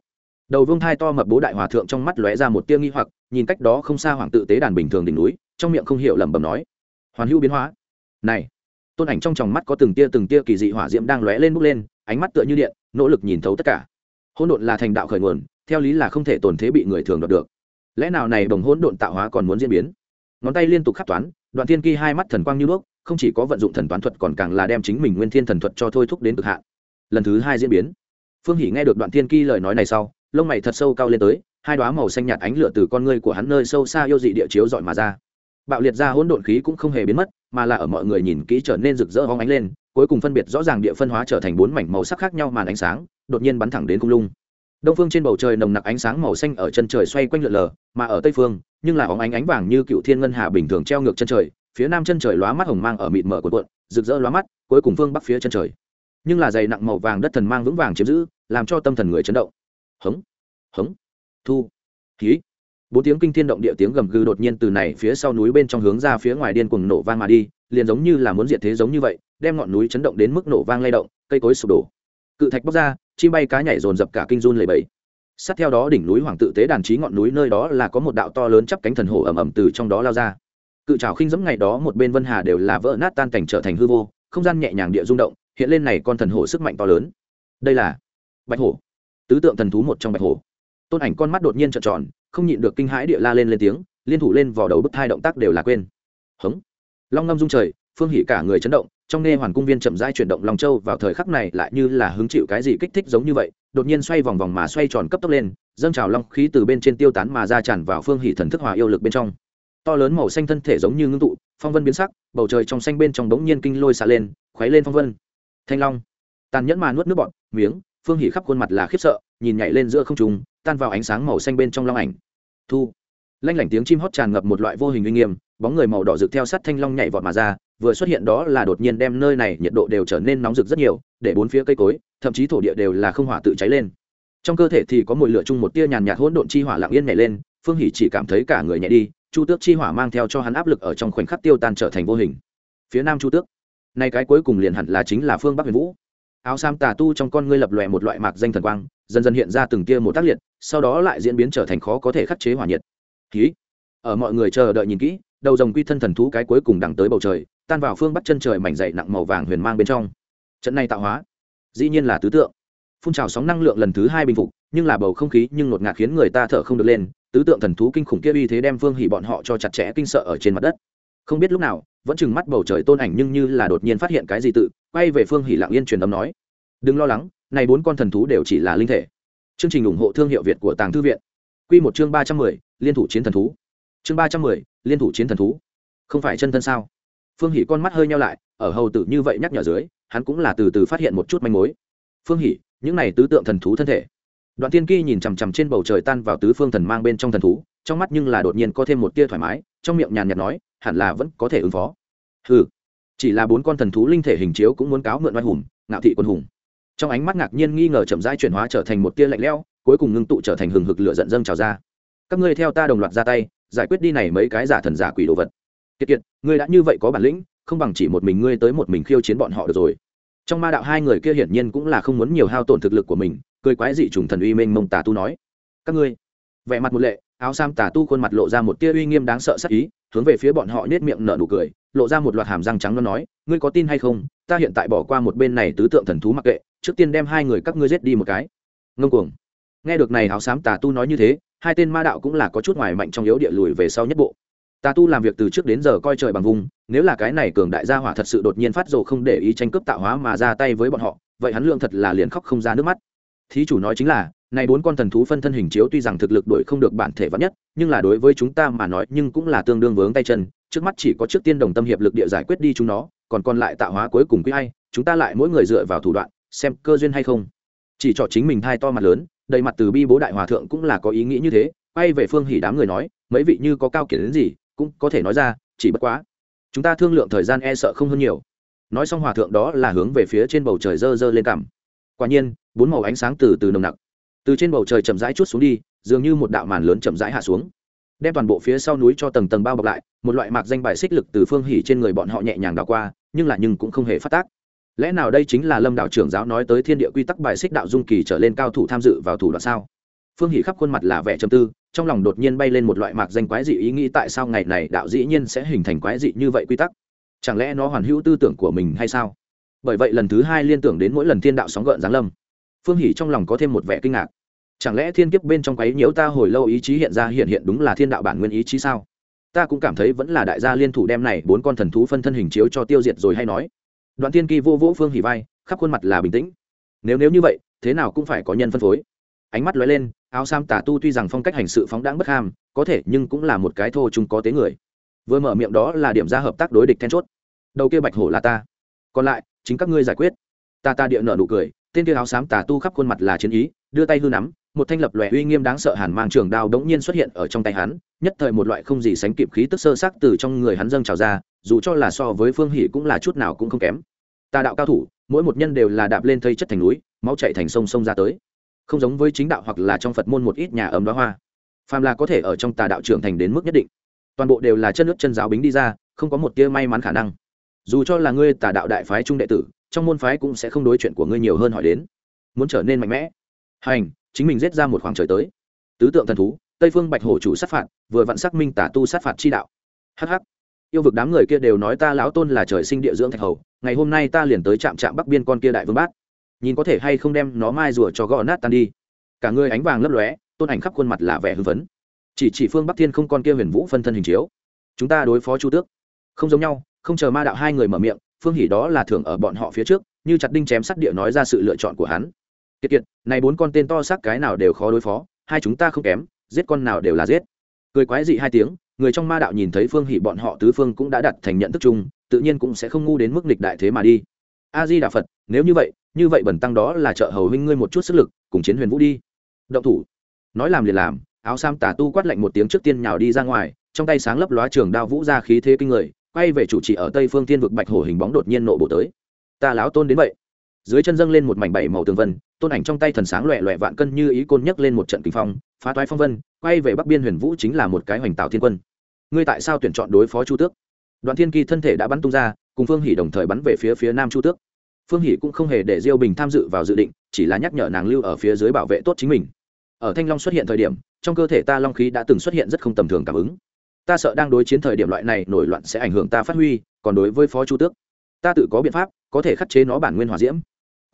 Đầu vương thai to mập bố đại hòa thượng trong mắt lóe ra một tia nghi hoặc, nhìn cách đó không xa hoàng tự tế đàn bình thường đỉnh núi, trong miệng không hiểu lẩm bẩm nói, hoàn hữu biến hóa. Này, tôn ảnh trong tròng mắt có từng tia từng tia kỳ dị hỏa diễm đang lóe lên bốc lên, ánh mắt tựa như điện, nỗ lực nhìn thấu tất cả. Hỗn độn là thành đạo khởi nguồn, theo lý là không thể tồn thế bị người thường đoạt được lẽ nào này đồng hỗn độn tạo hóa còn muốn diễn biến? Ngón tay liên tục khắc toán, đoạn thiên kỳ hai mắt thần quang như đuốc không chỉ có vận dụng thần toán thuật còn càng là đem chính mình nguyên thiên thần thuật cho thôi thúc đến cực hạn. Lần thứ hai diễn biến. Phương hỷ nghe được đoạn thiên kỳ lời nói này sau, lông mày thật sâu cao lên tới, hai đoá màu xanh nhạt ánh lửa từ con ngươi của hắn nơi sâu xa yêu dị địa chiếu dọi mà ra. Bạo liệt ra hỗn độn khí cũng không hề biến mất, mà là ở mọi người nhìn kỹ trở nên rực rỡ hóng ánh lên, cuối cùng phân biệt rõ ràng địa phân hóa trở thành bốn mảnh màu sắc khác nhau màn ánh sáng, đột nhiên bắn thẳng đến cung lung đông phương trên bầu trời nồng nặc ánh sáng màu xanh ở chân trời xoay quanh lượn lờ, mà ở tây phương, nhưng là óng ánh ánh vàng như cựu thiên ngân hà bình thường treo ngược chân trời, phía nam chân trời lóa mắt hồng mang ở mịt mở của cuộn, rực rỡ lóa mắt, cuối cùng phương bắc phía chân trời. Nhưng là dày nặng màu vàng đất thần mang vững vàng chiếm giữ, làm cho tâm thần người chấn động. Hống hống, thu khí bốn tiếng kinh thiên động địa tiếng gầm gừ đột nhiên từ này phía sau núi bên trong hướng ra phía ngoài điên cuồng nổ vang mà đi, liền giống như là muốn diệt thế giống như vậy, đem ngọn núi chấn động đến mức nổ vang lay động, cây cối sụp đổ. Cự thạch bóc ra chim bay cá nhảy dồn dập cả kinh run lầy bẫy sát theo đó đỉnh núi hoàng tự tế đàn trí ngọn núi nơi đó là có một đạo to lớn chắp cánh thần hổ ầm ầm từ trong đó lao ra. Cự trào khinh dẫm ngày đó một bên vân hà đều là vỡ nát tan cảnh trở thành hư vô, không gian nhẹ nhàng địa rung động, hiện lên này con thần hổ sức mạnh to lớn. Đây là bạch hổ. Tứ tượng thần thú một trong bạch hổ. Tôn ảnh con mắt đột nhiên trợn tròn, không nhịn được kinh hãi địa la lên lên tiếng, liên thủ lên vào đầu bức hai động tác đều là quên. Hống. Long ngâm dung trời, phương hỉ cả người chấn động trong nghe hoàn cung viên chậm rãi chuyển động lòng châu vào thời khắc này lại như là hứng chịu cái gì kích thích giống như vậy, đột nhiên xoay vòng vòng mà xoay tròn cấp tốc lên, dâng trào long khí từ bên trên tiêu tán mà ra tràn vào phương hỉ thần thức hòa yêu lực bên trong. To lớn màu xanh thân thể giống như ngưng tụ, phong vân biến sắc, bầu trời trong xanh bên trong bỗng nhiên kinh lôi xạ lên, khuấy lên phong vân. Thanh long, tàn nhẫn mà nuốt nước bọt, miếng, phương hỉ khắp khuôn mặt là khiếp sợ, nhìn nhảy lên giữa không trung, tan vào ánh sáng màu xanh bên trong long ảnh. Thu, lanh lảnh tiếng chim hót tràn ngập một loại vô hình uy nghiêm, bóng người màu đỏ rực theo sát thanh long nhảy vọt mà ra vừa xuất hiện đó là đột nhiên đem nơi này nhiệt độ đều trở nên nóng rực rất nhiều, để bốn phía cây cối, thậm chí thổ địa đều là không hỏa tự cháy lên. Trong cơ thể thì có mùi lửa chung một tia nhàn nhạt hỗn độn chi hỏa lặng yên nhảy lên, phương hỉ chỉ cảm thấy cả người nhẹ đi, chu tước chi hỏa mang theo cho hắn áp lực ở trong khoảnh khắc tiêu tan trở thành vô hình. Phía nam chu tước, nay cái cuối cùng liền hẳn là chính là phương bắc huyền vũ. Áo sam tà tu trong con ngươi lập lòe một loại mạc danh thần quang, dần dần hiện ra từng tia một tác liệt, sau đó lại diễn biến trở thành khó có thể khắc chế hỏa nhiệt. Ký. Ở mọi người chờ đợi nhìn kỹ, đầu rồng quy thân thần thú cái cuối cùng đằng tới bầu trời tan vào phương bắc chân trời mảnh dày nặng màu vàng huyền mang bên trong. Trận này tạo hóa, dĩ nhiên là tứ tượng. Phun trào sóng năng lượng lần thứ hai bình phục, nhưng là bầu không khí, nhưng ngột ngạt khiến người ta thở không được lên. Tứ tượng thần thú kinh khủng kia uy thế đem phương hỉ bọn họ cho chặt chẽ kinh sợ ở trên mặt đất. Không biết lúc nào, vẫn chừng mắt bầu trời tôn ảnh nhưng như là đột nhiên phát hiện cái gì tự, quay về phương hỉ lặng yên truyền âm nói. Đừng lo lắng, này bốn con thần thú đều chỉ là linh thể. Chương trình ủng hộ thương hiệu việt của tàng thư viện. Q một chương ba trăm mười, liên thủ chiến thần thú. Chương ba trăm mười, liên thủ chiến thần thú. Không phải chân thân sao? Phương hỉ con mắt hơi nhau lại, ở hầu tử như vậy nhắc nhở dưới, hắn cũng là từ từ phát hiện một chút manh mối. Phương hỉ, những này tứ tượng thần thú thân thể. Đoạn tiên kỳ nhìn chằm chằm trên bầu trời tan vào tứ phương thần mang bên trong thần thú, trong mắt nhưng là đột nhiên có thêm một tia thoải mái, trong miệng nhàn nhạt nói, hẳn là vẫn có thể ứng phó. Ừ chỉ là bốn con thần thú linh thể hình chiếu cũng muốn cáo mượn oai hùng, ngạo thị quân hùng. Trong ánh mắt ngạc nhiên nghi ngờ chậm rãi chuyển hóa trở thành một tia lạnh lẽo, cuối cùng ngưng tụ trở thành hừng hực lửa giận dâng trào ra. Các ngươi theo ta đồng loạt ra tay, giải quyết đi này mấy cái giả thần giả quỷ đồ vật kiệt kiệt, ngươi đã như vậy có bản lĩnh, không bằng chỉ một mình ngươi tới một mình khiêu chiến bọn họ được rồi. Trong ma đạo hai người kia hiển nhiên cũng là không muốn nhiều hao tổn thực lực của mình, cười quái dị trùng thần uy minh mông tà tu nói. Các ngươi, vẻ mặt một lệ, áo sam tà tu khuôn mặt lộ ra một tia uy nghiêm đáng sợ sắc ý, hướng về phía bọn họ nết miệng nở nụ cười, lộ ra một loạt hàm răng trắng nó nói, ngươi có tin hay không? Ta hiện tại bỏ qua một bên này tứ tượng thần thú mặc kệ, trước tiên đem hai người các ngươi giết đi một cái. Ngông cuồng. Nghe được này áo xám tà tu nói như thế, hai tên ma đạo cũng là có chút ngoài mạnh trong yếu địa lùi về sau nhất bộ tà tu làm việc từ trước đến giờ coi trời bằng vùng, nếu là cái này cường đại gia hỏa thật sự đột nhiên phát rồ không để ý tranh cướp tạo hóa mà ra tay với bọn họ, vậy hắn lượng thật là liền khóc không ra nước mắt. Thí chủ nói chính là, này bốn con thần thú phân thân hình chiếu tuy rằng thực lực đổi không được bản thể vắn nhất, nhưng là đối với chúng ta mà nói nhưng cũng là tương đương vướng tay chân, trước mắt chỉ có trước tiên đồng tâm hiệp lực địa giải quyết đi chúng nó, còn còn lại tạo hóa cuối cùng quý hay chúng ta lại mỗi người dựa vào thủ đoạn, xem cơ duyên hay không. Chỉ cho chính mình thai to mặt lớn, đầy mặt từ bi bố đại hòa thượng cũng là có ý nghĩ như thế, quay về phương hỉ đám người nói, mấy vị như có cao kiến đến gì cũng có thể nói ra, chỉ bất quá, chúng ta thương lượng thời gian e sợ không hơn nhiều. Nói xong hòa thượng đó là hướng về phía trên bầu trời dơ dơ lên cằm. Quả nhiên, bốn màu ánh sáng từ từ nồng nặc. Từ trên bầu trời chậm rãi chút xuống đi, dường như một đạo màn lớn chậm rãi hạ xuống. Đem toàn bộ phía sau núi cho tầng tầng bao bọc lại, một loại mạc danh bài xích lực từ phương hỉ trên người bọn họ nhẹ nhàng đào qua, nhưng là nhưng cũng không hề phát tác. Lẽ nào đây chính là lâm đạo trưởng giáo nói tới thiên địa quy tắc bài xích đạo dung kỳ trở lên cao thủ tham dự vào thủ đoạn sao? Phương hỉ khắp khuôn mặt là vẻ trầm tư, trong lòng đột nhiên bay lên một loại mạc danh quái dị ý nghĩ tại sao ngày này đạo dĩ nhiên sẽ hình thành quái dị như vậy quy tắc. Chẳng lẽ nó hoàn hữu tư tưởng của mình hay sao? Bởi vậy lần thứ hai liên tưởng đến mỗi lần thiên đạo sóng gợn giáng lâm, phương hỉ trong lòng có thêm một vẻ kinh ngạc. Chẳng lẽ thiên kiếp bên trong quấy nhiễu ta hồi lâu ý chí hiện ra hiện hiện đúng là thiên đạo bản nguyên ý chí sao? Ta cũng cảm thấy vẫn là đại gia liên thủ đem này bốn con thần thú phân thân hình chiếu cho tiêu diệt rồi hay nói. Đoạn tiên kỳ vô vỗ phương hỉ vai, khắp khuôn mặt là bình tĩnh. Nếu nếu như vậy, thế nào cũng phải có nhân phân phối. Ánh mắt lóe lên áo sam tả tu tuy rằng phong cách hành sự phóng đáng bất ham, có thể nhưng cũng là một cái thô chung có tế người. Vừa mở miệng đó là điểm ra hợp tác đối địch then chốt. Đầu kia bạch hổ là ta. Còn lại, chính các ngươi giải quyết. Ta ta địa nợ nụ cười, tên kia áo xám tà tu khắp khuôn mặt là chiến ý, đưa tay hư nắm, một thanh lập lòe uy nghiêm đáng sợ hàn mang trường đao đống nhiên xuất hiện ở trong tay hắn, nhất thời một loại không gì sánh kịp khí tức sơ sắc từ trong người hắn dâng trào ra, dù cho là so với phương hỷ cũng là chút nào cũng không kém. Tà đạo cao thủ, mỗi một nhân đều là đạp lên thây chất thành núi, máu chạy thành sông sông ra tới không giống với chính đạo hoặc là trong phật môn một ít nhà ấm đó hoa. Phàm là có thể ở trong tà đạo trưởng thành đến mức nhất định, toàn bộ đều là chân nước chân giáo bính đi ra, không có một tia may mắn khả năng. Dù cho là ngươi tà đạo đại phái trung đệ tử, trong môn phái cũng sẽ không đối chuyện của ngươi nhiều hơn hỏi đến. Muốn trở nên mạnh mẽ, hành, chính mình giết ra một khoảng trời tới. Tứ tượng thần thú, tây phương bạch hổ chủ sát phạt, vừa vặn xác minh tả tu sát phạt chi đạo. Hh yêu vực đám người kia đều nói ta lão tôn là trời sinh địa dưỡng thạch hầu, ngày hôm nay ta liền tới trạm trạm bắc biên con kia đại vương bát nhìn có thể hay không đem nó mai rùa cho gõ nát tan đi. Cả người ánh vàng lấp lóe, tôn ảnh khắp khuôn mặt là vẻ hưng phấn. Chỉ chỉ phương bắc thiên không con kia huyền vũ phân thân hình chiếu. Chúng ta đối phó chu tước. Không giống nhau, không chờ ma đạo hai người mở miệng, phương hỉ đó là thường ở bọn họ phía trước, như chặt đinh chém sắt địa nói ra sự lựa chọn của hắn. Kiệt kiệt, này bốn con tên to xác cái nào đều khó đối phó, hai chúng ta không kém, giết con nào đều là giết. Cười quái dị hai tiếng, người trong ma đạo nhìn thấy phương hỉ bọn họ tứ phương cũng đã đặt thành nhận thức chung, tự nhiên cũng sẽ không ngu đến mức nghịch đại thế mà đi. A di đà phật, nếu như vậy như vậy bẩn tăng đó là trợ hầu huynh ngươi một chút sức lực, cùng chiến huyền vũ đi. Động thủ. Nói làm liền làm, áo sam tà tu quát lạnh một tiếng trước tiên nhào đi ra ngoài, trong tay sáng lấp lóa trường đao vũ ra khí thế kinh người, quay về chủ trì ở tây phương thiên vực bạch hổ hình bóng đột nhiên nộ bộ tới. Ta láo tôn đến vậy. Dưới chân dâng lên một mảnh bảy màu tường vân, tôn ảnh trong tay thần sáng loẹ loẹ vạn cân như ý côn nhấc lên một trận kinh phong, phá toái phong vân, quay về bắc biên huyền vũ chính là một cái hoành tạo thiên quân. Ngươi tại sao tuyển chọn đối phó chu tước? Đoạn thiên kỳ thân thể đã bắn tung ra, cùng phương hỉ đồng thời bắn về phía phía nam chu tước phương hỷ cũng không hề để diêu bình tham dự vào dự định, chỉ là nhắc nhở nàng lưu ở phía dưới bảo vệ tốt chính mình. Ở thanh long xuất hiện thời điểm, trong cơ thể ta long khí đã từng xuất hiện rất không tầm thường cảm ứng. Ta sợ đang đối chiến thời điểm loại này nổi loạn sẽ ảnh hưởng ta phát huy, còn đối với phó chu tước, ta tự có biện pháp, có thể khắc chế nó bản nguyên hòa diễm.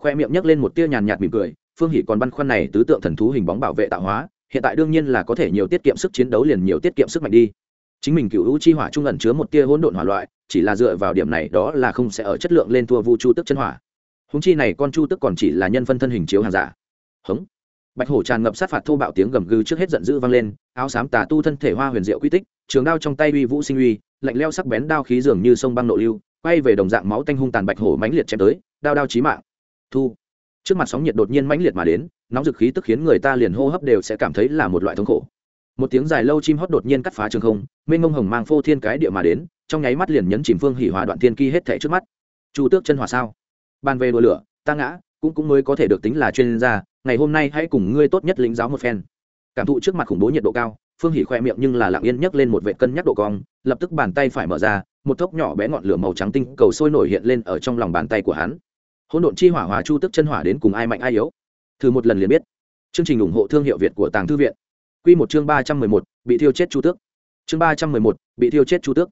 Khoe miệng nhấc lên một tia nhàn nhạt mỉm cười, phương hỷ còn băn khoăn này tứ tượng thần thú hình bóng bảo vệ tạo hóa, hiện tại đương nhiên là có thể nhiều tiết kiệm sức chiến đấu liền nhiều tiết kiệm sức mạnh đi. Chính mình cựu hữu chi hỏa trung ẩn chứa một tia hỗn độn hỏa loại chỉ là dựa vào điểm này, đó là không sẽ ở chất lượng lên thua vu chu tức chân hỏa. Húng chi này con chu tức còn chỉ là nhân phân thân hình chiếu hàng giả. Hống. Bạch hổ tràn ngập sát phạt thô bạo tiếng gầm gừ trước hết giận dữ vang lên, áo xám tà tu thân thể hoa huyền diệu quy tích, trường đao trong tay uy vũ sinh uy, lạnh leo sắc bén đao khí dường như sông băng nội lưu, quay về đồng dạng máu tanh hung tàn bạch hổ mãnh liệt chém tới, đao đao chí mạng. Thu. Trước mặt sóng nhiệt đột nhiên mãnh liệt mà đến, nóng dực khí tức khiến người ta liền hô hấp đều sẽ cảm thấy là một loại thống khổ một tiếng dài lâu chim hót đột nhiên cắt phá trường không, mênh ngông hồng mang phô thiên cái địa mà đến, trong nháy mắt liền nhấn chìm phương hỉ hòa đoạn thiên kỳ hết thẻ trước mắt. Chu tước chân hòa sao? Bàn về đùa lửa, ta ngã, cũng cũng mới có thể được tính là chuyên gia, ngày hôm nay hãy cùng ngươi tốt nhất lĩnh giáo một phen. Cảm thụ trước mặt khủng bố nhiệt độ cao, phương hỉ khoe miệng nhưng là lặng yên nhấc lên một vệ cân nhắc độ cong, lập tức bàn tay phải mở ra, một thốc nhỏ bé ngọn lửa màu trắng tinh cầu sôi nổi hiện lên ở trong lòng bàn tay của hắn. Hỗn độn chi hỏa hòa chu tức chân hỏa đến cùng ai mạnh ai yếu? Thử một lần liền biết. Chương trình ủng hộ thương hiệu việt của tàng thư viện. Quy một chương ba trăm mười một, bị thiêu chết chu tước. Chương ba trăm mười một, bị thiêu chết chu tước.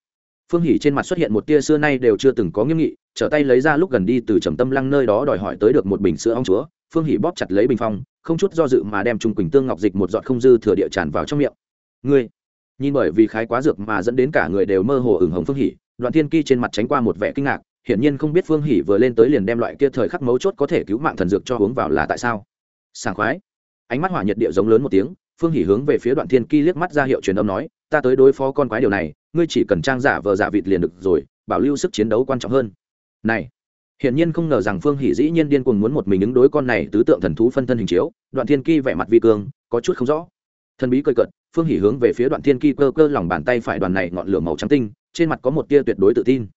Phương hỉ trên mặt xuất hiện một tia xưa nay đều chưa từng có nghiêm nghị, trở tay lấy ra lúc gần đi từ trầm tâm lăng nơi đó đòi hỏi tới được một bình sữa ong chúa. Phương hỉ bóp chặt lấy bình phong, không chút do dự mà đem trung quỳnh tương ngọc dịch một giọt không dư thừa địa tràn vào trong miệng. Ngươi! Nhìn bởi vì khái quá dược mà dẫn đến cả người đều mơ hồ ửng hồng phương hỉ đoạn thiên ki trên mặt tránh qua một vẻ kinh ngạc, hiển nhiên không biết phương hỉ vừa lên tới liền đem loại kia thời khắc mấu chốt có thể cứu mạng thần dược cho uống vào là tại sao. Sảng khoái! Ánh mắt hỏa nhiệt địa giống lớn một tiếng phương hỉ hướng về phía đoạn thiên ki liếc mắt ra hiệu truyền âm nói, ta tới đối phó con quái điều này, ngươi chỉ cần trang giả vờ giả vịt liền được rồi, bảo lưu sức chiến đấu quan trọng hơn. Này, hiển nhiên không ngờ rằng phương hỷ dĩ nhiên điên cuồng muốn một mình ứng đối con này tứ tượng thần thú phân thân hình chiếu, đoạn thiên ki vẻ mặt vi cương, có chút không rõ. Thần bí cười cợt, phương hỷ hướng về phía đoạn thiên ki cơ cơ lòng bàn tay phải đoàn này ngọn lửa màu trắng tinh, trên mặt có một tia tuyệt đối tự tin.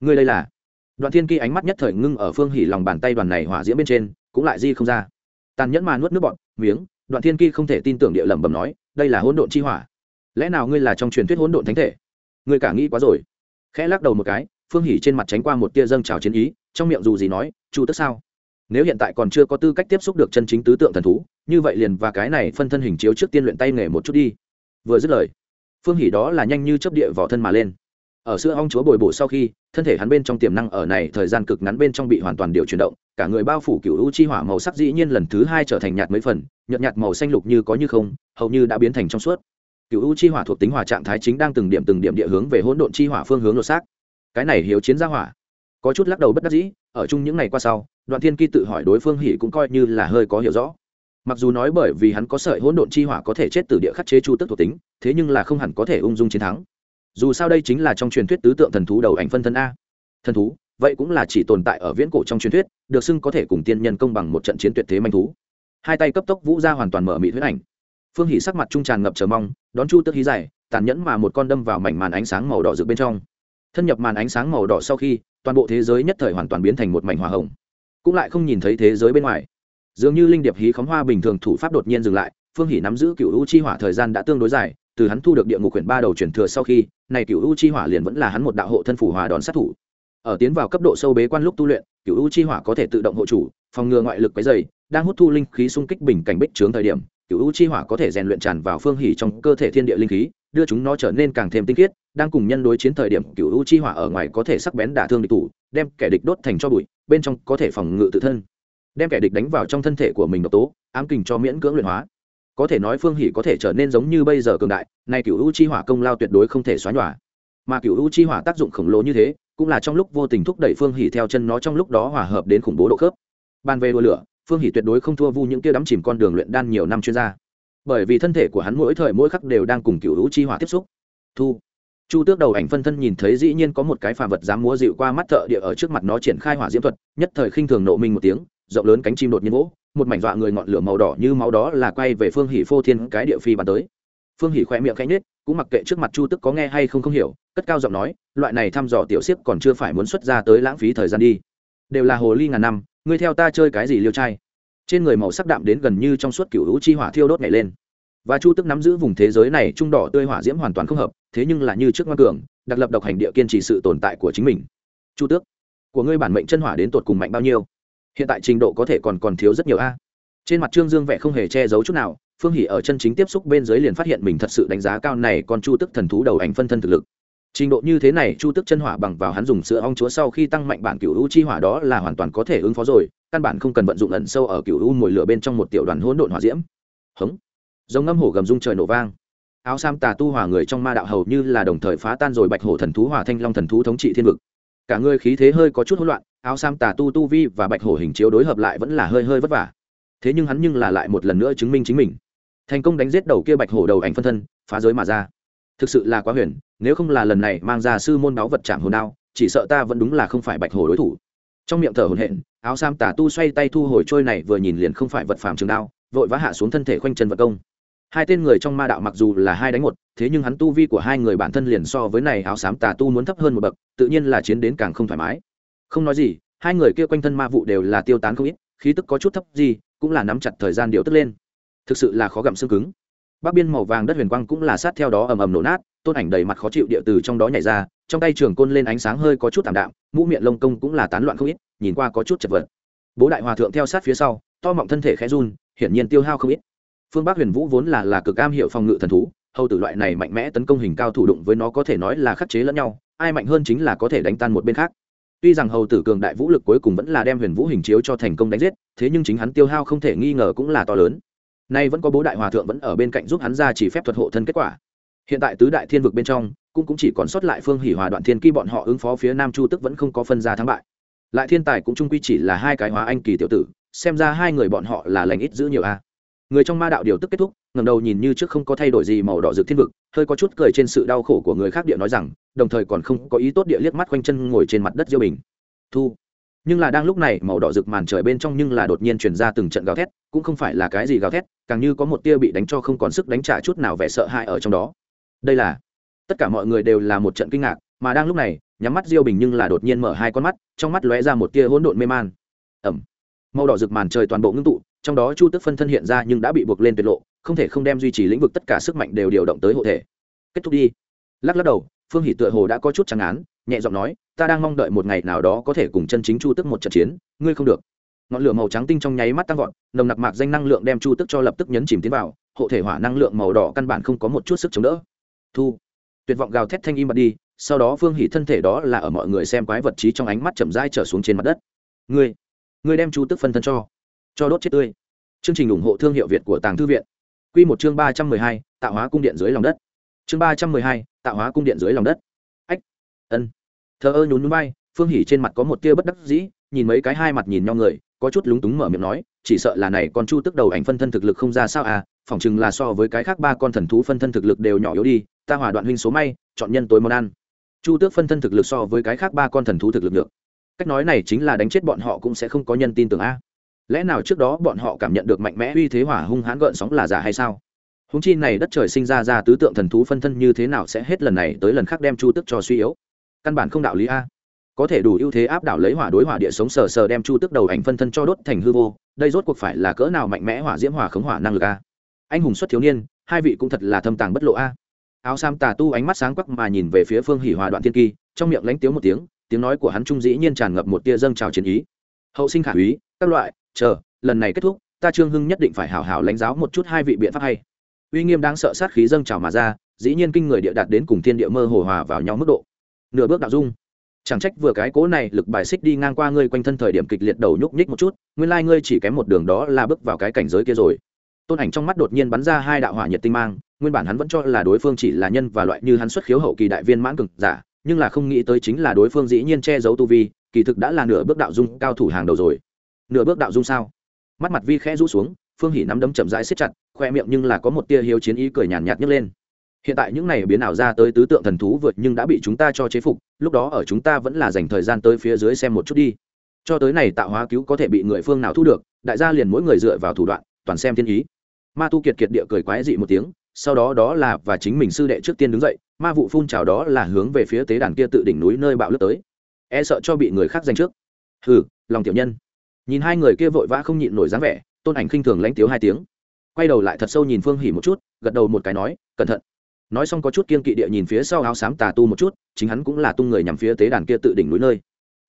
Ngươi đây là? Đoạn thiên ki ánh mắt nhất thời ngưng ở phương hỷ lòng bàn tay đoàn này hỏa diễm bên trên, cũng lại di không ra. Tàn nhẫn mà nuốt nước bọt, miếng đoạn thiên ki không thể tin tưởng địa lẩm bẩm nói, đây là hỗn độn chi hỏa. Lẽ nào ngươi là trong truyền thuyết hỗn độn thánh thể? Ngươi cả nghĩ quá rồi. Khẽ lắc đầu một cái, phương hỉ trên mặt tránh qua một tia dâng trào chiến ý, trong miệng dù gì nói, chu tức sao? Nếu hiện tại còn chưa có tư cách tiếp xúc được chân chính tứ tượng thần thú, như vậy liền và cái này phân thân hình chiếu trước tiên luyện tay nghề một chút đi. Vừa dứt lời, phương hỉ đó là nhanh như chấp địa vỏ thân mà lên. Ở sữa ong chúa bồi bổ sau khi, thân thể hắn bên trong tiềm năng ở này thời gian cực ngắn bên trong bị hoàn toàn điều chuyển động, cả người bao phủ cựu u chi hỏa màu sắc dĩ nhiên lần thứ hai trở thành nhạt mấy phần nhợt nhạt màu xanh lục như có như không, hầu như đã biến thành trong suốt. Cựu u chi hỏa thuộc tính hỏa trạng thái chính đang từng điểm từng điểm địa hướng về hỗn độn chi hỏa phương hướng lột xác. Cái này hiếu chiến gia hỏa. Có chút lắc đầu bất đắc dĩ, ở chung những ngày qua sau, đoạn thiên kỳ tự hỏi đối phương hỉ cũng coi như là hơi có hiểu rõ. Mặc dù nói bởi vì hắn có sợi hỗn độn chi hỏa có thể chết từ địa khắc chế chu tức thuộc tính, thế nhưng là không hẳn có thể ung dung chiến thắng. Dù sao đây chính là trong truyền thuyết tứ tượng thần thú đầu ảnh phân thân a. Thần thú, vậy cũng là chỉ tồn tại ở viễn cổ trong truyền thuyết, được xưng có thể cùng tiên nhân công bằng một trận chiến tuyệt thế manh thú hai tay cấp tốc vũ ra hoàn toàn mở mị huyết ảnh. Phương hỷ sắc mặt trung tràn ngập chờ mong, đón chu tức hí dài, tàn nhẫn mà một con đâm vào mảnh màn ánh sáng màu đỏ rực bên trong. Thân nhập màn ánh sáng màu đỏ sau khi, toàn bộ thế giới nhất thời hoàn toàn biến thành một mảnh hỏa hồng. Cũng lại không nhìn thấy thế giới bên ngoài. Dường như linh điệp hí khóm hoa bình thường thủ pháp đột nhiên dừng lại, phương hỷ nắm giữ cựu u chi hỏa thời gian đã tương đối dài, từ hắn thu được địa ngục quyển ba đầu chuyển thừa sau khi, này cựu u chi hỏa liền vẫn là hắn một đạo hộ thân phủ hòa đón sát thủ. Ở tiến vào cấp độ sâu bế quan lúc tu luyện cựu u chi hỏa có thể tự động hộ chủ, phòng ngừa ngoại lực cái dày đang hút thu linh khí xung kích bình cảnh bích trướng thời điểm cựu u chi hỏa có thể rèn luyện tràn vào phương hỉ trong cơ thể thiên địa linh khí, đưa chúng nó trở nên càng thêm tinh khiết, đang cùng nhân đối chiến thời điểm cựu u chi hỏa ở ngoài có thể sắc bén đả thương địch thủ, đem kẻ địch đốt thành cho bụi, bên trong có thể phòng ngự tự thân. Đem kẻ địch đánh vào trong thân thể của mình độc tố, ám kình cho miễn cưỡng luyện hóa. Có thể nói phương hỉ có thể trở nên giống như bây giờ cường đại, nay cựu u chi hỏa công lao tuyệt đối không thể xóa nhòa. Mà cựu u chi hỏa tác dụng khổng lồ như thế, cũng là trong lúc vô tình thúc đẩy phương hỉ theo chân nó trong lúc đó hòa hợp đến khủng bố độ khớp. Ban về đua lửa phương Hỷ tuyệt đối không thua vu những kia đắm chìm con đường luyện đan nhiều năm chuyên gia. Bởi vì thân thể của hắn mỗi thời mỗi khắc đều đang cùng cựu hữu chi hỏa tiếp xúc. Thu. Chu tước đầu ảnh phân thân nhìn thấy dĩ nhiên có một cái phàm vật dám múa dịu qua mắt thợ địa ở trước mặt nó triển khai hỏa diễm thuật, nhất thời khinh thường nộ minh một tiếng, rộng lớn cánh chim đột nhiên vỗ, một mảnh dọa người ngọn lửa màu đỏ như máu đó là quay về phương hỷ phô thiên cái địa phi bàn tới. Phương hỷ khoe miệng khẽ nhết cũng mặc kệ trước mặt chu tức có nghe hay không không hiểu, cất cao giọng nói, loại này thăm dò tiểu siếp còn chưa phải muốn xuất ra tới lãng phí thời gian đi. Đều là hồ ly ngàn năm ngươi theo ta chơi cái gì liêu trai? Trên người màu sắc đạm đến gần như trong suốt cựu hữu chi hỏa thiêu đốt nhảy lên. Và chu tức nắm giữ vùng thế giới này trung đỏ tươi hỏa diễm hoàn toàn không hợp, thế nhưng là như trước ngoan cường, đặc lập độc hành địa kiên trì sự tồn tại của chính mình. Chu tước, của ngươi bản mệnh chân hỏa đến tột cùng mạnh bao nhiêu? Hiện tại trình độ có thể còn còn thiếu rất nhiều a. Trên mặt trương dương vẻ không hề che giấu chút nào, phương hỷ ở chân chính tiếp xúc bên dưới liền phát hiện mình thật sự đánh giá cao này, còn chu tức thần thú đầu ảnh phân thân thực lực trình độ như thế này, chu tức chân hỏa bằng vào hắn dùng sữa ong chúa sau khi tăng mạnh bản cựu u chi hỏa đó là hoàn toàn có thể ứng phó rồi, căn bản không cần vận dụng ẩn sâu ở cựu u mồi lửa bên trong một tiểu đoàn hỗn độn hỏa diễm. Hống. Giống ngâm hổ gầm rung trời nổ vang. Áo sam tà tu hòa người trong ma đạo hầu như là đồng thời phá tan rồi bạch hổ thần thú hỏa thanh long thần thú thống trị thiên vực. Cả người khí thế hơi có chút hỗn loạn, áo sam tà tu tu vi và bạch hổ hình chiếu đối hợp lại vẫn là hơi hơi vất vả. Thế nhưng hắn nhưng là lại một lần nữa chứng minh chính mình. Thành công đánh giết đầu kia bạch hổ đầu ảnh phân thân, phá giới mà ra. Thực sự là quá huyền nếu không là lần này mang ra sư môn báo vật chạm hồn đao, chỉ sợ ta vẫn đúng là không phải bạch hổ đối thủ. Trong miệng thở hồn hện áo sam tà tu xoay tay thu hồi trôi này vừa nhìn liền không phải vật phàm trường đao, vội vã hạ xuống thân thể khoanh chân vật công. Hai tên người trong ma đạo mặc dù là hai đánh một, thế nhưng hắn tu vi của hai người bản thân liền so với này áo xám tà tu muốn thấp hơn một bậc, tự nhiên là chiến đến càng không thoải mái. Không nói gì, hai người kia quanh thân ma vụ đều là tiêu tán không ít, khí tức có chút thấp gì, cũng là nắm chặt thời gian điều tức lên. Thực sự là khó gặm xương cứng. Bắc biên màu vàng đất huyền quang cũng là sát theo đó ầm ầm nổ nát tôn ảnh đầy mặt khó chịu địa từ trong đó nhảy ra, trong tay trường côn lên ánh sáng hơi có chút tảm đạm, mũ miệng lông công cũng là tán loạn không ít, nhìn qua có chút chật vật. Bố đại hòa thượng theo sát phía sau, to mọng thân thể khẽ run, hiển nhiên tiêu hao không ít. Phương bắc huyền vũ vốn là là cực am hiệu phòng ngự thần thú, hầu tử loại này mạnh mẽ tấn công hình cao thủ đụng với nó có thể nói là khắc chế lẫn nhau, ai mạnh hơn chính là có thể đánh tan một bên khác. Tuy rằng hầu tử cường đại vũ lực cuối cùng vẫn là đem huyền vũ hình chiếu cho thành công đánh giết, thế nhưng chính hắn tiêu hao không thể nghi ngờ cũng là to lớn. Nay vẫn có bố đại hòa thượng vẫn ở bên cạnh giúp hắn ra chỉ phép thuật hộ thân kết quả hiện tại tứ đại thiên vực bên trong cũng, cũng chỉ còn sót lại phương hỉ hòa đoạn thiên kỳ bọn họ ứng phó phía nam chu tức vẫn không có phân ra thắng bại. Lại thiên tài cũng trung quy chỉ là hai cái hóa anh kỳ tiểu tử xem ra hai người bọn họ là lành ít giữ nhiều a. Người trong ma đạo điều tức kết thúc ngầm đầu nhìn như trước không có thay đổi gì màu đỏ rực thiên vực hơi có chút cười trên sự đau khổ của người khác địa nói rằng đồng thời còn không có ý tốt địa liếc mắt quanh chân ngồi trên mặt đất diêu bình. Thu. Nhưng là đang lúc này màu đỏ rực màn trời bên trong nhưng là đột nhiên truyền ra từng trận gào thét cũng không phải là cái gì gào thét càng như có một tia bị đánh cho không còn sức đánh trả chút nào vẻ sợ hãi ở trong đó đây là, tất cả mọi người đều là một trận kinh ngạc, mà đang lúc này, nhắm mắt diêu bình nhưng là đột nhiên mở hai con mắt, trong mắt lóe ra một tia hỗn độn mê man. Ẩm. Màu đỏ rực màn trời toàn bộ ngưng tụ, trong đó chu tức phân thân hiện ra nhưng đã bị buộc lên tuyệt lộ, không thể không đem duy trì lĩnh vực tất cả sức mạnh đều điều động tới hộ thể. Kết thúc đi. Lắc lắc đầu, phương hỷ tựa hồ đã có chút trắng án nhẹ giọng nói, ta đang mong đợi một ngày nào đó có thể cùng chân chính chu tức một trận chiến, ngươi không được. Ngọn lửa màu trắng tinh trong nháy mắt tăng vọt, nồng nặc mạc danh năng lượng đem chu tức cho lập tức nhấn chìm tiến vào, hộ thể hỏa năng lượng màu đỏ căn bản không có một chút sức chống đỡ thu. Tuyệt vọng gào thét thanh im bật đi, sau đó phương hỷ thân thể đó là ở mọi người xem quái vật trí trong ánh mắt chậm rãi trở xuống trên mặt đất. Ngươi ngươi đem chu tức phân thân cho cho đốt chết tươi. Chương trình ủng hộ thương hiệu việt của tàng thư viện. Q một chương ba trăm mười hai, tạo hóa cung điện dưới lòng đất. Chương ba trăm mười hai, tạo hóa cung điện dưới lòng đất. Ách, ân. Thờ ơ nhún núi bay phương hỉ trên mặt có một tia bất đắc dĩ, nhìn mấy cái hai mặt nhìn nhau người, có chút lúng túng mở miệng nói, chỉ sợ là này con chu tức đầu ảnh phân thân thực lực không ra sao à phỏng chừng là so với cái khác ba con thần thú phân thân thực lực đều nhỏ yếu đi ta hòa đoạn huynh số may, chọn nhân tối món ăn. Chu tước phân thân thực lực so với cái khác ba con thần thú thực lực được. Cách nói này chính là đánh chết bọn họ cũng sẽ không có nhân tin tưởng a. Lẽ nào trước đó bọn họ cảm nhận được mạnh mẽ uy thế hỏa hung hãn gợn sóng là giả hay sao? Húng chi này đất trời sinh ra ra tứ tượng thần thú phân thân như thế nào sẽ hết lần này tới lần khác đem chu tức cho suy yếu? Căn bản không đạo lý a. Có thể đủ ưu thế áp đảo lấy hỏa đối hỏa địa sống sờ sờ đem chu tức đầu ảnh phân thân cho đốt thành hư vô, đây rốt cuộc phải là cỡ nào mạnh mẽ hỏa diễm hỏa khống hỏa năng lực a? Anh hùng xuất thiếu niên, hai vị cũng thật là thâm tàng bất lộ a áo sam tà tu ánh mắt sáng quắc mà nhìn về phía phương hỉ hòa đoạn thiên kỳ, trong miệng lánh tiếng một tiếng tiếng nói của hắn trung dĩ nhiên tràn ngập một tia dâng trào chiến ý. Hậu sinh khả úy các loại, chờ, lần này kết thúc, ta trương hưng nhất định phải hảo hảo lãnh giáo một chút hai vị biện pháp hay. Uy nghiêm đang sợ sát khí dâng trào mà ra, dĩ nhiên kinh người địa đạt đến cùng thiên địa mơ hồ hòa vào nhau mức độ. Nửa bước đạo dung. Chẳng trách vừa cái cố này lực bài xích đi ngang qua ngươi quanh thân thời điểm kịch liệt đầu nhúc nhích một chút, nguyên lai ngươi chỉ kém một đường đó là bước vào cái cảnh giới kia rồi. Tôn ảnh trong mắt đột nhiên bắn ra hai đạo hỏa nhiệt tinh mang nguyên bản hắn vẫn cho là đối phương chỉ là nhân và loại như hắn xuất khiếu hậu kỳ đại viên mãn cực giả, nhưng là không nghĩ tới chính là đối phương dĩ nhiên che giấu tu vi, kỳ thực đã là nửa bước đạo dung cao thủ hàng đầu rồi. Nửa bước đạo dung sao? Mắt mặt vi khẽ rũ xuống, phương hỉ nắm đấm chậm rãi siết chặt, khoe miệng nhưng là có một tia hiếu chiến ý cười nhàn nhạt nhấc lên. Hiện tại những này biến ảo ra tới tứ tượng thần thú vượt nhưng đã bị chúng ta cho chế phục, lúc đó ở chúng ta vẫn là dành thời gian tới phía dưới xem một chút đi. Cho tới này tạo hóa cứu có thể bị người phương nào thu được, đại gia liền mỗi người dựa vào thủ đoạn, toàn xem thiên ý. Ma tu kiệt kiệt địa cười quái dị một tiếng sau đó đó là và chính mình sư đệ trước tiên đứng dậy, ma vụ phun trào đó là hướng về phía tế đàn kia tự đỉnh núi nơi bạo lướt tới. E sợ cho bị người khác giành trước. Hừ, lòng tiểu nhân. Nhìn hai người kia vội vã không nhịn nổi dáng vẻ, tôn ảnh khinh thường lãnh tiếu hai tiếng. Quay đầu lại thật sâu nhìn phương hỉ một chút, gật đầu một cái nói, cẩn thận. Nói xong có chút kiên kỵ địa nhìn phía sau áo xám tà tu một chút, chính hắn cũng là tung người nhằm phía tế đàn kia tự đỉnh núi nơi.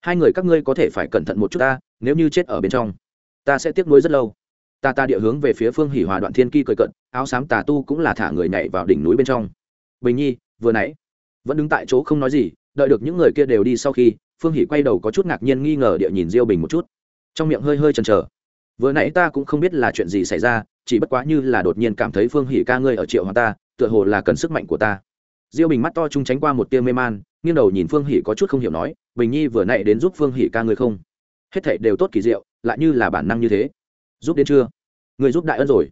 Hai người các ngươi có thể phải cẩn thận một chút ta, nếu như chết ở bên trong, ta sẽ tiếc nuối rất lâu. Ta ta địa hướng về phía phương hỉ hòa đoạn thiên kỳ cười cận áo xám tà tu cũng là thả người nhảy vào đỉnh núi bên trong. Bình nhi, vừa nãy, vẫn đứng tại chỗ không nói gì, đợi được những người kia đều đi sau khi, phương hỉ quay đầu có chút ngạc nhiên nghi ngờ địa nhìn diêu bình một chút. Trong miệng hơi hơi chần chờ. Vừa nãy ta cũng không biết là chuyện gì xảy ra, chỉ bất quá như là đột nhiên cảm thấy phương hỉ ca ngươi ở triệu hoàng ta, tựa hồ là cần sức mạnh của ta. Diêu bình mắt to chung tránh qua một tia mê man, nghiêng đầu nhìn phương hỉ có chút không hiểu nói, bình nhi, vừa nãy đến giúp phương hỉ ca ngươi không? Hết thảy đều tốt kỳ diệu, lại như là bản năng như thế. Giúp đến chưa? Người giúp đại ân rồi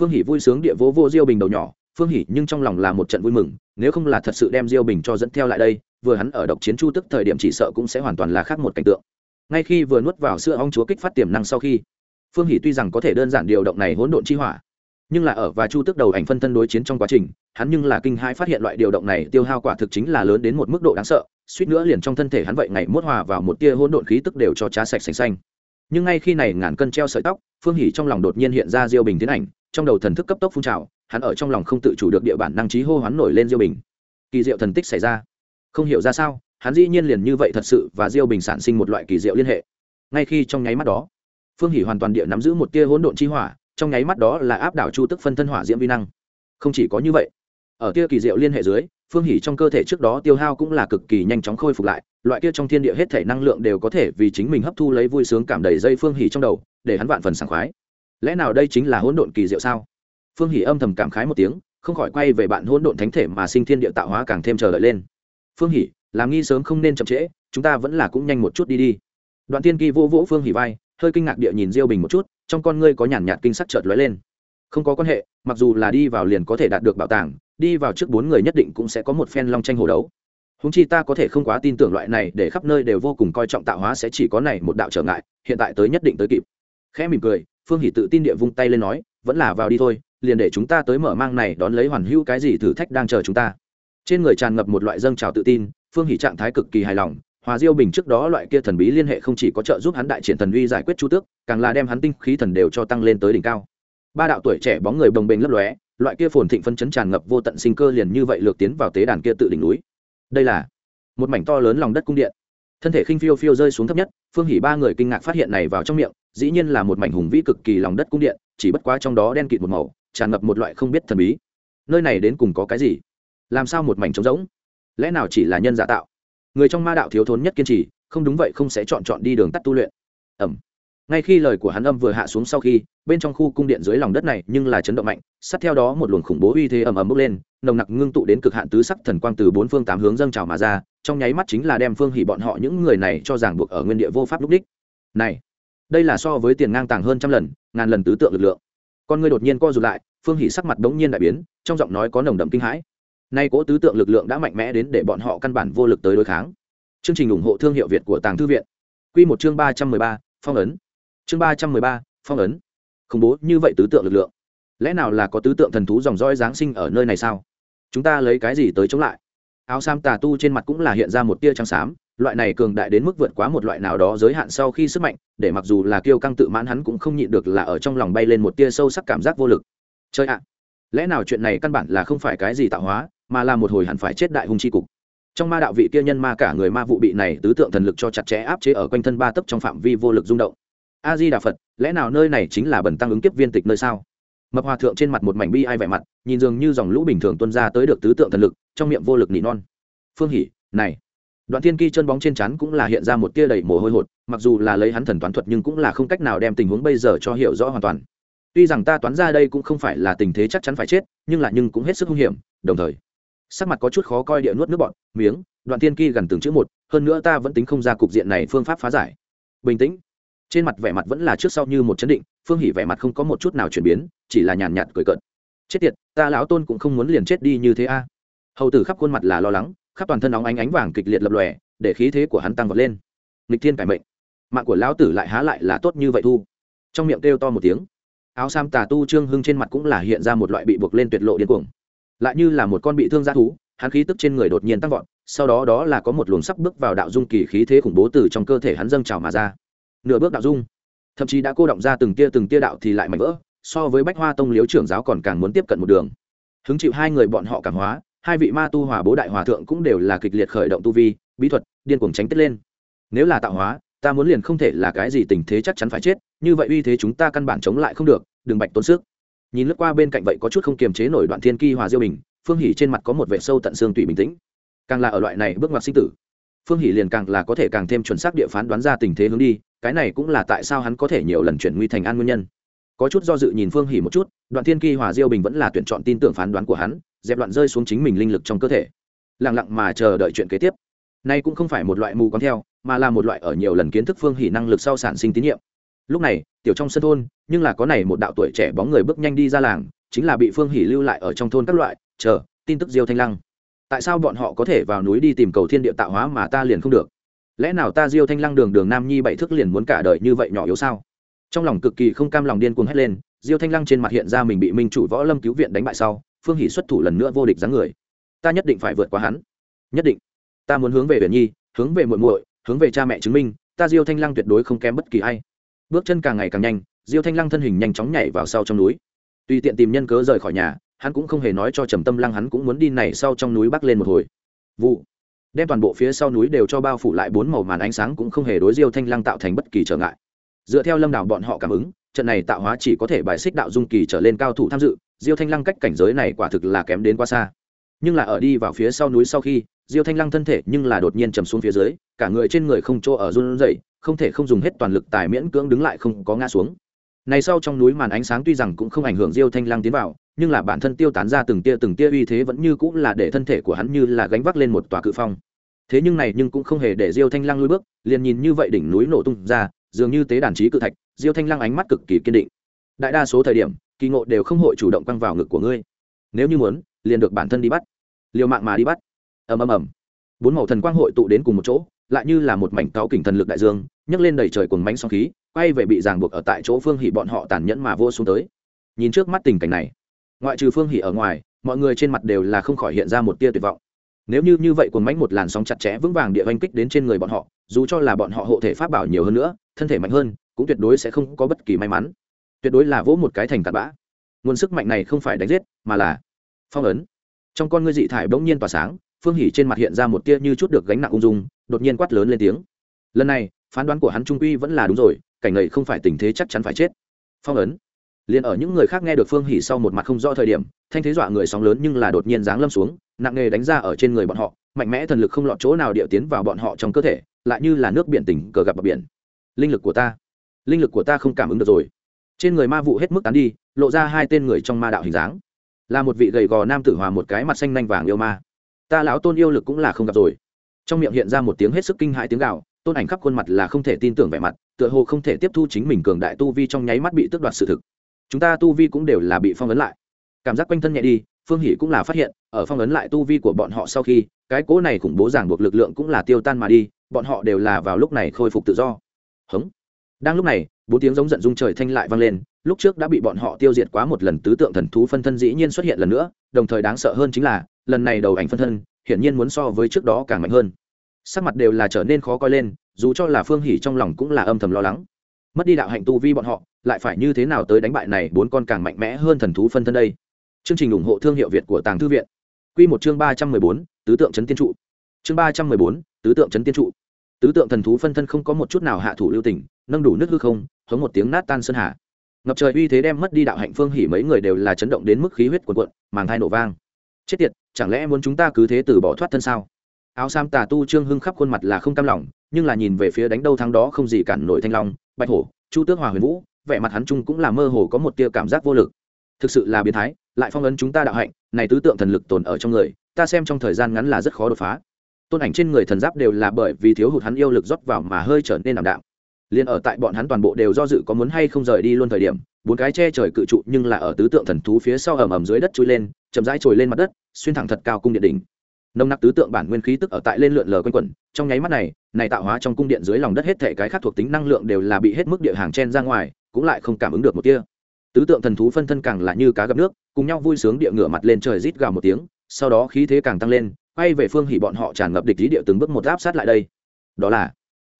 phương hỷ vui sướng địa vỗ vô diêu bình đầu nhỏ. Phương hỷ nhưng trong lòng là một trận vui mừng, nếu không là thật sự đem diêu bình cho dẫn theo lại đây, vừa hắn ở độc chiến chu tức thời điểm chỉ sợ cũng sẽ hoàn toàn là khác một cảnh tượng. Ngay khi vừa nuốt vào sữa ong chúa kích phát tiềm năng sau khi, phương hỷ tuy rằng có thể đơn giản điều động này hỗn độn chi hỏa, nhưng là ở và chu tức đầu ảnh phân thân đối chiến trong quá trình, hắn nhưng là kinh hãi phát hiện loại điều động này tiêu hao quả thực chính là lớn đến một mức độ đáng sợ, suýt nữa liền trong thân thể hắn vậy ngày mốt hòa vào một tia hỗn độn khí tức đều cho trá sạch sành xanh. Nhưng ngay khi này ngàn cân treo sợi tóc, phương hỉ trong lòng đột nhiên hiện ra diêu bình tiến ảnh trong đầu thần thức cấp tốc phun trào, hắn ở trong lòng không tự chủ được địa bản năng trí hô hoán nổi lên diêu bình. Kỳ diệu thần tích xảy ra. Không hiểu ra sao, hắn dĩ nhiên liền như vậy thật sự và diêu bình sản sinh một loại kỳ diệu liên hệ. Ngay khi trong nháy mắt đó, phương hỉ hoàn toàn địa nắm giữ một tia hỗn độn chi hỏa, trong nháy mắt đó là áp đảo chu tức phân thân hỏa diễm vi năng. Không chỉ có như vậy, ở tia kỳ diệu liên hệ dưới, phương hỉ trong cơ thể trước đó tiêu hao cũng là cực kỳ nhanh chóng khôi phục lại, loại kia trong thiên địa hết thể năng lượng đều có thể vì chính mình hấp thu lấy vui sướng cảm đầy dây phương hỉ trong đầu, để hắn vạn phần sảng khoái lẽ nào đây chính là hỗn độn kỳ diệu sao? Phương hỉ âm thầm cảm khái một tiếng, không khỏi quay về bạn hỗn độn thánh thể mà sinh thiên địa tạo hóa càng thêm chờ đợi lên. Phương hỉ, làm nghi sớm không nên chậm trễ, chúng ta vẫn là cũng nhanh một chút đi đi. Đoạn tiên kỳ vô vỗ phương hỉ vai, hơi kinh ngạc địa nhìn diêu bình một chút, trong con ngươi có nhàn nhạt kinh sắc chợt lóe lên. Không có quan hệ, mặc dù là đi vào liền có thể đạt được bảo tàng, đi vào trước bốn người nhất định cũng sẽ có một phen long tranh hồ đấu. Húng chi ta có thể không quá tin tưởng loại này để khắp nơi đều vô cùng coi trọng tạo hóa sẽ chỉ có này một đạo trở ngại, hiện tại tới nhất định tới kịp khẽ mỉm cười, phương hỷ tự tin địa vung tay lên nói, vẫn là vào đi thôi, liền để chúng ta tới mở mang này đón lấy hoàn hữu cái gì thử thách đang chờ chúng ta. Trên người tràn ngập một loại dâng trào tự tin, phương hỷ trạng thái cực kỳ hài lòng, hòa diêu bình trước đó loại kia thần bí liên hệ không chỉ có trợ giúp hắn đại triển thần uy giải quyết chu tước, càng là đem hắn tinh khí thần đều cho tăng lên tới đỉnh cao. Ba đạo tuổi trẻ bóng người bồng bềnh lấp lóe, loại kia phồn thịnh phân chấn tràn ngập vô tận sinh cơ liền như vậy lược tiến vào tế đàn kia tự đỉnh núi. Đây là một mảnh to lớn lòng đất cung điện. Thân thể khinh phiêu phiêu rơi xuống thấp nhất, phương hỉ ba người kinh ngạc phát hiện này vào trong miệng dĩ nhiên là một mảnh hùng vĩ cực kỳ lòng đất cung điện, chỉ bất quá trong đó đen kịt một màu, tràn ngập một loại không biết thần bí. Nơi này đến cùng có cái gì? Làm sao một mảnh trống rỗng? Lẽ nào chỉ là nhân giả tạo? Người trong ma đạo thiếu thốn nhất kiên trì, không đúng vậy không sẽ chọn chọn đi đường tắt tu luyện. Ẩm ngay khi lời của hắn âm vừa hạ xuống sau khi, bên trong khu cung điện dưới lòng đất này nhưng là chấn động mạnh, sát theo đó một luồng khủng bố uy thế ầm ầm bốc lên, nồng nặc ngưng tụ đến cực hạn tứ sắc thần quang từ bốn phương tám hướng dâng trào mà ra, trong nháy mắt chính là đem phương hỉ bọn họ những người này cho ràng buộc ở nguyên địa vô pháp lúc đích. Này đây là so với tiền ngang tàng hơn trăm lần, ngàn lần tứ tượng lực lượng. Con người đột nhiên co rụt lại, phương hỉ sắc mặt đống nhiên đại biến, trong giọng nói có nồng đậm kinh hãi. Nay cỗ tứ tượng lực lượng đã mạnh mẽ đến để bọn họ căn bản vô lực tới đối kháng. Chương trình ủng hộ thương hiệu việt của tàng thư viện. Quy một chương ba trăm mười ba, phong ấn. Chương ba trăm mười ba, phong ấn. Khủng bố như vậy tứ tượng lực lượng. Lẽ nào là có tứ tượng thần thú dòng dõi giáng sinh ở nơi này sao? Chúng ta lấy cái gì tới chống lại? Áo sam tà tu trên mặt cũng là hiện ra một tia trắng xám loại này cường đại đến mức vượt quá một loại nào đó giới hạn sau khi sức mạnh, để mặc dù là kiêu căng tự mãn hắn cũng không nhịn được là ở trong lòng bay lên một tia sâu sắc cảm giác vô lực. Chơi ạ! Lẽ nào chuyện này căn bản là không phải cái gì tạo hóa, mà là một hồi hẳn phải chết đại hung chi cục? Trong ma đạo vị kia nhân ma cả người ma vụ bị này tứ tượng thần lực cho chặt chẽ áp chế ở quanh thân ba tấc trong phạm vi vô lực rung động. A di đà phật, lẽ nào nơi này chính là bần tăng ứng kiếp viên tịch nơi sao? Mập hòa thượng trên mặt một mảnh bi ai vẻ mặt, nhìn dường như dòng lũ bình thường tuân ra tới được tứ tượng thần lực, trong miệng vô lực nỉ non. Phương hỉ này! Đoạn thiên kỳ chân bóng trên chắn cũng là hiện ra một tia đầy mồ hôi hột, mặc dù là lấy hắn thần toán thuật nhưng cũng là không cách nào đem tình huống bây giờ cho hiểu rõ hoàn toàn. Tuy rằng ta toán ra đây cũng không phải là tình thế chắc chắn phải chết, nhưng là nhưng cũng hết sức hung hiểm, đồng thời, sắc mặt có chút khó coi địa nuốt nước bọn miếng, đoạn Thiên kỳ gần từng chữ một, hơn nữa ta vẫn tính không ra cục diện này phương pháp phá giải. Bình tĩnh. Trên mặt vẻ mặt vẫn là trước sau như một chấn định, phương hỉ vẻ mặt không có một chút nào chuyển biến, chỉ là nhàn nhạt cười cợt. Chết tiệt, ta lão tôn cũng không muốn liền chết đi như thế a. Hầu tử khắp khuôn mặt là lo lắng khắp toàn thân óng ánh ánh vàng kịch liệt lập lòe, để khí thế của hắn tăng vọt lên. Lịch thiên cải mệnh. Mạng của lão tử lại há lại là tốt như vậy thu. Trong miệng kêu to một tiếng. Áo sam tà tu trương hưng trên mặt cũng là hiện ra một loại bị buộc lên tuyệt lộ điên cuồng. Lại như là một con bị thương g thú, hắn khí tức trên người đột nhiên tăng vọt, sau đó đó là có một luồng sắp bước vào đạo dung kỳ khí thế khủng bố từ trong cơ thể hắn dâng trào mà ra. Nửa bước đạo dung. Thậm chí đã cô động ra từng tia từng tia đạo thì lại mạnh vỡ, so với bách hoa tông liếu trưởng giáo còn càng muốn tiếp cận một đường. Hứng chịu hai người bọn họ cảm hóa hai vị ma tu hòa bố đại hòa thượng cũng đều là kịch liệt khởi động tu vi, bí thuật, điên cuồng tránh tết lên. Nếu là tạo hóa, ta muốn liền không thể là cái gì tình thế chắc chắn phải chết, như vậy uy thế chúng ta căn bản chống lại không được, đừng bạch tốn sức. Nhìn lướt qua bên cạnh vậy có chút không kiềm chế nổi đoạn thiên kỳ hòa diêu bình, phương hỉ trên mặt có một vệ sâu tận xương tùy bình tĩnh. Càng là ở loại này bước ngoặt sinh tử, phương hỉ liền càng là có thể càng thêm chuẩn xác địa phán đoán ra tình thế hướng đi, cái này cũng là tại sao hắn có thể nhiều lần chuyển nguy thành an nguyên nhân. Có chút do dự nhìn phương hỉ một chút, đoạn thiên kỳ hòa diêu bình vẫn là tuyển chọn tin tưởng phán đoán của hắn dẹp loạn rơi xuống chính mình linh lực trong cơ thể. Lẳng lặng mà chờ đợi chuyện kế tiếp. Nay cũng không phải một loại mù quáng theo, mà là một loại ở nhiều lần kiến thức phương hỉ năng lực sau sản sinh tín nhiệm. Lúc này, tiểu trong sân thôn, nhưng là có này một đạo tuổi trẻ bóng người bước nhanh đi ra làng, chính là bị phương hỉ lưu lại ở trong thôn các loại, chờ, tin tức diêu thanh lăng. Tại sao bọn họ có thể vào núi đi tìm cầu thiên địa tạo hóa mà ta liền không được? Lẽ nào ta diêu thanh lăng đường đường nam nhi bảy thức liền muốn cả đời như vậy nhỏ yếu sao? Trong lòng cực kỳ không cam lòng điên cuồng hét lên, diêu thanh lăng trên mặt hiện ra mình bị minh chủ võ lâm cứu viện đánh bại sau phương hỷ xuất thủ lần nữa vô địch dáng người. Ta nhất định phải vượt qua hắn. Nhất định. Ta muốn hướng về biển nhi, hướng về muội muội, hướng về cha mẹ chứng minh, ta diêu thanh lăng tuyệt đối không kém bất kỳ ai. Bước chân càng ngày càng nhanh, diêu thanh lăng thân hình nhanh chóng nhảy vào sau trong núi. Tùy tiện tìm nhân cớ rời khỏi nhà, hắn cũng không hề nói cho trầm tâm lăng hắn cũng muốn đi này sau trong núi bắc lên một hồi. Vụ. Đem toàn bộ phía sau núi đều cho bao phủ lại bốn màu màn ánh sáng cũng không hề đối diêu thanh lăng tạo thành bất kỳ trở ngại. Dựa theo lâm đảo bọn họ cảm ứng, trận này tạo hóa chỉ có thể bài xích đạo dung kỳ trở lên cao thủ tham dự diêu thanh lăng cách cảnh giới này quả thực là kém đến quá xa. Nhưng là ở đi vào phía sau núi sau khi, diêu thanh lăng thân thể nhưng là đột nhiên chầm xuống phía dưới, cả người trên người không chỗ ở run rẩy, không thể không dùng hết toàn lực tài miễn cưỡng đứng lại không có ngã xuống. Này sau trong núi màn ánh sáng tuy rằng cũng không ảnh hưởng diêu thanh lăng tiến vào, nhưng là bản thân tiêu tán ra từng tia từng tia uy thế vẫn như cũng là để thân thể của hắn như là gánh vác lên một tòa cự phong. Thế nhưng này nhưng cũng không hề để diêu thanh lăng lùi bước, liền nhìn như vậy đỉnh núi nổ tung ra, dường như tế đàn trí cự thạch, diêu thanh lăng ánh mắt cực kỳ kiên định. Đại đa số thời điểm kỳ ngộ đều không hội chủ động quăng vào ngực của ngươi. Nếu như muốn, liền được bản thân đi bắt. Liều mạng mà đi bắt. Ầm ầm ầm. Bốn màu thần quang hội tụ đến cùng một chỗ, lại như là một mảnh cáo kình thần lực đại dương, nhấc lên đầy trời cùng mánh sóng khí, quay về bị ràng buộc ở tại chỗ phương hỉ bọn họ tàn nhẫn mà vô xuống tới. Nhìn trước mắt tình cảnh này, ngoại trừ phương hỉ ở ngoài, mọi người trên mặt đều là không khỏi hiện ra một tia tuyệt vọng. Nếu như như vậy cùng mánh một làn sóng chặt chẽ vững vàng địa oanh kích đến trên người bọn họ, dù cho là bọn họ hộ thể pháp bảo nhiều hơn nữa, thân thể mạnh hơn, cũng tuyệt đối sẽ không có bất kỳ may mắn tuyệt đối là vỗ một cái thành cặn bã. Nguồn sức mạnh này không phải đánh giết, mà là phong ấn. Trong con ngươi dị thải bỗng nhiên tỏa sáng, phương hỉ trên mặt hiện ra một tia như chút được gánh nặng ung dung, đột nhiên quát lớn lên tiếng. Lần này, phán đoán của hắn trung quy vẫn là đúng rồi, cảnh này không phải tình thế chắc chắn phải chết. Phong ấn. Liền ở những người khác nghe được phương hỉ sau một mặt không rõ thời điểm, thanh thế dọa người sóng lớn nhưng là đột nhiên giáng lâm xuống, nặng nghề đánh ra ở trên người bọn họ, mạnh mẽ thần lực không lọt chỗ nào điệu tiến vào bọn họ trong cơ thể, lại như là nước biển tỉnh cờ gặp bờ biển. Linh lực của ta. Linh lực của ta không cảm ứng được rồi trên người ma vụ hết mức tán đi, lộ ra hai tên người trong ma đạo hình dáng. Là một vị gầy gò nam tử hòa một cái mặt xanh nanh vàng yêu ma. Ta lão tôn yêu lực cũng là không gặp rồi. Trong miệng hiện ra một tiếng hết sức kinh hãi tiếng gạo tôn ảnh khắp khuôn mặt là không thể tin tưởng vẻ mặt, tựa hồ không thể tiếp thu chính mình cường đại tu vi trong nháy mắt bị tước đoạt sự thực. Chúng ta tu vi cũng đều là bị phong ấn lại. Cảm giác quanh thân nhẹ đi, phương hỷ cũng là phát hiện, ở phong ấn lại tu vi của bọn họ sau khi, cái cố này khủng bố giảng buộc lực lượng cũng là tiêu tan mà đi, bọn họ đều là vào lúc này khôi phục tự do. Hống đang lúc này, bốn tiếng giống giận dung trời thanh lại vang lên, lúc trước đã bị bọn họ tiêu diệt quá một lần tứ tượng thần thú phân thân dĩ nhiên xuất hiện lần nữa, đồng thời đáng sợ hơn chính là, lần này đầu ảnh phân thân, hiển nhiên muốn so với trước đó càng mạnh hơn. Sắc mặt đều là trở nên khó coi lên, dù cho là phương hỉ trong lòng cũng là âm thầm lo lắng. Mất đi đạo hạnh tu vi bọn họ, lại phải như thế nào tới đánh bại này bốn con càng mạnh mẽ hơn thần thú phân thân đây? Chương trình ủng hộ thương hiệu việt của tàng thư viện. Quy một chương ba trăm mười bốn, tứ tượng trấn tiên trụ. Chương ba trăm mười bốn, tứ tượng trấn tiên trụ tứ tượng thần thú phân thân không có một chút nào hạ thủ lưu tình, nâng đủ nước hư không, hống một tiếng nát tan sơn hà. Ngập trời uy thế đem mất đi đạo hạnh phương hỉ mấy người đều là chấn động đến mức khí huyết cuộn cuộn, màng thai nổ vang. Chết tiệt, chẳng lẽ muốn chúng ta cứ thế từ bỏ thoát thân sao? Áo sam tà tu trương hưng khắp khuôn mặt là không cam lòng, nhưng là nhìn về phía đánh đâu thắng đó không gì cản nổi thanh long, bạch hổ, chu tước hòa huyền vũ, vẻ mặt hắn trung cũng là mơ hồ có một tia cảm giác vô lực. Thực sự là biến thái, lại phong ấn chúng ta đạo hạnh, này tứ tượng thần lực tồn ở trong người, ta xem trong thời gian ngắn là rất khó đột phá tôn ảnh trên người thần giáp đều là bởi vì thiếu hụt hắn yêu lực rót vào mà hơi trở nên ảm đạm. Liền ở tại bọn hắn toàn bộ đều do dự có muốn hay không rời đi luôn thời điểm, bốn cái che trời cự trụ nhưng là ở tứ tượng thần thú phía sau ầm ầm dưới đất trôi lên, chậm rãi trồi lên mặt đất, xuyên thẳng thật cao cung điện đỉnh. Nồng nặc tứ tượng bản nguyên khí tức ở tại lên lượn lờ quanh quẩn, trong nháy mắt này này tạo hóa trong cung điện dưới lòng đất hết thể cái khác thuộc tính năng lượng đều là bị hết mức địa hàng chen ra ngoài, cũng lại không cảm ứng được một tia. Tứ tượng thần thú phân thân càng là như cá gặp nước, cùng nhau vui sướng địa ngửa mặt lên trời rít gào một tiếng, sau đó khí thế càng tăng lên quay về phương hỉ bọn họ tràn ngập địch lý địa từng bước một áp sát lại đây. Đó là,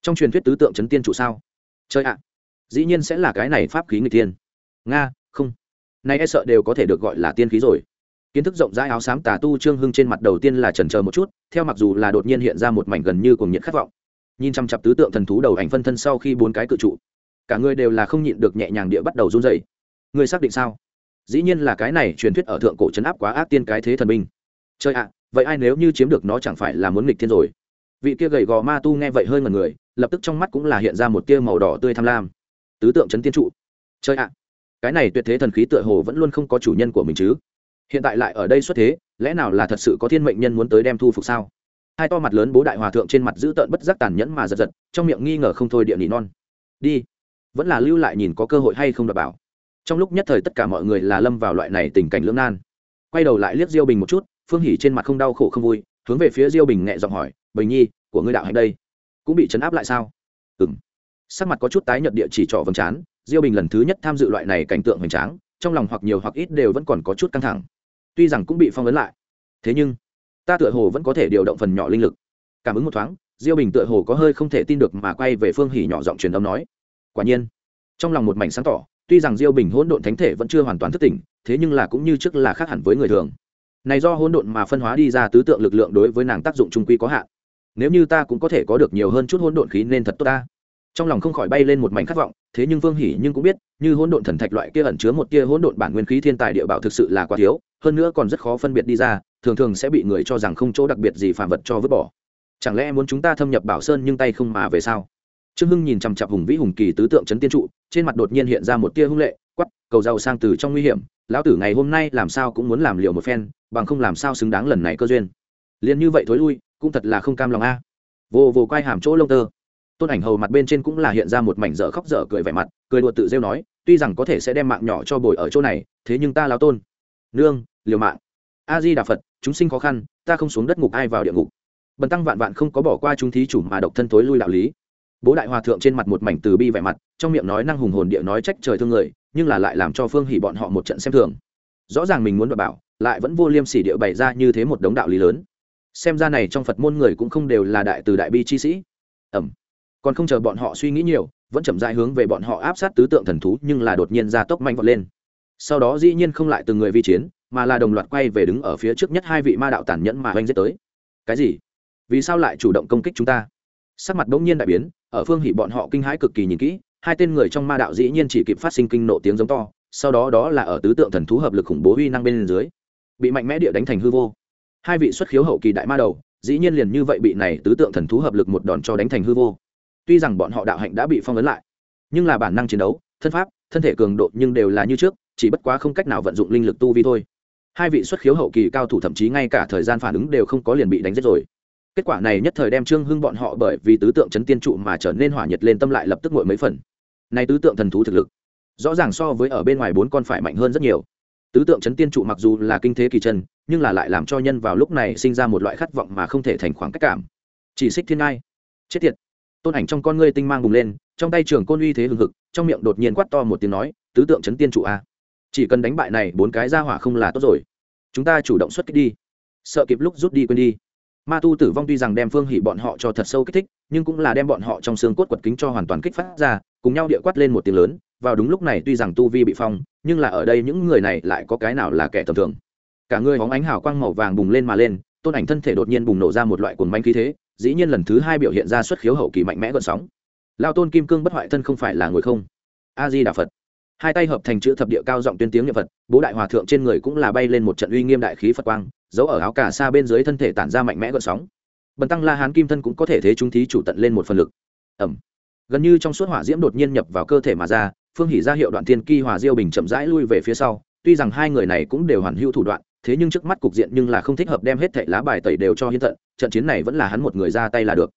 trong truyền thuyết tứ tượng chấn tiên chủ sao? Chơi ạ, dĩ nhiên sẽ là cái này pháp khí người tiên nga, không. Nay e sợ đều có thể được gọi là tiên khí rồi. Kiến thức rộng rãi áo xám tà tu trương hưng trên mặt đầu tiên là trần chờ một chút, theo mặc dù là đột nhiên hiện ra một mảnh gần như cùng nhiệt khát vọng. Nhìn chăm chặp tứ tượng thần thú đầu ảnh phân thân sau khi bốn cái cự trụ, cả người đều là không nhịn được nhẹ nhàng địa bắt đầu run dày người xác định sao? Dĩ nhiên là cái này truyền thuyết ở thượng cổ chấn áp quá ác tiên cái thế thần binh. Chơi ạ vậy ai nếu như chiếm được nó chẳng phải là muốn nghịch thiên rồi? Vị kia gầy gò ma tu nghe vậy hơi ngần người, lập tức trong mắt cũng là hiện ra một tia màu đỏ tươi tham lam. Tứ tượng chấn tiên trụ. Chơi ạ, cái này tuyệt thế thần khí tựa hồ vẫn luôn không có chủ nhân của mình chứ? Hiện tại lại ở đây xuất thế, lẽ nào là thật sự có thiên mệnh nhân muốn tới đem thu phục sao? Hai to mặt lớn bố đại hòa thượng trên mặt giữ tợn bất giác tàn nhẫn mà giật giật, trong miệng nghi ngờ không thôi địa nỉ non. Đi, vẫn là lưu lại nhìn có cơ hội hay không đảm bảo. Trong lúc nhất thời tất cả mọi người là lâm vào loại này tình cảnh lưỡng nan. Quay đầu lại liếc diêu bình một chút phương hỉ trên mặt không đau khổ không vui, hướng về phía diêu bình nhẹ giọng hỏi, bình nhi, của ngươi đạo hành đây, cũng bị chấn áp lại sao? Ừng sắc mặt có chút tái nhợt địa chỉ trỏ vầng trán, diêu bình lần thứ nhất tham dự loại này cảnh tượng hoành tráng, trong lòng hoặc nhiều hoặc ít đều vẫn còn có chút căng thẳng. Tuy rằng cũng bị phong ấn lại, thế nhưng, ta tựa hồ vẫn có thể điều động phần nhỏ linh lực. Cảm ứng một thoáng, diêu bình tựa hồ có hơi không thể tin được mà quay về phương hỉ nhỏ giọng truyền âm nói, quả nhiên. Trong lòng một mảnh sáng tỏ, tuy rằng diêu bình hỗn độn thánh thể vẫn chưa hoàn toàn thức tỉnh, thế nhưng là cũng như trước là khác hẳn với người thường này do hỗn độn mà phân hóa đi ra tứ tượng lực lượng đối với nàng tác dụng trung quy có hạn. Nếu như ta cũng có thể có được nhiều hơn chút hỗn độn khí nên thật tốt ta. Trong lòng không khỏi bay lên một mảnh khát vọng, thế nhưng vương hỉ nhưng cũng biết, như hỗn độn thần thạch loại kia ẩn chứa một tia hỗn độn bản nguyên khí thiên tài địa bảo thực sự là quá thiếu, hơn nữa còn rất khó phân biệt đi ra, thường thường sẽ bị người cho rằng không chỗ đặc biệt gì phản vật cho vứt bỏ. Chẳng lẽ muốn chúng ta thâm nhập bảo sơn nhưng tay không mà về sao? Trương hưng nhìn chằm chặp hùng vĩ hùng kỳ tứ tượng trấn tiên trụ, trên mặt đột nhiên hiện ra một tia hung lệ quắp cầu giàu sang từ trong nguy hiểm, lão tử ngày hôm nay làm sao cũng muốn làm liệu một phen, bằng không làm sao xứng đáng lần này cơ duyên. Liền như vậy thối lui, cũng thật là không cam lòng a. Vô vô quay hàm chỗ lông tơ. Tôn ảnh hầu mặt bên trên cũng là hiện ra một mảnh dở khóc dở cười vẻ mặt, cười đùa tự rêu nói, tuy rằng có thể sẽ đem mạng nhỏ cho bồi ở chỗ này, thế nhưng ta lao tôn, nương, liều mạng. A di đà phật, chúng sinh khó khăn, ta không xuống đất ngục ai vào địa ngục. Bần tăng vạn vạn không có bỏ qua chúng thí chủ mà độc thân tối lui đạo lý. Bố đại hòa thượng trên mặt một mảnh từ bi vẻ mặt, trong miệng nói năng hùng hồn địa nói trách trời thương người nhưng là lại làm cho phương hỉ bọn họ một trận xem thường. Rõ ràng mình muốn đảm bảo, lại vẫn vô liêm sỉ địa bày ra như thế một đống đạo lý lớn. Xem ra này trong phật môn người cũng không đều là đại từ đại bi chi sĩ. Ẩm. Còn không chờ bọn họ suy nghĩ nhiều, vẫn chậm dại hướng về bọn họ áp sát tứ tượng thần thú, nhưng là đột nhiên ra tốc manh vọt lên. Sau đó dĩ nhiên không lại từng người vi chiến, mà là đồng loạt quay về đứng ở phía trước nhất hai vị ma đạo tàn nhẫn mà oanh giết tới. Cái gì? Vì sao lại chủ động công kích chúng ta? Sắc mặt bỗng nhiên đại biến, ở phương hỉ bọn họ kinh hãi cực kỳ nhìn kỹ hai tên người trong ma đạo dĩ nhiên chỉ kịp phát sinh kinh nộ tiếng giống to, sau đó đó là ở tứ tượng thần thú hợp lực khủng bố uy năng bên dưới, bị mạnh mẽ địa đánh thành hư vô. Hai vị xuất khiếu hậu kỳ đại ma đầu, dĩ nhiên liền như vậy bị này tứ tượng thần thú hợp lực một đòn cho đánh thành hư vô. Tuy rằng bọn họ đạo hạnh đã bị phong ấn lại, nhưng là bản năng chiến đấu, thân pháp, thân thể cường độ nhưng đều là như trước, chỉ bất quá không cách nào vận dụng linh lực tu vi thôi. Hai vị xuất khiếu hậu kỳ cao thủ thậm chí ngay cả thời gian phản ứng đều không có liền bị đánh giết rồi. Kết quả này nhất thời đem trương hưng bọn họ bởi vì tứ tượng chấn tiên trụ mà trở nên hỏa nhiệt lên tâm lại lập tức nguội mấy phần này tứ tượng thần thú thực lực, rõ ràng so với ở bên ngoài bốn con phải mạnh hơn rất nhiều. Tứ tượng chấn tiên trụ mặc dù là kinh thế kỳ chân, nhưng là lại làm cho nhân vào lúc này sinh ra một loại khát vọng mà không thể thành khoảng cách cảm. Chỉ xích thiên ngai, chết tiệt. Tôn ảnh trong con ngươi tinh mang bùng lên, trong tay trường côn uy thế hừng hực, trong miệng đột nhiên quát to một tiếng nói, tứ tượng chấn tiên trụ a, chỉ cần đánh bại này bốn cái ra hỏa không là tốt rồi. Chúng ta chủ động xuất kích đi. Sợ kịp lúc rút đi quên đi. Ma tu tử vong tuy rằng đem phương hỉ bọn họ cho thật sâu kích thích, nhưng cũng là đem bọn họ trong xương cốt quật kính cho hoàn toàn kích phát ra cùng nhau địa quát lên một tiếng lớn, vào đúng lúc này tuy rằng tu vi bị phong, nhưng là ở đây những người này lại có cái nào là kẻ tầm thường. Cả người hóng ánh hào quang màu vàng bùng lên mà lên, tôn ảnh thân thể đột nhiên bùng nổ ra một loại cuồng manh khí thế, dĩ nhiên lần thứ hai biểu hiện ra xuất khiếu hậu kỳ mạnh mẽ gợn sóng. Lao tôn kim cương bất hoại thân không phải là người không. A di đà phật. Hai tay hợp thành chữ thập địa cao giọng tuyên tiếng niệm phật, bố đại hòa thượng trên người cũng là bay lên một trận uy nghiêm đại khí phật quang, giấu ở áo cà xa bên dưới thân thể tản ra mạnh mẽ gợn sóng. Bần tăng la hán kim thân cũng có thể thế chúng thí chủ tận lên một phần lực. Ẩm gần như trong suốt hỏa diễm đột nhiên nhập vào cơ thể mà ra, phương hỉ ra hiệu đoạn tiên kỳ hòa diêu bình chậm rãi lui về phía sau, tuy rằng hai người này cũng đều hoàn hưu thủ đoạn, thế nhưng trước mắt cục diện nhưng là không thích hợp đem hết thảy lá bài tẩy đều cho hiến tận, trận chiến này vẫn là hắn một người ra tay là được.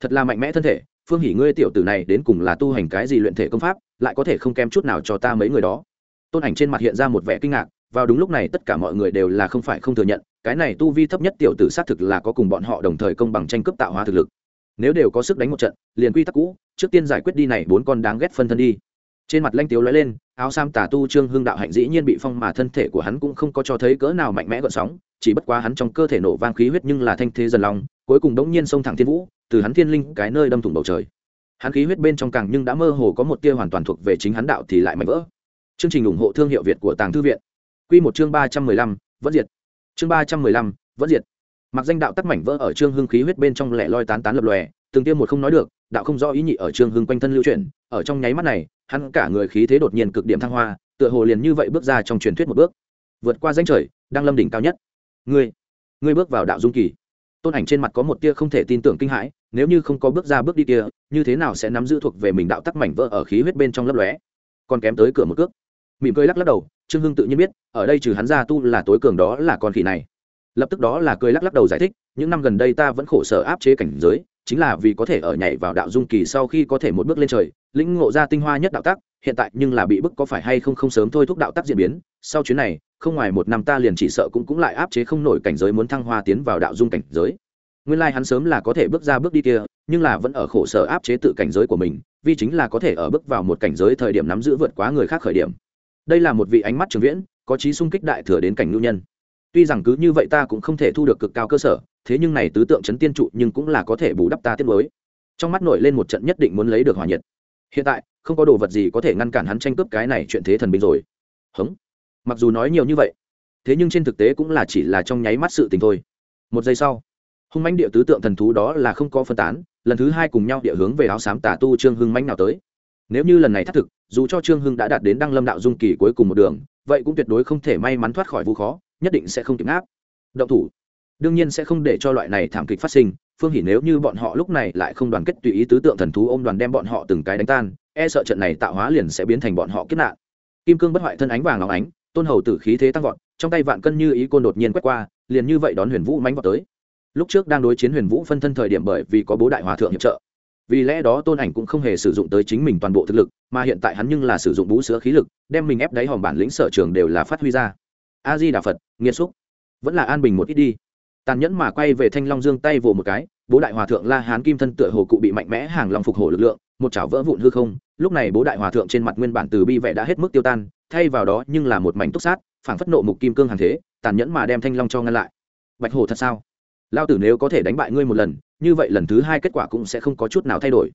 Thật là mạnh mẽ thân thể, phương hỉ ngươi tiểu tử này đến cùng là tu hành cái gì luyện thể công pháp, lại có thể không kém chút nào cho ta mấy người đó. Tôn ảnh trên mặt hiện ra một vẻ kinh ngạc, vào đúng lúc này tất cả mọi người đều là không phải không thừa nhận, cái này tu vi thấp nhất tiểu tử xác thực là có cùng bọn họ đồng thời công bằng tranh cướp tạo hóa thực lực nếu đều có sức đánh một trận, liền quy tắc cũ, trước tiên giải quyết đi này bốn con đáng ghét phân thân đi. Trên mặt lanh tiếu lóe lên, áo sam tà tu trương hưng đạo hạnh dĩ nhiên bị phong mà thân thể của hắn cũng không có cho thấy cỡ nào mạnh mẽ gợn sóng, chỉ bất quá hắn trong cơ thể nổ vang khí huyết nhưng là thanh thế dần lòng, cuối cùng đống nhiên xông thẳng thiên vũ, từ hắn thiên linh cái nơi đâm thủng bầu trời. Hắn khí huyết bên trong càng nhưng đã mơ hồ có một tia hoàn toàn thuộc về chính hắn đạo thì lại mạnh vỡ. Chương trình ủng hộ thương hiệu việt của tàng thư viện. Q một chương ba trăm mười lăm, vẫn diệt. Chương ba trăm mười lăm, vẫn diệt mặc danh đạo tắc mảnh vỡ ở trương hưng khí huyết bên trong lẻ loi tán tán lập lòe, từng tiêm một không nói được, đạo không rõ ý nhị ở trương hưng quanh thân lưu chuyển, ở trong nháy mắt này, hắn cả người khí thế đột nhiên cực điểm thăng hoa, tựa hồ liền như vậy bước ra trong truyền thuyết một bước. Vượt qua danh trời, đang lâm đỉnh cao nhất. Ngươi ngươi bước vào đạo dung kỳ. Tôn ảnh trên mặt có một tia không thể tin tưởng kinh hãi, nếu như không có bước ra bước đi kia, như thế nào sẽ nắm giữ thuộc về mình đạo tắc mảnh vỡ ở khí huyết bên trong lấp lóe? Còn kém tới cửa một cước. Mỉm cười lắc lắc đầu, trương hưng tự nhiên biết, ở đây trừ hắn ra tu là tối cường đó là con khỉ này lập tức đó là cười lắc lắc đầu giải thích, những năm gần đây ta vẫn khổ sở áp chế cảnh giới, chính là vì có thể ở nhảy vào đạo dung kỳ sau khi có thể một bước lên trời, lĩnh ngộ ra tinh hoa nhất đạo tác hiện tại nhưng là bị bức có phải hay không không sớm thôi thúc đạo tác diễn biến, sau chuyến này, không ngoài một năm ta liền chỉ sợ cũng cũng lại áp chế không nổi cảnh giới muốn thăng hoa tiến vào đạo dung cảnh giới. Nguyên lai hắn sớm là có thể bước ra bước đi kia, nhưng là vẫn ở khổ sở áp chế tự cảnh giới của mình, vì chính là có thể ở bước vào một cảnh giới thời điểm nắm giữ vượt quá người khác khởi điểm. Đây là một vị ánh mắt trường viễn, có trí sung kích đại thừa đến cảnh ngưu nhân tuy rằng cứ như vậy ta cũng không thể thu được cực cao cơ sở, thế nhưng này tứ tượng chấn tiên trụ nhưng cũng là có thể bù đắp ta tiết mới trong mắt nổi lên một trận nhất định muốn lấy được hòa nhiệt. Hiện tại, không có đồ vật gì có thể ngăn cản hắn tranh cướp cái này chuyện thế thần binh rồi. Hống. Mặc dù nói nhiều như vậy, thế nhưng trên thực tế cũng là chỉ là trong nháy mắt sự tình thôi. Một giây sau, hung mãnh địa tứ tượng thần thú đó là không có phân tán, lần thứ hai cùng nhau địa hướng về áo xám tà tu trương hưng mãnh nào tới. Nếu như lần này thất thực, dù cho trương hưng đã đạt đến đăng lâm đạo dung kỳ cuối cùng một đường, vậy cũng tuyệt đối không thể may mắn thoát khỏi vu khó nhất định sẽ không kịp áp động thủ. Đương nhiên sẽ không để cho loại này thảm kịch phát sinh, phương hỉ nếu như bọn họ lúc này lại không đoàn kết tùy ý tứ tượng thần thú ôm đoàn đem bọn họ từng cái đánh tan e sợ trận này tạo hóa liền sẽ biến thành bọn họ kiếp nạn. Kim cương bất hoại thân ánh vàng óng ánh, tôn hầu tử khí thế tăng vọt, trong tay vạn cân như ý côn đột nhiên quét qua, liền như vậy đón huyền vũ mánh vọt tới. Lúc trước đang đối chiến huyền vũ phân thân thời điểm bởi vì có bố đại hòa thượng hiệp trợ, vì lẽ đó tôn ảnh cũng không hề sử dụng tới chính mình toàn bộ thực lực, mà hiện tại hắn nhưng là sử dụng bú sữa khí lực, đem mình ép đáy hòm bản lĩnh sở trường đều là phát huy ra a di đà phật nghiêm xúc. Vẫn là an bình một ít đi. Tàn nhẫn mà quay về thanh long dương tay vồ một cái, bố đại hòa thượng la hán kim thân tựa hồ cụ bị mạnh mẽ hàng lòng phục hồi lực lượng, một chảo vỡ vụn hư không. Lúc này bố đại hòa thượng trên mặt nguyên bản từ bi vẻ đã hết mức tiêu tan, thay vào đó nhưng là một mảnh túc sát, phảng phất nộ mục kim cương hàng thế, tàn nhẫn mà đem thanh long cho ngăn lại. Bạch hổ thật sao? Lao tử nếu có thể đánh bại ngươi một lần, như vậy lần thứ hai kết quả cũng sẽ không có chút nào thay đổi.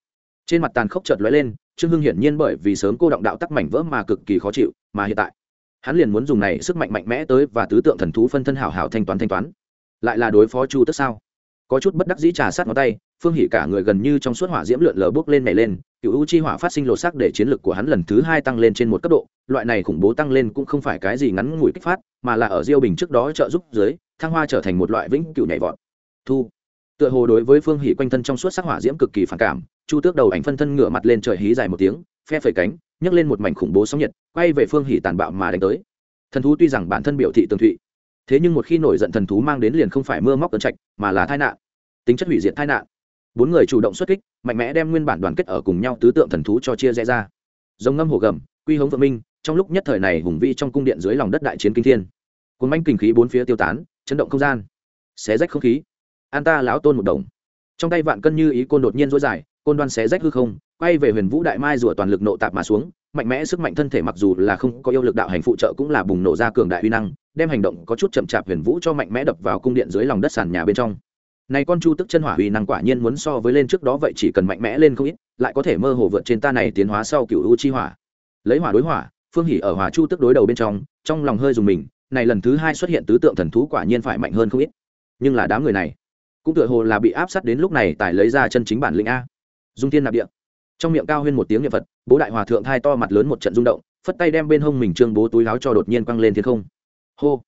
Trên mặt tàn khốc chợt lóe lên, trương hưng hiển nhiên bởi vì sớm cô động đạo tắc mảnh vỡ mà cực kỳ khó chịu, mà hiện tại hắn liền muốn dùng này sức mạnh mạnh mẽ tới và tứ tượng thần thú phân thân hảo hảo thanh toán thanh toán. Lại là đối phó chu tức sao? Có chút bất đắc dĩ trà sát ngón tay, phương hỉ cả người gần như trong suốt hỏa diễm lượn lờ bước lên này lên, cựu u chi hỏa phát sinh lột sắc để chiến lược của hắn lần thứ hai tăng lên trên một cấp độ, loại này khủng bố tăng lên cũng không phải cái gì ngắn ngủi kích phát, mà là ở diêu bình trước đó trợ giúp dưới, thăng hoa trở thành một loại vĩnh cựu nhảy vọt. Thu. Tựa hồ đối với phương hỉ quanh thân trong suốt sắc hỏa diễm cực kỳ phản cảm, chu tước đầu ảnh phân thân ngửa mặt lên trời hí dài một tiếng phe phẩy cánh, nhấc lên một mảnh khủng bố sóng nhiệt, quay về phương hỉ tàn bạo mà đánh tới. Thần thú tuy rằng bản thân biểu thị tường thụy, thế nhưng một khi nổi giận thần thú mang đến liền không phải mưa móc tấn trạch, mà là tai nạn. Tính chất hủy diệt tai nạn. Bốn người chủ động xuất kích, mạnh mẽ đem nguyên bản đoàn kết ở cùng nhau tứ tượng thần thú cho chia rẽ ra. Dòng ngâm hồ gầm, quy hống vợ minh, trong lúc nhất thời này hùng vi trong cung điện dưới lòng đất đại chiến kinh thiên. Cuốn manh kinh khí bốn phía tiêu tán, chấn động không gian. Xé rách không khí. An ta lão tôn một đồng. Trong tay vạn cân như ý côn đột nhiên dối dài côn đoan xé rách hư không, quay về huyền vũ đại mai rùa toàn lực nộ tạp mà xuống, mạnh mẽ sức mạnh thân thể mặc dù là không có yêu lực đạo hành phụ trợ cũng là bùng nổ ra cường đại uy năng, đem hành động có chút chậm chạp huyền vũ cho mạnh mẽ đập vào cung điện dưới lòng đất sàn nhà bên trong. Này con chu tức chân hỏa uy năng quả nhiên muốn so với lên trước đó vậy chỉ cần mạnh mẽ lên không ít, lại có thể mơ hồ vượt trên ta này tiến hóa sau cựu u chi hỏa. Lấy hỏa đối hỏa, phương hỉ ở hỏa chu tức đối đầu bên trong trong lòng hơi dùng mình, này lần thứ hai xuất hiện tứ tượng thần thú quả nhiên phải mạnh hơn không ít. Nhưng là đám người này, cũng tựa hồ là bị áp sát đến lúc này tài lấy ra chân chính bản lĩnh a dung thiên nạp địa. Trong miệng cao huyên một tiếng niệm phật, bố đại hòa thượng thai to mặt lớn một trận rung động, phất tay đem bên hông mình trương bố túi láo cho đột nhiên quăng lên thiên không. Hô!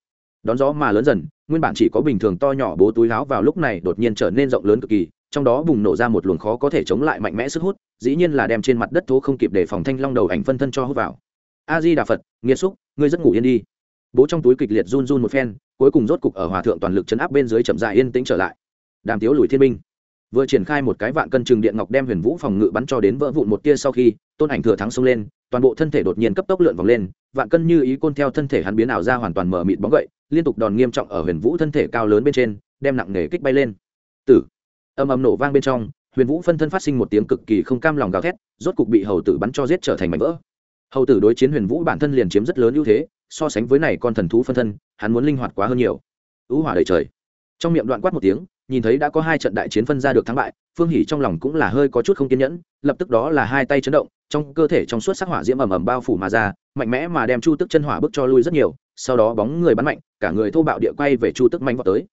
Đón gió mà lớn dần, nguyên bản chỉ có bình thường to nhỏ bố túi láo vào lúc này đột nhiên trở nên rộng lớn cực kỳ, trong đó bùng nổ ra một luồng khó có thể chống lại mạnh mẽ sức hút, dĩ nhiên là đem trên mặt đất thố không kịp để phòng thanh long đầu ảnh phân thân cho hút vào. A di đà phật, nghiêm xúc, ngươi rất ngủ yên đi. Bố trong túi kịch liệt run run một phen, cuối cùng rốt cục ở hòa thượng toàn lực chấn áp bên dưới chậm dài yên tĩnh trở lại. Đàm tiếu lùi thiên minh vừa triển khai một cái vạn cân trường điện ngọc đem huyền vũ phòng ngự bắn cho đến vỡ vụn một tia sau khi, tôn ảnh thừa thắng xông lên, toàn bộ thân thể đột nhiên cấp tốc lượn vòng lên, vạn cân như ý côn theo thân thể hắn biến ảo ra hoàn toàn mở mịt bóng gậy, liên tục đòn nghiêm trọng ở huyền vũ thân thể cao lớn bên trên, đem nặng nề kích bay lên. Tử. Âm âm nổ vang bên trong, huyền vũ phân thân phát sinh một tiếng cực kỳ không cam lòng gào thét, rốt cục bị hầu tử bắn cho giết trở thành mảnh vỡ. Hầu tử đối chiến huyền vũ bản thân liền chiếm rất lớn ưu thế, so sánh với này con thần thú phân thân, hắn muốn linh hoạt quá hơn nhiều. Ưu hỏa đầy trời. Trong miệng đoạn quát một tiếng nhìn thấy đã có hai trận đại chiến phân ra được thắng bại, phương hỉ trong lòng cũng là hơi có chút không kiên nhẫn, lập tức đó là hai tay chấn động, trong cơ thể trong suốt sắc hỏa diễm ầm ầm bao phủ mà ra, mạnh mẽ mà đem chu tức chân hỏa bước cho lui rất nhiều, sau đó bóng người bắn mạnh, cả người thô bạo địa quay về chu tức manh vọt tới.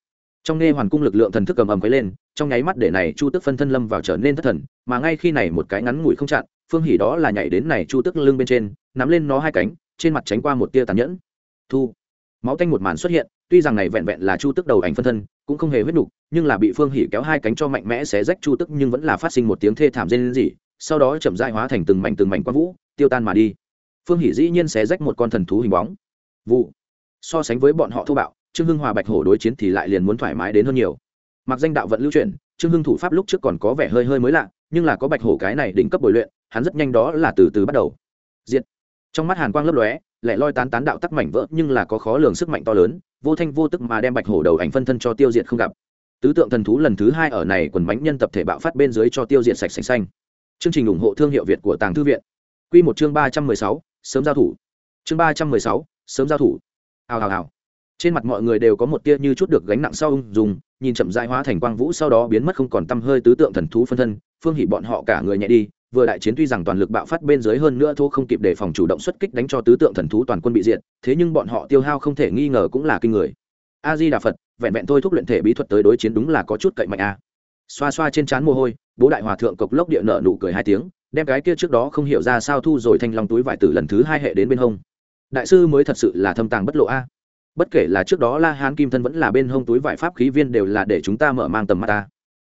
Trong nghe hoàn cung lực lượng thần thức cầm ầm quấy lên, trong nháy mắt để này chu tức phân thân lâm vào trở nên thất thần, mà ngay khi này một cái ngắn ngủi không chặn, phương hỉ đó là nhảy đến này chu tức lưng bên trên, nắm lên nó hai cánh, trên mặt tránh qua một tia tàn nhẫn. Thu máu tanh một màn xuất hiện, tuy rằng này vẹn vẹn là chu tức đầu ảnh phân thân, cũng không hề huyết nục, nhưng là bị phương hỉ kéo hai cánh cho mạnh mẽ xé rách chu tức, nhưng vẫn là phát sinh một tiếng thê thảm rên rỉ, sau đó chậm dại hóa thành từng mảnh từng mảnh quang vũ, tiêu tan mà đi. Phương hỉ dĩ nhiên xé rách một con thần thú hình bóng. Vụ. So sánh với bọn họ thô bạo, trương hưng hòa bạch hổ đối chiến thì lại liền muốn thoải mái đến hơn nhiều. Mặc danh đạo vận lưu truyền, trương hưng thủ pháp lúc trước còn có vẻ hơi hơi mới lạ, nhưng là có bạch hổ cái này đỉnh cấp bồi luyện, hắn rất nhanh đó là từ từ bắt đầu. Diện trong mắt hàn quang lấp lóe lại loi tán tán đạo tắc mảnh vỡ, nhưng là có khó lường sức mạnh to lớn, vô thanh vô tức mà đem bạch hổ đầu ảnh phân thân cho tiêu diệt không gặp. Tứ tượng thần thú lần thứ hai ở này quần bánh nhân tập thể bạo phát bên dưới cho tiêu diệt sạch sành xanh. Chương trình ủng hộ thương hiệu việt của tàng thư viện. Quy một chương ba trăm mười sáu, sớm giao thủ. Chương ba trăm mười sáu, sớm giao thủ. Hào hào hào. Trên mặt mọi người đều có một tia như chút được gánh nặng sau ung dùng nhìn chậm dại hóa thành quang vũ, sau đó biến mất không còn t hơi tứ tượng thần thú phân thân, phương hỉ bọn họ cả người nhẹ đi vừa đại chiến tuy rằng toàn lực bạo phát bên dưới hơn nữa thô không kịp để phòng chủ động xuất kích đánh cho tứ tượng thần thú toàn quân bị diệt, thế nhưng bọn họ tiêu hao không thể nghi ngờ cũng là kinh người. A di đà phật, vẹn vẹn thôi thúc luyện thể bí thuật tới đối chiến đúng là có chút cậy mạnh a. Xoa xoa trên trán mồ hôi, bố đại hòa thượng cộc lốc địa nợ nụ cười hai tiếng, đem cái kia trước đó không hiểu ra sao thu rồi thanh long túi vải tử lần thứ hai hệ đến bên hông. Đại sư mới thật sự là thâm tàng bất lộ a. Bất kể là trước đó la hán kim thân vẫn là bên hông túi vải pháp khí viên đều là để chúng ta mở mang tầm mắt ta.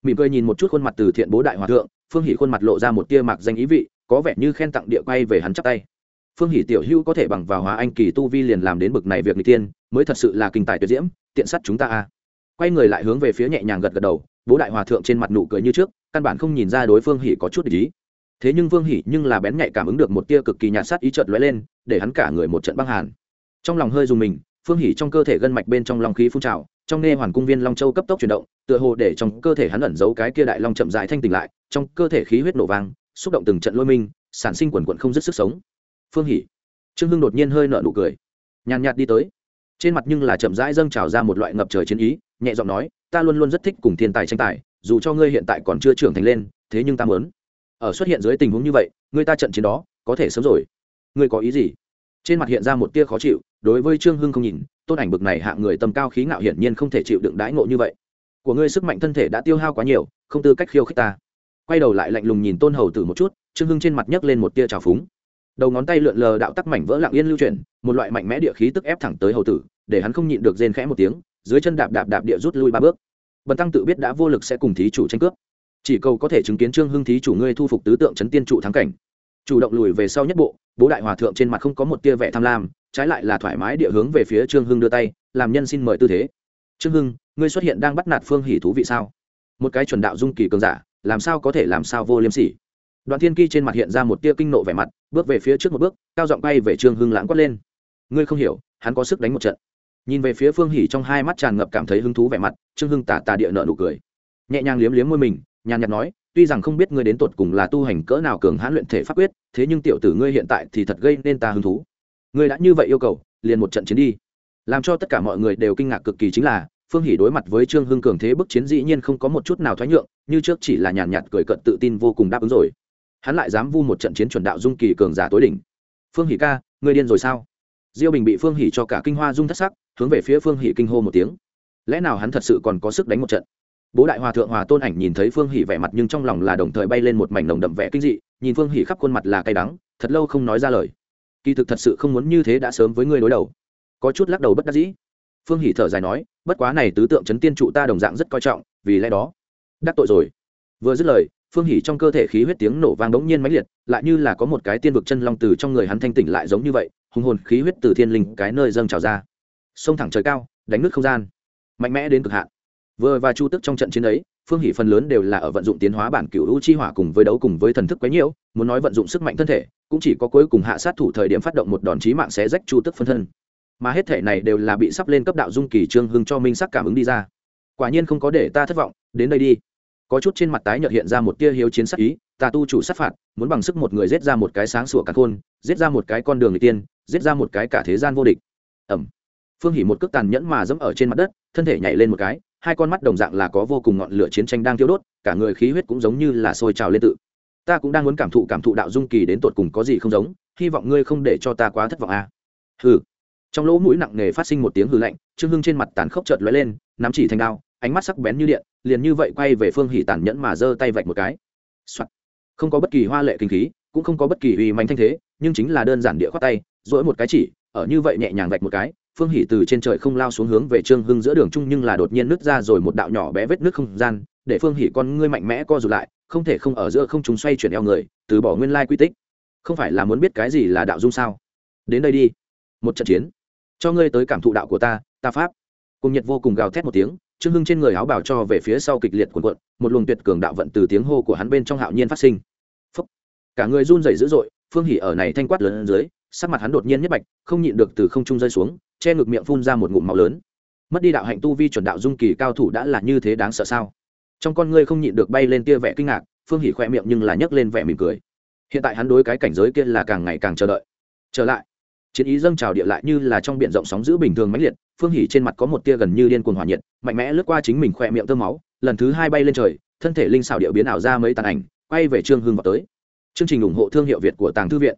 Mỉm cười nhìn một chút khuôn mặt từ thiện bố đại hòa thượng phương hỷ khuôn mặt lộ ra một tia mạc danh ý vị, có vẻ như khen tặng địa quay về hắn chắp tay. Phương hỷ tiểu hữu có thể bằng vào hóa anh kỳ tu vi liền làm đến bực này việc n tiên, mới thật sự là kinh tài tuyệt diễm, tiện sắt chúng ta a. Quay người lại hướng về phía nhẹ nhàng gật gật đầu, bố đại hòa thượng trên mặt nụ cười như trước, căn bản không nhìn ra đối phương hỷ có chút ý. Thế nhưng vương hỷ nhưng là bén nhạy cảm ứng được một tia cực kỳ nhạt sát ý trợt lóe lên, để hắn cả người một trận băng hàn. Trong lòng hơi dùng mình phương hỷ trong cơ thể gân mạch bên trong long khí phun trào, trong nghe hoàn cung viên long châu cấp tốc chuyển động, tựa hồ để trong cơ thể hắn ẩn giấu cái kia đại long chậm dài thanh tỉnh lại, trong cơ thể khí huyết nổ vang, xúc động từng trận lôi minh, sản sinh quần quận không dứt sức sống. Phương hỷ trương hưng đột nhiên hơi nợ nụ cười. Nhàn nhạt đi tới. Trên mặt nhưng là chậm rãi dâng trào ra một loại ngập trời chiến ý, nhẹ giọng nói, ta luôn luôn rất thích cùng thiên tài tranh tài, dù cho ngươi hiện tại còn chưa trưởng thành lên, thế nhưng ta muốn. Ở xuất hiện dưới tình huống như vậy, ngươi ta trận chiến đó, có thể sớm rồi. Ngươi có ý gì? Trên mặt hiện ra một tia khó chịu, đối với trương hưng không nhìn, tôn ảnh bực này hạ người tầm cao khí ngạo hiển nhiên không thể chịu đựng đãi ngộ như vậy. Của ngươi sức mạnh thân thể đã tiêu hao quá nhiều, không tư cách khiêu khích ta. Quay đầu lại lạnh lùng nhìn tôn hầu tử một chút, trương hưng trên mặt nhấc lên một tia trào phúng. Đầu ngón tay lượn lờ đạo tắc mảnh vỡ lặng yên lưu chuyển, một loại mạnh mẽ địa khí tức ép thẳng tới hầu tử, để hắn không nhịn được rên khẽ một tiếng, dưới chân đạp đạp đạp địa rút lui ba bước. Bần tăng tự biết đã vô lực sẽ cùng thí chủ tranh cướp. Chỉ cầu có thể chứng kiến trương hưng thí chủ ngươi thu phục tứ tượng chấn tiên trụ thắng cảnh chủ động lùi về sau nhất bộ, bố đại hòa thượng trên mặt không có một tia vẻ tham lam, trái lại là thoải mái địa hướng về phía trương hưng đưa tay, làm nhân xin mời tư thế. Trương hưng, ngươi xuất hiện đang bắt nạt phương hỷ thú vị sao? Một cái chuẩn đạo dung kỳ cường giả, làm sao có thể làm sao vô liêm sỉ? Đoàn thiên kỳ trên mặt hiện ra một tia kinh nộ vẻ mặt, bước về phía trước một bước, cao giọng bay về trương hưng lãng quát lên. Ngươi không hiểu, hắn có sức đánh một trận. Nhìn về phía phương hỉ trong hai mắt tràn ngập cảm thấy hứng thú vẻ mặt, trương hưng tà tà địa nợ nụ cười. Nhẹ nhàng liếm liếm môi mình, nhàn nhạt nói tuy rằng không biết ngươi đến tột cùng là tu hành cỡ nào cường hãn luyện thể pháp quyết, thế nhưng tiểu tử ngươi hiện tại thì thật gây nên ta hứng thú. Ngươi đã như vậy yêu cầu, liền một trận chiến đi. Làm cho tất cả mọi người đều kinh ngạc cực kỳ chính là, phương hỷ đối mặt với trương hưng cường thế bức chiến dĩ nhiên không có một chút nào thoái nhượng, như trước chỉ là nhàn nhạt cười cợt tự tin vô cùng đáp ứng rồi. Hắn lại dám vu một trận chiến chuẩn đạo dung kỳ cường giả tối đỉnh. Phương hỷ ca, ngươi điên rồi sao? Diêu bình bị phương hỷ cho cả kinh hoa dung thất sắc, hướng về phía phương hỷ kinh hô một tiếng. Lẽ nào hắn thật sự còn có sức đánh một trận? Bố đại hòa thượng hòa tôn ảnh nhìn thấy phương hỷ vẻ mặt nhưng trong lòng là đồng thời bay lên một mảnh nồng đậm vẻ kinh dị, nhìn phương hỷ khắp khuôn mặt là cay đắng, thật lâu không nói ra lời. Kỳ thực thật sự không muốn như thế đã sớm với ngươi đối đầu. Có chút lắc đầu bất đắc dĩ. Phương hỷ thở dài nói, bất quá này tứ tượng chấn tiên trụ ta đồng dạng rất coi trọng, vì lẽ đó, đắc tội rồi. Vừa dứt lời, phương hỷ trong cơ thể khí huyết tiếng nổ vang đống nhiên mãnh liệt, lại như là có một cái tiên vực chân long từ trong người hắn thanh tỉnh lại giống như vậy, hùng hồn khí huyết từ thiên linh cái nơi dâng trào ra. Sông thẳng trời cao, đánh nước không gian. Mạnh mẽ đến cực hạn vừa và chu tức trong trận chiến ấy, phương hỷ phần lớn đều là ở vận dụng tiến hóa bản cựu u chi hỏa cùng với đấu cùng với thần thức quấy nhiễu, muốn nói vận dụng sức mạnh thân thể, cũng chỉ có cuối cùng hạ sát thủ thời điểm phát động một đòn chí mạng xé rách chu tức phân thân. Mà hết thể này đều là bị sắp lên cấp đạo dung kỳ trương hưng cho minh sắc cảm ứng đi ra. Quả nhiên không có để ta thất vọng, đến đây đi. Có chút trên mặt tái nhợt hiện ra một tia hiếu chiến sắc ý, ta tu chủ sát phạt, muốn bằng sức một người giết ra một cái sáng sủa cả khôn, giết ra một cái con đường người tiên, giết ra một cái cả thế gian vô địch. Ẩm. Phương hỉ một cước tàn nhẫn mà dẫm ở trên mặt đất, thân thể nhảy lên một cái hai con mắt đồng dạng là có vô cùng ngọn lửa chiến tranh đang thiêu đốt, cả người khí huyết cũng giống như là sôi trào lên tự ta cũng đang muốn cảm thụ cảm thụ đạo dung kỳ đến tột cùng có gì không giống, hy vọng ngươi không để cho ta quá thất vọng à. hừ trong lỗ mũi nặng nề phát sinh một tiếng hừ lạnh, trương hưng trên mặt tàn khốc chợt lóe lên, nắm chỉ thành đao, ánh mắt sắc bén như điện, liền như vậy quay về phương hỉ tàn nhẫn mà giơ tay vạch một cái、Soạn. không có bất kỳ hoa lệ kinh khí, cũng không có bất kỳ uy manh thanh thế, nhưng chính là đơn giản địa khoát tay dỗi một cái chỉ, ở như vậy nhẹ nhàng vạch một cái phương hỉ từ trên trời không lao xuống hướng về trương hưng giữa đường chung nhưng là đột nhiên nứt ra rồi một đạo nhỏ bé vết nước không gian, để phương hỉ con ngươi mạnh mẽ co rụt lại, không thể không ở giữa không chúng xoay chuyển eo người, từ bỏ nguyên lai quy tích. Không phải là muốn biết cái gì là đạo dung sao? Đến đây đi, một trận chiến, cho ngươi tới cảm thụ đạo của ta ta pháp. Cùng Nhật vô cùng gào thét một tiếng, trương hưng trên người áo bảo cho về phía sau kịch liệt cuộn cuộn, một luồng tuyệt cường đạo vận từ tiếng hô của hắn bên trong hạo nhiên phát sinh. Phúc. cả người run rẩy dữ dội, phương hỉ ở này thanh quát lớn dưới sắc mặt hắn đột nhiên nhất bạch, không nhịn được từ không trung rơi xuống, che ngực miệng phun ra một ngụm máu lớn. Mất đi đạo hạnh tu vi chuẩn đạo dung kỳ cao thủ đã là như thế đáng sợ sao? Trong con ngươi không nhịn được bay lên tia vẻ kinh ngạc, phương hỉ khoe miệng nhưng là nhấc lên vẻ mỉm cười. Hiện tại hắn đối cái cảnh giới kia là càng ngày càng chờ đợi. Trở lại, chiến ý dâng trào địa lại như là trong biển rộng sóng giữ bình thường mãnh liệt, phương hỉ trên mặt có một tia gần như điên cuồng hỏa nhiệt, mạnh mẽ lướt qua chính mình khoe miệng tơ máu, lần thứ hai bay lên trời, thân thể linh xảo địa biến ảo ra mấy tàn ảnh, quay về trương hưng vào tới. Chương trình ủng hộ thương hiệu việt của tàng thư viện.